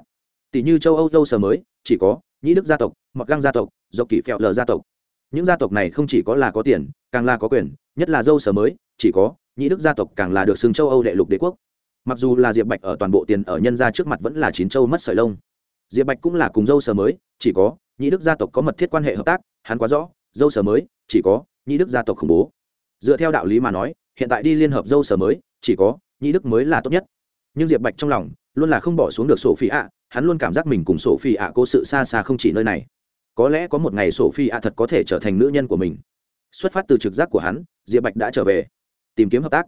Tỷ như châu âu, châu sở mới, chỉ có nhĩ đức gia tộc mọt găng gia tộc dọc kỷ phèo lờ gia tộc. Những gia tộc này không chỉ có là có tiền, càng là có quyền, nhất là dâu sở mới, chỉ có nhĩ đức gia tộc càng là được xưng châu âu đệ lục đế quốc. Mặc dù là diệp bạch ở toàn bộ tiền ở nhân gia trước mặt vẫn là chín châu mất sợi lông. Diệp bạch cũng là cùng dâu sở mới, chỉ có nhĩ đức gia tộc có mật thiết quan hệ hợp tác, hắn quá rõ, dâu sở mới, chỉ có nhĩ đức gia tộc khủng bố dựa theo đạo lý mà nói, hiện tại đi liên hợp dâu sở mới, chỉ có nhĩ đức mới là tốt nhất. Nhưng diệp bạch trong lòng luôn là không bỏ xuống được sổ phi ạ hắn luôn cảm giác mình cùng sổ phi ạ cố sự xa xa không chỉ nơi này. Có lẽ có một ngày sổ phi ạ thật có thể trở thành nữ nhân của mình. Xuất phát từ trực giác của hắn, diệp bạch đã trở về, tìm kiếm hợp tác.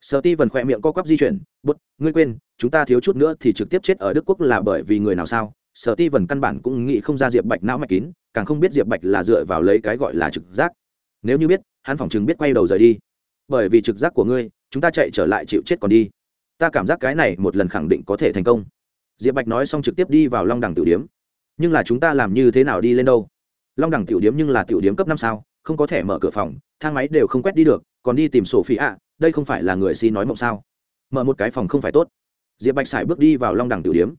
Sở ti vần khỏe miệng co quắp di chuyển bút ngươi quên, chúng ta thiếu chút nữa thì trực tiếp chết ở đức quốc là bởi vì người nào sao? Sở ti vần căn bản cũng nghĩ không ra diệp bạch não mạch kín, càng không biết diệp bạch là dựa vào lấy cái gọi là trực giác. Nếu như biết hắn phỏng chừng biết quay đầu rời đi. Bởi vì trực giác của ngươi, chúng ta chạy trở lại chịu chết còn đi. Ta cảm giác cái này một lần khẳng định có thể thành công. Diệp bạch nói xong trực tiếp đi vào long đẳng tiểu điếm. Nhưng là chúng ta làm như thế nào đi lên đâu? Long đẳng tiểu điếm nhưng là tiểu điếm cấp năm sao, không có thể mở cửa phòng, thang máy đều không quét đi được, còn đi tìm sổ phí ạ, đây không phải là người xin nói mộng sao? Mở một cái phòng không phải tốt. Diệp bạch sải bước đi vào long đẳng tiểu điếm.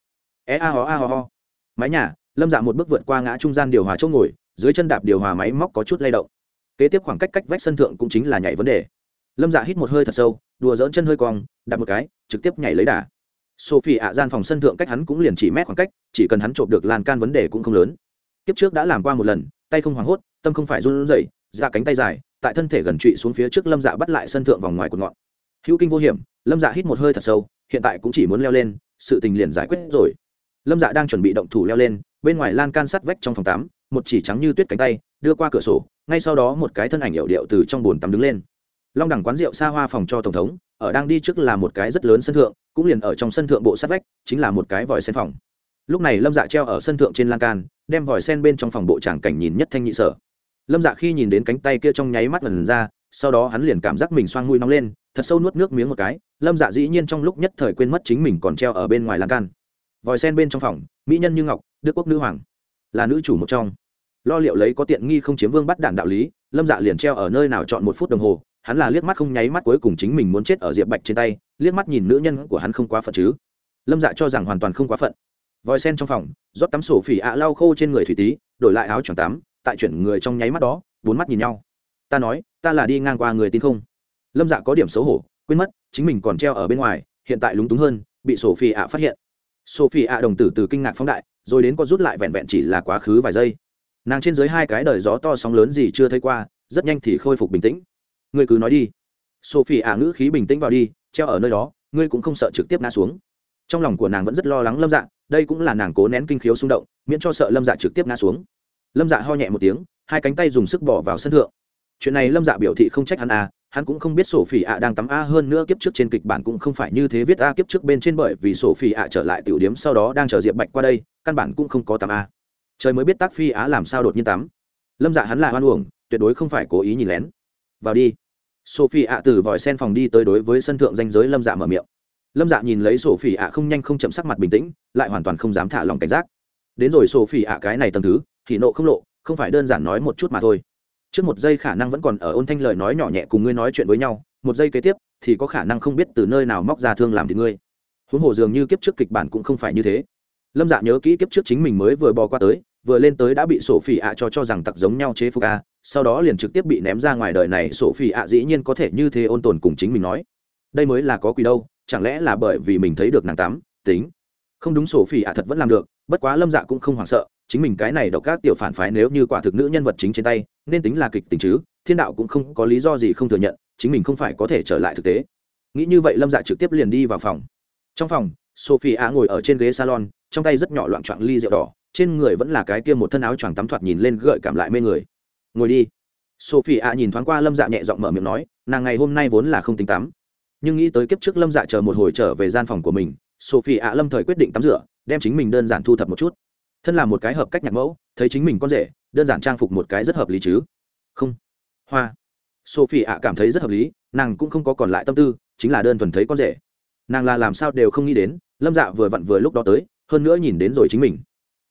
E a ho a ho ho. Mái nhà, lâm dạ một bước vượt qua ngã trung gian điều hòa chỗ ngồi, dưới chân đạp điều hòa máy móc có chút lay động kế tiếp khoảng cách cách vách sân thượng cũng chính là nhảy vấn đề. Lâm dạ hít một hơi thật sâu, đùa dỡn chân hơi cong, đạp một cái, trực tiếp nhảy lấy đà. Sophie ạ gian phòng sân thượng cách hắn cũng liền chỉ mét khoảng cách, chỉ cần hắn trộm được lan can vấn đề cũng không lớn. Kiếp trước đã làm qua một lần, tay không hoảng hốt, tâm không phải run rẩy ra cánh tay dài, tại thân thể gần trụy xuống phía trước lâm dạ bắt lại sân thượng vòng ngoài của ngọn. Hữu kinh vô hiểm, lâm dạ hít một hơi thật sâu, hiện tại cũng chỉ muốn leo lên, sự tình liền giải quyết rồi. Lâm dạ đang chuẩn bị động thủ leo lên, bên ngoài lan can sắt vách trong phòng tắm một chỉ trắng như tuyết cánh tay, đưa qua cửa sổ ngay sau đó một cái thân ảnh hiệu điệu từ trong bồn tắm đứng lên. Long đẳng quán rượu xa hoa phòng cho tổng thống, ở đang đi trước là một cái rất lớn sân thượng, cũng liền ở trong sân thượng bộ sát vách, chính là một cái vòi sen phòng. Lúc này lâm dạ treo ở sân thượng trên lan can, đem vòi sen bên trong phòng bộ tràng cảnh nhìn nhất thanh nhị sở. Lâm dạ khi nhìn đến cánh tay kia trong nháy mắt lần ra, sau đó hắn liền cảm giác mình xoang mũi nóng lên, thật sâu nuốt nước miếng một cái, lâm dạ dĩ nhiên trong lúc nhất thời quên mất chính mình còn treo ở bên ngoài lan can. Vòi sen bên trong phòng, mỹ nhân như ngọc, đức quốc nữ hoàng, là nữ chủ một trong lo liệu lấy có tiện nghi không chiếm vương bắt đạn đạo lý, lâm dạ liền treo ở nơi nào chọn một phút đồng hồ, hắn là liếc mắt không nháy mắt cuối cùng chính mình muốn chết ở diệp bạch trên tay, liếc mắt nhìn nữ nhân của hắn không quá phận chứ. Lâm dạ cho rằng hoàn toàn không quá phận. Vòi sen trong phòng, rót tắm sổ phỉ ạ lau khô trên người thủy tý đổi lại áo choàng tắm, tại chuyển người trong nháy mắt đó, bốn mắt nhìn nhau. Ta nói, ta là đi ngang qua người tin không? Lâm dạ có điểm xấu hổ, quên mất, chính mình còn treo ở bên ngoài, hiện tại lúng túng hơn, bị sổ phỉ ạ phát hiện. Sổ phỉ ạ đồng tử từ kinh ngạc phóng đại, rồi đến có rút lại vẹn vẹn chỉ là quá khứ vài giây nàng trên dưới hai cái đời gió to sóng lớn gì chưa thấy qua, rất nhanh thì khôi phục bình tĩnh. Ngươi cứ nói đi. Sophie ả ngữ khí bình tĩnh vào đi, treo ở nơi đó, ngươi cũng không sợ trực tiếp ngã xuống. Trong lòng của nàng vẫn rất lo lắng lâm dạ đây cũng là nàng cố nén kinh khiếu xung động, miễn cho sợ lâm dạ trực tiếp ngã xuống. Lâm dạ ho nhẹ một tiếng, hai cánh tay dùng sức bỏ vào sân thượng. Chuyện này lâm dạ biểu thị không trách hắn à hắn cũng không biết sổ phỉ ạ đang tắm a hơn nữa kiếp trước trên kịch bản cũng không phải như thế viết a kiếp trước bên trên bởi vì sổ phỉ ạ trở lại tiểu điếm sau đó đang chờ diệp bạch qua đây, căn bản cũng không có tắm a trời mới biết tác phi á làm sao đột nhiên tắm. Lâm dạ hắn là hoan uổng, tuyệt đối không phải cố ý nhìn lén. Vào đi. Sophie ạ từ vòi sen phòng đi tới đối với sân thượng danh giới lâm dạ mở miệng. Lâm dạ nhìn lấy sophie ạ không nhanh không chậm sắc mặt bình tĩnh, lại hoàn toàn không dám thả lòng cảnh giác. Đến rồi sophie ạ cái này tầm thứ, thì nộ không lộ, không phải đơn giản nói một chút mà thôi. Trước một giây khả năng vẫn còn ở ôn thanh lời nói nhỏ nhẹ cùng ngươi nói chuyện với nhau, một giây kế tiếp, thì có khả năng không biết từ nơi nào móc ra thương làm thì ngươi. Huống hồ dường như kiếp trước kịch bản cũng không phải như thế lâm dạ nhớ kỹ kiếp trước chính mình mới vừa bò qua tới, vừa lên tới đã bị sổ phỉ ạ cho cho rằng tặc giống nhau chế phục a, sau đó liền trực tiếp bị ném ra ngoài đời này, sổ phỉ ạ dĩ nhiên có thể như thế ôn tồn cùng chính mình nói. Đây mới là có quỷ đâu, chẳng lẽ là bởi vì mình thấy được nàng tắm, tính. Không đúng sổ phỉ ạ thật vẫn làm được, bất quá lâm dạ cũng không hoảng sợ, chính mình cái này độc các tiểu phản phái nếu như quả thực nữ nhân vật chính trên tay, nên tính là kịch tình chứ, thiên đạo cũng không có lý do gì không thừa nhận, chính mình không phải có thể trở lại thực tế. Nghĩ như vậy lâm dạ trực tiếp liền đi vào phòng. Trong phòng, sophie á ngồi ở trên ghế salon trong tay rất nhỏ loạn trọn ly rượu đỏ, trên người vẫn là cái kia một thân áo choàng tắm thoạt nhìn lên gợi cảm lại mê người. Ngồi đi. Sophie ạ nhìn thoáng qua lâm dạ nhẹ giọng mở miệng nói, nàng ngày hôm nay vốn là không tính tắm. Nhưng nghĩ tới kiếp trước lâm dạ chờ một hồi trở về gian phòng của mình sophie ạ lâm thời quyết định tắm rửa, đem chính mình đơn giản thu thập một chút. Thân là một cái hợp cách nhạc mẫu, thấy chính mình con rể, đơn giản trang phục một cái rất hợp lý chứ? Không. Hoa. Sophie ạ cảm thấy rất hợp lý, nàng cũng không có còn lại tâm tư, chính là đơn thuần thấy con rể. Nàng là làm sao đều không nghĩ đến, lâm dạ vừa vặn vừa lúc đó tới hơn nữa nhìn đến rồi chính mình.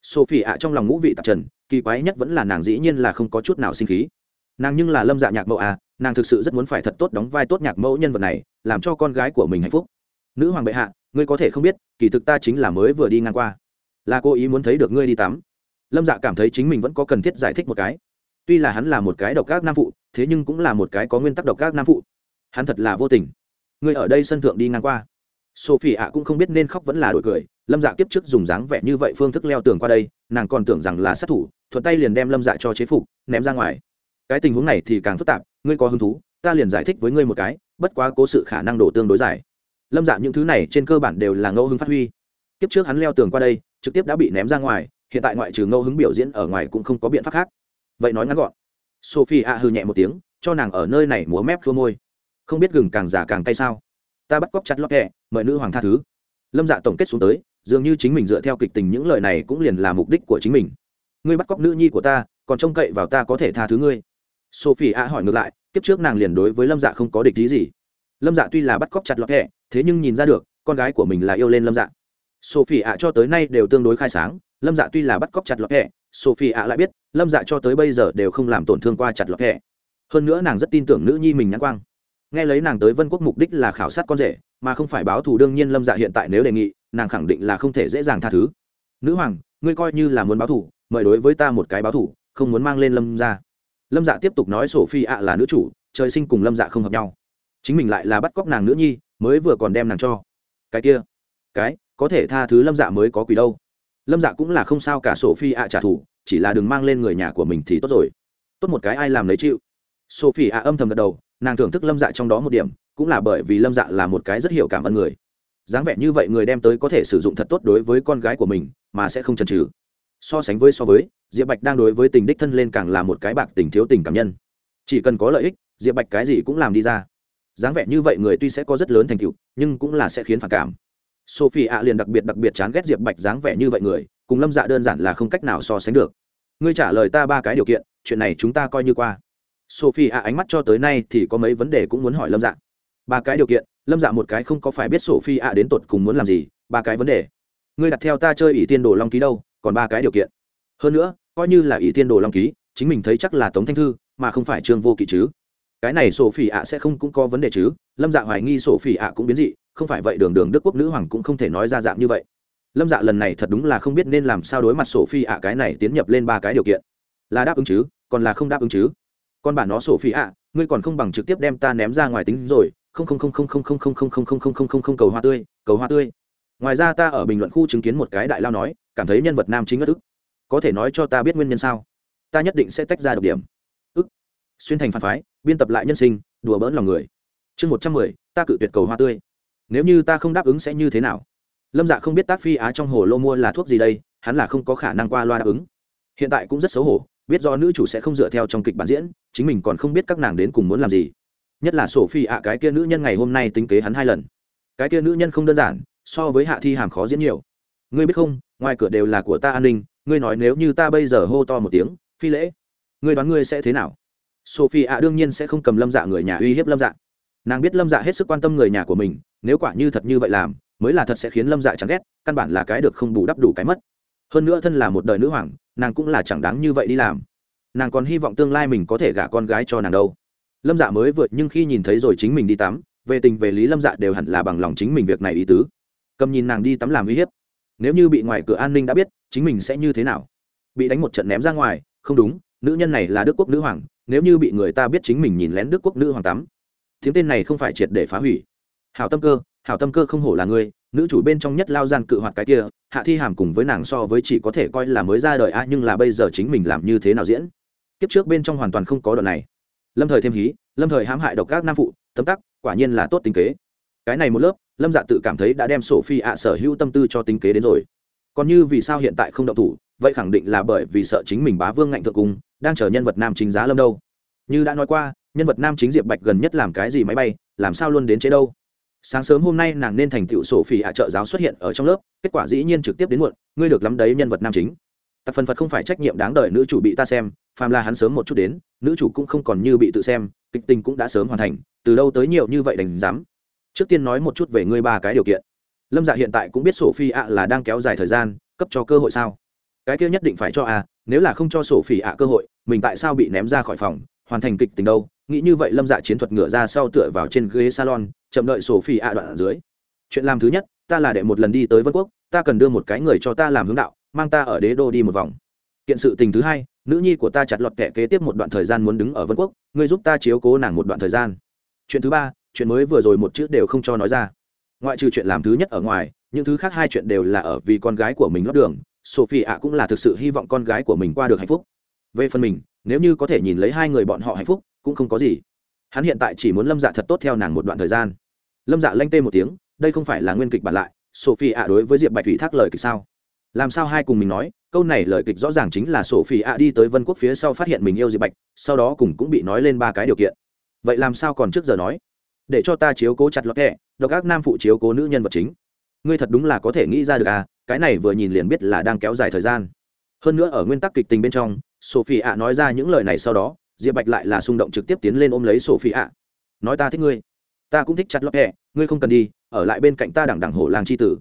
Sophie ạ, trong lòng ngũ vị tạp trần, kỳ quái nhất vẫn là nàng dĩ nhiên là không có chút nào sinh khí. Nàng nhưng là lâm dạ nhạc mẫu à nàng thực sự rất muốn phải thật tốt đóng vai tốt nhạc mẫu nhân vật này, làm cho con gái của mình hạnh phúc. Nữ hoàng bệ hạ, ngươi có thể không biết, kỳ thực ta chính là mới vừa đi ngang qua. Là cô ý muốn thấy được ngươi đi tắm. Lâm dạ cảm thấy chính mình vẫn có cần thiết giải thích một cái. Tuy là hắn là một cái độc các nam phụ, thế nhưng cũng là một cái có nguyên tắc độc các nam phụ. Hắn thật là vô tình. Ngươi ở đây sân thượng đi ngang qua sophie ạ cũng không biết nên khóc vẫn là đổi cười, lâm dạ kiếp trước dùng dáng vẻ như vậy phương thức leo tường qua đây, nàng còn tưởng rằng là sát thủ, thuận tay liền đem lâm dạ cho chế phục, ném ra ngoài. Cái tình huống này thì càng phức tạp, ngươi có hứng thú, ta liền giải thích với ngươi một cái, bất quá cố sự khả năng đổ tương đối dài. Lâm dạ những thứ này trên cơ bản đều là ngẫu hứng phát huy. Kiếp trước hắn leo tường qua đây, trực tiếp đã bị ném ra ngoài, hiện tại ngoại trừ ngẫu hứng biểu diễn ở ngoài cũng không có biện pháp khác. Vậy nói ngắn gọn. Sophie a hư nhẹ một tiếng, cho nàng ở nơi này múa mép khua môi. Không biết gừng càng già càng tay sao? Ta bắt cóc chặt lót kẹ, mời nữ hoàng tha thứ. Lâm dạ tổng kết xuống tới, dường như chính mình dựa theo kịch tình những lời này cũng liền là mục đích của chính mình. Ngươi bắt cóc nữ nhi của ta, còn trông cậy vào ta có thể tha thứ ngươi. Sophie a hỏi ngược lại, kiếp trước nàng liền đối với lâm dạ không có địch lý gì. Lâm dạ tuy là bắt cóc chặt lọt kẹ, thế nhưng nhìn ra được, con gái của mình là yêu lên lâm dạ. Sophie a cho tới nay đều tương đối khai sáng, lâm dạ tuy là bắt cóc chặt lọt kẹ sophie a lại biết, lâm dạ cho tới bây giờ đều không làm tổn thương qua chặt lọt kẹ. Hơn nữa nàng rất tin tưởng nữ nhi mình nhãn quang nghe lấy nàng tới vân quốc mục đích là khảo sát con rể, mà không phải báo thù đương nhiên lâm dạ hiện tại nếu đề nghị, nàng khẳng định là không thể dễ dàng tha thứ. Nữ hoàng, ngươi coi như là muốn báo thù, mời đối với ta một cái báo thù, không muốn mang lên lâm ra lâm dạ tiếp tục nói sổ phi ạ là nữ chủ, trời sinh cùng lâm dạ không hợp nhau. Chính mình lại là bắt cóc nàng nữ nhi, mới vừa còn đem nàng cho. Cái kia, cái, có thể tha thứ lâm dạ mới có quỷ đâu. Lâm dạ cũng là không sao cả sổ phi ạ trả thù, chỉ là đừng mang lên người nhà của mình thì tốt rồi. Tốt một cái ai làm lấy chịu. Sophie ạ âm thầm gật đầu nàng thưởng thức lâm dạ trong đó một điểm, cũng là bởi vì lâm dạ là một cái rất hiểu cảm ơn người. Dáng vẻ như vậy người đem tới có thể sử dụng thật tốt đối với con gái của mình, mà sẽ không chần trừ so sánh với so với, diệp bạch đang đối với tình đích thân lên càng là một cái bạc tình thiếu tình cảm nhân. Chỉ cần có lợi ích, diệp bạch cái gì cũng làm đi ra. Dáng vẻ như vậy người tuy sẽ có rất lớn thành tựu, nhưng cũng là sẽ khiến phản cảm. Sophie ạ liền đặc biệt đặc biệt chán ghét diệp bạch dáng vẻ như vậy người, cùng lâm dạ đơn giản là không cách nào so sánh được. Ngươi trả lời ta ba cái điều kiện, chuyện này chúng ta coi như qua sophie ạ, ánh mắt cho tới nay thì có mấy vấn đề cũng muốn hỏi lâm dạ. Ba cái điều kiện, lâm dạ một cái không có phải biết sophie ạ đến tột cùng muốn làm gì, ba cái vấn đề. Ngươi đặt theo ta chơi ỷ tiên đồ long ký đâu, còn ba cái điều kiện. Hơn nữa, coi như là ỷ tiên đồ long ký, chính mình thấy chắc là tống thanh thư, mà không phải trương vô kỵ chứ. Cái này sổ phỉ ạ sẽ không cũng có vấn đề chứ, lâm dạ hoài nghi sổ phỉ ạ cũng biến dị, không phải vậy đường đường đức quốc nữ hoàng cũng không thể nói ra dạng như vậy. Lâm dạ lần này thật đúng là không biết nên làm sao đối mặt sổ phi ạ cái này tiến nhập lên ba cái điều kiện. Là đáp ứng chứ, còn là không đáp ứng chứ con bản nó sổ phi ạ ngươi còn không bằng trực tiếp đem ta ném ra ngoài tính rồi không không không không không không không không không không không không không không cầu hoa tươi cầu hoa tươi ngoài ra ta ở bình luận khu chứng kiến một cái đại lao nói cảm thấy nhân vật nam chính ất ức có thể nói cho ta biết nguyên nhân sao ta nhất định sẽ tách ra được điểm ức xuyên thành phản phái biên tập lại nhân sinh đùa bỡn lòng người chương một trăm mười ta cự tuyệt cầu hoa tươi nếu như ta không đáp ứng sẽ như thế nào lâm dạ không biết tác phi á trong hồ lô mua là thuốc gì đây hắn là không có khả năng qua loa đáp ứng hiện tại cũng rất xấu hổ biết do nữ chủ sẽ không dựa theo trong kịch bản diễn, chính mình còn không biết các nàng đến cùng muốn làm gì. Nhất là sổ phi ạ, cái kia nữ nhân ngày hôm nay tính kế hắn hai lần. Cái kia nữ nhân không đơn giản, so với hạ thi hàm khó diễn nhiều. Ngươi biết không, ngoài cửa đều là của ta an ninh, ngươi nói nếu như ta bây giờ hô to một tiếng, phi lễ, ngươi đoán ngươi sẽ thế nào? Sophie ạ đương nhiên sẽ không cầm lâm dạ người nhà uy hiếp lâm dạ. Nàng biết lâm dạ hết sức quan tâm người nhà của mình, nếu quả như thật như vậy làm, mới là thật sẽ khiến lâm dạ chẳng ghét, căn bản là cái được không bù đắp đủ cái mất. Hơn nữa thân là một đời nữ hoàng nàng cũng là chẳng đáng như vậy đi làm. Nàng còn hy vọng tương lai mình có thể gả con gái cho nàng đâu. Lâm dạ mới vượt nhưng khi nhìn thấy rồi chính mình đi tắm, về tình về lý lâm dạ đều hẳn là bằng lòng chính mình việc này ý tứ. Cầm nhìn nàng đi tắm làm uy hiếp. Nếu như bị ngoài cửa an ninh đã biết, chính mình sẽ như thế nào? Bị đánh một trận ném ra ngoài, không đúng, nữ nhân này là đức quốc nữ hoàng, nếu như bị người ta biết chính mình nhìn lén đức quốc nữ hoàng tắm, tiếng tên này không phải triệt để phá hủy. Hảo tâm cơ, hảo tâm cơ không hổ là ngươi nữ chủ bên trong nhất lao gian cự hoạt cái kia, hạ thi hàm cùng với nàng so với chỉ có thể coi là mới ra đời a nhưng là bây giờ chính mình làm như thế nào diễn? Kiếp trước bên trong hoàn toàn không có đoạn này. Lâm thời thêm hí, lâm thời hãm hại độc các nam phụ, tấm tắc, quả nhiên là tốt tính kế. Cái này một lớp, lâm dạ tự cảm thấy đã đem sổ phi ạ sở hữu tâm tư cho tính kế đến rồi. Còn như vì sao hiện tại không động thủ, vậy khẳng định là bởi vì sợ chính mình bá vương ngạnh thượng cung đang chờ nhân vật nam chính giá lâm đâu. Như đã nói qua, nhân vật nam chính diệp bạch gần nhất làm cái gì máy bay, làm sao luôn đến chế đâu? Sáng sớm hôm nay nàng nên thành tựu sổ phỉ hạ trợ giáo xuất hiện ở trong lớp, kết quả dĩ nhiên trực tiếp đến muộn, ngươi được lắm đấy nhân vật nam chính. Tặc phần phật không phải trách nhiệm đáng đợi nữ chủ bị ta xem, phàm là hắn sớm một chút đến, nữ chủ cũng không còn như bị tự xem, kịch tình cũng đã sớm hoàn thành, từ đâu tới nhiều như vậy đành dám. Trước tiên nói một chút về ngươi ba cái điều kiện. Lâm dạ hiện tại cũng biết sổ phi ạ là đang kéo dài thời gian, cấp cho cơ hội sao? Cái kia nhất định phải cho à nếu là không cho sổ phi ạ cơ hội, mình tại sao bị ném ra khỏi phòng, hoàn thành kịch tình đâu? Nghĩ như vậy lâm dạ chiến thuật ngửa ra sau tựa vào trên ghế salon chậm đợi sổ phi ạ đoạn ở dưới. Chuyện làm thứ nhất, ta là để một lần đi tới vân quốc, ta cần đưa một cái người cho ta làm hướng đạo, mang ta ở đế đô đi một vòng. Kiện sự tình thứ hai, nữ nhi của ta chặt lọt kẻ kế tiếp một đoạn thời gian muốn đứng ở vân quốc, ngươi giúp ta chiếu cố nàng một đoạn thời gian. Chuyện thứ ba, chuyện mới vừa rồi một chữ đều không cho nói ra. Ngoại trừ chuyện làm thứ nhất ở ngoài, những thứ khác hai chuyện đều là ở vì con gái của mình lót đường, sophie ạ cũng là thực sự hy vọng con gái của mình qua được hạnh phúc. Về phần mình, nếu như có thể nhìn lấy hai người bọn họ hạnh phúc, cũng không có gì. Hắn hiện tại chỉ muốn lâm dạ thật tốt theo nàng một đoạn thời gian lâm dạ lanh tê một tiếng, đây không phải là nguyên kịch bản lại sophie ạ đối với diệp bạch thủy thác lời kịch sao? Làm sao hai cùng mình nói, câu này lời kịch rõ ràng chính là sophie ạ đi tới vân quốc phía sau phát hiện mình yêu diệp bạch, sau đó cùng cũng bị nói lên ba cái điều kiện. Vậy làm sao còn trước giờ nói? Để cho ta chiếu cố chặt lọt kẹ độc các nam phụ chiếu cố nữ nhân vật chính. Ngươi thật đúng là có thể nghĩ ra được à cái này vừa nhìn liền biết là đang kéo dài thời gian. Hơn nữa ở nguyên tắc kịch tình bên trong sophie ạ nói ra những lời này sau đó, diệp bạch lại là xung động trực tiếp tiến lên ôm lấy sophie ạ nói ta thích ngươi ta cũng thích chặt lọt hẹ, ngươi không cần đi ở lại bên cạnh ta đẳng đẳng hổ làng c h i tử.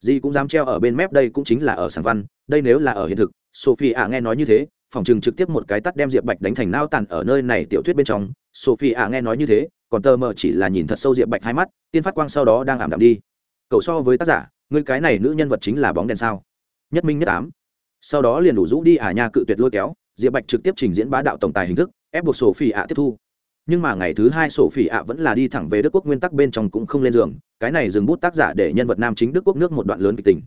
Gì cũng dám treo ở bên mép đây cũng chính là ở sảng văn đây nếu là ở hiện thực sophie ạ nghe nói như thế phòng chừng trực tiếp một cái tắt đem diệp bạch đánh thành nao tàn ở nơi này tiểu thuyết bên trong. Sophie ạ nghe nói như thế còn tờ mờ chỉ là nhìn thật sâu diệp bạch hai mắt tiên phát quang sau đó đang ảm đạm đi. Cậu so với tác giả ngươi cái này nữ nhân vật chính là bóng đèn sao? Nhất minh nhất ám. Sau đó liền đủ rũ đi ả à nha cự tuyệt lôi kéo diệp bạch trực tiếp trình diễn bá đạo tổng tài hình thức ép buộc Sophie ạ tiếp thu nhưng mà ngày thứ hai sổ phỉ ạ vẫn là đi thẳng về đức quốc nguyên tắc bên trong cũng không lên giường, cái này dừng bút tác giả để nhân vật nam chính đức quốc nước một đoạn lớn kịch tình.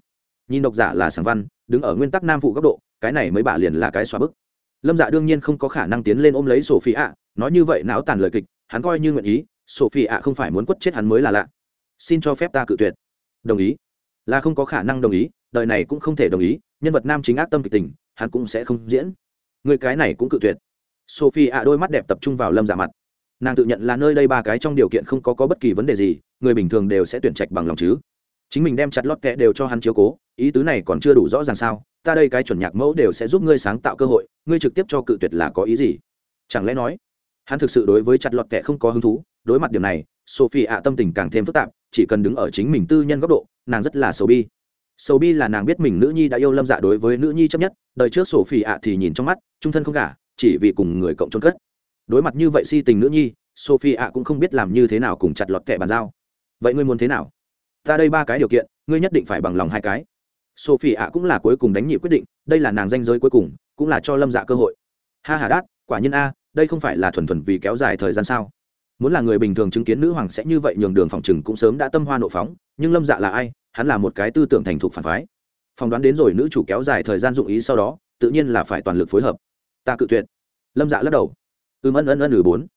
Nhìn độc giả là sản văn, đứng ở nguyên tắc nam phụ góc độ, cái này mới bả liền là cái xóa bức. Lâm dạ đương nhiên không có khả năng tiến lên ôm lấy sổ phỉ ạ, nói như vậy não tàn lời kịch, hắn coi như nguyện ý, sổ phỉ ạ không phải muốn quất chết hắn mới là lạ. Xin cho phép ta cự tuyệt. Đồng ý. Là không có khả năng đồng ý, đời này cũng không thể đồng ý, nhân vật nam chính ác tâm kịch tình, hắn cũng sẽ không diễn. Người cái này cũng cự tuyệt. Sophie ạ đôi mắt đẹp tập trung vào lâm giả dạ mặt nàng tự nhận là nơi đây ba cái trong điều kiện không có, có bất kỳ vấn đề gì người bình thường đều sẽ tuyển trạch bằng lòng chứ. Chính mình đem chặt lót kẹ đều cho hắn chiếu cố ý tứ này còn chưa đủ rõ ràng sao ta đây cái chuẩn nhạc mẫu đều sẽ giúp ngươi sáng tạo cơ hội ngươi trực tiếp cho cự tuyệt là có ý gì? Chẳng lẽ nói hắn thực sự đối với chặt lọt kẹ không có hứng thú? Đối mặt điểm này sophie ạ tâm tình càng thêm phức tạp chỉ cần đứng ở chính mình tư nhân góc độ nàng rất là sầu bi. Sầu bi là nàng biết mình nữ nhi đã yêu lâm dạ đối với nữ nhi chấp nhất đời trước sophie ạ thì nhìn trong mắt trung thân không cả chỉ vì cùng người cộng trôn cất đối mặt như vậy si tình nữ nhi sophie ạ cũng không biết làm như thế nào cùng chặt lọt kẻ bàn giao. Vậy ngươi muốn thế nào? Ta đây ba cái điều kiện, ngươi nhất định phải bằng lòng hai cái. Sophie ạ cũng là cuối cùng đánh nhị quyết định, đây là nàng danh giới cuối cùng, cũng là cho lâm dạ cơ hội. Ha hà đát, quả nhiên a, đây không phải là thuần thuần vì kéo dài thời gian sao? Muốn là người bình thường chứng kiến nữ hoàng sẽ như vậy nhường đường phòng trừng cũng sớm đã tâm hoa nộ phóng, nhưng lâm dạ là ai? Hắn là một cái tư tưởng thành thục phản phái. Phỏng đoán đến rồi nữ chủ kéo dài thời gian dụng ý sau đó, tự nhiên là phải toàn lực phối hợp. Ta cự tuyệt. Lâm dạ lắc đầu ừm, ân ân ân ừ bốn.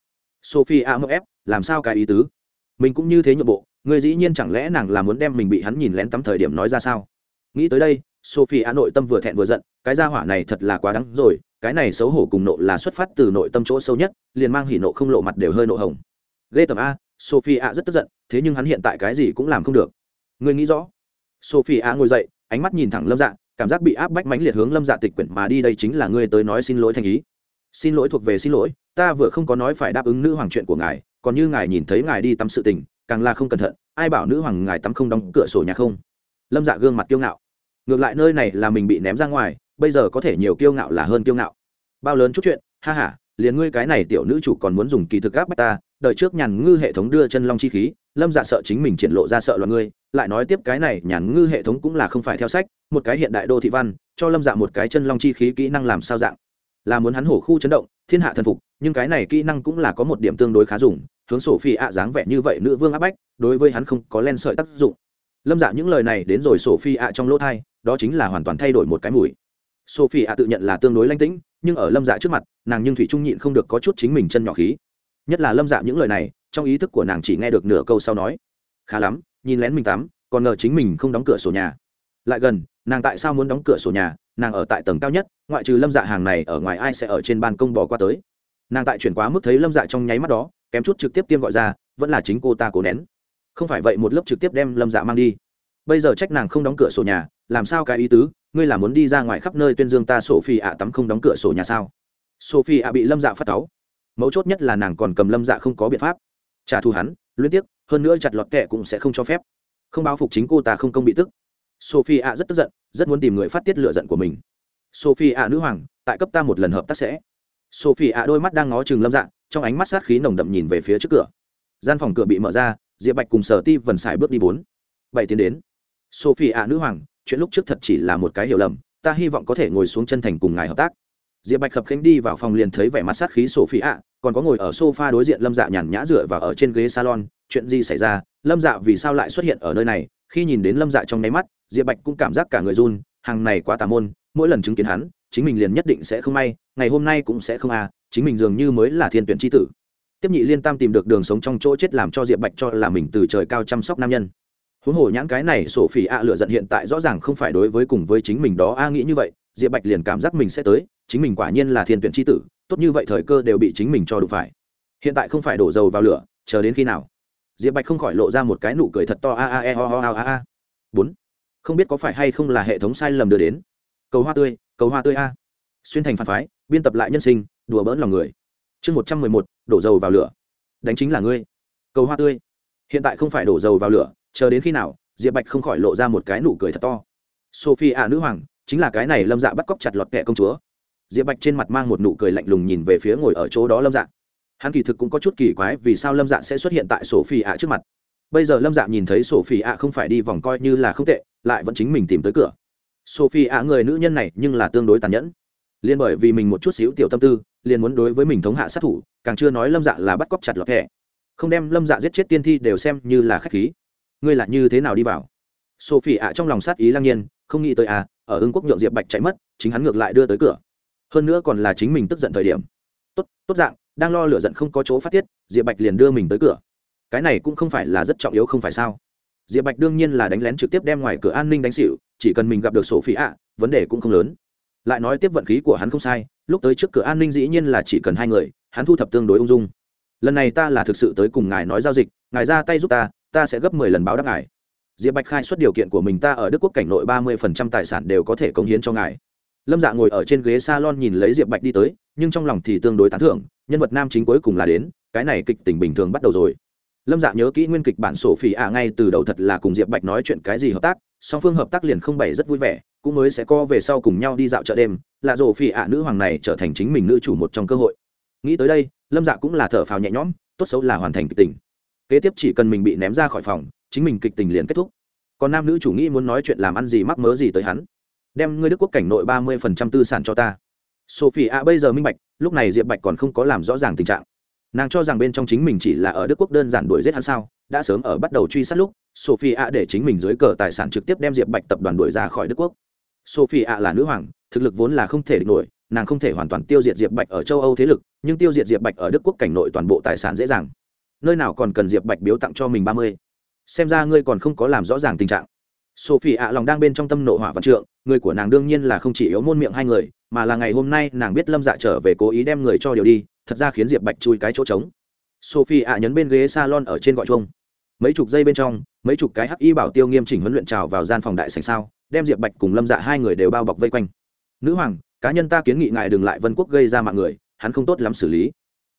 Sophie a ép làm sao cái ý tứ? Mình cũng như thế nhượng bộ người dĩ nhiên chẳng lẽ nàng là muốn đem mình bị hắn nhìn lén tắm thời điểm nói ra sao? Nghĩ tới đây, sophie a nội tâm vừa thẹn vừa giận, cái gia hỏa này thật là quá đắng rồi, cái này xấu hổ cùng nộ là xuất phát từ nội tâm chỗ sâu nhất, liền mang hỉ nộ không lộ mặt đều hơi nộ hồng. Ghê tầm a, sophie a rất tức giận, thế nhưng hắn hiện tại cái gì cũng làm không được. Người nghĩ rõ? Sophie a ngồi dậy, ánh mắt nhìn thẳng lâm dạ cảm giác bị áp bách mãnh liệt hướng lâm dạ tịch quyển mà đi đây chính là ngươi tới nói xin lỗi thành ý xin lỗi thuộc về xin lỗi, ta vừa không có nói phải đáp ứng nữ hoàng chuyện của ngài, còn như ngài nhìn thấy ngài đi tắm sự tình, càng là không cẩn thận, ai bảo nữ hoàng ngài tắm không đóng cửa sổ nhà không? Lâm dạ gương mặt kiêu ngạo. Ngược lại nơi này là mình bị ném ra ngoài, bây giờ có thể nhiều kiêu ngạo là hơn kiêu ngạo. Bao lớn chút chuyện, ha ha, liền ngươi cái này tiểu nữ chủ còn muốn dùng kỳ thực áp bách ta, đợi trước nhàn ngư hệ thống đưa chân long chi khí, lâm dạ sợ chính mình triển lộ ra sợ loạn ngươi, lại nói tiếp cái này, nhàn ngư hệ thống cũng là không phải theo sách, một cái hiện đại đô thị văn, cho lâm dạ một cái chân long chi khí kỹ năng làm sao dạng là muốn hắn hổ khu chấn động, thiên hạ thần phục, nhưng cái này kỹ năng cũng là có một điểm tương đối khá dùng, hướng sổ phi ạ dáng vẻ như vậy nữ vương áp bách, đối với hắn không có len sợi tác dụng. Lâm dạ những lời này đến rồi sổ phi ạ trong lỗ thai, đó chính là hoàn toàn thay đổi một cái mùi. Phi ạ tự nhận là tương đối lanh tĩnh, nhưng ở lâm dạ trước mặt, nàng nhưng thủy trung nhịn không được có chút chính mình chân nhỏ khí. Nhất là lâm dạ những lời này, trong ý thức của nàng chỉ nghe được nửa câu sau nói, khá lắm, nhìn lén mình tắm, còn ngờ chính mình không đóng cửa sổ nhà. Lại gần, nàng tại sao muốn đóng cửa sổ nhà? Nàng ở tại tầng cao nhất ngoại trừ lâm dạ hàng này ở ngoài ai sẽ ở trên ban công bỏ qua tới. Nàng tại chuyển quá mức thấy lâm dạ trong nháy mắt đó kém chút trực tiếp tiêm gọi ra vẫn là chính cô ta cố nén. Không phải vậy một lớp trực tiếp đem lâm dạ mang đi. Bây giờ trách nàng không đóng cửa sổ nhà làm sao cái ý tứ ngươi là muốn đi ra ngoài khắp nơi tuyên dương ta sổ phi ạ tắm không đóng cửa sổ nhà sao? Sophie ạ bị lâm dạ phát táo mấu chốt nhất là nàng còn cầm lâm dạ không có biện pháp. Trả thù hắn liên tiếc, hơn nữa chặt lọt kệ cũng sẽ không cho phép. Không báo phục chính cô ta không công bị tức sophie ạ rất tức giận, rất muốn tìm người phát tiết lựa giận của mình. Sophie ạ nữ hoàng, tại cấp ta một lần hợp tác sẽ. Sophie ạ đôi mắt đang ngó chừng lâm dạ trong ánh mắt sát khí nồng đậm nhìn về phía trước cửa. Gian phòng cửa bị mở ra, diệp bạch cùng sở ti vần xài bước đi bốn, bảy tiến đến. Sophie ạ nữ hoàng, chuyện lúc trước thật chỉ là một cái hiểu lầm, ta hy vọng có thể ngồi xuống chân thành cùng ngài hợp tác. Diệp bạch khập khánh đi vào phòng liền thấy vẻ mặt sát khí sophie ạ còn có ngồi ở sofa đối diện lâm dạ nhàn nhã dựa và ở trên ghế salon chuyện gì xảy ra, lâm dạ vì sao lại xuất hiện ở nơi này? Khi nhìn đến lâm dạ trong nháy mắt, diệp bạch cũng cảm giác cả người run, hàng này quá tà môn, mỗi lần chứng kiến hắn, chính mình liền nhất định sẽ không may, ngày hôm nay cũng sẽ không à chính mình dường như mới là thiên tuyển tri tử. Tiếp nhị liên tam tìm được đường sống trong chỗ chết làm cho diệp bạch cho là mình từ trời cao chăm sóc nam nhân. Huống hồ nhãn cái này sổ phỉ ạ lựa giận hiện tại rõ ràng không phải đối với cùng với chính mình đó a nghĩ như vậy, diệp bạch liền cảm giác mình sẽ tới, chính mình quả nhiên là thiên tuyển tri tử, tốt như vậy thời cơ đều bị chính mình cho đụng phải. Hiện tại không phải đổ dầu vào lửa, chờ đến khi nào? Diệp bạch không khỏi lộ ra một cái nụ cười thật to, a a e ho ho a a. Bốn. Không biết có phải hay không là hệ thống sai lầm đưa đến. Cầu hoa tươi, cầu hoa tươi a. Xuyên thành phản phái, biên tập lại nhân sinh, đùa bỡn lòng người. Chương một trăm mười một, đổ dầu vào lửa. Đánh chính là ngươi. Cầu hoa tươi. Hiện tại không phải đổ dầu vào lửa, chờ đến khi nào, diệp bạch không khỏi lộ ra một cái nụ cười thật to. Sophie a nữ hoàng, chính là cái này lâm dạ bắt cóc chặt lọt kẹ công chúa. Diệp bạch trên mặt mang một nụ cười lạnh lùng nhìn về phía ngồi ở chỗ đó lâm dạ hắn kỳ thực cũng có chút kỳ quái vì sao lâm dạ sẽ xuất hiện tại sổ phi ạ trước mặt. Bây giờ lâm dạ nhìn thấy sổ phi ạ không phải đi vòng coi như là không tệ, lại vẫn chính mình tìm tới cửa. Sổ phi ạ người nữ nhân này nhưng là tương đối tàn nhẫn. Liên bởi vì mình một chút xíu tiểu tâm tư, liền muốn đối với mình thống hạ sát thủ, càng chưa nói lâm dạ là bắt cóc chặt lọt thẻ. Không đem lâm dạ giết chết tiên thi đều xem như là khách khí. Ngươi là như thế nào đi vào? Sophie ạ trong lòng sát ý lăng nhiên, không nghĩ tới à ở ưng quốc nhượng diệp bạch chạy mất, chính hắn ngược lại đưa tới cửa. Hơn nữa còn là chính mình tức giận thời điểm. Tốt tốt dạng đang lo lửa giận không có chỗ phát tiết, diệp bạch liền đưa mình tới cửa. Cái này cũng không phải là rất trọng yếu không phải sao? Diệp bạch đương nhiên là đánh lén trực tiếp đem ngoài cửa an ninh đánh xịu chỉ cần mình gặp được sổ phí ạ, vấn đề cũng không lớn. Lại nói tiếp vận khí của hắn không sai, lúc tới trước cửa an ninh dĩ nhiên là chỉ cần hai người, hắn thu thập tương đối ung dung. Lần này ta là thực sự tới cùng ngài nói giao dịch, ngài ra tay giúp ta ta sẽ gấp mười lần báo đáp ngài. Diệp bạch khai xuất điều kiện của mình ta ở đức quốc cảnh nội ba mươi phần trăm tài sản đều có thể cống hiến cho ngài lâm dạ ngồi ở trên ghế s a lon nhìn lấy diệp bạch đi tới, nhưng trong lòng thì tương đối tán thưởng, nhân vật nam chính cuối cùng là đến, cái này kịch tình bình thường bắt đầu rồi. Lâm dạ nhớ kỹ nguyên kịch bản sổ phỉ ạ ngay từ đầu thật là cùng diệp bạch nói chuyện cái gì hợp tác, song phương hợp tác liền không bày rất vui vẻ, cũng mới sẽ co về sau cùng nhau đi dạo chợ đêm, là rổ phỉ ạ nữ hoàng này trở thành chính mình nữ chủ một trong cơ hội. Nghĩ tới đây, lâm dạ cũng là thở phào nhẹ nhõm, tốt xấu là hoàn thành kịch tình. Kế tiếp chỉ cần mình bị ném ra khỏi phòng, chính mình kịch tình liền kết thúc. Còn nam nữ chủ nghĩ muốn nói chuyện làm ăn gì mắc mớ gì tới hắn đem ngươi đức quốc cảnh nội ba mươi phần trăm tư sản cho ta. Sophie a bây giờ minh bạch, lúc này diệp bạch còn không có làm rõ ràng tình trạng. Nàng cho rằng bên trong chính mình chỉ là ở đức quốc đơn giản đuổi giết hắn sao, đã sớm ở bắt đầu truy sát lúc sophie a để chính mình dưới cờ tài sản trực tiếp đem diệp bạch tập đoàn đuổi ra khỏi đức quốc. Sophie a là nữ hoàng, thực lực vốn là không thể địch nổi, nàng không thể hoàn toàn tiêu diệt diệp bạch ở châu âu thế lực, nhưng tiêu diệt diệp bạch ở đức quốc cảnh nội toàn bộ tài sản dễ dàng. Nơi nào còn cần diệp bạch biếu tặng cho mình ba mươi? Xem ra ngươi còn không có làm rõ ràng tình trạng. Sophie ạ lòng đang bên trong tâm nộ hỏa văn trượng người của nàng đương nhiên là không chỉ yếu môn miệng hai người, mà là ngày hôm nay nàng biết lâm dạ trở về cố ý đem người cho điều đi, thật ra khiến diệp bạch chui cái chỗ trống. Sophie ạ nhấn bên ghế salon ở trên gọi chuông. Mấy chục giây bên trong, mấy chục cái hắc y bảo tiêu nghiêm chỉnh huấn luyện trào vào gian phòng đại sành sao, đem diệp bạch cùng lâm dạ hai người đều bao bọc vây quanh. Nữ hoàng, cá nhân ta kiến nghị ngài đừng lại vân quốc gây ra mạng người, hắn không tốt lắm xử lý.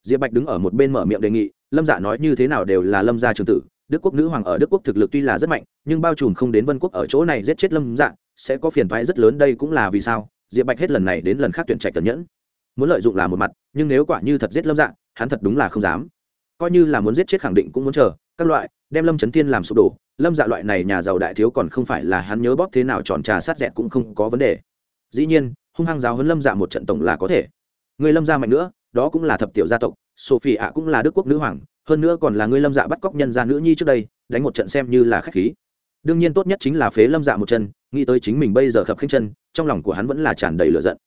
Diệp bạch đứng ở một bên mở miệng đề nghị, lâm dạ nói như thế nào đều là lâm gia trường tử, đức quốc nữ hoàng ở đức quốc thực lực tuy là rất mạnh, nhưng bao trùm không đến vân quốc ở chỗ này giết chết lâm dạ sẽ có phiền toái rất lớn, đây cũng là vì sao? Diệp bạch hết lần này đến lần khác tuyển trạch tần nhẫn. Muốn lợi dụng là một mặt, nhưng nếu quả như thật giết lâm dạng hắn thật đúng là không dám. Coi như là muốn giết chết khẳng định cũng muốn chờ, các loại, đem lâm trấn tiên làm sụp đổ. Lâm dạ loại này nhà giàu đại thiếu còn không phải là hắn nhớ bóp thế nào tròn trà sát dẹt cũng không có vấn đề. Dĩ nhiên, hung hăng giáo hơn lâm dạ một trận tổng là có thể. Người lâm gia mạnh nữa, đó cũng là thập tiểu gia tộc, sophie ạ cũng là đức quốc nữ hoàng, hơn nữa còn là người lâm dạ bắt cóc nhân gia nữ nhi trước đây, đánh một trận xem như là khách khí. Đương nhiên tốt nhất chính là phế lâm dạ một chân nghĩ tới chính mình bây giờ khập khênh chân, trong lòng của hắn vẫn là tràn đầy lửa giận.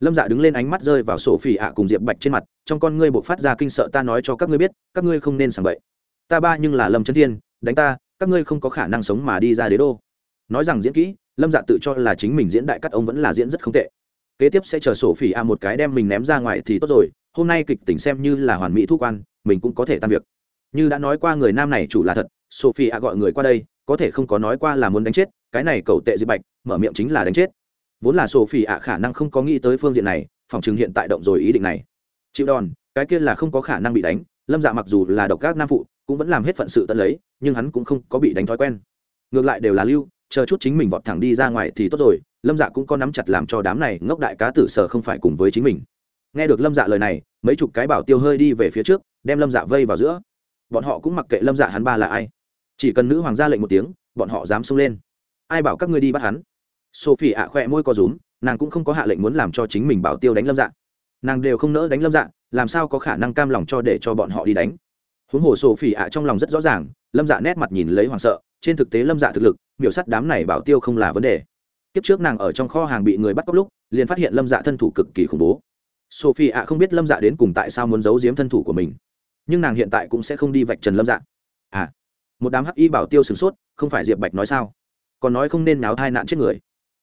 Lâm dạ đứng lên ánh mắt rơi vào sổ phỉ ạ cùng diệp bạch trên mặt, trong con ngươi buộc phát ra kinh sợ ta nói cho các ngươi biết, các ngươi không nên sảng bậy. Ta ba nhưng là lâm chân thiên, đánh ta, các ngươi không có khả năng sống mà đi ra đế đô. Nói rằng diễn kỹ, lâm dạ tự cho là chính mình diễn đại cắt ông vẫn là diễn rất không tệ. Kế tiếp sẽ chờ sổ phỉ a một cái đem mình ném ra ngoài thì tốt rồi, hôm nay kịch tỉnh xem như là hoàn mỹ thu quan, mình cũng có thể tan việc. Như đã nói qua người nam này chủ là thật sophie a gọi người qua đây có thể không có nói qua là muốn đánh chết, cái này cầu tệ diệp bạch, mở miệng chính là đánh chết. Vốn là sổ sophie ạ khả năng không có nghĩ tới phương diện này, phòng chừng hiện tại động rồi ý định này. Chịu đòn, cái kia là không có khả năng bị đánh, lâm dạ mặc dù là độc các nam phụ, cũng vẫn làm hết phận sự tận lấy, nhưng hắn cũng không có bị đánh thói quen. Ngược lại đều là lưu, chờ chút chính mình vọt thẳng đi ra ngoài thì tốt rồi, lâm dạ cũng có nắm chặt làm cho đám này ngốc đại cá tử sở không phải cùng với chính mình. Nghe được lâm dạ lời này, mấy chục cái bảo tiêu hơi đi về phía trước, đem lâm dạ vây vào giữa. Bọn họ cũng mặc kệ lâm dạ hắn ba là ai chỉ cần nữ hoàng ra lệnh một tiếng, bọn họ dám xông lên. Ai bảo các ngươi đi bắt hắn? Sophie ạ khỏe môi co rúm, nàng cũng không có hạ lệnh muốn làm cho chính mình bảo tiêu đánh lâm dạ. Nàng đều không nỡ đánh lâm dạ làm sao có khả năng cam lòng cho để cho bọn họ đi đánh? Huống hồ sổ phỉ ạ trong lòng rất rõ ràng, lâm dạ nét mặt nhìn lấy hoảng sợ, trên thực tế lâm dạ thực lực, miểu sắt đám này bảo tiêu không là vấn đề. Kiếp trước nàng ở trong kho hàng bị người bắt cóc lúc, liền phát hiện lâm dạ thân thủ cực kỳ khủng bố. Sophie ạ không biết lâm dạ đến cùng tại sao muốn giấu giếm thân thủ của mình. Nhưng nàng hiện tại cũng sẽ không đi vạch trần lâm dạ. À một đám hắc y bảo tiêu sửng sốt không phải diệp bạch nói sao? Còn nói không nên náo thai nạn chết người.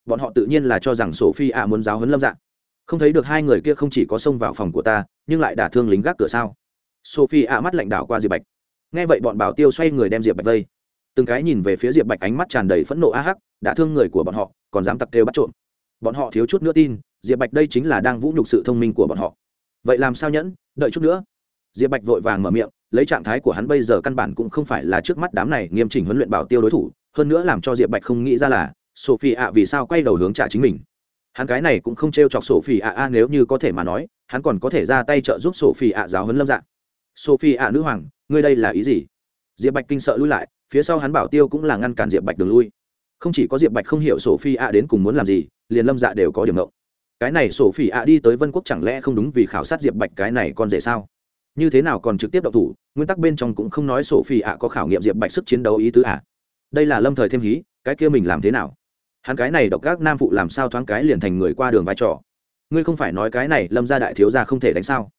Bọn họ tự nhiên là cho rằng sophie ạ muốn giáo hấn lâm dạng, không thấy được hai người kia không chỉ có xông vào phòng của ta nhưng lại đả thương lính gác cửa sao? Sophie ạ mắt lạnh đảo qua diệp bạch. Nghe vậy bọn bảo tiêu xoay người đem diệp bạch vây. Từng cái nhìn về phía diệp bạch ánh mắt tràn đầy phẫn nộ a hắc đã thương người của bọn họ còn dám tặc kêu bắt trộm. Bọn họ thiếu chút nữa tin diệp bạch đây chính là đang vũ nhục sự thông minh của bọn họ. Vậy làm sao nhẫn? Đợi chút nữa. Diệp bạch vội vàng mở miệng lấy trạng thái của hắn bây giờ căn bản cũng không phải là trước mắt đám này nghiêm chỉnh huấn luyện bảo tiêu đối thủ, hơn nữa làm cho diệp bạch không nghĩ ra là sophie ạ vì sao quay đầu hướng trả chính mình. Hắn cái này cũng không t r e o chọc sophie ạ a nếu như có thể mà nói, hắn còn có thể ra tay trợ giúp sophie ạ giáo huấn lâm dạng. Sophie ạ nữ hoàng, ngươi đây là ý gì? Diệp bạch kinh sợ lui lại, phía sau hắn bảo tiêu cũng là ngăn cản diệp bạch đường lui. Không chỉ có diệp bạch không hiểu sophie ạ đến cùng muốn làm gì, liền lâm dạ đều có điểm ngộng. Cái này sophie ạ đi tới vân quốc chẳng lẽ không đúng vì khảo sát diệp bạch cái này còn dễ sao? Như thế nào còn trực tiếp động thủ, nguyên tắc bên trong cũng không nói sổ phi ạ có khảo nghiệm diệp bạch sức chiến đấu ý tứ ạ đây là lâm thời thêm hí, cái kia mình làm thế nào? Hắn cái này độc các nam phụ làm sao thoáng cái liền thành người qua đường vai trò? Ngươi không phải nói cái này lâm gia đại thiếu gia không thể đánh sao?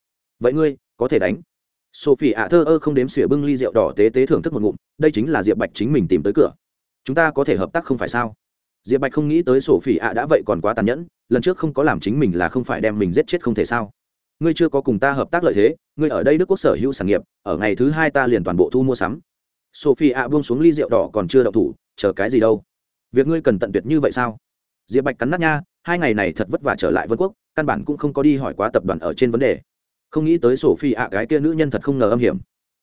Vậy ngươi, có thể đánh. Sophie ạ thơ ơ không đếm xỉa bưng ly rượu đỏ tế tế thưởng thức một ngụm, đây chính là diệp bạch chính mình tìm tới cửa. Chúng ta có thể hợp tác không phải sao? Diệp bạch không nghĩ tới sophie ạ đã vậy còn quá tàn nhẫn, lần trước không có làm chính mình là không phải đem mình giết chết không thể sao? Ngươi chưa có cùng ta hợp tác lợi thế, ngươi ở đây đức quốc sở hữu sản nghiệp, ở ngày thứ hai ta liền toàn bộ thu mua sắm. Sophie ạ buông xuống ly rượu đỏ còn chưa đậu thủ, chờ cái gì đâu? Việc ngươi cần tận tuyệt như vậy sao? Diệp bạch cắn nát nha, hai ngày này thật vất vả trở lại vân quốc, căn bản cũng không có đi hỏi quá tập đoàn ở trên vấn đề. Không nghĩ tới sổ phi ạ cái kia nữ nhân thật không ngờ âm hiểm.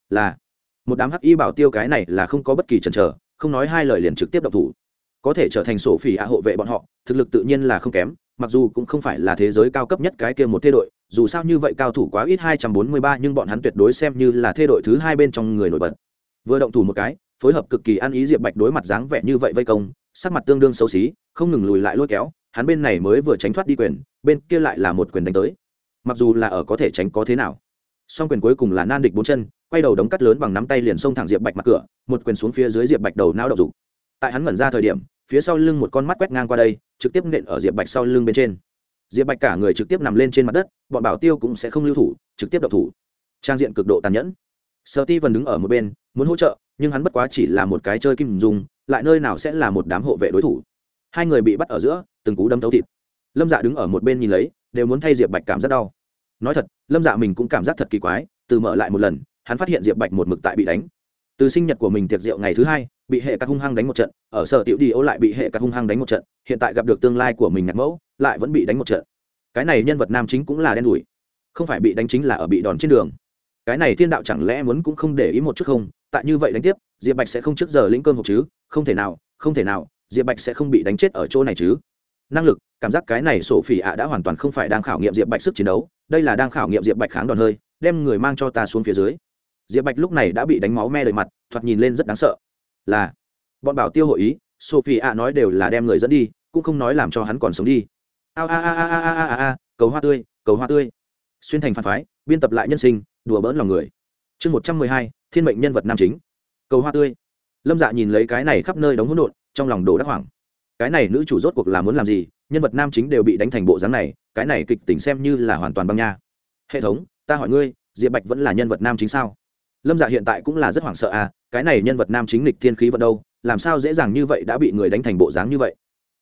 Là, một đám hắc y bảo tiêu cái này là không có bất kỳ chần chờ, không nói hai lời liền trực tiếp độc thủ. Có thể trở thành sổ phi ạ hộ vệ bọn họ, thực lực tự nhiên là không kém mặc dù cũng không phải là thế giới cao cấp nhất cái kia một thế đội, dù sao như vậy cao thủ quá ít hai trăm bốn mươi ba, nhưng bọn hắn tuyệt đối xem như là thế đội thứ hai bên trong người nổi bật. Vừa động thủ một cái, phối hợp cực kỳ ăn ý diệp bạch đối mặt dáng vẻ như vậy vây công, sắc mặt tương đương xấu xí, không ngừng lùi lại lôi kéo, hắn bên này mới vừa tránh thoát đi quyền, bên kia lại là một quyền đánh tới. Mặc dù là ở có thể tránh có thế nào, song quyền cuối cùng là nan địch bốn chân, quay đầu đống cắt lớn bằng nắm tay liền xông thẳng diệp bạch mặt cửa, một quyền xuống phía dưới diệp bạch đầu não đậu dục. Tại hắn ngẩn ra thời điểm, phía sau lưng một con mắt quét ngang qua đây trực tiếp nện ở diệp bạch sau lưng bên trên. Diệp bạch cả người trực tiếp nằm lên trên mặt đất, bọn bảo tiêu cũng sẽ không lưu thủ, trực tiếp đập thủ. Trang diện cực độ tàn nhẫn. Sợ ti vần đứng ở một bên, muốn hỗ trợ, nhưng hắn bất quá chỉ là một cái chơi kim dùng, lại nơi nào sẽ là một đám hộ vệ đối thủ. Hai người bị bắt ở giữa, từng cú đâm thấu thịt. Lâm dạ đứng ở một bên nhìn lấy, đều muốn thay diệp bạch cảm giác đau. Nói thật, lâm dạ mình cũng cảm giác thật kỳ quái, từ mở lại một lần, hắn phát hiện diệp bạch một mực tại bị đánh từ sinh nhật của mình tiệc rượu ngày thứ hai, bị hệ các hung hăng đánh một trận, ở sở tiểu đi ô lại bị hệ các hung hăng đánh một trận, hiện tại gặp được tương lai của mình nhạc mẫu, lại vẫn bị đánh một trận. Cái này nhân vật nam chính cũng là đen đủi, không phải bị đánh chính là ở bị đòn trên đường. Cái này thiên đạo chẳng lẽ muốn cũng không để ý một chút không? Tại như vậy đánh tiếp, diệp bạch sẽ không trước giờ lĩnh cơm hộp chứ? Không thể nào, không thể nào, diệp bạch sẽ không bị đánh chết ở chỗ này chứ? Năng lực, cảm giác cái này sổ phỉ ạ đã hoàn toàn không phải đang khảo nghiệm diệp bạch sức chiến đấu, đây là đang khảo nghiệm diệp bạch kháng đòn hơi, đem người mang cho ta xuống phía dưới diệp bạch lúc này đã bị đánh máu me lời mặt, thoạt nhìn lên rất đáng sợ. Là, bọn bảo tiêu hội ý sophie ạ nói đều là đem người dẫn đi, cũng không nói làm cho hắn còn sống đi. Ao a a a a a a a cầu hoa tươi, cầu hoa tươi. Xuyên thành phản phái, biên tập lại nhân sinh, đùa bỡn lòng người. Chương một trăm mười hai, thiên mệnh nhân vật nam chính. Cầu hoa tươi. Lâm dạ nhìn lấy cái này khắp nơi đóng hỗn độn, trong lòng đồ đắc hoảng. Cái này nữ chủ rốt cuộc là muốn làm gì? Nhân vật nam chính đều bị đánh thành bộ dáng này, cái này kịch tính xem như là hoàn toàn băng nha. Hệ thống, ta hỏi ngươi, diệp bạch vẫn là nhân vật nam chính sao? Lâm dạ hiện tại cũng là rất hoảng sợ à cái này nhân vật nam chính lịch thiên khí vận đâu, làm sao dễ dàng như vậy đã bị người đánh thành bộ dáng như vậy?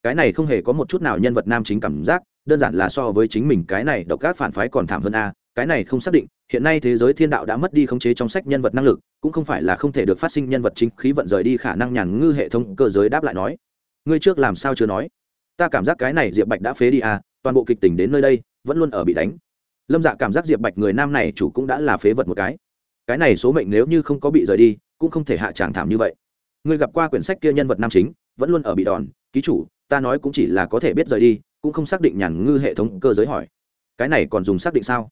Cái này không hề có một chút nào nhân vật nam chính cảm giác, đơn giản là so với chính mình cái này độc các phản phái còn thảm hơn a à. cái này không xác định, hiện nay thế giới thiên đạo đã mất đi khống chế trong sách nhân vật năng lực, cũng không phải là không thể được phát sinh nhân vật chính khí vận rời đi khả năng nhàn ngư hệ thống cơ giới đáp lại nói. Ngươi trước làm sao chưa nói? Ta cảm giác cái này diệp bạch đã phế đi à toàn bộ kịch tình đến nơi đây, vẫn luôn ở bị đánh. Lâm dạ cảm giác diệp bạch người nam này chủ cũng đã là phế vật một cái cái này số mệnh nếu như không có bị rời đi, cũng không thể hạ tràng thảm như vậy. Ngươi gặp qua quyển sách kia nhân vật nam chính, vẫn luôn ở bị đòn, ký chủ, ta nói cũng chỉ là có thể biết rời đi, cũng không xác định nhàn ngư hệ thống cơ giới hỏi. Cái này còn dùng xác định sao?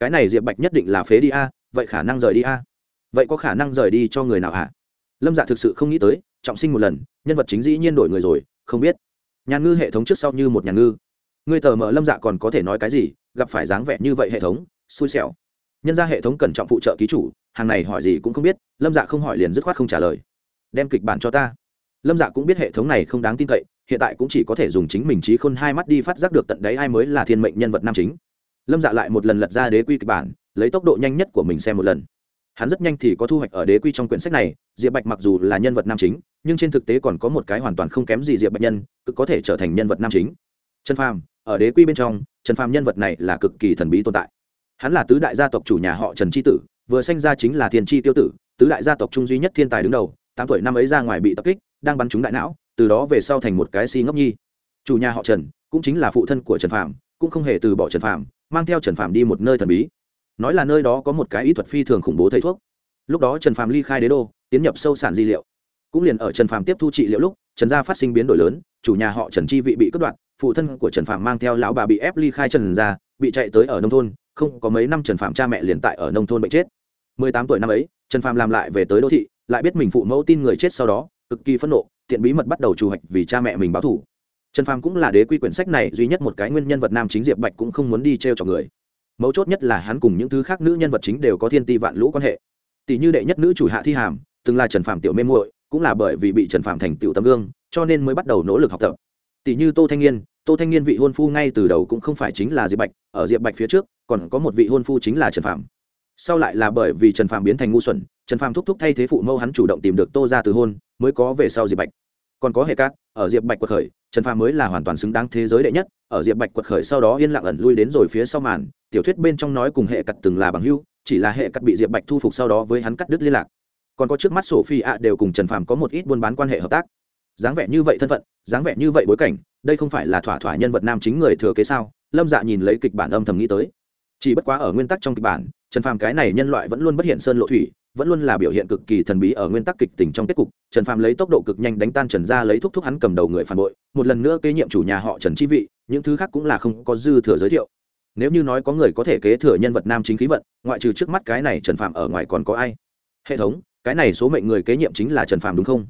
Cái này diệp bạch nhất định là phế đi a, vậy khả năng rời đi a? Vậy có khả năng rời đi cho người nào hả? Lâm dạ thực sự không nghĩ tới, trọng sinh một lần, nhân vật chính dĩ nhiên đổi người rồi, không biết. Nhàn ngư hệ thống trước sau như một nhàn ngư. Người tờ mở lâm dạ còn có thể nói cái gì, gặp phải dáng vẻ như vậy hệ thống, xui xẻo nhân ra hệ thống cẩn trọng phụ trợ ký chủ, hàng này hỏi gì cũng không biết, lâm dạ không hỏi liền dứt khoát không trả lời. Đem kịch bản cho ta. Lâm dạ cũng biết hệ thống này không đáng tin cậy, hiện tại cũng chỉ có thể dùng chính mình trí khôn hai mắt đi phát giác được tận đấy ai mới là thiên mệnh nhân vật nam chính. Lâm dạ lại một lần lật ra đế quy kịch bản, lấy tốc độ nhanh nhất của mình xem một lần. Hắn rất nhanh thì có thu hoạch ở đế quy trong quyển sách này, diệp bạch mặc dù là nhân vật nam chính, nhưng trên thực tế còn có một cái hoàn toàn không kém gì diệp bạch nhân, cực có thể trở thành nhân vật nam chính. Trần phàm, ở đế quy bên trong, trần phàm nhân vật này là cực kỳ thần bí tồn tại hắn là tứ đại gia tộc chủ nhà họ trần tri tử, vừa sinh ra chính là thiên tri tiêu tử, tứ đại gia tộc trung duy nhất thiên tài đứng đầu, tám tuổi năm ấy ra ngoài bị tập kích, đang bắn trúng đại não, từ đó về sau thành một cái si ngốc nhi. Chủ nhà họ trần, cũng chính là phụ thân của trần phạm cũng không hề từ bỏ trần phạm mang theo trần phạm đi một nơi thần bí. Nói là nơi đó có một cái ý thuật phi thường khủng bố thầy thuốc. Lúc đó trần phạm ly khai đế đô, tiến nhập sâu sản di liệu. Cũng liền ở trần phạm tiếp thu trị liệu lúc, trần gia phát sinh biến đổi lớn, chủ nhà họ trần chi vị bị cướp đoạt, phụ thân của trần phạm mang theo lão bà bị ép ly khai trần gia, bị chạy tới ở nông thôn không có mấy năm trần phạm cha mẹ liền tại ở nông thôn bệnh chết. Mười tám tuổi năm ấy, trần phạm làm lại về tới đô thị, lại biết mình phụ mẫu tin người chết sau đó, cực kỳ phẫn nộ, tiện bí mật bắt đầu trù hoạch vì cha mẹ mình báo thủ trần phàm cũng là đế quy quyển sách này duy nhất một cái nguyên nhân vật nam chính diệp bạch cũng không muốn đi t r e o chọc người. Mấu chốt nhất là hắn cùng những thứ khác nữ nhân vật chính đều có thiên ti vạn lũ quan hệ. Tỷ như đệ nhất nữ chủ hạ thi hàm, từng là trần phàm tiểu mê muội, cũng là bởi vì bị trần phàm thành tiểu tấm gương, cho nên mới bắt đầu nỗ lực học tập. Tỷ như tô thanh niên tô thanh niên vị hôn phu ngay từ đầu cũng không phải chính là diệp bạch, ở diệp bạch phía trước, còn có một vị hôn phu chính là trần Phạm. sau lại là bởi vì trần Phạm biến thành ngu xuẩn, trần Phạm thúc thúc thay thế phụ mâu hắn chủ động tìm được tô ra từ hôn, mới có về sau diệp bạch. Còn có hệ cát ở diệp bạch quật khởi, trần phàm mới là hoàn toàn xứng đáng thế giới đệ nhất, ở diệp bạch quật khởi sau đó yên lặng ẩn lui đến rồi phía sau màn, tiểu thuyết bên trong nói cùng hệ cắt từng là bằng hưu chỉ là hệ cắt bị diệp bạch thu phục sau đó với hắn cắt đứt liên lạc. Còn có trước mắt sổ phi ạ đều cùng trần phàm có một ít buôn bán quan hệ hợp tác. Dáng vẻ như vậy thân phận, dáng vẻ như vậy bối cảnh đây không phải là thỏa thỏa nhân vật nam chính người thừa kế sao? Lâm dạ nhìn lấy kịch bản âm thầm nghĩ tới. Chỉ bất quá ở nguyên tắc trong kịch bản, trần phàm cái này nhân loại vẫn luôn bất hiện sơn lộ thủy, vẫn luôn là biểu hiện cực kỳ thần bí ở nguyên tắc kịch tình trong kết cục. Trần phàm lấy tốc độ cực nhanh đánh tan trần ra lấy thúc thúc hắn cầm đầu người phản bội, một lần nữa kế nhiệm chủ nhà họ trần chi vị, những thứ khác cũng là không có dư thừa giới thiệu. Nếu như nói có người có thể kế thừa nhân vật nam chính khí vận, ngoại trừ trước mắt cái này trần phàm ở ngoài còn có ai? Hệ thống, cái này số mệnh người kế nhiệm chính là trần phàm đúng không?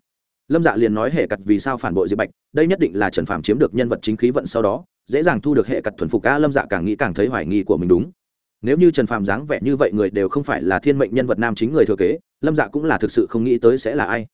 Lâm dạ liền nói hệ cặt vì sao phản bội diệp bạch, đây nhất định là trần phàm chiếm được nhân vật chính khí vận sau đó, dễ dàng thu được hệ cặt thuần phục ca lâm dạ càng nghĩ càng thấy hoài nghi của mình đúng. Nếu như trần phàm dáng vẻ như vậy người đều không phải là thiên mệnh nhân vật nam chính người thừa kế, lâm dạ cũng là thực sự không nghĩ tới sẽ là ai.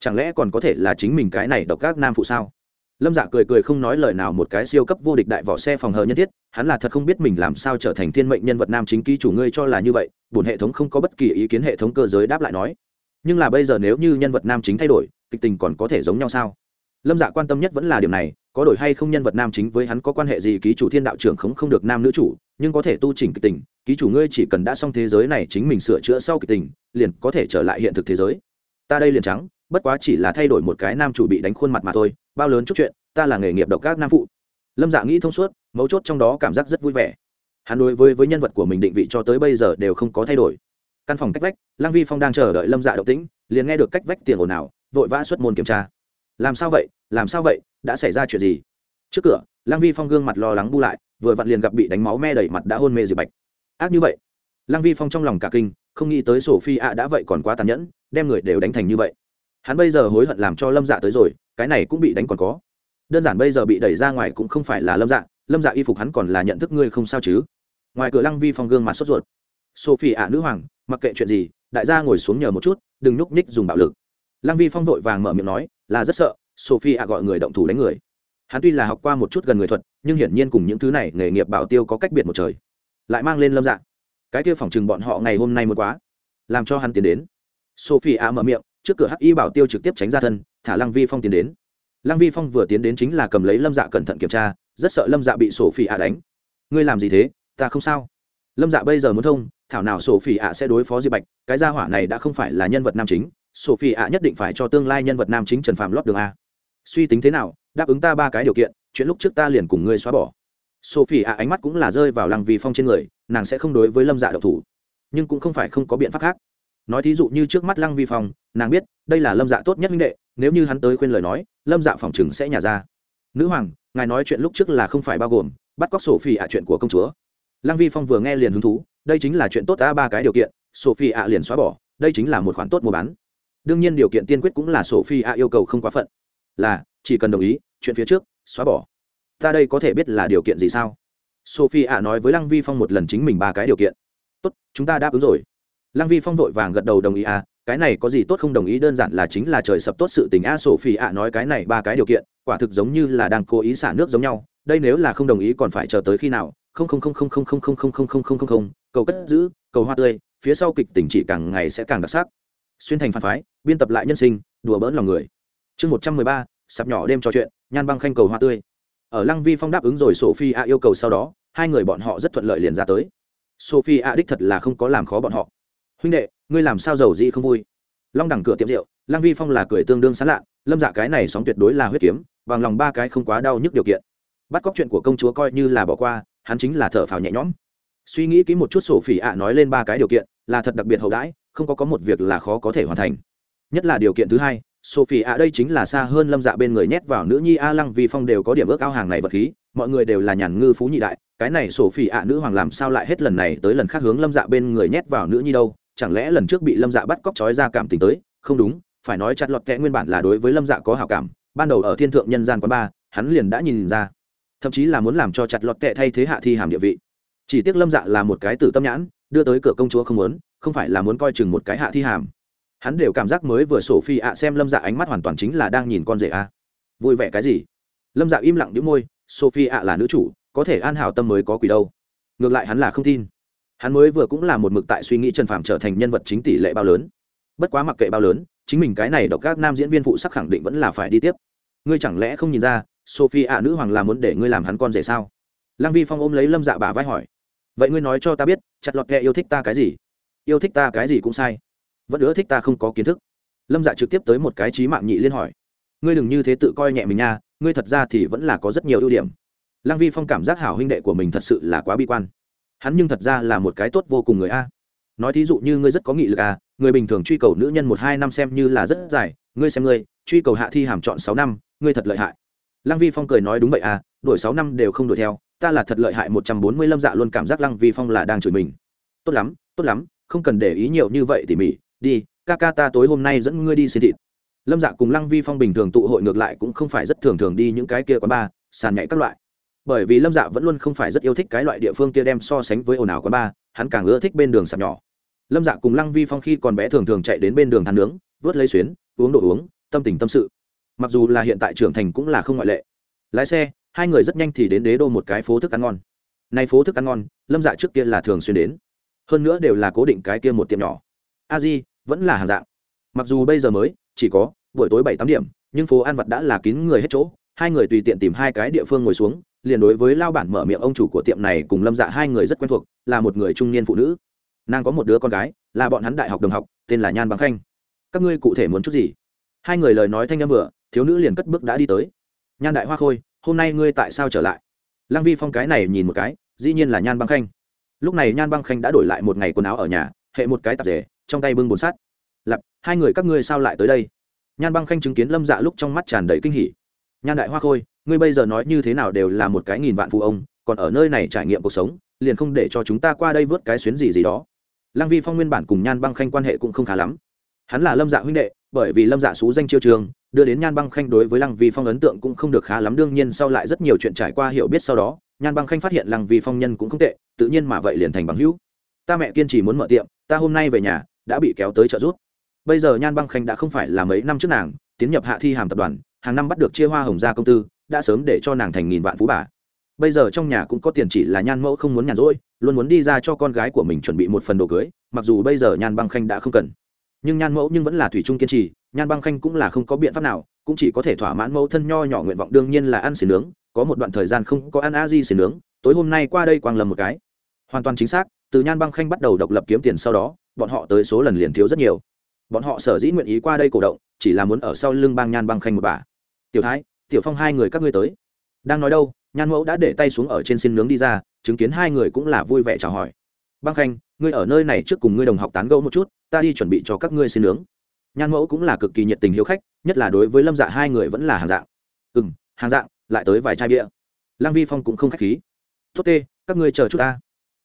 Chẳng lẽ còn có thể là chính mình cái này độc các nam phụ sao? Lâm dạ cười cười không nói lời nào một cái siêu cấp vô địch đại vỏ xe phòng hờ nhân thiết, hắn là thật không biết mình làm sao trở thành thiên mệnh nhân vật nam chính ký chủ ngươi cho là như vậy, bổn hệ thống không có bất kỳ ý kiến hệ thống cơ giới đáp lại nói. Nhưng là bây giờ nếu như nhân vật nam chính thay đổi kịch tình còn có thể giống nhau sao? Lâm dạ quan tâm nhất vẫn là điều này, có đổi hay không nhân vật nam chính với hắn có quan hệ gì ký chủ thiên đạo trưởng không không được nam nữ chủ, nhưng có thể tu chỉnh kịch tình, ký chủ ngươi chỉ cần đã xong thế giới này chính mình sửa chữa sau kịch tình, liền có thể trở lại hiện thực thế giới. Ta đây liền trắng, bất quá chỉ là thay đổi một cái nam chủ bị đánh khuôn mặt mà thôi, bao lớn chút chuyện, ta là nghề nghiệp độc các nam phụ. Lâm dạ nghĩ thông suốt, mấu chốt trong đó cảm giác rất vui vẻ. Hắn đối với với nhân vật của mình định vị cho tới bây giờ đều không có thay đổi. Căn phòng cách vách lang vi phong đang chờ đợi lâm dạ động tĩnh, liền nghe được cách vách tiền ồn ào vội vã xuất môn kiểm tra. Làm sao vậy? Làm sao vậy? Đã xảy ra chuyện gì? Trước cửa lang vi phong gương mặt lo lắng bu lại, vừa vặn liền gặp bị đánh máu me đầy mặt đã hôn mê diệp bạch. Ác như vậy. Lang vi phong trong lòng cả kinh, không nghĩ tới sổ phi ạ đã vậy còn quá tàn nhẫn, đem người đều đánh thành như vậy. Hắn bây giờ hối hận làm cho lâm dạ tới rồi, cái này cũng bị đánh còn có. Đơn giản bây giờ bị đẩy ra ngoài cũng không phải là lâm dạ lâm dạ y phục hắn còn là nhận thức ngươi không sao chứ? Ngoài cửa lăng vi phong gương mặt sốt ruột. Sophie ạ nữ hoàng, mặc kệ chuyện gì, đại gia ngồi xuống nhờ một chút, đừng nhúc nhích dùng bạo lực lăng vi phong vội vàng mở miệng nói, là rất sợ, sophie ạ gọi người động thủ đánh người. Hắn tuy là học qua một chút gần người thuật, nhưng hiển nhiên cùng những thứ này nghề nghiệp bảo tiêu có cách biệt một trời. Lại mang lên lâm dạ. Cái kia phòng chừng bọn họ ngày hôm nay một quá, làm cho hắn tiến đến. Sophie ạ mở miệng, trước cửa hắc y bảo tiêu trực tiếp tránh ra thân, thả lăng vi phong tiến đến. Lăng vi phong vừa tiến đến chính là cầm lấy lâm dạ cẩn thận kiểm tra, rất sợ lâm dạ bị sophie ạ đánh. Ngươi làm gì thế? Ta không sao. Lâm dạ bây giờ muốn thông, thảo nào sophie ạ sẽ đối phó di bạch, cái gia hỏa này đã không phải là nhân vật nam chính sophie ạ nhất định phải cho tương lai nhân vật nam chính trần phạm lót đường a. Suy tính thế nào, đáp ứng ta ba cái điều kiện, chuyện lúc trước ta liền cùng ngươi xóa bỏ. Sophie ạ ánh mắt cũng là rơi vào lăng vi phong trên người, nàng sẽ không đối với lâm dạ độc thủ. Nhưng cũng không phải không có biện pháp khác. Nói thí dụ như trước mắt lăng vi phong, nàng biết đây là lâm dạ tốt nhất minh đệ, nếu như hắn tới khuyên lời nói, lâm dạ phòng chừng sẽ nhả ra. Nữ hoàng, ngài nói chuyện lúc trước là không phải bao gồm, bắt cóc sổ phi ạ chuyện của công chúa. Lăng vi phong vừa nghe liền hứng thú, đây chính là chuyện tốt ta ba cái điều kiện sổ phi ạ liền xóa bỏ, đây chính là một khoản tốt mua bán đương nhiên điều kiện tiên quyết cũng là sổ phi a yêu cầu không quá phận là chỉ cần đồng ý chuyện phía trước xóa bỏ ta đây có thể biết là điều kiện gì sao sophie ạ nói với lăng vi phong một lần chính mình ba cái điều kiện tốt chúng ta đáp ứng rồi lăng vi phong vội vàng gật đầu đồng ý à cái này có gì tốt không đồng ý đơn giản là chính là trời sập tốt sự tình a sophie a ạ nói cái này ba cái điều kiện quả thực giống như là đang cố ý xả nước giống nhau đây nếu là không đồng ý còn phải chờ tới khi nào không không không không không không không không không không không không cầu cất giữ cầu hoa tươi phía sau kịch tình chỉ càng ngày sẽ càng đặc sắc xuyên thành phản phái, biên tập lại nhân sinh, đùa bỡn lòng người. Chương một trăm mười ba sạp nhỏ đêm trò chuyện, nhan băng khanh cầu hoa tươi. Ở lăng vi phong đáp ứng rồi sophie a yêu cầu sau đó, hai người bọn họ rất thuận lợi liền ra tới. Sophie a đích thật là không có làm khó bọn họ. Huynh đệ, ngươi làm sao giàu dị không vui? Long đẳng cửa tiệm rượu, lăng vi phong là cười tương đương sán lạ, lâm dạ cái này sóng tuyệt đối là huyết kiếm, bằng lòng ba cái không quá đau nhức điều kiện. Bắt cóc chuyện của công chúa coi như là bỏ qua, hắn chính là thở phào nhẹ nhõm. Suy nghĩ kỹ một chút sổ phỉ ạ nói lên ba cái điều kiện, là thật đặc biệt hậu đãi không có có một việc là khó có thể hoàn thành. Nhất là điều kiện thứ hai, sophie ạ, đây chính là xa hơn lâm dạ bên người nhét vào nữ nhi a lăng vi phong đều có điểm ước ao hàng này vật khí, mọi người đều là nhàn ngư phú nhị đại, cái này sophie ạ, nữ hoàng làm sao lại hết lần này tới lần khác hướng lâm dạ bên người nhét vào nữ nhi đâu, chẳng lẽ lần trước bị lâm dạ bắt cóc trói ra cảm tình tới? Không đúng, phải nói chặt lọt kẽ nguyên bản là đối với lâm dạ có hảo cảm, ban đầu ở thiên thượng nhân gian quán ba, hắn liền đã nhìn ra. Thậm chí là muốn làm cho chặt lọt kẽ thay thế hạ thi hàm địa vị. Chỉ tiếc lâm dạ là một cái tử tâm nhãn, đưa tới cửa công chúa không muốn không phải là muốn coi chừng một cái hạ thi hàm. Hắn đều cảm giác mới vừa sổ phi ạ xem lâm dạ ánh mắt hoàn toàn chính là đang nhìn con rể a. Vui vẻ cái gì? Lâm dạ im lặng đĩu môi, sophie ạ là nữ chủ, có thể an hảo tâm mới có quỷ đâu. Ngược lại hắn là không tin. Hắn mới vừa cũng là một mực tại suy nghĩ trần phạm trở thành nhân vật chính tỷ lệ bao lớn. Bất quá mặc kệ bao lớn, chính mình cái này độc các nam diễn viên phụ sắc khẳng định vẫn là phải đi tiếp. Ngươi chẳng lẽ không nhìn ra, sophie ạ nữ hoàng là muốn để ngươi làm hắn con rể sao? Lăng vi phong ôm lấy lâm dạ bà vai hỏi. Vậy ngươi nói cho ta biết, chặt lọt kẹ yêu thích ta cái gì? Yêu thích ta cái gì cũng sai, vẫn ưa thích ta không có kiến thức. Lâm dạ trực tiếp tới một cái trí mạng nhị liên hỏi, ngươi đừng như thế tự coi nhẹ mình nha, ngươi thật ra thì vẫn là có rất nhiều ưu điểm. Lăng vi phong cảm giác hảo huynh đệ của mình thật sự là quá bi quan. Hắn nhưng thật ra là một cái tốt vô cùng người a. Nói thí dụ như ngươi rất có nghị lực à người bình thường truy cầu nữ nhân một hai năm xem như là rất dài, ngươi xem ngươi, truy cầu hạ thi hàm chọn sáu năm, ngươi thật lợi hại. Lăng vi phong cười nói đúng vậy à đổi sáu năm đều không đuổi theo, ta là thật lợi hại một trăm bốn mươi lâm dạ luôn cảm giác lăng vi phong là đang chửi mình. Tốt lắm tốt lắm không cần để ý nhiều như vậy tỉ mỉ, đi, ca ca ta tối hôm nay dẫn ngươi đi xin thịt. Lâm dạ cùng lăng vi phong bình thường tụ hội ngược lại cũng không phải rất thường thường đi những cái kia quán bar, sàn nhảy các loại. Bởi vì lâm dạ vẫn luôn không phải rất yêu thích cái loại địa phương kia đem so sánh với ồn ào quán bar, hắn càng ưa thích bên đường sạp nhỏ. Lâm dạ cùng lăng vi phong khi còn bé thường thường chạy đến bên đường than nướng, vớt lấy xuyến, uống đồ uống, tâm tình tâm sự. Mặc dù là hiện tại trưởng thành cũng là không ngoại lệ. Lái xe, hai người rất nhanh thì đến đế đô một cái phố thức ăn ngon. Nay phố thức ăn ngon, lâm dạ trước kia là thường xuyên đến hơn nữa đều là cố định cái kia một tiệm nhỏ. A di vẫn là hàng dạng. Mặc dù bây giờ mới, chỉ có buổi tối bảy tám điểm, nhưng phố ăn vật đã là kín người hết chỗ. Hai người tùy tiện tìm hai cái địa phương ngồi xuống, liền đối với lao bản mở miệng ông chủ của tiệm này cùng lâm dạ hai người rất quen thuộc, là một người trung niên phụ nữ. Nàng có một đứa con gái, là bọn hắn đại học đồng học, tên là nhan bằng khanh. Các ngươi cụ thể muốn chút gì? Hai người lời nói thanh â m vừa, thiếu nữ liền cất bước đã đi tới. Nhan đại hoa khôi, hôm nay ngươi tại sao trở lại? Lăng vi phong cái này nhìn một cái, dĩ nhiên là nhan băng khanh lúc này nhan băng khanh đã đổi lại một ngày quần áo ở nhà, hệ một cái tạp rể trong tay bưng bồn sắt. Lặp hai người các ngươi sao lại tới đây? Nhan băng khanh chứng kiến lâm dạ lúc trong mắt tràn đầy kinh hỉ. Nhan đại hoa khôi, ngươi bây giờ nói như thế nào đều là một cái nghìn vạn phụ ông, còn ở nơi này trải nghiệm cuộc sống, liền không để cho chúng ta qua đây vớt cái xuyến gì gì đó. Lăng vi phong nguyên bản cùng nhan băng khanh quan hệ cũng không khá lắm. Hắn là lâm dạ huynh đệ, bởi vì lâm dạ xú danh chiêu trường, đưa đến nhan băng khanh đối với lăng vi phong ấn tượng cũng không được khá lắm, đương nhiên sau lại rất nhiều chuyện trải qua hiểu biết sau đó nhan băng khanh phát hiện lăng vi phong nhân cũng không tệ, tự nhiên mà vậy liền thành bằng hữu. Ta mẹ kiên trì muốn mở tiệm, ta hôm nay về nhà, đã bị kéo tới trợ giúp bây giờ nhan băng khanh đã không phải là mấy năm trước nàng, tiến nhập hạ thi hàm tập đoàn, hàng năm bắt được chia hoa hồng gia công tư, đã sớm để cho nàng thành nghìn vạn phú bà. Bây giờ trong nhà cũng có tiền chỉ là nhan mẫu không muốn nhàn rỗi, luôn muốn đi ra cho con gái của mình chuẩn bị một phần đồ cưới, mặc dù bây giờ nhan băng khanh đã không cần. Nhưng nhan mẫu nhưng vẫn là thủy trung kiên trì, nhan băng khanh cũng là không có biện pháp nào, cũng chỉ có thể thỏa mãn mẫu thân nho nhỏ nguyện vọng đương nhiên là ăn xỉ nướng có một đoạn thời gian không có ăn a di xỉ nướng, tối hôm nay qua đây quang lầm một cái. Hoàn toàn chính xác, từ nhan băng khanh bắt đầu độc lập kiếm tiền sau đó, bọn họ tới số lần liền thiếu rất nhiều. Bọn họ sở dĩ nguyện ý qua đây cổ động, chỉ là muốn ở sau lưng bang nhan băng khanh một bà. Tiểu thái, tiểu phong hai người các ngươi tới. Đang nói đâu, nhan mẫu đã để tay xuống ở trên xin nướng đi ra, chứng kiến hai người cũng là vui vẻ chào hỏi. Băng khanh, ngươi ở nơi này trước cùng ngươi đồng học tán gẫu một chút, ta đi chuẩn bị cho các ngươi xin nướng. Nhan mẫu cũng là cực kỳ nhiệt tình hiếu khách, nhất là đối với lâm dạ hai người vẫn là hàng dạng. Ừ m hàng dạng lại tới vài chai bia. Lăng vi phong cũng không k h á c h khí. Tốt tê, các ngươi chờ chút ta.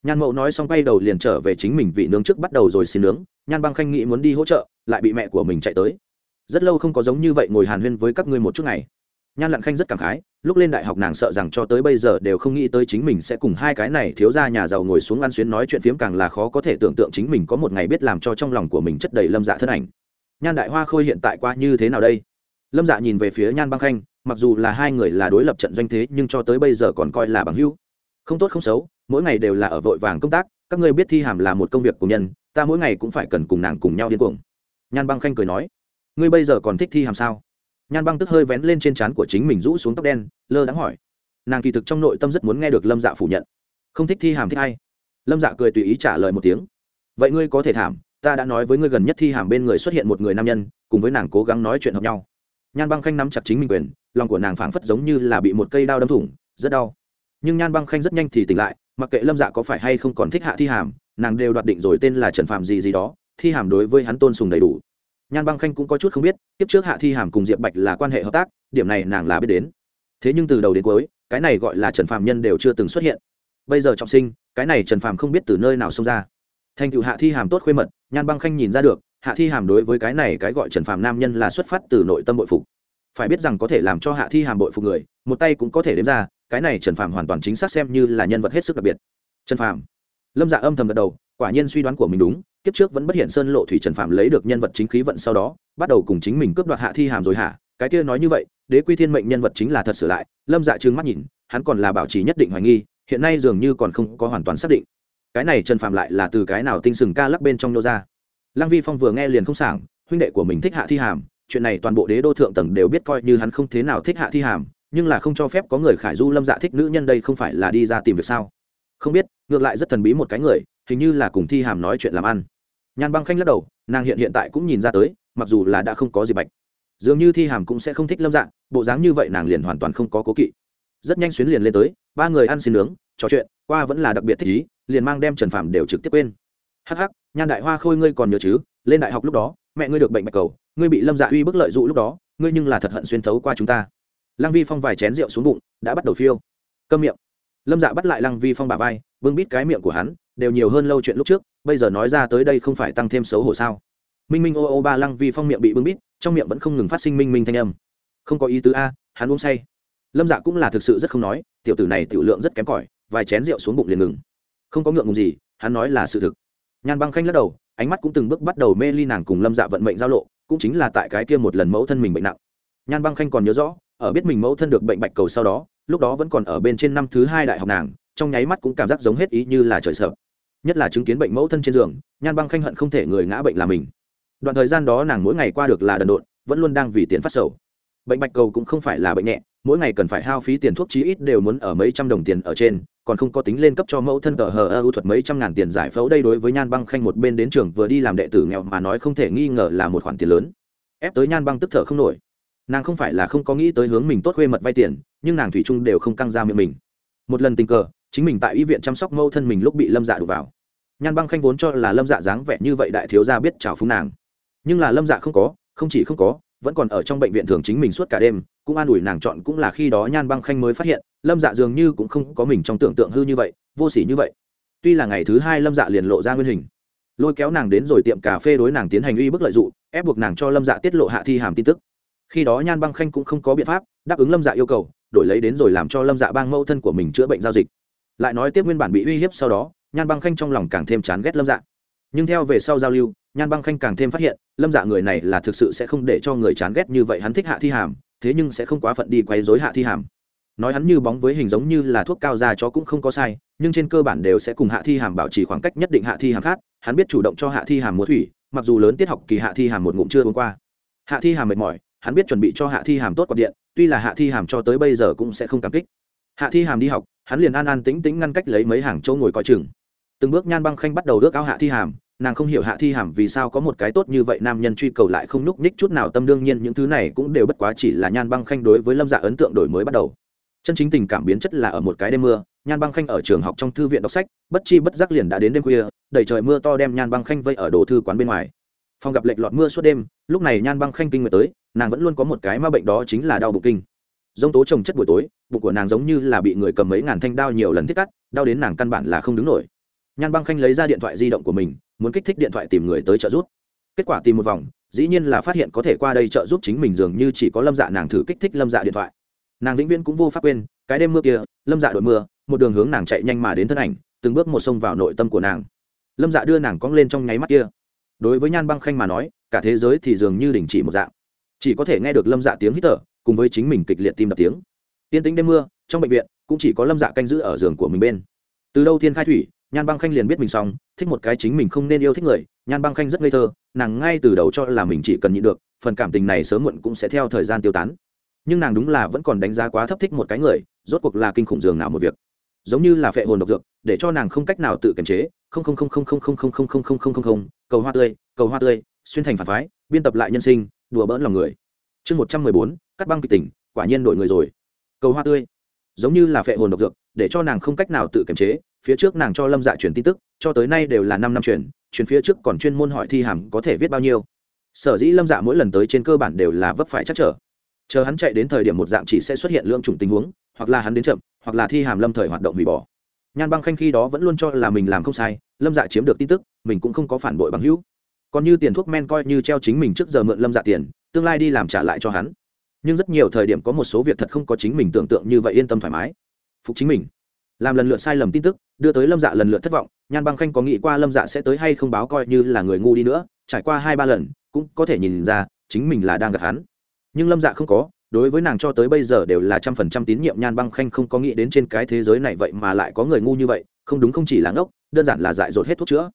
Nhan mẫu nói xong quay đầu liền trở về chính mình vị nướng trước bắt đầu rồi xin nướng. Nhan băng khanh nghĩ muốn đi hỗ trợ, lại bị mẹ của mình chạy tới. Rất lâu không có giống như vậy ngồi hàn huyên với các ngươi một chút ngày. Nhan lặn khanh rất cảm khái, lúc lên đại học nàng sợ rằng cho tới bây giờ đều không nghĩ tới chính mình sẽ cùng hai cái này thiếu ra nhà giàu ngồi xuống ăn xuyến nói chuyện phiếm càng là khó có thể tưởng tượng chính mình có một ngày biết làm cho trong lòng của mình chất đầy lâm dạ thân ảnh. Nhan đại hoa khôi hiện tại qua như thế nào đây? Lâm dạ nhìn về phía nhan băng khanh mặc dù là hai người là đối lập trận doanh thế, nhưng cho tới bây giờ còn coi là bằng hữu. Không tốt không xấu, mỗi ngày đều là ở vội vàng công tác, các ngươi biết thi hàm là một công việc của nhân, ta mỗi ngày cũng phải cần cùng nàng cùng nhau điên cuồng. Nhan băng khanh cười nói, ngươi bây giờ còn thích thi hàm sao? Nhan băng tức hơi vén lên trên trán của chính mình rũ xuống tóc đen, lơ đãng hỏi. Nàng kỳ thực trong nội tâm rất muốn nghe được lâm dạ phủ nhận. Không thích thi hàm thích hay lâm dạ cười tùy ý trả lời một tiếng. Vậy ngươi có thể thảm, ta đã nói với ngươi gần nhất thi hàm bên người xuất hiện một người nam nhân, cùng với nàng cố gắng nói chuyện hợp nhau nhan băng khanh nắm chặt chính mình quyền, lòng của nàng phảng phất giống như là bị một cây đao đâm thủng, rất đau. Nhưng nhan băng khanh rất nhanh thì tỉnh lại, mặc kệ lâm dạ có phải hay không còn thích hạ thi hàm, nàng đều đoạt định rồi tên là trần phạm gì gì đó, thi hàm đối với hắn tôn sùng đầy đủ. Nhan băng khanh cũng có chút không biết tiếp trước hạ thi hàm cùng diệp bạch là quan hệ hợp tác, điểm này nàng là biết đến. Thế nhưng từ đầu đến cuối, cái này gọi là trần phạm nhân đều chưa từng xuất hiện. Bây giờ trọng sinh, cái này trần phạm không biết từ nơi nào xông ra. Thành cựu hạ thi hàm tốt khuê mật, nhan băng khanh nhìn ra được hạ thi hàm đối với cái này cái gọi trần phạm nam nhân là xuất phát từ nội tâm bội phục. Phải biết rằng có thể làm cho hạ thi hàm bội phục người, một tay cũng có thể đếm ra, cái này trần phạm hoàn toàn chính xác xem như là nhân vật hết sức đặc biệt. Trần phạm lâm dạ âm thầm gật đầu, quả nhiên suy đoán của mình đúng, kiếp trước vẫn bất hiện sơn lộ thủy trần phạm lấy được nhân vật chính khí vận sau đó, bắt đầu cùng chính mình cướp đoạt hạ thi hàm rồi hả? Cái kia nói như vậy, đế quy thiên mệnh nhân vật chính là thật sửa lại, lâm dạ trừng mắt nhìn, hắn còn là bảo trì nhất định hoài nghi, hiện nay dường như còn không có hoàn toàn xác định. Cái này trần phạm lại là từ cái nào tinh sừng ca lắc bên trong nô ra? Lăng vi phong vừa nghe liền không sảng, huynh đệ của mình thích hạ thi hàm, chuyện này toàn bộ đế đô thượng tầng đều biết coi như hắn không thế nào thích hạ thi hàm, nhưng là không cho phép có người khải du lâm dạ thích nữ nhân đây không phải là đi ra tìm việc sao? Không biết, ngược lại rất thần bí một cái người, hình như là cùng thi hàm nói chuyện làm ăn. Nhan băng khanh lắc đầu, nàng hiện hiện tại cũng nhìn ra tới, mặc dù là đã không có gì bạch. Dường như thi hàm cũng sẽ không thích lâm dạng bộ dáng như vậy nàng liền hoàn toàn không có cố kỵ. Rất nhanh xuyến liền lên tới, ba người ăn xin nướng, trò chuyện, qua vẫn là đặc biệt thích ý, liền mang đem trần phạm đều trực tiếp quên. Hắc hắc nhan đại hoa khôi ngươi còn nhớ chứ? Lên đại học lúc đó, mẹ ngươi được bệnh bạch cầu, ngươi bị lâm dạ uy bức lợi dụ lúc đó, ngươi nhưng là thật hận xuyên thấu qua chúng ta. Lăng vi phong vài chén rượu xuống bụng, đã bắt đầu phiêu. Câm miệng. Lâm dạ bắt lại lăng vi phong bà vai, vương bít cái miệng của hắn, đều nhiều hơn lâu chuyện lúc trước, bây giờ nói ra tới đây không phải tăng thêm xấu hổ sao? Minh minh ô ô ba lăng vi phong miệng bị bưng bít, trong miệng vẫn không ngừng phát sinh minh minh thanh âm. Không có ý tứ a, hắn uống say. Lâm dạ cũng là thực sự rất không nói, tiểu tử này tiểu lượng rất kém cỏi, vài chén rượu xuống bụng liền ngừng. Không có ngượng ngùng gì, hắn nói là sự thực nhan băng khanh lắc đầu, ánh mắt cũng từng bước bắt đầu mê ly nàng cùng lâm dạ vận mệnh giao lộ, cũng chính là tại cái kia một lần mẫu thân mình bệnh nặng. Nhan băng khanh còn nhớ rõ, ở biết mình mẫu thân được bệnh bạch cầu sau đó, lúc đó vẫn còn ở bên trên năm thứ hai đại học nàng, trong nháy mắt cũng cảm giác giống hết ý như là trời sợ. Nhất là chứng kiến bệnh mẫu thân trên giường, nhan băng khanh hận không thể người ngã bệnh là mình. Đoạn thời gian đó nàng mỗi ngày qua được là đần độn, vẫn luôn đang vì tiền phát sầu. Bệnh bạch cầu cũng không phải là bệnh nhẹ, mỗi ngày cần phải hao phí tiền thuốc chí ít đều muốn ở mấy trăm đồng tiền ở trên còn không có tính lên cấp cho mẫu thân tờ hờ ơ ưu thuật mấy trăm ngàn tiền giải phẫu đây đối với nhan băng khanh một bên đến trường vừa đi làm đệ tử nghèo mà nói không thể nghi ngờ là một khoản tiền lớn. Ép tới nhan băng tức thở không nổi. Nàng không phải là không có nghĩ tới hướng mình tốt khuê mật vay tiền, nhưng nàng thủy chung đều không căng ra miệng mình. Một lần tình cờ, chính mình tại y viện chăm sóc mẫu thân mình lúc bị lâm dạ đụng vào. Nhan băng khanh vốn cho là lâm dạ dáng vẻ như vậy đại thiếu gia biết chào phúng nàng. Nhưng là lâm dạ không có, không chỉ không có, vẫn còn ở trong bệnh viện thường chính mình suốt cả đêm, cũng an ủi nàng chọn cũng là khi đó nhan băng khanh mới phát hiện lâm dạ dường như cũng không có mình trong tưởng tượng hư như vậy, vô s ỉ như vậy. Tuy là ngày thứ hai lâm dạ liền lộ ra nguyên hình. Lôi kéo nàng đến rồi tiệm cà phê đối nàng tiến hành uy bức lợi d ụ ép buộc nàng cho lâm dạ tiết lộ hạ thi hàm tin tức. Khi đó nhan băng khanh cũng không có biện pháp đáp ứng lâm dạ yêu cầu, đổi lấy đến rồi làm cho lâm dạ bang mâu thân của mình chữa bệnh giao dịch. Lại nói tiếp nguyên bản bị uy hiếp sau đó, nhan băng khanh trong lòng càng thêm chán ghét lâm dạ. Nhưng theo về sau giao lưu, nhan băng khanh càng thêm phát hiện, lâm dạ người này là thực sự sẽ không để cho người chán ghét như vậy hắn thích hạ thi hàm, thế nhưng sẽ không quá phận đi quấy dối hạ thi hàm nói hắn như bóng với hình giống như là thuốc cao da chó cũng không có sai nhưng trên cơ bản đều sẽ cùng hạ thi hàm bảo trì khoảng cách nhất định hạ thi hàm khác hắn biết chủ động cho hạ thi hàm mua thủy mặc dù lớn tiết học kỳ hạ thi hàm một ngụm chưa uống qua hạ thi hàm mệt mỏi hắn biết chuẩn bị cho hạ thi hàm tốt quạt điện tuy là hạ thi hàm cho tới bây giờ cũng sẽ không cảm kích hạ thi hàm đi học hắn liền an an tĩnh tĩnh ngăn cách lấy mấy hàng chỗ ngồi coi chừng từng bước nhan băng khanh bắt đầu ước áo hạ thi hàm nàng không hiểu hạ thi hàm vì sao có một cái tốt như vậy nam nhân truy cầu lại không nhúc nhích chút nào tâm đương nhiên những thứ này cũng đều bất quá chỉ là nhan băng khanh đối với lâm dạ ấn tượng đổi mới bắt đầu chân chính tình cảm biến chất là ở một cái đêm mưa, nhan băng khanh ở trường học trong thư viện đọc sách, bất chi bất giác liền đã đến đêm khuya, đầy trời mưa to đem nhan băng khanh vây ở đồ thư quán bên ngoài. Phòng gặp lệch lọt mưa suốt đêm, lúc này nhan băng khanh kinh nguyệt tới, nàng vẫn luôn có một cái ma bệnh đó chính là đau bụng kinh. Dông tố trồng chất buổi tối, bụng của nàng giống như là bị người cầm mấy ngàn thanh đao nhiều lần thiết cắt, đau đến nàng căn bản là không đứng nổi. Nhan băng khanh lấy ra điện thoại di động của mình, muốn kích thích điện thoại tìm người tới trợ giúp. Kết quả tìm một vòng, dĩ nhiên là phát hiện có thể qua đây trợ giúp chính mình dường như chỉ có lâm dạ nàng thử kích thích lâm dạ điện thoại nàng vĩnh viễn cũng vô pháp quên, cái đêm mưa kia, lâm dạ đội mưa, một đường hướng nàng chạy nhanh mà đến thân ảnh, từng bước một sông vào nội tâm của nàng. Lâm dạ đưa nàng cong lên trong nháy mắt kia. Đối với nhan băng khanh mà nói, cả thế giới thì dường như đình chỉ một dạng. Chỉ có thể nghe được lâm dạ tiếng hít thở, cùng với chính mình kịch liệt tim đập tiếng. Tiên tính đêm mưa, trong bệnh viện, cũng chỉ có lâm dạ canh giữ ở giường của mình bên. Từ đâu thiên khai thủy, nhan băng khanh liền biết mình xong, thích một cái chính mình không nên yêu thích người, nhan băng khanh rất ngây thơ, nàng ngay từ đầu cho là mình chỉ cần nhịn được, phần cảm tình này sớm muộn cũng sẽ theo thời gian tiêu tán nhưng nàng đúng là vẫn còn đánh giá quá thấp thích một cái người rốt cuộc là kinh khủng giường nào một việc giống như là phệ hồn độc dược để cho nàng không cách nào tự kiềm chế không không không không không không không không không không không không không cầu hoa tươi cầu hoa tươi xuyên thành phản phái biên tập lại nhân sinh đùa bỡn lòng người chương một trăm mười bốn cắt băng kịch tỉnh quả nhiên đổi người rồi cầu hoa tươi giống như là phệ hồn độc dược để cho nàng không cách nào tự kiềm chế phía trước nàng cho lâm dạ truyền tin tức cho tới nay đều là năm năm truyền truyền phía trước còn chuyên môn hỏi thi hàm có thể viết bao nhiêu sở dĩ lâm dạ mỗi lần tới trên cơ bản đều là vấp phải chắc trở chờ hắn chạy đến thời điểm một dạng chỉ sẽ xuất hiện lượng chủng tình huống, hoặc là hắn đến chậm, hoặc là thi hàm lâm thời hoạt động hủy bỏ. Nhan băng khanh khi đó vẫn luôn cho là mình làm không sai, lâm dạ chiếm được tin tức, mình cũng không có phản bội bằng hữu. Còn như tiền thuốc men coi như treo chính mình trước giờ mượn lâm dạ tiền, tương lai đi làm trả lại cho hắn. Nhưng rất nhiều thời điểm có một số việc thật không có chính mình tưởng tượng như vậy yên tâm thoải mái. Phục chính mình. Làm lần lượt sai lầm tin tức, đưa tới lâm dạ lần lượt thất vọng, nhan băng khanh có nghĩ qua lâm dạ sẽ tới hay không báo coi như là người ngu đi nữa, trải qua hai ba lần, cũng có thể nhìn ra, chính mình là đang gặp hắn nhưng lâm dạ không có, đối với nàng cho tới bây giờ đều là trăm phần trăm tín nhiệm nhan băng khanh không có nghĩ đến trên cái thế giới này vậy mà lại có người ngu như vậy, không đúng không chỉ là ngốc, đơn giản là dại dột hết thuốc chữa.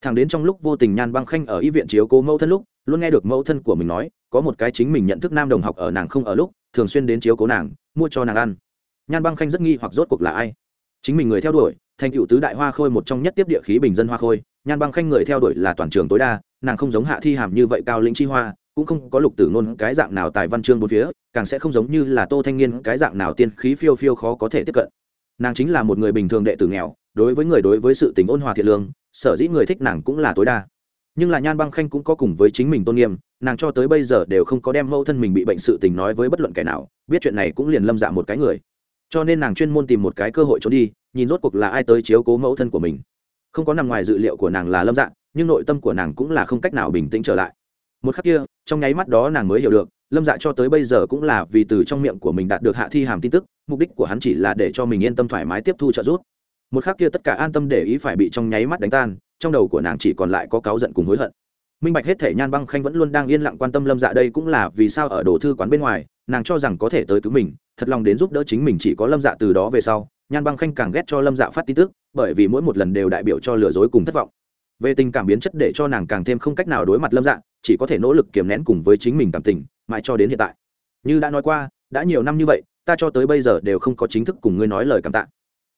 Thằng đến trong lúc vô tình nhan băng khanh ở y viện chiếu cố mẫu thân lúc, luôn nghe được mẫu thân của mình nói, có một cái chính mình nhận thức nam đồng học ở nàng không ở lúc, thường xuyên đến chiếu cố nàng, mua cho nàng ăn. Nhan băng khanh rất nghi hoặc rốt cuộc là ai? Chính mình người theo đuổi, thành cựu tứ đại hoa khôi một trong nhất tiếp địa khí bình dân hoa khôi, nhan băng khanh người theo đuổi là toàn trường tối đa, nàng không giống hạ thi hàm như vậy cao lĩnh chi hoa cũng không có lục tử nôn cái dạng nào tài văn chương bốn phía, càng sẽ không giống như là tô thanh niên cái dạng nào tiên khí phiêu phiêu khó có thể tiếp cận. Nàng chính là một người bình thường đệ tử nghèo, đối với người đối với sự tình ôn hòa thiện lương, sở dĩ người thích nàng cũng là tối đa. Nhưng là nhan băng khanh cũng có cùng với chính mình tôn nghiêm, nàng cho tới bây giờ đều không có đem mẫu thân mình bị bệnh sự tình nói với bất luận kẻ nào, biết chuyện này cũng liền lâm dạ một cái người. Cho nên nàng chuyên môn tìm một cái cơ hội trốn đi, nhìn rốt cuộc là ai tới chiếu cố mẫu thân của mình. Không có nằm ngoài dự liệu của nàng là lâm dạ nhưng nội tâm của nàng cũng là không cách nào bình tĩnh trở lại một khắc kia, trong nháy mắt đó nàng mới hiểu được, lâm dạ cho tới bây giờ cũng là vì từ trong miệng của mình đạt được hạ thi hàm tin tức, mục đích của hắn chỉ là để cho mình yên tâm thoải mái tiếp thu trợ giúp. Một khắc kia tất cả an tâm để ý phải bị trong nháy mắt đánh tan, trong đầu của nàng chỉ còn lại có cáu giận cùng hối hận. Minh bạch hết thể nhan băng khanh vẫn luôn đang yên lặng quan tâm lâm dạ đây cũng là vì sao ở đồ thư quán bên ngoài, nàng cho rằng có thể tới cứu mình, thật lòng đến giúp đỡ chính mình chỉ có lâm dạ từ đó về sau, nhan băng khanh càng ghét cho lâm dạ phát tin tức, bởi vì mỗi một lần đều đại biểu cho lừa dối cùng thất vọng về tình cảm biến chất để cho nàng càng thêm không cách nào đối mặt lâm dạ chỉ có thể nỗ lực kiềm nén cùng với chính mình cảm tình, mãi cho đến hiện tại. Như đã nói qua, đã nhiều năm như vậy, ta cho tới bây giờ đều không có chính thức cùng ngươi nói lời cảm tạ.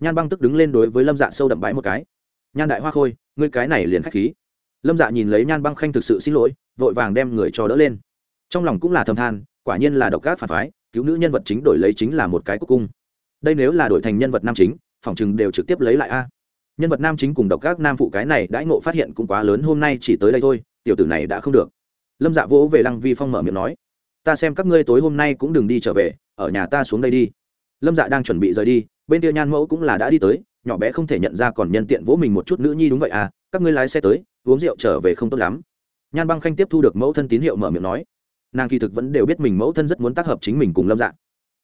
Nhan băng tức đứng lên đối với lâm dạ sâu đậm bãi một cái. Nhan đại hoa khôi, ngươi cái này liền k h á c h khí. Lâm dạ nhìn lấy nhan băng khanh thực sự xin lỗi, vội vàng đem người cho đỡ lên. Trong lòng cũng là thầm than, quả nhiên là độc ác phản phái, cứu nữ nhân vật chính đổi lấy chính là một cái cúc cung. Đây nếu là đổi thành nhân vật nam chính, phòng chừng đều trực tiếp lấy lại a nhân vật nam chính cùng độc các nam phụ cái này đãi ngộ phát hiện cũng quá lớn, hôm nay chỉ tới đây thôi, tiểu tử này đã không được. Lâm dạ vỗ về lăng vi phong mở miệng nói, ta xem các ngươi tối hôm nay cũng đừng đi trở về, ở nhà ta xuống đây đi. Lâm dạ đang chuẩn bị rời đi, bên kia nhan mẫu cũng là đã đi tới, nhỏ bé không thể nhận ra còn nhân tiện vỗ mình một chút nữ nhi đúng vậy à các ngươi lái xe tới, uống rượu trở về không tốt lắm. Nhan băng khanh tiếp thu được mẫu thân tín hiệu mở miệng nói, nàng kỳ thực vẫn đều biết mình mẫu thân rất muốn tác hợp chính mình cùng lâm dạ.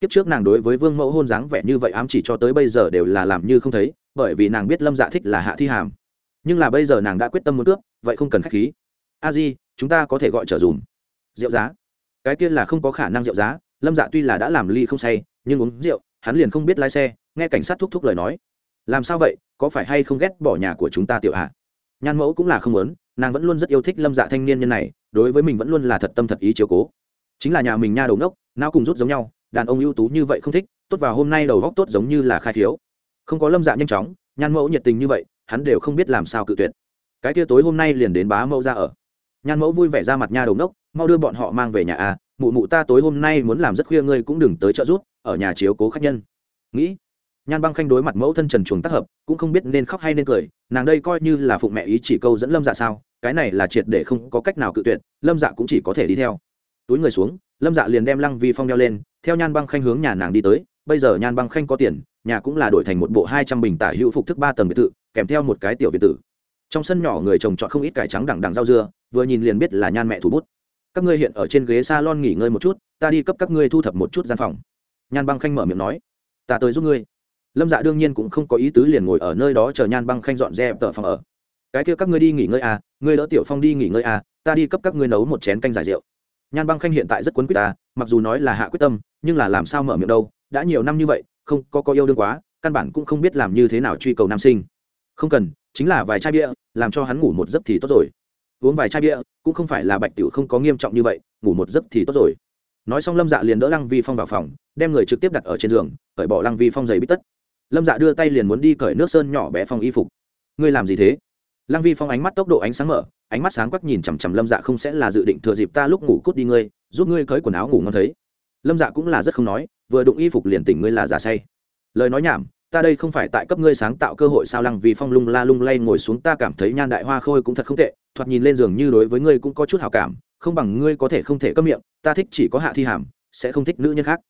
Kiếp trước nàng đối với vương mẫu hôn dáng vẻ như vậy ám chỉ cho tới bây giờ đều là làm như không thấy bởi vì nàng biết lâm dạ thích là hạ thi hàm. Nhưng là bây giờ nàng đã quyết tâm muốn cướp, vậy không cần k h á c h khí. A di, chúng ta có thể gọi trở dùm. Rượu giá. Cái tiên là không có khả năng rượu giá, lâm dạ tuy là đã làm ly không say, nhưng uống rượu, hắn liền không biết lái xe, nghe cảnh sát thúc thúc lời nói. Làm sao vậy, có phải hay không ghét bỏ nhà của chúng ta tiểu hạ? Nhan mẫu cũng là không lớn nàng vẫn luôn rất yêu thích lâm dạ thanh niên nhân này, đối với mình vẫn luôn là thật tâm thật ý chiếu cố. Chính là nhà mình nha đầu ngốc, nào cùng rút giống nhau, đàn ông ưu tú như vậy không thích, tốt vào hôm nay đầu góc tốt giống như là khai thiếu không có lâm dạ nhanh chóng, nhan mẫu nhiệt tình như vậy, hắn đều không biết làm sao cự tuyệt. Cái tia tối hôm nay liền đến bá mẫu ra ở. Nhan mẫu vui vẻ ra mặt nha đầu nốc mau đưa bọn họ mang về nhà à mụ mụ ta tối hôm nay muốn làm rất khuya ngươi cũng đừng tới trợ giúp, ở nhà chiếu cố khách nhân. Nghĩ, nhan băng khanh đối mặt mẫu thân trần chuồng tác hợp, cũng không biết nên khóc hay nên cười, nàng đây coi như là phụng mẹ ý chỉ câu dẫn lâm dạ sao, cái này là triệt để không có cách nào cự tuyệt, lâm dạ cũng chỉ có thể đi theo. Túi người xuống, lâm dạ liền đem lăng vi phong đeo lên, theo nhan băng khanh hướng nhà nàng đi tới bây giờ nhan băng khanh có tiền, nhà cũng là đổi thành một bộ hai trăm bình tả hữu phục thức ba tầng biệt thự, kèm theo một cái tiểu biệt tử. Trong sân nhỏ người trồng trọt không ít cải trắng đằng đằng rau dưa, vừa nhìn liền biết là nhan mẹ thủ bút. Các ngươi hiện ở trên ghế s a lon nghỉ ngơi một chút, ta đi cấp các ngươi thu thập một chút gian phòng. Nhan băng khanh mở miệng nói, ta tới giúp ngươi. Lâm dạ đương nhiên cũng không có ý tứ liền ngồi ở nơi đó chờ nhan băng khanh dọn dẹp tờ phòng ở. Cái kia các ngươi đi nghỉ ngơi à ngươi đỡ tiểu phong đi nghỉ ngơi à ta đi cấp các ngươi nấu một chén canh giải rượu. Nhan băng khanh hiện tại rất quấn quyết ta, mặc dù nói là hạ quyết tâm, nhưng là làm sao mở miệng đâu đã nhiều năm như vậy, không có có yêu đương quá, căn bản cũng không biết làm như thế nào truy cầu nam sinh. Không cần, chính là vài chai bia, làm cho hắn ngủ một giấc thì tốt rồi. Uống vài chai bia, cũng không phải là bạch tiểu không có nghiêm trọng như vậy, ngủ một giấc thì tốt rồi. Nói xong lâm dạ liền đỡ lăng vi phong vào phòng, đem người trực tiếp đặt ở trên giường, cởi bỏ lăng vi phong giày bít tất. Lâm dạ đưa tay liền muốn đi cởi nước sơn nhỏ bé phong y phục. Ngươi làm gì thế? Lăng vi phong ánh mắt tốc độ ánh sáng mở, ánh mắt sáng quắc nhìn chằm chằm lâm dạ không sẽ là dự định thừa dịp ta lúc ngủ cút đi ngươi, giúp ngươi cởi quần áo ngủ ngon thấy lâm dạ cũng là rất không nói, vừa đụng y phục liền tỉnh ngươi là giả say. Lời nói nhảm, ta đây không phải tại cấp ngươi sáng tạo cơ hội sao lăng vì phong lung la lung lay ngồi xuống ta cảm thấy nhan đại hoa khôi cũng thật không tệ, thoạt nhìn lên giường như đối với ngươi cũng có chút hào cảm, không bằng ngươi có thể không thể cấm miệng, ta thích chỉ có hạ thi hàm, sẽ không thích nữ nhân khác.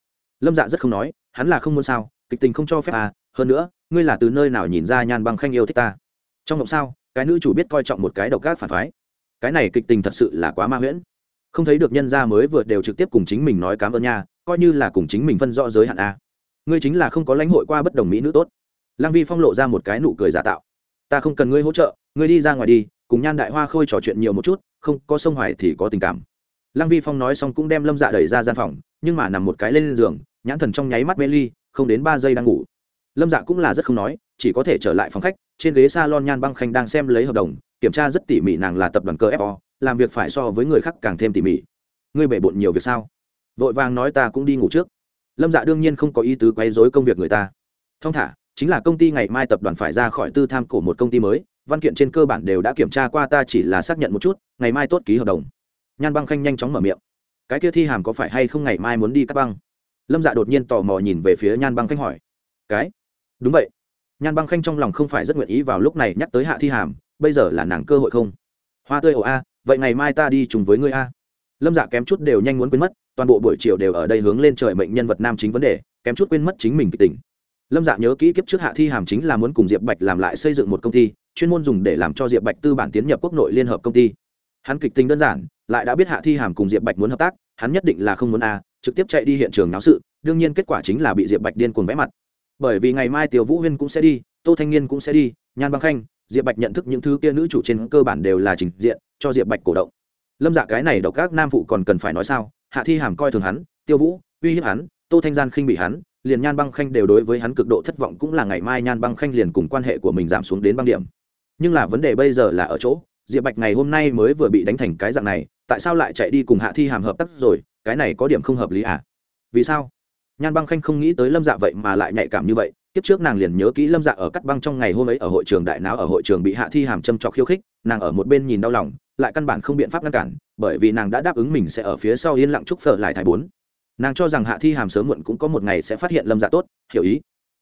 Lâm dạ rất không nói, hắn là không muốn sao, kịch tình không cho phép à hơn nữa, ngươi là từ nơi nào nhìn ra nhan băng khanh yêu thích ta? Trong ngộng sao, cái nữ chủ biết coi trọng một cái độc gác phản phái. Cái này kịch tình thật sự là quá ma huyễn không thấy được nhân gia mới vừa đều trực tiếp cùng chính mình nói cám ơn nha, coi như là cùng chính mình phân rõ giới hạn a. Ngươi chính là không có lãnh hội qua bất đồng mỹ nữ tốt. Lăng vi phong lộ ra một cái nụ cười giả tạo. Ta không cần ngươi hỗ trợ, ngươi đi ra ngoài đi, cùng nhan đại hoa khôi trò chuyện nhiều một chút, không, có sông hoài thì có tình cảm. Lăng vi phong nói xong cũng đem lâm dạ đẩy ra gian phòng, nhưng mà nằm một cái lên giường, nhãn thần trong nháy mắt mê ly, không đến ba giây đang ngủ. Lâm dạ cũng là rất không nói, chỉ có thể trở lại phòng khách, trên ghế s a lon nhan băng khanh đang xem lấy hợp đồng, kiểm tra rất tỉ mỉ nàng là tập đoàn cơ fo làm việc phải so với người khác càng thêm tỉ mỉ. Ngươi bể bộn nhiều việc sao? Vội vàng nói ta cũng đi ngủ trước. Lâm dạ đương nhiên không có ý tứ quấy dối công việc người ta. Thông thả, chính là công ty ngày mai tập đoàn phải ra khỏi tư tham cổ một công ty mới, văn kiện trên cơ bản đều đã kiểm tra qua, ta chỉ là xác nhận một chút, ngày mai tốt ký hợp đồng. Nhan băng khanh nhanh chóng mở miệng. Cái kia thi hàm có phải hay không ngày mai muốn đi cắt băng? Lâm dạ đột nhiên tò mò nhìn về phía nhan băng khanh hỏi. Cái? Đúng vậy. Nhan băng khanh trong lòng không phải rất nguyện ý vào lúc này nhắc tới hạ thi hàm, bây giờ là nàng cơ hội không? Hoa tươi ồ a vậy ngày mai ta đi chung với ngươi a. Lâm dạ kém chút đều nhanh muốn quên mất, toàn bộ buổi chiều đều ở đây hướng lên trời mệnh nhân vật nam chính vấn đề, kém chút quên mất chính mình kịch tình. Lâm dạ nhớ kỹ kiếp trước hạ thi hàm chính là muốn cùng diệp bạch làm lại xây dựng một công ty, chuyên môn dùng để làm cho diệp bạch tư bản tiến nhập quốc nội liên hợp công ty. Hắn kịch tính đơn giản, lại đã biết hạ thi hàm cùng diệp bạch muốn hợp tác, hắn nhất định là không muốn a, trực tiếp chạy đi hiện trường náo sự, đương nhiên kết quả chính là bị diệp bạch điên cuồng vẽ mặt. Bởi vì ngày mai tiểu vũ huyên cũng sẽ đi, tô thanh niên cũng sẽ đi, nhan băng khanh, diệp bạch nhận thức những thứ kia nữ chủ trên cơ bản đều là trình diện cho diệp bạch cổ động. Lâm dạ cái này độc các nam phụ còn cần phải nói sao? Hạ thi hàm coi thường hắn, tiêu vũ, uy hiếp hắn, tô thanh gian khinh bị hắn, liền nhan băng khanh đều đối với hắn cực độ thất vọng cũng là ngày mai nhan băng khanh liền cùng quan hệ của mình giảm xuống đến băng điểm. Nhưng là vấn đề bây giờ là ở chỗ, diệp bạch ngày hôm nay mới vừa bị đánh thành cái dạng này, tại sao lại chạy đi cùng hạ thi hàm hợp tác rồi? Cái này có điểm không hợp lý à? Vì sao? Nhan băng khanh không nghĩ tới lâm dạ vậy mà lại nhạy cảm như vậy, kiếp trước nàng liền nhớ kỹ lâm dạ ở cắt băng trong ngày hôm ấy ở hội trường đại náo, ở hội trường bị hạ thi hàm châm trọc khiêu khích, nàng ở một bên nhìn đau lòng lại căn bản không biện pháp ngăn cản, bởi vì nàng đã đáp ứng mình sẽ ở phía sau yên lặng chúc phở lại thái bốn. Nàng cho rằng hạ thi hàm sớm muộn cũng có một ngày sẽ phát hiện lâm dạ tốt, hiểu ý.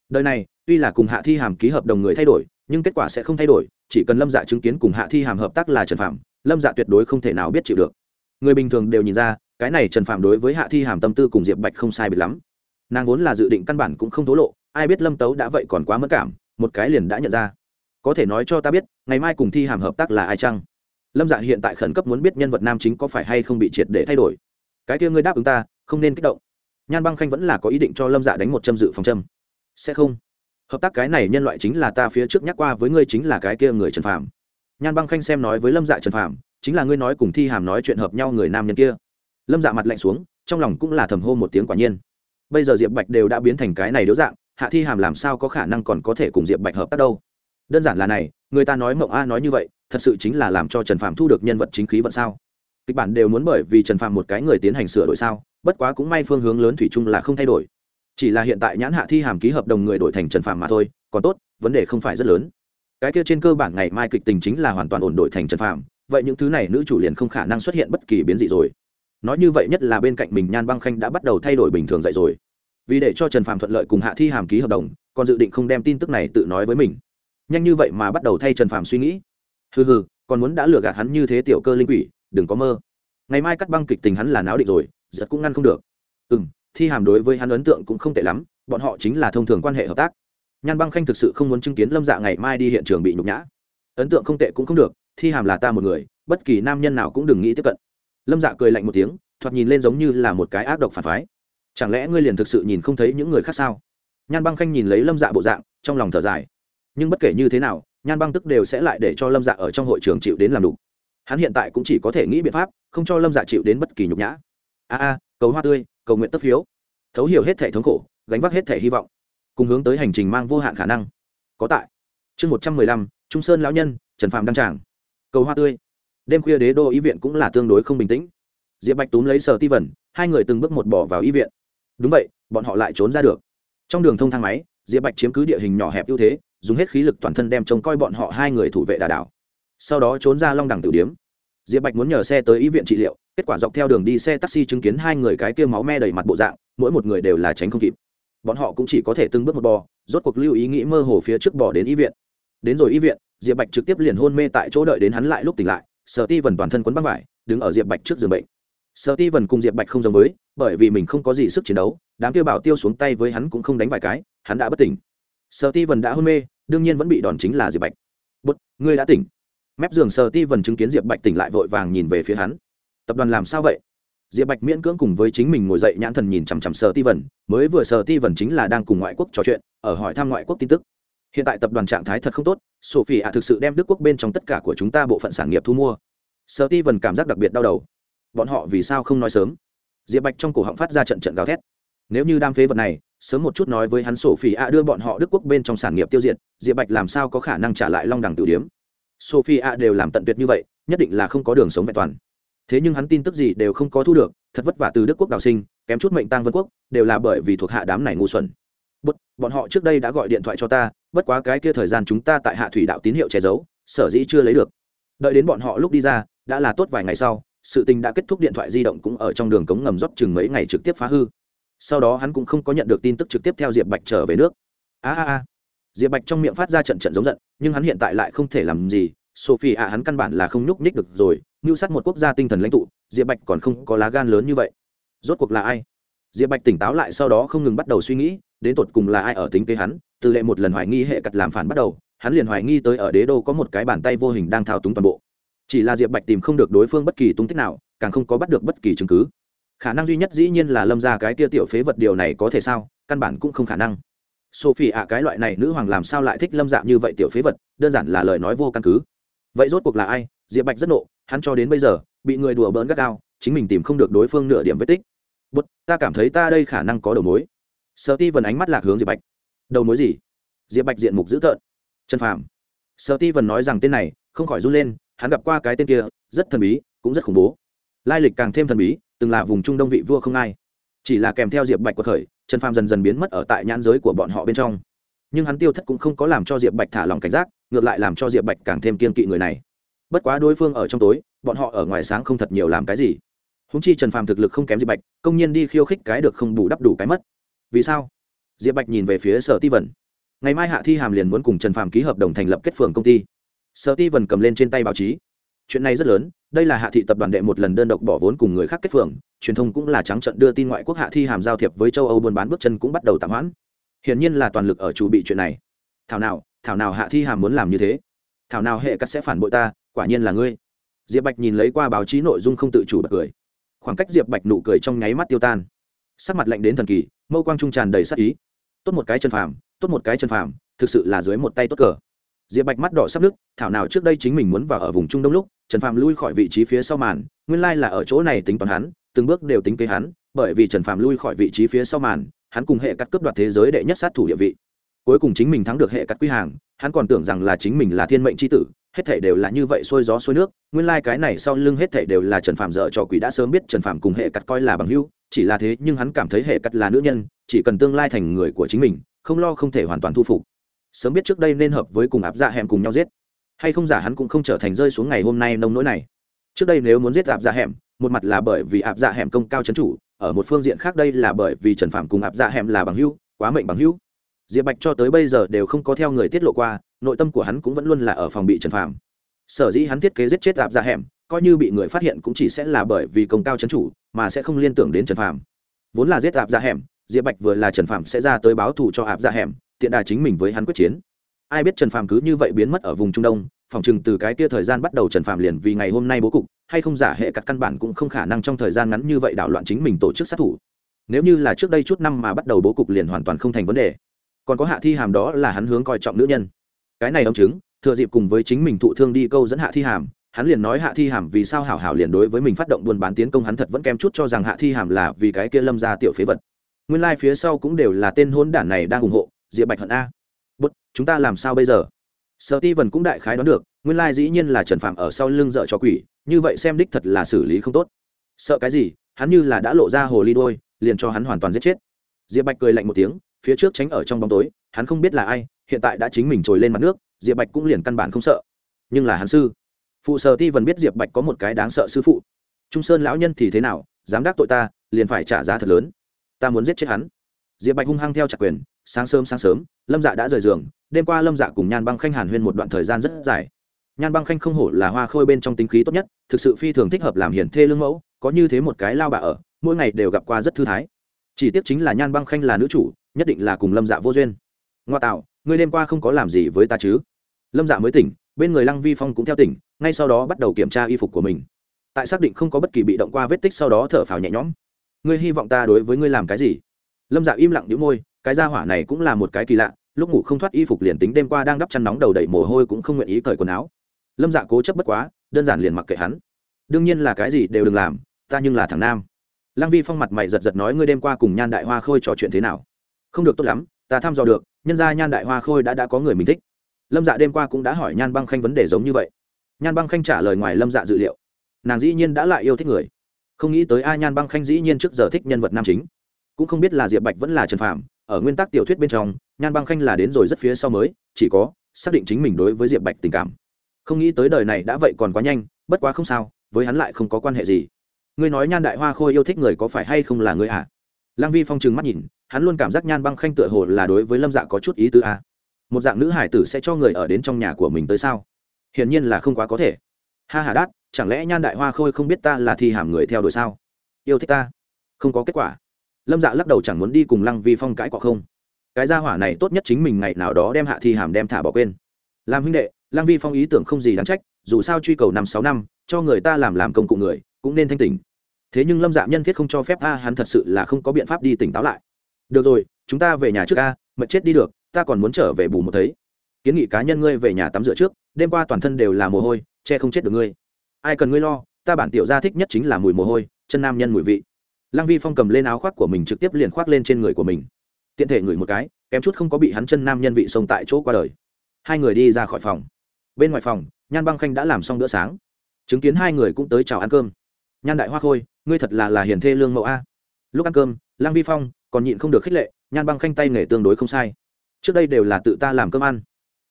Đời này, tuy là cùng hạ thi hàm ký hợp đồng người thay đổi, nhưng kết quả sẽ không thay đổi, chỉ cần lâm dạ chứng kiến cùng hạ thi hàm hợp tác là trần phạm lâm dạ tuyệt đối không thể nào biết chịu được. Người bình thường đều nhìn ra, cái này trần phạm đối với hạ thi hàm tâm tư cùng diệp bạch không sai biệt lắm. Nàng vốn là dự định căn bản cũng không thố lộ, ai biết lâm tấu đã vậy còn quá mất cảm, một cái liền đã nhận ra. Có thể nói cho ta biết, ngày mai cùng thi hàm hợp tác là ai chăng? Lâm dạ hiện tại khẩn cấp muốn biết nhân vật nam chính có phải hay không bị triệt để thay đổi. Cái kia ngươi đáp ứng ta, không nên kích động. Nhan băng khanh vẫn là có ý định cho lâm dạ đánh một châm dự phòng châm. Sẽ không. Hợp tác cái này nhân loại chính là ta phía trước nhắc qua với ngươi chính là cái kia người trần phàm. Nhan băng khanh xem nói với lâm dạ trần phàm, chính là ngươi nói cùng thi hàm nói chuyện hợp nhau người nam nhân kia. Lâm dạ mặt lạnh xuống, trong lòng cũng là thầm hô một tiếng quả nhiên. Bây giờ diệp bạch đều đã biến thành cái này đứa dạng, hạ thi hàm làm sao có khả năng còn có thể cùng diệp bạch hợp tác đâu? Đơn giản là này, người ta nói mộng a nói như vậy thật sự chính là làm cho trần phạm thu được nhân vật chính khí vận sao? Kịch bản đều muốn bởi vì trần phạm một cái người tiến hành sửa đổi sao, bất quá cũng may phương hướng lớn thủy chung là không thay đổi. Chỉ là hiện tại nhãn hạ thi hàm ký hợp đồng người đổi thành trần phạm mà thôi, còn tốt, vấn đề không phải rất lớn. Cái kia trên cơ bản ngày mai kịch tình chính là hoàn toàn ổn đổi thành trần phạm vậy những thứ này nữ chủ liền không khả năng xuất hiện bất kỳ biến dị rồi. Nói như vậy nhất là bên cạnh mình nhan băng khanh đã bắt đầu thay đổi bình thường dậy rồi. Vì để cho trần phạm thuận lợi cùng hạ thi hàm ký hợp đồng, còn dự định không đem tin tức này tự nói với mình. Nhanh như vậy mà bắt đầu thay trần phạm suy nghĩ hừ hừ, còn muốn đã lừa gạt hắn như thế tiểu cơ linh quỷ, đừng có mơ. Ngày mai cắt băng kịch tình hắn là náo định rồi, giật cũng ngăn không được. Ừ m thi hàm đối với hắn ấn tượng cũng không tệ lắm, bọn họ chính là thông thường quan hệ hợp tác. Nhan băng khanh thực sự không muốn chứng kiến lâm dạ ngày mai đi hiện trường bị nhục nhã. Ấn tượng không tệ cũng không được, thi hàm là ta một người, bất kỳ nam nhân nào cũng đừng nghĩ tiếp cận. Lâm dạ cười lạnh một tiếng, thoạt nhìn lên giống như là một cái ác độc phản phái. Chẳng lẽ ngươi liền thực sự nhìn không thấy những người khác sao? Nhan băng khanh nhìn lấy lâm dạ bộ dạng, trong lòng thở dài. Nhưng bất kể như thế nào nhan băng tức đều sẽ lại để cho lâm dạ ở trong hội trường chịu đến làm đủ. Hắn hiện tại cũng chỉ có thể nghĩ biện pháp, không cho lâm dạ chịu đến bất kỳ nhục nhã. A a, cầu hoa tươi, cầu nguyện tất phiếu. Thấu hiểu hết thể thống khổ, gánh vác hết thể hy vọng. Cùng hướng tới hành trình mang vô hạn khả năng. Có tại. Chương một trăm mười lăm, trung sơn lão nhân, trần phạm đăng tràng. Cầu hoa tươi. Đêm khuya đế đô ý viện cũng là tương đối không bình tĩnh. Diệp bạch túm lấy sở ti vần, hai người từng bước một bỏ vào ý viện. Đúng vậy, bọn họ lại trốn ra được. Trong đường thông thang máy, diệp bạch chiếm cứ địa hình nhỏ hẹp ưu thế dùng hết khí lực toàn thân đem trông coi bọn họ hai người thủ vệ đà đảo. Sau đó trốn ra long đẳng tử điếm. Diệp bạch muốn nhờ xe tới ý viện trị liệu, kết quả dọc theo đường đi xe taxi chứng kiến hai người cái kia máu me đầy mặt bộ dạng, mỗi một người đều là tránh không kịp. Bọn họ cũng chỉ có thể từng bước một bò, rốt cuộc lưu ý nghĩ mơ hồ phía trước bỏ đến ý viện. Đến rồi ý viện, diệp bạch trực tiếp liền hôn mê tại chỗ đợi đến hắn lại lúc tỉnh lại, sở ti vần toàn thân quấn băng vải, đứng ở diệp bạch trước giường bệnh. Sở ti vần cùng diệp bạch không giống với, bởi vì mình không có gì sức chiến đấu, đám tiêu bảo tiêu xuống tay với hắn cũng không đánh vài cái, hắn đã bất tỉnh. Sở ti vần đã hôn mê đương nhiên vẫn bị đòn chính là diệp bạch. Bút ngươi đã tỉnh. Mép giường sờ ti vần chứng kiến diệp bạch tỉnh lại vội vàng nhìn về phía hắn. Tập đoàn làm sao vậy? Diệp bạch miễn cưỡng cùng với chính mình ngồi dậy nhãn thần nhìn chằm chằm sờ ti vần mới vừa sờ ti vần chính là đang cùng ngoại quốc trò chuyện, ở hỏi thăm ngoại quốc tin tức. Hiện tại tập đoàn trạng thái thật không tốt sophie ạ thực sự đem đức quốc bên trong tất cả của chúng ta bộ phận sản nghiệp thu mua. Sờ ti vần cảm giác đặc biệt đau đầu. Bọn họ vì sao không nói sớm? Diệp bạch trong cổ họng phát ra trận trận gào thét. Nếu như đam phế vật này sớm một chút nói với hắn sophie ạ đưa bọn họ đức quốc bên trong sản nghiệp tiêu diệt, diệp bạch làm sao có khả năng trả lại long đẳng tử điếm? Sophie ạ đều làm tận tuyệt như vậy, nhất định là không có đường sống vẹn toàn. Thế nhưng hắn tin tức gì đều không có thu được, thật vất vả từ đức quốc đào sinh, kém chút mệnh tăng vân quốc, đều là bởi vì thuộc hạ đám này ngu xuẩn. Bất bọn họ trước đây đã gọi điện thoại cho ta, bất quá cái kia thời gian chúng ta tại hạ thủy đạo tín hiệu che giấu, sở dĩ chưa lấy được. Đợi đến bọn họ lúc đi ra, đã là tốt vài ngày sau, sự tình đã kết thúc điện thoại di động cũng ở trong đường cống ngầm rót chừng mấy ngày trực tiếp phá hư sau đó hắn cũng không có nhận được tin tức trực tiếp theo diệp bạch trở về nước. A a a. Diệp bạch trong miệng phát ra trận trận giống giận, nhưng hắn hiện tại lại không thể làm gì. Sophie ạ, hắn căn bản là không nhúc nhích được rồi, mưu sát một quốc gia tinh thần lãnh tụ, diệp bạch còn không có lá gan lớn như vậy. Rốt cuộc là ai? Diệp bạch tỉnh táo lại sau đó không ngừng bắt đầu suy nghĩ, đến tột cùng là ai ở tính kế hắn, từ lệ một lần hoài nghi hệ cặt làm phản bắt đầu, hắn liền hoài nghi tới ở đế đô có một cái bàn tay vô hình đang thao túng toàn bộ. Chỉ là diệp bạch tìm không được đối phương bất kỳ tung tích nào, càng không có bắt được bất kỳ chứng cứ khả năng duy nhất dĩ nhiên là lâm ra cái tia tiểu phế vật điều này có thể sao? Căn bản cũng không khả năng. Sophie ạ, cái loại này nữ hoàng làm sao lại thích lâm dạ như vậy tiểu phế vật? Đơn giản là lời nói vô căn cứ. Vậy rốt cuộc là ai? Diệp bạch rất nộ, hắn cho đến bây giờ, bị người đùa bỡn gắt gao, chính mình tìm không được đối phương nửa điểm vết tích. Bút ta cảm thấy ta đây khả năng có đầu mối. Sợ ti vần ánh mắt lạc hướng diệp bạch. Đầu mối gì? Diệp bạch diện mục dữ tợn. Trần phàm. Sợ ti vần nói rằng tên này không khỏi run lên, hắn gặp qua cái tên kia, rất thần bí, cũng rất khủng bố. Lai lịch càng thêm thần bí từng là vùng trung đông vị vua không ai. Chỉ là kèm theo diệp bạch quật khởi, trần phàm dần dần biến mất ở tại nhãn giới của bọn họ bên trong. Nhưng hắn tiêu thất cũng không có làm cho diệp bạch thả lòng cảnh giác, ngược lại làm cho diệp bạch càng thêm kiên kỵ người này. Bất quá đối phương ở trong tối, bọn họ ở ngoài sáng không thật nhiều làm cái gì. Húng chi trần phàm thực lực không kém diệp bạch, công nhiên đi khiêu khích cái được không bù đắp đủ cái mất. Vì sao? Diệp bạch nhìn về phía sở ti vần ngày mai hạ thi hàm liền muốn cùng trần phàm ký hợp đồng thành lập kết phường công ty. Sở ti vần cầm lên trên tay báo chí chuyện này rất lớn, đây là hạ thị tập đoàn đệ một lần đơn độc bỏ vốn cùng người khác kết phường, truyền thông cũng là trắng trận đưa tin ngoại quốc hạ thi hàm giao thiệp với châu âu buôn bán bước chân cũng bắt đầu tạm hoãn. Hiển nhiên là toàn lực ở chủ bị chuyện này. Thảo nào thảo nào hạ thi hàm muốn làm như thế? Thảo nào hệ cắt sẽ phản bội ta, quả nhiên là ngươi. Diệp bạch nhìn lấy qua báo chí nội dung không tự chủ bật cười. Khoảng cách diệp bạch nụ cười trong nháy mắt tiêu tan. Sắc mặt lạnh đến thần kỳ, mâu quang trung tràn đầy sắc ý. Tốt một cái chân phàm, tốt một cái chân phàm, thực sự là dưới một tay tốt cờ diệp bạch mắt đỏ sắp nước thảo nào trước đây chính mình muốn vào ở vùng trung đông lúc, trần phàm lui khỏi vị trí phía sau màn, nguyên lai là ở chỗ này tính toán hắn, từng bước đều tính kế hắn, bởi vì trần phàm lui khỏi vị trí phía sau màn, hắn cùng hệ cắt cướp đoạt thế giới đệ nhất sát thủ địa vị. Cuối cùng chính mình thắng được hệ cắt quy hàng, hắn còn tưởng rằng là chính mình là thiên mệnh c h i tử, hết thể đều là như vậy xuôi gió xuôi nước, nguyên lai、like、cái này sau lưng hết thể đều là trần phạm dợ cho quỷ đã sớm biết trần phạm cùng hệ cắt coi là bằng hưu chỉ là thế nhưng hắn cảm thấy hệ cắt là nữ nhân, chỉ cần tương lai thành người của chính mình, không lo không thể hoàn toàn thu phục sớm biết trước đây nên hợp với cùng áp dạ hẻm cùng nhau giết. Hay không giả hắn cũng không trở thành rơi xuống ngày hôm nay nông nỗi này. Trước đây nếu muốn giết áp dạ hẻm, một mặt là bởi vì áp dạ hẻm công cao chấn chủ ở một phương diện khác đây là bởi vì trần phạm cùng áp dạ hẻm là bằng hữu, quá mệnh bằng hữu. diệp bạch cho tới bây giờ đều không có theo người tiết lộ qua nội tâm của hắn cũng vẫn luôn là ở phòng bị trần phạm sở dĩ hắn thiết kế giết chết áp dạ hẻm coi như bị người phát hiện cũng chỉ sẽ là bởi vì công cao chấn chủ mà sẽ không liên tưởng đến trần phạm vốn là giết áp dạ hẻm diệp bạch vừa là trần phạm sẽ ra tới báo thù cho áp dạ hẻm tiện đà chính mình với hắn quyết chiến. Ai biết trần phạm cứ như vậy biến mất ở vùng trung đông, phòng chừng từ cái kia thời gian bắt đầu trần phạm liền vì ngày hôm nay bố cục, hay không giả hệ cắt căn bản cũng không khả năng trong thời gian ngắn như vậy đảo loạn chính mình tổ chức sát thủ. Nếu như là trước đây chút năm mà bắt đầu bố cục liền hoàn toàn không thành vấn đề. Còn có hạ thi hàm đó là hắn hướng coi trọng nữ nhân. Cái này ông chứng, thừa dịp cùng với chính mình thụ thương đi câu dẫn hạ thi hàm, hắn liền nói hạ thi hàm vì sao hảo hảo liền đối với mình phát động buôn bán tiến công hắn thật vẫn kém chút cho rằng hạ thi hàm là vì cái kia lâm ra tiểu phế vật. Nguyên lai phía sau cũng đều là tên hôn đản này đang ủng hộ diệp bạch hận a. Bút chúng ta làm sao bây giờ? Sợ ti vần cũng đại khái đoán được, nguyên lai dĩ nhiên là trần phạm ở sau lưng dợ cho quỷ, như vậy xem đích thật là xử lý không tốt. Sợ cái gì? Hắn như là đã lộ ra hồ ly đôi, liền cho hắn hoàn toàn giết chết. Diệp bạch cười lạnh một tiếng, phía trước tránh ở trong bóng tối, hắn không biết là ai, hiện tại đã chính mình trồi lên mặt nước, diệp bạch cũng liền căn bản không sợ. Nhưng là hắn sư. Phụ sở ti vần biết diệp bạch có một cái đáng sợ sư phụ. Trung sơn lão nhân thì thế nào, dám đắc tội ta, liền phải trả giá thật lớn. Ta muốn giết chết hắn. Diệp bạch hung hăng theo chặt quyền sáng sớm sáng sớm, lâm dạ đã rời giường, đêm qua lâm dạ cùng nhan băng khanh hàn huyên một đoạn thời gian rất dài. Nhan băng khanh không hổ là hoa khôi bên trong tính khí tốt nhất, thực sự phi thường thích hợp làm hiền thê lương mẫu, có như thế một cái lao bà ở, mỗi ngày đều gặp qua rất thư thái. Chỉ tiếc chính là nhan băng khanh là nữ chủ, nhất định là cùng lâm dạ vô duyên. Ngoa tạo ngươi đêm qua không có làm gì với ta chứ? Lâm dạ mới tỉnh, bên người lăng vi phong cũng theo tỉnh, ngay sau đó bắt đầu kiểm tra y phục của mình. Tại xác định không có bất kỳ bị động qua vết tích sau đó thở phào nhẹ nhõm. Ngươi hy vọng ta đối với ngươi làm cái gì? Lâm dạ im lặng đĩu môi cái gia hỏa này cũng là một cái kỳ lạ, lúc ngủ không thoát y phục liền tính đêm qua đang đắp chăn nóng đầu đầy mồ hôi cũng không nguyện ý cởi quần áo. Lâm dạ cố chấp bất quá, đơn giản liền mặc kệ hắn. Đương nhiên là cái gì đều đừng làm, ta nhưng là thằng nam. Lăng vi phong mặt mày giật giật nói ngươi đêm qua cùng nhan đại hoa khôi trò chuyện thế nào? Không được tốt lắm, ta thăm dò được, nhân ra nhan đại hoa khôi đã đã có người mình thích. Lâm dạ đêm qua cũng đã hỏi nhan băng khanh vấn đề giống như vậy. Nhan băng khanh trả lời ngoài lâm dạ dự liệu. Nàng dĩ nhiên đã lại yêu thích người. Không nghĩ tới ai nhan băng khanh dĩ nhiên trước giờ thích nhân vật nam chính. Cũng không biết là diệp bạch vẫn là trần phạm ở nguyên tắc tiểu thuyết bên trong, nhan băng khanh là đến rồi rất phía sau mới, chỉ có xác định chính mình đối với diệp bạch tình cảm. Không nghĩ tới đời này đã vậy còn quá nhanh, bất quá không sao, với hắn lại không có quan hệ gì. Ngươi nói nhan đại hoa khôi yêu thích người có phải hay không là ngươi à? Lăng vi phong trừng mắt nhìn, hắn luôn cảm giác nhan băng khanh tựa hồ là đối với lâm dạ có chút ý tứ à. một dạng nữ hải tử sẽ cho người ở đến trong nhà của mình tới sao? Hiển nhiên là không quá có thể. Ha hà đát, chẳng lẽ nhan đại hoa khôi không biết ta là thi hàm người theo đuổi sao? Yêu thích ta? Không có kết quả lâm dạ lắc đầu chẳng muốn đi cùng lăng vi phong cãi cọ không. Cái gia hỏa này tốt nhất chính mình ngày nào đó đem hạ thi hàm đem thả bỏ quên. Làm huynh đệ, lăng vi phong ý tưởng không gì đáng trách, dù sao truy cầu năm sáu năm, cho người ta làm làm công cụ người, cũng nên thanh tỉnh. Thế nhưng lâm dạ nhân thiết không cho phép a, hắn thật sự là không có biện pháp đi tỉnh táo lại. Được rồi, chúng ta về nhà trước a mật chết đi được, ta còn muốn trở về bù một thấy. Kiến nghị cá nhân ngươi về nhà tắm rửa trước, đêm qua toàn thân đều là mồ hôi, che không chết được ngươi. Ai cần ngươi lo, ta bản tiểu gia thích nhất chính là mùi mồ hôi, chân nam nhân mùi vị lăng vi phong cầm lên áo khoác của mình trực tiếp liền khoác lên trên người của mình. Tiện thể ngửi một cái, kém chút không có bị hắn chân nam nhân vị xông tại chỗ qua đời. Hai người đi ra khỏi phòng. Bên ngoài phòng, nhan băng khanh đã làm xong bữa sáng. Chứng kiến hai người cũng tới chào ăn cơm. Nhan đại hoa khôi, ngươi thật là là hiền thê lương mẫu a. Lúc ăn cơm lang vi phong còn nhịn không được khích lệ, nhan băng khanh tay nghề tương đối không sai. Trước đây đều là tự ta làm cơm ăn.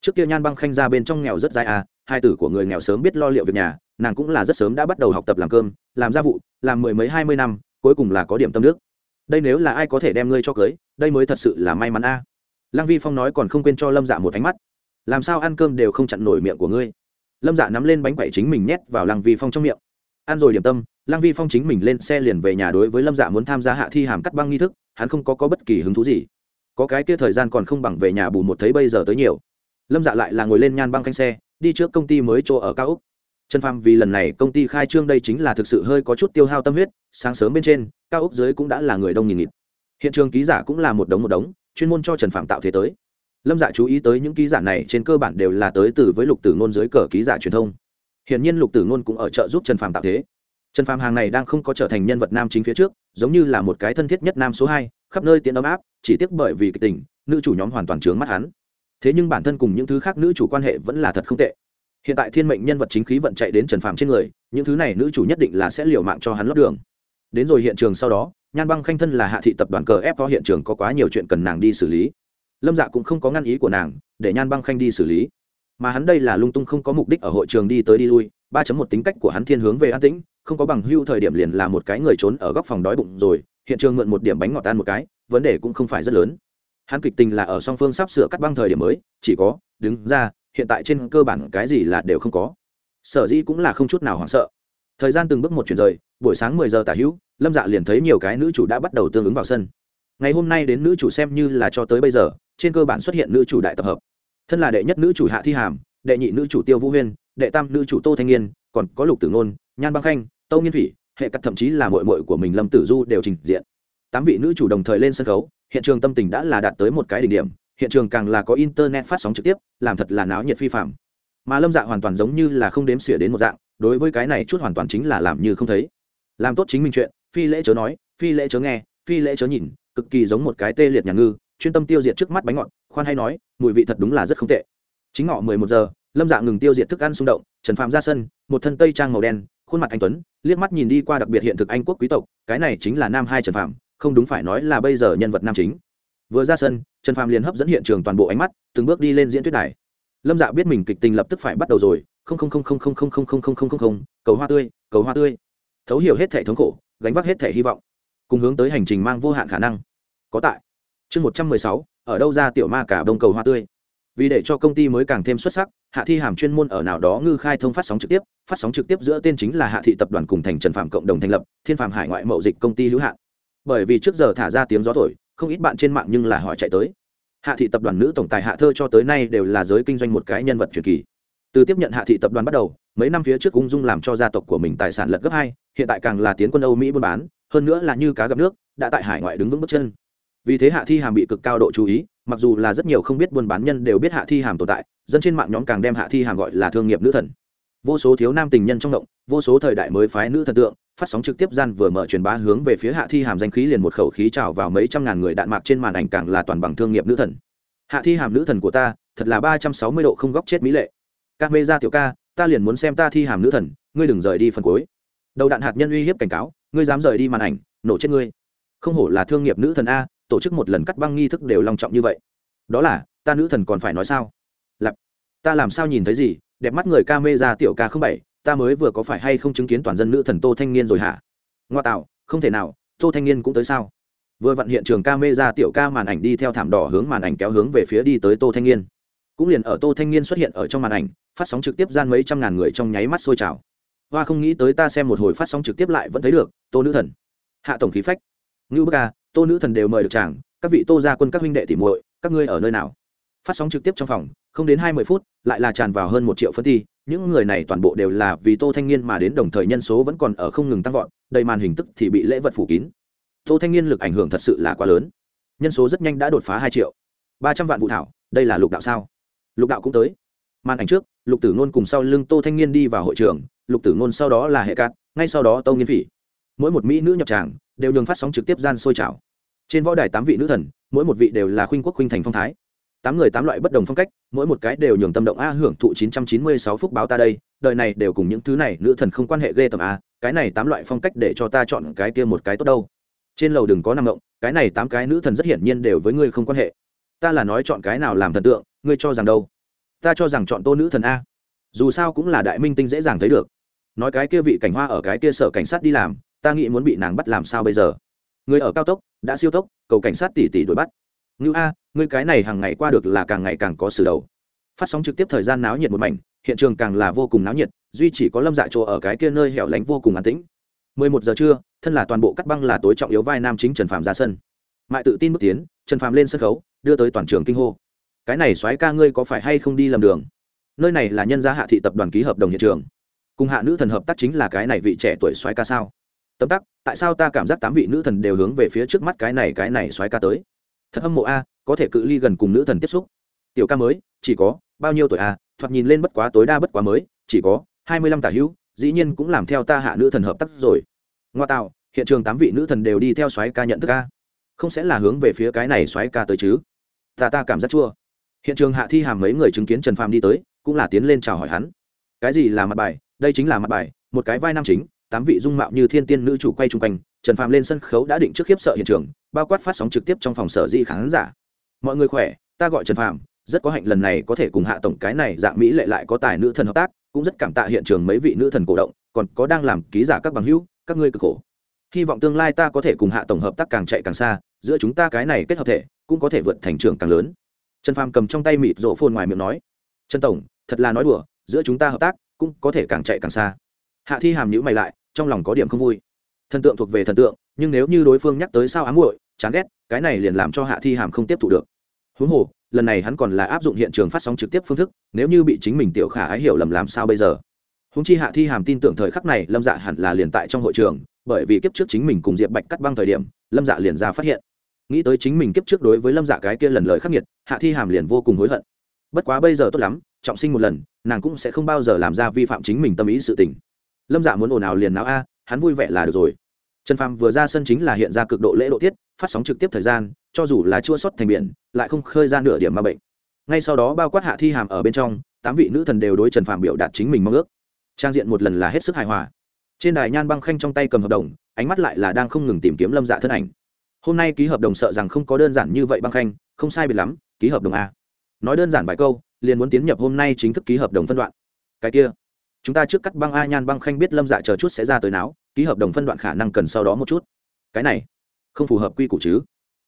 Trước kia nhan băng khanh ra bên trong nghèo rất dài à hai tử của người nghèo sớm biết lo liệu việc nhà, nàng cũng là rất sớm đã bắt đầu học tập làm cơm, làm gia vụ, làm mười mấy hai mươi năm cuối cùng là có điểm tâm nước đây nếu là ai có thể đem ngươi cho cưới đây mới thật sự là may mắn a. À. lăng vi phong nói còn không quên cho lâm dạ một ánh mắt. Làm sao ăn cơm đều không chặn nổi miệng của ngươi? Lâm dạ nắm lên bánh quẩy chính mình nhét vào lăng vi phong trong miệng. Ăn rồi điểm tâm lăng vi phong chính mình lên xe liền về nhà đối với lâm dạ muốn tham gia hạ thi hàm cắt băng nghi thức hắn không có, có bất kỳ hứng thú gì. Có cái kia thời gian còn không bằng về nhà bù một thấy bây giờ tới nhiều. Lâm dạ lại là ngồi lên nhan băng canh xe đi trước công ty mới chỗ ở cao úc trần Phàm vì lần này công ty khai trương đây chính là thực sự hơi có chút tiêu hao tâm huyết, sáng sớm bên trên, cao úc dưới cũng đã là người đông nghìn nghịt. Hiện trường ký giả cũng là một đống một đống, chuyên môn cho trần Phàm tạo thế tới. Lâm dạ chú ý tới những ký giả này trên cơ bản đều là tới từ với lục tử nôn dưới cờ ký giả truyền thông. Hiển nhiên lục tử nôn cũng ở trợ giúp trần Phàm tạo thế. Trần Phàm hàng này đang không có trở thành nhân vật nam chính phía trước, giống như là một cái thân thiết nhất nam số hai, khắp nơi tiến ấm áp, chỉ tiếc bởi vì kịch tình, nữ chủ nhóm hoàn toàn trướng mắt hắn. Thế nhưng bản thân cùng những thứ khác nữ chủ quan hệ vẫn là thật không tệ hiện tại thiên mệnh nhân vật chính khí vận chạy đến trần phạm trên người, những thứ này nữ chủ nhất định là sẽ liều mạng cho hắn lót đường. Đến rồi hiện trường sau đó, nhan băng khanh thân là hạ thị tập đoàn cờ ép có hiện trường có quá nhiều chuyện cần nàng đi xử lý. Lâm dạ cũng không có ngăn ý của nàng, để nhan băng khanh đi xử lý. Mà hắn đây là lung tung không có mục đích ở hội trường đi tới đi lui, ba chấm một tính cách của hắn thiên hướng về an tĩnh, không có bằng hưu thời điểm liền là một cái người trốn ở góc phòng đói bụng rồi, hiện trường mượn một điểm bánh ngọt tan một cái, vấn đề cũng không phải rất lớn. Hắn kịch tình là ở song phương sắp sửa cắt băng thời điểm mới, chỉ có, đứng ra hiện tại trên cơ bản cái gì là đều không có. Sở dĩ cũng là không chút nào hoảng sợ. Thời gian từng bước một chuyển rời, buổi sáng mười giờ tả hữu, lâm dạ liền thấy nhiều cái nữ chủ đã bắt đầu tương ứng vào sân. Ngày hôm nay đến nữ chủ xem như là cho tới bây giờ, trên cơ bản xuất hiện nữ chủ đại tập hợp. Thân là đệ nhất nữ chủ hạ thi hàm, đệ nhị nữ chủ tiêu vũ huyên, đệ tam nữ chủ tô thanh niên còn có lục tử ngôn, nhan băng khanh tâu nghiên phỉ, hệ cắt thậm chí là mội mội của mình lâm tử du đều trình diện. Tám vị nữ chủ đồng thời lên sân khấu, hiện trường tâm tình đã là đạt tới một cái đỉnh điểm hiện trường càng là có internet phát sóng trực tiếp, làm thật là náo nhiệt phi phạm mà lâm dạ hoàn toàn giống như là không đếm xỉa đến một dạng, đối với cái này chút hoàn toàn chính là làm như không thấy. Làm tốt chính mình chuyện, phi lễ chớ nói, phi lễ chớ nghe, phi lễ chớ nhìn, cực kỳ giống một cái tê liệt nhà ngư, chuyên tâm tiêu diệt trước mắt bánh ngọt, khoan hay nói, mùi vị thật đúng là rất không tệ. Chính ngọ mười một giờ, lâm dạ ngừng tiêu diệt thức ăn xung động, trần phạm ra sân, một thân tây trang màu đen, khuôn mặt anh tuấn, liếc mắt nhìn đi qua đặc biệt hiện thực anh quốc quý tộc, cái này chính là nam hai trần phạm, không đúng phải nói là bây giờ nhân vật nam chính vừa ra sân trần Phàm liền hấp dẫn hiện trường toàn bộ ánh mắt từng bước đi lên diễn thuyết đài lâm dạ biết mình kịch tình lập tức phải bắt đầu rồi không không không không không không không không không không không không cầu hoa tươi cầu hoa tươi thấu hiểu hết thể thống khổ gánh vác hết thể hy vọng cùng hướng tới hành trình mang vô hạn khả năng có tại chương một trăm mười sáu ở đâu ra tiểu ma cả đông cầu hoa tươi vì để cho công ty mới càng thêm xuất sắc hạ thi hàm chuyên môn ở nào đó ngư khai thông phát sóng trực tiếp phát sóng trực tiếp giữa tên chính là hạ thị tập đoàn cùng thành trần phạm cộng đồng thành lập thiên phạm hải ngoại mậu dịch công ty hữu hạn bởi vì trước giờ thả ra tiếng gió thổi không ít bạn trên mạng nhưng là hỏi chạy tới. Hạ thị tập đoàn nữ tổng tài hạ thơ cho tới nay đều là giới kinh doanh một cái nhân vật truyền kỳ. Từ tiếp nhận hạ thị tập đoàn bắt đầu, mấy năm phía trước ung dung làm cho gia tộc của mình tài sản lật gấp hai, hiện tại càng là tiến quân âu mỹ buôn bán, hơn nữa là như cá gặp nước, đã tại hải ngoại đứng vững bước chân. Vì thế hạ thi hàm bị cực cao độ chú ý, mặc dù là rất nhiều không biết buôn bán nhân đều biết hạ thi hàm tồn tại, dân trên mạng nhóm càng đem hạ thi hàm gọi là thương nghiệp nữ thần vô số thiếu nam tình nhân trong động, vô số thời đại mới phái nữ thần tượng, phát sóng trực tiếp gian vừa mở truyền bá hướng về phía hạ thi hàm danh khí liền một khẩu khí trào vào mấy trăm ngàn người đạn mạc trên màn ảnh càng là toàn bằng thương nghiệp nữ thần. Hạ thi hàm nữ thần của ta, thật là ba trăm sáu mươi độ không góc chết mỹ lệ. Các mê gia tiểu ca, ta liền muốn xem ta thi hàm nữ thần, ngươi đừng rời đi phần cuối. Đầu đạn hạt nhân uy hiếp cảnh cáo, ngươi dám rời đi màn ảnh, nổ chết ngươi. Không hổ là thương nghiệp nữ thần a, tổ chức một lần cắt băng nghi thức đều long trọng như vậy. Đó là, ta nữ thần còn phải nói sao? Lặp ta làm sao nhìn thấy gì? Đẹp mắt người ca mê ra tiểu ca không bảy, ta mới vừa có phải hay không chứng kiến toàn dân nữ thần tô thanh niên rồi hả? Ngoa tạo, không thể nào, tô thanh niên cũng tới sao? Vừa vặn hiện trường ca mê ra tiểu ca màn ảnh đi theo thảm đỏ hướng màn ảnh kéo hướng về phía đi tới tô thanh niên. Cũng liền ở tô thanh niên xuất hiện ở trong màn ảnh, phát sóng trực tiếp gian mấy trăm ngàn người trong nháy mắt sôi trào. Hoa không nghĩ tới ta xem một hồi phát sóng trực tiếp lại vẫn thấy được, tô nữ thần. Hạ tổng khí phách. Ngưu bức ca tô nữ thần đều mời được chàng, các vị tô gia quân, các huynh đệ tỉ muội, các ngươi ở nơi nào? Phát sóng trực tiếp trong phòng không đến hai mươi phút, lại là tràn vào hơn một triệu phân thi. Những người này toàn bộ đều là vì tô thanh niên mà đến, đồng thời nhân số vẫn còn ở không ngừng tăng vọt, đầy màn hình tức thì bị lễ vật phủ kín. Tô thanh niên lực ảnh hưởng thật sự là quá lớn. Nhân số rất nhanh đã đột phá hai triệu. Ba trăm vạn vụ thảo, đây là lục đạo sao? Lục đạo cũng tới. Màn ảnh trước, lục tử ngôn cùng sau lưng tô thanh niên đi vào hội trường. Lục tử ngôn sau đó là hệ cát, ngay sau đó tâu nghiên phỉ. Mỗi một mỹ nữ nhập tràng đều nhường phát sóng trực tiếp gian sôi trào. Trên võ đài tám vị nữ thần, mỗi một vị đều là khuynh quốc khuynh thành phong thái tám người tám loại bất đồng phong cách, mỗi một cái đều nhường tâm động a hưởng thụ chín trăm chín mươi sáu phúc báo ta đây, đời này đều cùng những thứ này nữ thần không quan hệ ghê tầm a, cái này tám loại phong cách để cho ta chọn cái kia một cái tốt đâu. Trên lầu đừng có năng động, cái này tám cái nữ thần rất hiển nhiên đều với ngươi không quan hệ. Ta là nói chọn cái nào làm thần tượng, ngươi cho rằng đâu? Ta cho rằng chọn tô nữ thần a. Dù sao cũng là đại minh tinh dễ dàng thấy được. Nói cái kia vị cảnh hoa ở cái kia sở cảnh sát đi làm, ta nghĩ muốn bị nàng bắt làm sao bây giờ? Người ở cao tốc, đã siêu tốc, cầu cảnh sát tỉ tỉ đuổi bắt ngưu a, ngươi cái này hàng ngày qua được là càng ngày càng có sự đầu. Phát sóng trực tiếp thời gian náo nhiệt một mảnh, hiện trường càng là vô cùng náo nhiệt, duy chỉ có lâm dạ chỗ ở cái kia nơi hẻo lánh vô cùng an tĩnh. Mười một giờ trưa, thân là toàn bộ cắt băng là tối trọng yếu vai nam chính trần phạm ra sân. Mại tự tin bước tiến, trần phạm lên sân khấu, đưa tới toàn trường kinh hô. Cái này soái ca ngươi có phải hay không đi lầm đường? Nơi này là nhân gia hạ thị tập đoàn ký hợp đồng hiện trường. Cùng hạ nữ thần hợp tác chính là cái này vị trẻ tuổi soái ca sao? Tấm tắc, tại sao ta cảm giác tám vị nữ thần đều hướng về phía trước mắt cái này cái này soái ca tới? Thật hâm mộ a, có thể cự ly gần cùng nữ thần tiếp xúc. Tiểu ca mới, chỉ có bao nhiêu tuổi a, thoạt nhìn lên bất quá tối đa bất quá mới, chỉ có hai mươi lăm tả hữu, dĩ nhiên cũng làm theo ta hạ nữ thần hợp tác rồi. Ngoa tạo, hiện trường tám vị nữ thần đều đi theo xoáy ca nhận thức ca không sẽ là hướng về phía cái này xoáy ca tới chứ. Ta ta cảm giác chua. Hiện trường hạ thi hàm mấy người chứng kiến trần phàm đi tới, cũng là tiến lên chào hỏi hắn. Cái gì là mặt bài? Đây chính là mặt bài, một cái vai nam chính, tám vị dung mạo như thiên tiên nữ chủ quay chung quanh. Trần phàm lên sân khấu đã định trước khiếp sợ hiện trường bao quát phát sóng trực tiếp trong phòng sở di khán giả. Mọi người khỏe, ta gọi trần phàm, rất có hạnh lần này có thể cùng hạ tổng cái này dạng mỹ lệ lại có tài nữ thần hợp tác, cũng rất cảm tạ hiện trường mấy vị nữ thần cổ động, còn có đang làm ký giả các bằng hữu, các ngươi cực khổ. Hy vọng tương lai ta có thể cùng hạ tổng hợp tác càng chạy càng xa, giữa chúng ta cái này kết hợp thể, cũng có thể vượt thành trường càng lớn. Trần phàm cầm trong tay mịt rổ phồn ngoài miệng nói, trần tổng, thật là nói đùa, giữa chúng ta hợp tác, cũng có thể càng chạy càng xa. Hạ thi hàm nhữ mày lại, trong lòng có điểm không vui. Thần tượng thuộc về thần tượng, nhưng nếu như đối phương nhắc tới sao ám muội chán ghét, cái này liền làm cho hạ thi hàm không tiếp thụ được. Huống hồ, lần này hắn còn là áp dụng hiện trường phát sóng trực tiếp phương thức, nếu như bị chính mình tiểu khả ái hiểu lầm làm sao bây giờ? Húng chi hạ thi hàm tin tưởng thời khắc này lâm dạ hẳn là liền tại trong hội trường, bởi vì kiếp trước chính mình cùng diệp bạch cắt băng thời điểm, lâm dạ liền ra phát hiện. Nghĩ tới chính mình kiếp trước đối với lâm dạ cái kia lần lời khắc nghiệt, hạ thi hàm liền vô cùng hối hận. Bất quá bây giờ tốt lắm, trọng sinh một lần, nàng cũng sẽ không bao giờ làm ra vi phạm chính mình tâm ý sự tình. Lâm dạ muốn ồn ào liền não a, hắn vui vẻ là được rồi trần phàm vừa ra sân chính là hiện ra cực độ lễ độ tiết, phát sóng trực tiếp thời gian, cho dù là chua xuất thành biển, lại không khơi ra nửa điểm ma bệnh. Ngay sau đó bao quát hạ thi hàm ở bên trong, tám vị nữ thần đều đối trần phàm biểu đạt chính mình mong ước. Trang diện một lần là hết sức hài hòa. Trên đài nhan băng khanh trong tay cầm hợp đồng, ánh mắt lại là đang không ngừng tìm kiếm lâm dạ thân ảnh. Hôm nay ký hợp đồng sợ rằng không có đơn giản như vậy băng khanh, không sai biệt lắm, ký hợp đồng a. Nói đơn giản vài câu, liền muốn tiến nhập hôm nay chính thức ký hợp đồng phân đoạn. Cái kia, chúng ta trước cắt băng a nhan băng khanh biết lâm dạ chờ chút sẽ ra tới não ký hợp đồng phân đoạn khả năng cần sau đó một chút. Cái này, không phù hợp quy củ chứ?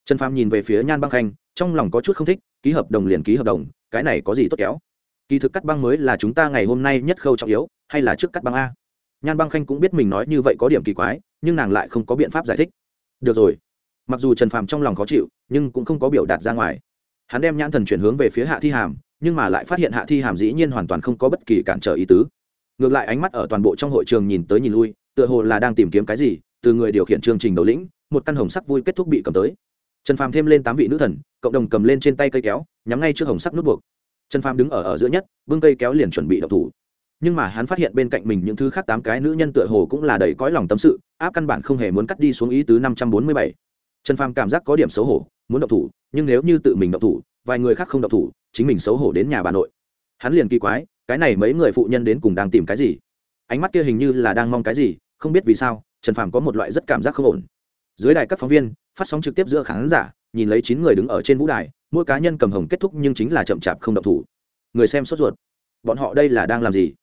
Trần phàm nhìn về phía nhan băng khanh, trong lòng có chút không thích, ký hợp đồng liền ký hợp đồng, cái này có gì tốt kéo? Kỳ thực cắt băng mới là chúng ta ngày hôm nay nhất khâu trọng yếu, hay là trước cắt băng a? Nhan băng khanh cũng biết mình nói như vậy có điểm kỳ quái, nhưng nàng lại không có biện pháp giải thích. Được rồi. Mặc dù trần phàm trong lòng khó chịu, nhưng cũng không có biểu đạt ra ngoài. Hắn đem nhãn thần chuyển hướng về phía hạ thi hàm, nhưng mà lại phát hiện hạ thi hàm dĩ nhiên hoàn toàn không có bất kỳ cản trở ý tứ. Ngược lại ánh mắt ở toàn bộ trong hội trường nhìn tới nhìn lui tựa hồ là đang tìm kiếm cái gì, từ người điều khiển chương trình đầu lĩnh, một căn hồng sắc vui kết thúc bị cầm tới. Trần phàm thêm lên tám vị nữ thần, cộng đồng cầm lên trên tay cây kéo, nhắm ngay trước hồng sắc nút buộc. Trần phàm đứng ở ở giữa nhất vương cây kéo liền chuẩn bị đậu thủ. Nhưng mà hắn phát hiện bên cạnh mình những thứ khác tám cái nữ nhân tựa hồ cũng là đầy cõi lòng tâm sự, áp căn bản không hề muốn cắt đi xuống ý tứ năm trăm bốn mươi bảy. Trần phàm cảm giác có điểm xấu hổ, muốn động thủ, nhưng nếu như tự mình động thủ, vài người khác không động thủ, chính mình xấu hổ đến nhà bà nội. Hắn liền kỳ quái, cái này mấy người phụ nhân đến cùng đang tìm cái gì? Ánh mắt kia hình như là đang mong cái gì không biết vì sao, trần phàm có một loại rất cảm giác không ổn. Dưới đài các phóng viên, phát sóng trực tiếp giữa khán giả, nhìn lấy chín người đứng ở trên vũ đài, mỗi cá nhân cầm hồng kết thúc nhưng chính là chậm chạp không động thủ. Người xem sốt ruột. Bọn họ đây là đang làm gì?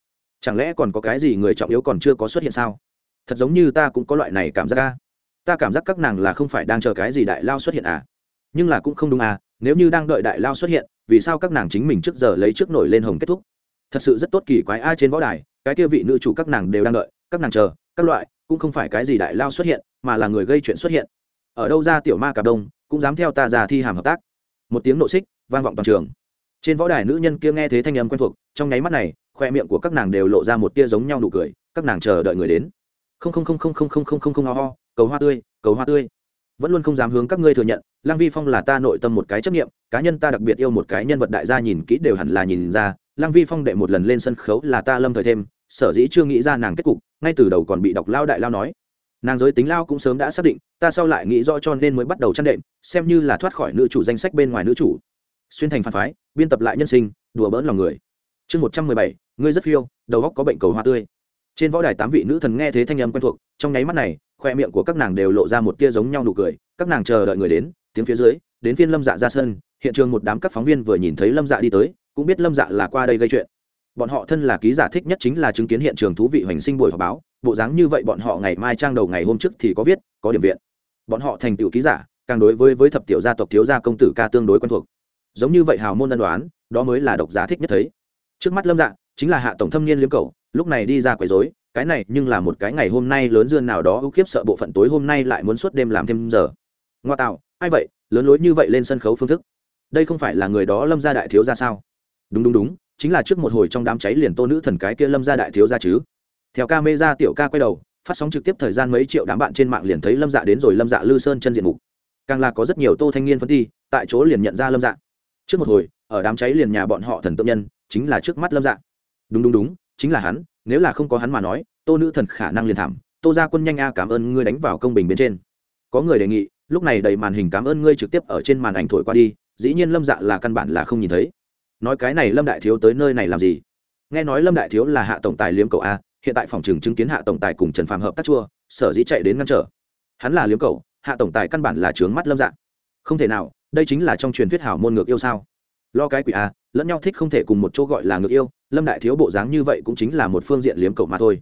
Chẳng lẽ còn có cái gì người trọng yếu còn chưa có xuất hiện sao? Thật giống như ta cũng có loại này cảm giác ca ta cảm giác các nàng là không phải đang chờ cái gì đại lao xuất hiện à? Nhưng là cũng không đúng à nếu như đang đợi đại lao xuất hiện, vì sao các nàng chính mình trước giờ lấy trước nổi lên hồng kết thúc? Thật sự rất tốt kỳ quái ai trên võ đài, cái kia vị nữ chủ các nàng đều đang đợi, các nàng chờ các loại, cũng không phải cái gì đại lao xuất hiện, mà là người gây chuyện xuất hiện. Ở đâu ra tiểu ma cà đông, cũng dám theo ta già thi hàm hợp tác. Một tiếng nộ xích, vang vọng toàn trường. Trên võ đài nữ nhân kia nghe thấy thanh âm quen thuộc, trong nháy mắt này, khoe miệng của các nàng đều lộ ra một tia giống nhau nụ cười, các nàng chờ đợi người đến. Không không không không không không không không không ho ho, cầu hoa tươi, cầu hoa tươi. Vẫn luôn không dám hướng các ngươi thừa nhận, lăng vi phong là ta nội tâm một cái chấp nghiệm cá nhân ta đặc biệt yêu một cái nhân vật đại gia nhìn kỹ đều hẳn là nhìn ra, lăng vi phong đệ một lần lên sân khấu là ta lâm thời thêm, sở dĩ chưa nghĩ ra nàng kết cục ngay từ đầu còn bị đọc lao đại lao nói. Nàng giới tính lao cũng sớm đã xác định, ta sau lại nghĩ rõ cho nên mới bắt đầu chăn đệm, xem như là thoát khỏi nữ chủ danh sách bên ngoài nữ chủ. Xuyên thành phản phái, biên tập lại nhân sinh, đùa bỡn lòng người. Chương một trăm mười bảy, ngươi rất phiêu, đầu góc có bệnh cầu hoa tươi. Trên võ đài tám vị nữ thần nghe thế thanh âm quen thuộc, trong nháy mắt này, khoe miệng của các nàng đều lộ ra một tia giống nhau nụ cười. Các nàng chờ đợi người đến, tiếng phía dưới, đến phiên lâm dạ ra sân. Hiện trường một đám các phóng viên vừa nhìn thấy lâm dạ đi tới, cũng biết lâm dạ là qua đây gây chuyện bọn họ thân là ký giả thích nhất chính là chứng kiến hiện trường thú vị hoành sinh buổi họp báo, bộ dáng như vậy bọn họ ngày mai trang đầu ngày hôm trước thì có viết, có điểm viện. Bọn họ thành tựu ký giả, càng đối với với thập tiểu gia tộc thiếu gia công tử ca tương đối quen thuộc. Giống như vậy hào môn ân đoán, đó mới là độc giả thích nhất thấy. Trước mắt lâm dạ chính là hạ tổng thâm niên liếm cầu lúc này đi ra quấy rối, cái này nhưng là một cái ngày hôm nay lớn dương nào đó, ưu khiếp sợ bộ phận tối hôm nay lại muốn suốt đêm làm thêm giờ. Ngoa tạo, ai vậy, lớn lối như vậy lên sân khấu phương thức. Đây không phải là người đó lâm gia đại thiếu ra sao? Đúng đúng đúng chính là trước một hồi trong đám cháy liền tô nữ thần cái kia lâm gia đại thiếu ra chứ. Theo ca mê ra, tiểu ca quay đầu, phát sóng trực tiếp thời gian mấy triệu đám bạn trên mạng liền thấy lâm dạ đến rồi, lâm dạ lư sơn chân diện mục. Càng là có rất nhiều tô thanh niên phân thi tại chỗ liền nhận ra lâm dạ. Trước một hồi, ở đám cháy liền nhà bọn họ thần tượng nhân, chính là trước mắt lâm dạ. Đúng đúng đúng, chính là hắn, nếu là không có hắn mà nói, tô nữ thần khả năng liền thảm. Tô ra quân nhanh a, cảm ơn ngươi đánh vào công bình bên trên. Có người đề nghị, lúc này đầy màn hình cảm ơn ngươi trực tiếp ở trên màn ảnh thổi qua đi, dĩ nhiên lâm dạ là căn bản là không nhìn thấy nói cái này lâm đại thiếu tới nơi này làm gì? Nghe nói lâm đại thiếu là hạ tổng tài liếm cầu a hiện tại phòng trường chứng kiến hạ tổng tài cùng trần phạm hợp tác chua sở dĩ chạy đến ngăn trở. Hắn là liếm cầu hạ tổng tài căn bản là trướng mắt lâm dạng, không thể nào đây chính là trong truyền thuyết hảo môn ngược yêu sao? Lo cái quỷ a lẫn nhau thích không thể cùng một chỗ gọi là ngược yêu lâm đại thiếu bộ dáng như vậy cũng chính là một phương diện liếm cầu mà thôi.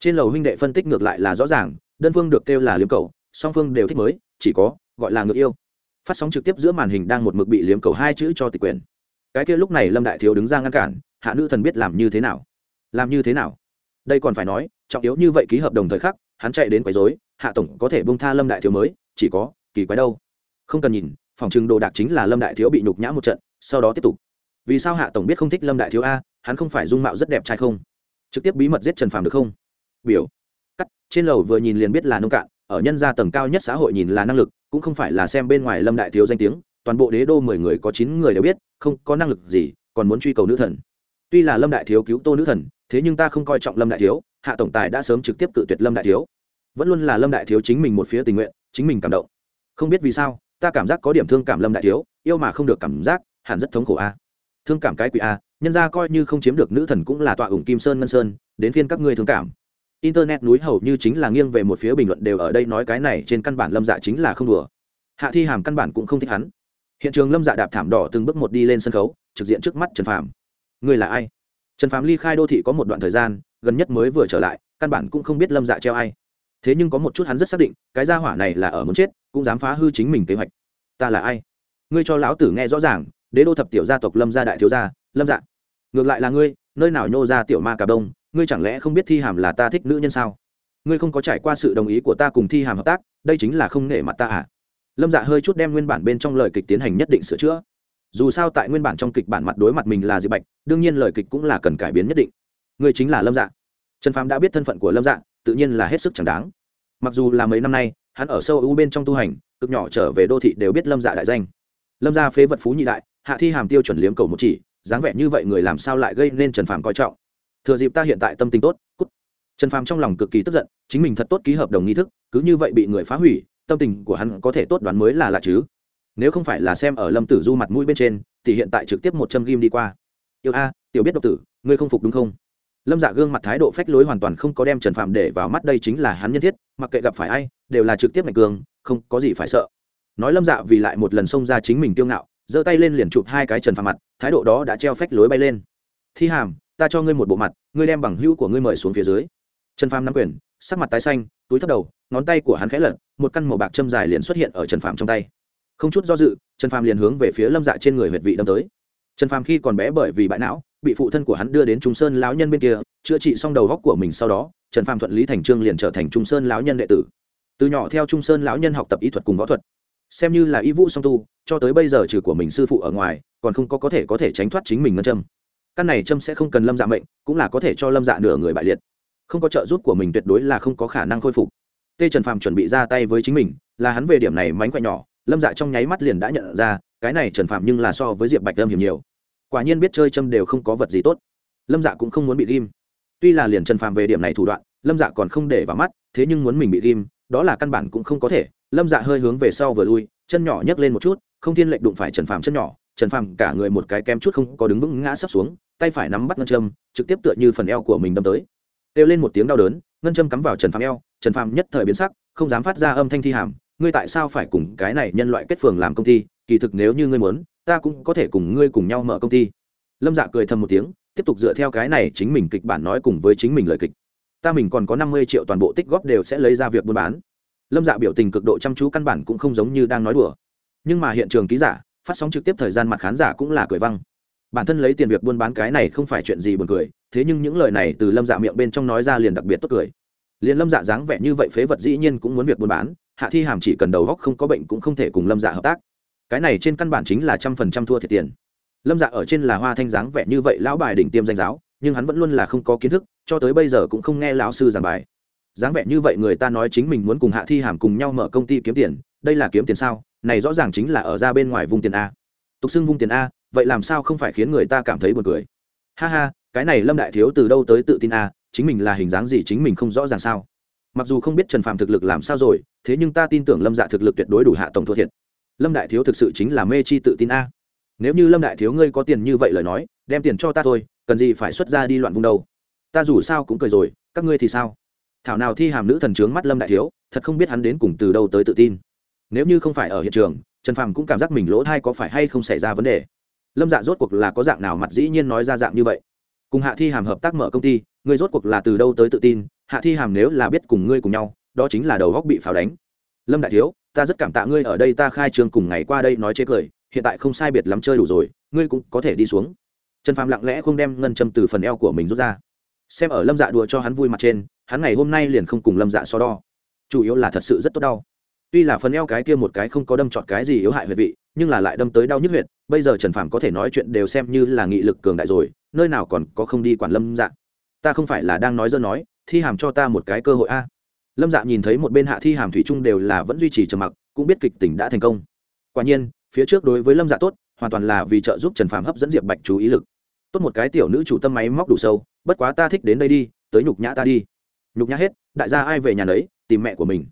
Trên lầu huynh đệ phân tích ngược lại là rõ ràng đơn phương được kêu là liếm cầu song phương đều thích mới chỉ có gọi là ngược yêu. Phát sóng trực tiếp giữa màn hình đang một mực bị liếm cầu hai chữ cho tịch quyền cái kia lúc này lâm đại thiếu đứng ra ngăn cản, hạ nữ thần biết làm như thế nào? Làm như thế nào? Đây còn phải nói, trọng yếu như vậy ký hợp đồng thời khắc, hắn chạy đến quấy rối, hạ tổng có thể bông tha lâm đại thiếu mới, chỉ có, kỳ quái đâu. Không cần nhìn, phòng trừng đồ đạc chính là lâm đại thiếu bị nhục nhã một trận, sau đó tiếp tục. Vì sao hạ tổng biết không thích lâm đại thiếu a, hắn không phải dung mạo rất đẹp trai không? Trực tiếp bí mật giết trần phàm được không? Biểu. Cắt, trên lầu vừa nhìn liền biết là nông cạn, ở nhân gia tầng cao nhất xã hội nhìn là năng lực, cũng không phải là xem bên ngoài lâm đại thiếu danh tiếng toàn bộ đế đô mười người có chín người đều biết, không có năng lực gì, còn muốn truy cầu nữ thần. Tuy là lâm đại thiếu cứu tô nữ thần, thế nhưng ta không coi trọng lâm đại thiếu, hạ tổng tài đã sớm trực tiếp cự tuyệt lâm đại thiếu. Vẫn luôn là lâm đại thiếu chính mình một phía tình nguyện, chính mình cảm động. Không biết vì sao, ta cảm giác có điểm thương cảm lâm đại thiếu, yêu mà không được cảm giác, hẳn rất thống khổ a. Thương cảm cái quỷ a, nhân ra coi như không chiếm được nữ thần cũng là tọa ủng kim sơn ngân sơn, đến phiên các ngươi thương cảm. Internet núi hầu như chính là nghiêng về một phía bình luận đều ở đây nói cái này trên căn bản lâm dạ chính là không đùa. Hạ thi hàm căn bản cũng không thích hắn hiện trường lâm dạ đạp thảm đỏ từng bước một đi lên sân khấu, trực diện trước mắt trần phạm người là ai? Trần phạm ly khai đô thị có một đoạn thời gian, gần nhất mới vừa trở lại, căn bản cũng không biết lâm dạ treo ai. Thế nhưng có một chút hắn rất xác định, cái gia hỏa này là ở muốn chết, cũng dám phá hư chính mình kế hoạch. Ta là ai? Ngươi cho lão tử nghe rõ ràng, đế đô thập tiểu gia tộc lâm gia đại thiếu gia, lâm dạ. Ngược lại là ngươi, nơi nào nhô ra tiểu ma cà đông, ngươi chẳng lẽ không biết thi hàm là ta thích nữ nhân sao? Ngươi không có trải qua sự đồng ý của ta cùng thi hàm hợp tác, đây chính là không nể mặt ta à? Lâm dạ hơi chút đem nguyên bản bên trong lời kịch tiến hành nhất định sửa chữa. Dù sao tại nguyên bản trong kịch bản mặt đối mặt mình là diệp bạch, đương nhiên lời kịch cũng là cần cải biến nhất định. Người chính là lâm dạ. Trần phàm đã biết thân phận của lâm dạ tự nhiên là hết sức chẳng đáng. Mặc dù là mấy năm nay, hắn ở sâu ưu bên trong tu hành, cực nhỏ trở về đô thị đều biết lâm dạ đại danh. Lâm gia phế vật phú nhị đại, hạ thi hàm tiêu chuẩn liếm cầu một chỉ, dáng vẻ như vậy người làm sao lại gây nên trần phàm coi trọng? Thừa dịp ta hiện tại tâm tình tốt, cút. Trần phàm trong lòng cực kỳ tức giận, chính mình thật tốt ký hợp đồng nghi thức, cứ như vậy bị người phá hủy tâm tình của hắn có thể tốt đoán mới là lạ chứ. Nếu không phải là xem ở lâm tử du mặt mũi bên trên, thì hiện tại trực tiếp một châm ghim đi qua. Yêu a, tiểu biết độc tử, ngươi không phục đúng không? Lâm dạ gương mặt thái độ phách lối hoàn toàn không có đem trần phạm để vào mắt đây chính là hắn nhân thiết, mặc kệ gặp phải ai, đều là trực tiếp mạnh cường, không có gì phải sợ. Nói lâm dạ vì lại một lần xông ra chính mình kiêu ngạo, giơ tay lên liền chụp hai cái trần phạm mặt, thái độ đó đã treo phách lối bay lên. Thi hàm, ta cho ngươi một bộ mặt, ngươi đem bằng hữu của ngươi mời xuống phía dưới. Trần phạm nắm quyền, sắc mặt tái xanh túi thấp đầu, ngón tay của hắn khẽ lật, một căn màu bạc châm dài liền xuất hiện ở trần phạm trong tay. Không chút do dự, trần phạm liền hướng về phía lâm dạ trên người huyệt vị đâm tới. Trần phạm khi còn bé bởi vì bại não, bị phụ thân của hắn đưa đến trung sơn lão nhân bên kia, chữa trị xong đầu góc của mình sau đó, trần phạm thuận lý thành trương liền trở thành trung sơn lão nhân đệ tử. Từ nhỏ theo trung sơn lão nhân học tập y thuật cùng võ thuật, xem như là y vũ song tu, cho tới bây giờ trừ của mình sư phụ ở ngoài, còn không có có thể có thể tránh thoát chính mình ngân châm. Căn này châm sẽ không cần lâm dạ mệnh, cũng là có thể cho lâm dạ nửa người bại liệt không có trợ giúp của mình tuyệt đối là không có khả năng khôi phục. Tê trần phàm chuẩn bị ra tay với chính mình, là hắn về điểm này mánh khỏe nhỏ, lâm dạ trong nháy mắt liền đã nhận ra, cái này trần phàm nhưng là so với diệp bạch lâm hiểm nhiều. Quả nhiên biết chơi châm đều không có vật gì tốt. Lâm dạ cũng không muốn bị ghim. Tuy là liền trần phàm về điểm này thủ đoạn, lâm dạ còn không để vào mắt, thế nhưng muốn mình bị ghim, đó là căn bản cũng không có thể. Lâm dạ hơi hướng về sau vừa lui, chân nhỏ nhấc lên một chút, không thiên lệnh đụng phải trần phàm chân nhỏ, trần phàm cả người một cái kem chút không có đứng vững ngã sấp xuống, tay phải nắm bắt ngân châm, trực tiếp tựa như phần eo của mình đâm tới kêu lên một tiếng đau đớn, ngân châm cắm vào trần phàm eo, trần phàm nhất thời biến sắc, không dám phát ra âm thanh thi hàm, ngươi tại sao phải cùng cái này nhân loại kết phường làm công ty? Kỳ thực nếu như ngươi muốn, ta cũng có thể cùng ngươi cùng nhau mở công ty. Lâm dạ cười thầm một tiếng, tiếp tục dựa theo cái này chính mình kịch bản nói cùng với chính mình lời kịch. Ta mình còn có năm mươi triệu toàn bộ tích góp đều sẽ lấy ra việc buôn bán. Lâm dạ biểu tình cực độ chăm chú căn bản cũng không giống như đang nói đùa. Nhưng mà hiện trường ký giả, phát sóng trực tiếp thời gian mặt khán giả cũng là cười văng bản thân lấy tiền việc buôn bán cái này không phải chuyện gì buồn cười, thế nhưng những lời này từ lâm dạ miệng bên trong nói ra liền đặc biệt tốt cười. Liền lâm dạ dáng vẻ như vậy phế vật dĩ nhiên cũng muốn việc buôn bán, hạ thi hàm chỉ cần đầu góc không có bệnh cũng không thể cùng lâm dạ hợp tác. Cái này trên căn bản chính là trăm phần trăm thua thiệt tiền. Lâm dạ ở trên là hoa thanh dáng vẻ như vậy lão bài đỉnh tiêm danh giáo, nhưng hắn vẫn luôn là không có kiến thức, cho tới bây giờ cũng không nghe lão sư giảng bài. Dáng vẻ như vậy người ta nói chính mình muốn cùng hạ thi hàm cùng nhau mở công ty kiếm tiền, đây là kiếm tiền sao? Này rõ ràng chính là ở ra bên ngoài vùng tiền a. Tục xưng vung tiền a vậy làm sao không phải khiến người ta cảm thấy buồn cười? Ha ha, cái này lâm đại thiếu từ đâu tới tự tin a chính mình là hình dáng gì chính mình không rõ ràng sao? Mặc dù không biết trần phạm thực lực làm sao rồi, thế nhưng ta tin tưởng lâm dạ thực lực tuyệt đối đủ hạ tổng thua thiệt. Lâm đại thiếu thực sự chính là mê chi tự tin a. Nếu như lâm đại thiếu ngươi có tiền như vậy lời nói, đem tiền cho ta thôi, cần gì phải xuất ra đi loạn vùng đâu? Ta dù sao cũng cười rồi, các ngươi thì sao? Thảo nào thi hàm nữ thần trướng mắt lâm đại thiếu, thật không biết hắn đến cùng từ đâu tới tự tin. Nếu như không phải ở hiện trường, trần phàm cũng cảm giác mình lỗ thai có phải hay không xảy ra vấn đề lâm dạ rốt cuộc là có dạng nào mặt dĩ nhiên nói ra dạng như vậy? Cùng hạ thi hàm hợp tác mở công ty, ngươi rốt cuộc là từ đâu tới tự tin? Hạ thi hàm nếu là biết cùng ngươi cùng nhau, đó chính là đầu góc bị pháo đánh. Lâm đại thiếu, ta rất cảm tạ ngươi ở đây ta khai trương cùng ngày qua đây nói chế cười, hiện tại không sai biệt lắm chơi đủ rồi, ngươi cũng có thể đi xuống. Trần phàm lặng lẽ không đem ngân châm từ phần eo của mình rút ra. Xem ở lâm dạ đùa cho hắn vui mặt trên, hắn ngày hôm nay liền không cùng lâm dạ so đo. Chủ yếu là thật sự rất tốt đau tuy là phần eo cái kia một cái không có đâm trọt cái gì yếu hại huyệt vị, nhưng là lại đâm tới đau nhức huyệt, bây giờ trần phàm có thể nói chuyện đều xem như là nghị lực cường đại rồi, nơi nào còn có không đi quản lâm dạ. Ta không phải là đang nói dơ nói, thi hàm cho ta một cái cơ hội a. Lâm dạ nhìn thấy một bên hạ thi hàm thủy trung đều là vẫn duy trì trầm mặc, cũng biết kịch tỉnh đã thành công. Quả nhiên, phía trước đối với lâm dạ tốt, hoàn toàn là vì trợ giúp trần phàm hấp dẫn diệp bạch chú ý lực. Tốt một cái tiểu nữ chủ tâm máy móc đủ sâu, bất quá ta thích đến đây đi, tới nhục nhã ta đi. Nhục nhã hết, đại gia ai về nhà đấy tìm mẹ của mình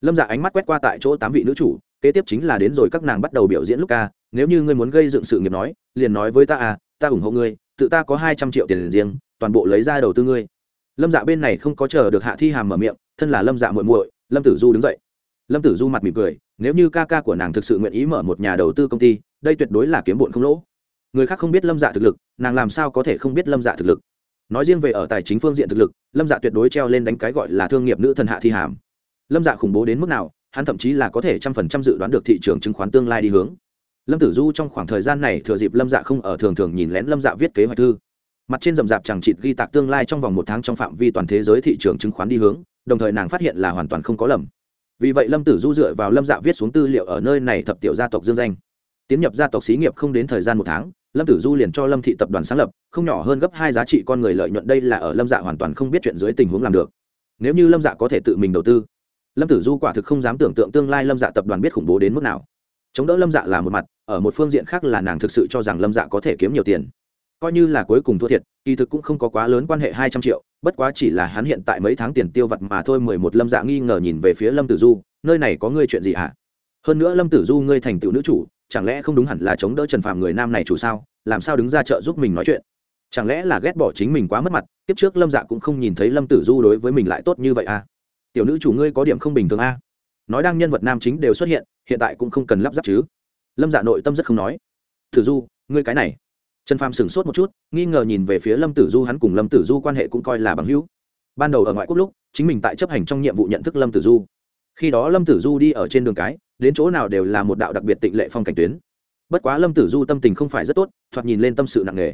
lâm dạ ánh mắt quét qua tại chỗ tám vị nữ chủ, kế tiếp chính là đến rồi các nàng bắt đầu biểu diễn lúc ca, nếu như ngươi muốn gây dựng sự nghiệp nói, liền nói với ta à ta ủng hộ ngươi, tự ta có hai trăm triệu tiền riêng, toàn bộ lấy ra đầu tư ngươi. Lâm dạ bên này không có chờ được hạ thi hàm mở miệng, thân là lâm dạ muội muội, lâm tử du đứng dậy. Lâm tử du mặt mỉm cười, nếu như ca ca của nàng thực sự nguyện ý mở một nhà đầu tư công ty, đây tuyệt đối là kiếm bụn không lỗ. Người khác không biết lâm dạ thực lực, nàng làm sao có thể không biết lâm dạ thực lực. Nói riêng về ở tài chính phương diện thực lực, lâm dạ tuyệt đối treo lên đánh cái gọi là thương nghiệp nữ thần hạ thi hàm lâm dạ khủng bố đến mức nào, hắn thậm chí là có thể trăm phần trăm dự đoán được thị trường chứng khoán tương lai đi hướng. Lâm tử du trong khoảng thời gian này thừa dịp lâm dạ không ở thường thường nhìn lén lâm dạ viết kế hoạch thư. Mặt trên rậm rạp chẳng chịt ghi tạc tương lai trong vòng một tháng trong phạm vi toàn thế giới thị trường chứng khoán đi hướng, đồng thời nàng phát hiện là hoàn toàn không có lầm. Vì vậy lâm tử du dựa vào lâm dạ viết xuống tư liệu ở nơi này thập tiểu gia tộc dương danh. Tiến nhập gia tộc xí nghiệp không đến thời gian một tháng, lâm tử du liền cho lâm thị tập đoàn sáng lập, không nhỏ hơn gấp hai giá trị con người lợi nhuận đây là ở lâm dạ hoàn toàn không biết chuyện dưới tình huống làm được. Nếu như lâm dạ có thể tự mình đầu tư lâm tử du quả thực không dám tưởng tượng tương lai lâm dạ tập đoàn biết khủng bố đến mức nào. Chống đỡ lâm dạ là một mặt, ở một phương diện khác là nàng thực sự cho rằng lâm dạ có thể kiếm nhiều tiền. Coi như là cuối cùng thua thiệt, kỳ thực cũng không có quá lớn quan hệ hai trăm triệu, bất quá chỉ là hắn hiện tại mấy tháng tiền tiêu vặt mà thôi mười một lâm dạ nghi ngờ nhìn về phía lâm tử du, nơi này có ngươi chuyện gì hả? Hơn nữa lâm tử du ngươi thành tựu nữ chủ, chẳng lẽ không đúng hẳn là chống đỡ trần phàm người nam này chủ sao? Làm sao đứng ra chợ giúp mình nói chuyện? Chẳng lẽ là ghét bỏ chính mình quá mất mặt tiếp trước lâm dạ cũng không nhìn thấy lâm tử du đối với mình lại tốt như vậy à? Tiểu nữ chủ ngươi có điểm không bình thường a. nói đang nhân vật nam chính đều xuất hiện hiện tại cũng không cần lắp ráp chứ. Lâm dạ nội tâm rất không nói. Tử du, ngươi cái này. Trần phàm sửng sốt một chút, nghi ngờ nhìn về phía lâm tử du, hắn cùng lâm tử du quan hệ cũng coi là bằng hữu. Ban đầu ở ngoại quốc lúc, chính mình tại chấp hành trong nhiệm vụ nhận thức lâm tử du. Khi đó lâm tử du đi ở trên đường cái, đến chỗ nào đều là một đạo đặc biệt tịnh lệ phong cảnh tuyến. Bất quá lâm tử du tâm tình không phải rất tốt, thoạt nhìn lên tâm sự nặng nề.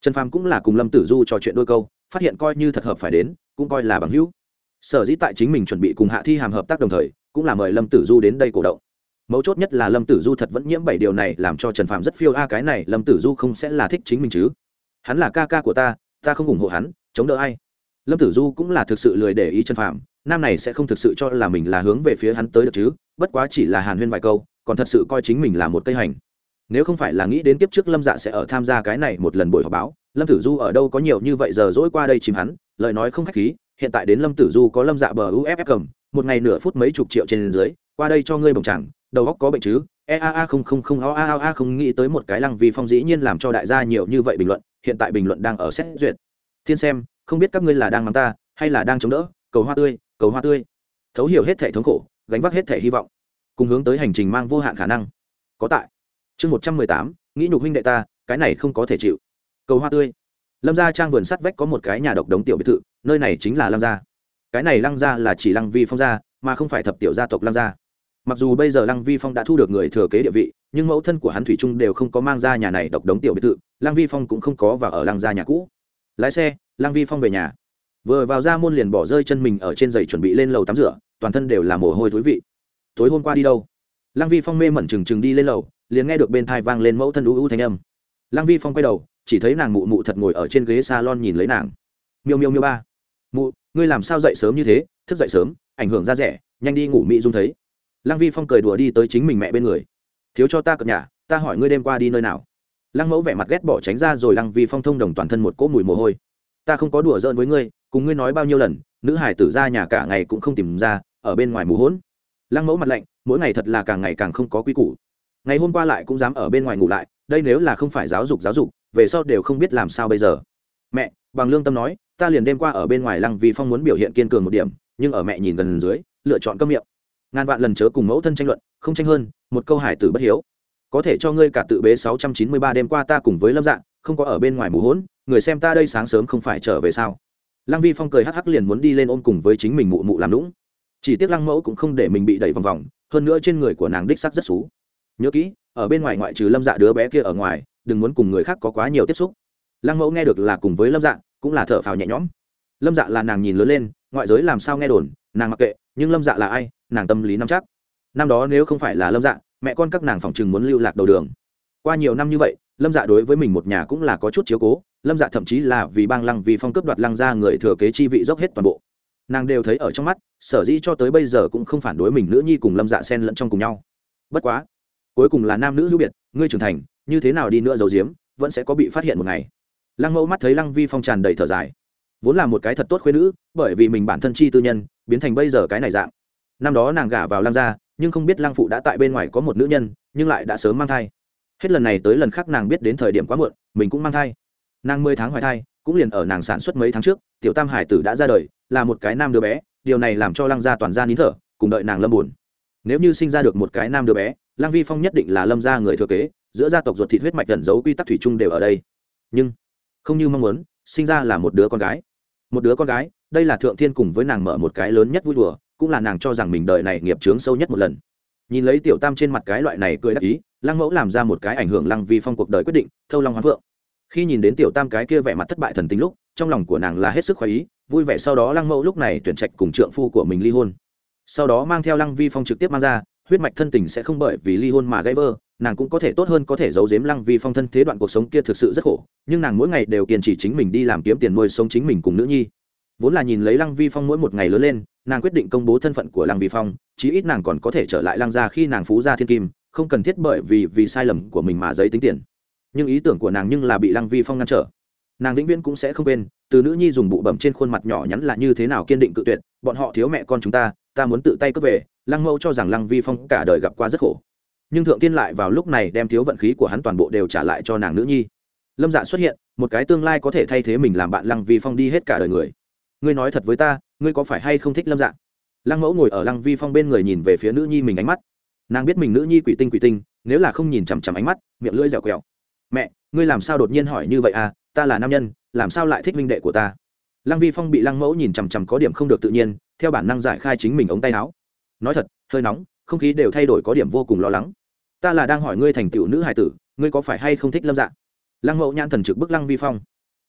Trần phàm cũng là cùng lâm tử du trò chuyện đôi câu, phát hiện coi như thật hợp phải đến, cũng coi là bằng hữu sở dĩ tại chính mình chuẩn bị cùng hạ thi hàm hợp tác đồng thời, cũng là mời lâm tử du đến đây cổ động. Mấu chốt nhất là lâm tử du thật vẫn nhiễm bảy điều này làm cho trần phạm rất phiêu a, cái này lâm tử du không sẽ là thích chính mình chứ. Hắn là ca ca của ta ta không ủng hộ hắn, chống đỡ ai? Lâm tử du cũng là thực sự lười để ý trần phạm nam này sẽ không thực sự cho là mình là hướng về phía hắn tới được chứ, bất quá chỉ là hàn huyên vài câu, còn thật sự coi chính mình là một cây hành. Nếu không phải là nghĩ đến kiếp trước lâm dạ sẽ ở tham gia cái này một lần buổi họp báo, lâm tử du ở đâu có nhiều như vậy giờ dỗi qua đây chìm hắn, lời nói không khách khí hiện tại đến lâm tử du có lâm dạ bờ uff cầm, một ngày nửa phút mấy chục triệu trên dưới, qua đây cho ngươi bồng chẳng, đầu góc có bệnh chứ? E a a không không không a a a không nghĩ tới một cái lăng vi phong dĩ nhiên làm cho đại gia nhiều như vậy bình luận, hiện tại bình luận đang ở xét duyệt. Thiên xem, không biết các ngươi là đang mắng ta, hay là đang chống đỡ, cầu hoa tươi, cầu hoa tươi. Thấu hiểu hết thể thống khổ, gánh vác hết thể hy vọng, cùng hướng tới hành trình mang vô hạn khả năng. Có tại. Chương một trăm mười tám, nghĩ nhục huynh đệ ta, cái này không có thể chịu. Cầu hoa tươi. Lâm gia trang vườn sắt vách có một cái nhà độc đống tiểu biệt thự nơi này chính là lăng gia. Cái này lăng gia là chỉ lăng vi phong gia, mà không phải thập tiểu gia tộc lăng gia. Mặc dù bây giờ lăng vi phong đã thu được người thừa kế địa vị, nhưng mẫu thân của hắn thủy trung đều không có mang ra nhà này độc đống tiểu biệt thự, lăng vi phong cũng không có và ở lăng gia nhà cũ. Lái xe, lăng vi phong về nhà. Vừa vào ra môn liền bỏ rơi chân mình ở trên giày chuẩn bị lên lầu tắm rửa, toàn thân đều là mồ hôi thối vị. Tối hôm qua đi đâu? Lăng vi phong mê mẩn trừng trừng đi lên lầu, liền nghe được bên thai vang lên mẫu thân u u thanh âm. Lăng vi phong quay đầu, chỉ thấy nàng mụ mụ thật ngồi ở trên ghế s a lon nhìn lấy nàng. Miêu miêu miêu ba mụ, ngươi làm sao dậy sớm như thế, thức dậy sớm, ảnh hưởng ra rẻ, nhanh đi ngủ mỹ dung thấy. Lăng vi phong cười đùa đi tới chính mình mẹ bên người. Thiếu cho ta cập nhà ta hỏi ngươi đêm qua đi nơi nào? Lăng mẫu vẻ mặt ghét bỏ tránh ra rồi lăng vi phong thông đồng toàn thân một cỗ mùi mồ hôi. Ta không có đùa giỡn với ngươi, cùng ngươi nói bao nhiêu lần, nữ hải tử ra nhà cả ngày cũng không tìm ra, ở bên ngoài mù hỗn. Lăng mẫu mặt lạnh, mỗi ngày thật là càng ngày càng không có quy củ. Ngày hôm qua lại cũng dám ở bên ngoài ngủ lại, đây nếu là không phải giáo dục giáo dục, về sau đều không biết làm sao bây giờ. Mẹ, bằng lương tâm nói ta liền đêm qua ở bên ngoài lăng vì phong muốn biểu hiện kiên cường một điểm, nhưng ở mẹ nhìn gần dưới, lựa chọn cơm miệng. Ngàn vạn lần chớ cùng mẫu thân tranh luận, không tranh hơn, một câu hải tử bất hiếu. Có thể cho ngươi cả tự bế sáu trăm chín mươi ba đêm qua ta cùng với lâm dạng không có ở bên ngoài mù hỗn người xem ta đây sáng sớm không phải trở về sao? Lăng vi phong cười hắc hắc liền muốn đi lên ôm cùng với chính mình mụ mụ làm lũng chỉ tiếc lăng mẫu cũng không để mình bị đẩy vòng vòng, hơn nữa trên người của nàng đích sắc rất xú. Nhớ kỹ, ở bên ngoài ngoại trừ lâm dạ đứa bé kia ở ngoài, đừng muốn cùng người khác có quá nhiều tiếp xúc. Lăng mẫu nghe được là cùng với lâm dạ cũng là thở phào nhẹ nhõm. Lâm dạ là nàng nhìn lớn lên, ngoại giới làm sao nghe đồn, nàng mặc kệ, nhưng lâm dạ là ai, nàng tâm lý nắm chắc. Năm đó nếu không phải là lâm dạ mẹ con các nàng phòng chừng muốn lưu lạc đầu đường. Qua nhiều năm như vậy, lâm dạ đối với mình một nhà cũng là có chút chiếu cố, lâm dạ thậm chí là vì bang lăng, vì phong cấp đoạt lăng ra người thừa kế chi vị dốc hết toàn bộ. Nàng đều thấy ở trong mắt, sở dĩ cho tới bây giờ cũng không phản đối mình nữ nhi cùng lâm dạ sen lẫn trong cùng nhau. Bất quá, cuối cùng là nam nữ hữu biệt, ngươi trưởng thành, như thế nào đi nữa giấu diếm, vẫn sẽ có bị phát hiện một ngày lăng mẫu mắt thấy lăng vi phong tràn đầy thở dài. Vốn là một cái thật tốt khuyên nữ, bởi vì mình bản thân chi tư nhân, biến thành bây giờ cái này dạng. Năm đó nàng gả vào lăng gia, nhưng không biết lăng phụ đã tại bên ngoài có một nữ nhân, nhưng lại đã sớm mang thai. Hết lần này tới lần khác nàng biết đến thời điểm quá muộn, mình cũng mang thai. Nàng mười tháng hoài thai, cũng liền ở nàng sản xuất mấy tháng trước, tiểu tam hải tử đã ra đời, là một cái nam đứa bé, điều này làm cho lăng gia toàn gia nín thở, cùng đợi nàng lâm buồn. Nếu như sinh ra được một cái nam đứa bé, lăng vi phong nhất định là lâm gia người thừa kế, giữa gia tộc ruột thịt huyết mạch gần giấu quy tắc thủy chung đều ở đây. Nhưng không như mong muốn, sinh ra là một đứa con gái. Một đứa con gái, đây là thượng thiên cùng với nàng mở một cái lớn nhất vui đùa, cũng là nàng cho rằng mình đời này nghiệp trướng sâu nhất một lần. Nhìn lấy tiểu tam trên mặt cái loại này cười đắc ý, lăng mẫu làm ra một cái ảnh hưởng lăng vi phong cuộc đời quyết định, thâu long hoán phượng. Khi nhìn đến tiểu tam cái kia vẻ mặt thất bại thần tính lúc, trong lòng của nàng là hết sức khoái ý, vui vẻ sau đó lăng mẫu lúc này tuyển trạch cùng trượng phu của mình ly hôn. Sau đó mang theo lăng vi phong trực tiếp mang ra, huyết mạch thân tình sẽ không bởi vì ly hôn mà gãy vỡ nàng cũng có thể tốt hơn có thể giấu giếm lăng vi phong thân thế đoạn cuộc sống kia thực sự rất khổ, nhưng nàng mỗi ngày đều kiên trì chính mình đi làm kiếm tiền nuôi sống chính mình cùng nữ nhi. Vốn là nhìn lấy lăng vi phong mỗi một ngày lớn lên, nàng quyết định công bố thân phận của lăng vi phong, chí ít nàng còn có thể trở lại lăng gia khi nàng phú gia thiên kim, không cần thiết bởi vì vì sai lầm của mình mà giấy tính tiền. Nhưng ý tưởng của nàng nhưng là bị lăng vi phong ngăn trở. Nàng vĩnh viễn cũng sẽ không quên, từ nữ nhi dùng bụ bẩm trên khuôn mặt nhỏ nhắn là như thế nào kiên định cự tuyệt, bọn họ thiếu mẹ con chúng ta ta muốn tự tay cướp về. Lăng mẫu cho rằng lăng vi phong cả đời gặp qua rất khổ nhưng thượng tiên lại vào lúc này đem thiếu vận khí của hắn toàn bộ đều trả lại cho nàng nữ nhi. Lâm dạ xuất hiện, một cái tương lai có thể thay thế mình làm bạn lăng vi phong đi hết cả đời người. Ngươi nói thật với ta, ngươi có phải hay không thích lâm dạ? Lăng mẫu ngồi ở lăng vi phong bên người nhìn về phía nữ nhi mình ánh mắt. Nàng biết mình nữ nhi quỷ tinh quỷ tinh, nếu là không nhìn chằm chằm ánh mắt, miệng lưỡi dẻo quẹo. Mẹ, ngươi làm sao đột nhiên hỏi như vậy à? Ta là nam nhân, làm sao lại thích minh đệ của ta? Lăng vi phong bị lăng mẫu nhìn chằm chằm có điểm không được tự nhiên, theo bản năng giải khai chính mình ống tay áo. Nói thật, hơi nóng, không khí đều thay đổi có điểm vô cùng lo lắng ta là đang hỏi ngươi thành tựu nữ hải tử, ngươi có phải hay không thích lâm dạ? Lăng mẫu nhãn thần trực bức lăng vi phong.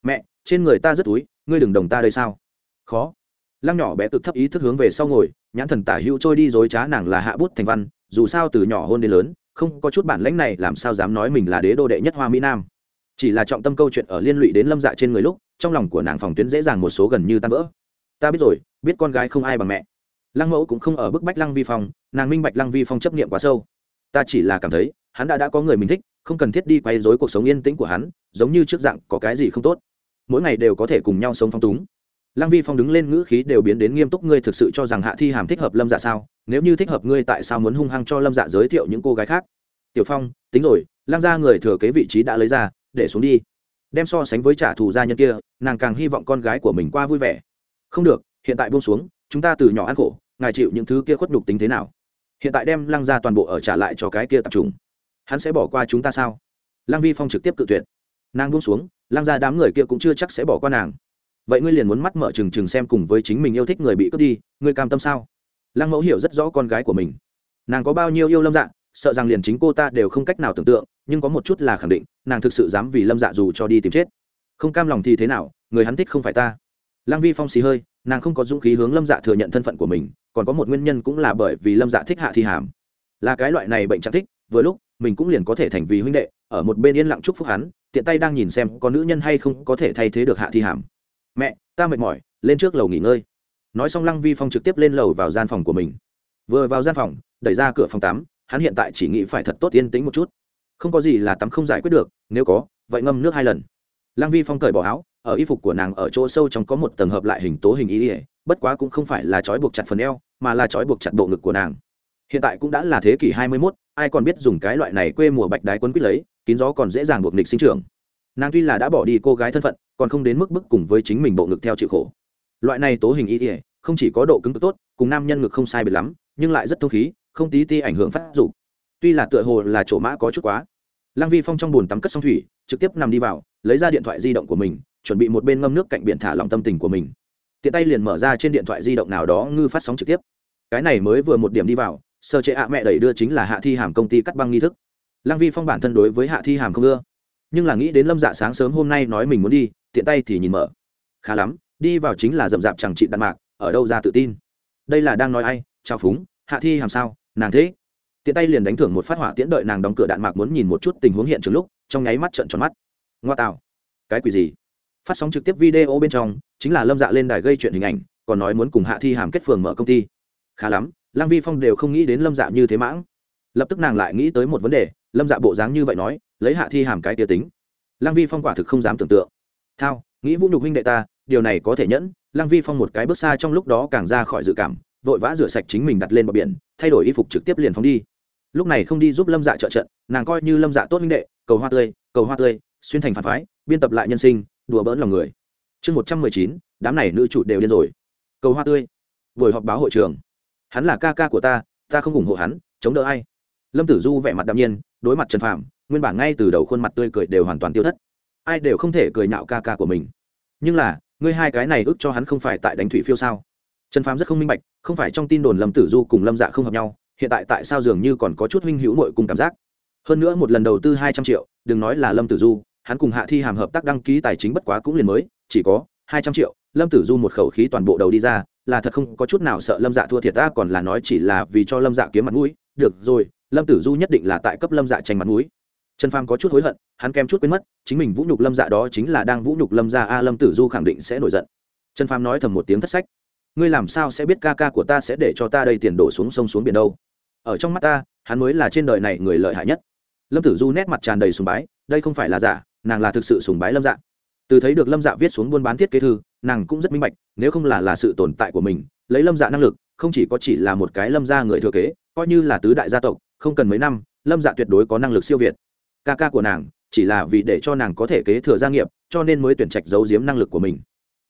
Mẹ, trên người ta rất túi, ngươi đừng đồng ta đây sao? Khó. Lăng nhỏ bé cực thấp ý thức hướng về sau ngồi, nhãn thần tả hữu trôi đi dối trá nàng là hạ bút thành văn, dù sao từ nhỏ hôn đến lớn, không có chút bản lãnh này, làm sao dám nói mình là đế đô đệ nhất hoa mỹ nam? Chỉ là trọng tâm câu chuyện ở liên lụy đến lâm dạ trên người lúc, trong lòng của nàng phòng tuyến dễ dàng một số gần như tan vỡ. Ta biết rồi, biết con gái không ai bằng mẹ. Lăng mẫu cũng không ở bức bách lăng vi phong, nàng minh bạch lăng vi phong chấp niệm quá sâu ta chỉ là cảm thấy, hắn đã đã có người mình thích, không cần thiết đi quay dối cuộc sống yên tĩnh của hắn, giống như trước dạng, có cái gì không tốt. Mỗi ngày đều có thể cùng nhau sống phong túng. Lăng vi phong đứng lên ngữ khí đều biến đến nghiêm túc, ngươi thực sự cho rằng hạ thi hàm thích hợp lâm dạ sao? Nếu như thích hợp ngươi tại sao muốn hung hăng cho lâm dạ giới thiệu những cô gái khác? Tiểu phong, tính rồi, lăng ra người thừa kế vị trí đã lấy ra, để xuống đi. Đem so sánh với trả thù gia nhân kia, nàng càng hy vọng con gái của mình qua vui vẻ. Không được, hiện tại buông xuống, chúng ta từ nhỏ ăn khổ, ngài chịu những thứ kia khuất nhục tính thế nào? Hiện tại đem lăng ra toàn bộ ở trả lại cho cái kia tập trung. Hắn sẽ bỏ qua chúng ta sao? Lăng vi phong trực tiếp cự tuyệt. Nàng buông xuống, lăng ra đám người kia cũng chưa chắc sẽ bỏ qua nàng. Vậy ngươi liền muốn mắt mở trừng trừng xem cùng với chính mình yêu thích người bị cướp đi, ngươi cam tâm sao? Lăng mẫu hiểu rất rõ con gái của mình. Nàng có bao nhiêu yêu lâm dạ sợ rằng liền chính cô ta đều không cách nào tưởng tượng, nhưng có một chút là khẳng định, nàng thực sự dám vì lâm dạ dù cho đi tìm chết. Không cam lòng thì thế nào, người hắn thích không phải ta. Lăng vi phong xì hơi, nàng không có dũng khí hướng lâm dạ thừa nhận thân phận của mình còn có một nguyên nhân cũng là bởi vì lâm dạ thích hạ thi hàm. Là cái loại này bệnh chẳng thích, vừa lúc, mình cũng liền có thể thành vì huynh đệ, ở một bên yên lặng chúc phúc hắn, tiện tay đang nhìn xem có nữ nhân hay không có thể thay thế được hạ thi hàm. Mẹ, ta mệt mỏi, lên trước lầu nghỉ ngơi. Nói xong lăng vi phong trực tiếp lên lầu vào gian phòng của mình. Vừa vào gian phòng, đẩy ra cửa phòng tắm, hắn hiện tại chỉ nghĩ phải thật tốt yên tĩnh một chút. Không có gì là tắm không giải quyết được, nếu có, vậy ngâm nước hai lần. Lăng vi phong cởi bỏ áo, ở y phục của nàng ở chỗ sâu trong có một tầng hợp lại hình tố hình ý ỉa bất quá cũng không phải là trói buộc chặt phần eo mà là trói buộc chặt bộ ngực của nàng. Hiện tại cũng đã là thế kỷ hai mươi 21, ai còn biết dùng cái loại này quê mùa bạch đái quấn quýt lấy kín gió còn dễ dàng buộc nghịch sinh trưởng. Nàng tuy là đã bỏ đi cô gái thân phận còn không đến mức bức cùng với chính mình bộ ngực theo chịu khổ. Loại này tố hình y ỉa không chỉ có độ cứng tốt cùng nam nhân ngực không sai biệt lắm nhưng lại rất thông khí không tí ti ảnh hưởng phát dục. Tuy là tựa hồ là chỗ mã có chút quá. Lăng vi phong trong bồn tắm cất xong thủy trực tiếp nằm đi vào lấy ra điện thoại di động của mình chuẩn bị một bên ngâm nước cạnh biển thả lòng tâm tình của mình tiện tay liền mở ra trên điện thoại di động nào đó ngư phát sóng trực tiếp. Cái này mới vừa một điểm đi vào, sơ chế ạ mẹ đẩy đưa chính là hạ thi hàm công ty cắt băng nghi thức. Lăng vi phong bản thân đối với hạ thi hàm không ưa. Nhưng là nghĩ đến lâm dạ sáng sớm hôm nay nói mình muốn đi, tiện tay thì nhìn mở. Khá lắm, đi vào chính là rậm rạp chẳng trị đạn mạc, ở đâu ra tự tin? Đây là đang nói ai? Trao phúng, hạ thi hàm sao? Nàng thế. Tiện tay liền đánh thưởng một phát hỏa tiễn đợi nàng đóng cửa đạn mạc muốn nhìn một chút tình huống hiện trường lúc, trong nháy mắt trận tròn mắt. Ngoa tạo. Cái quỷ gì? Phát sóng trực tiếp video bên trong, chính là lâm dạ lên đài gây chuyện hình ảnh, còn nói muốn cùng hạ thi hàm kết phường mở công ty. Khá lắm, lăng vi phong đều không nghĩ đến lâm dạ như thế mãng. Lập tức nàng lại nghĩ tới một vấn đề, lâm dạ bộ dáng như vậy nói, lấy hạ thi hàm cái tia tính. Lăng vi phong quả thực không dám tưởng tượng. Thao, nghĩ vũ nhục huynh đệ ta, điều này có thể nhẫn, lăng vi phong một cái bước xa trong lúc đó càng ra khỏi dự cảm, vội vã rửa sạch chính mình đặt lên bờ biển, thay đổi y phục trực tiếp liền phóng đi. Lúc này không đi giúp lâm dạ trợ trận, nàng coi như lâm dạ tốt huynh đệ, cầu hoa tươi, cầu hoa tươi, xuyên thành phản phái, biên tập lại nhân sinh đùa bỡn lòng người. Chương một trăm mười chín, đám này nữ chủ đều điên rồi. Cầu hoa tươi. Buổi họp báo hội trường. Hắn là ca ca của ta ta không ủng hộ hắn, chống đỡ ai? Lâm tử du vẻ mặt đạm nhiên, đối mặt trần phạm nguyên bản ngay từ đầu khuôn mặt tươi cười đều hoàn toàn tiêu thất. Ai đều không thể cười nhạo ca ca của mình. Nhưng là, ngươi hai cái này ước cho hắn không phải tại đánh thủy phiêu sao? Trần Phạm rất không minh bạch, không phải trong tin đồn lâm tử du cùng lâm dạ không hợp nhau, hiện tại tại sao dường như còn có chút huynh hữu nội cùng cảm giác? Hơn nữa một lần đầu tư hai trăm triệu, đừng nói là lâm tử du hắn cùng hạ thi hàm hợp tác đăng ký tài chính bất quá cũng liền mới, chỉ có hai trăm triệu. Lâm tử du một khẩu khí toàn bộ đầu đi ra, là thật không có chút nào sợ lâm dạ thua thiệt ta, còn là nói chỉ là vì cho lâm dạ kiếm mặt mũi. Được rồi, lâm tử du nhất định là tại cấp lâm dạ tranh mặt mũi. Trần phàm có chút hối hận, hắn kem chút quên mất, chính mình vũ nhục lâm dạ đó chính là đang vũ nhục lâm gia a, lâm tử du khẳng định sẽ nổi giận. Trần phàm nói thầm một tiếng thất sách. Ngươi làm sao sẽ biết ca ca của ta sẽ để cho ta đây tiền đổ xuống sông xuống biển đâu? Ở trong mắt ta, hắn mới là trên đời này người lợi hại nhất. Lâm tử du nét mặt tràn đầy sùng bái, đây không phải là giả nàng là thực sự sùng bái lâm dạ. Từ thấy được lâm dạ viết xuống buôn bán thiết kế thư, nàng cũng rất minh bạch, nếu không là là sự tồn tại của mình, lấy lâm dạ năng lực, không chỉ có chỉ là một cái lâm gia người thừa kế, coi như là tứ đại gia tộc, không cần mấy năm, lâm dạ tuyệt đối có năng lực siêu việt. Ca ca của nàng, chỉ là vì để cho nàng có thể kế thừa gia nghiệp, cho nên mới tuyển trạch giấu giếm năng lực của mình.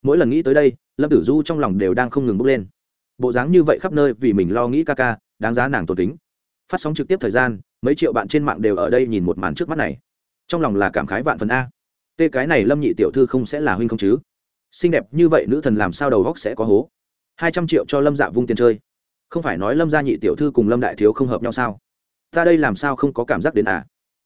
Mỗi lần nghĩ tới đây, lâm tử du trong lòng đều đang không ngừng bốc lên. Bộ dáng như vậy khắp nơi vì mình lo nghĩ ca ca, đáng giá nàng tột tính phát sóng trực tiếp thời gian, mấy triệu bạn trên mạng đều ở đây nhìn một màn trước mắt này trong lòng là cảm khái vạn phần a. Tê cái này lâm nhị tiểu thư không sẽ là huynh không chứ? Xinh đẹp như vậy nữ thần làm sao đầu góc sẽ có hố? Hai trăm triệu cho lâm dạ vung tiền chơi. Không phải nói lâm gia nhị tiểu thư cùng lâm đại thiếu không hợp nhau sao? Ta đây làm sao không có cảm giác đến à?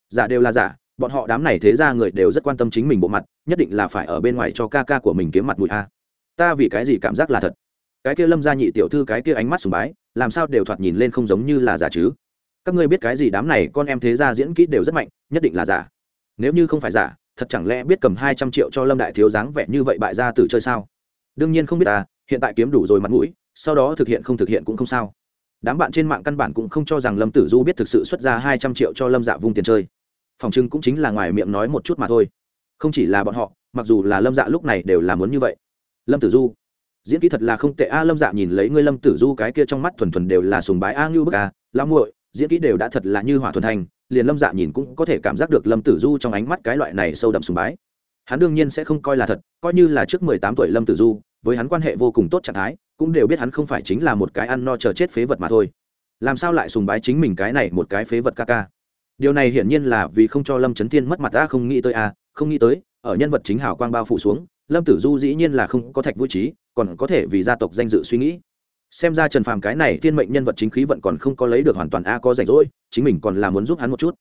Giả đều là giả, bọn họ đám này thế ra người đều rất quan tâm chính mình bộ mặt, nhất định là phải ở bên ngoài cho ca ca của mình kiếm mặt mũi a. Ta vì cái gì cảm giác là thật? Cái kia lâm gia nhị tiểu thư cái kia ánh mắt sùng bái, làm sao đều thoạt nhìn lên không giống như là giả chứ? Các ngươi biết cái gì đám này con em thế ra diễn kỹ đều rất mạnh, nhất định là giả nếu như không phải giả, thật chẳng lẽ biết cầm hai trăm triệu cho lâm đại thiếu dáng vẻ như vậy bại ra từ chơi sao? Đương nhiên không biết ta hiện tại kiếm đủ rồi mặt mũi, sau đó thực hiện không thực hiện cũng không sao. Đám bạn trên mạng căn bản cũng không cho rằng lâm tử du biết thực sự xuất ra hai trăm triệu cho lâm dạ vung tiền chơi. Phòng trưng cũng chính là ngoài miệng nói một chút mà thôi. Không chỉ là bọn họ, mặc dù là lâm dạ lúc này đều là muốn như vậy. Lâm tử du, diễn kỹ thật là không tệ a, lâm dạ nhìn lấy ngươi lâm tử du cái kia trong mắt thuần thuần đều là sùng bái a, ngưu bức a lao muội diễn kỹ đều đã thật là như hỏa thuần thành liền lâm dạ nhìn cũng có thể cảm giác được lâm tử du trong ánh mắt cái loại này sâu đậm sùng bái. Hắn đương nhiên sẽ không coi là thật, coi như là trước mười tám tuổi lâm tử du, với hắn quan hệ vô cùng tốt trạng thái, cũng đều biết hắn không phải chính là một cái ăn no chờ chết phế vật mà thôi. Làm sao lại sùng bái chính mình cái này một cái phế vật ca ca? Điều này hiển nhiên là vì không cho lâm trấn thiên mất mặt ta không nghĩ tới a không nghĩ tới, ở nhân vật chính hào quang bao phủ xuống, lâm tử du dĩ nhiên là không có thạch vui trí còn có thể vì gia tộc danh dự suy nghĩ xem ra trần phàm cái này thiên mệnh nhân vật chính khí vẫn còn không có lấy được hoàn toàn a có rảnh rỗi, chính mình còn là muốn giúp hắn một chút.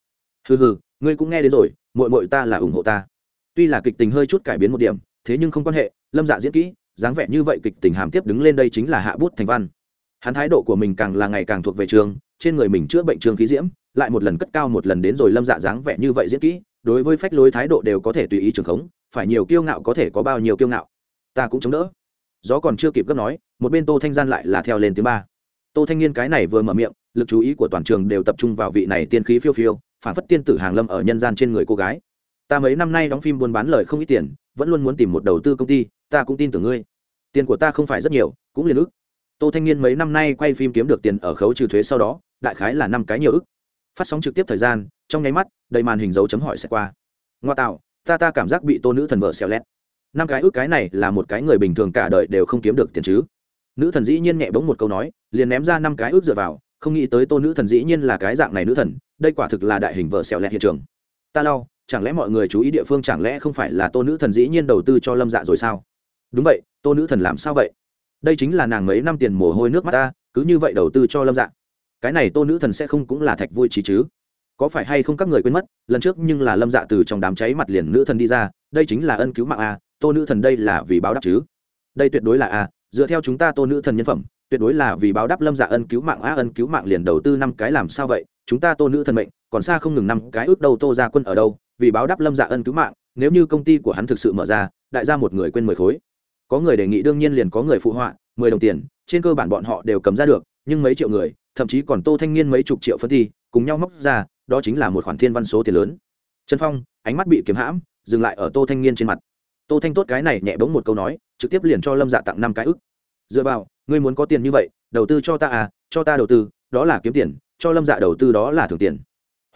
Hừ hừ, ngươi cũng nghe đến rồi mội mội ta là ủng hộ ta. Tuy là kịch tình hơi chút cải biến một điểm, thế nhưng không quan hệ, lâm dạ diễn kỹ, dáng vẻ như vậy kịch tình hàm tiếp đứng lên đây chính là hạ bút thành văn. Hắn thái độ của mình càng là ngày càng thuộc về trường, trên người mình chữa bệnh trường khí diễm, lại một lần cất cao một lần đến rồi lâm dạ dáng vẻ như vậy diễn kỹ, đối với phách lối thái độ đều có thể tùy ý trường khống, phải nhiều kiêu ngạo có thể có bao nhiêu kiêu ngạo. Ta cũng chống đỡ. Gió còn chưa kịp gấp nói một bên tô thanh gian lại là theo lên tiếng ba tô thanh niên cái này vừa mở miệng lực chú ý của toàn trường đều tập trung vào vị này tiên khí phiêu phiêu phản phất tiên tử hàng lâm ở nhân gian trên người cô gái ta mấy năm nay đóng phim buôn bán lời không ít tiền vẫn luôn muốn tìm một đầu tư công ty ta cũng tin tưởng ngươi tiền của ta không phải rất nhiều cũng liền ức tô thanh niên mấy năm nay quay phim kiếm được tiền ở khấu trừ thuế sau đó đại khái là năm cái nhiều ức phát sóng trực tiếp thời gian trong nháy mắt đầy màn hình dấu chấm hỏi sẽ qua ngoa tạo ta ta cảm giác bị tô nữ thần vợ xèo lét năm cái ước cái này là một cái người bình thường cả đời đều không kiếm được tiền chứ nữ thần dĩ nhiên nhẹ bỗng một câu nói, liền ném ra năm cái ước dựa vào, không nghĩ tới tô nữ thần dĩ nhiên là cái dạng này nữ thần, đây quả thực là đại hình vợ xẹo lẹt hiện trường. Ta lau, chẳng lẽ mọi người chú ý địa phương chẳng lẽ không phải là tô nữ thần dĩ nhiên đầu tư cho lâm dạ rồi sao? Đúng vậy, tô nữ thần làm sao vậy? Đây chính là nàng mấy năm tiền mồ hôi nước mắt ta, cứ như vậy đầu tư cho lâm dạ. Cái này tô nữ thần sẽ không cũng là thạch vui trí chứ? Có phải hay không các người quên mất, lần trước nhưng là lâm dạ từ trong đám cháy mặt liền nữ thần đi ra, đây chính là ân cứu mạng a, tô nữ thần đây là vì báo đáp chứ? Đây tuyệt đối là a dựa theo chúng ta tô nữ thần nhân phẩm, tuyệt đối là vì báo đáp lâm dạ ân cứu mạng a ân cứu mạng liền đầu tư năm cái làm sao vậy? Chúng ta tô nữ thần mệnh, còn xa không ngừng năm cái ước đầu tô ra quân ở đâu, vì báo đáp lâm dạ ân cứu mạng, nếu như công ty của hắn thực sự mở ra, đại ra một người quên mười khối. Có người đề nghị đương nhiên liền có người phụ họa, mười đồng tiền, trên cơ bản bọn họ đều cầm ra được, nhưng mấy triệu người, thậm chí còn tô thanh niên mấy chục triệu phân thi, cùng nhau móc ra, đó chính là một khoản thiên văn số tiền lớn. Trần phong, ánh mắt bị kiếm hãm, dừng lại ở tô thanh niên trên mặt tô thanh tốt cái này nhẹ bỗng một câu nói, trực tiếp liền cho lâm dạ tặng năm cái ức. Dựa vào, ngươi muốn có tiền như vậy, đầu tư cho ta à cho ta đầu tư, đó là kiếm tiền, cho lâm dạ đầu tư đó là thưởng tiền.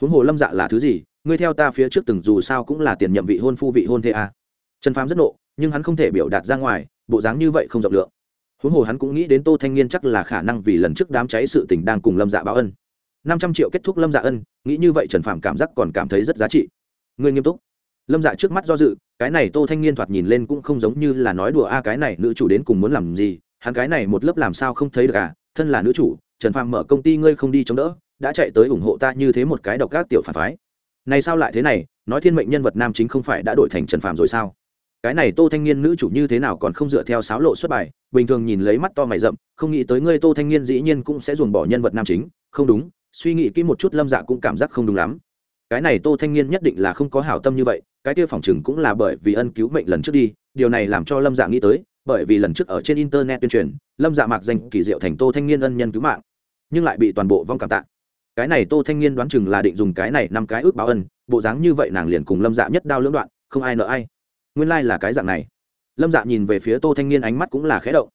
Huống hồ lâm dạ là thứ gì, ngươi theo ta phía trước từng dù sao cũng là tiền nhậm vị hôn phu vị hôn thế à. trần phám rất nộ, nhưng hắn không thể biểu đạt ra ngoài, bộ dáng như vậy không rộng lượng. Huống hồ hắn cũng nghĩ đến tô thanh niên chắc là khả năng vì lần trước đám cháy sự tình đang cùng lâm dạ báo ân. Năm trăm triệu kết thúc lâm dạ ân, nghĩ như vậy trần phạm cảm giác còn cảm thấy rất giá trị. Ngươi nghiêm túc lâm dạ trước mắt do dự, cái này tô thanh niên thoạt nhìn lên cũng không giống như là nói đùa, a, cái này nữ chủ đến cùng muốn làm gì? Hắn cái này một lớp làm sao không thấy được à? Thân là nữ chủ, trần phàm mở công ty ngươi không đi chống đỡ, đã chạy tới ủng hộ ta như thế một cái độc các tiểu phản phái. Này sao lại thế này? Nói thiên mệnh nhân vật nam chính không phải đã đổi thành trần phàm rồi sao? Cái này tô thanh niên nữ chủ như thế nào còn không dựa theo sáo lộ xuất bài, bình thường nhìn lấy mắt to mày rậm, không nghĩ tới ngươi tô thanh niên dĩ nhiên cũng sẽ dồn bỏ nhân vật nam chính. Không đúng, suy nghĩ kỹ một chút lâm dạ cũng cảm giác không đúng lắm. Cái này tô thanh niên nhất định là không có hảo tâm như vậy cái kia phòng chừng cũng là bởi vì ân cứu mệnh lần trước đi, điều này làm cho lâm dạ nghĩ tới, bởi vì lần trước ở trên internet tuyên truyền, lâm dạ mạc danh kỳ diệu thành tô thanh niên ân nhân cứu mạng, nhưng lại bị toàn bộ vong cảm tạ. Cái này tô thanh niên đoán chừng là định dùng cái này năm cái ước báo ân, bộ dáng như vậy nàng liền cùng lâm dạ nhất đao lưỡng đoạn, không ai nợ ai. Nguyên lai、like、là cái dạng này. Lâm dạ nhìn về phía tô thanh niên ánh mắt cũng là khé động.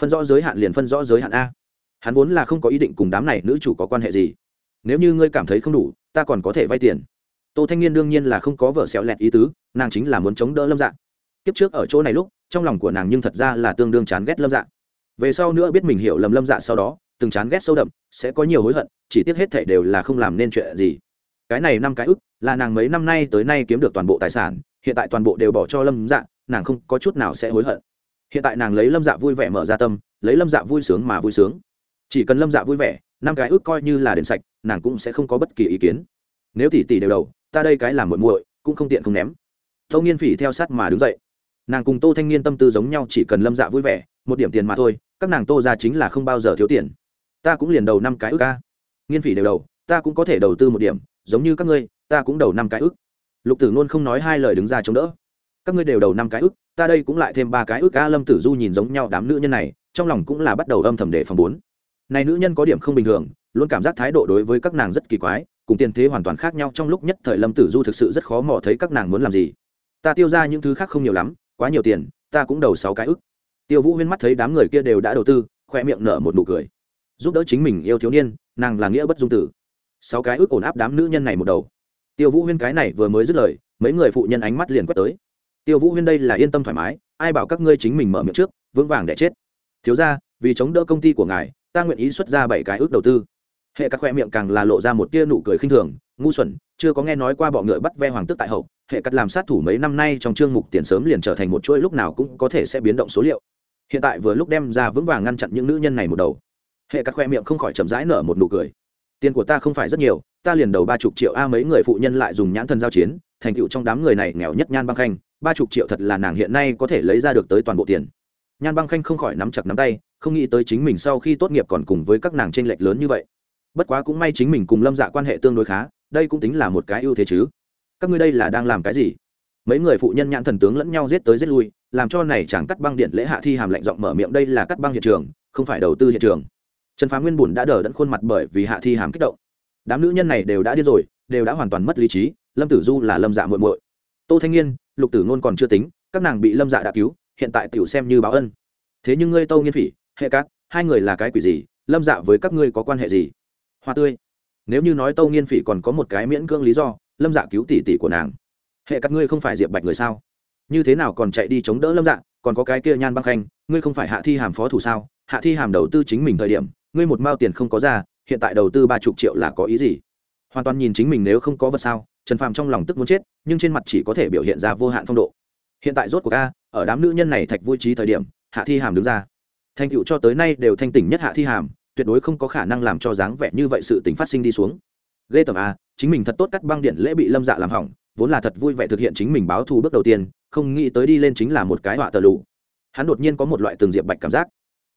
Phân rõ giới hạn liền phân rõ giới hạn a. Hắn vốn là không có ý định cùng đám này nữ chủ có quan hệ gì. Nếu như ngươi cảm thấy không đủ, ta còn có thể vay tiền tô thanh niên đương nhiên là không có vợ xẹo lẹt ý tứ, nàng chính là muốn chống đỡ lâm dạ. Kiếp trước ở chỗ này lúc, trong lòng của nàng nhưng thật ra là tương đương chán ghét lâm dạ. Về sau nữa biết mình hiểu lầm lâm dạ sau đó, từng chán ghét sâu đậm, sẽ có nhiều hối hận, chỉ tiếc hết thể đều là không làm nên chuyện gì. Cái này năm cái ức, là nàng mấy năm nay tới nay kiếm được toàn bộ tài sản, hiện tại toàn bộ đều bỏ cho lâm dạ nàng không có chút nào sẽ hối hận. Hiện tại nàng lấy lâm dạ vui vẻ mở ra tâm, lấy lâm dạ vui sướng mà vui sướng. Chỉ cần lâm dạ vui vẻ, năm cái ước coi như là đền sạch, nàng cũng sẽ không có bất kỳ ý kiến. Nếu tỷ tỷ đều đầu ta đây cái làm muội muội, cũng không tiện không ném. Tâu nghiên phỉ theo sát mà đứng dậy. Nàng cùng tô thanh niên tâm tư giống nhau, chỉ cần lâm dạ vui vẻ, một điểm tiền mà thôi, các nàng tô ra chính là không bao giờ thiếu tiền. Ta cũng liền đầu năm cái ước ca nghiên phỉ đều đầu, ta cũng có thể đầu tư một điểm, giống như các ngươi, ta cũng đầu năm cái ước. Lục tử luôn không nói hai lời đứng ra chống đỡ. Các ngươi đều đầu năm cái ước, ta đây cũng lại thêm ba cái ước ca lâm tử du nhìn giống nhau đám nữ nhân này, trong lòng cũng là bắt đầu âm thầm để phòng bốn. Này nữ nhân có điểm không bình thường, luôn cảm giác thái độ đối với các nàng rất kỳ quái cùng tiền thế hoàn toàn khác nhau trong lúc nhất thời lâm tử du thực sự rất khó mò thấy các nàng muốn làm gì. Ta tiêu ra những thứ khác không nhiều lắm, quá nhiều tiền, ta cũng đầu sáu cái ức. Tiêu vũ huyên mắt thấy đám người kia đều đã đầu tư khoe miệng nở một nụ cười. Giúp đỡ chính mình yêu thiếu niên, nàng là nghĩa bất dung tử. Sáu cái ức ổn áp đám nữ nhân này một đầu. Tiêu vũ huyên cái này vừa mới dứt lời, mấy người phụ nhân ánh mắt liền quét tới. Tiêu vũ huyên đây là yên tâm thoải mái, ai bảo các ngươi chính mình mở miệng trước, vững vàng để chết. Thiếu ra vì chống đỡ công ty của ngài, ta nguyện ý xuất ra bảy cái ước đầu tư hệ các khoe miệng càng là lộ ra một tia nụ cười khinh thường, ngu xuẩn, chưa có nghe nói qua bọ ngựa bắt ve hoàng tức tại hậu. Hệ cắt làm sát thủ mấy năm nay trong chương mục tiền sớm liền trở thành một chuỗi lúc nào cũng có thể sẽ biến động số liệu. Hiện tại vừa lúc đem ra vững vàng ngăn chặn những nữ nhân này một đầu. Hệ cắt khoe miệng không khỏi chậm rãi nở một nụ cười. Tiền của ta không phải rất nhiều, ta liền đầu ba chục triệu a mấy người phụ nhân lại dùng nhãn thần giao chiến, thành tựu trong đám người này nghèo nhất nhan băng khanh, ba chục triệu thật là nàng hiện nay có thể lấy ra được tới toàn bộ tiền. Nhan băng khanh không khỏi nắm chặt nắm tay, không nghĩ tới chính mình sau khi tốt nghiệp còn cùng với các nàng t r ê n lệch lớn như vậy bất quá cũng may chính mình cùng lâm dạ quan hệ tương đối khá, đây cũng tính là một cái ưu thế chứ. Các ngươi đây là đang làm cái gì? Mấy người phụ nhân nhãn thần tướng lẫn nhau giết tới giết lui, làm cho này chẳng cắt băng điện lễ hạ thi hàm lạnh giọng mở miệng, đây là cắt băng hiện trường, không phải đầu tư hiện trường. Trần phá nguyên bùn đã đờ đẫn khuôn mặt bởi vì hạ thi hàm kích động. Đám nữ nhân này đều đã điên rồi, đều đã hoàn toàn mất lý trí, lâm tử du là lâm dạ muội muội. Tô thanh niên, lục tử ngôn còn chưa tính, các nàng bị lâm dạ đã cứu, hiện tại tiểu xem như báo ân. Thế nhưng ngươi tô nghiên phỉ, hệ cát, hai người là cái quỷ gì? Lâm dạ với các ngươi có quan hệ gì? Hoa tươi. Nếu như nói tâu nghiên phỉ còn có một cái miễn cưỡng lý do, lâm dạ cứu tỷ tỷ của nàng. Hệ các ngươi không phải diệp bạch người sao? Như thế nào còn chạy đi chống đỡ lâm dạ còn có cái kia nhan băng khanh, ngươi không phải hạ thi hàm phó thủ sao? Hạ thi hàm đầu tư chính mình thời điểm, ngươi một mao tiền không có ra, hiện tại đầu tư ba chục triệu là có ý gì? Hoàn toàn nhìn chính mình nếu không có vật sao, trần phàm trong lòng tức muốn chết, nhưng trên mặt chỉ có thể biểu hiện ra vô hạn phong độ. Hiện tại rốt cuộc a, ở đám nữ nhân này thạch vui trí thời điểm, hạ thi hàm đứng ra. Thành tựu cho tới nay đều thanh tỉnh nhất hạ thi hàm tuyệt đối không có khả năng làm cho dáng vẻ như vậy sự tình phát sinh đi xuống. Ghê tởm a chính mình thật tốt cắt băng điện lễ bị lâm dạ làm hỏng, vốn là thật vui vẻ thực hiện chính mình báo thù bước đầu tiên, không nghĩ tới đi lên chính là một cái họa tờ lụ hắn đột nhiên có một loại tường diệp bạch cảm giác.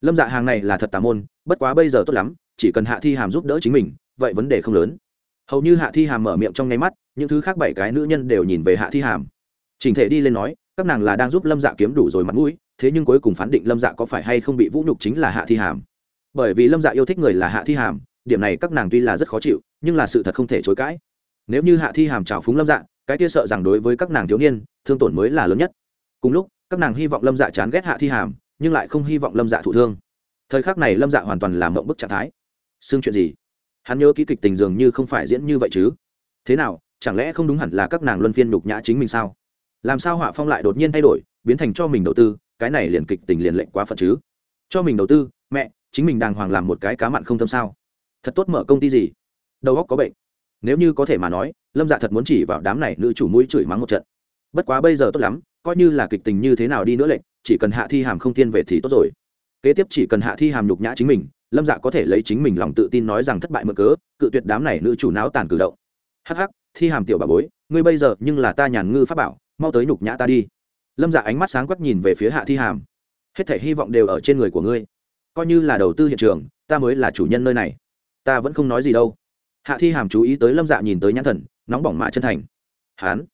Lâm dạ hàng này là thật tà môn, bất quá bây giờ tốt lắm, chỉ cần hạ thi hàm giúp đỡ chính mình, vậy vấn đề không lớn. Hầu như hạ thi hàm mở miệng trong nháy mắt, những thứ khác bảy cái nữ nhân đều nhìn về hạ thi hàm. Trình thể đi lên nói, các nàng là đang giúp lâm dạ kiếm đủ rồi mặt mũi, thế nhưng cuối cùng phán định lâm dạ có phải hay không bị vũ nhục chính là hạ thi hàm bởi vì lâm dạ yêu thích người là hạ thi hàm, điểm này các nàng tuy là rất khó chịu, nhưng là sự thật không thể chối cãi. Nếu như hạ thi hàm trào phúng lâm dạ cái kia sợ rằng đối với các nàng thiếu niên, thương tổn mới là lớn nhất. Cùng lúc, các nàng hy vọng lâm dạ chán ghét hạ thi hàm, nhưng lại không hy vọng lâm dạ thụ thương. Thời khắc này lâm dạ hoàn toàn làm mộng bức trạng thái. Xương chuyện gì? Hắn nhớ kỹ kịch tình dường như không phải diễn như vậy chứ? Thế nào, chẳng lẽ không đúng hẳn là các nàng luân phiên nhục nhã chính mình sao? Làm sao họa phong lại đột nhiên thay đổi, biến thành cho mình đầu tư, cái này liền kịch tình liền lệnh quá phận chứ? Cho mình đầu tư, mẹ chính mình đàng hoàng làm một cái cá mặn không thâm sao? Thật tốt mở công ty gì? Đầu óc có bệnh. Nếu như có thể mà nói, lâm dạ thật muốn chỉ vào đám này nữ chủ mũi chửi mắng một trận. Bất quá bây giờ tốt lắm, coi như là kịch tình như thế nào đi nữa lệnh, chỉ cần hạ thi hàm không thiên về thì tốt rồi. Kế tiếp chỉ cần hạ thi hàm nhục nhã chính mình, lâm dạ có thể lấy chính mình lòng tự tin nói rằng thất bại mở cớ, cự tuyệt đám này nữ chủ náo tàn cử động. Hắc hắc, thi hàm tiểu bà bối, ngươi bây giờ nhưng là ta nhàn ngư pháp bảo, mau tới nhục nhã ta đi. Lâm dạ ánh mắt sáng quắc nhìn về phía hạ thi hàm. Hết thể hy vọng đều ở trên người của ngươi coi như là đầu tư hiện trường, ta mới là chủ nhân nơi này. Ta vẫn không nói gì đâu. Hạ thi hàm chú ý tới lâm dạ nhìn tới nhãn thần, nóng bỏng mạ chân thành. Hán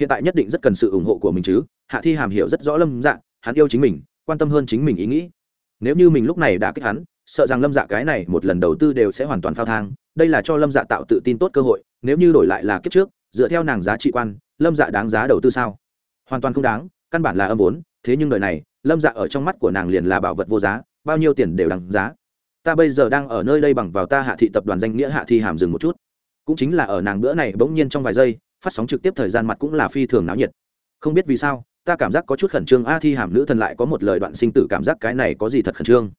hiện tại nhất định rất cần sự ủng hộ của mình chứ. Hạ thi hàm hiểu rất rõ lâm dạ hắn yêu chính mình, quan tâm hơn chính mình ý nghĩ. Nếu như mình lúc này đã kích hắn, sợ rằng lâm dạ cái này một lần đầu tư đều sẽ hoàn toàn phao thang. Đây là cho lâm dạ tạo tự tin tốt cơ hội, nếu như đổi lại là kiếp trước, dựa theo nàng giá trị quan, lâm dạ đáng giá đầu tư sao? Hoàn toàn không đáng, căn bản là âm vốn, thế nhưng đời này, lâm dạ ở trong mắt của nàng liền là bảo vật vô giá bao nhiêu tiền đều đáng giá. Ta bây giờ đang ở nơi đây bằng vào ta hạ thị tập đoàn danh nghĩa hạ thi hàm dừng một chút. Cũng chính là ở nàng bữa này bỗng nhiên trong vài giây, phát sóng trực tiếp thời gian mặt cũng là phi thường náo nhiệt. Không biết vì sao, ta cảm giác có chút khẩn trương. A, thi hàm nữ thần lại có một lời đoạn sinh tử cảm giác cái này có gì thật khẩn trương?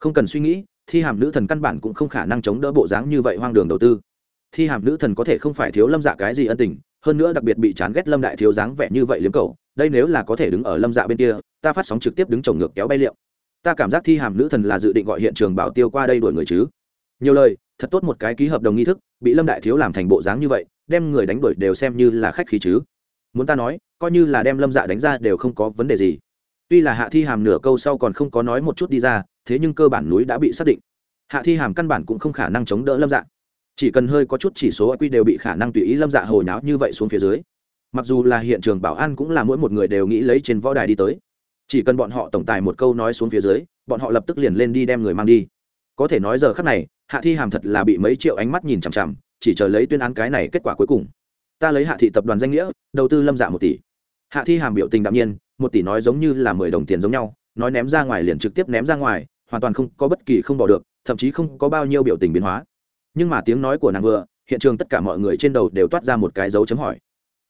Không cần suy nghĩ, thi hàm nữ thần căn bản cũng không khả năng chống đỡ bộ dáng như vậy hoang đường đầu tư. Thi hàm nữ thần có thể không phải thiếu lâm dạ cái gì ân tình, hơn nữa đặc biệt bị chán ghét lâm đại thiếu dáng vẻ như vậy liếm cầu đây nếu là có thể đứng ở lâm dạ bên kia, ta phát sóng trực tiếp đứng chồng ngược kéo bay liệu ta cảm giác thi hàm nữ thần là dự định gọi hiện trường bảo tiêu qua đây đuổi người chứ. Nhiều lời, thật tốt một cái ký hợp đồng nghi thức, bị lâm đại thiếu làm thành bộ dáng như vậy, đem người đánh đuổi đều xem như là khách khí chứ. Muốn ta nói, coi như là đem lâm dạ đánh ra đều không có vấn đề gì. Tuy là hạ thi hàm nửa câu sau còn không có nói một chút đi ra, thế nhưng cơ bản núi đã bị xác định. Hạ thi hàm căn bản cũng không khả năng chống đỡ lâm dạ. Chỉ cần hơi có chút chỉ số q đều bị khả năng tùy ý lâm dạ hồi nháo như vậy xuống phía dưới. Mặc dù là hiện trường bảo an cũng là mỗi một người đều nghĩ lấy trên võ đài đi tới chỉ cần bọn họ tổng tài một câu nói xuống phía dưới, bọn họ lập tức liền lên đi đem người mang đi. Có thể nói giờ khắc này, hạ thi hàm thật là bị mấy triệu ánh mắt nhìn chằm chằm, chỉ chờ lấy tuyên án cái này kết quả cuối cùng. Ta lấy hạ thị tập đoàn danh nghĩa, đầu tư lâm dạ một tỷ. Hạ thi hàm biểu tình đạm nhiên, một tỷ nói giống như là mười đồng tiền giống nhau, nói ném ra ngoài liền trực tiếp ném ra ngoài, hoàn toàn không có bất kỳ không bỏ được, thậm chí không có bao nhiêu biểu tình biến hóa. Nhưng mà tiếng nói của nàng vừa, hiện trường tất cả mọi người trên đầu đều toát ra một cái dấu chấm hỏi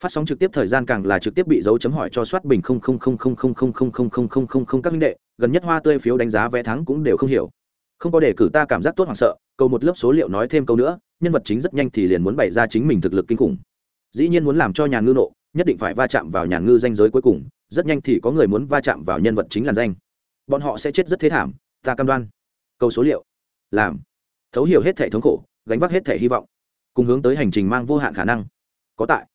phát sóng trực tiếp thời gian càng là trực tiếp bị dấu chấm hỏi cho soát bình không không không không không không không không không không không không các minh đệ gần nhất hoa tươi phiếu đánh giá vé thắng cũng đều không hiểu không có đề cử ta cảm giác tốt hoảng sợ cầu một lớp số liệu nói thêm câu nữa nhân vật chính rất nhanh thì liền muốn bày ra chính mình thực lực kinh khủng dĩ nhiên muốn làm cho nhà ngư nộ nhất định phải va chạm vào nhà ngư danh giới cuối cùng rất nhanh thì có người muốn va chạm vào nhân vật chính làn danh bọn họ sẽ chết rất thế thảm ta cam đoan câu số liệu làm thấu hiểu hết thể thống khổ gánh vác hết thể hy vọng cùng hướng tới hành trình mang vô hạn khả năng có tại